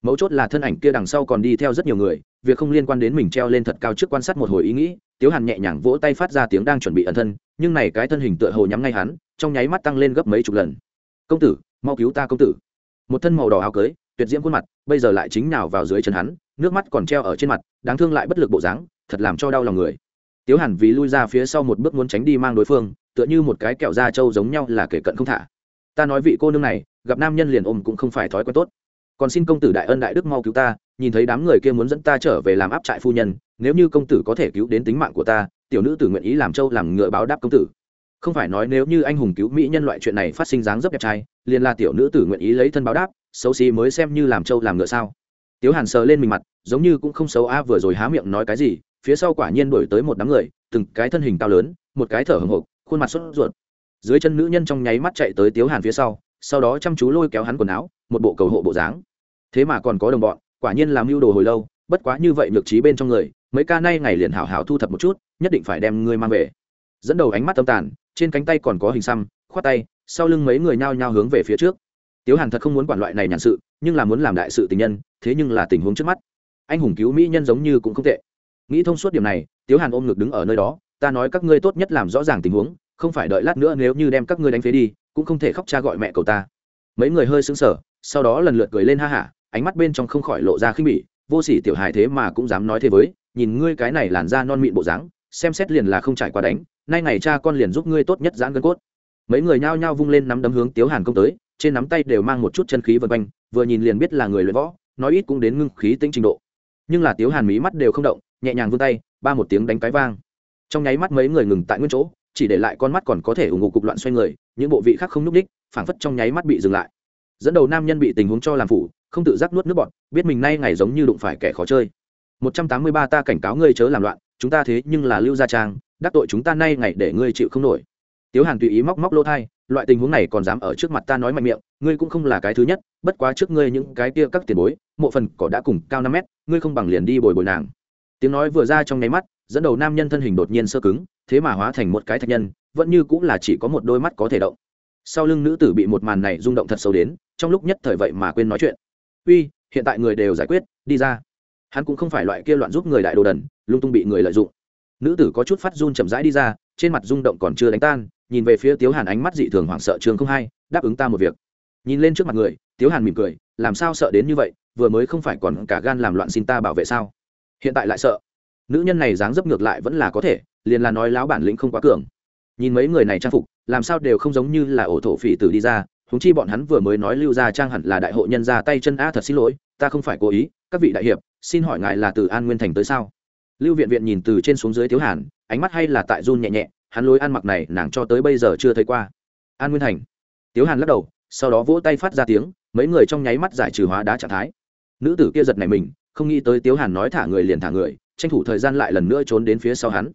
Mấu chốt là thân ảnh kia đằng sau còn đi theo rất nhiều người, việc không liên quan đến mình treo lên thật cao trước quan sát một hồi ý nghĩ, tiếu hàn nhẹ nhàng vỗ tay phát ra tiếng đang chuẩn bị ẩn thân, nhưng này cái thân hình tựa hồ nhắm ngay hắn, trong nháy mắt tăng lên gấp mấy chục lần. Công tử, mau cứu ta công tử. Một thân màu đỏ áo cưới, tuyệt diễm khuôn mặt, bây giờ lại chính nào vào dưới chân hắn, nước mắt còn treo ở trên mặt, đáng thương lại bất lực bộ dáng, thật làm cho đau lòng người. Tiếu hàn vì lui ra phía sau một bước muốn tránh đi mang đối phương, tựa như một cái kẹo da trâu giống nhau là kể cận không thả. Ta nói vị cô nương này gặp nam nhân liền ôm cũng không phải thói quen tốt. Còn xin công tử đại ân đại đức mau cứu ta, nhìn thấy đám người kia muốn dẫn ta trở về làm áp trại phu nhân, nếu như công tử có thể cứu đến tính mạng của ta, tiểu nữ tử nguyện ý làm châu làm ngựa báo đáp công tử. Không phải nói nếu như anh hùng cứu mỹ nhân loại chuyện này phát sinh dáng dấp đẹp trai, liền là tiểu nữ tử nguyện ý lấy thân báo đáp, xấu xí mới xem như làm châu làm ngựa sao? Tiếu hàn sờ lên mình mặt, giống như cũng không xấu a, vừa rồi há miệng nói cái gì, phía sau quả nhiên đổi tới một đám người, từng cái thân hình cao lớn, một cái thở hồng hộc, khuôn mặt sốt ruột. Dưới chân nữ nhân trong nháy mắt chạy tới tiếu hàn phía sau sau đó chăm chú lôi kéo hắn quần áo, một bộ cầu hộ bộ dáng. Thế mà còn có đồng bọn, quả nhiên làm mưu đồ hồi lâu, bất quá như vậy nhược trí bên trong người, mấy ca nay ngày liền hảo hảo thu thập một chút, nhất định phải đem ngươi mang về. Dẫn đầu ánh mắt tâm tàn, trên cánh tay còn có hình xăm, khoát tay, sau lưng mấy người nhao nhao hướng về phía trước. Tiếu hàn thật không muốn quản loại này nhàn sự, nhưng là muốn làm đại sự tình nhân, thế nhưng là tình huống trước mắt. Anh hùng cứu mỹ nhân giống như cũng không tệ. Nghĩ thông suốt điểm này, tiếu hàn ôm ngực đứng ở nơi đó, ta nói các ngươi tốt nhất làm rõ ràng tình huống, không phải đợi lát nữa nếu như đem các ngươi đánh phế đi cũng không thể khóc cha gọi mẹ cầu ta. Mấy người hơi sững sờ, sau đó lần lượt cười lên ha hả, ánh mắt bên trong không khỏi lộ ra khinh bỉ, vô sỉ tiểu hài thế mà cũng dám nói thế với, nhìn ngươi cái này làn da non mịn bộ dáng, xem xét liền là không trải qua đánh, nay ngày cha con liền giúp ngươi tốt nhất giãn gân cốt. Mấy người nhao nhao vung lên nắm đấm hướng tiếu hàn công tới, trên nắm tay đều mang một chút chân khí vân quanh, vừa nhìn liền biết là người luyện võ, nói ít cũng đến ngưng khí tính trình độ. Nhưng là tiếu hàn mí mắt đều không động, nhẹ nhàng vươn tay, ba một tiếng đánh cái vang. Trong nháy mắt mấy người ngừng tại nguyên chỗ chỉ để lại con mắt còn có thể ủng hộ cục loạn xoay người, những bộ vị khác không nhúc đích phảng phất trong nháy mắt bị dừng lại. Dẫn đầu nam nhân bị tình huống cho làm phủ, không tự giác nuốt nước bọn biết mình nay ngày giống như đụng phải kẻ khó chơi. Một trăm tám mươi ba ta cảnh cáo ngươi chớ làm loạn, chúng ta thế nhưng là lưu gia trang, đắc tội chúng ta nay ngày để ngươi chịu không nổi. Tiếu hàn tùy ý móc móc lỗ thai, loại tình huống này còn dám ở trước mặt ta nói mạnh miệng, ngươi cũng không là cái thứ nhất, bất quá trước ngươi những cái kia các tiền bối, mộ phần cỏ đã cùng cao năm mét, ngươi không bằng liền đi bồi bồi nàng. Tiếng nói vừa ra trong nháy mắt dẫn đầu nam nhân thân hình đột nhiên sơ cứng, thế mà hóa thành một cái thạch nhân, vẫn như cũng là chỉ có một đôi mắt có thể động. Sau lưng nữ tử bị một màn này rung động thật sâu đến, trong lúc nhất thời vậy mà quên nói chuyện. Uy, hiện tại người đều giải quyết, đi ra. Hắn cũng không phải loại kia loạn giúp người đại đồ đần, lung tung bị người lợi dụng. Nữ tử có chút phát run chậm rãi đi ra, trên mặt rung động còn chưa đánh tan, nhìn về phía tiếu hàn ánh mắt dị thường hoảng sợ trường không hai, đáp ứng ta một việc. Nhìn lên trước mặt người, tiếu hàn mỉm cười, làm sao sợ đến như vậy, vừa mới không phải còn cả gan làm loạn xin ta bảo vệ sao? Hiện tại lại sợ nữ nhân này dáng dấp ngược lại vẫn là có thể, liền là nói láo bản lĩnh không quá cường. Nhìn mấy người này trang phục, làm sao đều không giống như là ổ thổ phỉ tử đi ra húng chi bọn hắn vừa mới nói lưu ra trang hẳn là đại hội nhân ra tay chân a thật xin lỗi, ta không phải cố ý, các vị đại hiệp, xin hỏi ngài là từ an nguyên thành tới sao? Lưu viện viện nhìn từ trên xuống dưới thiếu hàn, ánh mắt hay là tại run nhẹ nhẹ, hắn lối ăn mặc này nàng cho tới bây giờ chưa thấy qua. An nguyên thành. Tiếu hàn lắc đầu, sau đó vỗ tay phát ra tiếng, mấy người trong nháy mắt giải trừ hóa đá trạng thái. Nữ tử kia giật này mình, không nghĩ tới tiếu hàn nói thả người liền thả người tranh thủ thời gian lại lần nữa trốn đến phía sau hắn.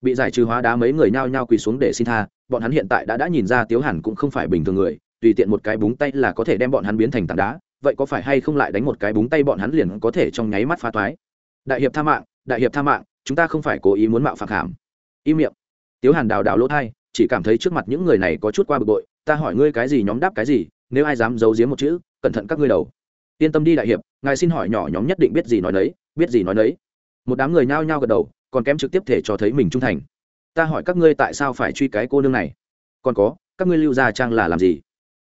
Bị giải trừ hóa đá mấy người nhao nhao quỳ xuống để xin tha, bọn hắn hiện tại đã đã nhìn ra tiếu hàn cũng không phải bình thường người, tùy tiện một cái búng tay là có thể đem bọn hắn biến thành tảng đá, vậy có phải hay không lại đánh một cái búng tay bọn hắn liền có thể trong nháy mắt phá toái? Đại hiệp tha mạng, đại hiệp tha mạng, chúng ta không phải cố ý muốn mạo phạm hàm im miệng. Tiếu hàn đào đào lỗ thai, chỉ cảm thấy trước mặt những người này có chút qua bực bội, ta hỏi ngươi cái gì nhóm đáp cái gì, nếu ai dám giấu giếm một chữ, cẩn thận các ngươi đầu. Yên tâm đi đại hiệp, ngài xin hỏi nhỏ nhóm nhất định biết gì nói nấy, biết gì nói nấy một đám người nhao nhao gật đầu, còn kém trực tiếp thể cho thấy mình trung thành. Ta hỏi các ngươi tại sao phải truy cái cô nương này? Còn có, các ngươi lưu gia trang là làm gì?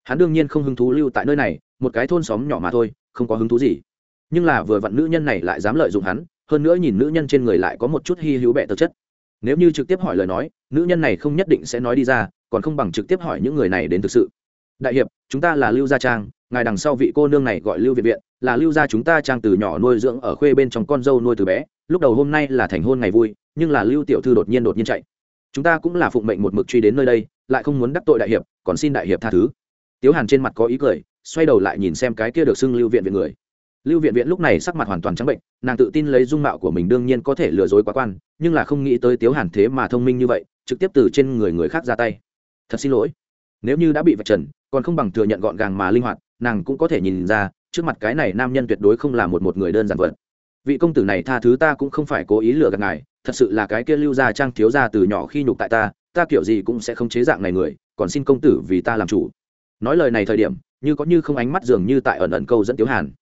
Hắn đương nhiên không hứng thú lưu tại nơi này, một cái thôn xóm nhỏ mà thôi, không có hứng thú gì. Nhưng là vừa vặn nữ nhân này lại dám lợi dụng hắn, hơn nữa nhìn nữ nhân trên người lại có một chút hy hữu bệ tật chất. Nếu như trực tiếp hỏi lời nói, nữ nhân này không nhất định sẽ nói đi ra, còn không bằng trực tiếp hỏi những người này đến thực sự. Đại hiệp, chúng ta là lưu gia trang ngài đằng sau vị cô nương này gọi lưu viện viện, là lưu gia chúng ta trang từ nhỏ nuôi dưỡng ở khuê bên trong con dâu nuôi từ bé, lúc đầu hôm nay là thành hôn ngày vui, nhưng là lưu tiểu thư đột nhiên đột nhiên chạy. Chúng ta cũng là phụng mệnh một mực truy đến nơi đây, lại không muốn đắc tội đại hiệp, còn xin đại hiệp tha thứ. Tiếu hàn trên mặt có ý cười, xoay đầu lại nhìn xem cái kia được xưng lưu viện viện người. Lưu viện viện lúc này sắc mặt hoàn toàn trắng bệnh, nàng tự tin lấy dung mạo của mình đương nhiên có thể lừa dối quá quan, nhưng là không nghĩ tới tiếu hàn thế mà thông minh như vậy, trực tiếp từ trên người người khác ra tay. Thật xin lỗi. Nếu như đã bị vạch trần, còn không bằng thừa nhận gọn gàng mà linh hoạt nàng cũng có thể nhìn ra, trước mặt cái này nam nhân tuyệt đối không là một một người đơn giản vật. Vị công tử này tha thứ ta cũng không phải cố ý lừa gạt ngài, thật sự là cái kia lưu gia trang thiếu gia từ nhỏ khi nhục tại ta ta kiểu gì cũng sẽ không chế dạng này người, còn xin công tử vì ta làm chủ. Nói lời này thời điểm, như có như không ánh mắt dường như tại ẩn ẩn câu dẫn tiếu hàn.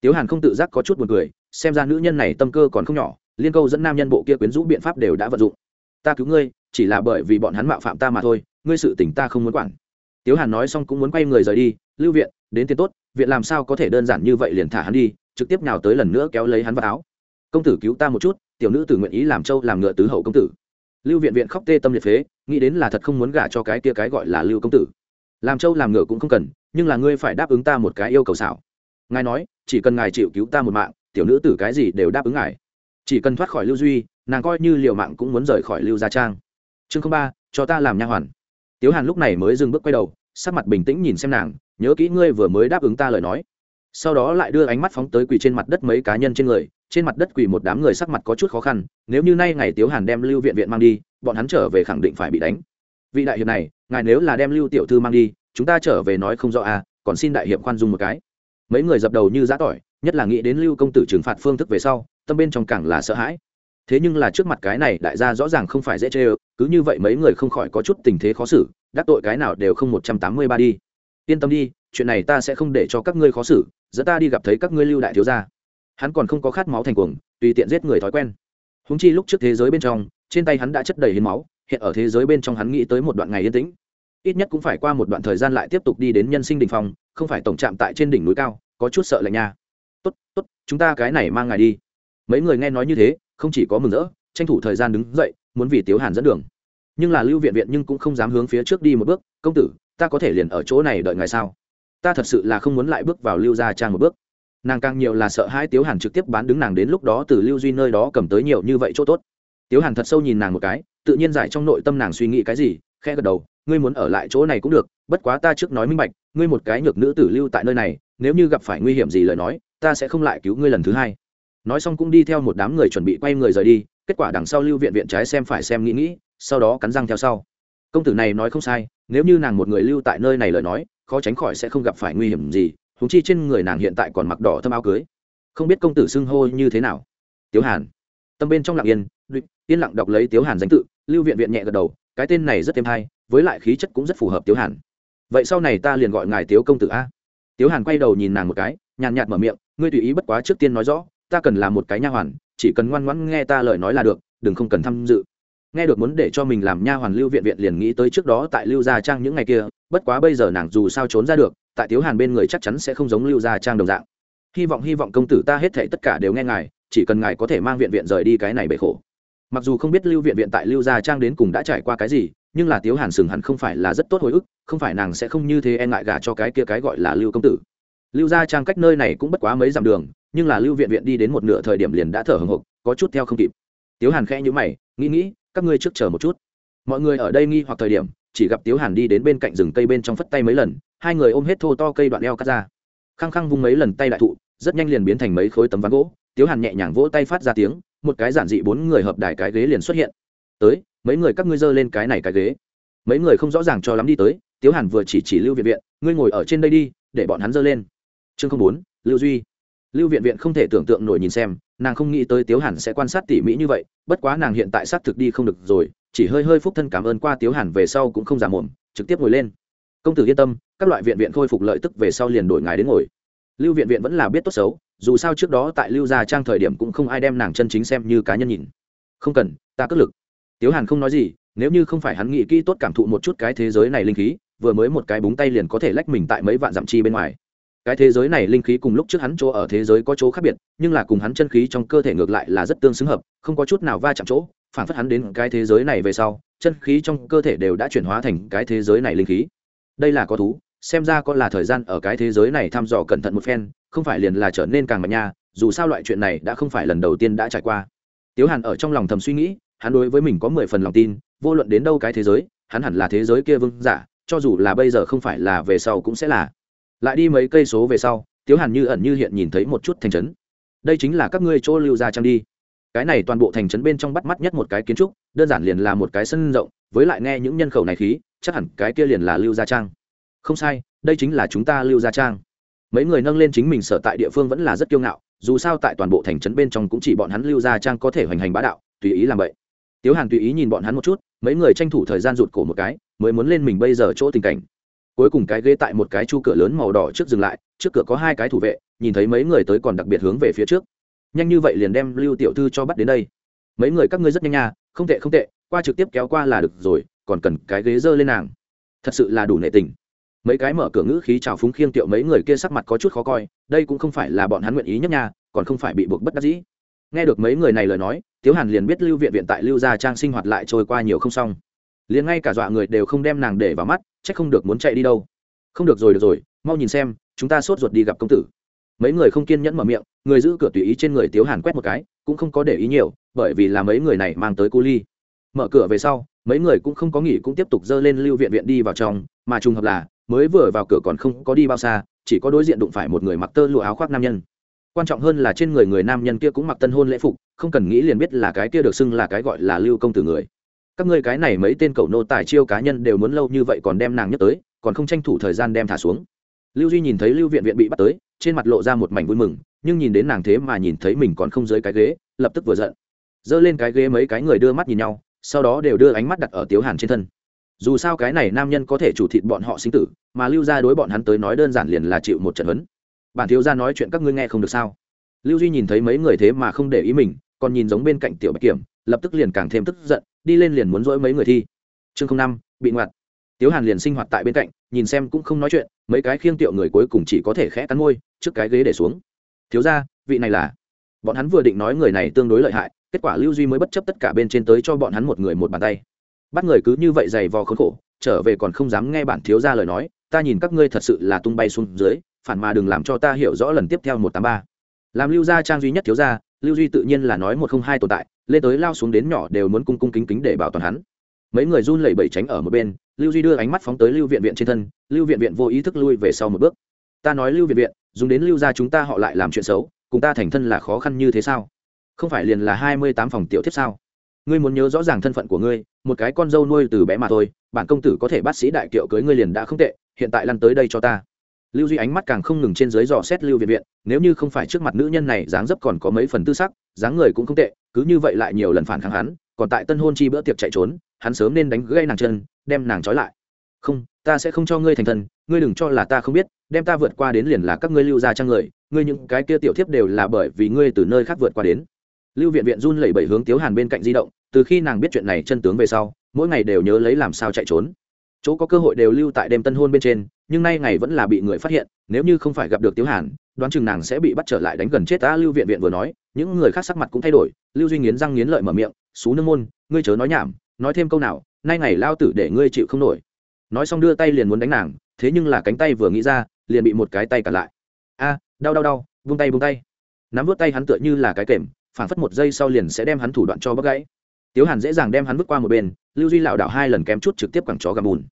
Tiếu hàn không tự giác có chút buồn cười, xem ra nữ nhân này tâm cơ còn không nhỏ, liên câu dẫn nam nhân bộ kia quyến rũ biện pháp đều đã vận dụng. Ta cứu ngươi, chỉ là bởi vì bọn hắn mạo phạm ta mà thôi, ngươi sự tình ta không muốn quản. Tiếu hàn nói xong cũng muốn quay người rời đi lưu viện, đến tiền tốt, viện làm sao có thể đơn giản như vậy liền thả hắn đi, trực tiếp nào tới lần nữa kéo lấy hắn vào áo. Công tử cứu ta một chút, tiểu nữ tử nguyện ý làm châu làm ngựa tứ hậu công tử. Lưu viện viện khóc tê tâm liệt phế, nghĩ đến là thật không muốn gả cho cái kia cái gọi là lưu công tử. Làm châu làm ngựa cũng không cần, nhưng là ngươi phải đáp ứng ta một cái yêu cầu xảo. Ngài nói, chỉ cần ngài chịu cứu ta một mạng, tiểu nữ tử cái gì đều đáp ứng ngài. Chỉ cần thoát khỏi lưu duy, nàng coi như liều mạng cũng muốn rời khỏi lưu gia trang. Chương ba, cho ta làm nha hoàn. Tiếu hàn lúc này mới dừng bước quay đầu sắc mặt bình tĩnh nhìn xem nàng, nhớ kỹ ngươi vừa mới đáp ứng ta lời nói. Sau đó lại đưa ánh mắt phóng tới quỳ trên mặt đất mấy cá nhân trên người, trên mặt đất quỳ một đám người sắc mặt có chút khó khăn, nếu như nay ngày tiếu hàn đem lưu viện viện mang đi, bọn hắn trở về khẳng định phải bị đánh. Vị đại hiệp này, ngài nếu là đem lưu tiểu thư mang đi, chúng ta trở về nói không rõ à còn xin đại hiệp khoan dung một cái. Mấy người dập đầu như giã tỏi, nhất là nghĩ đến lưu công tử trừng phạt phương thức về sau, tâm bên trong càng là sợ hãi thế nhưng là trước mặt cái này đại gia rõ ràng không phải dễ chê ơ cứ như vậy mấy người không khỏi có chút tình thế khó xử, đắc tội cái nào đều không một trăm tám mươi ba đi. Yên tâm đi, chuyện này ta sẽ không để cho các ngươi khó xử, dẫn ta đi gặp thấy các ngươi lưu đại thiếu gia. Hắn còn không có khát máu thành cuồng, tùy tiện giết người thói quen. Húng chi lúc trước thế giới bên trong, trên tay hắn đã chất đầy hiến máu, hiện ở thế giới bên trong hắn nghĩ tới một đoạn ngày yên tĩnh. Ít nhất cũng phải qua một đoạn thời gian lại tiếp tục đi đến nhân sinh đình phòng không phải tổng trạm tại trên đỉnh núi cao, có chút sợ lạnh nha. Tốt tốt, chúng ta cái này mang ngài đi. Mấy người nghe nói như thế không chỉ có mừng rỡ, tranh thủ thời gian đứng dậy, muốn vì tiếu hàn dẫn đường. Nhưng là lưu viện viện nhưng cũng không dám hướng phía trước đi một bước, công tử, ta có thể liền ở chỗ này đợi ngày sao? Ta thật sự là không muốn lại bước vào lưu gia trang một bước. Nàng càng nhiều là sợ hai tiếu hàn trực tiếp bán đứng nàng đến lúc đó từ lưu duy nơi đó cầm tới nhiều như vậy chỗ tốt. Tiếu hàn thật sâu nhìn nàng một cái, tự nhiên giải trong nội tâm nàng suy nghĩ cái gì khe gật đầu, ngươi muốn ở lại chỗ này cũng được, bất quá ta trước nói minh bạch, ngươi một cái nhược nữ tử lưu tại nơi này, nếu như gặp phải nguy hiểm gì lời nói, ta sẽ không lại cứu ngươi lần thứ hai nói xong cũng đi theo một đám người chuẩn bị quay người rời đi, kết quả đằng sau lưu viện viện trái xem phải xem nghĩ nghĩ, sau đó cắn răng theo sau. Công tử này nói không sai, nếu như nàng một người lưu tại nơi này lời nói, khó tránh khỏi sẽ không gặp phải nguy hiểm gì húng chi trên người nàng hiện tại còn mặc đỏ thâm áo cưới. Không biết công tử xưng hô như thế nào. Tiếu hàn. Tâm bên trong lặng yên yên lặng đọc lấy tiếu hàn danh tự, lưu viện viện nhẹ gật đầu, cái tên này rất thêm hay, với lại khí chất cũng rất phù hợp tiếu hàn. Vậy sau này ta liền gọi ngài tiếu công tử a. Tiếu hàn quay đầu nhìn nàng một cái, nhàn nhạt mở miệng, ngươi tùy ý bất quá trước tiên nói rõ ta cần làm một cái nha hoàn, chỉ cần ngoan ngoãn nghe ta lời nói là được, đừng không cần tham dự. Nghe được muốn để cho mình làm nha hoàn lưu viện viện liền nghĩ tới trước đó tại lưu gia trang những ngày kia, bất quá bây giờ nàng dù sao trốn ra được, tại tiếu hàn bên người chắc chắn sẽ không giống lưu gia trang đồng dạng. Hy vọng hy vọng công tử ta hết thể tất cả đều nghe ngài, chỉ cần ngài có thể mang viện viện rời đi cái này bể khổ. Mặc dù không biết lưu viện viện tại lưu gia trang đến cùng đã trải qua cái gì, nhưng là tiếu hàn sừng hẳn không phải là rất tốt hồi ức, không phải nàng sẽ không như thế e ngại gả cho cái kia cái gọi là lưu công tử. Lưu gia trang cách nơi này cũng bất quá mấy dặm đường nhưng là lưu viện viện đi đến một nửa thời điểm liền đã thở hồng hộc có chút theo không kịp. Tiếu hàn khẽ nhữ mày, nghĩ nghĩ, các ngươi trước chờ một chút. Mọi người ở đây nghi hoặc thời điểm, chỉ gặp tiếu hàn đi đến bên cạnh rừng cây bên trong phất tay mấy lần, hai người ôm hết thô to cây đoạn eo cắt ra. Khăng khăng vung mấy lần tay đại thụ, rất nhanh liền biến thành mấy khối tấm ván gỗ. Tiếu hàn nhẹ nhàng vỗ tay phát ra tiếng, một cái giản dị bốn người hợp đài cái ghế liền xuất hiện. Tới, mấy người các ngươi dơ lên cái này cái ghế. Mấy người không rõ ràng cho lắm đi tới, tiếu hàn vừa chỉ chỉ lưu viện viện, ngươi ngồi ở trên đây đi, để bọn hắn dơ lên. Chương không bốn, lưu duy lưu viện viện không thể tưởng tượng nổi nhìn xem, nàng không nghĩ tới tiếu hàn sẽ quan sát tỉ mỹ như vậy, bất quá nàng hiện tại xác thực đi không được rồi, chỉ hơi hơi phúc thân cảm ơn qua tiếu hàn về sau cũng không giả mồm, trực tiếp ngồi lên. Công tử yên tâm, các loại viện viện khôi phục lợi tức về sau liền đổi ngài đến ngồi. Lưu viện viện vẫn là biết tốt xấu, dù sao trước đó tại lưu gia trang thời điểm cũng không ai đem nàng chân chính xem như cá nhân nhìn. Không cần, ta cất lực. Tiếu hàn không nói gì, nếu như không phải hắn nghĩ kỹ tốt cảm thụ một chút cái thế giới này linh khí, vừa mới một cái búng tay liền có thể lách mình tại mấy vạn dặm chi bên ngoài cái thế giới này linh khí cùng lúc trước hắn chỗ ở thế giới có chỗ khác biệt, nhưng là cùng hắn chân khí trong cơ thể ngược lại là rất tương xứng hợp, không có chút nào va chạm chỗ. Phản phất hắn đến cái thế giới này về sau, chân khí trong cơ thể đều đã chuyển hóa thành cái thế giới này linh khí. Đây là có thú, xem ra có là thời gian ở cái thế giới này thăm dò cẩn thận một phen, không phải liền là trở nên càng mạnh nha, dù sao loại chuyện này đã không phải lần đầu tiên đã trải qua. Tiếu hàn ở trong lòng thầm suy nghĩ, hắn đối với mình có mười phần lòng tin, vô luận đến đâu cái thế giới, hắn hẳn là thế giới kia vương giả, cho dù là bây giờ không phải là về sau cũng sẽ là lại đi mấy cây số về sau, tiếu hàn như ẩn như hiện nhìn thấy một chút thành trấn. Đây chính là các ngươi chỗ lưu ra trang đi. Cái này toàn bộ thành trấn bên trong bắt mắt nhất một cái kiến trúc, đơn giản liền là một cái sân rộng, với lại nghe những nhân khẩu này khí, chắc hẳn cái kia liền là lưu gia trang. Không sai, đây chính là chúng ta lưu gia trang. Mấy người nâng lên chính mình sở tại địa phương vẫn là rất kiêu ngạo, dù sao tại toàn bộ thành trấn bên trong cũng chỉ bọn hắn lưu gia trang có thể hoành hành bá đạo, tùy ý làm vậy. Tiếu hàn tùy ý nhìn bọn hắn một chút, mấy người tranh thủ thời gian rụt cổ một cái, mới muốn lên mình bây giờ chỗ tình cảnh cuối cùng cái ghế tại một cái chu cửa lớn màu đỏ trước dừng lại, trước cửa có hai cái thủ vệ, nhìn thấy mấy người tới còn đặc biệt hướng về phía trước. Nhanh như vậy liền đem lưu tiểu thư cho bắt đến đây. Mấy người các ngươi rất nhanh nha, không tệ không tệ, qua trực tiếp kéo qua là được rồi, còn cần cái ghế dơ lên nàng. Thật sự là đủ nệ tình. Mấy cái mở cửa ngữ khí trào phúng khiêng tiệu mấy người kia sắc mặt có chút khó coi, đây cũng không phải là bọn hắn nguyện ý nhất nha, còn không phải bị buộc bất đắc dĩ. Nghe được mấy người này lời nói, tiếu hàn liền biết lưu viện viện tại lưu gia trang sinh hoạt lại trôi qua nhiều không xong liền ngay cả dọa người đều không đem nàng để vào mắt c h ắ c không được muốn chạy đi đâu. Không được rồi được rồi, mau nhìn xem, chúng ta sốt ruột đi gặp công tử. Mấy người không kiên nhẫn mở miệng, người giữ cửa tùy ý trên người tiếu hàn quét một cái, cũng không có để ý nhiều, bởi vì là mấy người này mang tới cu ly. Mở cửa về sau, mấy người cũng không có nghỉ cũng tiếp tục dơ lên lưu viện viện đi vào trong, mà trùng hợp là, mới vừa vào cửa còn không có đi bao xa, chỉ có đối diện đụng phải một người mặc tơ lụa áo khoác nam nhân. Quan trọng hơn là trên người người nam nhân kia cũng mặc tân hôn lễ phục, không cần nghĩ liền biết là cái kia được xưng là cái gọi là lưu công tử người các ngươi cái này mấy tên cầu nô tài chiêu cá nhân đều muốn lâu như vậy còn đem nàng nhấc tới, còn không tranh thủ thời gian đem thả xuống. Lưu duy nhìn thấy lưu viện viện bị bắt tới, trên mặt lộ ra một mảnh vui mừng, nhưng nhìn đến nàng thế mà nhìn thấy mình còn không dưới cái ghế, lập tức vừa giận. Giơ lên cái ghế mấy cái người đưa mắt nhìn nhau, sau đó đều đưa ánh mắt đặt ở tiếu hàn trên thân. Dù sao cái này nam nhân có thể chủ thịt bọn họ sinh tử, mà lưu ra đối bọn hắn tới nói đơn giản liền là chịu một trận huấn. Bản thiếu gia nói chuyện các ngươi nghe không được sao? Lưu duy nhìn thấy mấy người thế mà không để ý mình, còn nhìn giống bên cạnh tiểu bạch kiểm lập tức liền càng thêm tức giận, đi lên liền muốn dỗi mấy người thi. Chương năm, bị ngoặt. Tiếu hàn liền sinh hoạt tại bên cạnh, nhìn xem cũng không nói chuyện, mấy cái khiêng tiệu người cuối cùng chỉ có thể khẽ cắn môi, trước cái ghế để xuống. Thiếu ra vị này là? Bọn hắn vừa định nói người này tương đối lợi hại, kết quả lưu duy mới bất chấp tất cả bên trên tới cho bọn hắn một người một bàn tay. Bắt người cứ như vậy dày vò khốn khổ, trở về còn không dám nghe bản thiếu ra lời nói, ta nhìn các ngươi thật sự là tung bay xuống dưới, phản mà đừng làm cho ta hiểu rõ lần tiếp theo một tám ba. Làm lưu gia trang duy nhất thiếu gia, lưu duy tự nhiên là nói một không hai tồn tại lên tới lao xuống đến nhỏ đều muốn cung cung kính kính để bảo toàn hắn. Mấy người run lẩy bẩy tránh ở một bên, lưu duy đưa ánh mắt phóng tới lưu viện viện trên thân, lưu viện viện vô ý thức lui về sau một bước. Ta nói lưu viện viện, dùng đến lưu gia chúng ta họ lại làm chuyện xấu, cùng ta thành thân là khó khăn như thế sao? Không phải liền là hai mươi tám phòng tiểu tiếp sao? Ngươi muốn nhớ rõ ràng thân phận của ngươi, một cái con dâu nuôi từ bé mà thôi, bản công tử có thể bác sĩ đại kiệu cưới ngươi liền đã không tệ, hiện tại lăn tới đây cho ta. Lưu duy ánh mắt càng không ngừng trên dưới dò xét lưu viện viện, nếu như không phải trước mặt nữ nhân này dáng dấp còn có mấy phần tư sắc dáng người cũng không tệ, cứ như vậy lại nhiều lần phản kháng hắn, còn tại tân hôn chi bữa tiệc chạy trốn, hắn sớm nên đánh gãy nàng chân, đem nàng trói lại không, ta sẽ không cho ngươi thành thần. ngươi đừng cho là ta không biết, đem ta vượt qua đến liền là các ngươi lưu ra trang người, ngươi những cái kia tiểu thiếp đều là bởi vì ngươi từ nơi khác vượt qua đến lưu viện viện run lẩy bẩy hướng tiếu hàn bên cạnh di động, từ khi nàng biết chuyện này chân tướng về sau, mỗi ngày đều nhớ lấy làm sao chạy trốn chỗ có cơ hội đều lưu tại đêm tân hôn bên trên, nhưng nay ngày vẫn là bị người phát hiện, nếu như không phải gặp được tiếu hàn, đoán chừng nàng sẽ bị bắt trở lại đánh gần chết ta, lưu viện viện vừa nói những người khác sắc mặt cũng thay đổi, lưu duy nghiến răng nghiến lợi mở miệng, xú nương môn, ngươi chớ nói nhảm, nói thêm câu nào, nay ngày lao tử để ngươi chịu không nổi. Nói xong đưa tay liền muốn đánh nàng, thế nhưng là cánh tay vừa nghĩ ra, liền bị một cái tay cản lại. A, đau đau đau, vung tay vung tay. Nắm vớt tay hắn tựa như là cái kềm, phảng phất một giây sau liền sẽ đem hắn thủ đoạn cho bấc gãy. Tiếu hàn dễ dàng đem hắn vứt qua một bên, lưu duy lảo đảo hai lần kém chút trực tiếp quẳng chó gà bùn.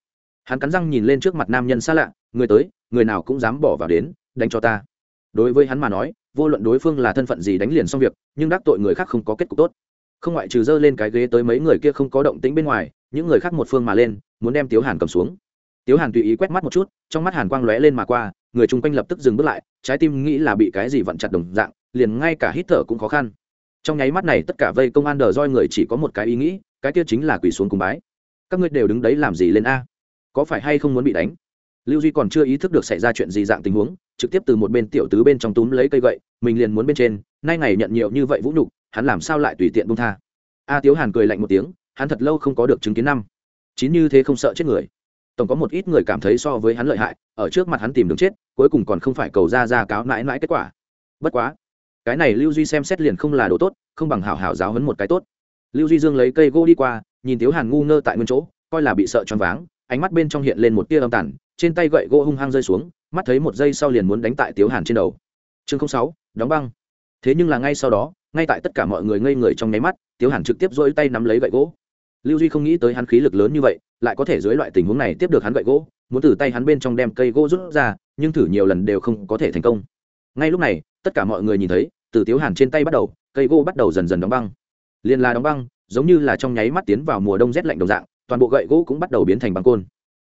Hắn cắn răng nhìn lên trước mặt nam nhân xa lạ, người tới, người nào cũng dám bỏ vào đến, đánh cho ta. Đối với hắn mà nói vô luận đối phương là thân phận gì đánh liền xong việc, nhưng đắc tội người khác không có kết cục tốt. Không ngoại trừ dơ lên cái ghế tới mấy người kia không có động tĩnh bên ngoài, những người khác một phương mà lên, muốn đem tiếu hàn cầm xuống. Tiếu hàn tùy ý quét mắt một chút, trong mắt hàn quang lóe lên mà qua, người chung quanh lập tức dừng bước lại, trái tim nghĩ là bị cái gì vặn chặt đồng dạng, liền ngay cả hít thở cũng khó khăn. Trong nháy mắt này tất cả vây công an đờ roi người chỉ có một cái ý nghĩ, cái kia chính là quỳ xuống cùng bái. Các ngươi đều đứng đấy làm gì lên a? Có phải hay không muốn bị đánh? Lưu duy còn chưa ý thức được xảy ra chuyện gì dạng tình huống trực tiếp từ một bên tiểu tứ bên trong túm lấy cây gậy, mình liền muốn bên trên, nay ngày nhận nhiều như vậy vũ nhục, hắn làm sao lại tùy tiện bung tha? A tiếu hàn cười lạnh một tiếng, hắn thật lâu không có được chứng kiến năm. Chín như thế không sợ chết người. Tổng có một ít người cảm thấy so với hắn lợi hại, ở trước mặt hắn tìm đường chết, cuối cùng còn không phải cầu ra ra cáo mãi mãi kết quả. Bất quá, cái này lưu duy xem xét liền không là đồ tốt, không bằng hảo hảo giáo hấn một cái tốt. Lưu duy dương lấy cây gỗ đi qua, nhìn tiếu hàn ngu ngơ tại nguyên chỗ, coi là bị sợ choáng váng, ánh mắt bên trong hiện lên một tia âm tản trên tay gậy gỗ hung hăng rơi xuống mắt thấy một giây sau liền muốn đánh tại tiếu hàn trên đầu. Chương sáu, đóng băng. Thế nhưng là ngay sau đó, ngay tại tất cả mọi người ngây người trong nháy mắt, tiếu hàn trực tiếp dỗi tay nắm lấy gậy gỗ. Lưu duy không nghĩ tới hắn khí lực lớn như vậy, lại có thể dưới loại tình huống này tiếp được hắn gậy gỗ, muốn từ tay hắn bên trong đem cây gỗ rút ra, nhưng thử nhiều lần đều không có thể thành công. Ngay lúc này, tất cả mọi người nhìn thấy, từ tiếu hàn trên tay bắt đầu, cây gỗ bắt đầu dần dần đóng băng. Liền là đóng băng, giống như là trong nháy mắt tiến vào mùa đông rét lạnh đồng dạng, toàn bộ gậy gỗ cũng bắt đầu biến thành băng côn.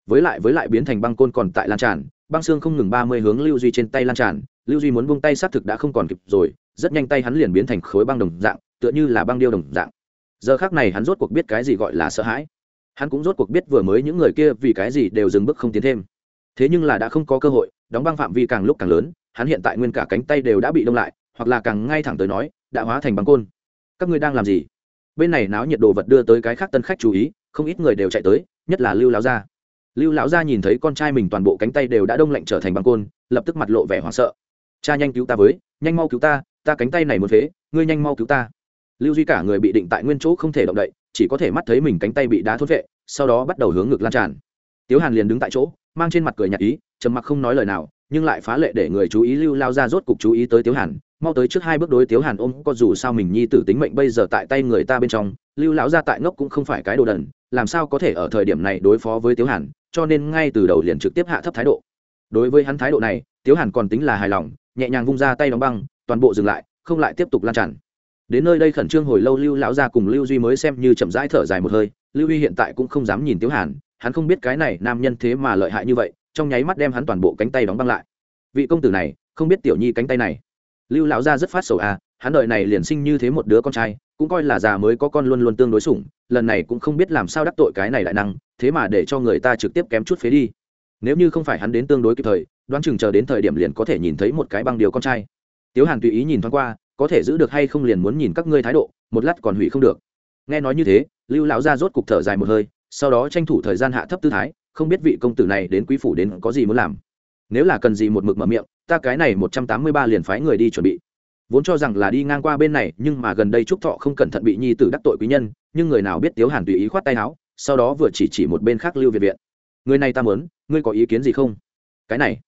Với lại với lại biến thành băng côn còn tại lan tràn băng xương không ngừng ba mươi hướng lưu duy trên tay lan tràn, lưu duy muốn buông tay xác thực đã không còn kịp rồi, rất nhanh tay hắn liền biến thành khối băng đồng dạng, tựa như là băng điêu đồng dạng. Giờ khác này hắn rốt cuộc biết cái gì gọi là sợ hãi. Hắn cũng rốt cuộc biết vừa mới những người kia vì cái gì đều dừng bước không tiến thêm. Thế nhưng là đã không có cơ hội, đóng băng phạm vi càng lúc càng lớn, hắn hiện tại nguyên cả cánh tay đều đã bị đông lại, hoặc là càng ngay thẳng tới nói, đã hóa thành băng côn. Các ngươi đang làm gì? Bên này náo nhiệt đồ vật đưa tới cái khác tân khách chú ý, không ít người đều chạy tới, nhất là lưu lão gia lưu lão gia nhìn thấy con trai mình toàn bộ cánh tay đều đã đông lạnh trở thành băng côn, lập tức mặt lộ vẻ hoảng sợ. Cha nhanh cứu ta với, nhanh mau cứu ta ta cánh tay này muốn phế, ngươi nhanh mau cứu ta. Lưu duy cả người bị định tại nguyên chỗ không thể động đậy, chỉ có thể mắt thấy mình cánh tay bị đá thốt vệ, sau đó bắt đầu hướng ngực lan tràn. Tiếu hàn liền đứng tại chỗ, mang trên mặt cười nhạt ý, trầm mặc không nói lời nào, nhưng lại phá lệ để người chú ý lưu lao ra rốt cục chú ý tới tiếu hàn mau tới trước hai bước đối tiếu hàn ôm, có dù sao mình nhi tử tính mệnh bây giờ tại tay người ta bên trong, lưu lão gia tại ngốc cũng không phải cái đồ đần, làm sao có thể ở thời điểm này đối phó với tiếu hàn, cho nên ngay từ đầu liền trực tiếp hạ thấp thái độ. Đối với hắn thái độ này, tiếu hàn còn tính là hài lòng, nhẹ nhàng vung ra tay đóng băng, toàn bộ dừng lại, không lại tiếp tục lan tràn. Đến nơi đây khẩn trương hồi lâu lưu lão gia cùng lưu duy mới xem như chậm rãi thở dài một hơi, lưu duy hiện tại cũng không dám nhìn tiếu hàn, hắn không biết cái này nam nhân thế mà lợi hại như vậy, trong nháy mắt đem hắn toàn bộ cánh tay đóng băng lại. Vị công tử này, không biết tiểu nhi cánh tay này lưu lão gia rất phát sầu à hắn đợi này liền sinh như thế một đứa con trai, cũng coi là già mới có con luôn luôn tương đối sủng, lần này cũng không biết làm sao đắc tội cái này đại năng, thế mà để cho người ta trực tiếp kém chút phế đi. Nếu như không phải hắn đến tương đối kịp thời, đoán chừng chờ đến thời điểm liền có thể nhìn thấy một cái băng điều con trai. Tiếu hàn tùy ý nhìn thoáng qua, có thể giữ được hay không liền muốn nhìn các ngươi thái độ, một lát còn hủy không được. Nghe nói như thế, lưu lão gia rốt cục thở dài một hơi, sau đó tranh thủ thời gian hạ thấp tư thái, không biết vị công tử này đến quý phủ đến có gì muốn làm nếu là cần gì một mực mở miệng, ta cái này một trăm tám mươi ba liền phái người đi chuẩn bị. Vốn cho rằng là đi ngang qua bên này, nhưng mà gần đây trúc thọ không cẩn thận bị nhi tử đắc tội quý nhân, nhưng người nào biết tiếu hàn tùy ý khoát tay áo, sau đó vừa chỉ chỉ một bên khác lưu việt viện. Người này ta muốn, ngươi có ý kiến gì không? Cái này,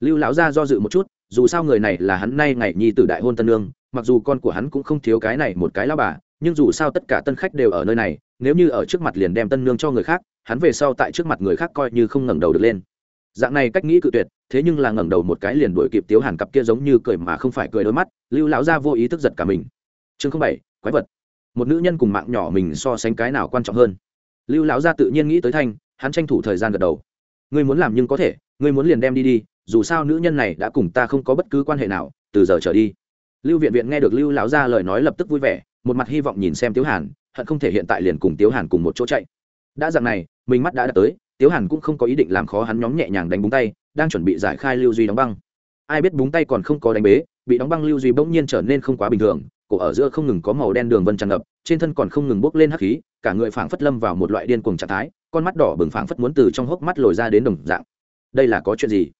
lưu lão gia do dự một chút, dù sao người này là hắn nay ngày nhi tử đại hôn tân lương mặc dù con của hắn cũng không thiếu cái này một cái lao bà, nhưng dù sao tất cả tân khách đều ở nơi này, nếu như ở trước mặt liền đem tân nương cho người khác, hắn về sau tại trước mặt người khác coi như không ngẩng đầu được lên. Dạng này cách nghĩ cự tuyệt thế nhưng là ngẩng đầu một cái liền đuổi kịp tiếu hàn cặp kia giống như cười mà không phải cười đôi mắt, lưu lão gia vô ý thức giật cả mình. Chương không bảy, quái vật. Một nữ nhân cùng mạng nhỏ mình so sánh cái nào quan trọng hơn? Lưu lão gia tự nhiên nghĩ tới thanh, hắn tranh thủ thời gian gật đầu. Ngươi muốn làm nhưng có thể, ngươi muốn liền đem đi đi, dù sao nữ nhân này đã cùng ta không có bất cứ quan hệ nào, từ giờ trở đi. Lưu viện viện nghe được lưu lão gia lời nói lập tức vui vẻ, một mặt hy vọng nhìn xem tiếu hàn, hận không thể hiện tại liền cùng tiếu hàn cùng một chỗ chạy. Đã dạng này, mình mắt đã đạt tới tiếu hàn cũng không có ý định làm khó hắn nhóm nhẹ nhàng đánh búng tay, đang chuẩn bị giải khai lưu duy đóng băng. Ai biết búng tay còn không có đánh bế, bị đóng băng lưu duy bỗng nhiên trở nên không quá bình thường, cổ ở giữa không ngừng có màu đen đường vân tràn ngập, trên thân còn không ngừng bốc lên hắc khí, cả người phảng phất lâm vào một loại điên cuồng trạng thái, con mắt đỏ bừng phảng phất muốn từ trong hốc mắt lồi ra đến đồng dạng. Đây là có chuyện gì?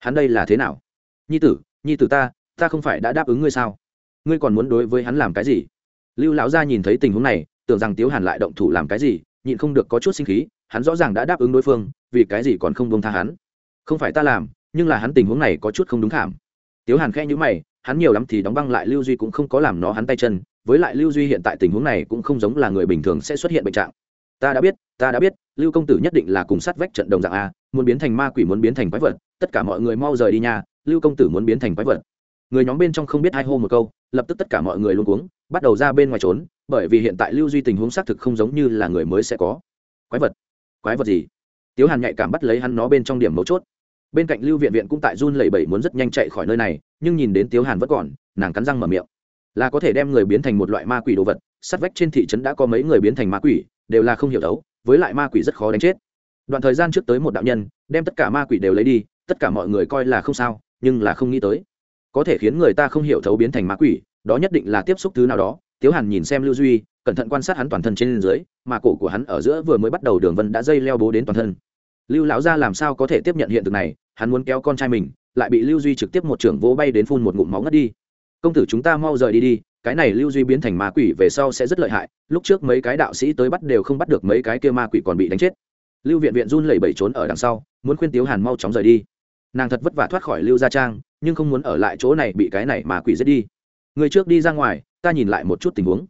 Hắn đây là thế nào? Nhi tử nhi tử ta ta không phải đã đáp ứng ngươi sao? Ngươi còn muốn đối với hắn làm cái gì? Lưu lão gia nhìn thấy tình huống này, tưởng rằng tiếu hàn lại động thủ làm cái gì, nhịn không được có chút sinh khí hắn rõ ràng đã đáp ứng đối phương, vì cái gì còn không bông tha hắn? Không phải ta làm, nhưng là hắn tình huống này có chút không đúng thảm tiếu hàn khe nhữ mày, hắn nhiều lắm thì đóng băng lại lưu duy cũng không có làm nó hắn tay chân, với lại lưu duy hiện tại tình huống này cũng không giống là người bình thường sẽ xuất hiện bệnh trạng. Ta đã biết, ta đã biết, lưu công tử nhất định là cùng sát vách trận đồng dạng a, muốn biến thành ma quỷ muốn biến thành quái vật, tất cả mọi người mau rời đi nhà lưu công tử muốn biến thành quái vật. Người nhóm bên trong không biết ai hô một câu, lập tức tất cả mọi người luôn cuống, bắt đầu ra bên ngoài trốn, bởi vì hiện tại lưu duy tình huống xác thực không giống như là người mới sẽ có. Quái vật quái vật gì? Tiếu hàn nhạy cảm bắt lấy hắn nó bên trong điểm mấu chốt. Bên cạnh lưu viện viện cũng tại run lẩy bẩy muốn rất nhanh chạy khỏi nơi này, nhưng nhìn đến tiếu hàn vẫn còn, nàng cắn răng mở miệng. Là có thể đem người biến thành một loại ma quỷ đồ vật sắt vách trên thị trấn đã có mấy người biến thành ma quỷ, đều là không hiểu đấu, với lại ma quỷ rất khó đánh chết. Đoạn thời gian trước tới một đạo nhân, đem tất cả ma quỷ đều lấy đi, tất cả mọi người coi là không sao, nhưng là không nghĩ tới. Có thể khiến người ta không hiểu thấu biến thành ma quỷ, đó nhất định là tiếp xúc thứ nào đó. Tiếu hàn nhìn xem lưu duy cẩn thận quan sát hắn toàn thân trên dưới, mà cổ của hắn ở giữa vừa mới bắt đầu đường vân đã dây leo bố đến toàn thân. Lưu lão gia làm sao có thể tiếp nhận hiện thực này, hắn muốn kéo con trai mình, lại bị lưu duy trực tiếp một trưởng vỗ bay đến phun một ngụm máu ngất đi. Công tử chúng ta mau rời đi đi, cái này lưu duy biến thành ma quỷ về sau sẽ rất lợi hại, lúc trước mấy cái đạo sĩ tới bắt đều không bắt được mấy cái kia ma quỷ còn bị đánh chết. Lưu viện viện run lẩy bẩy trốn ở đằng sau, muốn khuyên tiếu hàn mau chóng rời đi. Nàng thật vất vả thoát khỏi lưu gia trang, nhưng không muốn ở lại chỗ này bị cái này mà quỷ giết đi. Người trước đi ra ngoài, ta nhìn lại một chút tình huống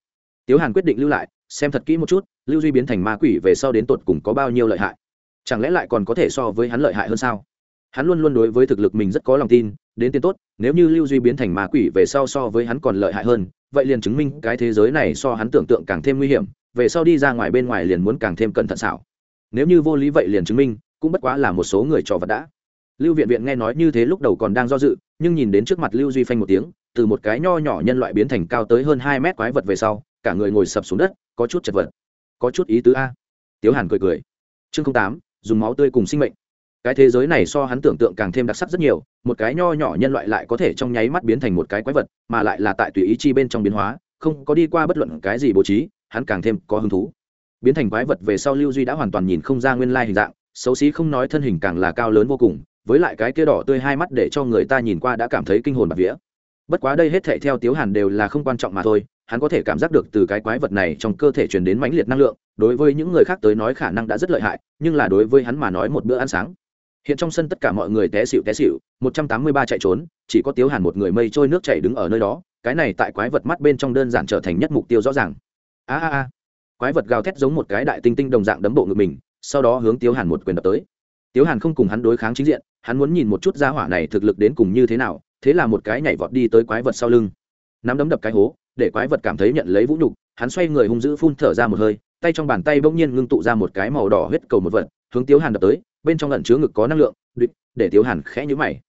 tiếu hàn quyết định lưu lại, xem thật kỹ một chút, lưu duy biến thành ma quỷ về sau đến tột cùng có bao nhiêu lợi hại. Chẳng lẽ lại còn có thể so với hắn lợi hại hơn sao? Hắn luôn luôn đối với thực lực mình rất có lòng tin, đến tiền tốt, nếu như lưu duy biến thành ma quỷ về sau so với hắn còn lợi hại hơn, vậy liền chứng minh cái thế giới này so hắn tưởng tượng càng thêm nguy hiểm, về sau đi ra ngoài bên ngoài liền muốn càng thêm cẩn thận xảo. Nếu như vô lý vậy liền chứng minh, cũng bất quá là một số người trò vật đã. Lưu viện viện nghe nói như thế lúc đầu còn đang do dự, nhưng nhìn đến trước mặt lưu duy phanh một tiếng, từ một cái nho nhỏ nhân loại biến thành cao tới hơn hai mét quái vật về sau cả người ngồi sập xuống đất, có chút chật vật, có chút ý tứ a. Tiếu hàn cười cười. Chương tám, dùng máu tươi cùng sinh mệnh. Cái thế giới này so hắn tưởng tượng càng thêm đặc sắc rất nhiều, một cái nho nhỏ nhân loại lại có thể trong nháy mắt biến thành một cái quái vật, mà lại là tại tùy ý chi bên trong biến hóa, không có đi qua bất luận cái gì bố trí, hắn càng thêm có hứng thú. Biến thành quái vật về sau lưu duy đã hoàn toàn nhìn không ra nguyên lai hình dạng, xấu xí không nói thân hình càng là cao lớn vô cùng, với lại cái kia đỏ tươi hai mắt để cho người ta nhìn qua đã cảm thấy kinh hồn bạc vía. Bất quá đây hết thệ theo tiếu hàn đều là không quan trọng mà thôi hắn có thể cảm giác được từ cái quái vật này trong cơ thể truyền đến mãnh liệt năng lượng, đối với những người khác tới nói khả năng đã rất lợi hại, nhưng là đối với hắn mà nói một bữa ăn sáng. Hiện trong sân tất cả mọi người té xịu té xịu một trăm tám mươi ba chạy trốn, chỉ có tiếu hàn một người mây trôi nước chảy đứng ở nơi đó, cái này tại quái vật mắt bên trong đơn giản trở thành nhất mục tiêu rõ ràng. A a a. Quái vật gào thét giống một cái đại tinh tinh đồng dạng đấm bộ ngực mình, sau đó hướng tiếu hàn một quyền đập tới. Tiếu hàn không cùng hắn đối kháng chính diện, hắn muốn nhìn một chút gia hỏa này thực lực đến cùng như thế nào, thế là một cái nhảy vọt đi tới quái vật sau lưng. Nắm đấm đập cái hố để quái vật cảm thấy nhận lấy vũ nhục, hắn xoay người hung dữ phun thở ra một hơi, tay trong bàn tay bỗng nhiên ngưng tụ ra một cái màu đỏ huyết cầu một vật, hướng tiếu hàn đập tới, bên trong lẩn chứa ngực có năng lượng, địch, để tiếu hàn khẽ nhũ mày.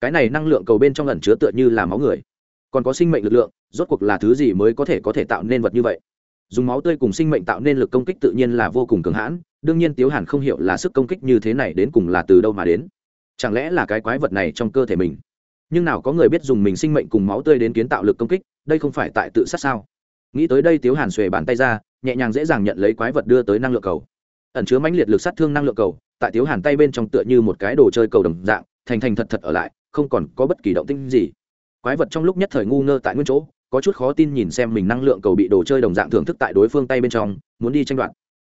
Cái này năng lượng cầu bên trong lẩn chứa tựa như là máu người. Còn có sinh mệnh lực lượng, rốt cuộc là thứ gì mới có thể có thể tạo nên vật như vậy? Dùng máu tươi cùng sinh mệnh tạo nên lực công kích tự nhiên là vô cùng cường hãn, đương nhiên tiếu hàn không hiểu là sức công kích như thế này đến cùng là từ đâu mà đến. Chẳng lẽ là cái quái vật này trong cơ thể mình? Nhưng nào có người biết dùng mình sinh mệnh cùng máu tươi đến kiến tạo lực công kích đây không phải tại tự sát sao? Nghĩ tới đây tiếu hàn xuề bàn tay ra, nhẹ nhàng dễ dàng nhận lấy quái vật đưa tới năng lượng cầu. Ẩn chứa mãnh liệt lực sát thương năng lượng cầu, tại tiếu hàn tay bên trong tựa như một cái đồ chơi cầu đồng dạng, thành thành thật thật ở lại, không còn có bất kỳ động tinh gì. Quái vật trong lúc nhất thời ngu ngơ tại nguyên chỗ, có chút khó tin nhìn xem mình năng lượng cầu bị đồ chơi đồng dạng thưởng thức tại đối phương tay bên trong, muốn đi tranh đoạt.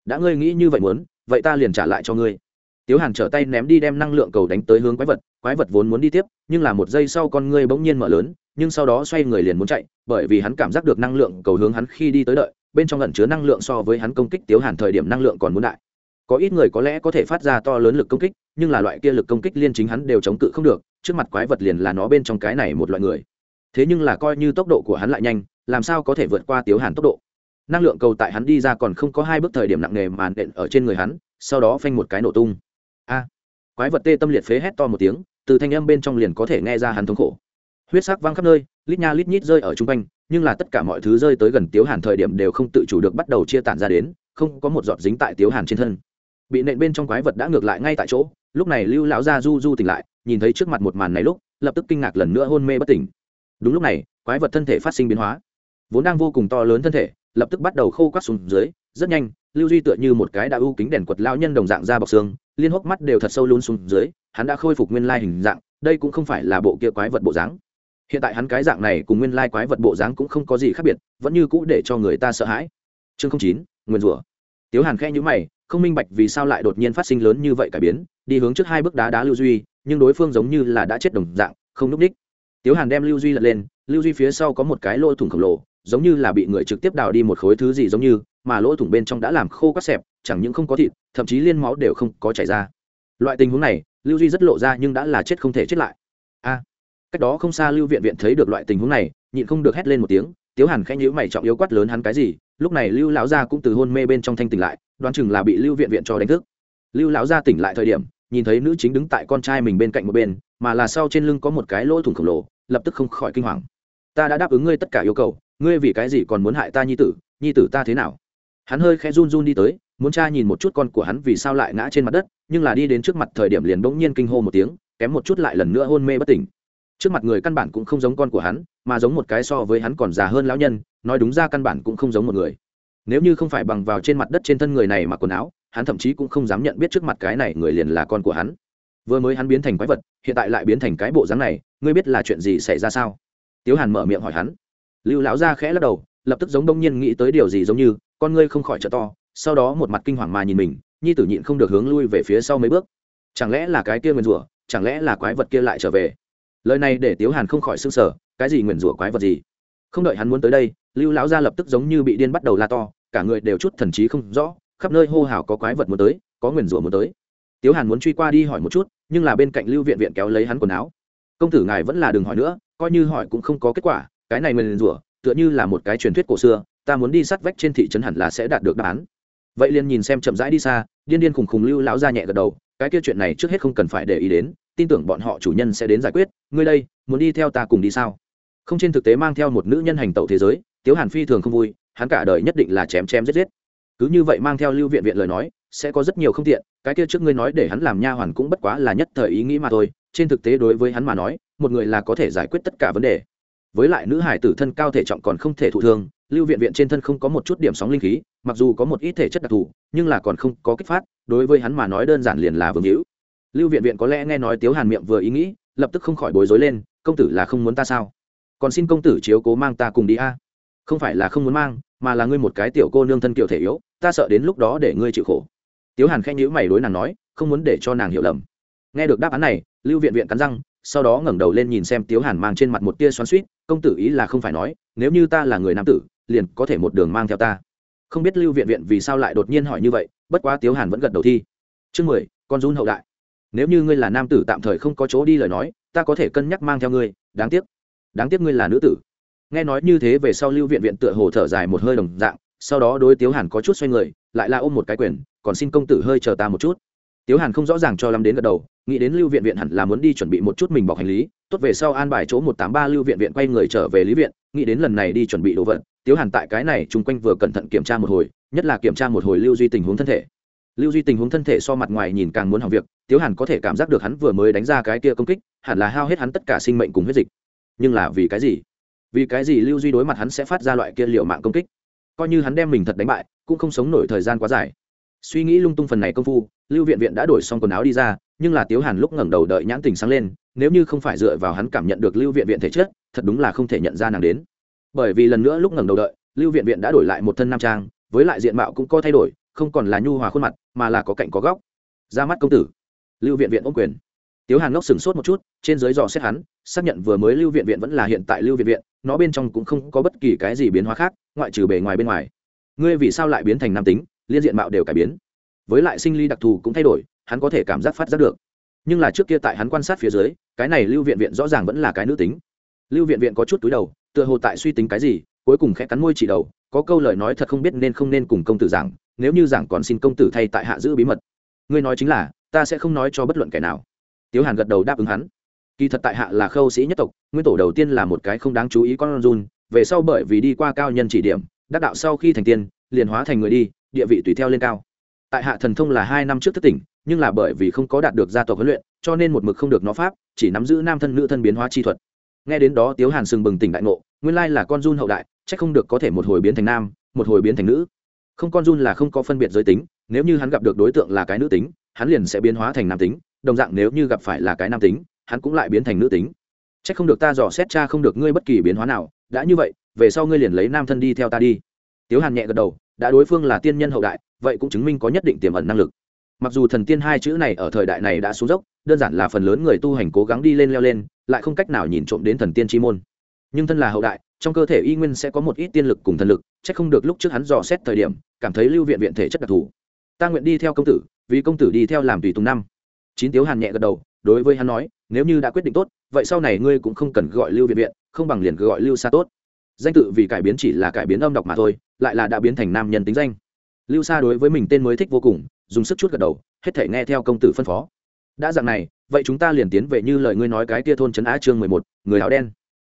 Đã ngươi nghĩ như vậy muốn, vậy ta liền trả lại cho ngươi tiếu hàn trở tay ném đi đem năng lượng cầu đánh tới hướng quái vật quái vật vốn muốn đi tiếp, nhưng là một giây sau con ngươi bỗng nhiên mở lớn, nhưng sau đó xoay người liền muốn chạy, bởi vì hắn cảm giác được năng lượng cầu hướng hắn khi đi tới đợi, bên trong ẩn chứa năng lượng so với hắn công kích tiếu hàn thời điểm năng lượng còn muốn đại. Có ít người có lẽ có thể phát ra to lớn lực công kích, nhưng là loại kia lực công kích liên chính hắn đều chống cự không được, trước mặt quái vật liền là nó bên trong cái này một loại người. Thế nhưng là coi như tốc độ của hắn lại nhanh, làm sao có thể vượt qua tiếu hàn tốc độ? Năng lượng cầu tại hắn đi ra còn không có hai bước thời điểm nặng nề màn đện ở trên người hắn, sau đó phanh một cái nổ tung a. Quái vật tê tâm liệt phế hét to một tiếng, từ thanh âm bên trong liền có thể nghe ra hắn thống khổ. Huyết sắc văng khắp nơi, lít nha lít nhít rơi ở chung quanh, nhưng là tất cả mọi thứ rơi tới gần tiếu hàn thời điểm đều không tự chủ được bắt đầu chia tản ra đến, không có một giọt dính tại tiếu hàn trên thân. Bị nện bên trong quái vật đã ngược lại ngay tại chỗ, lúc này lưu lão gia du du tỉnh lại, nhìn thấy trước mặt một màn này lúc, lập tức kinh ngạc lần nữa hôn mê bất tỉnh. Đúng lúc này, quái vật thân thể phát sinh biến hóa. Vốn đang vô cùng to lớn thân thể, lập tức bắt đầu khô quắt xuống dưới, rất nhanh, lưu duy tựa như một cái đã ưu kính đèn quật lao nhân đồng dạng ra bọc xương liên hốc mắt đều thật sâu luôn xuống dưới, hắn đã khôi phục nguyên lai hình dạng, đây cũng không phải là bộ kia quái vật bộ dáng. Hiện tại hắn cái dạng này cùng nguyên lai quái vật bộ dáng cũng không có gì khác biệt, vẫn như cũ để cho người ta sợ hãi. Chương chín, nguyên rủa. Tiếu hàn khe nhữ mày, không minh bạch vì sao lại đột nhiên phát sinh lớn như vậy cải biến, đi hướng trước hai bước đá đá lưu duy, nhưng đối phương giống như là đã chết đồng dạng, không núp ních tiếu hàn đem lưu duy lật lên, lưu duy phía sau có một cái lỗ thủng khổng lồ, giống như là bị người trực tiếp đào đi một khối thứ gì giống như, mà lỗ thủng bên trong đã làm khô các xẹp, chẳng những không có thịt thậm chí liên máu đều không có chảy ra. Loại tình huống này, lưu duy rất lộ ra nhưng đã là chết không thể chết lại. A, cách đó không xa lưu viện viện thấy được loại tình huống này, nhịn không được hét lên một tiếng, tiếu hàn khẽ nhữ mày trọng yếu quát lớn hắn cái gì, lúc này lưu lão gia cũng từ hôn mê bên trong thanh tỉnh lại, đoán chừng là bị lưu viện viện cho đánh thức. Lưu lão gia tỉnh lại thời điểm, nhìn thấy nữ chính đứng tại con trai mình bên cạnh một bên, mà là sau trên lưng có một cái lỗ thủng khổng lồ, lập tức không khỏi kinh hoàng. Ta đã đáp ứng ngươi tất cả yêu cầu, ngươi vì cái gì còn muốn hại ta nhi tử nhi tử ta thế nào? Hắn hơi khẽ run run đi tới, muốn cha nhìn một chút con của hắn vì sao lại ngã trên mặt đất, nhưng là đi đến trước mặt thời điểm liền bỗng nhiên kinh hô một tiếng, kém một chút lại lần nữa hôn mê bất tỉnh. Trước mặt người căn bản cũng không giống con của hắn, mà giống một cái so với hắn còn già hơn lão nhân, nói đúng ra căn bản cũng không giống một người. Nếu như không phải bằng vào trên mặt đất trên thân người này mặc quần áo, hắn thậm chí cũng không dám nhận biết trước mặt cái này người liền là con của hắn. Vừa mới hắn biến thành quái vật, hiện tại lại biến thành cái bộ dáng này, ngươi biết là chuyện gì xảy ra sao? Tiếu hàn mở miệng hỏi hắn. Lưu lão ra khẽ lắc đầu, lập tức giống đông nhiên nghĩ tới điều gì giống như con ngươi không khỏi trợ to, sau đó một mặt kinh hoàng mà nhìn mình, nhi tử nhịn không được hướng lui về phía sau mấy bước. Chẳng lẽ là cái kia nguyền rủa, chẳng lẽ là quái vật kia lại trở về? Lời này để tiếu hàn không khỏi s ư n g sở cái gì nguyền rủa quái vật gì? Không đợi hắn muốn tới đây, lưu lão gia lập tức giống như bị điên bắt đầu la to, cả người đều chút thần trí không rõ, khắp nơi hô hào có quái vật muốn tới, có nguyền rủa muốn tới. Tiếu hàn muốn truy qua đi hỏi một chút, nhưng là bên cạnh lưu viện viện kéo lấy hắn quần áo. Công tử ngài vẫn là đừng hỏi nữa, coi như hỏi cũng không có kết quả, cái này nguyền rủa, tựa như là một cái truyền thuyết cổ xưa ta muốn đi sát vách trên thị trấn hẳn là sẽ đạt được đáp án. Vậy liền nhìn xem chậm rãi đi xa, điên điên khùng khùng lưu lão ra nhẹ gật đầu, cái kia chuyện này trước hết không cần phải để ý đến, tin tưởng bọn họ chủ nhân sẽ đến giải quyết, ngươi đây, muốn đi theo ta cùng đi sao? Không trên thực tế mang theo một nữ nhân hành tẩu thế giới, tiếu hàn phi thường không vui, hắn cả đời nhất định là chém chém giết giết. Cứ như vậy mang theo lưu viện viện lời nói, sẽ có rất nhiều không tiện, cái kia trước ngươi nói để hắn làm nha hoàn cũng bất quá là nhất thời ý nghĩ mà thôi, trên thực tế đối với hắn mà nói, một người là có thể giải quyết tất cả vấn đề với lại nữ hải tử thân cao thể trọng còn không thể thụ thương, lưu viện viện trên thân không có một chút điểm sóng linh khí, mặc dù có một ít thể chất đặc thù, nhưng là còn không có kích phát, đối với hắn mà nói đơn giản liền là vương hữu. Lưu viện viện có lẽ nghe nói tiếu hàn miệng vừa ý nghĩ, lập tức không khỏi bối rối lên, công tử là không muốn ta sao? Còn xin công tử chiếu cố mang ta cùng đi a. Không phải là không muốn mang, mà là ngươi một cái tiểu cô nương thân kiều thể yếu, ta sợ đến lúc đó để ngươi chịu khổ. Tiếu hàn khẽ nhữ mày đối nàng nói, không muốn để cho nàng hiểu lầm. Nghe được đáp án này, lưu viện viện cắn răng sau đó ngẩng đầu lên nhìn xem tiếu hàn mang trên mặt một tia xoắn suýt, công tử ý là không phải nói, nếu như ta là người nam tử, liền có thể một đường mang theo ta. Không biết lưu viện viện vì sao lại đột nhiên hỏi như vậy, bất quá tiếu hàn vẫn gật đầu thi. Chương mười, con run hậu đại. Nếu như ngươi là nam tử tạm thời không có chỗ đi lời nói, ta có thể cân nhắc mang theo ngươi, đáng tiếc đáng tiếc ngươi là nữ tử. Nghe nói như thế về sau lưu viện viện tựa hồ thở dài một hơi đồng dạng, sau đó đối tiếu hàn có chút xoay người, lại là ôm một cái quyền, còn xin công tử hơi chờ ta một chút tiếu hàn không rõ ràng cho lắm đến gật đầu, nghĩ đến lưu viện viện hẳn là muốn đi chuẩn bị một chút mình bọc hành lý, tốt về sau an bài chỗ một tám ba lưu viện viện quay người trở về lý viện, nghĩ đến lần này đi chuẩn bị đồ vật, tiếu hàn tại cái này chung quanh vừa cẩn thận kiểm tra một hồi, nhất là kiểm tra một hồi lưu duy tình huống thân thể. Lưu duy tình huống thân thể so mặt ngoài nhìn càng muốn hỏng việc, tiếu hàn có thể cảm giác được hắn vừa mới đánh ra cái kia công kích, hẳn là hao hết hắn tất cả sinh mệnh cùng huyết dịch. Nhưng là vì cái gì? Vì cái gì lưu duy đối mặt hắn sẽ phát ra loại kia liệu mạng công kích? Coi như hắn đem mình thật đánh bại, cũng không sống nổi thời gian quá dài. Suy nghĩ lung tung phần này công phu lưu viện viện đã đổi xong quần áo đi ra, nhưng là tiếu hàn lúc ngẩng đầu đợi nhãn tình sáng lên, nếu như không phải dựa vào hắn cảm nhận được lưu viện viện thể chất, thật đúng là không thể nhận ra nàng đến. Bởi vì lần nữa lúc ngẩng đầu đợi, lưu viện viện đã đổi lại một thân nam trang, với lại diện mạo cũng có thay đổi, không còn là nhu hòa khuôn mặt, mà là có cạnh có góc. Ra mắt công tử. Lưu viện viện ôm quyền. Tiếu hàn ngốc sửng sốt một chút, trên dưới dò xét hắn, xác nhận vừa mới lưu viện viện vẫn là hiện tại lưu viện viện, nó bên trong cũng không có bất kỳ cái gì biến hóa khác, ngoại trừ bề ngoài bên ngoài. Ngươi vì sao lại biến thành nam tính, liên diện mạo đều cải biến? Với lại sinh ly đặc thù cũng thay đổi, hắn có thể cảm giác phát giác được. Nhưng là trước kia tại hắn quan sát phía dưới, cái này lưu viện viện rõ ràng vẫn là cái nữ tính. Lưu viện viện có chút túi đầu, tựa hồ tại suy tính cái gì, cuối cùng khẽ cắn môi chỉ đầu, có câu lời nói thật không biết nên không nên cùng công tử giảng, nếu như giảng còn xin công tử thay tại hạ giữ bí mật. Ngươi nói chính là, ta sẽ không nói cho bất luận kẻ nào. Tiếu hàn gật đầu đáp ứng hắn. Kỳ thật tại hạ là khâu sĩ nhất tộc, nguyên tổ đầu tiên là một cái không đáng chú ý con run, về sau bởi vì đi qua cao nhân chỉ điểm, đắc đạo sau khi thành tiên, liền hóa thành người đi, địa vị tùy theo lên cao tại hạ thần thông là hai năm trước thất tỉnh, nhưng là bởi vì không có đạt được gia tộc huấn luyện, cho nên một mực không được nó pháp, chỉ nắm giữ nam thân nữ thân biến hóa chi thuật. Nghe đến đó tiếu hàn sừng bừng tỉnh đại ngộ, nguyên lai là con run hậu đại c h ắ c không được có thể một hồi biến thành nam, một hồi biến thành nữ. Không, con run là không có phân biệt giới tính, nếu như hắn gặp được đối tượng là cái nữ tính, hắn liền sẽ biến hóa thành nam tính, đồng dạng nếu như gặp phải là cái nam tính, hắn cũng lại biến thành nữ tính. C h ắ c không được ta dò xét cha không được ngươi bất kỳ biến hóa nào, đã như vậy, về sau ngươi liền lấy nam thân đi theo ta đi. Tiếu hàn nhẹ gật đầu, đã đối phương là tiên nhân hậu đại vậy cũng chứng minh có nhất định tiềm ẩn năng lực. Mặc dù thần tiên hai chữ này ở thời đại này đã xuống dốc, đơn giản là phần lớn người tu hành cố gắng đi lên leo lên, lại không cách nào nhìn trộm đến thần tiên chi môn. Nhưng thân là hậu đại, trong cơ thể y nguyên sẽ có một ít tiên lực cùng thần lực c h ắ c không được lúc trước hắn dò xét thời điểm, cảm thấy lưu viện viện thể chất đặc thù. Ta nguyện đi theo công tử, vì công tử đi theo làm tùy tùng năm. Chín tiếu hàn nhẹ gật đầu, đối với hắn nói, nếu như đã quyết định tốt, vậy sau này ngươi cũng không cần gọi lưu viện viện, không bằng liền gọi lưu xa tốt. Danh tự vì cải biến chỉ là cải biến âm đọc mà thôi, lại là đã biến thành nam nhân tính danh lưu Sa đối với mình tên mới thích vô cùng, dùng sức chút gật đầu, hết thể nghe theo công tử phân phó. Đã dạng này, vậy chúng ta liền tiến về như lời ngươi nói cái tia thôn trấn á chương mười một, người áo đen.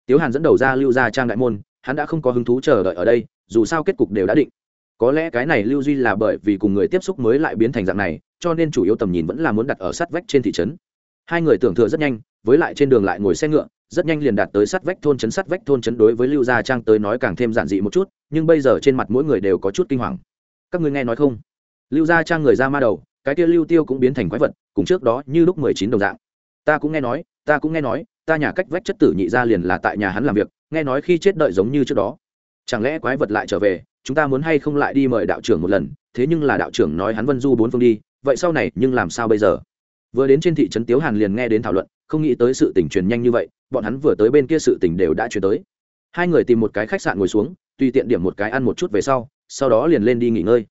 Tiếu hàn dẫn đầu ra lưu gia trang đại môn, hắn đã không có hứng thú chờ đợi ở đây, dù sao kết cục đều đã định. Có lẽ cái này lưu duy là bởi vì cùng người tiếp xúc mới lại biến thành dạng này, cho nên chủ yếu tầm nhìn vẫn là muốn đặt ở sát vách trên thị trấn. Hai người tưởng thừa rất nhanh, với lại trên đường lại ngồi xe ngựa, rất nhanh liền đạt tới sát vách thôn trấn, sát vách thôn trấn đối với lưu gia trang tới nói càng thêm giản dị một chút, nhưng bây giờ trên mặt mỗi người đều có chút kinh hoàng các ngươi nghe nói không? Lưu gia trang người ra ma đầu, cái kia lưu tiêu cũng biến thành quái vật, cùng trước đó như lúc mười chín đồng dạng. Ta cũng nghe nói, ta cũng nghe nói, ta nhà cách vách chất tử nhị ra liền là tại nhà hắn làm việc, nghe nói khi chết đợi giống như trước đó. Chẳng lẽ quái vật lại trở về, chúng ta muốn hay không lại đi mời đạo trưởng một lần, thế nhưng là đạo trưởng nói hắn vân du bốn phương đi, vậy sau này nhưng làm sao bây giờ? Vừa đến trên thị trấn tiếu hàn liền nghe đến thảo luận, không nghĩ tới sự tình truyền nhanh như vậy, bọn hắn vừa tới bên kia sự tình đều đã truyền tới. Hai người tìm một cái khách sạn ngồi xuống, tùy tiện điểm một cái ăn một chút về sau sau đó liền lên đi nghỉ ngơi.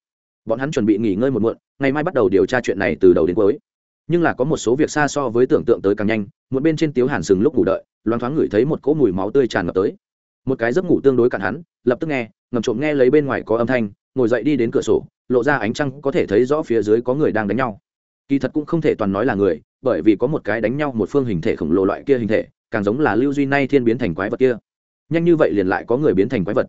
Bọn hắn chuẩn bị nghỉ ngơi một muộn, ngày mai bắt đầu điều tra chuyện này từ đầu đến cuối. Nhưng là có một số việc xa so với tưởng tượng tới càng nhanh, một bên trên tiếu hàn sừng lúc ngủ đợi, loáng thoáng ngửi thấy một cỗ mùi máu tươi tràn ngập tới. Một cái giấc ngủ tương đối cạn hắn, lập tức nghe, ngầm trộm nghe lấy bên ngoài có âm thanh, ngồi dậy đi đến cửa sổ, lộ ra ánh trăng, có thể thấy rõ phía dưới có người đang đánh nhau. Kỳ thật cũng không thể toàn nói là người, bởi vì có một cái đánh nhau một phương hình thể khổng lồ loại kia hình thể, càng giống là lưu duy nay thiên biến thành quái vật kia. Nhanh như vậy liền lại có người biến thành quái vật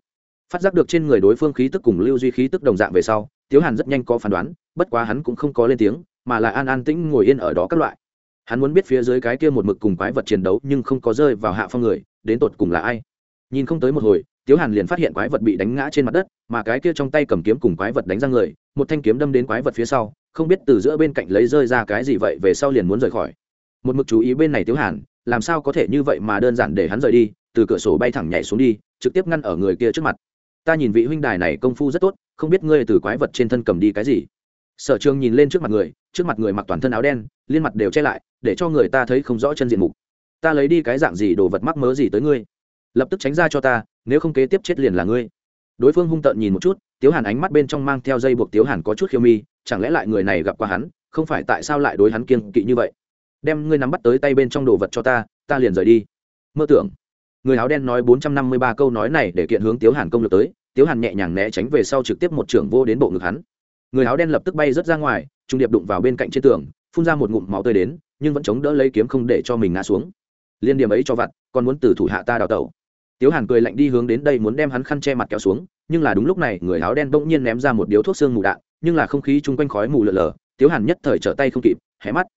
phát giác được trên người đối phương khí tức cùng lưu duy khí tức đồng dạng về sau, tiếu hàn rất nhanh có phán đoán, bất quá hắn cũng không có lên tiếng, mà là an an tĩnh ngồi yên ở đó các loại. Hắn muốn biết phía dưới cái kia một mực cùng quái vật chiến đấu nhưng không có rơi vào hạ phong người, đến tột cùng là ai. Nhìn không tới một hồi, tiếu hàn liền phát hiện quái vật bị đánh ngã trên mặt đất, mà cái kia trong tay cầm kiếm cùng quái vật đánh ra người, một thanh kiếm đâm đến quái vật phía sau, không biết từ giữa bên cạnh lấy rơi ra cái gì vậy, về sau liền muốn rời khỏi. Một mực chú ý bên này tiếu hàn, làm sao có thể như vậy mà đơn giản để hắn rời đi, từ cửa sổ bay thẳng nhảy xuống đi, trực tiếp ngăn ở người kia trước mặt ta nhìn vị huynh đài này công phu rất tốt, không biết ngươi từ quái vật trên thân cầm đi cái gì. Sở trường nhìn lên trước mặt người, trước mặt người mặc toàn thân áo đen, liên mặt đều che lại, để cho người ta thấy không rõ chân diện mục. Ta lấy đi cái dạng gì đồ vật mắc mớ gì tới ngươi? Lập tức tránh ra cho ta, nếu không kế tiếp chết liền là ngươi. Đối phương hung tợn nhìn một chút, tiếu hàn ánh mắt bên trong mang theo dây buộc tiếu hàn có chút khiêu mi, chẳng lẽ lại người này gặp qua hắn, không phải tại sao lại đối hắn kiên kỵ như vậy? Đem ngươi nắm bắt tới tay bên trong đồ vật cho ta ta liền rời đi. Mơ tưởng người áo đen nói bốn trăm năm mươi ba câu nói này để kiện hướng tiếu hàn công lược tới, tiếu hàn nhẹ nhàng né tránh về sau trực tiếp một trưởng vô đến bộ ngực hắn. Người áo đen lập tức bay rớt ra ngoài, trung điệp đụng vào bên cạnh trên tường, phun ra một ngụm máu tươi đến, nhưng vẫn chống đỡ lấy kiếm không để cho mình ngã xuống. Liên điểm ấy cho vặt, còn muốn từ thủ hạ ta đào tẩu. Tiếu hàn cười lạnh đi hướng đến đây muốn đem hắn khăn che mặt kéo xuống, nhưng là đúng lúc này, người áo đen bỗng nhiên ném ra một điếu thuốc xương mù đạn, nhưng là không khí chung quanh khói mù lờ lờ tiếu hàn nhất thời trở tay không kịp, hé mắt.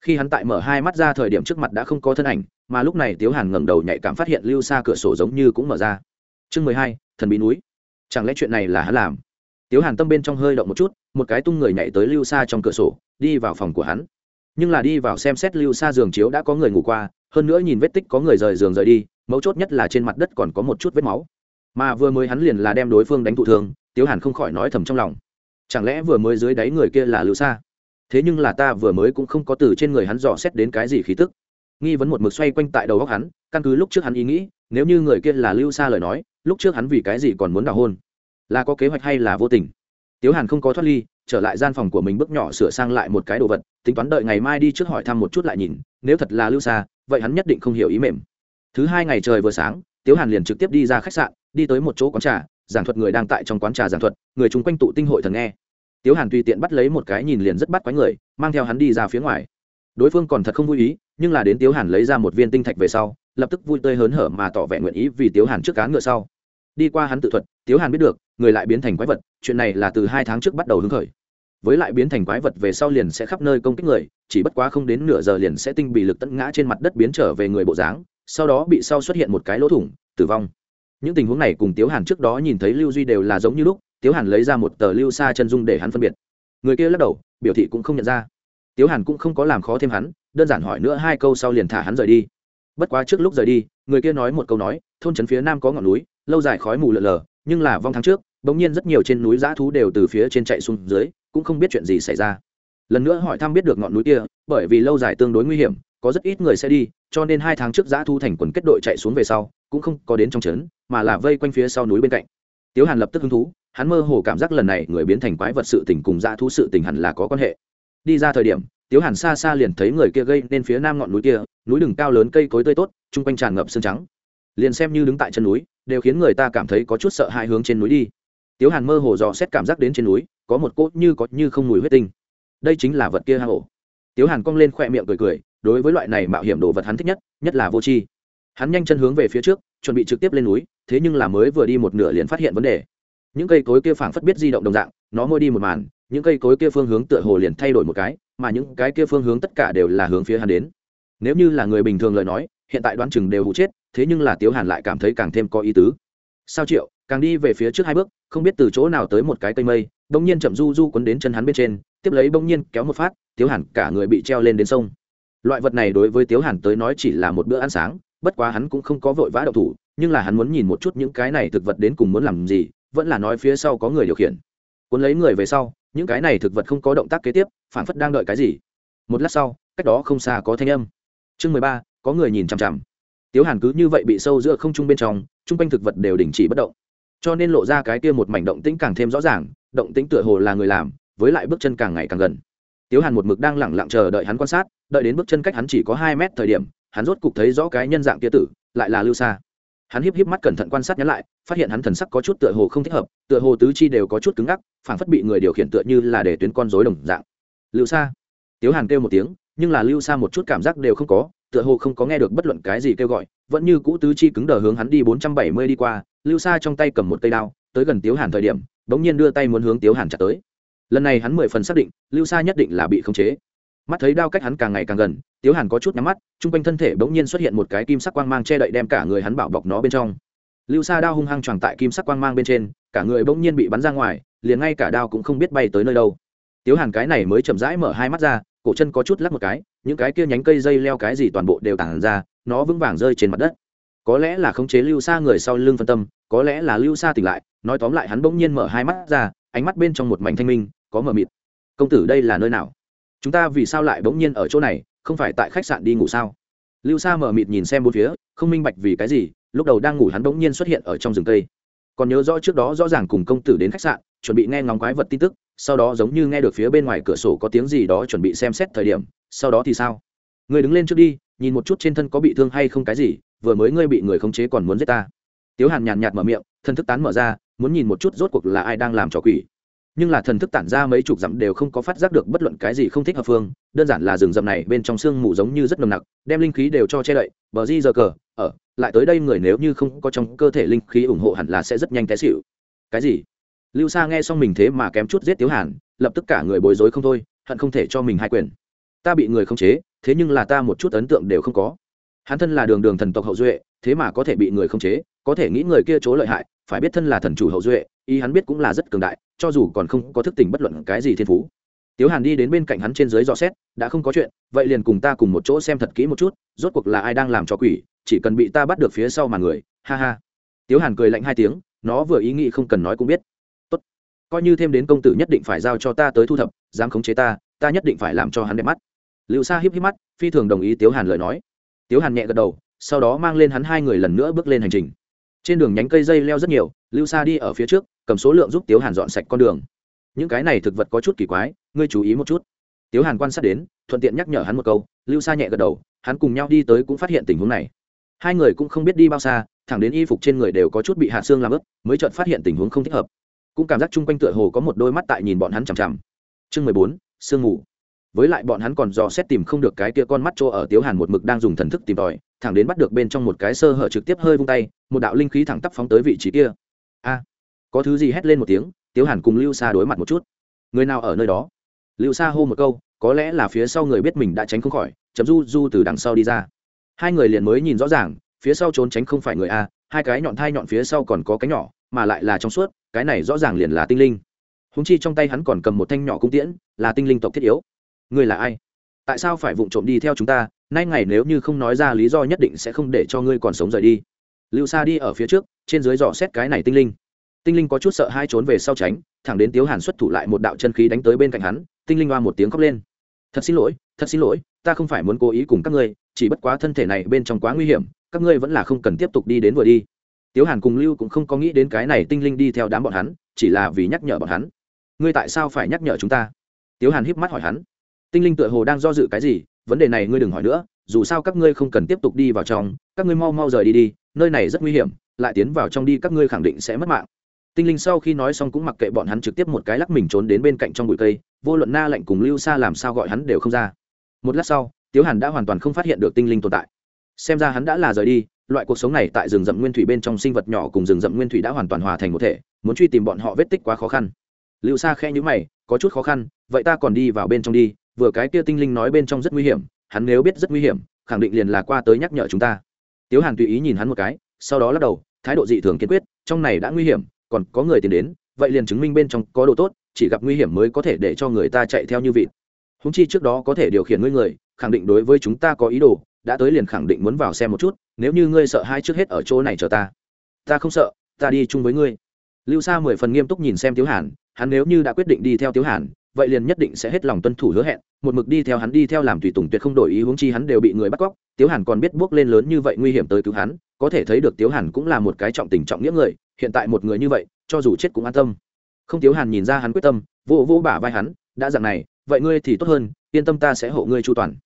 Khi hắn tại mở hai mắt ra thời điểm trước mặt đã không có thân ảnh mà lúc này tiếu hàn ngẩng đầu nhạy cảm phát hiện lưu xa cửa sổ giống như cũng mở ra. Chương mười hai, thần bí núi. Chẳng lẽ chuyện này là hắn làm? Tiếu hàn tâm bên trong hơi động một chút, một cái tung người nhảy tới lưu xa trong cửa sổ, đi vào phòng của hắn. Nhưng là đi vào xem xét lưu xa giường chiếu đã có người ngủ qua, hơn nữa nhìn vết tích có người rời giường rời đi, mấu chốt nhất là trên mặt đất còn có một chút vết máu. Mà vừa mới hắn liền là đem đối phương đánh thụ thương, tiếu hàn không khỏi nói thầm trong lòng. Chẳng lẽ vừa mới dưới đáy người kia là lưu xa thế nhưng là ta vừa mới cũng không có từ trên người hắn dò xét đến cái gì khí tức nghi vấn một mực xoay quanh tại đầu góc hắn, căn cứ lúc trước hắn ý nghĩ, nếu như người kia là lưu xa lời nói, lúc trước hắn vì cái gì còn muốn đào hôn? Là có kế hoạch hay là vô tình? Tiếu hàn không có thoát ly, trở lại gian phòng của mình bước nhỏ sửa sang lại một cái đồ vật, tính toán đợi ngày mai đi trước hỏi thăm một chút lại nhìn, nếu thật là lưu xa vậy hắn nhất định không hiểu ý mềm. Thứ hai ngày trời vừa sáng, tiếu hàn liền trực tiếp đi ra khách sạn, đi tới một chỗ quán trà, giảng thuật người đang tại trong quán trà giảng thuật, người chung quanh tụ tinh hội thần nghe. Tiếu hàn tùy tiện bắt lấy một cái nhìn liền rất bắt quái người, mang theo hắn đi ra phía ngoài đối phương còn thật không vui ý, nhưng là đến tiếu hàn lấy ra một viên tinh thạch về sau, lập tức vui tươi hớn hở mà tỏ vẻ nguyện ý vì tiếu hàn trước cá ngựa sau. Đi qua hắn tự thuật, tiếu hàn biết được, người lại biến thành quái vật, chuyện này là từ hai tháng trước bắt đầu hứng khởi. Với lại biến thành quái vật về sau liền sẽ khắp nơi công kích người, chỉ bất quá không đến nửa giờ liền sẽ tinh bị lực tận ngã trên mặt đất biến trở về người bộ dáng, sau đó bị sau xuất hiện một cái lỗ thủng, tử vong. Những tình huống này cùng tiếu hàn trước đó nhìn thấy lưu duy đều là giống như lúc, tiếu hàn lấy ra một tờ lưu xa chân dung để hắn phân biệt. Người kia lắc đầu, biểu thị cũng không nhận ra tiếu hàn cũng không có làm khó thêm hắn, đơn giản hỏi nữa hai câu sau liền thả hắn rời đi. Bất quá trước lúc rời đi, người kia nói một câu nói, thôn trấn phía nam có ngọn núi, lâu dài khói mù lờ lờ, nhưng là vong tháng trước, bỗng nhiên rất nhiều trên núi dã thú đều từ phía trên chạy xuống dưới, cũng không biết chuyện gì xảy ra. Lần nữa hỏi thăm biết được ngọn núi kia, bởi vì lâu dài tương đối nguy hiểm, có rất ít người sẽ đi, cho nên hai tháng trước dã thú thành quần kết đội chạy xuống về sau, cũng không có đến trong trấn, mà là vây quanh phía sau núi bên cạnh. Tiếu hàn lập tức hứng thú, hắn mơ hồ cảm giác lần này người biến thành quái vật sự tình cùng dã thú sự tình hẳn là có quan hệ đi ra thời điểm, tiếu hàn xa xa liền thấy người kia gây nên phía nam ngọn núi kia, núi đừng cao lớn cây cối tươi tốt, chung quanh tràn ngập sương trắng. Liền xem như đứng tại chân núi, đều khiến người ta cảm thấy có chút sợ hãi hướng trên núi đi. Tiếu hàn mơ hồ dò xét cảm giác đến trên núi, có một cốt như có như không mùi huyết tinh. Đây chính là vật kia hang ổ. Tiếu hàn cong lên khoe miệng cười cười, đối với loại này mạo hiểm đồ vật hắn thích nhất nhất là vô tri. Hắn nhanh chân hướng về phía trước, chuẩn bị trực tiếp lên núi, thế nhưng là mới vừa đi một nửa liền phát hiện vấn đề. Những cây cối kia phảng phất biết di động đồng dạng, nó môi đi một màn những cây cối kia phương hướng tựa hồ liền thay đổi một cái, mà những cái kia phương hướng tất cả đều là hướng phía hắn đến. Nếu như là người bình thường lời nói, hiện tại đoán chừng đều hụ chết, thế nhưng là tiếu hàn lại cảm thấy càng thêm có ý tứ. Sao triệu, càng đi về phía trước hai bước, không biết từ chỗ nào tới một cái cây mây, bỗng nhiên chậm du du quấn đến chân hắn bên trên, tiếp lấy bỗng nhiên kéo một phát, tiếu hàn cả người bị treo lên đến sông. Loại vật này đối với tiếu hàn tới nói chỉ là một bữa ăn sáng, bất quá hắn cũng không có vội vã đậu thủ, nhưng là hắn muốn nhìn một chút những cái này thực vật đến cùng muốn làm gì, vẫn là nói phía sau có người điều khiển. Cuốn lấy người về sau những cái này thực vật không có động tác kế tiếp, phản phất đang đợi cái gì. Một lát sau, cách đó không xa có thanh âm. Chương mười ba, có người nhìn chằm chằm. Tiếu hàn cứ như vậy bị sâu giữa không trung bên trong, chung quanh thực vật đều đình chỉ bất động. Cho nên lộ ra cái kia một mảnh động tĩnh càng thêm rõ ràng, động tĩnh tựa hồ là người làm, với lại bước chân càng ngày càng gần. Tiếu hàn một mực đang lẳng lặng chờ đợi hắn quan sát, đợi đến bước chân cách hắn chỉ có hai mét thời điểm, hắn rốt cục thấy rõ cái nhân dạng kia tử, lại là lưu xa hắn híp híp mắt cẩn thận quan sát nhắn lại, phát hiện hắn thần sắc có chút tựa hồ không thích hợp, tựa hồ tứ chi đều có chút cứng ngắc, phảng phất bị người điều khiển tựa như là để tuyến con rối đồng dạng. Lưu xa tiếu hàn kêu một tiếng, nhưng là lưu xa một chút cảm giác đều không có, tựa hồ không có nghe được bất luận cái gì kêu gọi, vẫn như cũ tứ chi cứng đờ hướng hắn đi bốn trăm bảy mươi đi qua, lưu xa trong tay cầm một cây đao, tới gần tiếu hàn thời điểm, bỗng nhiên đưa tay muốn hướng tiếu hàn chặt tới. Lần này hắn mười phần xác định, lưu xa nhất định là bị khống chế mắt thấy đao cách hắn càng ngày càng gần, tiếu hàn có chút nhắm mắt, chung quanh thân thể bỗng nhiên xuất hiện một cái kim sắc quang mang che đậy đem cả người hắn bảo bọc nó bên trong. Lưu xa đao hung hăng tròn tại kim sắc quang mang bên trên, cả người bỗng nhiên bị bắn ra ngoài, liền ngay cả đao cũng không biết bay tới nơi đâu. Tiếu hàn cái này mới chậm rãi mở hai mắt ra, cổ chân có chút lắc một cái, những cái kia nhánh cây dây leo cái gì toàn bộ đều tản ra, nó vững vàng rơi trên mặt đất. Có lẽ là khống chế lưu xa người sau lưng phân tâm, có lẽ là lưu xa tỉnh lại, nói tóm lại hắn bỗng nhiên mở hai mắt ra, ánh mắt bên trong một mảnh thanh minh, có mờ mịt. Công tử đây là nơi nào? Chúng ta vì sao lại bỗng nhiên ở chỗ này, không phải tại khách sạn đi ngủ sao? Lưu sa mờ mịt nhìn xem bốn phía, không minh bạch vì cái gì, lúc đầu đang ngủ hắn bỗng nhiên xuất hiện ở trong rừng cây. Còn nhớ rõ trước đó rõ ràng cùng công tử đến khách sạn, chuẩn bị nghe ngóng quái vật tin tức, sau đó giống như nghe được phía bên ngoài cửa sổ có tiếng gì đó chuẩn bị xem xét thời điểm, sau đó thì sao? Người đứng lên trước đi, nhìn một chút trên thân có bị thương hay không cái gì, vừa mới ngươi bị người khống chế còn muốn giết ta. Tiếu hàn nhàn nhạt mở miệng, thân thức tán mở ra, muốn nhìn một chút rốt cuộc là ai đang làm trò quỷ nhưng là thần thức tản ra mấy chục dặm đều không có phát giác được bất luận cái gì không thích hợp phương, đơn giản là rừng rậm này bên trong sương mù giống như rất nồng nặc, đem linh khí đều cho che đậy, bờ di giờ cờ, ở, lại tới đây người nếu như không có trong cơ thể linh khí ủng hộ hẳn là sẽ rất nhanh té xịu cái gì? Lưu sa nghe xong mình thế mà kém chút giết tiếu hàn, lập tức cả người bối rối không thôi, hận không thể cho mình hai quyền. Ta bị người khống chế, thế nhưng là ta một chút ấn tượng đều không có. Hắn thân là đường đường thần tộc hậu duệ, thế mà có thể bị người khống chế, có thể nghĩ người kia chỗ lợi hại, phải biết thân là thần chủ hậu duệ ý hắn biết cũng là rất cường đại, cho dù còn không có thức tỉnh bất luận cái gì thiên phú. Tiếu hàn đi đến bên cạnh hắn trên dưới dò xét, đã không có chuyện, vậy liền cùng ta cùng một chỗ xem thật kỹ một chút, rốt cuộc là ai đang làm cho quỷ, chỉ cần bị ta bắt được phía sau mà người, ha ha. Tiếu hàn cười lạnh hai tiếng, nó vừa ý nghĩ không cần nói cũng biết. Tốt. Coi như thêm đến công tử nhất định phải giao cho ta tới thu thập, dám khống chế ta ta nhất định phải làm cho hắn đẹp mắt. Lưu sa híp híp mắt, phi thường đồng ý tiếu hàn lời nói. Tiếu hàn nhẹ gật đầu, sau đó mang lên hắn hai người lần nữa bước lên hành trình trên đường nhánh cây dây leo rất nhiều, lưu sa đi ở phía trước, cầm số lượng giúp tiếu hàn dọn sạch con đường. Những cái này thực vật có chút kỳ quái, ngươi chú ý một chút. Tiếu hàn quan sát đến, thuận tiện nhắc nhở hắn một câu, lưu sa nhẹ gật đầu, hắn cùng nhau đi tới cũng phát hiện tình huống này. Hai người cũng không biết đi bao xa, thẳng đến y phục trên người đều có chút bị hạ xương làm ướt, mới chợt phát hiện tình huống không thích hợp. Cũng cảm giác chung quanh tựa hồ có một đôi mắt tại nhìn bọn hắn chằm chằm. Chương mười bốn, sương mù với lại bọn hắn còn dò xét tìm không được cái kia con mắt chỗ ở tiếu hàn một mực đang dùng thần thức tìm tòi, thẳng đến bắt được bên trong một cái sơ hở trực tiếp hơi vung tay, một đạo linh khí thẳng tắp phóng tới vị trí kia. A! Có thứ gì hét lên một tiếng, tiếu hàn cùng lưu xa đối mặt một chút. Người nào ở nơi đó? Lưu xa hô một câu, có lẽ là phía sau người biết mình đã tránh không khỏi chấm du du từ đằng sau đi ra. Hai người liền mới nhìn rõ ràng, phía sau trốn tránh không phải người a, hai cái nhọn thai nhọn phía sau còn có cái nhỏ, mà lại là trong suốt, cái này rõ ràng liền là tinh linh. Húng chi trong tay hắn còn cầm một thanh nhỏ cung tiễn, là tinh linh tộc thiết yếu ngươi là ai? Tại sao phải vụng trộm đi theo chúng ta? Nay ngày nếu như không nói ra lý do nhất định sẽ không để cho ngươi còn sống rời đi. Lưu sa đi ở phía trước, trên dưới dò xét cái này tinh linh. Tinh linh có chút sợ hai trốn về sau tránh, thẳng đến tiếu hàn xuất thủ lại một đạo chân khí đánh tới bên cạnh hắn, tinh linh oa một tiếng khóc lên. Thật xin lỗi, thật xin lỗi, ta không phải muốn cố ý cùng các ngươi, chỉ bất quá thân thể này bên trong quá nguy hiểm, các ngươi vẫn là không cần tiếp tục đi đến vừa đi. Tiếu hàn cùng lưu cũng không có nghĩ đến cái này tinh linh đi theo đám bọn hắn, chỉ là vì nhắc nhở bọn hắn. Ngươi tại sao phải nhắc nhở chúng ta? Tiếu hàn híp mắt hỏi hắn tinh linh tựa hồ đang do dự cái gì, vấn đề này ngươi đừng hỏi nữa, dù sao các ngươi không cần tiếp tục đi vào trong, các ngươi mau mau rời đi đi, nơi này rất nguy hiểm, lại tiến vào trong đi các ngươi khẳng định sẽ mất mạng. Tinh linh sau khi nói xong cũng mặc kệ bọn hắn trực tiếp một cái lắc mình trốn đến bên cạnh trong bụi cây, vô luận na lạnh cùng lưu xa làm sao gọi hắn đều không ra. Một lát sau, tiếu hàn đã hoàn toàn không phát hiện được tinh linh tồn tại. Xem ra hắn đã là rời đi, loại cuộc sống này tại rừng rậm nguyên thủy bên trong sinh vật nhỏ cùng rừng rậm nguyên thủy đã hoàn toàn hòa thành một thể, muốn truy tìm bọn họ vết tích quá khó khăn. Lưu sa khe nhữ mày, có chút khó khăn, vậy ta còn đi vào bên trong đi vừa cái kia tinh linh nói bên trong rất nguy hiểm, hắn nếu biết rất nguy hiểm, khẳng định liền là qua tới nhắc nhở chúng ta. Tiếu hàn tùy ý nhìn hắn một cái, sau đó lắc đầu, thái độ dị thường kiên quyết, trong này đã nguy hiểm, còn có người tìm đến, vậy liền chứng minh bên trong có đồ tốt, chỉ gặp nguy hiểm mới có thể để cho người ta chạy theo như vịt. Húng chi trước đó có thể điều khiển ngươi người, khẳng định đối với chúng ta có ý đồ, đã tới liền khẳng định muốn vào xem một chút, nếu như ngươi sợ hai trước hết ở chỗ này chờ ta. Ta không sợ, ta đi chung với ngươi. Lưu sa mười phần nghiêm túc nhìn xem tiếu hàn, hắn nếu như đã quyết định đi theo tiếu hàn vậy liền nhất định sẽ hết lòng tuân thủ hứa hẹn, một mực đi theo hắn đi theo làm tùy tùng tuyệt không đổi ý huống chi hắn đều bị người bắt cóc, tiếu hàn còn biết bước lên lớn như vậy nguy hiểm tới cứu hắn, có thể thấy được tiếu hàn cũng là một cái trọng tình trọng nghĩa người, hiện tại một người như vậy, cho dù chết cũng an tâm. Không, tiếu hàn nhìn ra hắn quyết tâm vô vô bả vai hắn, đã dạng này, vậy ngươi thì tốt hơn, yên tâm ta sẽ hộ ngươi chu toàn.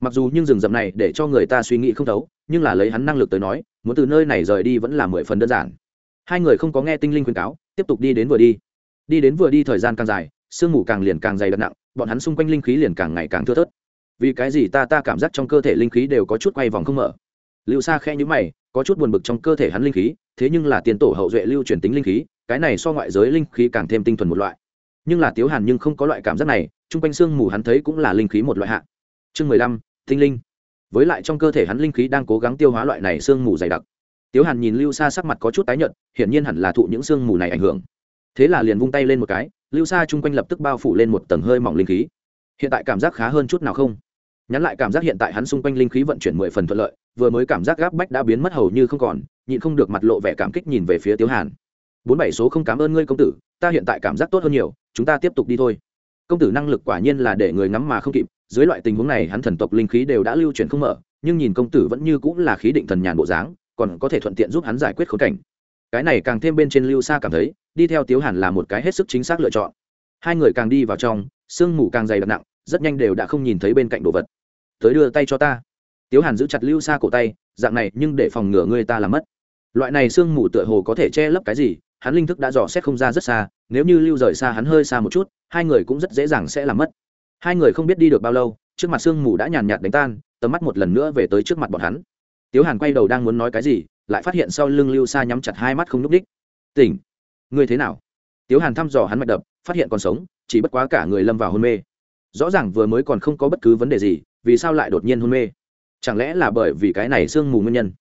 Mặc dù nhưng rừng rậm này để cho người ta suy nghĩ không thấu, nhưng là lấy hắn năng lực tới nói, muốn từ nơi này rời đi vẫn là mười phần đơn giản. Hai người không có nghe tinh linh khuyên cáo, tiếp tục đi đến vừa đi. Đi đến vừa đi thời gian càng dài sương mù càng liền càng dày đặc nặng, bọn hắn xung quanh linh khí liền càng ngày càng thưa thớt. Vì cái gì ta ta cảm giác trong cơ thể linh khí đều có chút quay vòng không mở. Lưu xa khe nhữ mày, có chút buồn bực trong cơ thể hắn linh khí, thế nhưng là tiền tổ hậu duệ lưu truyền tính linh khí, cái này so ngoại giới linh khí càng thêm tinh thuần một loại. Nhưng là tiếu hàn nhưng không có loại cảm giác này, chung quanh sương mù hắn thấy cũng là linh khí một loại hạ. Chương mười lăm, tinh linh. Với lại trong cơ thể hắn linh khí đang cố gắng tiêu hóa loại này sương mù dày đặc. Tiếu hàn nhìn lưu xa sắc mặt có chút tái nhợt, hiển nhiên hẳn là thụ những sương mù này ảnh hưởng. Thế là liền vung tay lên một cái lưu xa chung quanh lập tức bao phủ lên một tầng hơi mỏng linh khí. Hiện tại cảm giác khá hơn chút nào không? Nhắn lại cảm giác hiện tại hắn xung quanh linh khí vận chuyển mười phần thuận lợi, vừa mới cảm giác gáp bách đã biến mất hầu như không còn, nhịn không được mặt lộ vẻ cảm kích nhìn về phía tiếu hàn. Bốn bảy số không cảm ơn ngươi công tử, ta hiện tại cảm giác tốt hơn nhiều, chúng ta tiếp tục đi thôi. Công tử năng lực quả nhiên là để người ngắm mà không kịp, dưới loại tình huống này hắn thần tộc linh khí đều đã lưu chuyển không mở, nhưng nhìn công tử vẫn như cũng là khí định thần nhàn bộ dáng, còn có thể thuận tiện giúp hắn giải quyết khốn cảnh. Cái này càng thêm bên trên lưu xa cảm thấy đi theo tiếu hàn là một cái hết sức chính xác lựa chọn. Hai người càng đi vào trong, sương mù càng dày đặc nặng, rất nhanh đều đã không nhìn thấy bên cạnh đồ vật. Tới đưa tay cho ta. Tiếu hàn giữ chặt lưu xa cổ tay, dạng này, nhưng để phòng ngừa người ta làm mất. Loại này sương mù tựa hồ có thể che lấp cái gì, hắn linh thức đã dò xét không ra rất xa, nếu như lưu rời xa hắn hơi xa một chút, hai người cũng rất dễ dàng sẽ làm mất. Hai người không biết đi được bao lâu, trước mặt sương mù đã nhàn nhạt đánh tan, tầm mắt một lần nữa về tới trước mặt bọn hắn. Tiếu hàn quay đầu đang muốn nói cái gì, lại phát hiện sau lưng lưu xa nhắm chặt hai mắt không n ú c đích tỉnh ngươi thế nào? Tiếu hàn thăm dò hắn mạch đập, phát hiện còn sống, chỉ bất quá cả người lâm vào hôn mê. Rõ ràng vừa mới còn không có bất cứ vấn đề gì, vì sao lại đột nhiên hôn mê? Chẳng lẽ là bởi vì cái này sương mù nguyên nhân?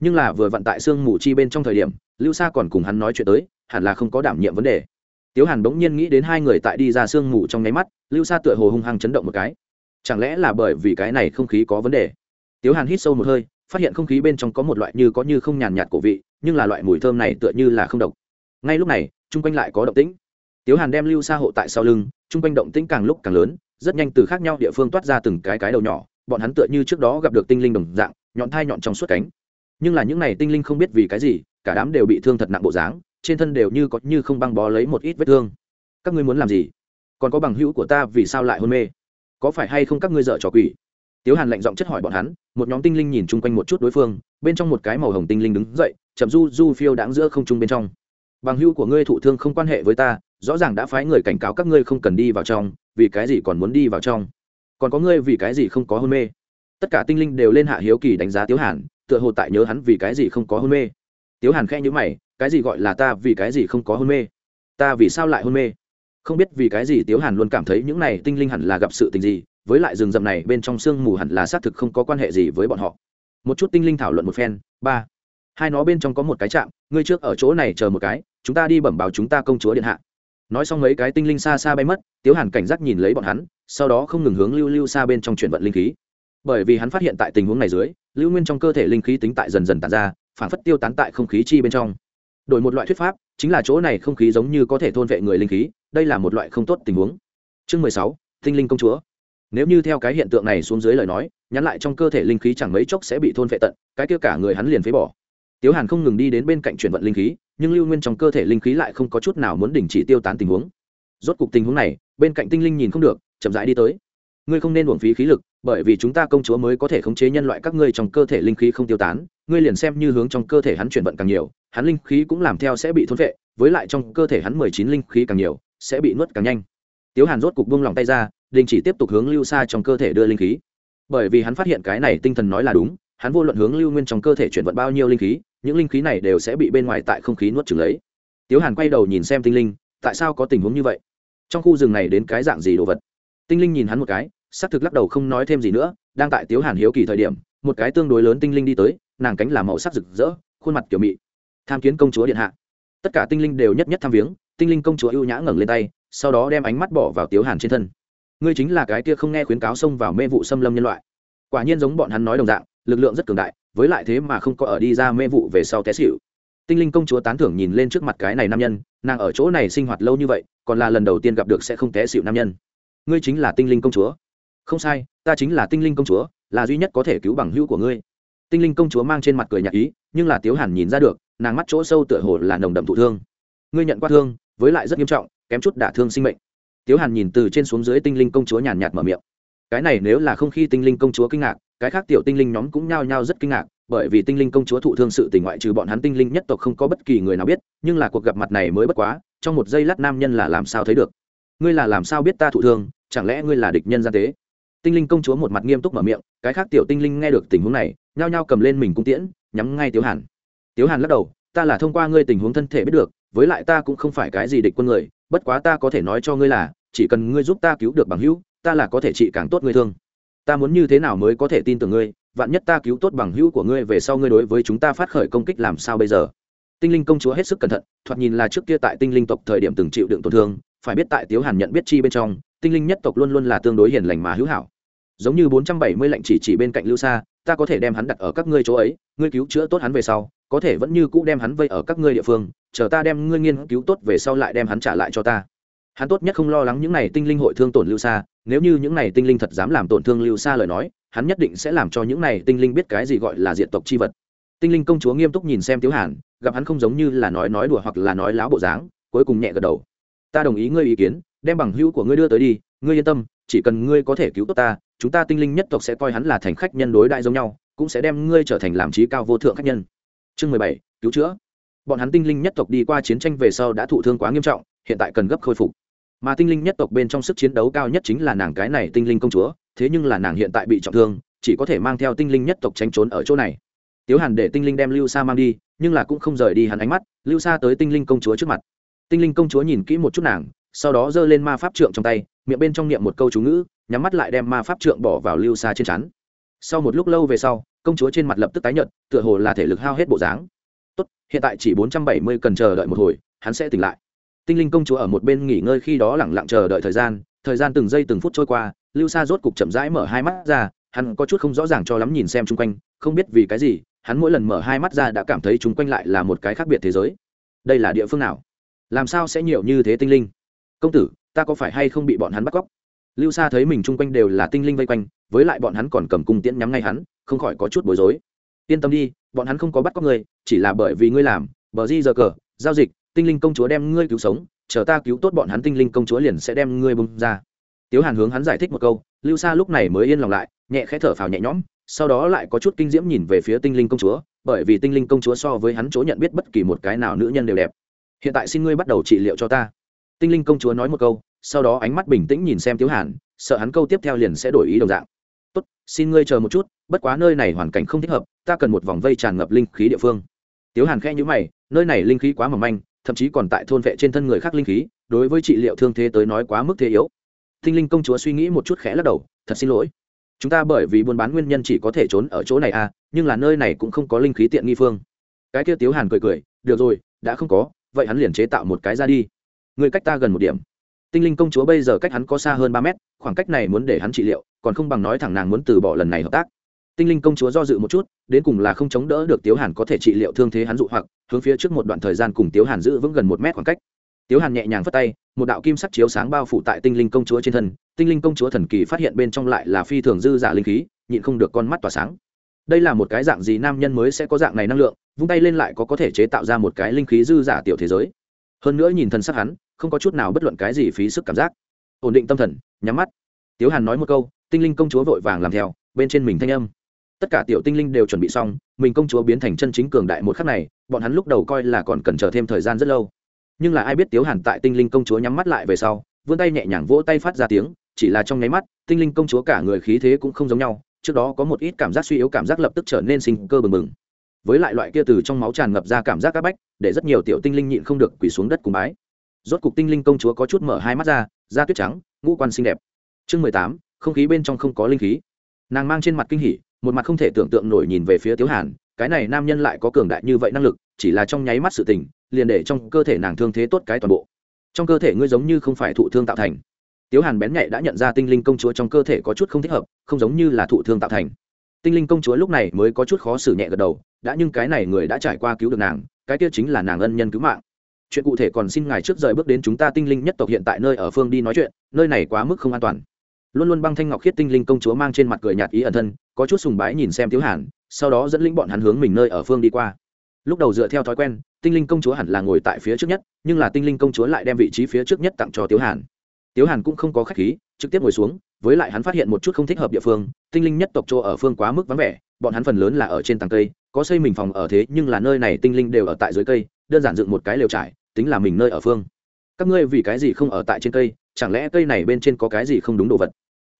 Nhưng là vừa vận tại sương mù chi bên trong thời điểm, lưu sa còn cùng hắn nói chuyện tới, hẳn là không có đảm nhiệm vấn đề. Tiếu hàn bỗng nhiên nghĩ đến hai người tại đi ra sương mù trong nháy mắt, lưu sa tựa hồ hung hăng chấn động một cái. Chẳng lẽ là bởi vì cái này không khí có vấn đề? Tiếu hàn hít sâu một hơi, phát hiện không khí bên trong có một loại như có như không nhàn nhạt cổ vị, nhưng là loại mùi thơm này tựa như là không độc ngay lúc này, chung quanh lại có động tĩnh. Tiếu hàn đem lưu xa hộ tại sau lưng, chung quanh động tĩnh càng lúc càng lớn, rất nhanh từ khác nhau địa phương toát ra từng cái cái đầu nhỏ, bọn hắn tựa như trước đó gặp được tinh linh đồng dạng, nhọn thai nhọn trong suốt cánh. Nhưng là những n à y tinh linh không biết vì cái gì, cả đám đều bị thương thật nặng bộ dáng, trên thân đều như có như không băng bó lấy một ít vết thương. Các ngươi muốn làm gì? Còn có bằng hữu của ta vì sao lại hôn mê? Có phải hay không các ngươi dợ trò quỷ? Tiếu hàn lạnh giọng chất hỏi bọn hắn, một nhóm tinh linh nhìn chung quanh một chút đối phương, bên trong một cái màu hồng tinh linh đứng dậy, chậm du du phiêu đáng giữa không trung bên trong bằng hữu của ngươi thụ thương không quan hệ với ta, rõ ràng đã phái người cảnh cáo các ngươi không cần đi vào trong, vì cái gì còn muốn đi vào trong? Còn có ngươi vì cái gì không có hôn mê? Tất cả tinh linh đều lên hạ hiếu kỳ đánh giá tiếu hàn, tựa hồ tại nhớ hắn vì cái gì không có hôn mê. Tiếu hàn khẽ nhữ mày, cái gì gọi là ta vì cái gì không có hôn mê? Ta vì sao lại hôn mê? Không biết vì cái gì tiếu hàn luôn cảm thấy những này tinh linh hẳn là gặp sự tình gì, với lại rừng rậm này bên trong sương mù hẳn là xác thực không có quan hệ gì với bọn họ. Một chút tinh linh thảo luận một phen, ba. Hai nó bên trong có một cái chạm ngươi trước ở chỗ này chờ một cái chúng ta đi bẩm báo chúng ta công chúa điện hạ. Nói xong mấy cái tinh linh xa xa bay mất, tiếu hàn cảnh giác nhìn lấy bọn hắn, sau đó không ngừng hướng lưu lưu xa bên trong chuyển vận linh khí. Bởi vì hắn phát hiện tại tình huống này dưới, lưu nguyên trong cơ thể linh khí tính tại dần dần tàn ra, phản phất tiêu tán tại không khí chi bên trong. Đổi một loại thuyết pháp, chính là chỗ này không khí giống như có thể thôn vệ người linh khí, đây là một loại không tốt tình huống. Chương mười sáu, tinh linh công chúa. Nếu như theo cái hiện tượng này xuống dưới lời nói, nhắn lại trong cơ thể linh khí chẳng mấy chốc sẽ bị thôn vệ tận, cái kia cả người hắn liền phế bỏ tiếu hàn không ngừng đi đến bên cạnh chuyển vận linh khí, nhưng lưu nguyên trong cơ thể linh khí lại không có chút nào muốn đình chỉ tiêu tán tình huống. Rốt cục tình huống này, bên cạnh tinh linh nhìn không được, chậm rãi đi tới. Ngươi không nên uổng phí khí lực, bởi vì chúng ta công chúa mới có thể khống chế nhân loại các ngươi trong cơ thể linh khí không tiêu tán, ngươi liền xem như hướng trong cơ thể hắn chuyển vận càng nhiều, hắn linh khí cũng làm theo sẽ bị thôn vệ, với lại trong cơ thể hắn mười chín linh khí càng nhiều, sẽ bị nuốt càng nhanh. Tiếu hàn rốt cục buông lòng tay ra, đình chỉ tiếp tục hướng lưu xa trong cơ thể đưa linh khí. Bởi vì hắn phát hiện cái này tinh thần nói là đúng, hắn vô luận hướng lưu nguyên trong cơ thể chuyển vận bao nhiêu linh khí những linh khí này đều sẽ bị bên ngoài tại không khí nuốt chửng lấy. Tiếu hàn quay đầu nhìn xem tinh linh, tại sao có tình huống như vậy? Trong khu rừng này đến cái dạng gì đồ vật? Tinh linh nhìn hắn một cái, xác thực lắc đầu không nói thêm gì nữa, đang tại tiếu hàn hiếu kỳ thời điểm, một cái tương đối lớn tinh linh đi tới, nàng cánh là màu sắc rực rỡ, khuôn mặt kiểu mị. Tham kiến công chúa điện hạ. Tất cả tinh linh đều nhất nhất tham viếng, tinh linh công chúa ưu nhã ngẩng lên tay, sau đó đem ánh mắt bỏ vào tiếu hàn trên thân. Ngươi chính là cái kia không nghe khuyến cáo xông vào mê vụ xâm lâm nhân loại. Quả nhiên giống bọn hắn nói đồng dạng, lực lượng rất cường đại với lại thế mà không có ở đi ra mê vụ về sau té xịu tinh linh công chúa tán thưởng nhìn lên trước mặt cái này nam nhân, nàng ở chỗ này sinh hoạt lâu như vậy, còn là lần đầu tiên gặp được sẽ không té xịu nam nhân. Ngươi chính là tinh linh công chúa. Không sai, ta chính là tinh linh công chúa, là duy nhất có thể cứu bằng hữu của ngươi. Tinh linh công chúa mang trên mặt cười nhạc ý, nhưng là tiếu hàn nhìn ra được, nàng mắt chỗ sâu tựa hồ là nồng đậm thụ thương. Ngươi nhận qua thương, với lại rất nghiêm trọng, kém chút đả thương sinh mệnh. Tiếu hàn nhìn từ trên xuống dưới tinh linh công chúa nhàn nhạt mở miệng. Cái này nếu là không khi tinh linh công chúa kinh ngạc cái khác tiểu tinh linh nhóm cũng nhao nhao rất kinh ngạc, bởi vì tinh linh công chúa thụ thương sự tình ngoại trừ bọn hắn tinh linh nhất tộc không có bất kỳ người nào biết, nhưng là cuộc gặp mặt này mới bất quá, trong một giây lát nam nhân là làm sao thấy được? Ngươi là làm sao biết ta thụ thương, chẳng lẽ ngươi là địch nhân gian tế? Tinh linh công chúa một mặt nghiêm túc mở miệng, cái khác tiểu tinh linh nghe được tình huống này, nhao nhao cầm lên mình cung tiễn, nhắm ngay tiếu hàn. Tiếu hàn lắc đầu, ta là thông qua ngươi tình huống thân thể biết được, với lại ta cũng không phải cái gì địch quân người, bất quá ta có thể nói cho ngươi là, chỉ cần ngươi giúp ta cứu được bằng hữu, ta là có thể trị càng tốt ngươi thương ta muốn như thế nào mới có thể tin tưởng ngươi, vạn nhất ta cứu tốt bằng hữu của ngươi về sau ngươi đối với chúng ta phát khởi công kích làm sao bây giờ? Tinh linh công chúa hết sức cẩn thận, thoạt nhìn là trước kia tại tinh linh tộc thời điểm từng chịu đựng tổn thương, phải biết tại tiếu hàn nhận biết chi bên trong, tinh linh nhất tộc luôn luôn là tương đối hiền lành mà hữu hảo. Giống như bốn trăm bảy mươi lệnh chỉ chỉ bên cạnh lưu xa ta có thể đem hắn đặt ở các ngươi chỗ ấy, ngươi cứu chữa tốt hắn về sau, có thể vẫn như cũ đem hắn vây ở các ngươi địa phương, chờ ta đem ngươi nghiên cứu tốt về sau lại đem hắn trả lại cho ta hắn tốt nhất không lo lắng những này tinh linh hội thương tổn lưu xa nếu như những này tinh linh thật dám làm tổn thương lưu xa lời nói, hắn nhất định sẽ làm cho những này tinh linh biết cái gì gọi là diện tộc chi vật. Tinh linh công chúa nghiêm túc nhìn xem tiếu hàn, gặp hắn không giống như là nói nói đùa hoặc là nói láo bộ dáng, cuối cùng nhẹ gật đầu. Ta đồng ý ngươi ý kiến, đem bằng hữu của ngươi đưa tới đi, ngươi yên tâm, chỉ cần ngươi có thể cứu tốt ta, chúng ta tinh linh nhất tộc sẽ coi hắn là thành khách nhân đối đại giống nhau, cũng sẽ đem ngươi trở thành làm trí cao vô thượng khách nhân. Chương mười bảy, cứu chữa. Bọn hắn tinh linh nhất tộc đi qua chiến tranh về sau đã thụ thương quá nghiêm trọng, hiện tại cần gấp khôi phục mà tinh linh nhất tộc bên trong sức chiến đấu cao nhất chính là nàng cái này tinh linh công chúa, thế nhưng là nàng hiện tại bị trọng thương, chỉ có thể mang theo tinh linh nhất tộc tránh trốn ở chỗ này. Tiếu hàn để tinh linh đem lưu sa mang đi, nhưng là cũng không rời đi hắn ánh mắt, lưu sa tới tinh linh công chúa trước mặt. Tinh linh công chúa nhìn kỹ một chút nàng, sau đó giơ lên ma pháp trượng trong tay, miệng bên trong niệm một câu chú ngữ, nhắm mắt lại đem ma pháp trượng bỏ vào lưu sa trên chắn sau một lúc lâu về sau, công chúa trên mặt lập tức tái nhợt, tựa hồ là thể lực hao hết bộ dáng. Tốt, hiện tại chỉ bốn trăm bảy mươi cần chờ đợi một hồi, hắn sẽ tỉnh lại tinh linh công chúa ở một bên nghỉ ngơi khi đó lẳng lặng chờ đợi thời gian thời gian từng giây từng phút trôi qua, lưu sa rốt cục chậm rãi mở hai mắt ra, hắn có chút không rõ ràng cho lắm nhìn xem chung quanh, không biết vì cái gì, hắn mỗi lần mở hai mắt ra đã cảm thấy chung quanh lại là một cái khác biệt thế giới. Đây là địa phương nào? Làm sao sẽ nhiều như thế tinh linh? Công tử, ta có phải hay không bị bọn hắn bắt cóc? Lưu sa thấy mình chung quanh đều là tinh linh vây quanh, với lại bọn hắn còn cầm cung tiễn nhắm ngay hắn, không khỏi có chút bối rối. Yên tâm đi, bọn hắn không có bắt cóc ngươi, chỉ là bởi vì ngươi làm, bờ di giờ cờ, giao dịch tinh linh công chúa đem ngươi cứu sống, chờ ta cứu tốt bọn hắn tinh linh công chúa liền sẽ đem ngươi bông ra. Tiếu hàn hướng hắn giải thích một câu, lưu sa lúc này mới yên lòng lại, nhẹ khẽ thở phào nhẹ nhõm, sau đó lại có chút kinh diễm nhìn về phía tinh linh công chúa, bởi vì tinh linh công chúa so với hắn chỗ nhận biết bất kỳ một cái nào nữ nhân đều đẹp. Hiện tại xin ngươi bắt đầu trị liệu cho ta. Tinh linh công chúa nói một câu, sau đó ánh mắt bình tĩnh nhìn xem tiếu hàn, sợ hắn câu tiếp theo liền sẽ đổi ý đồng dạng. Tốt, xin ngươi chờ một chút, bất quá nơi này hoàn cảnh không thích hợp, ta cần một vòng vây tràn ngập linh khí địa phương. Tiếu hàn khẽ nhữ mày, nơi này linh khí quá mỏng manh thậm chí còn tại thôn vệ trên thân người khác linh khí, đối với trị liệu thương thế tới nói quá mức thế yếu. Tinh linh công chúa suy nghĩ một chút khẽ lắc đầu, thật xin lỗi. Chúng ta bởi vì buôn bán nguyên nhân chỉ có thể trốn ở chỗ này à nhưng là nơi này cũng không có linh khí tiện nghi phương. Cái kia tiếu hàn cười cười, được rồi, đã không có, vậy hắn liền chế tạo một cái ra đi. Người cách ta gần một điểm. Tinh linh công chúa bây giờ cách hắn có xa hơn ba mét, khoảng cách này muốn để hắn trị liệu, còn không bằng nói thẳng nàng muốn từ bỏ lần này hợp tác tinh linh công chúa do dự một chút, đến cùng là không chống đỡ được tiếu hàn có thể trị liệu thương thế hắn dụ hoặc, hướng phía trước một đoạn thời gian cùng tiếu hàn giữ vững gần một mét khoảng cách. Tiếu hàn nhẹ nhàng phất tay, một đạo kim sắc chiếu sáng bao phủ tại tinh linh công chúa trên thân. Tinh linh công chúa thần kỳ phát hiện bên trong lại là phi thường dư giả linh khí, nhịn không được con mắt tỏa sáng. Đây là một cái dạng gì nam nhân mới sẽ có dạng này năng lượng, vung tay lên lại có có thể chế tạo ra một cái linh khí dư giả tiểu thế giới. Hơn nữa nhìn thân sắc hắn, không có chút nào bất luận cái gì phí sức cảm giác. Ổn định tâm thần, nhắm mắt. Tiếu hàn nói một câu, tinh linh công chúa vội vàng làm theo, bên trên mình thanh âm tất cả tiểu tinh linh đều chuẩn bị xong, mình công chúa biến thành chân chính cường đại một khắc này, bọn hắn lúc đầu coi là còn cần chờ thêm thời gian rất lâu. Nhưng là ai biết tiếu hàn tại tinh linh công chúa nhắm mắt lại về sau, vươn tay nhẹ nhàng vỗ tay phát ra tiếng, chỉ là trong nháy mắt, tinh linh công chúa cả người khí thế cũng không giống nhau, trước đó có một ít cảm giác suy yếu cảm giác lập tức trở nên sinh cơ bừng bừng. Với lại loại kia từ trong máu tràn ngập ra cảm giác áp bách, để rất nhiều tiểu tinh linh nhịn không được quỳ xuống đất cùng bái. Rốt cục tinh linh công chúa có chút mở hai mắt ra, da tuyết trắng, ngũ quan xinh đẹp. Chương mười tám, không khí bên trong không có linh khí. Nàng mang trên mặt kinh hỉ một mặt không thể tưởng tượng nổi nhìn về phía tiếu hàn, cái này nam nhân lại có cường đại như vậy năng lực, chỉ là trong nháy mắt sự tình, liền để trong cơ thể nàng thương thế tốt cái toàn bộ. Trong cơ thể ngươi giống như không phải thụ thương tạo thành. Tiếu hàn bén nhạy đã nhận ra tinh linh công chúa trong cơ thể có chút không thích hợp, không giống như là thụ thương tạo thành. Tinh linh công chúa lúc này mới có chút khó xử nhẹ gật đầu, đã nhưng cái này người đã trải qua cứu được nàng, cái kia chính là nàng ân nhân cứu mạng. Chuyện cụ thể còn xin ngài trước rời bước đến chúng ta tinh linh nhất tộc hiện tại nơi ở phương đi nói chuyện, nơi này quá mức không an toàn. Luôn luôn băng thanh ngọc khiết tinh linh công chúa mang trên mặt cười nhạt ý ẩn thân có chút sùng bái nhìn xem tiếu hàn, sau đó dẫn lĩnh bọn hắn hướng mình nơi ở phương đi qua. Lúc đầu dựa theo thói quen, tinh linh công chúa hẳn là ngồi tại phía trước nhất, nhưng là tinh linh công chúa lại đem vị trí phía trước nhất tặng cho tiếu hàn. Tiếu hàn cũng không có khách khí, trực tiếp ngồi xuống, với lại hắn phát hiện một chút không thích hợp địa phương, tinh linh nhất tộc chỗ ở phương quá mức vắng vẻ, bọn hắn phần lớn là ở trên tầng cây, có xây mình phòng ở thế nhưng là nơi này tinh linh đều ở tại dưới cây, đơn giản dựng một cái lều trải tính là mình nơi ở phương. Các ngươi vì cái gì không ở tại trên cây, chẳng lẽ cây này bên trên có cái gì không đúng đồ vật?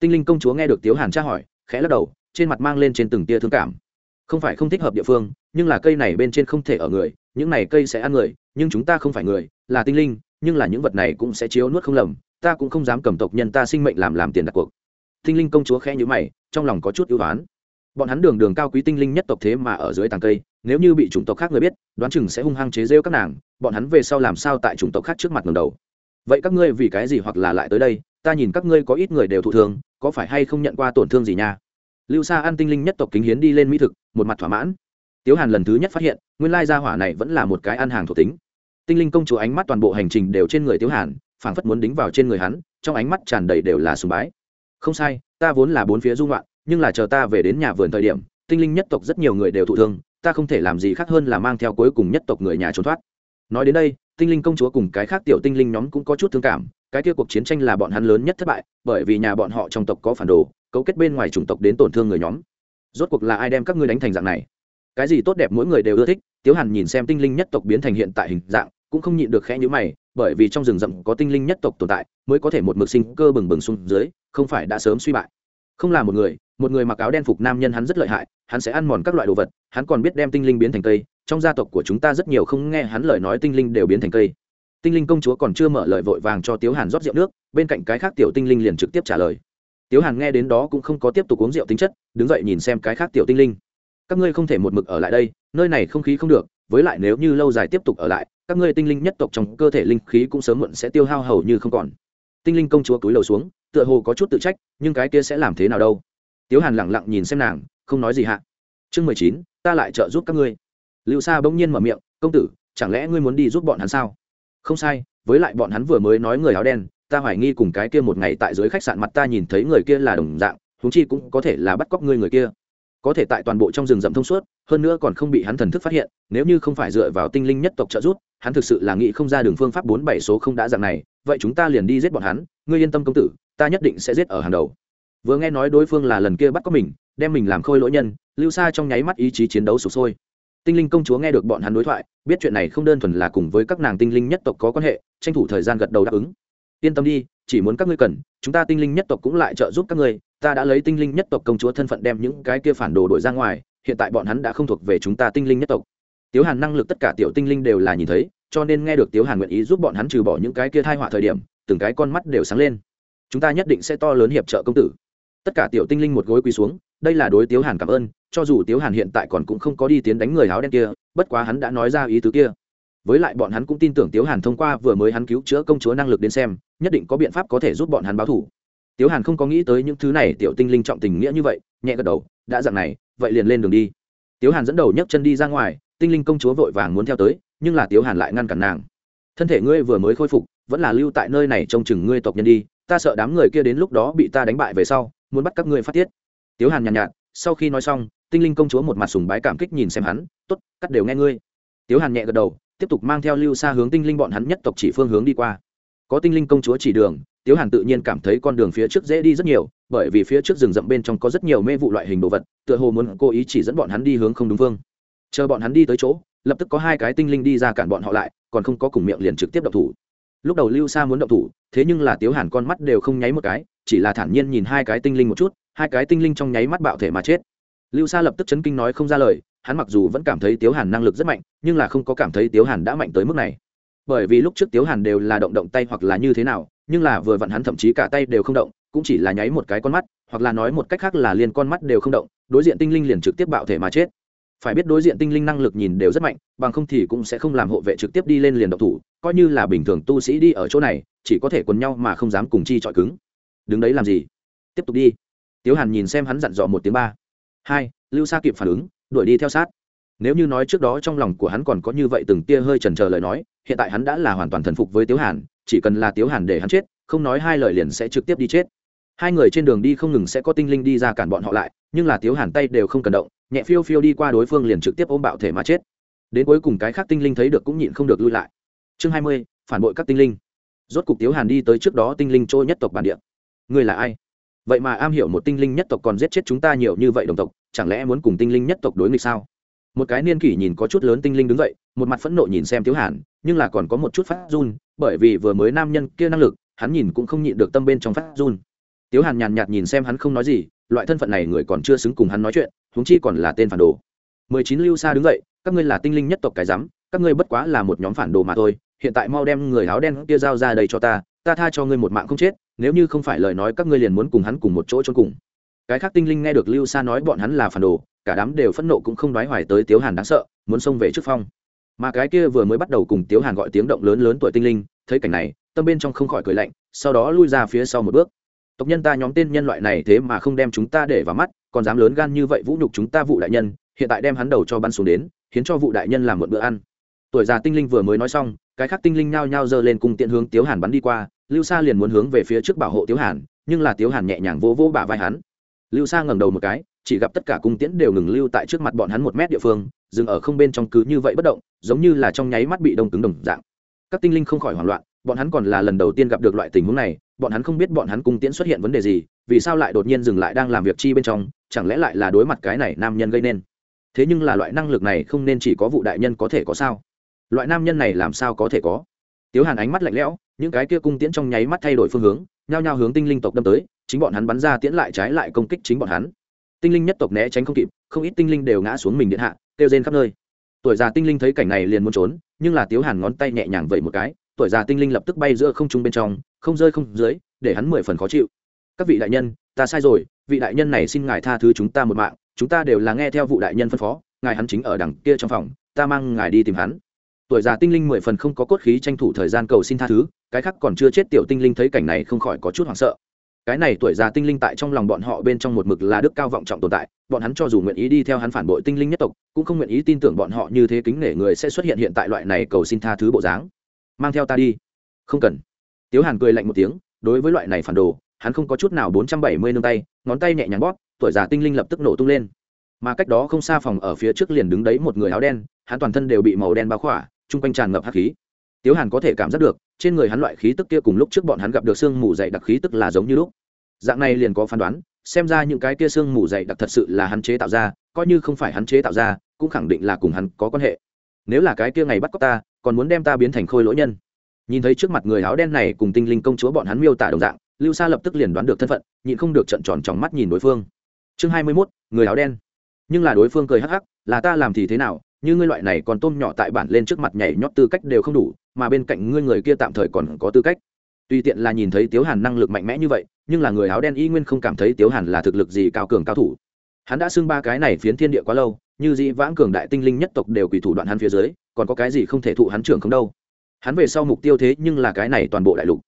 Tinh linh công chúa nghe được tiếu hàn tra hỏi khẽ lắc đầu, trên mặt mang lên trên từng tia thương cảm. Không phải không thích hợp địa phương, nhưng là cây này bên trên không thể ở người, những này cây sẽ ăn người, nhưng chúng ta không phải người, là tinh linh, nhưng là những vật này cũng sẽ chiếu nuốt không lầm, ta cũng không dám cầm tộc nhân ta sinh mệnh làm làm tiền đặt cuộc. Tinh linh công chúa khẽ nhữ mày, trong lòng có chút ưu oán. Bọn hắn đường đường cao quý tinh linh nhất tộc thế mà ở dưới tàng cây, nếu như bị chủng tộc khác người biết, đoán chừng sẽ hung hăng chế rêu các nàng, bọn hắn về sau làm sao tại chủng tộc khác trước mặt ngầm đầu? Vậy các ngươi vì cái gì hoặc là lại tới đây ta nhìn các ngươi có ít người đều thụ thương, có phải hay không nhận qua tổn thương gì nha? Lưu sa an tinh linh nhất tộc kính hiến đi lên mỹ thực, một mặt thỏa mãn. Tiếu hàn lần thứ nhất phát hiện, nguyên lai gia hỏa này vẫn là một cái ăn hàng thuộc tính. Tinh linh công chúa ánh mắt toàn bộ hành trình đều trên người tiếu hàn, phảng phất muốn đính vào trên người hắn, trong ánh mắt tràn đầy đều là sùng bái. Không sai, ta vốn là bốn phía dung loạn nhưng là chờ ta về đến nhà vườn thời điểm, tinh linh nhất tộc rất nhiều người đều thụ thương, ta không thể làm gì khác hơn là mang theo cuối cùng nhất tộc người nhà trốn thoát. Nói đến đây, tinh linh công chúa cùng cái khác tiểu tinh linh nhóm cũng có chút thương cảm cái kia cuộc chiến tranh là bọn hắn lớn nhất thất bại, bởi vì nhà bọn họ trong tộc có phản đồ, cấu kết bên ngoài chủng tộc đến tổn thương người nhóm. Rốt cuộc là ai đem các ngươi đánh thành dạng này? Cái gì tốt đẹp mỗi người đều ưa thích, tiếu hàn nhìn xem tinh linh nhất tộc biến thành hiện tại hình dạng, cũng không nhịn được khẽ nhữ mày, bởi vì trong rừng rậm có tinh linh nhất tộc tồn tại, mới có thể một mực sinh cơ bừng bừng xuống dưới, không phải đã sớm suy bại. Không là một người một người mặc áo đen phục nam nhân hắn rất lợi hại, hắn sẽ ăn mòn các loại đồ vật, hắn còn biết đem tinh linh biến thành cây, trong gia tộc của chúng ta rất nhiều không nghe hắn lời nói tinh linh đều biến thành cây tinh linh công chúa còn chưa mở lời vội vàng cho tiếu hàn rót rượu nước, bên cạnh cái khác tiểu tinh linh liền trực tiếp trả lời. Tiếu hàn nghe đến đó cũng không có tiếp tục uống rượu tính chất, đứng dậy nhìn xem cái khác tiểu tinh linh. Các ngươi không thể một mực ở lại đây, nơi này không khí không được, với lại nếu như lâu dài tiếp tục ở lại, các ngươi tinh linh nhất tộc trong cơ thể linh khí cũng sớm muộn sẽ tiêu hao hầu như không còn. Tinh linh công chúa cúi đầu xuống, tựa hồ có chút tự trách, nhưng cái kia sẽ làm thế nào đâu? Tiếu hàn lẳng lặng nhìn xem nàng, không nói gì hạ. Chương mười chín, ta lại trợ giúp các ngươi. Lưu sa bỗng nhiên mở miệng, công tử, chẳng lẽ ngươi muốn đi giúp bọn hắn sao? Không sai, với lại bọn hắn vừa mới nói người áo đen, ta hoài nghi cùng cái kia một ngày tại dưới khách sạn mặt ta nhìn thấy người kia là đồng dạng húng chi cũng có thể là bắt cóc ngươi người kia. Có thể tại toàn bộ trong rừng rậm thông suốt, hơn nữa còn không bị hắn thần thức phát hiện, nếu như không phải dựa vào tinh linh nhất tộc trợ giúp, hắn thực sự là nghĩ không ra đường phương pháp bốn bảy số không đã dạng này, vậy chúng ta liền đi giết bọn hắn, ngươi yên tâm công tử, ta nhất định sẽ giết ở hàng đầu. Vừa nghe nói đối phương là lần kia bắt có mình, đem mình làm khôi lỗi nhân, lưu xa trong nháy mắt ý chí chiến đấu sụp sôi tinh linh công chúa nghe được bọn hắn đối thoại, biết chuyện này không đơn thuần là cùng với các nàng tinh linh nhất tộc có quan hệ, tranh thủ thời gian gật đầu đáp ứng. Yên tâm đi, chỉ muốn các ngươi cần, chúng ta tinh linh nhất tộc cũng lại trợ giúp các ngươi, ta đã lấy tinh linh nhất tộc công chúa thân phận đem những cái kia phản đồ đổi ra ngoài, hiện tại bọn hắn đã không thuộc về chúng ta tinh linh nhất tộc. Tiếu hàn năng lực tất cả tiểu tinh linh đều là nhìn thấy, cho nên nghe được tiếu hàn nguyện ý giúp bọn hắn trừ bỏ những cái kia thai họa thời điểm, từng cái con mắt đều sáng lên. Chúng ta nhất định sẽ to lớn hiệp trợ công tử. Tất cả tiểu tinh linh một gối quỳ xuống đây là đối tiếu hàn cảm ơn, cho dù tiếu hàn hiện tại còn cũng không có đi tiến đánh người áo đen kia, bất quá hắn đã nói ra ý tứ kia. Với lại bọn hắn cũng tin tưởng tiếu hàn thông qua vừa mới hắn cứu chữa công chúa năng lực đến xem, nhất định có biện pháp có thể giúp bọn hắn báo thủ. Tiếu hàn không có nghĩ tới những thứ này, tiểu tinh linh trọng tình nghĩa như vậy, nhẹ gật đầu, đã dặn này, vậy liền lên đường đi. Tiếu hàn dẫn đầu nhấc chân đi ra ngoài, tinh linh công chúa vội vàng muốn theo tới, nhưng là tiếu hàn lại ngăn cản nàng. Thân thể ngươi vừa mới khôi phục, vẫn là lưu tại nơi này trông chừng ngươi tộc nhân đi, ta sợ đám người kia đến lúc đó bị ta đánh bại về sau, muốn bắt các ngươi phát tiết tiếu hàn nhàn nhạt, nhạt sau khi nói xong tinh linh công chúa một mặt sùng bái cảm kích nhìn xem hắn t ố t cắt đều nghe ngươi. Tiếu hàn nhẹ gật đầu tiếp tục mang theo lưu xa hướng tinh linh bọn hắn nhất tộc chỉ phương hướng đi qua. Có tinh linh công chúa chỉ đường tiếu hàn tự nhiên cảm thấy con đường phía trước dễ đi rất nhiều bởi vì phía trước rừng rậm bên trong có rất nhiều mê vụ loại hình đồ vật tựa hồ muốn cố ý chỉ dẫn bọn hắn đi hướng không đúng phương chờ bọn hắn đi tới chỗ lập tức có hai cái tinh linh đi ra cản bọn họ lại còn không có cùng miệng liền trực tiếp động thủ. Lúc đầu lưu sa muốn động thủ thế nhưng là tiếu hàn con mắt đều không nháy một cái chỉ là thản nhiên nhìn hai cái tinh linh một chút hai cái tinh linh trong nháy mắt bạo thể mà chết. Lưu sa lập tức chấn kinh nói không ra lời, hắn mặc dù vẫn cảm thấy tiếu hàn năng lực rất mạnh, nhưng là không có cảm thấy tiếu hàn đã mạnh tới mức này. Bởi vì lúc trước tiếu hàn đều là động động tay hoặc là như thế nào, nhưng là vừa vặn hắn thậm chí cả tay đều không động, cũng chỉ là nháy một cái con mắt, hoặc là nói một cách khác là liền con mắt đều không động, đối diện tinh linh liền trực tiếp bạo thể mà chết. Phải biết đối diện tinh linh năng lực nhìn đều rất mạnh, bằng không thì cũng sẽ không làm hộ vệ trực tiếp đi lên liền độc thủ, coi như là bình thường tu sĩ đi ở chỗ này, chỉ có thể quần nhau mà không dám cùng chi chọi cứng. Đứng đấy làm gì? Tiếp tục đi tiếu hàn nhìn xem hắn dặn dò một tiếng ba. Hai, lưu sa kịp phản ứng, đuổi đi theo sát. Nếu như nói trước đó trong lòng của hắn còn có như vậy từng tia hơi trần trờ lời nói, hiện tại hắn đã là hoàn toàn thần phục với tiếu hàn, chỉ cần là tiếu hàn để hắn chết, không nói hai lời liền sẽ trực tiếp đi chết. Hai người trên đường đi không ngừng sẽ có tinh linh đi ra cản bọn họ lại, nhưng là tiếu hàn tay đều không cần động, nhẹ phiêu phiêu đi qua đối phương liền trực tiếp ôm bạo thể mà chết. Đến cuối cùng cái khác tinh linh thấy được cũng nhịn không được lui lại. Chương hai mươi, phản bội các tinh linh. Rốt cục tiếu hàn đi tới trước đó tinh linh trôi nhất tộc bản địa. Người là ai? Vậy mà am hiểu một tinh linh nhất tộc còn giết chết chúng ta nhiều như vậy đồng tộc, chẳng lẽ muốn cùng tinh linh nhất tộc đối nghịch sao? Một cái niên kỷ nhìn có chút lớn tinh linh đứng dậy, một mặt phẫn nộ nhìn xem tiếu hàn, nhưng là còn có một chút phát run, bởi vì vừa mới nam nhân kia năng lực, hắn nhìn cũng không nhịn được tâm bên trong phát run. Tiếu hàn nhàn nhạt nhìn xem hắn không nói gì, loại thân phận này người còn chưa xứng cùng hắn nói chuyện, huống chi còn là tên phản đồ. Mười chín lưu xa đứng dậy, các ngươi là tinh linh nhất tộc cái rắm, các ngươi bất quá là một nhóm phản đồ mà thôi, hiện tại mau đem người áo đen kia giao ra đây cho ta ta tha cho ngươi một mạng không chết, nếu như không phải lời nói các ngươi liền muốn cùng hắn cùng một chỗ trốn cùng. Cái khác tinh linh nghe được lưu sa nói bọn hắn là phản đồ, cả đám đều phẫn nộ cũng không đoái hoài tới tiếu hàn đáng sợ, muốn xông về trước phong. Mà cái kia vừa mới bắt đầu cùng tiếu hàn gọi tiếng động lớn lớn tuổi tinh linh, thấy cảnh này, tâm bên trong không khỏi cười lạnh, sau đó lui ra phía sau một bước. Tộc nhân ta nhóm tên nhân loại này thế mà không đem chúng ta để vào mắt, còn dám lớn gan như vậy vũ nhục chúng ta vụ đại nhân, hiện tại đem hắn đầu cho bắn xuống đến, khiến cho vụ đại nhân làm một bữa ăn. Tuổi già tinh linh vừa mới nói xong cái khác tinh linh nhao nhao giơ lên cùng tiện hướng tiếu hàn bắn đi qua, lưu sa liền muốn hướng về phía trước bảo hộ tiếu hàn, nhưng là tiếu hàn nhẹ nhàng vỗ vỗ bả vai hắn. Lưu sa ngẩng đầu một cái, chỉ gặp tất cả cung tiễn đều ngừng lưu tại trước mặt bọn hắn một mét địa phương, dừng ở không bên trong cứ như vậy bất động, giống như là trong nháy mắt bị đông cứng đồng dạng. Các tinh linh không khỏi hoảng loạn, bọn hắn còn là lần đầu tiên gặp được loại tình huống này, bọn hắn không biết bọn hắn cung tiễn xuất hiện vấn đề gì, vì sao lại đột nhiên dừng lại đang làm việc chi bên trong, chẳng lẽ lại là đối mặt cái này nam nhân gây nên? Thế nhưng là loại năng lực này không nên chỉ có vụ đại nhân có thể có sao? Loại nam nhân này làm sao có thể có? Tiếu hàn ánh mắt lạnh lẽo, những cái kia cung tiễn trong nháy mắt thay đổi phương hướng, nhao nhao hướng tinh linh tộc đâm tới, chính bọn hắn bắn ra tiễn lại trái lại công kích chính bọn hắn. Tinh linh nhất tộc né tránh không kịp, không ít tinh linh đều ngã xuống mình điện hạ, kêu rên khắp nơi. Tuổi già tinh linh thấy cảnh này liền muốn trốn, nhưng là tiếu hàn ngón tay nhẹ nhàng vẩy một cái, tuổi già tinh linh lập tức bay giữa không trung bên trong, không rơi không dưới, để hắn mười phần khó chịu. Các vị đại nhân, ta sai rồi, vị đại nhân này xin ngài tha thứ chúng ta một mạng, chúng ta đều là nghe theo vụ đại nhân phân phó, ngài hắn chính ở đằng kia trong phòng, ta mang ngài đi tìm hắn tuổi già tinh linh mười phần không có cốt khí tranh thủ thời gian cầu xin tha thứ, cái khác còn chưa chết tiểu tinh linh thấy cảnh này không khỏi có chút hoảng sợ. Cái này tuổi già tinh linh tại trong lòng bọn họ bên trong một mực là đức cao vọng trọng tồn tại, bọn hắn cho dù nguyện ý đi theo hắn phản bội tinh linh nhất tộc, cũng không nguyện ý tin tưởng bọn họ như thế kính nể người sẽ xuất hiện hiện tại loại này cầu xin tha thứ bộ dáng. Mang theo ta đi. Không cần. Tiếu hàn cười lạnh một tiếng, đối với loại này phản đồ, hắn không có chút nào bốn trăm bảy mươi nương tay, ngón tay nhẹ nhàng bóp, tuổi già tinh linh lập tức nổ tung lên. Mà cách đó không xa phòng ở phía trước liền đứng đấy một người áo đen, hắn toàn thân đều bị màu đen bao khỏa chung quanh tràn ngập hắc khí. Tiếu hàn có thể cảm giác được, trên người hắn loại khí tức kia cùng lúc trước bọn hắn gặp được sương mù dày đặc khí tức là giống như lúc. Dạng này liền có phán đoán, xem ra những cái kia sương mù dày đặc thật sự là hắn chế tạo ra, coi như không phải hắn chế tạo ra, cũng khẳng định là cùng hắn có quan hệ. Nếu là cái kia ngày bắt cóc ta, còn muốn đem ta biến thành khôi lỗi nhân. Nhìn thấy trước mặt người áo đen này cùng tinh linh công chúa bọn hắn miêu tả đồng dạng, lưu sa lập tức liền đoán được thân phận, nhịn không được trận tròn tròng mắt nhìn đối phương. Chương hai mươi mốt, người áo đen. Nhưng là đối phương cười hắc hắc, là ta làm thì thế nào như ngươi loại này còn tôm nhỏ tại bản lên trước mặt nhảy nhót tư cách đều không đủ, mà bên cạnh ngươi người kia tạm thời còn có tư cách. Tuy tiện là nhìn thấy tiếu hàn năng lực mạnh mẽ như vậy, nhưng là người áo đen y nguyên không cảm thấy tiếu hàn là thực lực gì cao cường cao thủ. Hắn đã xưng ba cái này phiến thiên địa quá lâu, như dĩ vãng cường đại tinh linh nhất tộc đều quỳ thủ đoạn hắn phía dưới, còn có cái gì không thể thụ hắn trưởng không đâu. Hắn về sau mục tiêu thế nhưng là cái này toàn bộ đại lục.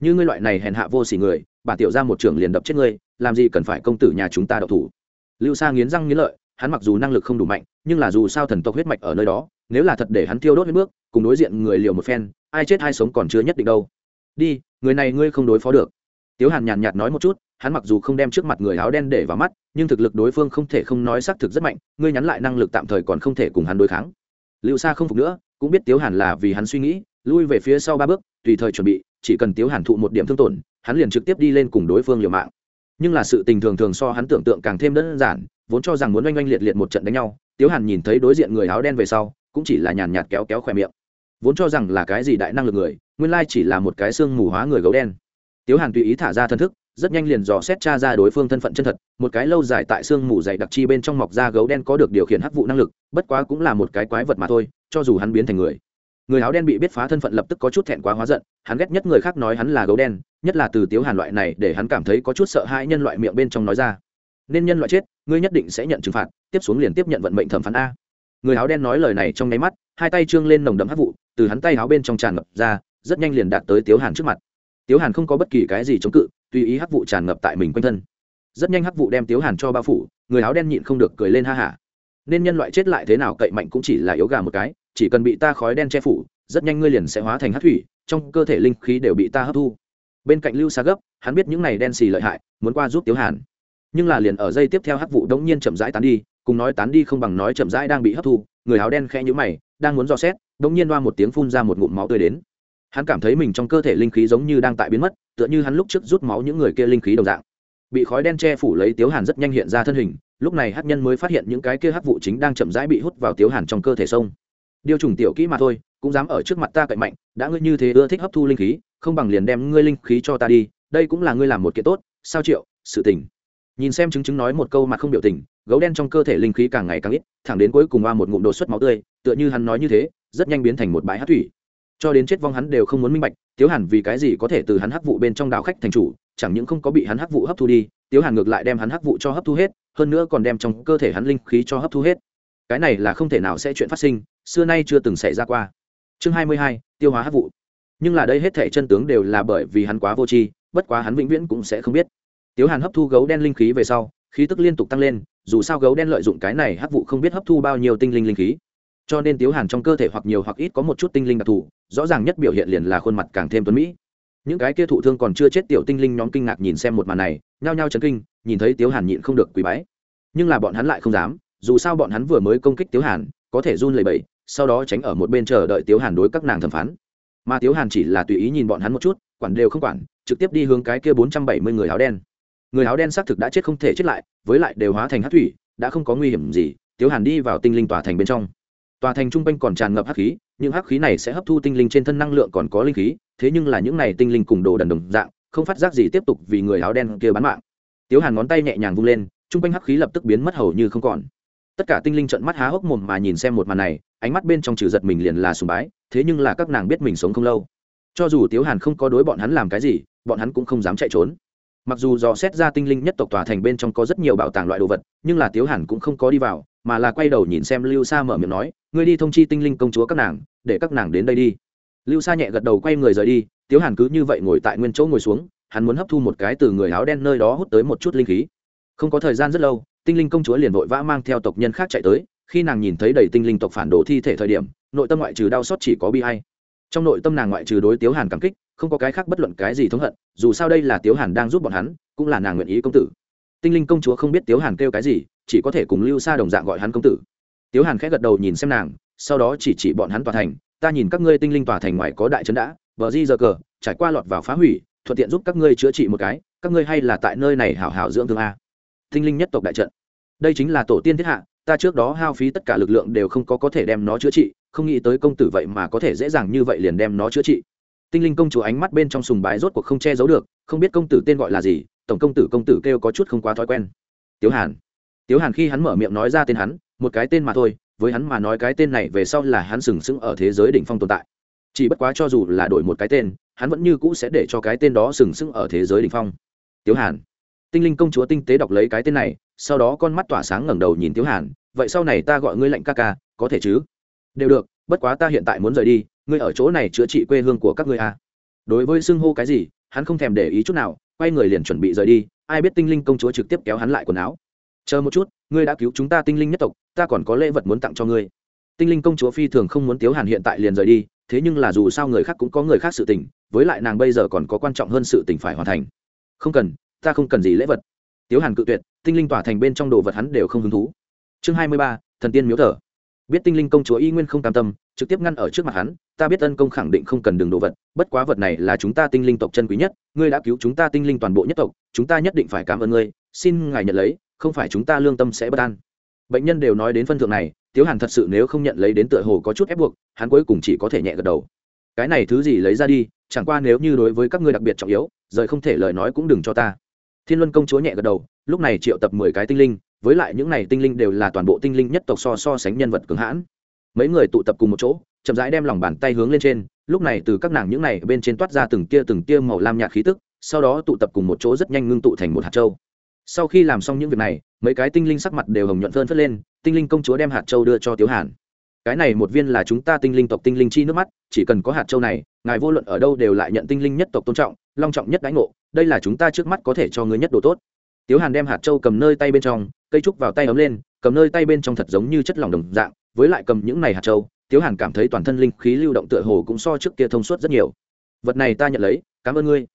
Như ngươi loại này hèn hạ vô s ỉ người, bản tiểu ra một trưởng liền đập chết ngươi, làm gì cần phải công tử nhà chúng ta đậu thủ? Lưu sa nghiến răng nghiến lợi hắn mặc dù năng lực không đủ mạnh, nhưng là dù sao thần tộc huyết mạch ở nơi đó, nếu là thật để hắn thiêu đốt huyết bước cùng đối diện người liều một phen, ai chết ai sống còn chưa nhất định đâu. Đi, người này ngươi không đối phó được. Tiếu hàn nhàn nhạt nói một chút, hắn mặc dù không đem trước mặt người áo đen để vào mắt, nhưng thực lực đối phương không thể không nói xác thực rất mạnh, ngươi nhắn lại năng lực tạm thời còn không thể cùng hắn đối kháng. Liệu sa không phục nữa, cũng biết tiếu hàn là vì hắn suy nghĩ, lui về phía sau ba bước, tùy thời chuẩn bị, chỉ cần tiếu hàn thụ một điểm thương tổn, hắn liền trực tiếp đi lên cùng đối phương liều mạng. Nhưng là sự tình thường thường so hắn tưởng tượng càng thêm đơn giản vốn cho rằng muốn oanh oanh liệt liệt một trận đánh nhau, tiếu hàn nhìn thấy đối diện người áo đen về sau, cũng chỉ là nhàn nhạt kéo kéo khỏe miệng. Vốn cho rằng là cái gì đại năng lực người, nguyên lai chỉ là một cái xương mù hóa người gấu đen. Tiếu hàn tùy ý thả ra thân thức, rất nhanh liền dò xét tra ra đối phương thân phận chân thật, một cái lâu dài tại xương mù dày đặc chi bên trong mọc da gấu đen có được điều khiển hắc vụ năng lực, bất quá cũng là một cái quái vật mà thôi, cho dù hắn biến thành người. Người áo đen bị biết phá thân phận lập tức có chút thẹn quá hóa giận, hắn ghét nhất người khác nói hắn là gấu đen, nhất là từ tiếu hàn loại này để hắn cảm thấy có chút sợ hãi nhân loại miệng bên trong nói ra nên nhân loại chết, ngươi nhất định sẽ nhận trừng phạt, tiếp xuống liền tiếp nhận vận mệnh thẩm phán a. Người áo đen nói lời này trong nháy mắt, hai tay trương lên nồng đậm hắc vụ, từ hắn tay áo bên trong tràn ngập ra, rất nhanh liền đạt tới tiếu hàn trước mặt. Tiếu hàn không có bất kỳ cái gì chống cự, tùy ý hắc vụ tràn ngập tại mình quanh thân. Rất nhanh hắc vụ đem tiếu hàn cho bao phủ, người áo đen nhịn không được cười lên ha hả. Nên nhân loại chết lại thế nào cậy mạnh cũng chỉ là yếu gà một cái, chỉ cần bị ta khói đen che phủ, rất nhanh ngươi liền sẽ hóa thành hát thủy, trong cơ thể linh khí đều bị ta hấp thu. Bên cạnh lưu xa gấp, hắn biết những này đen xì lợi hại, muốn qua giúp tiếu hàn nhưng là liền ở dây tiếp theo hắc vụ đống nhiên chậm rãi tán đi, cùng nói tán đi không bằng nói chậm rãi đang bị hấp thu, người áo đen khẽ nhũ mày, đang muốn dò xét, đống nhiên đoa một tiếng phun ra một ngụm máu tươi đến. Hắn cảm thấy mình trong cơ thể linh khí giống như đang tại biến mất, tựa như hắn lúc trước rút máu những người kia linh khí đồng dạng. Bị khói đen che phủ lấy tiếu hàn rất nhanh hiện ra thân hình, lúc này hát nhân mới phát hiện những cái kia hắc vụ chính đang chậm rãi bị hút vào tiếu hàn trong cơ thể sông. Điều trùng tiểu kỹ mà thôi, cũng dám ở trước mặt ta cậy mạnh, đã ngươi như thế ưa thích hấp thu linh khí, không bằng liền đem ngươi linh khí cho ta đi, đây cũng là ngươi làm một kiện tốt, sao triệu, sự tình nhìn xem chứng chứng nói một câu mà không biểu tình, gấu đen trong cơ thể linh khí càng ngày càng ít, thẳng đến cuối cùng qua một ngụm đột xuất máu tươi, tựa như hắn nói như thế, rất nhanh biến thành một bãi hát thủy. Cho đến chết vong hắn đều không muốn minh bạch, tiếu hàn vì cái gì có thể từ hắn hắc vụ bên trong đảo khách thành chủ, chẳng những không có bị hắn hắc vụ hấp thu đi, tiếu hàn ngược lại đem hắn hắc vụ cho hấp thu hết, hơn nữa còn đem trong cơ thể hắn linh khí cho hấp thu hết. Cái này là không thể nào sẽ chuyện phát sinh, xưa nay chưa từng xảy ra qua. Chương hai mươi hai, tiêu hóa hắc vụ. Nhưng là đây hết thể chân tướng đều là bởi vì hắn quá vô tri, bất quá hắn vĩnh viễn cũng sẽ không biết tiếu hàn hấp thu gấu đen linh khí về sau, khí tức liên tục tăng lên, dù sao gấu đen lợi dụng cái này hắc vụ không biết hấp thu bao nhiêu tinh linh linh khí. Cho nên tiếu hàn trong cơ thể hoặc nhiều hoặc ít có một chút tinh linh đặc thù, rõ ràng nhất biểu hiện liền là khuôn mặt càng thêm tuấn mỹ. Những cái kia thụ thương còn chưa chết tiểu tinh linh nhóm kinh ngạc nhìn xem một màn này, nhao nhao chấn kinh, nhìn thấy tiếu hàn nhịn không được quý bái. Nhưng là bọn hắn lại không dám, dù sao bọn hắn vừa mới công kích tiếu hàn, có thể run lẩy bẩy, sau đó tránh ở một bên chờ đợi tiếu hàn đối các nàng thẩm phán. Mà tiếu hàn chỉ là tùy ý nhìn bọn hắn một chút, quản đều không quản, trực tiếp đi hướng cái kia bốn trăm bảy mươi người áo đen người áo đen xác thực đã chết không thể chết lại, với lại đều hóa thành hát thủy, đã không có nguy hiểm gì, tiếu hàn đi vào tinh linh tòa thành bên trong. Tòa thành trung quanh còn tràn ngập hắc khí, những hắc khí này sẽ hấp thu tinh linh trên thân năng lượng còn có linh khí, thế nhưng là những này tinh linh cùng đồ đần đồng dạng, không phát giác gì tiếp tục vì người áo đen kia bán mạng. Tiếu hàn ngón tay nhẹ nhàng vung lên, trung quanh hắc khí lập tức biến mất hầu như không còn. Tất cả tinh linh trận mắt há hốc mồm mà nhìn xem một màn này, ánh mắt bên trong trừ giật mình liền là sùng bái, thế nhưng là các nàng biết mình sống không lâu. Cho dù tiếu hàn không có đối bọn hắn làm cái gì, bọn hắn cũng không dám chạy trốn mặc dù dò xét ra tinh linh nhất tộc tòa thành bên trong có rất nhiều bảo tàng loại đồ vật, nhưng là tiếu hàn cũng không có đi vào, mà là quay đầu nhìn xem lưu sa mở miệng nói, ngươi đi thông chi tinh linh công chúa các nàng, để các nàng đến đây đi. Lưu sa nhẹ gật đầu quay người rời đi, tiếu hàn cứ như vậy ngồi tại nguyên chỗ ngồi xuống, hắn muốn hấp thu một cái từ người áo đen nơi đó hút tới một chút linh khí. Không có thời gian rất lâu, tinh linh công chúa liền vội vã mang theo tộc nhân khác chạy tới, khi nàng nhìn thấy đầy tinh linh tộc phản đồ thi thể thời điểm, nội tâm ngoại trừ đau xót chỉ có bi hay trong nội tâm nàng ngoại trừ đối tiếu hàn cảm kích không có cái khác bất luận cái gì thống hận, dù sao đây là tiếu hàn đang giúp bọn hắn, cũng là nàng nguyện ý công tử. Tinh linh công chúa không biết tiếu hàn kêu cái gì, chỉ có thể cùng lưu xa đồng dạng gọi hắn công tử. Tiếu hàn khẽ gật đầu nhìn xem nàng, sau đó chỉ chỉ bọn hắn tòa thành, ta nhìn các ngươi tinh linh tòa thành ngoài có đại trấn đã vợ di giờ cờ, trải qua lọt vào phá hủy, thuận tiện giúp các ngươi chữa trị một cái, các ngươi hay là tại nơi này hảo hảo dưỡng thương a. Tinh linh nhất tộc đại trận. Đây chính là tổ tiên thiết hạ, ta trước đó hao phí tất cả lực lượng đều không có có thể đem nó chữa trị, không nghĩ tới công tử vậy mà có thể dễ dàng như vậy liền đem nó chữa trị tinh linh công chúa ánh mắt bên trong sùng bái rốt cuộc không che giấu được, không biết công tử tên gọi là gì, tổng công tử công tử kêu có chút không quá thói quen. Tiếu hàn. Tiếu hàn khi hắn mở miệng nói ra tên hắn, một cái tên mà thôi, với hắn mà nói cái tên này về sau là hắn sừng sững ở thế giới đỉnh phong tồn tại. Chỉ bất quá cho dù là đổi một cái tên, hắn vẫn như cũ sẽ để cho cái tên đó sừng sững ở thế giới đỉnh phong. Tiếu hàn. Tinh linh công chúa tinh tế đọc lấy cái tên này, sau đó con mắt tỏa sáng ngẩng đầu nhìn tiếu hàn, vậy sau này ta gọi ngươi lạnh ca ca, có thể chứ? Đều được, bất quá ta hiện tại muốn rời đi ngươi ở chỗ này chữa trị quê hương của các ngươi à. đối với xưng hô cái gì, hắn không thèm để ý chút nào, quay người liền chuẩn bị rời đi, ai biết tinh linh công chúa trực tiếp kéo hắn lại quần áo. Chờ một chút, ngươi đã cứu chúng ta tinh linh nhất tộc, ta còn có lễ vật muốn tặng cho ngươi. Tinh linh công chúa phi thường không muốn tiếu hàn hiện tại liền rời đi, thế nhưng là dù sao người khác cũng có người khác sự tình, với lại nàng bây giờ còn có quan trọng hơn sự tình phải hoàn thành. Không cần, ta không cần gì lễ vật. Tiếu hàn cự tuyệt, tinh linh tỏa thành bên trong đồ vật hắn đều không hứng thú. Chương hai mươi ba, thần tiên miếu thờ. Biết tinh linh công chúa y nguyên không cam tâm, trực tiếp ngăn ở trước mặt hắn ta biết ân công khẳng định không cần đường đồ vật, bất quá vật này là chúng ta tinh linh tộc chân quý nhất, ngươi đã cứu chúng ta tinh linh toàn bộ nhất tộc, chúng ta nhất định phải cảm ơn ngươi, xin ngài nhận lấy, không phải chúng ta lương tâm sẽ bất an. Bệnh nhân đều nói đến phân thượng này, tiếu hàn thật sự nếu không nhận lấy đến tựa hồ có chút ép buộc, hắn cuối cùng chỉ có thể nhẹ gật đầu. Cái này thứ gì lấy ra đi, chẳng qua nếu như đối với các ngươi đặc biệt trọng yếu, rời không thể lời nói cũng đừng cho ta. Thiên luân công chúa nhẹ gật đầu, lúc này triệu tập mười cái tinh linh, với lại những này tinh linh đều là toàn bộ tinh linh nhất tộc so so sánh nhân vật cường hãn. Mấy người tụ tập cùng một chỗ chậm rãi đem lòng bàn tay hướng lên trên, lúc này từ các nàng những này bên trên toát ra từng tia từng tia màu lam nhạt khí tức, sau đó tụ tập cùng một chỗ rất nhanh ngưng tụ thành một hạt châu. Sau khi làm xong những việc này, mấy cái tinh linh sắc mặt đều hồng nhuận phơn phất lên, tinh linh công chúa đem hạt châu đưa cho tiếu hàn. Cái này một viên là chúng ta tinh linh tộc tinh linh chi nước mắt, chỉ cần có hạt châu này, ngài vô luận ở đâu đều lại nhận tinh linh nhất tộc tôn trọng, long trọng nhất đãi ngộ, đây là chúng ta trước mắt có thể cho người nhất đồ tốt. Tiếu hàn đem hạt châu cầm nơi tay bên trong, cây trúc vào tay ấm lên, cầm nơi tay bên trong thật giống như chất lỏng đồng dạng, với lại cầm những này hạt châu tiếu hàn cảm thấy toàn thân linh khí lưu động tựa hồ cũng so trước kia thông suốt rất nhiều. Vật này ta nhận lấy, cảm ơn ngươi.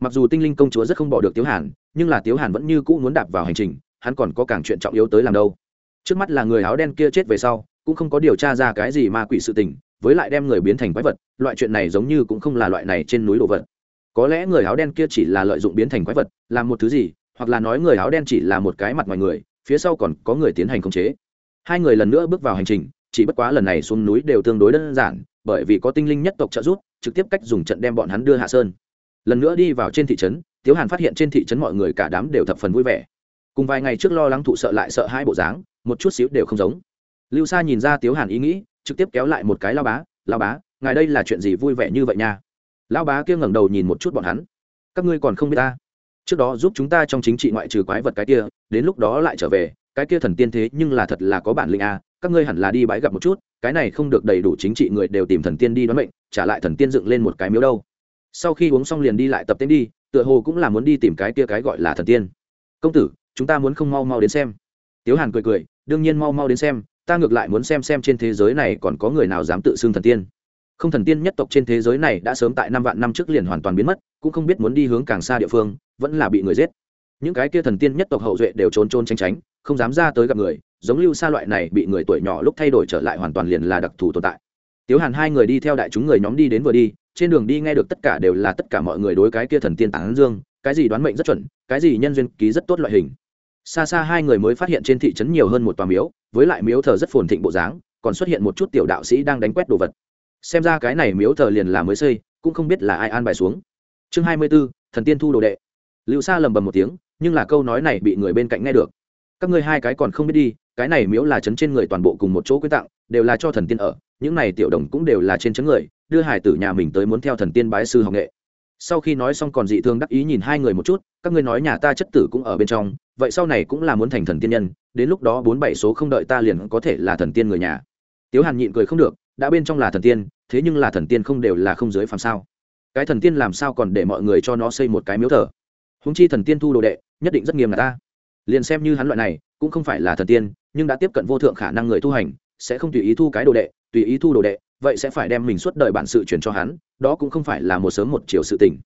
Mặc dù tinh linh công chúa rất không bỏ được tiếu hàn, nhưng là tiếu hàn vẫn như cũ muốn đạp vào hành trình, hắn còn có càng chuyện trọng yếu tới làm đâu. Trước mắt là người áo đen kia chết về sau, cũng không có điều tra ra cái gì ma quỷ sự tình, với lại đem người biến thành quái vật, loại chuyện này giống như cũng không là loại này trên núi đồ vật. Có lẽ người áo đen kia chỉ là lợi dụng biến thành quái vật, làm một thứ gì, hoặc là nói người áo đen chỉ là một cái mặt ngoài người, phía sau còn có người tiến hành khống chế. Hai người lần nữa bước vào hành trình chỉ bất quá lần này xuống núi đều tương đối đơn giản, bởi vì có tinh linh nhất tộc trợ giúp, trực tiếp cách dùng trận đem bọn hắn đưa hạ sơn. Lần nữa đi vào trên thị trấn, tiếu hàn phát hiện trên thị trấn mọi người cả đám đều thập phần vui vẻ. Cùng vài ngày trước lo lắng thụ sợ lại sợ hai bộ dáng, một chút xíu đều không giống. Lưu sa nhìn ra tiếu hàn ý nghĩ, trực tiếp kéo lại một cái lao bá lao bá, ngài đây là chuyện gì vui vẻ như vậy nha? Lao bá kia ngẩng đầu nhìn một chút bọn hắn. Các ngươi còn không biết ta. Trước đó giúp chúng ta trong chính trị ngoại trừ quái vật cái kia, đến lúc đó lại trở về, cái kia thần tiên thế nhưng là thật là có bản lĩnh a các ngươi hẳn là đi bãi gặp một chút, cái này không được đầy đủ chính trị người đều tìm thần tiên đi đoán mệnh, trả lại thần tiên dựng lên một cái miếu đâu. Sau khi uống xong liền đi lại tập tên đi, tựa hồ cũng là muốn đi tìm cái kia cái gọi là thần tiên. Công tử, chúng ta muốn không mau mau đến xem. Tiếu hàn cười cười, đương nhiên mau mau đến xem, ta ngược lại muốn xem xem trên thế giới này còn có người nào dám tự xưng thần tiên. Không thần tiên nhất tộc trên thế giới này đã sớm tại năm vạn năm trước liền hoàn toàn biến mất, cũng không biết muốn đi hướng càng xa địa phương, vẫn là bị người giết. Những cái kia thần tiên nhất tộc hậu duệ đều trốn trốn tránh tránh, không dám ra tới gặp người giống lưu xa loại này bị người tuổi nhỏ lúc thay đổi trở lại hoàn toàn liền là đặc thù tồn tại. Tiếu hàn hai người đi theo đại chúng người nhóm đi đến vừa đi, trên đường đi nghe được tất cả đều là tất cả mọi người đối cái kia thần tiên tán dương, cái gì đoán mệnh rất chuẩn, cái gì nhân duyên ký rất tốt loại hình. Xa xa hai người mới phát hiện trên thị trấn nhiều hơn một tòa miếu, với lại miếu thờ rất phồn thịnh bộ dáng, còn xuất hiện một chút tiểu đạo sĩ đang đánh quét đồ vật. Xem ra cái này miếu thờ liền là mới xây, cũng không biết là ai an bài xuống. Chương hai mươi b ố thần tiên thu đồ đệ. Lưu sa lầm bầm một tiếng, nhưng là câu nói này bị người bên cạnh nghe được. Các ngươi hai cái còn không biết đi cái này miếu là chấn trên người toàn bộ cùng một chỗ quy tặng, đều là cho thần tiên ở, những này tiểu đồng cũng đều là trên chấn người, đưa hải tử nhà mình tới muốn theo thần tiên bái sư học nghệ. Sau khi nói xong còn dị thương đắc ý nhìn hai người một chút, các ngươi nói nhà ta chất tử cũng ở bên trong, vậy sau này cũng là muốn thành thần tiên nhân, đến lúc đó bốn bảy số không đợi ta liền có thể là thần tiên người nhà. Tiếu hàn nhịn cười không được, đã bên trong là thần tiên, thế nhưng là thần tiên không đều là không giới phàm sao? Cái thần tiên làm sao còn để mọi người cho nó xây một cái miếu thờ? Húng chi thần tiên thu đồ đệ, nhất định rất nghiêm là ta. Liền xem như hắn loại này cũng không phải là thần tiên, nhưng đã tiếp cận vô thượng khả năng người tu hành, sẽ không tùy ý thu cái đồ đệ, tùy ý thu đồ đệ, vậy sẽ phải đem mình suốt đời bản sự truyền cho hắn, đó cũng không phải là một sớm một chiều sự tình.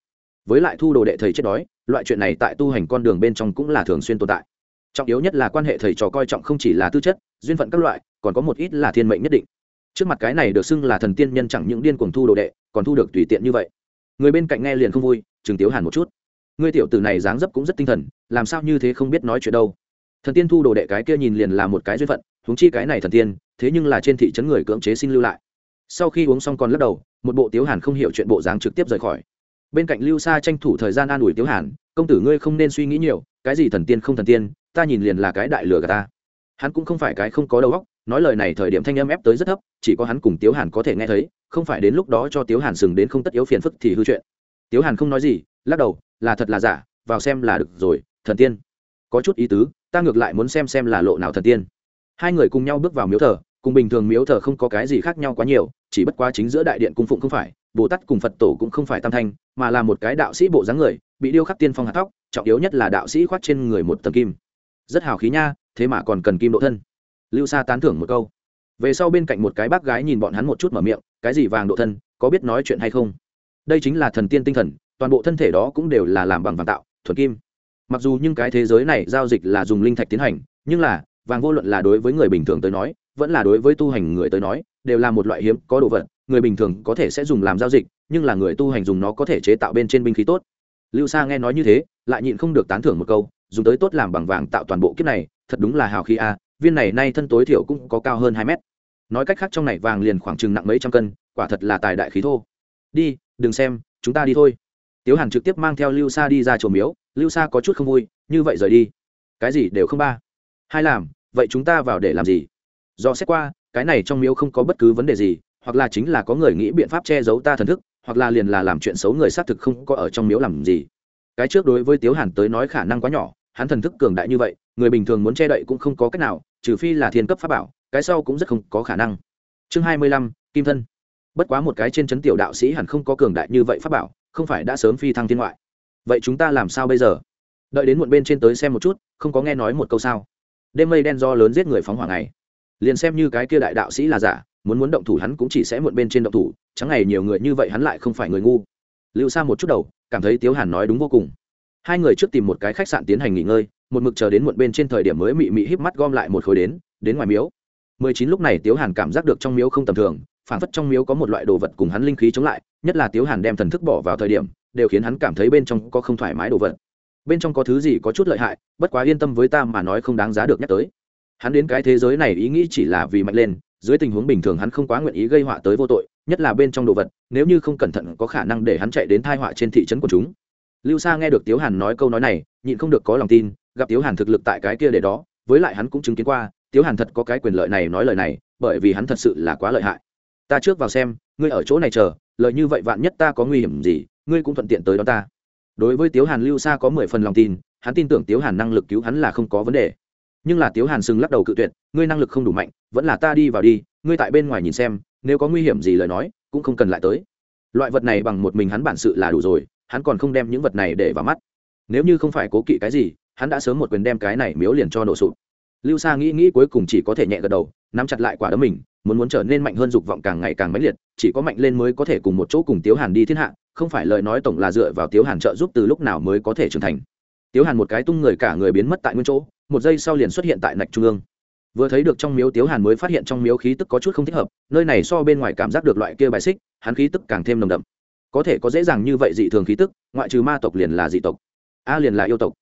Với lại thu đồ đệ thầy chết đói, loại chuyện này tại tu hành con đường bên trong cũng là thường xuyên tồn tại. Trọng yếu nhất là quan hệ thầy trò coi trọng không chỉ là tư chất, duyên phận các loại, còn có một ít là thiên mệnh nhất định. Trước mặt cái này được xưng là thần tiên nhân chẳng những điên cuồng thu đồ đệ, còn thu được tùy tiện như vậy. Người bên cạnh nghe liền không vui, chừng tiếu hàn một chút. Ngươi tiểu tử này dáng dấp cũng rất tinh thần, làm sao như thế không biết nói chuyện đâu? Thần tiên thu đồ đệ cái kia nhìn liền là một cái duyên phận, huống chi cái này thần tiên, thế nhưng là trên thị trấn người cưỡng chế xin lưu lại. Sau khi uống xong còn lắc đầu, một bộ tiếu hàn không hiểu chuyện bộ dáng trực tiếp rời khỏi. Bên cạnh lưu sa tranh thủ thời gian an ủi tiếu hàn, công tử ngươi không nên suy nghĩ nhiều, cái gì thần tiên không thần tiên, ta nhìn liền là cái đại lừa gà ta. Hắn cũng không phải cái không có đầu óc, nói lời này thời điểm thanh âm ép tới rất thấp, chỉ có hắn cùng tiếu hàn có thể nghe thấy, không phải đến lúc đó cho tiếu hàn sừng đến không tất yếu phiền phức thì hư chuyện. Tiếu hàn không nói gì, lắc đầu, là thật là giả, vào xem là được rồi, thần tiên có chút ý tứ, ta ngược lại muốn xem xem là lộ nào thần tiên. Hai người cùng nhau bước vào miếu thờ, cùng bình thường miếu thờ không có cái gì khác nhau quá nhiều, chỉ bất quá chính giữa đại điện cung phụng không phải, bồ tát cùng phật tổ cũng không phải tam thanh, mà là một cái đạo sĩ bộ dáng người, bị điêu khắc tiên phong hạt tóc, trọng yếu nhất là đạo sĩ khoác trên người một tầng kim. Rất hào khí nha, thế mà còn cần kim độ thân. Lưu sa tán thưởng một câu. Về sau bên cạnh một cái bác gái nhìn bọn hắn một chút mở miệng, cái gì vàng độ thân, có biết nói chuyện hay không? Đây chính là thần tiên tinh thần, toàn bộ thân thể đó cũng đều là làm bằng vàng tạo thuật kim mặc dù nhưng cái thế giới này giao dịch là dùng linh thạch tiến hành, nhưng là, vàng vô luận là đối với người bình thường tới nói, vẫn là đối với tu hành người tới nói, đều là một loại hiếm có đồ vật. Người bình thường có thể sẽ dùng làm giao dịch, nhưng là người tu hành dùng nó có thể chế tạo bên trên binh khí tốt. Lưu sa nghe nói như thế, lại nhịn không được tán thưởng một câu, dùng tới tốt làm bằng vàng tạo toàn bộ kiếp này, thật đúng là hào khí a, viên này nay thân tối thiểu cũng có cao hơn hai mét. Nói cách khác trong này vàng liền khoảng chừng nặng mấy trăm cân, quả thật là tài đại khí thô. Đi, đừng xem, chúng ta đi thôi. Tiếu hàn trực tiếp mang theo lưu sa đi ra chùa miếu lưu sa có chút không vui, như vậy rời đi. Cái gì đều không ba. Hai làm, vậy chúng ta vào để làm gì? Do xét qua, cái này trong miếu không có bất cứ vấn đề gì, hoặc là chính là có người nghĩ biện pháp che giấu ta thần thức, hoặc là liền là làm chuyện xấu người xác thực không có ở trong miếu làm gì. Cái trước đối với tiếu hàn tới nói khả năng quá nhỏ, hắn thần thức cường đại như vậy, người bình thường muốn che đậy cũng không có cách nào, trừ phi là thiên cấp pháp bảo, cái sau cũng rất không có khả năng. Chương hai mươi lăm, kim thân. Bất quá một cái trên chấn tiểu đạo sĩ hẳn không có cường đại như vậy pháp bảo, không phải đã sớm phi thăng thiên ngoại vậy chúng ta làm sao bây giờ? Đợi đến muộn bên trên tới xem một chút, không có nghe nói một câu sao. Đêm mây đen do lớn giết người phóng hỏa này liền xem như cái kia đại đạo sĩ là giả, muốn muốn động thủ hắn cũng chỉ sẽ muộn bên trên động thủ, chẳng ngày nhiều người như vậy hắn lại không phải người ngu. Lưu xa một chút đầu, cảm thấy tiếu hàn nói đúng vô cùng. Hai người trước tìm một cái khách sạn tiến hành nghỉ ngơi, một mực chờ đến muộn bên trên thời điểm mới mị mị híp mắt gom lại một khối đến đến ngoài miếu. Mười chín lúc này tiếu hàn cảm giác được trong miếu không tầm thường phản phất trong miếu có một loại đồ vật cùng hắn linh khí chống lại, nhất là tiếu hàn đem thần thức bỏ vào thời điểm đều khiến hắn cảm thấy bên trong có không thoải mái đồ vật. Bên trong có thứ gì có chút lợi hại, bất quá yên tâm với ta mà nói không đáng giá được nhắc tới. Hắn đến cái thế giới này ý nghĩ chỉ là vì mạnh lên, dưới tình huống bình thường hắn không quá nguyện ý gây họa tới vô tội, nhất là bên trong đồ vật, nếu như không cẩn thận có khả năng để hắn chạy đến thai họa trên thị trấn của chúng. Lưu sa nghe được tiếu hàn nói câu nói này, nhịn không được có lòng tin, gặp tiếu hàn thực lực tại cái kia để đó, với lại hắn cũng chứng kiến qua, tiếu hàn thật có cái quyền lợi này nói lời này, bởi vì hắn thật sự là quá lợi hại. Ta trước vào xem, ngươi ở chỗ này chờ, lợi như vậy vạn nhất ta có nguy hiểm gì ngươi cũng thuận tiện tới đó ta. Đối với tiếu hàn lưu sa có mười phần lòng tin, hắn tin tưởng tiếu hàn năng lực cứu hắn là không có vấn đề. Nhưng là tiếu hàn sừng lắc đầu cự tuyệt, ngươi năng lực không đủ mạnh, vẫn là ta đi vào đi, ngươi tại bên ngoài nhìn xem, nếu có nguy hiểm gì lời nói, cũng không cần lại tới. Loại vật này bằng một mình hắn bản sự là đủ rồi, hắn còn không đem những vật này để vào mắt. Nếu như không phải cố kỵ cái gì, hắn đã sớm một quyền đem cái này miếu liền cho nổ sụp. Lưu sa nghĩ nghĩ cuối cùng chỉ có thể nhẹ gật đầu, nắm chặt lại quả đấm mình, muốn muốn trở nên mạnh hơn dục vọng càng ngày càng mãnh liệt, chỉ có mạnh lên mới có thể cùng một chỗ cùng tiếu hàn đi thiên hạ không phải lời nói tổng là dựa vào tiếu hàn trợ giúp từ lúc nào mới có thể trưởng thành. Tiếu hàn một cái tung người cả người biến mất tại nguyên chỗ, một giây sau liền xuất hiện tại nạch trung ương. Vừa thấy được trong miếu tiếu hàn mới phát hiện trong miếu khí tức có chút không thích hợp, nơi này so bên ngoài cảm giác được loại kia bài xích, hắn khí tức càng thêm nồng đậm. Có thể có dễ dàng như vậy dị thường khí tức, ngoại trừ ma tộc liền là dị tộc. A liền là yêu tộc.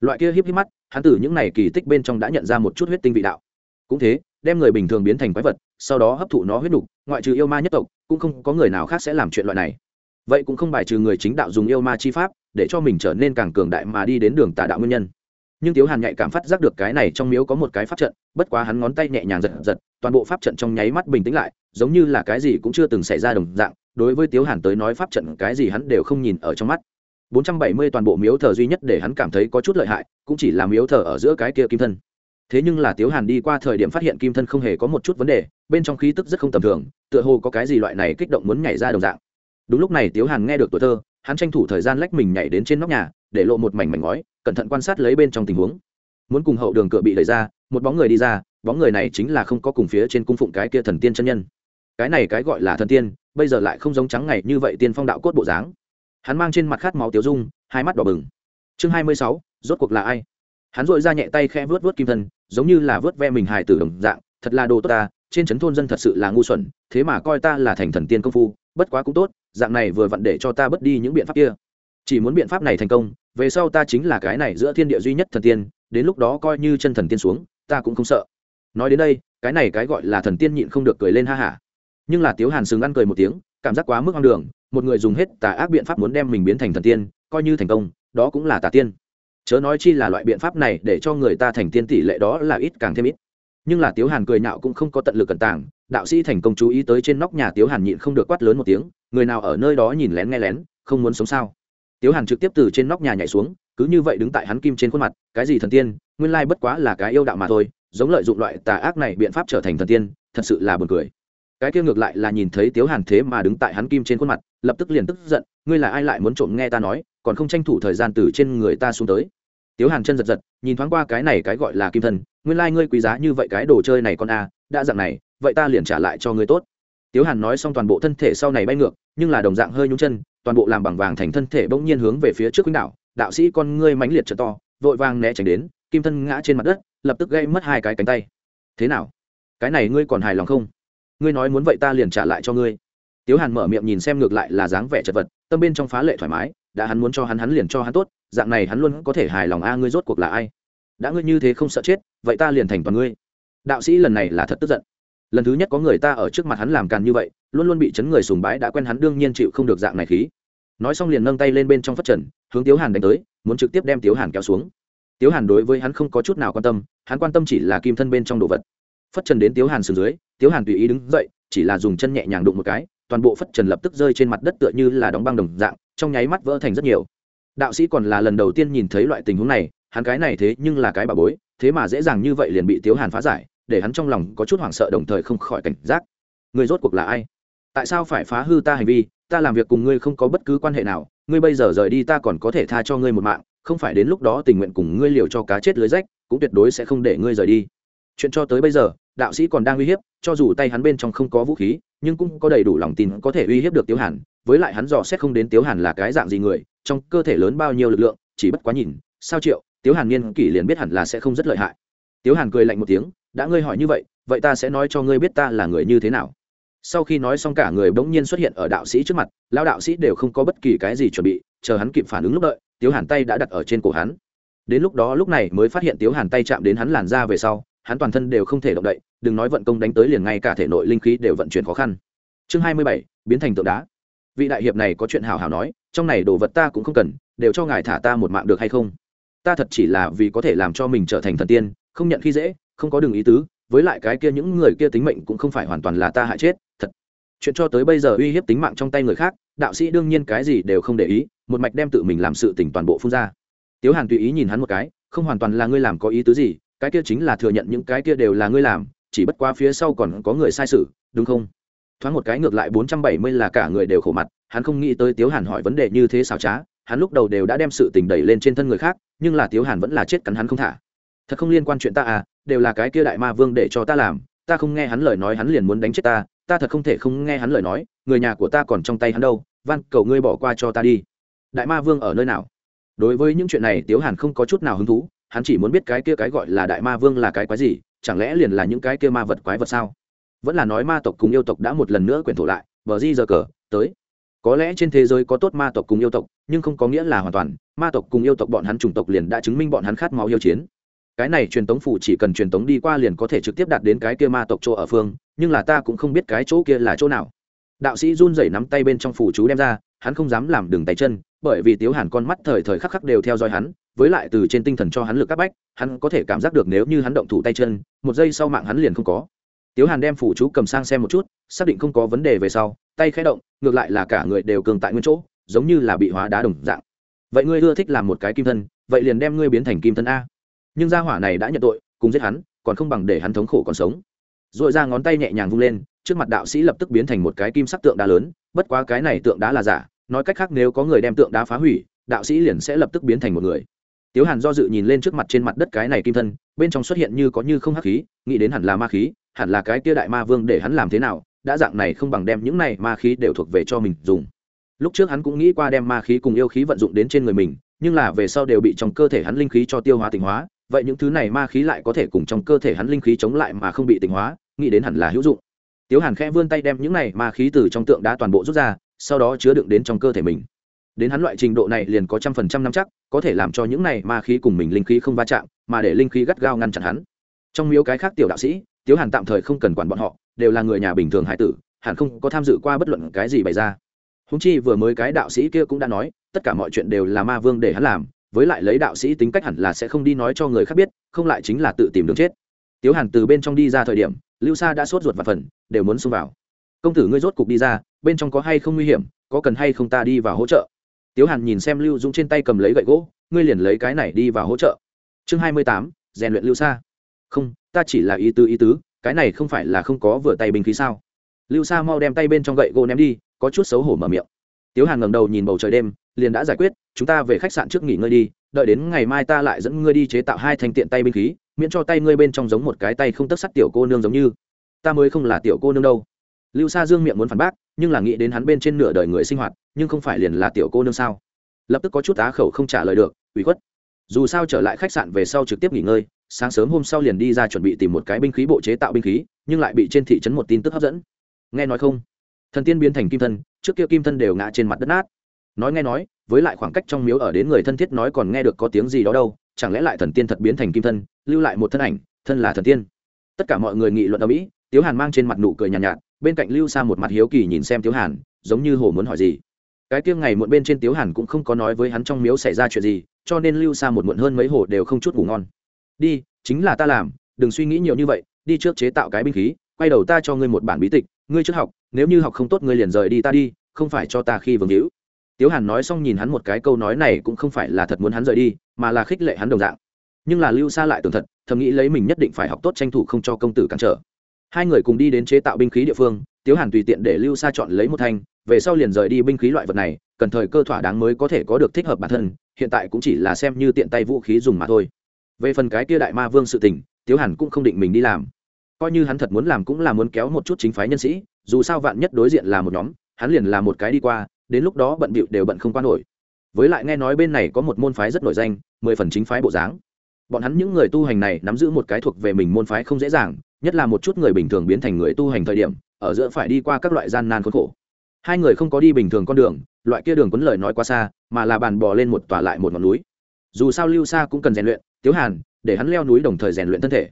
Loại kia híp híp mắt, hắn từ những này kỳ tích bên trong đã nhận ra một chút huyết tinh vị đạo. Cũng thế, đem người bình thường biến thành quái vật, sau đó hấp thụ nó huyết nục, ngoại trừ yêu ma nhất tộc, cũng không có người nào khác sẽ làm chuyện loại này vậy cũng không bài trừ người chính đạo dùng yêu ma chi pháp, để cho mình trở nên càng cường đại mà đi đến đường tà đạo nguyên nhân. Nhưng tiếu hàn nhạy cảm phát giác được cái này trong miếu có một cái pháp trận, bất quá hắn ngón tay nhẹ nhàng giật giật, toàn bộ pháp trận trong nháy mắt bình tĩnh lại, giống như là cái gì cũng chưa từng xảy ra đồng dạng, đối với tiếu hàn tới nói pháp trận cái gì hắn đều không nhìn ở trong mắt. 470 toàn bộ miếu thờ duy nhất để hắn cảm thấy có chút lợi hại, cũng chỉ là miếu thờ ở giữa cái kia kim thân. Thế nhưng là tiếu hàn đi qua thời điểm phát hiện kim thân không hề có một chút vấn đề, bên trong khí tức rất không tầm thường, tựa hồ có cái gì loại này kích động muốn nhảy ra đồng dạng đúng lúc này tiếu hàn nghe được tuổi thơ, hắn tranh thủ thời gian lách mình nhảy đến trên nóc nhà, để lộ một mảnh mảnh ngói, cẩn thận quan sát lấy bên trong tình huống. Muốn cùng hậu đường cửa bị đẩy ra, một bóng người đi ra, bóng người này chính là không có cùng phía trên cung phụng cái kia thần tiên chân nhân. Cái này cái gọi là thần tiên, bây giờ lại không giống trắng ngày như vậy tiên phong đạo cốt bộ dáng. Hắn mang trên mặt khát máu tiêu dung, hai mắt đỏ bừng. Chương hai mươi sáu, rốt cuộc là ai? Hắn dội ra nhẹ tay khe vớt vớt kim thân, giống như là vớt ve mình hài tử đồng dạng, thật là đồ tốt ta, trên trấn thôn dân thật sự là ngu xuẩn, thế mà coi ta là thành thần tiên công phu bất quá cũng tốt, dạng này vừa vặn để cho ta bớt đi những biện pháp kia. Chỉ muốn biện pháp này thành công, về sau ta chính là cái này giữa thiên địa duy nhất thần tiên, đến lúc đó coi như chân thần tiên xuống, ta cũng không sợ. Nói đến đây, cái này cái gọi là thần tiên nhịn không được cười lên ha hả. Nhưng là tiếu hàn sừng ăn cười một tiếng, cảm giác quá mức ngang đường, một người dùng hết tà ác biện pháp muốn đem mình biến thành thần tiên, coi như thành công, đó cũng là tà tiên. Chớ nói chi là loại biện pháp này để cho người ta thành tiên tỷ lệ đó là ít càng thêm ít. Nhưng là tiếu hàn cười nhạo cũng không có tận lực cẩn tàng đạo sĩ thành công chú ý tới trên nóc nhà tiếu hàn nhịn không được quát lớn một tiếng, người nào ở nơi đó nhìn lén nghe lén, không muốn sống sao? Tiếu hàn trực tiếp từ trên nóc nhà nhảy xuống, cứ như vậy đứng tại hắn kim trên khuôn mặt, cái gì thần tiên, nguyên lai bất quá là cái yêu đạo mà thôi, giống lợi dụng loại tà ác này biện pháp trở thành thần tiên, thật sự là buồn cười. Cái kia ngược lại là nhìn thấy tiếu hàn thế mà đứng tại hắn kim trên khuôn mặt, lập tức liền tức giận, ngươi là ai lại muốn trộm nghe ta nói, còn không tranh thủ thời gian từ trên người ta xuống tới. Tiếu hàn chân giật giật, nhìn thoáng qua cái này cái gọi là kim thần nguyên lai ngươi quý giá như vậy cái đồ chơi này con a, đã dạng này, vậy ta liền trả lại cho ngươi tốt. Tiếu hàn nói xong toàn bộ thân thể sau này bay ngược, nhưng là đồng dạng hơi nhúng chân, toàn bộ làm bằng vàng thành thân thể bỗng nhiên hướng về phía trước quýnh đảo, đạo sĩ con ngươi mãnh liệt trở to, vội vàng né tránh đến, kim thân ngã trên mặt đất, lập tức gây mất hai cái cánh tay. Thế nào? Cái này ngươi còn hài lòng không? Ngươi nói muốn vậy ta liền trả lại cho ngươi. Tiếu hàn mở miệng nhìn xem ngược lại là dáng vẻ chật vật, tâm bên trong phá lệ thoải mái, đã hắn muốn cho hắn hắn liền cho hắn tốt, dạng này hắn luôn có thể hài lòng a, ngươi rốt cuộc là ai? Đã ngươi như thế không sợ chết, vậy ta liền thành toàn ngươi. Đạo sĩ lần này là thật tức giận. Lần thứ nhất có người ta ở trước mặt hắn làm càn như vậy, luôn luôn bị chấn người sùng bái đã quen hắn đương nhiên chịu không được dạng này khí. Nói xong liền nâng tay lên bên trong phát trần, hướng tiếu hàn đánh tới, muốn trực tiếp đem tiếu hàn kéo xuống. Tiếu hàn đối với hắn không có chút nào quan tâm, hắn quan tâm chỉ là kim thân bên trong đồ vật. Phất trần đến tiếu hàn sườn dưới, tiếu hàn tùy ý đứng dậy, chỉ là dùng chân nhẹ nhàng đụng một cái, toàn bộ phất trần lập tức rơi trên mặt đất tựa như là đóng băng đồng dạng, trong nháy mắt vỡ thành rất nhiều. Đạo sĩ còn là lần đầu tiên nhìn thấy loại tình huống này hắn cái này thế nhưng là cái bà bối, thế mà dễ dàng như vậy liền bị tiếu hàn phá giải, để hắn trong lòng có chút hoảng sợ đồng thời không khỏi cảnh giác. Người rốt cuộc là ai? Tại sao phải phá hư ta hành vi? Ta làm việc cùng ngươi không có bất cứ quan hệ nào, ngươi bây giờ rời đi ta còn có thể tha cho ngươi một mạng, không phải đến lúc đó tình nguyện cùng ngươi liều cho cá chết lưới rách, cũng tuyệt đối sẽ không để ngươi rời đi. Chuyện cho tới bây giờ, đạo sĩ còn đang uy hiếp, cho dù tay hắn bên trong không có vũ khí, nhưng cũng có đầy đủ lòng tin có thể uy hiếp được tiếu hàn, với lại hắn dò xét không đến tiếu hàn là cái dạng gì người, trong cơ thể lớn bao nhiêu lực lượng, chỉ bất quá nhìn, sao triệu tiếu hàn niên kỷ liền biết hẳn là sẽ không rất lợi hại. Tiếu hàn cười lạnh một tiếng, đã ngươi hỏi như vậy vậy ta sẽ nói cho ngươi biết ta là người như thế nào. Sau khi nói xong cả người bỗng nhiên xuất hiện ở đạo sĩ trước mặt lao đạo sĩ đều không có bất kỳ cái gì chuẩn bị, chờ hắn kịp phản ứng lúc đợi, tiếu hàn tay đã đặt ở trên cổ hắn. Đến lúc đó lúc này mới phát hiện tiếu hàn tay chạm đến hắn làn ra về sau, hắn toàn thân đều không thể động đậy, đừng nói vận công đánh tới liền ngay cả thể nội linh khí đều vận chuyển khó khăn. Chương hai mươi bảy, biến thành tượng đá. Vị đại hiệp này có chuyện hào hào nói, trong này đồ vật ta cũng không cần, đều cho ngài thả ta một mạng được hay không? Ta thật chỉ là vì có thể làm cho mình trở thành thần tiên, không nhận khi dễ, không có đường ý tứ, với lại cái kia những người kia tính mệnh cũng không phải hoàn toàn là ta hại chết, thật. Chuyện cho tới bây giờ uy hiếp tính mạng trong tay người khác, đạo sĩ đương nhiên cái gì đều không để ý, một mạch đem tự mình làm sự tỉnh toàn bộ phun ra. Tiếu hàn tùy ý nhìn hắn một cái, không hoàn toàn là ngươi làm có ý tứ gì, cái kia chính là thừa nhận những cái kia đều là ngươi làm, chỉ bất qua phía sau còn có người sai sự, đúng không? Thoáng một cái ngược lại bốn trăm bảy mươi là cả người đều khổ mặt, hắn không nghĩ tới tiếu hàn hỏi vấn đề như thế xảo trá hắn lúc đầu đều đã đem sự tình đẩy lên trên thân người khác, nhưng là tiếu hàn vẫn là chết cắn hắn không thả. Thật không liên quan chuyện ta à đều là cái kia đại ma vương để cho ta làm, ta không nghe hắn lời nói hắn liền muốn đánh chết ta ta thật không thể không nghe hắn lời nói, người nhà của ta còn trong tay hắn đâu, van, cầu ngươi bỏ qua cho ta đi. Đại ma vương ở nơi nào? Đối với những chuyện này tiếu hàn không có chút nào hứng thú, hắn chỉ muốn biết cái kia cái gọi là đại ma vương là cái quái gì, chẳng lẽ liền là những cái kia ma vật quái vật sao? Vẫn là nói ma tộc cùng yêu tộc đã một lần nữa quyển thổ lại, bờ di giờ cờ, tới có lẽ trên thế giới có tốt ma tộc cùng yêu tộc, nhưng không có nghĩa là hoàn toàn. Ma tộc cùng yêu tộc bọn hắn chủng tộc liền đã chứng minh bọn hắn khát máu yêu chiến. Cái này truyền tống phủ chỉ cần truyền tống đi qua liền có thể trực tiếp đạt đến cái kia ma tộc chỗ ở phương, nhưng là ta cũng không biết cái chỗ kia là chỗ nào. Đạo sĩ run rẩy nắm tay bên trong phủ chú đem ra, hắn không dám làm đường tay chân, bởi vì tiếu hàn con mắt thời thời khắc khắc đều theo dõi hắn, với lại từ trên tinh thần cho hắn lực các bách, hắn có thể cảm giác được nếu như hắn động thủ tay chân, một giây sau mạng hắn liền không có tiếu hàn đem phủ chú cầm sang xem một chút, xác định không có vấn đề về sau, tay khẽ động, ngược lại là cả người đều cường tại nguyên chỗ, giống như là bị hóa đá đồng dạng. Vậy ngươi ưa thích làm một cái kim thân, vậy liền đem ngươi biến thành kim thân a. Nhưng gia hỏa này đã nhận tội, cùng giết hắn, còn không bằng để hắn thống khổ còn sống. R ồ i ra ngón tay nhẹ nhàng vung lên, trước mặt đạo sĩ lập tức biến thành một cái kim sắc tượng đá lớn, bất quá cái này tượng đá là giả, nói cách khác nếu có người đem tượng đá phá hủy, đạo sĩ liền sẽ lập tức biến thành một người. Tiếu hàn do dự nhìn lên trước mặt trên mặt đất cái này kim thân, bên trong xuất hiện như có như không hắc khí, nghĩ đến hẳn là ma khí hẳn là cái kia đại ma vương để hắn làm thế nào, đã dạng này không bằng đem những này ma khí đều thuộc về cho mình dùng. Lúc trước hắn cũng nghĩ qua đem ma khí cùng yêu khí vận dụng đến trên người mình, nhưng là về sau đều bị trong cơ thể hắn linh khí cho tiêu hóa tỉnh hóa, vậy những thứ này ma khí lại có thể cùng trong cơ thể hắn linh khí chống lại mà không bị tỉnh hóa, nghĩ đến hẳn là hữu dụng. Tiếu hàn khẽ vươn tay đem những này ma khí từ trong tượng đá toàn bộ rút ra, sau đó chứa đựng đến trong cơ thể mình. Đến hắn loại trình độ này liền có trăm phần trăm năm chắc, có thể làm cho những này ma khí cùng mình linh khí không va chạm, mà để linh khí gắt gao ngăn chặn hắn. Trong miếu cái khác tiểu đạo sĩ tiếu hàn tạm thời không cần quản bọn họ, đều là người nhà bình thường hải tử, hẳn không có tham dự qua bất luận cái gì bày ra. Húng chi vừa mới cái đạo sĩ kia cũng đã nói, tất cả mọi chuyện đều là ma vương để hắn làm, với lại lấy đạo sĩ tính cách hẳn là sẽ không đi nói cho người khác biết, không lại chính là tự tìm đường chết. Tiếu hàn từ bên trong đi ra thời điểm, lưu sa đã sốt ruột và phần, đều muốn xông vào. Công tử ngươi rốt cục đi ra, bên trong có hay không nguy hiểm, có cần hay không ta đi vào hỗ trợ? Tiếu hàn nhìn xem lưu dũng trên tay cầm lấy gậy gỗ, ngươi liền lấy cái này đi vào hỗ trợ. Chương hai mươi tám, rèn luyện lưu sa không, ta chỉ là ý tứ ý tứ, cái này không phải là không có vừa tay binh khí sao? Lưu sa mau đem tay bên trong gậy gỗ ném đi, có chút xấu hổ mở miệng. Tiếu hàn ngầm đầu nhìn bầu trời đêm, liền đã giải quyết, chúng ta về khách sạn trước nghỉ ngơi đi, đợi đến ngày mai ta lại dẫn ngươi đi chế tạo hai thanh tiện tay binh khí, miễn cho tay ngươi bên trong giống một cái tay không tất sắt tiểu cô nương giống như. Ta mới không là tiểu cô nương đâu. Lưu sa dương miệng muốn phản bác, nhưng là nghĩ đến hắn bên trên nửa đời người sinh hoạt, nhưng không phải liền là tiểu cô nương sao? Lập tức có chút á khẩu không trả lời được, ủy khuất. Dù sao trở lại khách sạn về sau trực tiếp nghỉ ngơi sáng sớm hôm sau liền đi ra chuẩn bị tìm một cái binh khí bộ chế tạo binh khí nhưng lại bị trên thị trấn một tin tức hấp dẫn. Nghe nói không? Thần tiên biến thành kim thân trước kia kim thân đều ngã trên mặt đất nát. Nói nghe nói với lại khoảng cách trong miếu ở đến người thân thiết nói còn nghe được có tiếng gì đó đâu chẳng lẽ lại thần tiên thật biến thành kim thân lưu lại một thân ảnh thân là thần tiên? Tất cả mọi người nghị luận ở mỹ tiếu hàn mang trên mặt nụ cười nhàn nhạt, nhạt bên cạnh lưu sa một mặt hiếu kỳ nhìn xem tiếu hàn giống như hồ muốn hỏi gì. Cái tiêng ngày muộn bên trên tiếu hàn cũng không có nói với hắn trong miếu xảy ra chuyện gì cho nên lưu xa một muộn hơn mấy hồ đều không chút ngủ ngon đi, chính là ta làm, đừng suy nghĩ nhiều như vậy, đi trước chế tạo cái binh khí, quay đầu ta cho ngươi một bản bí tịch, ngươi trước học, nếu như học không tốt ngươi liền rời đi ta đi, không phải cho ta khi vương hữu. Tiếu hàn nói xong nhìn hắn một cái câu nói này cũng không phải là thật muốn hắn rời đi, mà là khích lệ hắn đồng dạng. Nhưng là lưu xa lại tưởng thật, thầm nghĩ lấy mình nhất định phải học tốt tranh thủ không cho công tử cản trở. Hai người cùng đi đến chế tạo binh khí địa phương, tiếu hàn tùy tiện để lưu xa chọn lấy một thanh, về sau liền rời đi binh khí loại vật này, cần thời cơ thỏa đáng mới có thể có được thích hợp bản thân, hiện tại cũng chỉ là xem như tiện tay vũ khí dùng mà thôi về phần cái kia đại ma vương sự tình, tiếu hàn cũng không định mình đi làm. Coi như hắn thật muốn làm cũng là muốn kéo một chút chính phái nhân sĩ, dù sao vạn nhất đối diện là một nhóm, hắn liền là một cái đi qua, đến lúc đó bận bịu đều bận không qua nổi. Với lại nghe nói bên này có một môn phái rất nổi danh, mười phần chính phái bộ dáng. Bọn hắn những người tu hành này nắm giữ một cái thuộc về mình môn phái không dễ dàng, nhất là một chút người bình thường biến thành người tu hành thời điểm, ở giữa phải đi qua các loại gian nan khốn khổ. Hai người không có đi bình thường con đường, loại kia đường quấn lời nói quá xa, mà là bàn bò lên một tòa lại một ngọn núi. Dù sao lưu xa cũng cần rèn luyện tiếu hàn, để hắn leo núi đồng thời rèn luyện thân thể.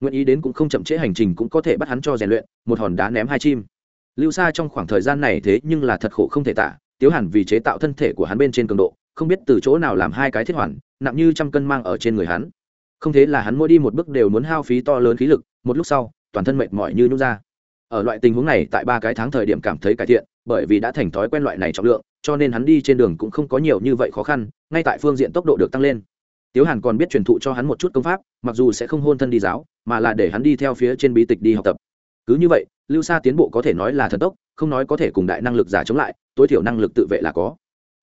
Nguyện ý đến cũng không chậm trễ hành trình cũng có thể bắt hắn cho rèn luyện, một hòn đá ném hai chim. Lưu xa trong khoảng thời gian này thế nhưng là thật khổ không thể tả, tiếu hàn vì chế tạo thân thể của hắn bên trên cường độ, không biết từ chỗ nào làm hai cái thiết hoàn, nặng như trăm cân mang ở trên người hắn. Không thế là hắn mỗi đi một bước đều muốn hao phí to lớn khí lực, một lúc sau, toàn thân mệt mỏi như nhút ra. Ở loại tình huống này, tại ba cái tháng thời điểm cảm thấy cải thiện, bởi vì đã thành thói quen loại này trọng lượng, cho nên hắn đi trên đường cũng không có nhiều như vậy khó khăn, ngay tại phương diện tốc độ được tăng lên tiếu hàn còn biết truyền thụ cho hắn một chút công pháp, mặc dù sẽ không hôn thân đi giáo, mà là để hắn đi theo phía trên bí tịch đi học tập. Cứ như vậy, lưu Sa tiến bộ có thể nói là thần tốc, không nói có thể cùng đại năng lực giả chống lại, tối thiểu năng lực tự vệ là có.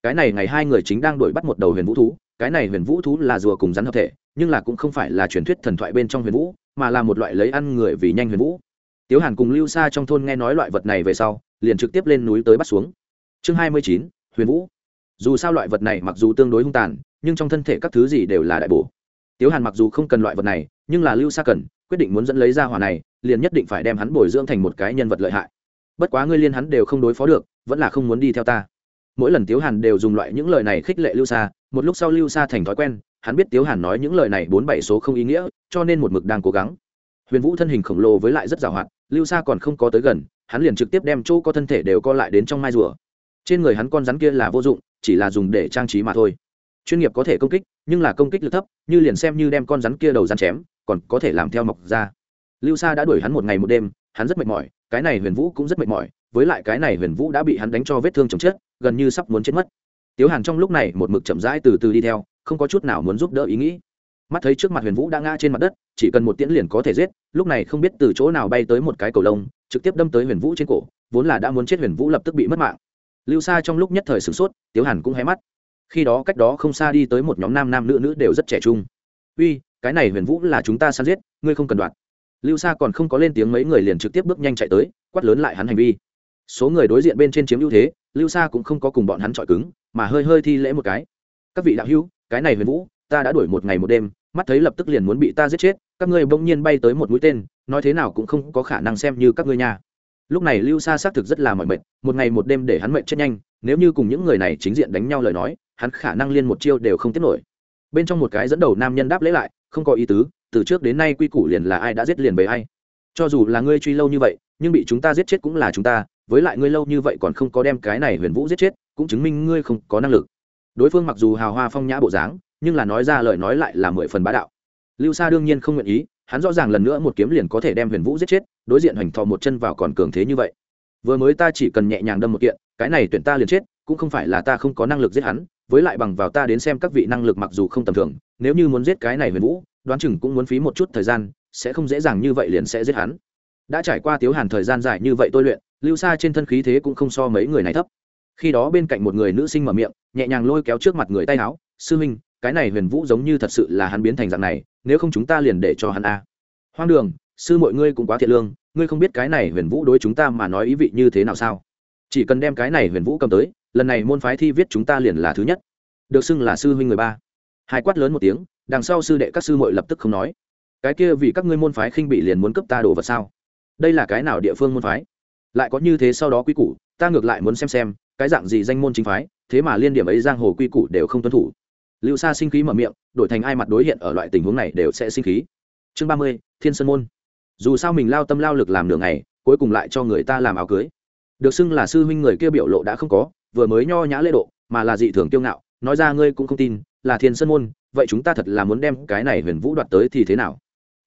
Cái này ngày hai người chính đang đuổi bắt một đầu huyền vũ thú, cái này huyền vũ thú là rùa cùng rắn hợp thể, nhưng là cũng không phải là truyền thuyết thần thoại bên trong huyền vũ, mà là một loại lấy ăn người vì nhanh huyền vũ. Tiếu hàn cùng lưu Sa trong thôn nghe nói loại vật này về sau, liền trực tiếp lên núi tới bắt xuống. Chương hai mươi chín, huyền vũ. Dù sao loại vật này mặc dù tương đối hung tàn nhưng trong thân thể các thứ gì đều là đại bổ. Tiếu hàn mặc dù không cần loại vật này, nhưng là lưu xa cần, quyết định muốn dẫn lấy ra hỏa này, liền nhất định phải đem hắn bồi dưỡng thành một cái nhân vật lợi hại. Bất quá ngươi liên hắn đều không đối phó được, vẫn là không muốn đi theo ta. Mỗi lần tiếu hàn đều dùng loại những lời này khích lệ lưu xa một lúc sau lưu xa thành thói quen, hắn biết tiếu hàn nói những lời này bốn bảy số không ý nghĩa, cho nên một mực đang cố gắng. Huyền vũ thân hình khổng lồ với lại rất giàu hoạt lưu xa còn không có tới gần, hắn liền trực tiếp đem chỗ có thân thể đều co lại đến trong mai rùa. Trên người hắn con rắn kia là vô dụng, chỉ là dùng để trang trí mà thôi chuyên nghiệp có thể công kích, nhưng là công kích lực thấp, như liền xem như đem con rắn kia đầu rắn chém, còn có thể làm theo mọc ra. Lưu sa đã đuổi hắn một ngày một đêm, hắn rất mệt mỏi, cái này huyền vũ cũng rất mệt mỏi, với lại cái này huyền vũ đã bị hắn đánh cho vết thương chồng chết, gần như sắp muốn chết mất. Tiếu hàn trong lúc này một mực chậm rãi từ từ đi theo, không có chút nào muốn giúp đỡ ý nghĩ. Mắt thấy trước mặt huyền vũ đã ngã trên mặt đất, chỉ cần một tiễn liền có thể giết, lúc này không biết từ chỗ nào bay tới một cái cầu lông, trực tiếp đâm tới huyền vũ trên cổ, vốn là đã muốn chết huyền vũ lập tức bị mất mạng. Lưu Sa trong lúc nhất thời sửng sốt, tiếu hàn cũng hé mắt khi đó cách đó không xa đi tới một nhóm nam nam nữ nữ đều rất trẻ trung. Uy, cái này huyền vũ là chúng ta săn giết, ngươi không cần đoạt. Lưu sa còn không có lên tiếng mấy người liền trực tiếp bước nhanh chạy tới, quát lớn lại hắn hành vi. Số người đối diện bên trên chiếm ưu thế, lưu sa cũng không có cùng bọn hắn chọi cứng, mà hơi hơi thi lễ một cái. Các vị đạo hữu, cái này huyền vũ, ta đã đuổi một ngày một đêm, mắt thấy lập tức liền muốn bị ta giết chết, các ngươi bỗng nhiên bay tới một mũi tên, nói thế nào cũng không có khả năng xem như các ngươi nha. Lúc này lưu sa xác thực rất là mỏi mệt, một ngày một đêm để hắn mệt chết nhanh, nếu như cùng những người này chính diện đánh nhau lời nói hắn khả năng liên một chiêu đều không tiếp nổi. Bên trong một cái dẫn đầu nam nhân đáp lễ lại, không có ý tứ, từ trước đến nay quy củ liền là ai đã giết liền về ai. Cho dù là ngươi truy lâu như vậy, nhưng bị chúng ta giết chết cũng là chúng ta, với lại ngươi lâu như vậy còn không có đem cái này huyền vũ giết chết, cũng chứng minh ngươi không có năng lực. Đối phương mặc dù hào hoa phong nhã bộ dáng, nhưng là nói ra lời nói lại là mười phần bá đạo. Lưu sa đương nhiên không nguyện ý, hắn rõ ràng lần nữa một kiếm liền có thể đem huyền vũ giết chết, đối diện hoành thò một chân vào còn cường thế như vậy. Vừa mới ta chỉ cần nhẹ nhàng đâm một kiện, cái này tuyển ta liền chết, cũng không phải là ta không có năng lực giết hắn với lại bằng vào ta đến xem các vị năng lực mặc dù không tầm thường, nếu như muốn giết cái này huyền vũ, đoán chừng cũng muốn phí một chút thời gian, sẽ không dễ dàng như vậy liền sẽ giết hắn. Đã trải qua tiếu hàn thời gian dài như vậy tôi luyện, lưu xa trên thân khí thế cũng không so mấy người này thấp. Khi đó bên cạnh một người nữ sinh mở miệng, nhẹ nhàng lôi kéo trước mặt người tay áo, sư huynh, cái này huyền vũ giống như thật sự là hắn biến thành dạng này, nếu không chúng ta liền để cho hắn a. Hoang đường, sư mọi ngươi cũng quá thiện lương, ngươi không biết cái này huyền vũ đối chúng ta mà nói ý vị như thế nào sao? Chỉ cần đem cái này huyền vũ cầm tới lần này môn phái thi viết chúng ta liền là thứ nhất được xưng là sư huynh người ba hai quát lớn một tiếng đằng sau sư đệ các sư muội lập tức không nói cái kia vì các ngươi môn phái khinh bị liền muốn cấp ta đồ vật sao đây là cái nào địa phương môn phái lại có như thế sau đó quy củ ta ngược lại muốn xem xem cái dạng gì danh môn chính phái thế mà liên điểm ấy giang hồ quy củ đều không tuân thủ lưu sa sinh khí mở miệng đổi thành ai mặt đối hiện ở loại tình huống này đều sẽ sinh khí chương ba mươi thiên sơn môn dù sao mình lao tâm lao lực làm nửa ngày cuối cùng lại cho người ta làm áo cưới được xưng là sư huynh người kia biểu lộ đã không có vừa mới nho nhã lễ độ, mà là dị thường kiêu ngạo, nói ra ngươi cũng không tin, là thiên sơn môn, vậy chúng ta thật là muốn đem cái này huyền vũ đoạt tới thì thế nào?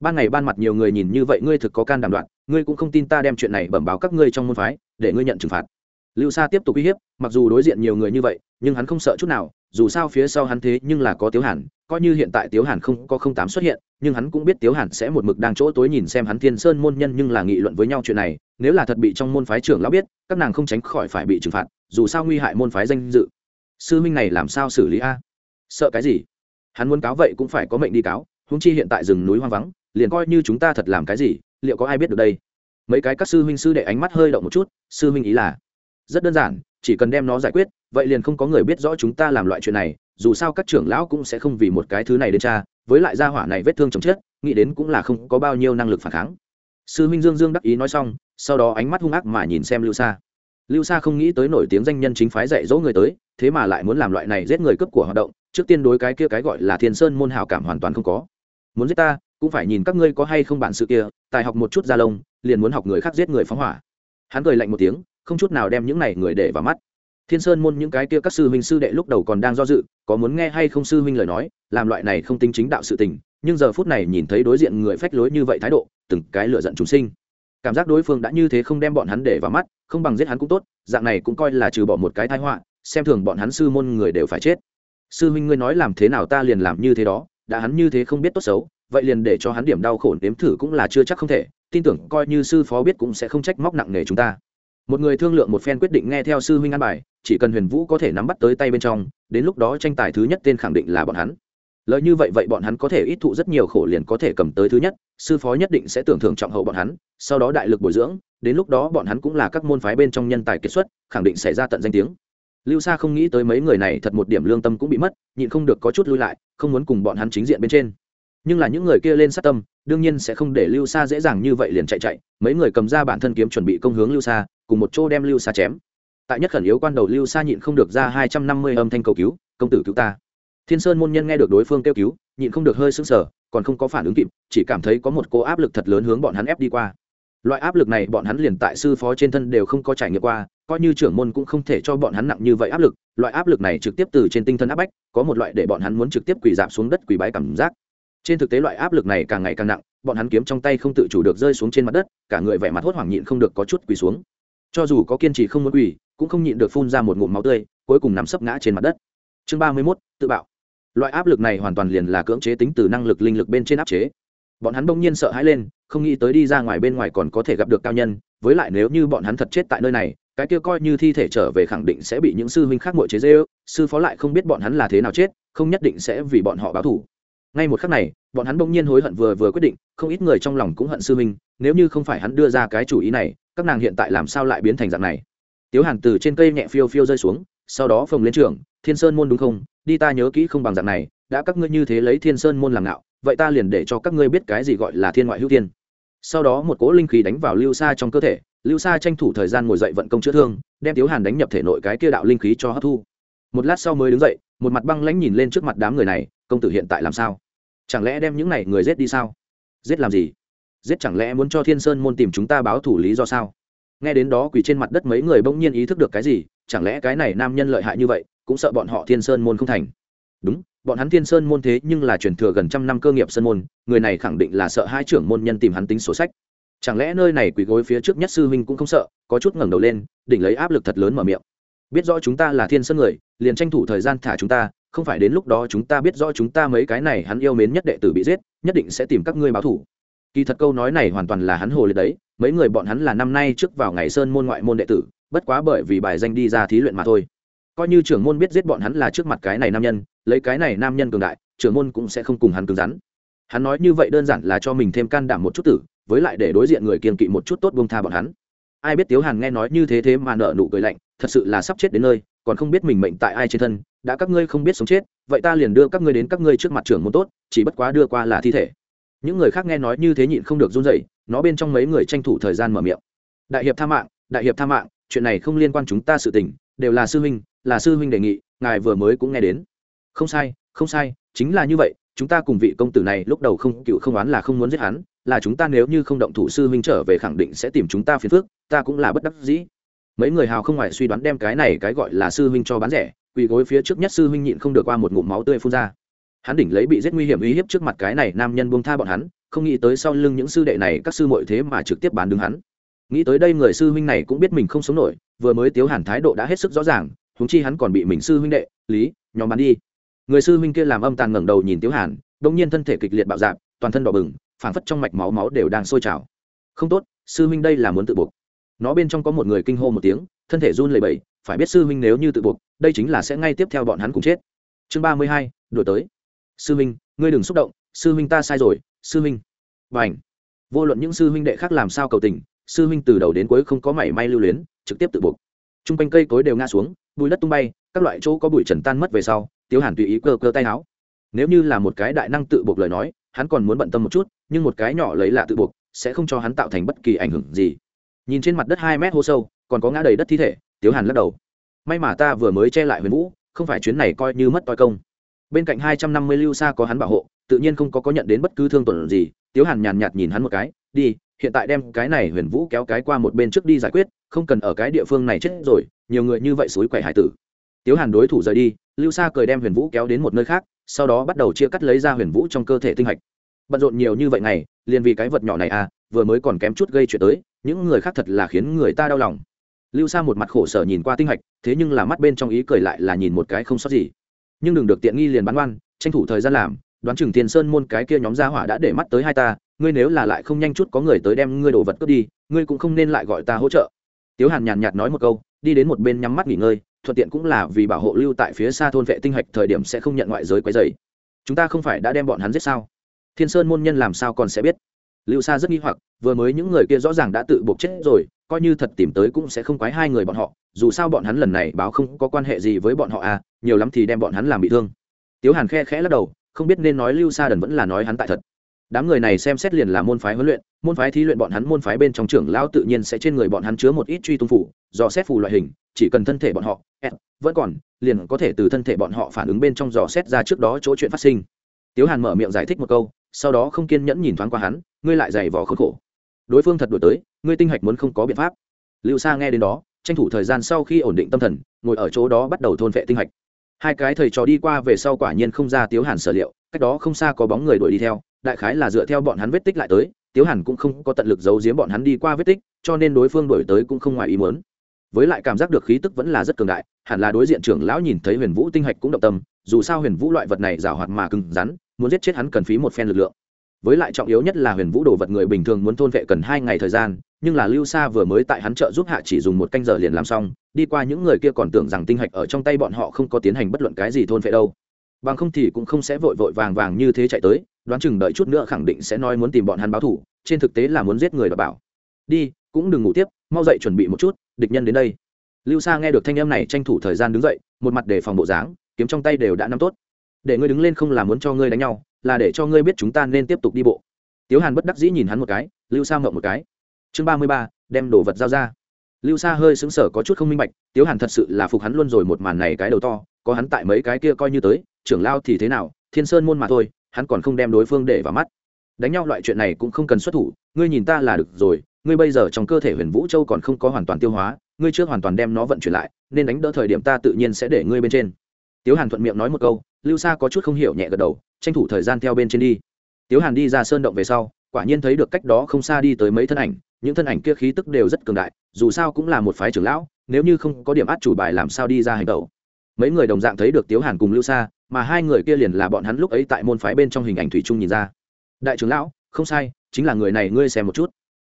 Ban ngày ban mặt nhiều người nhìn như vậy, ngươi thực có can đảm đoạn ngươi cũng không tin ta đem chuyện này bẩm báo các ngươi trong môn phái, để ngươi nhận trừng phạt. Lưu sa tiếp tục uy hiếp, mặc dù đối diện nhiều người như vậy, nhưng hắn không sợ chút nào, dù sao phía sau hắn thế nhưng là có tiếu hàn, coi như hiện tại tiếu hàn không có không tám xuất hiện, nhưng hắn cũng biết tiếu hàn sẽ một mực đang chỗ tối nhìn xem hắn thiên sơn môn nhân nhưng là nghị luận với nhau chuyện này nếu là thật bị trong môn phái trưởng lão biết, các nàng không tránh khỏi phải bị trừng phạt, dù sao nguy hại môn phái danh dự. Sư minh này làm sao xử lý a? Sợ cái gì? Hắn muốn cáo vậy cũng phải có mệnh đi cáo húng chi hiện tại rừng núi hoang vắng, liền coi như chúng ta thật làm cái gì, liệu có ai biết được đây? Mấy cái các sư huynh sư đệ ánh mắt hơi động một chút, sư huynh ý là, rất đơn giản, chỉ cần đem nó giải quyết, vậy liền không có người biết rõ chúng ta làm loại chuyện này, dù sao các trưởng lão cũng sẽ không vì một cái thứ này đến tra, với lại gia hỏa này vết thương chồng chết, nghĩ đến cũng là không có bao nhiêu năng lực phản kháng. Sư huynh dương dương đắc ý nói xong sau đó ánh mắt hung ác mà nhìn xem lưu sa. Lưu sa không nghĩ tới nổi tiếng danh nhân chính phái dạy dỗ người tới, thế mà lại muốn làm loại này giết người cướp của hoạt động, trước tiên đối cái kia cái gọi là thiên sơn môn hào cảm hoàn toàn không có. Muốn giết ta, cũng phải nhìn các ngươi có hay không bản sự kia, tài học một chút ra lông, liền muốn học người khác giết người phóng hỏa. Hắn cười lạnh một tiếng, không chút nào đem những này người để vào mắt. Thiên sơn môn những cái kia các sư huynh sư đệ lúc đầu còn đang do dự, có muốn nghe hay không sư huynh lời nói, làm loại này không tính chính đạo sự tình, nhưng giờ phút này nhìn thấy đối diện người phách lối như vậy thái độ, từng cái lựa giận chúng sinh cảm giác đối phương đã như thế không đem bọn hắn để vào mắt, không bằng giết hắn cũng tốt, dạng này cũng coi là trừ bỏ một cái thái họa, xem thường bọn hắn sư môn người đều phải chết. Sư huynh ngươi nói làm thế nào ta liền làm như thế đó, đã hắn như thế không biết tốt xấu, vậy liền để cho hắn điểm đau khổ nếm thử cũng là chưa chắc không thể, tin tưởng coi như sư phó biết cũng sẽ không trách móc nặng nề chúng ta. Một người thương lượng một phen quyết định nghe theo sư huynh an bài, chỉ cần huyền vũ có thể nắm bắt tới tay bên trong, đến lúc đó tranh tài thứ nhất tên khẳng định là bọn hắn lợi như vậy vậy bọn hắn có thể ít thụ rất nhiều khổ liền có thể cầm tới thứ nhất, sư phó nhất định sẽ tưởng thưởng trọng hậu bọn hắn, sau đó đại lực bồi dưỡng, đến lúc đó bọn hắn cũng là các môn phái bên trong nhân tài kiệt xuất, khẳng định xảy ra tận danh tiếng. Lưu sa không nghĩ tới mấy người này thật một điểm lương tâm cũng bị mất, nhịn không được có chút lui lại, không muốn cùng bọn hắn chính diện bên trên. Nhưng là những người kia lên sát tâm, đương nhiên sẽ không để lưu sa dễ dàng như vậy liền chạy chạy, mấy người cầm ra bản thân kiếm chuẩn bị công hướng lưu sa, cùng một chỗ đem lưu sa chém. Tại nhất khẩn yếu quan đầu lưu sa nhịn không được ra hai trăm năm mươi âm thanh cầu cứu, công tử cứu ta thiên sơn môn nhân nghe được đối phương kêu cứu, nhịn không được hơi sững sờ, còn không có phản ứng kịp, chỉ cảm thấy có một cô áp lực thật lớn hướng bọn hắn ép đi qua. Loại áp lực này bọn hắn liền tại sư phó trên thân đều không có trải nghiệm qua, coi như trưởng môn cũng không thể cho bọn hắn nặng như vậy áp lực, loại áp lực này trực tiếp từ trên tinh thần áp bách, có một loại để bọn hắn muốn trực tiếp quỳ dạp xuống đất quỳ bái cảm giác. Trên thực tế loại áp lực này càng ngày càng nặng, bọn hắn kiếm trong tay không tự chủ được rơi xuống trên mặt đất, cả người vẻ mặt hốt hoảng nhịn không được có chút quỳ xuống. Cho dù có kiên trì không muốn quỳ, cũng không nhịn được phun ra một ngụm máu tươi, cuối cùng nằm sấp ngã trên mặt đất. Chương ba mươi mốt, tự bạo loại áp lực này hoàn toàn liền là cưỡng chế tính từ năng lực linh lực bên trên áp chế. Bọn hắn bỗng nhiên sợ hãi lên, không nghĩ tới đi ra ngoài bên ngoài còn có thể gặp được cao nhân, với lại nếu như bọn hắn thật chết tại nơi này, cái kia coi như thi thể trở về khẳng định sẽ bị những sư huynh khác ngội chế dễ. ư sư phó lại không biết bọn hắn là thế nào chết, không nhất định sẽ vì bọn họ báo thủ ngay một khắc này, bọn hắn bỗng nhiên hối hận vừa vừa quyết định, không ít người trong lòng cũng hận sư huynh, nếu như không phải hắn đưa ra cái chủ ý này, các nàng hiện tại làm sao lại biến thành dạng này? Tiếu hàn từ trên cây nhẹ phiêu phiêu rơi xuống, sau đó phồng lên trường, thiên sơn môn đúng không? Đi ta nhớ kỹ không bằng dạng này, đã các ngươi như thế lấy thiên sơn môn làm ngạo, vậy ta liền để cho các ngươi biết cái gì gọi là thiên ngoại hữu tiên sau đó một cỗ linh khí đánh vào lưu xa trong cơ thể, lưu sa tranh thủ thời gian ngồi dậy vận công chữa thương, đem tiếu hàn đánh nhập thể nội cái kia đạo linh khí cho hấp thu. Một lát sau mới đứng dậy, một mặt băng lãnh nhìn lên trước mặt đám người này, công tử hiện tại làm sao? Chẳng lẽ đem những này người giết đi sao? Giết làm gì? Giết chẳng lẽ muốn cho thiên sơn môn tìm chúng ta báo thủ lý do sao? Nghe đến đó quỳ trên mặt đất mấy người bỗng nhiên ý thức được cái gì, chẳng lẽ cái này nam nhân lợi hại như vậy cũng sợ bọn họ thiên sơn môn không thành. Đúng, bọn hắn thiên sơn môn thế nhưng là truyền thừa gần trăm năm cơ nghiệp sơn môn, người này khẳng định là sợ hai trưởng môn nhân tìm hắn tính sổ sách. Chẳng lẽ nơi này quỳ gối phía trước nhất sư huynh cũng không sợ, có chút ngẩng đầu lên, đỉnh lấy áp lực thật lớn mở miệng. Biết rõ chúng ta là thiên sơn người, liền tranh thủ thời gian thả chúng ta, không phải đến lúc đó chúng ta biết rõ chúng ta mấy cái này hắn yêu mến nhất đệ tử bị giết, nhất định sẽ tìm các ngươi báo thủ. Kỳ thật câu nói này hoàn toàn là hắn hồ liệt đấy, mấy người bọn hắn là năm nay trước vào ngày sơn môn ngoại môn đệ tử, bất quá bởi vì bài danh đi ra thí luyện mà thôi coi như trưởng môn biết giết bọn hắn là trước mặt cái này nam nhân, lấy cái này nam nhân cường đại, trưởng môn cũng sẽ không cùng hắn cứng rắn. Hắn nói như vậy đơn giản là cho mình thêm can đảm một chút tử, với lại để đối diện người kiên kỵ một chút tốt buông tha bọn hắn. Ai biết tiếu hàn nghe nói như thế thế mà nợ nụ cười lạnh, thật sự là sắp chết đến nơi, còn không biết mình mệnh tại ai trên thân, đã các ngươi không biết sống chết, vậy ta liền đưa các ngươi đến các ngươi trước mặt trưởng môn tốt, chỉ bất quá đưa qua là thi thể. Những người khác nghe nói như thế nhịn không được run dậy nó bên trong mấy người tranh thủ thời gian mở miệng. Đại hiệp tha mạng, đại hiệp tha mạng, chuyện này không liên quan chúng ta sự tình, đều là sư huynh là sư huynh đề nghị, ngài vừa mới cũng nghe đến. Không sai không sai, chính là như vậy, chúng ta cùng vị công tử này lúc đầu không cựu không oán là không muốn giết hắn, là chúng ta nếu như không động thủ sư huynh trở về khẳng định sẽ tìm chúng ta phiền phước ta cũng là bất đắc dĩ. Mấy người hào không ngoài suy đoán đem cái này cái gọi là sư huynh cho bán rẻ, quỳ gối phía trước nhất sư huynh nhịn không được qua một ngụm máu tươi phun ra. Hắn đỉnh lấy bị giết nguy hiểm uy hiếp trước mặt cái này nam nhân buông tha bọn hắn, không nghĩ tới sau lưng những sư đệ này các sư muội thế mà trực tiếp bán đứng hắn. Nghĩ tới đây người sư huynh này cũng biết mình không sống nổi, vừa mới tiếu hàn thái độ đã hết sức rõ ràng huống chi hắn còn bị mình sư huynh đệ, lý, nhóm bán đi. Người sư huynh kia làm âm tàn ngẩng đầu nhìn tiếu hàn, đông nhiên thân thể kịch liệt bạo dạp toàn thân đỏ bừng, phảng phất trong mạch máu máu đều đang sôi trào. Không tốt, sư huynh đây là muốn tự buộc. Nó bên trong có một người kinh hô một tiếng, thân thể run lẩy bẩy, phải biết sư huynh nếu như tự buộc, đây chính là sẽ ngay tiếp theo bọn hắn cùng chết. Chương ba mươi hai, đổi tới. Sư huynh, ngươi đừng xúc động, sư huynh ta sai rồi, sư huynh. Và ảnh vô luận những sư huynh đệ khác làm sao cầu tình, sư huynh từ đầu đến cuối không có mảy may lưu luyến, trực tiếp tự buộc t r u n g quanh cây cối đều ngã xuống, bùi đất tung bay, các loại chỗ có bụi trần tan mất về sau, tiếu hàn tùy ý cơ cơ tay áo. Nếu như là một cái đại năng tự buộc lời nói, hắn còn muốn bận tâm một chút, nhưng một cái nhỏ lấy lạ tự buộc, sẽ không cho hắn tạo thành bất kỳ ảnh hưởng gì. Nhìn trên mặt đất hai mét hô sâu, còn có ngã đầy đất thi thể, tiếu hàn lắc đầu. May mà ta vừa mới che lại huyền vũ, không phải chuyến này coi như mất toi công. Bên cạnh hai trăm năm mươi lưu xa có hắn bảo hộ tự nhiên không có có nhận đến bất cứ thương tổn gì, tiếu hàn nhàn nhạt nhìn hắn một cái, đi, hiện tại đem cái này huyền vũ kéo cái qua một bên trước đi giải quyết, không cần ở cái địa phương này chết rồi, nhiều người như vậy suối quậy hải tử. Tiếu hàn đối thủ rời đi, lưu sa cười đem huyền vũ kéo đến một nơi khác, sau đó bắt đầu chia cắt lấy ra huyền vũ trong cơ thể tinh hạch. Bận rộn nhiều như vậy này liền vì cái vật nhỏ này à vừa mới còn kém chút gây chuyện tới, những người khác thật là khiến người ta đau lòng. Lưu sa một mặt khổ sở nhìn qua tinh hạch, thế nhưng là mắt bên trong ý cười lại là nhìn một cái không sót gì. Nhưng đừng được tiện nghi liền bán oan, tranh thủ thời gian làm đoán chừng tiền sơn môn cái kia nhóm gia hỏa đã để mắt tới hai ta, ngươi nếu là lại không nhanh chút có người tới đem ngươi đồ vật cướp đi, ngươi cũng không nên lại gọi ta hỗ trợ. Tiếu hàn nhàn nhạt nói một câu, đi đến một bên nhắm mắt nghỉ ngơi, thuận tiện cũng là vì bảo hộ lưu tại phía xa thôn vệ tinh hạch thời điểm sẽ không nhận ngoại giới quấy dày chúng ta không phải đã đem bọn hắn giết sao? Thiên sơn môn nhân làm sao còn sẽ biết? Lưu sa rất nghi hoặc, vừa mới những người kia rõ ràng đã tự buộc chết rồi, coi như thật tìm tới cũng sẽ không quái hai người bọn họ, dù sao bọn hắn lần này báo không có quan hệ gì với bọn họ à nhiều lắm thì đem bọn hắn làm bị thương. Tiếu hàn khe khẽ lắc đầu không biết nên nói lưu sa đần vẫn là nói hắn tại thật. Đám người này xem xét liền là môn phái huấn luyện, môn phái thí luyện bọn hắn môn phái bên trong trưởng lão tự nhiên sẽ trên người bọn hắn chứa một ít truy tung phủ, dò xét phù loại hình, chỉ cần thân thể bọn họ vẫn còn, liền có thể từ thân thể bọn họ phản ứng bên trong dò xét ra trước đó chỗ chuyện phát sinh. Tiếu hàn mở miệng giải thích một câu, sau đó không kiên nhẫn nhìn thoáng qua hắn, ngươi lại giày vò khốn khổ. Đối phương thật đổi tới, ngươi tinh hạch muốn không có biện pháp. Lưu sa nghe đến đó, tranh thủ thời gian sau khi ổn định tâm thần, ngồi ở chỗ đó bắt đầu thôn vệ tinh hạch hai cái thầy trò đi qua về sau quả nhiên không ra tiếu hàn sở liệu, cách đó không xa có bóng người đuổi đi theo, đại khái là dựa theo bọn hắn vết tích lại tới, tiếu hàn cũng không có tận lực giấu giếm bọn hắn đi qua vết tích, cho nên đối phương đuổi tới cũng không ngoài ý muốn. Với lại cảm giác được khí tức vẫn là rất cường đại, hẳn là đối diện trưởng lão nhìn thấy huyền vũ tinh hạch cũng động tâm, dù sao huyền vũ loại vật này giảo hoạt mà cứng rắn, muốn giết chết hắn cần phí một phen lực lượng. Với lại trọng yếu nhất là huyền vũ đồ vật người bình thường muốn thôn vệ cần hai ngày thời gian, nhưng là lưu sa vừa mới tại hắn trợ giúp hạ chỉ dùng một canh giờ liền làm xong đi qua những người kia còn tưởng rằng tinh hạch ở trong tay bọn họ không có tiến hành bất luận cái gì thôn phệ đâu. Bằng không thì cũng không sẽ vội vội vàng vàng như thế chạy tới, đoán chừng đợi chút nữa khẳng định sẽ nói muốn tìm bọn hắn báo thủ, trên thực tế là muốn giết người và bảo. Đi, cũng đừng ngủ tiếp, mau dậy chuẩn bị một chút, địch nhân đến đây. Lưu sa nghe được thanh âm này tranh thủ thời gian đứng dậy, một mặt để phòng bộ dáng, kiếm trong tay đều đã nắm tốt. Để ngươi đứng lên không là muốn cho ngươi đánh nhau, là để cho ngươi biết chúng ta nên tiếp tục đi bộ. Tiếu hàn bất đắc dĩ nhìn hắn một cái, lưu sa ngậm một cái. Chương ba mươi ba, đem đồ vật giao ra lưu sa hơi xứng sở có chút không minh bạch, tiếu hàn thật sự là phục hắn luôn rồi một màn này cái đầu to, có hắn tại mấy cái kia coi như tới, trưởng lao thì thế nào, thiên sơn môn mà thôi, hắn còn không đem đối phương để vào mắt. Đánh nhau loại chuyện này cũng không cần xuất thủ, ngươi nhìn ta là được rồi, ngươi bây giờ trong cơ thể huyền vũ châu còn không có hoàn toàn tiêu hóa, ngươi chưa hoàn toàn đem nó vận chuyển lại, nên đánh đỡ thời điểm ta tự nhiên sẽ để ngươi bên trên. Tiếu hàn thuận miệng nói một câu, lưu sa có chút không hiểu nhẹ gật đầu, tranh thủ thời gian theo bên trên đi. Tiếu hàn đi ra sơn động về sau, quả nhiên thấy được cách đó không xa đi tới mấy thân ảnh những thân ảnh kia khí tức đều rất cường đại, dù sao cũng là một phái trưởng lão, nếu như không có điểm át chủ bài làm sao đi ra hành tẩu. Mấy người đồng dạng thấy được tiếu hàn cùng lưu sa, mà hai người kia liền là bọn hắn lúc ấy tại môn phái bên trong hình ảnh thủy chung nhìn ra. Đại trưởng lão, không sai, chính là người này ngươi xem một chút.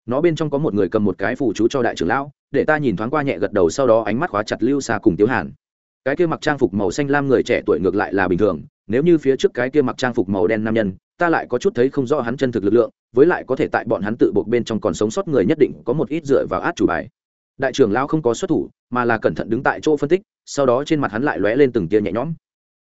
Nó bên trong có một người cầm một cái phù chú cho đại trưởng lão, để ta nhìn thoáng qua nhẹ gật đầu sau đó ánh mắt khóa chặt lưu sa cùng tiếu hàn. Cái kia mặc trang phục màu xanh lam người trẻ tuổi ngược lại là bình thường, nếu như phía trước cái kia mặc trang phục màu đen nam nhân ta lại có chút thấy không rõ hắn chân thực lực lượng, với lại có thể tại bọn hắn tự buộc bên trong còn sống sót người nhất định có một ít dựa vào át chủ bài. Đại trưởng lão không có xuất thủ, mà là cẩn thận đứng tại chỗ phân tích, sau đó trên mặt hắn lại lóe lên từng tia nhẹ nhõm.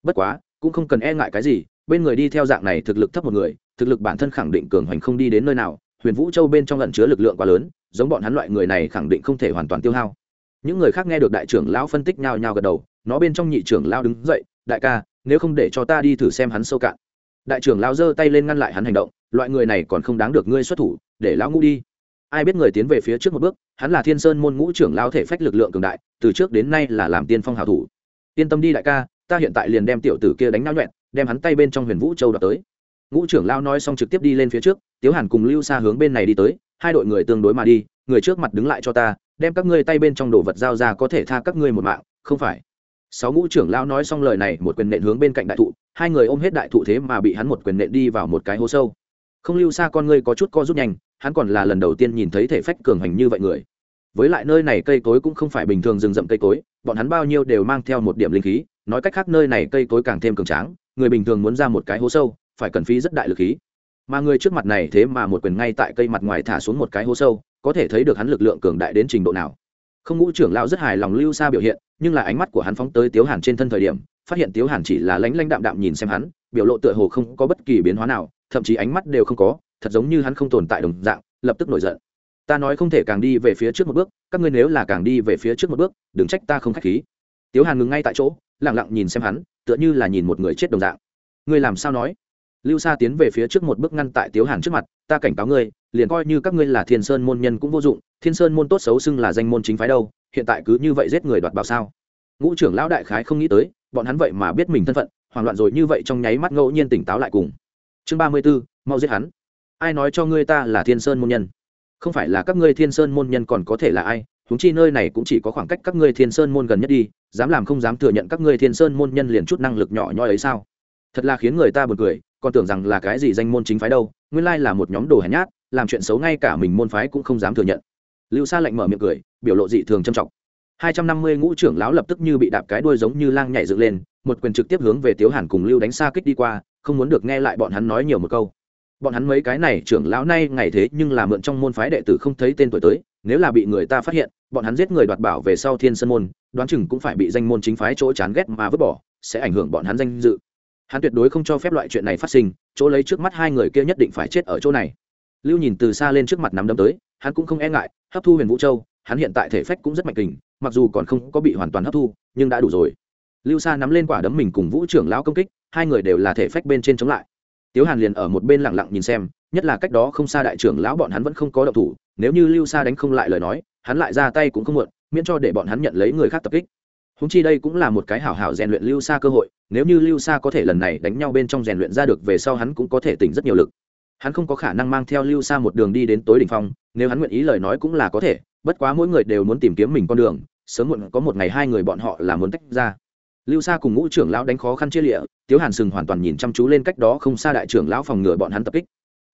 Bất quá, cũng không cần e ngại cái gì, bên người đi theo dạng này thực lực thấp một người, thực lực bản thân khẳng định cường hoành không đi đến nơi nào, huyền vũ châu bên trong lẩn chứa lực lượng quá lớn, giống bọn hắn loại người này khẳng định không thể hoàn toàn tiêu hao. Những người khác nghe được đại trưởng lão phân tích nhao nhao gật đầu, nó bên trong nhị trưởng lão đứng dậy, đại ca, nếu không để cho ta đi thử xem hắn sâu cạn đại trưởng lão giơ tay lên ngăn lại hắn hành động, loại người này còn không đáng được ngươi xuất thủ, để lão ngũ đi. Ai biết người tiến về phía trước một bước, hắn là thiên sơn môn ngũ trưởng lao thể phách lực lượng cường đại, từ trước đến nay là làm tiên phong hào thủ. Yên tâm đi đại ca, ta hiện tại liền đem tiểu tử kia đánh náo nhuẹn, đem hắn tay bên trong huyền vũ châu đập tới. Ngũ trưởng lao nói xong trực tiếp đi lên phía trước, tiếu hàn cùng lưu xa hướng bên này đi tới, hai đội người tương đối mà đi, người trước mặt đứng lại cho ta, đem các ngươi tay bên trong đồ vật giao ra có thể tha các ngươi một mạng, không phải sáu ngũ trưởng lão nói xong lời này, một quyền nện hướng bên cạnh đại thụ, hai người ôm hết đại thụ thế mà bị hắn một quyền nện đi vào một cái hố sâu. Không lưu xa con ngươi có chút co rút nhanh, hắn còn là lần đầu tiên nhìn thấy thể phách cường hành như vậy người. Với lại nơi này cây cối cũng không phải bình thường rừng rậm cây cối, bọn hắn bao nhiêu đều mang theo một điểm linh khí, nói cách khác nơi này cây cối càng thêm cường tráng, người bình thường muốn ra một cái hố sâu, phải cần phí rất đại lực khí. Mà người trước mặt này thế mà một quyền ngay tại cây mặt ngoài thả xuống một cái hố sâu, có thể thấy được hắn lực lượng cường đại đến trình độ nào không ngũ trưởng lão rất hài lòng lưu xa biểu hiện, nhưng là ánh mắt của hắn phóng tới tiếu hàn trên thân thời điểm, phát hiện tiếu hàn chỉ là lánh lánh đạm đạm nhìn xem hắn, biểu lộ tựa hồ không có bất kỳ biến hóa nào, thậm chí ánh mắt đều không có, thật giống như hắn không tồn tại đồng dạng, lập tức nổi giận. Ta nói không thể càng đi về phía trước một bước, các ngươi nếu là càng đi về phía trước một bước, đừng trách ta không k h á c h khí. Tiếu hàn ngừng ngay tại chỗ lẳng lặng nhìn xem hắn, tựa như là nhìn một người chết đồng dạng. Ngươi làm sao nói? Lưu sa tiến về phía trước một bước ngăn tại tiếu hàn trước mặt, ta cảnh cáo ngươi, liền coi như các ngươi là thiên sơn môn nhân cũng vô dụng, thiên sơn môn tốt xấu xưng là danh môn chính phái đâu, hiện tại cứ như vậy giết người đoạt bảo sao? Ngũ trưởng lão đại khái không nghĩ tới, bọn hắn vậy mà biết mình thân phận, hoảng loạn rồi như vậy trong nháy mắt ngẫu nhiên tỉnh táo lại cùng. Chương ba mươi b ố mau giết hắn. Ai nói cho ngươi ta là thiên sơn môn nhân? Không phải là các ngươi thiên sơn môn nhân còn có thể là ai? Húng chi nơi này cũng chỉ có khoảng cách các ngươi thiên sơn môn gần nhất đi, dám làm không dám thừa nhận các ngươi thiên sơn môn nhân liền chút năng lực nhỏ nhoi ấy sao? Thật là khiến người ta buồn cười còn tưởng rằng là cái gì danh môn chính phái đâu, nguyên lai là một nhóm đồ hèn nhát, làm chuyện xấu ngay cả mình môn phái cũng không dám thừa nhận. Lưu sa lạnh mở miệng cười, biểu lộ dị thường trầm trọng. Hai trăm năm mươi ngũ trưởng lão lập tức như bị đạp cái đuôi giống như lang nhảy dựng lên, một quyền trực tiếp hướng về tiếu hàn cùng lưu đánh xa kích đi qua, không muốn được nghe lại bọn hắn nói nhiều một câu. Bọn hắn mấy cái này trưởng lão nay ngày thế nhưng là mượn trong môn phái đệ tử không thấy tên tuổi tới, nếu là bị người ta phát hiện, bọn hắn giết người đoạt bảo về sau thiên sơn môn, đoán chừng cũng phải bị danh môn chính phái chỗ chán ghét mà vứt bỏ, sẽ ảnh hưởng bọn hắn danh dự hắn tuyệt đối không cho phép loại chuyện này phát sinh, chỗ lấy trước mắt hai người kia nhất định phải chết ở chỗ này. Lưu nhìn từ xa lên trước mặt nắm đấm tới, hắn cũng không e ngại, hấp thu huyền vũ châu, hắn hiện tại thể phách cũng rất mạnh kình, mặc dù còn không có bị hoàn toàn hấp thu, nhưng đã đủ rồi. Lưu sa nắm lên quả đấm mình cùng vũ trưởng lão công kích, hai người đều là thể phách bên trên chống lại. Tiếu hàn liền ở một bên lặng lặng nhìn xem, nhất là cách đó không xa đại trưởng lão bọn hắn vẫn không có động thủ, nếu như lưu sa đánh không lại lời nói, hắn lại ra tay cũng không muộn, miễn cho để bọn hắn nhận lấy người khác tập kích húng chi đây cũng là một cái hảo hảo rèn luyện lưu sa cơ hội, nếu như lưu sa có thể lần này đánh nhau bên trong rèn luyện ra được về sau hắn cũng có thể tỉnh rất nhiều lực. Hắn không có khả năng mang theo lưu sa một đường đi đến tối đ ỉ n h phong, nếu hắn nguyện ý lời nói cũng là có thể, bất quá mỗi người đều muốn tìm kiếm mình con đường, sớm muộn có một ngày hai người bọn họ là muốn tách ra. Lưu sa cùng ngũ trưởng lão đánh khó khăn chia lịa, tiếu hàn sừng hoàn toàn nhìn chăm chú lên cách đó không xa đại trưởng lão phòng ngừa bọn hắn tập kích.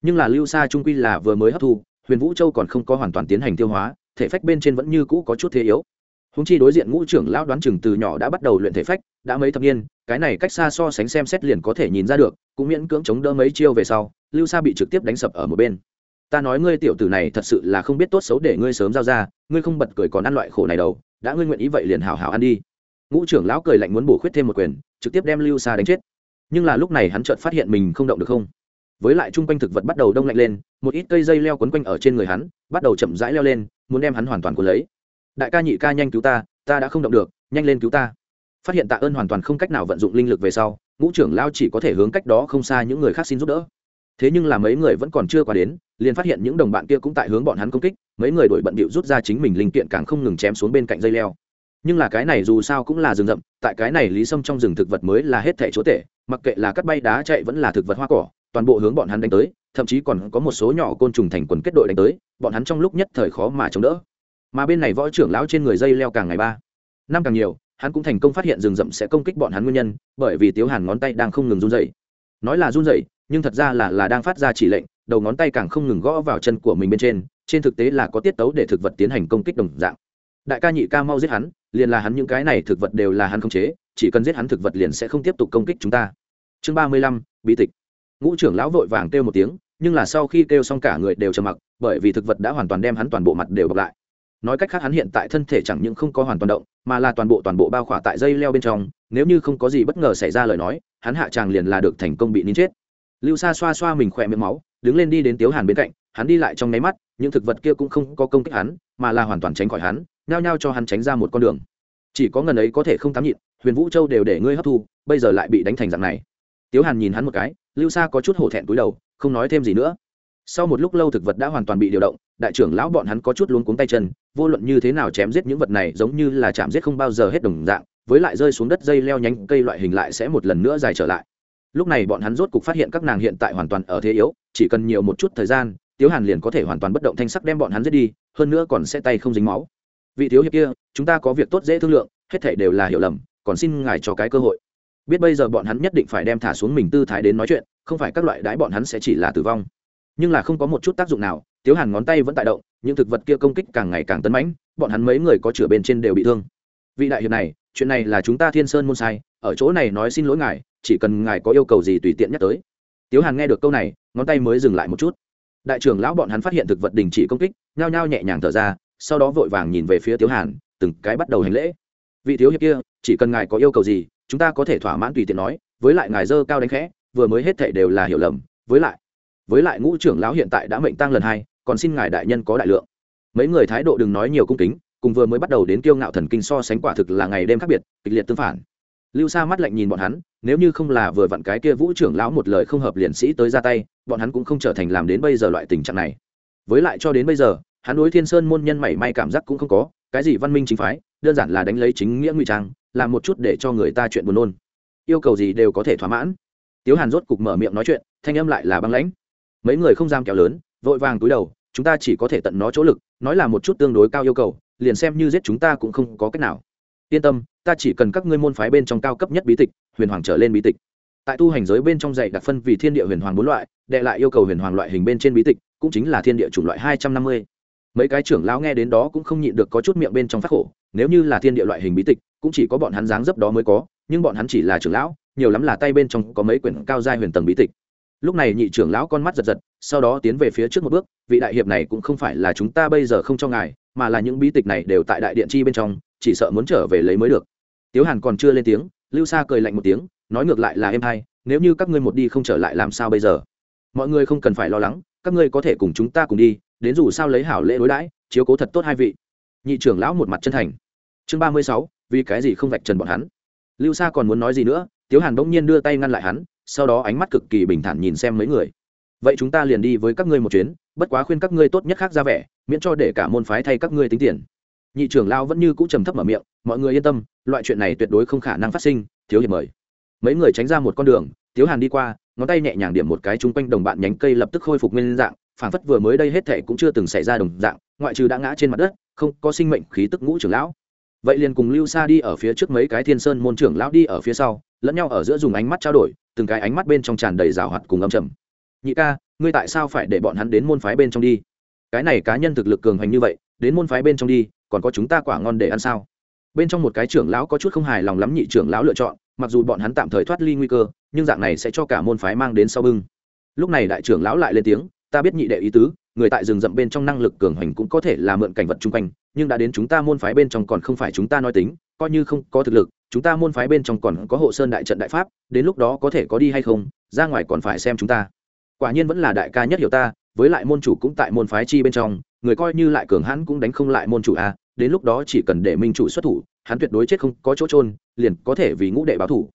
Nhưng là lưu sa trung quy là vừa mới hấp thu, huyền vũ châu còn không có hoàn toàn tiến hành tiêu hóa, thể phách bên trên vẫn như cũ có chút thế yếu húng chi đối diện ngũ trưởng lão đoán chừng từ nhỏ đã bắt đầu luyện thể phách, đã mấy thập niên, cái này cách xa so sánh xem xét liền có thể nhìn ra được, cũng miễn cưỡng chống đỡ mấy chiêu về sau, lưu sa bị trực tiếp đánh sập ở một bên. Ta nói ngươi tiểu tử này thật sự là không biết tốt xấu để ngươi sớm giao ra, ngươi không bật cười còn ăn loại khổ này đâu, đã ngươi nguyện ý vậy liền hào hào ăn đi. Ngũ trưởng lão cười lạnh muốn bổ khuyết thêm một quyền, trực tiếp đem lưu sa đánh chết. Nhưng là lúc này hắn chợt phát hiện mình không động được không? Với lại chung quanh thực vật bắt đầu đông lạnh lên, một ít cây dây leo quấn quanh ở trên người hắn, bắt đầu chậm rãi leo lên, muốn đem hắn hoàn toàn cuốn lấy đại ca nhị ca nhanh cứu ta ta đã không động được, nhanh lên cứu ta. Phát hiện tạ ơn hoàn toàn không cách nào vận dụng linh lực về sau, ngũ trưởng lao chỉ có thể hướng cách đó không xa những người khác xin giúp đỡ. Thế nhưng là mấy người vẫn còn chưa qua đến, liền phát hiện những đồng bạn kia cũng tại hướng bọn hắn công kích, mấy người đổi bận bịu rút ra chính mình linh kiện càng không ngừng chém xuống bên cạnh dây leo. Nhưng là cái này dù sao cũng là rừng rậm, tại cái này lý sâm trong rừng thực vật mới là hết thẻ chúa tể, mặc kệ là cắt bay đá chạy vẫn là thực vật hoa cỏ, toàn bộ hướng bọn hắn đánh tới, thậm chí còn có một số nhỏ côn trùng thành quần kết đội đánh tới, bọn hắn trong lúc nhất thời khó mà chống đỡ mà bên này võ trưởng lão trên người dây leo càng ngày ba. Năm càng nhiều, hắn cũng thành công phát hiện rừng rậm sẽ công kích bọn hắn nguyên nhân, bởi vì tiếu hàn ngón tay đang không ngừng run dậy nói là run dậy nhưng thật ra là là đang phát ra chỉ lệnh, đầu ngón tay càng không ngừng gõ vào chân của mình bên trên trên thực tế là có tiết tấu để thực vật tiến hành công kích đồng dạng. Đại ca nhị ca mau giết hắn, liền là hắn những cái này thực vật đều là hắn không chế, chỉ cần giết hắn thực vật liền sẽ không tiếp tục công kích chúng ta. Chương ba mươi lăm, bí tịch. Ngũ trưởng lão vội vàng kêu một tiếng, nhưng là sau khi kêu xong cả người đều trầm mặc, bởi vì thực vật đã hoàn toàn đem hắn toàn bộ mặt đều bọc lại nói cách khác hắn hiện tại thân thể chẳng những không có hoàn toàn động, mà là toàn bộ toàn bộ bao khỏa tại dây leo bên trong, nếu như không có gì bất ngờ xảy ra lời nói, hắn hạ tràng liền là được thành công bị nín chết. Lưu sa xoa xoa mình khỏe miệng máu, đứng lên đi đến tiếu hàn bên cạnh, hắn đi lại trong nháy mắt, những thực vật kia cũng không có công kích hắn, mà là hoàn toàn tránh khỏi hắn, nhao nhao cho hắn tránh ra một con đường. Chỉ có ngần ấy có thể không tám nhịn, huyền vũ châu đều để ngươi hấp thu, bây giờ lại bị đánh thành dạng này. Tiếu hàn nhìn hắn một cái, lưu sa có chút hổ thẹn túi đầu, không nói thêm gì nữa sau một lúc lâu thực vật đã hoàn toàn bị điều động, đại trưởng lão bọn hắn có chút luống cuống tay chân, vô luận như thế nào chém giết những vật này giống như là chạm giết không bao giờ hết đồng dạng, với lại rơi xuống đất dây leo nhánh cây loại hình lại sẽ một lần nữa dài trở lại. Lúc này bọn hắn rốt cục phát hiện các nàng hiện tại hoàn toàn ở thế yếu, chỉ cần nhiều một chút thời gian, tiếu hàn liền có thể hoàn toàn bất động thanh sắc đem bọn hắn giết đi, hơn nữa còn sẽ tay không dính máu. Vị thiếu hiệp kia, chúng ta có việc tốt dễ thương lượng, hết thể đều là hiểu lầm, còn xin ngài cho cái cơ hội. Biết bây giờ bọn hắn nhất định phải đem thả xuống mình tư thái đến nói chuyện, không phải các loại đái bọn hắn sẽ chỉ là tử vong nhưng là không có một chút tác dụng nào, tiếu hàn ngón tay vẫn tại động, những thực vật kia công kích càng ngày càng tấn mãnh, bọn hắn mấy người có chửa bên trên đều bị thương. Vị đại hiệp này, chuyện này là chúng ta thiên sơn môn sai, ở chỗ này nói xin lỗi ngài, chỉ cần ngài có yêu cầu gì tùy tiện nhắc tới. Tiếu hàn nghe được câu này, ngón tay mới dừng lại một chút. Đại trưởng lão bọn hắn phát hiện thực vật đình chỉ công kích, nhao nhao nhẹ nhàng thở ra, sau đó vội vàng nhìn về phía tiếu hàn, từng cái bắt đầu hành lễ. Vị thiếu hiệp kia, chỉ cần ngài có yêu cầu gì, chúng ta có thể thỏa mãn tùy tiện nói, với lại ngài dơ cao đánh khẽ, vừa mới hết thệ đều là hiểu lầm, với lại với lại ngũ trưởng lão hiện tại đã mệnh tăng lần hai, còn xin ngài đại nhân có đại lượng. Mấy người thái độ đừng nói nhiều cung kính, cùng vừa mới bắt đầu đến kiêu ngạo thần kinh so sánh quả thực là ngày đêm khác biệt, kịch liệt tương phản. Lưu sa mắt lạnh nhìn bọn hắn, nếu như không là vừa vặn cái kia vũ trưởng lão một lời không hợp liền sĩ tới ra tay, bọn hắn cũng không trở thành làm đến bây giờ loại tình trạng này. Với lại cho đến bây giờ, hắn đối thiên sơn môn nhân mảy may cảm giác cũng không có, cái gì văn minh chính phái, đơn giản là đánh lấy chính nghĩa ngụy trang, làm một chút để cho người ta chuyện buồn nôn. Yêu cầu gì đều có thể thỏa mãn. Tiếu hàn rốt cục mở miệng nói chuyện, thanh âm lại là băng lãnh mấy người không dám kéo lớn, vội vàng túi đầu, chúng ta chỉ có thể tận nó chỗ lực, nói là một chút tương đối cao yêu cầu, liền xem như giết chúng ta cũng không có cách nào. Yên tâm, ta chỉ cần các ngươi môn phái bên trong cao cấp nhất bí tịch, huyền hoàng trở lên bí tịch. Tại tu hành giới bên trong dạy đặc phân vì thiên địa huyền hoàng bốn loại, đệ lại yêu cầu huyền hoàng loại hình bên trên bí tịch, cũng chính là thiên địa chủng loại hai trăm năm mươi. Mấy cái trưởng lão nghe đến đó cũng không nhịn được có chút miệng bên trong phát khổ, nếu như là thiên địa loại hình bí tịch, cũng chỉ có bọn hắn dáng dấp đó mới có, nhưng bọn hắn chỉ là trưởng lão, nhiều lắm là tay bên trong có mấy quyển cao giai huyền tầng bí tịch lúc này nhị trưởng lão con mắt giật giật, sau đó tiến về phía trước một bước, vị đại hiệp này cũng không phải là chúng ta bây giờ không cho ngài, mà là những bí tịch này đều tại đại điện chi bên trong, chỉ sợ muốn trở về lấy mới được. Tiếu hàn còn chưa lên tiếng, lưu sa cười lạnh một tiếng, nói ngược lại là em hay nếu như các ngươi một đi không trở lại làm sao bây giờ? Mọi người không cần phải lo lắng, các ngươi có thể cùng chúng ta cùng đi, đến dù sao lấy hảo lễ đối đãi, chiếu cố thật tốt hai vị. Nhị trưởng lão một mặt chân thành. Chương ba mươi sáu, vì cái gì không vạch trần bọn hắn? Lưu sa còn muốn nói gì nữa, tiếu hàn bỗng nhiên đưa tay ngăn lại hắn sau đó ánh mắt cực kỳ bình thản nhìn xem mấy người. Vậy chúng ta liền đi với các ngươi một chuyến, bất quá khuyên các ngươi tốt nhất khác ra vẻ, miễn cho để cả môn phái thay các ngươi tính tiền. Nhị trưởng lao vẫn như cũ trầm thấp mở miệng, mọi người yên tâm, loại chuyện này tuyệt đối không khả năng phát sinh, thiếu hiệp mời. Mấy người tránh ra một con đường, thiếu hàn đi qua, ngón tay nhẹ nhàng điểm một cái chung quanh đồng bạn nhánh cây lập tức khôi phục nguyên dạng phản phất vừa mới đây hết thể cũng chưa từng xảy ra đồng dạng, ngoại trừ đã ngã trên mặt đất, không có sinh mệnh khí tức ngũ trưởng lão. Vậy liền cùng lưu xa đi ở phía trước mấy cái thiên sơn môn trưởng lão đi ở phía sau, lẫn nhau ở giữa dùng ánh mắt trao đổi từng cái ánh mắt bên trong tràn đầy rào hoạt cùng âm trầm. Nhị ca, ngươi tại sao phải để bọn hắn đến môn phái bên trong đi? Cái này cá nhân thực lực cường hành như vậy, đến môn phái bên trong đi, còn có chúng ta quả ngon để ăn sao? Bên trong một cái trưởng lão có chút không hài lòng lắm nhị trưởng lão lựa chọn, mặc dù bọn hắn tạm thời thoát ly nguy cơ, nhưng dạng này sẽ cho cả môn phái mang đến sau bưng. Lúc này đại trưởng lão lại lên tiếng, ta biết nhị đệ ý tứ, người tại rừng rậm bên trong năng lực cường hành cũng có thể là mượn cảnh vật chung quanh, nhưng đã đến chúng ta môn phái bên trong còn không phải chúng ta nói tính, coi như không có thực lực chúng ta môn phái bên trong còn có hộ sơn đại trận đại pháp, đến lúc đó có thể có đi hay không, ra ngoài còn phải xem chúng ta. Quả nhiên vẫn là đại ca nhất hiểu ta, với lại môn chủ cũng tại môn phái chi bên trong, người coi như lại cường hãn cũng đánh không lại môn chủ a, đến lúc đó chỉ cần để minh chủ xuất thủ, hắn tuyệt đối chết không có chỗ trôn liền có thể vì ngũ đệ báo thủ.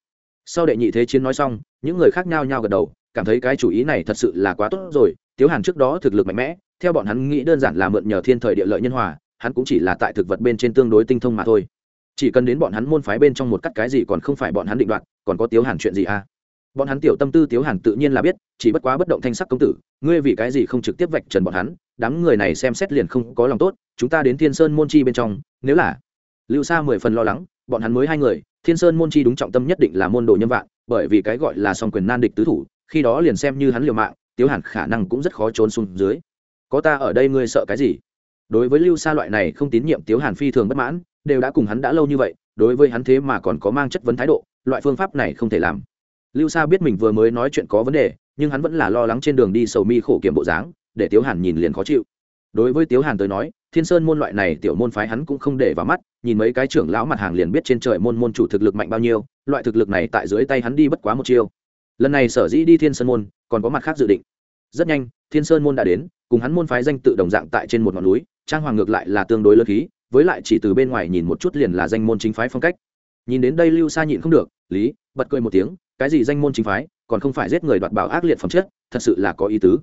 Sau đệ nhị thế chiến nói xong, những người khác nhao nhao gật đầu, cảm thấy cái chủ ý này thật sự là quá tốt rồi, tiếu hàn trước đó thực lực mạnh mẽ, theo bọn hắn nghĩ đơn giản là mượn nhờ thiên thời địa lợi nhân hòa, hắn cũng chỉ là tại thực vật bên trên tương đối tinh thông mà thôi chỉ cần đến bọn hắn môn phái bên trong một cắt cái gì còn không phải bọn hắn định đoạt, còn có tiếu hàn chuyện gì à? Bọn hắn tiểu tâm tư tiếu hàn tự nhiên là biết, chỉ bất quá bất động thanh sắc công tử, ngươi vì cái gì không trực tiếp vạch trần bọn hắn, đám người này xem xét liền không có lòng tốt, chúng ta đến thiên sơn môn chi bên trong, nếu là lưu sa mười phần lo lắng, bọn hắn mới hai người, thiên sơn môn chi đúng trọng tâm nhất định là môn đồ nhân vạn, bởi vì cái gọi là song quyền nan địch tứ thủ, khi đó liền xem như hắn liều mạng, tiếu hàn khả năng cũng rất khó trốn xuống dưới. Có ta ở đây ngươi sợ cái gì? Đối với lưu sa loại này không tín nhiệm tiếu hàn phi thường bất mãn đều đã cùng hắn đã lâu như vậy, đối với hắn thế mà còn có mang chất vấn thái độ, loại phương pháp này không thể làm. Lưu sa biết mình vừa mới nói chuyện có vấn đề, nhưng hắn vẫn là lo lắng trên đường đi sầu mi khổ kiểm bộ dáng, để tiếu hàn nhìn liền khó chịu. Đối với tiếu hàn tới nói, thiên sơn môn loại này tiểu môn phái hắn cũng không để vào mắt, nhìn mấy cái trưởng lão mặt hàng liền biết trên trời môn môn chủ thực lực mạnh bao nhiêu, loại thực lực này tại dưới tay hắn đi bất quá một chiêu. Lần này sở dĩ đi thiên sơn môn, còn có mặt khác dự định. Rất nhanh, thiên sơn môn đã đến, cùng hắn môn phái danh tự đồng dạng tại trên một ngọn núi, trang hoàng ngược lại là tương đối lớn khí với lại chỉ từ bên ngoài nhìn một chút liền là danh môn chính phái phong cách. Nhìn đến đây lưu sa nhịn không được, lý, bật cười một tiếng, cái gì danh môn chính phái, còn không phải giết người đoạt bảo ác liệt phẩm chất, thật sự là có ý tứ.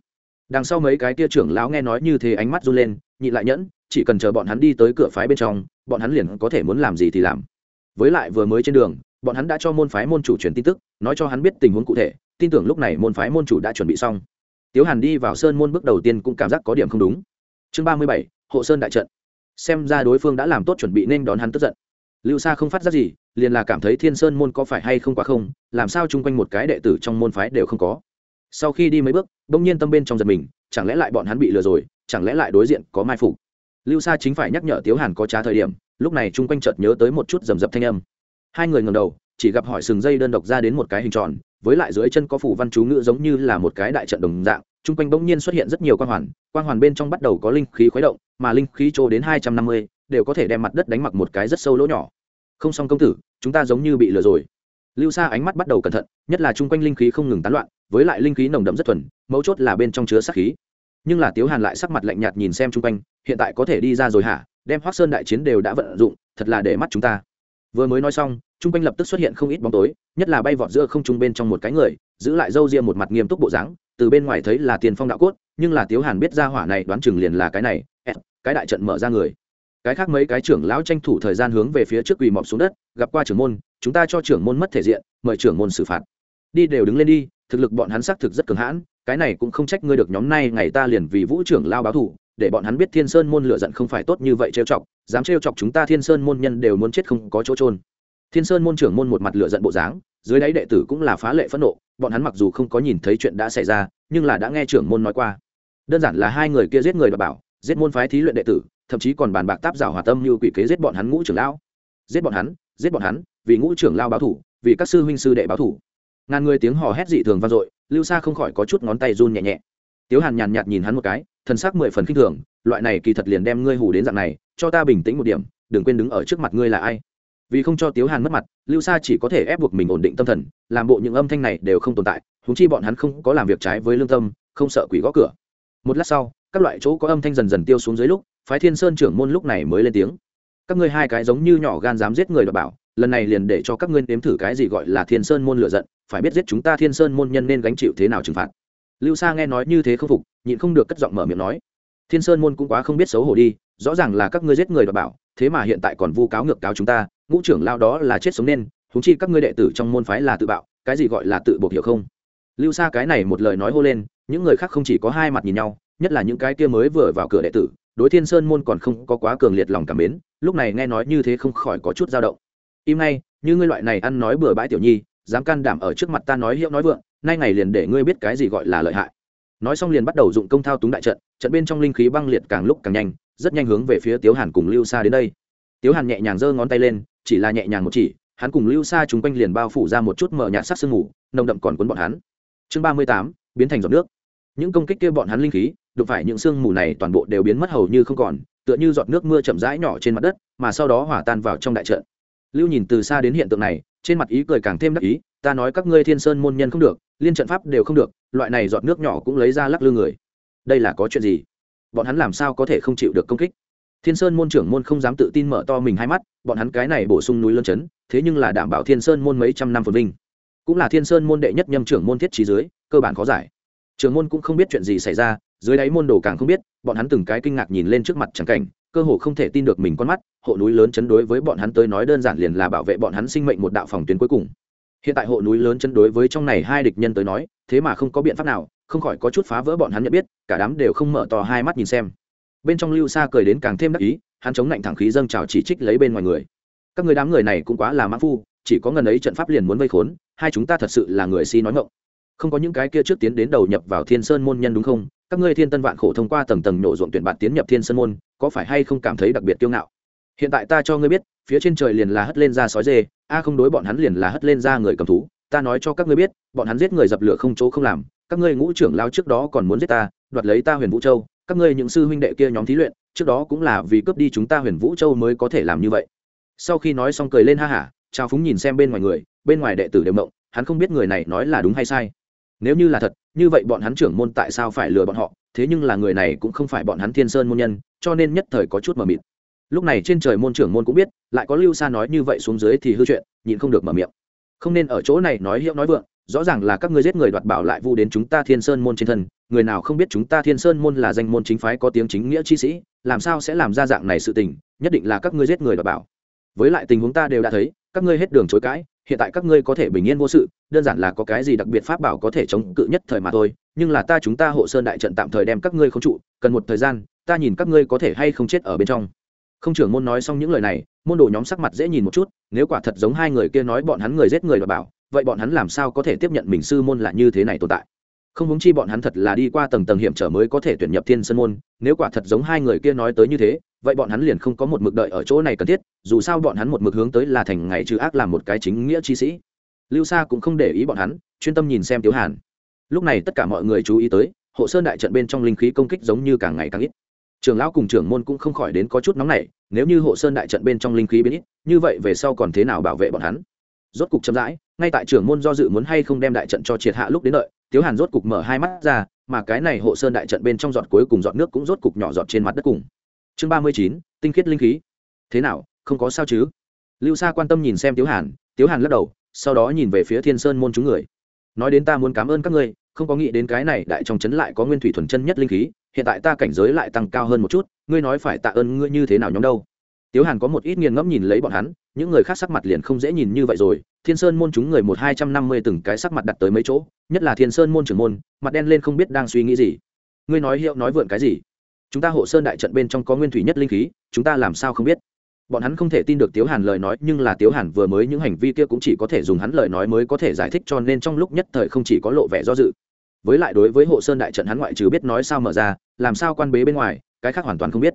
Đằng sau mấy cái tia trưởng lão nghe nói như thế ánh mắt run lên, nhịn lại nhẫn, chỉ cần chờ bọn hắn đi tới cửa phái bên trong, bọn hắn liền có thể muốn làm gì thì làm. Với lại vừa mới trên đường, bọn hắn đã cho môn phái môn chủ truyền tin tức, nói cho hắn biết tình huống cụ thể, tin tưởng lúc này môn phái môn chủ đã chuẩn bị xong. Tiếu hàn đi vào sơn môn bước đầu tiên cũng cảm giác có điểm không đúng. Chương ba mươi bảy, hộ sơn đại trận xem ra đối phương đã làm tốt chuẩn bị nên đón hắn tức giận. Lưu sa không phát ra gì, liền là cảm thấy thiên sơn môn có phải hay không quá không, làm sao chung quanh một cái đệ tử trong môn phái đều không có. Sau khi đi mấy bước, bỗng nhiên tâm bên trong giật mình, chẳng lẽ lại bọn hắn bị lừa rồi, chẳng lẽ lại đối diện có mai phục? Lưu sa chính phải nhắc nhở tiếu hàn có trá thời điểm, lúc này chung quanh chợt nhớ tới một chút rầm rập thanh âm. Hai người ngầm đầu, chỉ gặp hỏi sừng dây đơn độc ra đến một cái hình tròn, với lại dưới chân có phủ văn chú ngữ giống như là một cái đại trận đồng dạng chung quanh bỗng nhiên xuất hiện rất nhiều quang hoàn quang hoàn bên trong bắt đầu có linh khí khuấy động, mà linh khí trô đến hai trăm năm mươi đều có thể đem mặt đất đánh mặc một cái rất sâu lỗ nhỏ. Không xong công tử, chúng ta giống như bị lừa rồi. Lưu xa ánh mắt bắt đầu cẩn thận, nhất là chung quanh linh khí không ngừng tán loạn, với lại linh khí nồng đậm rất thuần, mấu chốt là bên trong chứa sát khí. Nhưng là tiếu hàn lại sắc mặt lạnh nhạt nhìn xem chung quanh, hiện tại có thể đi ra rồi hả? Đem hoác sơn đại chiến đều đã vận dụng, thật là để mắt chúng ta. Vừa mới nói xong chung quanh lập tức xuất hiện không ít bóng tối, nhất là bay vọt giữa không trung bên trong một cái người, giữ lại râu ria một mặt nghiêm túc bộ dáng từ bên ngoài thấy là tiền phong đạo cốt, nhưng là tiếu hàn biết ra hỏa này đoán chừng liền là cái này cái đại trận mở ra người. Cái khác mấy cái trưởng lão tranh thủ thời gian hướng về phía trước quỳ mọp xuống đất, gặp qua trưởng môn, chúng ta cho trưởng môn mất thể diện, mời trưởng môn xử phạt. Đi đều đứng lên đi, thực lực bọn hắn xác thực rất cường hãn, cái này cũng không trách ngươi được nhóm nay ngày ta liền vì vũ trưởng lao báo thủ để bọn hắn biết thiên sơn môn lựa giận không phải tốt như vậy trêu chọc, dám trêu chọc chúng ta thiên sơn môn nhân đều muốn chết không có chỗ trôn thiên sơn môn trưởng môn một mặt lựa giận bộ dáng dưới đáy đệ tử cũng là phá lệ phẫn nộ, bọn hắn mặc dù không có nhìn thấy chuyện đã xảy ra, nhưng là đã nghe trưởng môn nói qua. Đơn giản là hai người kia giết người và bảo, giết môn phái thí luyện đệ tử, thậm chí còn bàn bạc táp rào hòa tâm như quỷ kế giết bọn hắn ngũ trưởng lão. Giết bọn hắn, giết bọn hắn, vì ngũ trưởng lao báo thủ, vì các sư huynh sư đệ báo thủ. Ngàn người tiếng hò hét dị thường vang dội, lưu xa không khỏi có chút ngón tay run nhẹ nhẹ. Tiếu hàn nhàn nhạt nhìn hắn một cái thân xác mười phần khinh thường, loại này kỳ thật liền đem ngươi hù đến dạng này, cho ta bình tĩnh một điểm, đừng quên đứng ở trước mặt ngươi là ai vì không cho tiếu hàn mất mặt, lưu sa chỉ có thể ép buộc mình ổn định tâm thần, làm bộ những âm thanh này đều không tồn tại húng chi bọn hắn không có làm việc trái với lương tâm, không sợ quỷ gõ cửa. Một lát sau, các loại chỗ có âm thanh dần dần tiêu xuống dưới lúc, phái thiên sơn trưởng môn lúc này mới lên tiếng. Các ngươi hai cái giống như nhỏ gan dám giết người đọc bảo, lần này liền để cho các ngươi nếm thử cái gì gọi là thiên sơn môn lựa giận, phải biết giết chúng ta thiên sơn môn nhân nên gánh chịu thế nào trừng phạt. Lưu sa nghe nói như thế không phục, nhịn không được cất giọng mở miệng nói. Thiên sơn môn cũng quá không biết xấu hổ đi, rõ ràng là các ngươi giết người đọc bảo, thế mà hiện tại còn vu cáo ngược cáo chúng ta ngũ trưởng lao đó là chết sống nên thúng chi các ngươi đệ tử trong môn phái là tự bạo, cái gì gọi là tự buộc hiểu không? Lưu sa cái này một lời nói hô lên, những người khác không chỉ có hai mặt nhìn nhau, nhất là những cái kia mới vừa vào cửa đệ tử, đối thiên sơn môn còn không có quá cường liệt lòng cảm mến, lúc này nghe nói như thế không khỏi có chút dao động. Im ngay, như ngươi loại này ăn nói bừa bãi tiểu nhi, dám can đảm ở trước mặt ta nói hiệu nói vượng, nay ngày liền để ngươi biết cái gì gọi là lợi hại. Nói xong liền bắt đầu dụng công thao túng đại trận trận bên trong linh khí băng liệt càng lúc càng nhanh, rất nhanh hướng về phía tiếu hàn cùng lưu xa đến đây. Tiếu hàn nhẹ nhàng giơ ngón tay lên chỉ là nhẹ nhàng một chỉ, hắn cùng lưu xa chúng quanh liền bao phủ ra một chút mở nhạt sắc sương mù, nồng đậm còn cuốn bọn hắn. Chương ba mươi tám, biến thành giọt nước. Những công kích kia bọn hắn linh khí, đụng phải những sương mù này toàn bộ đều biến mất hầu như không còn, tựa như giọt nước mưa chậm rãi nhỏ trên mặt đất, mà sau đó hỏa tan vào trong đại trận. Lưu nhìn từ xa đến hiện tượng này, trên mặt ý cười càng thêm đắc ý, ta nói các ngươi thiên sơn môn nhân không được, liên trận pháp đều không được, loại này giọt nước nhỏ cũng lấy ra lắc lư người. Đây là có chuyện gì? Bọn hắn làm sao có thể không chịu được công kích? Thiên sơn môn trưởng môn không dám tự tin mở to mình hai mắt, bọn hắn cái này bổ sung núi lân chấn, thế nhưng là đảm bảo thiên sơn môn mấy trăm năm phồn vinh. Cũng là thiên sơn môn đệ nhất nhâm trưởng môn thiết trí dưới, cơ bản khó giải. Trưởng môn cũng không biết chuyện gì xảy ra, dưới đáy môn đồ càng không biết, bọn hắn từng cái kinh ngạc nhìn lên trước mặt chẳng cảnh, cơ hồ không thể tin được mình con mắt, hộ núi lớn chấn đối với bọn hắn tới nói đơn giản liền là bảo vệ bọn hắn sinh mệnh một đạo phòng tuyến cuối cùng. Hiện tại hộ núi lớn chấn đối với trong này hai địch nhân tới nói, thế mà không có biện pháp nào, không khỏi có chút phá vỡ bọn hắn nhận biết, cả đám đều không mở to hai mắt nhìn xem bên trong lưu xa cười đến càng thêm đắc ý, hắn chống lạnh thẳng khí dâng trào chỉ trích lấy bên ngoài người. Các người đám người này cũng quá là mã phu, chỉ có ngần ấy trận pháp liền muốn vây khốn, hai chúng ta thật sự là người si nói ngộng không có những cái kia trước tiến đến đầu nhập vào thiên sơn môn nhân đúng không? Các ngươi thiên tân vạn khổ thông qua tầng tầng nổ ruộng tuyển bạn tiến nhập thiên sơn môn, có phải hay không cảm thấy đặc biệt kiêu ngạo? Hiện tại ta cho ngươi biết, phía trên trời liền là hất lên ra sói dê, a không đối bọn hắn liền là hất lên ra người cầm thú. Ta nói cho các ngươi biết, bọn hắn giết người dập lửa không chỗ không làm, các ngươi ngũ trưởng lao trước đó còn muốn giết ta, đoạt lấy ta huyền vũ châu các ngươi những sư huynh đệ kia nhóm thí luyện, trước đó cũng là vì cướp đi chúng ta huyền vũ châu mới có thể làm như vậy. Sau khi nói xong cười lên ha hả, trao phúng nhìn xem bên ngoài người, bên ngoài đệ tử đều mộng, hắn không biết người này nói là đúng hay sai. Nếu như là thật, như vậy bọn hắn trưởng môn tại sao phải lừa bọn họ, thế nhưng là người này cũng không phải bọn hắn thiên sơn môn nhân, cho nên nhất thời có chút mờ mịt. Lúc này trên trời môn trưởng môn cũng biết, lại có lưu xa nói như vậy xuống dưới thì hư chuyện, nhịn không được mở miệng. Không nên ở chỗ này nói hiệu nói vượng, rõ ràng là các ngươi giết người đoạt bảo lại vu đến chúng ta thiên sơn môn trên thân người nào không biết chúng ta thiên sơn môn là danh môn chính phái có tiếng chính nghĩa chi sĩ, làm sao sẽ làm ra dạng này sự tình, nhất định là các ngươi giết người đ bảo. Với lại tình huống ta đều đã thấy, các ngươi hết đường chối cãi, hiện tại các ngươi có thể bình yên vô sự, đơn giản là có cái gì đặc biệt pháp bảo có thể chống cự nhất thời mà thôi, nhưng là ta chúng ta hộ sơn đại trận tạm thời đem các ngươi không trụ, cần một thời gian, ta nhìn các ngươi có thể hay không chết ở bên trong. Không trưởng môn nói xong những lời này, môn đồ nhóm sắc mặt dễ nhìn một chút, nếu quả thật giống hai người kia nói bọn hắn người giết người và bảo, vậy bọn hắn làm sao có thể tiếp nhận mình sư môn là như thế này tồn tại? Không húng chi bọn hắn thật là đi qua tầng tầng hiểm trở mới có thể tuyển nhập thiên sơn môn, nếu quả thật giống hai người kia nói tới như thế, vậy bọn hắn liền không có một mực đợi ở chỗ này cần thiết, dù sao bọn hắn một mực hướng tới là thành ngày trừ ác làm một cái chính nghĩa chi sĩ. Lưu sa cũng không để ý bọn hắn, chuyên tâm nhìn xem tiếu hàn. Lúc này tất cả mọi người chú ý tới, hộ sơn đại trận bên trong linh khí công kích giống như càng ngày càng ít. Trường lão cùng trưởng môn cũng không khỏi đến có chút nóng nảy, nếu như hộ sơn đại trận bên trong linh khí biến ít, như vậy về sau còn thế nào bảo vệ bọn hắn? Rốt cục chậm rãi, ngay tại trưởng môn do dự muốn hay không đem đại trận cho triệt hạ lúc đến đợi tiếu hàn rốt cục mở hai mắt ra, mà cái này hộ sơn đại trận bên trong giọt cuối cùng giọt nước cũng rốt cục nhỏ giọt trên mặt đất cùng. Chương ba mươi chín, tinh khiết linh khí. Thế nào, không có sao chứ? Lưu sa quan tâm nhìn xem tiếu hàn tiếu hàn lắc đầu, sau đó nhìn về phía thiên sơn môn chúng người. Nói đến ta muốn cảm ơn các ngươi, không có nghĩ đến cái này đại trong trấn lại có nguyên thủy thuần chân nhất linh khí, hiện tại ta cảnh giới lại tăng cao hơn một chút, ngươi nói phải tạ ơn ngươi như thế nào nhóm đâu? Tiếu hàn có một ít nghiền ngẫm nhìn lấy bọn hắn, những người khác sắc mặt liền không dễ nhìn như vậy rồi. Thiên sơn môn chúng người một hai trăm năm mươi từng cái sắc mặt đặt tới mấy chỗ, nhất là thiên sơn môn trưởng môn, mặt đen lên không biết đang suy nghĩ gì. Ngươi nói hiệu nói vượn cái gì? Chúng ta hộ sơn đại trận bên trong có nguyên thủy nhất linh khí, chúng ta làm sao không biết? Bọn hắn không thể tin được tiếu hàn lời nói, nhưng là tiếu hàn vừa mới những hành vi kia cũng chỉ có thể dùng hắn lời nói mới có thể giải thích, cho nên trong lúc nhất thời không chỉ có lộ vẻ do dự. Với lại đối với hộ sơn đại trận hắn ngoại trừ biết nói sao mở ra, làm sao quan bế bên ngoài, cái khác hoàn toàn không biết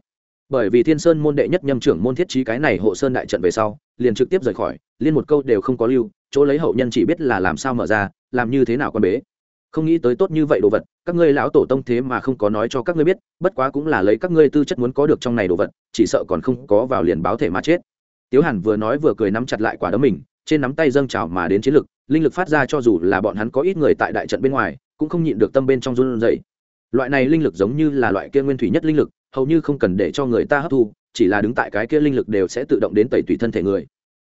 bởi vì thiên sơn môn đệ nhất nhâm trưởng môn thiết trí cái này hộ sơn đại trận về sau, liền trực tiếp rời khỏi, liên một câu đều không có lưu, chỗ lấy hậu nhân chỉ biết là làm sao mở ra, làm như thế nào con bế. Không nghĩ tới tốt như vậy đồ vật, các ngươi lão tổ tông thế mà không có nói cho các ngươi biết, bất quá cũng là lấy các ngươi tư chất muốn có được trong này đồ vật, chỉ sợ còn không có vào liền báo thể mà chết. Tiếu hàn vừa nói vừa cười nắm chặt lại quả đấm mình, trên nắm tay dâng trào mà đến chiến lực, linh lực phát ra cho dù là bọn hắn có ít người tại đại trận bên ngoài, cũng không nhịn được tâm bên trong run rẩy. Loại này linh lực giống như là loại kia nguyên thủy nhất linh lực hầu như không cần để cho người ta hấp thu, chỉ là đứng tại cái kia linh lực đều sẽ tự động đến tẩy tùy thân thể người.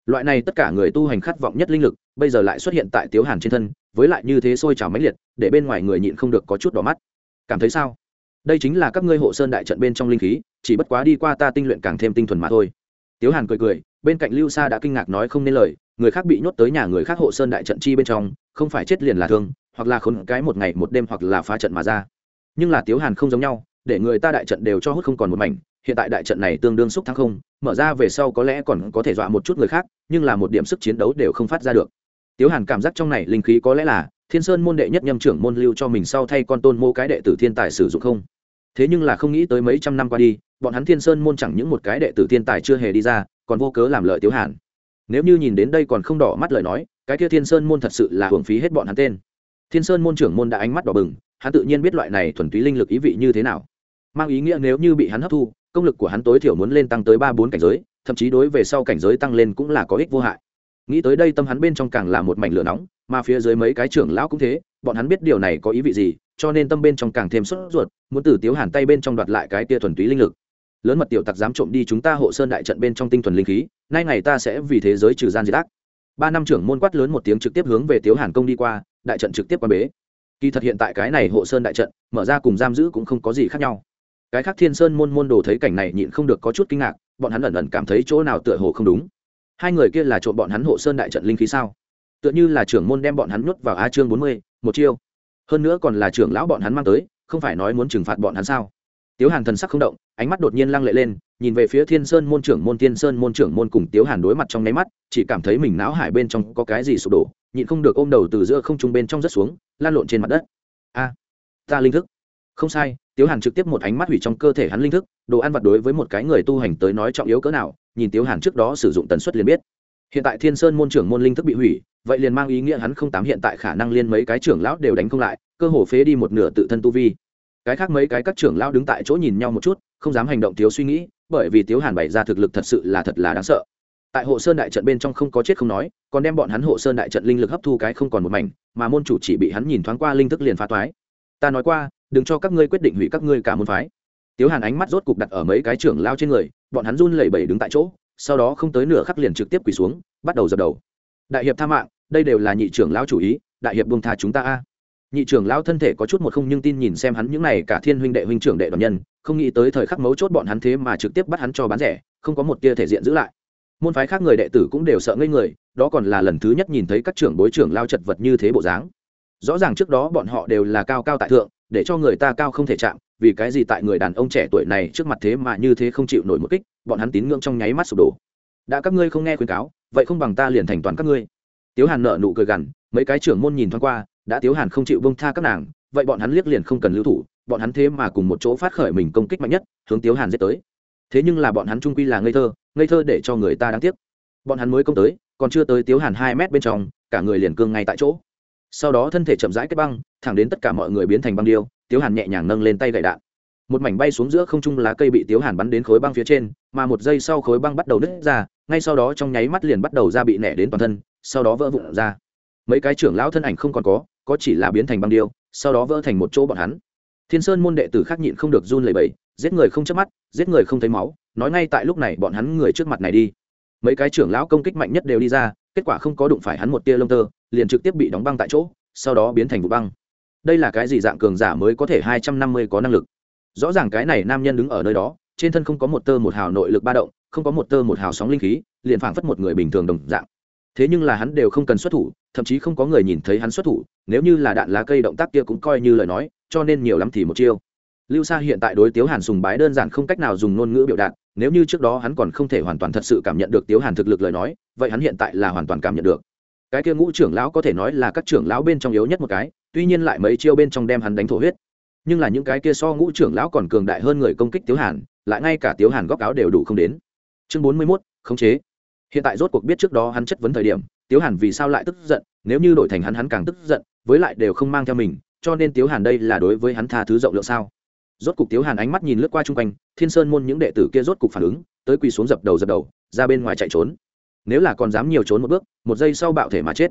Loại này tất cả người tu hành khát vọng nhất linh lực, bây giờ lại xuất hiện tại tiếu hàn trên thân, với lại như thế sôi trào mãnh liệt, để bên ngoài người nhịn không được có chút đỏ mắt. Cảm thấy sao? Đây chính là các ngươi hộ sơn đại trận bên trong linh khí, chỉ bất quá đi qua ta tinh luyện càng thêm tinh thuần mà thôi. Tiếu hàn cười cười, bên cạnh lưu sa đã kinh ngạc nói không nên lời, người khác bị nhốt tới nhà người khác hộ sơn đại trận chi bên trong, không phải chết liền là thương, hoặc là khốn cái một ngày một đêm hoặc là phá trận mà ra. Nhưng là tiếu hàn không giống nhau để người ta đại trận đều cho hút không còn một mảnh, hiện tại đại trận này tương đương xúc thắng không, mở ra về sau có lẽ còn có thể dọa một chút người khác, nhưng là một điểm sức chiến đấu đều không phát ra được. Tiếu hàn cảm giác trong này linh khí có lẽ là thiên sơn môn đệ nhất nhâm trưởng môn lưu cho mình sau thay con tôn mô cái đệ tử thiên tài sử dụng không. Thế nhưng là không nghĩ tới mấy trăm năm qua đi, bọn hắn thiên sơn môn chẳng những một cái đệ tử thiên tài chưa hề đi ra, còn vô cớ làm lợi tiếu hàn. Nếu như nhìn đến đây còn không đỏ mắt lời nói, cái kia thiên sơn môn thật sự là hưởng phí hết bọn hắn tên. Thiên sơn môn trưởng môn đã ánh mắt đỏ bừng, hắn tự nhiên biết loại này thuần túy linh lực ý vị như thế nào mang ý nghĩa nếu như bị hắn hấp thu, công lực của hắn tối thiểu muốn lên tăng tới ba bốn cảnh giới, thậm chí đối về sau cảnh giới tăng lên cũng là có ích vô hại. Nghĩ tới đây tâm hắn bên trong càng là một mảnh lửa nóng, mà phía dưới mấy cái trưởng lão cũng thế, bọn hắn biết điều này có ý vị gì, cho nên tâm bên trong càng thêm sốt ruột, muốn từ tiếu hàn tay bên trong đoạt lại cái tia thuần túy linh lực. Lớn mật tiểu tặc dám trộm đi chúng ta hộ sơn đại trận bên trong tinh thuần linh khí, nay ngày ta sẽ vì thế giới trừ gian diệt ác. Ba năm trưởng môn quát lớn một tiếng trực tiếp hướng về tiếu hàn công đi qua, đại trận trực tiếp qua bế. Kỳ thật hiện tại cái này hộ sơn đại trận, mở ra cùng giam giữ cũng không có gì khác nhau cái khác thiên sơn môn môn đồ thấy cảnh này nhịn không được có chút kinh ngạc, bọn hắn ẩn ẩn cảm thấy chỗ nào tựa hồ không đúng. Hai người kia là trộm bọn hắn hộ sơn đại trận linh khí sao? Tựa như là trưởng môn đem bọn hắn nuốt vào a chương bốn mươi, một chiêu. Hơn nữa còn là trưởng lão bọn hắn mang tới, không phải nói muốn trừng phạt bọn hắn sao? Tiếu hàn thần sắc không động, ánh mắt đột nhiên lăng lệ lên, nhìn về phía thiên sơn môn trưởng môn, thiên sơn môn trưởng môn cùng tiếu hàn đối mặt trong nháy mắt, chỉ cảm thấy mình não hải bên trong có cái gì sụp đổ, nhịn không được ôm đầu từ giữa không trung bên trong rất xuống lan lộn trên mặt đất. A, ta linh thức không sai, tiếu hàn trực tiếp một ánh mắt hủy trong cơ thể hắn linh thức, đồ ăn vặt đối với một cái người tu hành tới nói trọng yếu cỡ nào, nhìn tiếu hàn trước đó sử dụng tần suất liền biết. Hiện tại thiên sơn môn trưởng môn linh thức bị hủy, vậy liền mang ý nghĩa hắn không tám hiện tại khả năng liên mấy cái trưởng lão đều đánh không lại, cơ hồ phế đi một nửa tự thân tu vi. Cái khác mấy cái các trưởng lão đứng tại chỗ nhìn nhau một chút, không dám hành động thiếu suy nghĩ, bởi vì tiếu hàn bày ra thực lực thật sự là thật là đáng sợ. Tại hộ sơn đại trận bên trong không có chết không nói, còn đem bọn hắn hộ sơn đại trận linh lực hấp thu cái không còn một mảnh, mà môn chủ chỉ bị hắn nhìn thoáng qua linh thức liền phá toái. Ta nói qua đừng cho các ngươi quyết định hủy các ngươi cả môn phái. Tiếu hàn ánh mắt rốt cục đặt ở mấy cái trưởng lao trên người, bọn hắn run lẩy bẩy đứng tại chỗ, sau đó không tới nửa khắc liền trực tiếp quỳ xuống, bắt đầu dập đầu. Đại hiệp tha mạng, đây đều là nhị trưởng lao chủ ý, đại hiệp buông tha chúng ta a. Nhị trưởng lao thân thể có chút một không nhưng tin nhìn xem hắn những này cả thiên huynh đệ huynh trưởng đệ đoàn nhân, không nghĩ tới thời khắc mấu chốt bọn hắn thế mà trực tiếp bắt hắn cho bán rẻ, không có một tia thể diện giữ lại. Môn phái khác người đệ tử cũng đều sợ ngây người, đó còn là lần thứ nhất nhìn thấy các trưởng bối trưởng lao chật vật như thế bộ dáng rõ ràng trước đó bọn họ đều là cao cao tại thượng, để cho người ta cao không thể chạm, vì cái gì tại người đàn ông trẻ tuổi này trước mặt thế mà như thế không chịu nổi một kích, bọn hắn tín ngưỡng trong nháy mắt sụp đổ. Đã các ngươi không nghe khuyên cáo, vậy không bằng ta liền thành toàn các ngươi. Tiếu hàn nợ nụ cười gằn, mấy cái trưởng môn nhìn thoáng qua, đã tiếu hàn không chịu bông tha các nàng, vậy bọn hắn liếc liền không cần lưu thủ, bọn hắn thế mà cùng một chỗ phát khởi mình công kích mạnh nhất, hướng tiếu hàn dễ tới. Thế nhưng là bọn hắn trung quy là ngây thơ ngây thơ để cho người ta đáng tiếc. Bọn hắn mới công tới, còn chưa tới tiếu hàn hai mét bên trong, cả người liền cương ngay tại chỗ sau đó thân thể chậm rãi kết băng, thẳng đến tất cả mọi người biến thành băng điêu, tiếu hàn nhẹ nhàng nâng lên tay gậy đạn. Một mảnh bay xuống giữa không trung lá cây bị tiếu hàn bắn đến khối băng phía trên, mà một giây sau khối băng bắt đầu nứt ra, ngay sau đó trong nháy mắt liền bắt đầu ra bị nẻ đến toàn thân, sau đó vỡ vụn ra. Mấy cái trưởng lão thân ảnh không còn có có chỉ là biến thành băng điêu, sau đó vỡ thành một chỗ bọn hắn. Thiên sơn môn đệ tử khác nhịn không được run lẩy bẩy, giết người không chớp mắt, giết người không thấy máu, nói ngay tại lúc này bọn hắn người trước mặt này đi mấy cái trưởng lão công kích mạnh nhất đều đi ra, kết quả không có đụng phải hắn một tia lông tơ, liền trực tiếp bị đóng băng tại chỗ, sau đó biến thành vụ băng. Đây là cái gì dạng cường giả mới có thể hai trăm năm mươi có năng lực? Rõ ràng cái này nam nhân đứng ở nơi đó, trên thân không có một tơ một hào nội lực ba động, không có một tơ một hào sóng linh khí, liền phảng phất một người bình thường đồng dạng. Thế nhưng là hắn đều không cần xuất thủ, thậm chí không có người nhìn thấy hắn xuất thủ, nếu như là đạn lá cây động tác kia cũng coi như lời nói, cho nên nhiều lắm thì một chiêu. Lưu sa hiện tại đối tiếu hàn sùng bái đơn giản không cách nào dùng ngôn ngữ biểu đạt nếu như trước đó hắn còn không thể hoàn toàn thật sự cảm nhận được tiếu hàn thực lực lời nói, vậy hắn hiện tại là hoàn toàn cảm nhận được. Cái kia ngũ trưởng lão có thể nói là các trưởng lão bên trong yếu nhất một cái, tuy nhiên lại mấy chiêu bên trong đem hắn đánh thổ huyết. Nhưng là những cái kia so ngũ trưởng lão còn cường đại hơn người công kích tiếu hàn, lại ngay cả tiếu hàn góc áo đều đủ không đến. Chương bốn mươi mốt, khống chế. Hiện tại rốt cuộc biết trước đó hắn chất vấn thời điểm, tiếu hàn vì sao lại tức giận, nếu như đổi thành hắn hắn càng tức giận, với lại đều không mang theo mình, cho nên tiếu hàn đây là đối với hắn tha thứ rộng lượng sao? Rốt cục tiếu hàn ánh mắt nhìn lướt qua chung quanh, thiên sơn môn những đệ tử kia rốt cục phản ứng, tới quỳ xuống dập đầu dập đầu, ra bên ngoài chạy trốn. Nếu là còn dám nhiều trốn một bước, một giây sau bạo thể mà chết.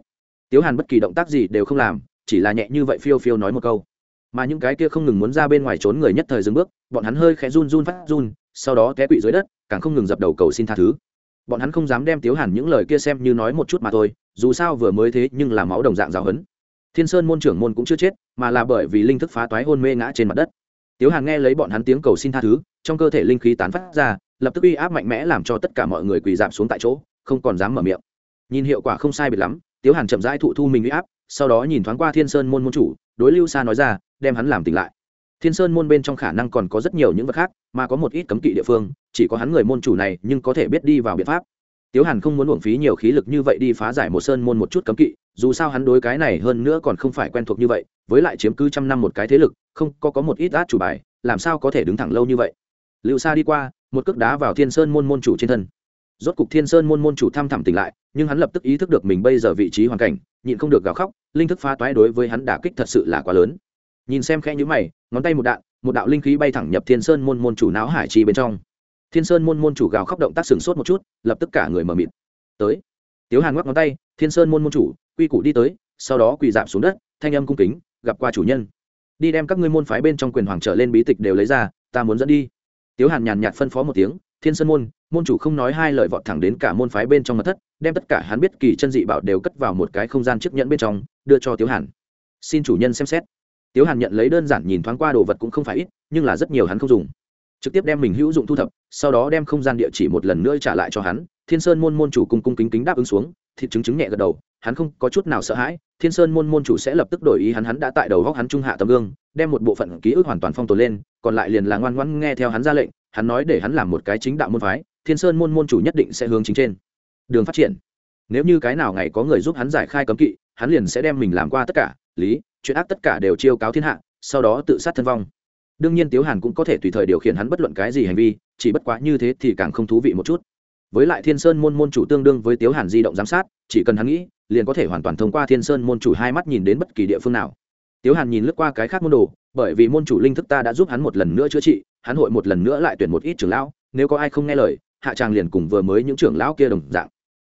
Tiếu hàn bất kỳ động tác gì đều không làm, chỉ là nhẹ như vậy phiêu phiêu nói một câu. Mà những cái kia không ngừng muốn ra bên ngoài trốn người nhất thời dừng bước, bọn hắn hơi khẽ run run phát run, sau đó té quỵ dưới đất, càng không ngừng dập đầu cầu xin tha thứ. Bọn hắn không dám đem tiếu hàn những lời kia xem như nói một chút mà thôi, dù sao vừa mới thế nhưng là máu đồng dạng giáo hấn thiên sơn môn trưởng môn cũng chưa chết, mà là bởi vì linh thức phá toái hôn mê ngã trên mặt đất tiếu hàn nghe lấy bọn hắn tiếng cầu xin tha thứ, trong cơ thể linh khí tán phát ra, lập tức uy áp mạnh mẽ làm cho tất cả mọi người quỳ giảm xuống tại chỗ, không còn dám mở miệng. Nhìn hiệu quả không sai biệt lắm, tiếu hàn chậm rãi thụ thu mình uy áp, sau đó nhìn thoáng qua thiên sơn môn môn chủ, đối lưu sa nói ra, đem hắn làm tỉnh lại. Thiên sơn môn bên trong khả năng còn có rất nhiều những vật khác, mà có một ít cấm kỵ địa phương, chỉ có hắn người môn chủ này nhưng có thể biết đi vào biện pháp tiếu hàn không muốn uổng phí nhiều khí lực như vậy đi phá giải một sơn môn một chút cấm kỵ, dù sao hắn đối cái này hơn nữa còn không phải quen thuộc như vậy, với lại chiếm cứ trăm năm một cái thế lực, không, có có một ít át chủ bài, làm sao có thể đứng thẳng lâu như vậy? Lưu sa đi qua, một cước đá vào thiên sơn môn môn chủ trên thân. Rốt cục thiên sơn môn môn chủ thăm thẳm tỉnh lại, nhưng hắn lập tức ý thức được mình bây giờ vị trí hoàn cảnh, nhịn không được gào khóc, linh thức phá toái đối với hắn đả kích thật sự là quá lớn. Nhìn xem khẽ nhữ mày, ngón tay một đạn, một đạo linh khí bay thẳng nhập thiên sơn môn môn chủ não hải chi bên trong thiên sơn môn môn chủ gào khóc động tác sừng sốt một chút, lập tức cả người mở mịt. Tới. Tiếu hàn ngoắc ngón tay, thiên sơn môn môn chủ, quy củ đi tới, sau đó quỳ dạp xuống đất, thanh âm cung kính, gặp qua chủ nhân. Đi đem các ngươi môn phái bên trong quyền hoàng trở lên bí tịch đều lấy ra, ta muốn dẫn đi. Tiếu hàn nhàn nhạt phân phó một tiếng, thiên sơn môn môn chủ không nói hai lời vọt thẳng đến cả môn phái bên trong mật thất, đem tất cả hắn biết kỳ chân dị bảo đều cất vào một cái không gian chiếc nhẫn bên trong, đưa cho tiếu hàn. Xin chủ nhân xem xét. Tiếu hàn nhận lấy đơn giản nhìn thoáng qua đồ vật cũng không phải ít, nhưng là rất nhiều hắn không dùng trực tiếp đem mình hữu dụng thu thập, sau đó đem không gian địa chỉ một lần nữa trả lại cho hắn. Thiên sơn môn môn chủ cung cung kính kính đáp ứng xuống, thịt chứng chứng nhẹ gật đầu, hắn không có chút nào sợ hãi. Thiên sơn môn môn chủ sẽ lập tức đổi ý hắn hắn đã tại đầu góc hắn trung hạ tấm gương, đem một bộ phận ký ức hoàn toàn phong tồn lên, còn lại liền là ngoan ngoãn nghe theo hắn ra lệnh, hắn nói để hắn làm một cái chính đạo môn phái, thiên sơn môn môn chủ nhất định sẽ hướng chính trên. Đường phát triển. Nếu như cái nào ngày có người giúp hắn giải khai cấm kỵ, hắn liền sẽ đem mình làm qua tất cả, lý, chuyện ác tất cả đều chiêu cáo thiên hạ, sau đó tự sát thân vong đương nhiên tiếu hàn cũng có thể tùy thời điều khiển hắn bất luận cái gì hành vi, chỉ bất quá như thế thì càng không thú vị một chút. Với lại thiên sơn môn môn chủ tương đương với tiếu hàn di động giám sát, chỉ cần hắn nghĩ, liền có thể hoàn toàn thông qua thiên sơn môn chủ hai mắt nhìn đến bất kỳ địa phương nào. Tiếu hàn nhìn lướt qua cái khác môn đồ, bởi vì môn chủ linh thức ta đã giúp hắn một lần nữa chữa trị, hắn hội một lần nữa lại tuyển một ít trưởng lão, nếu có ai không nghe lời, hạ tràng liền cùng vừa mới những trưởng lão kia đồng dạng.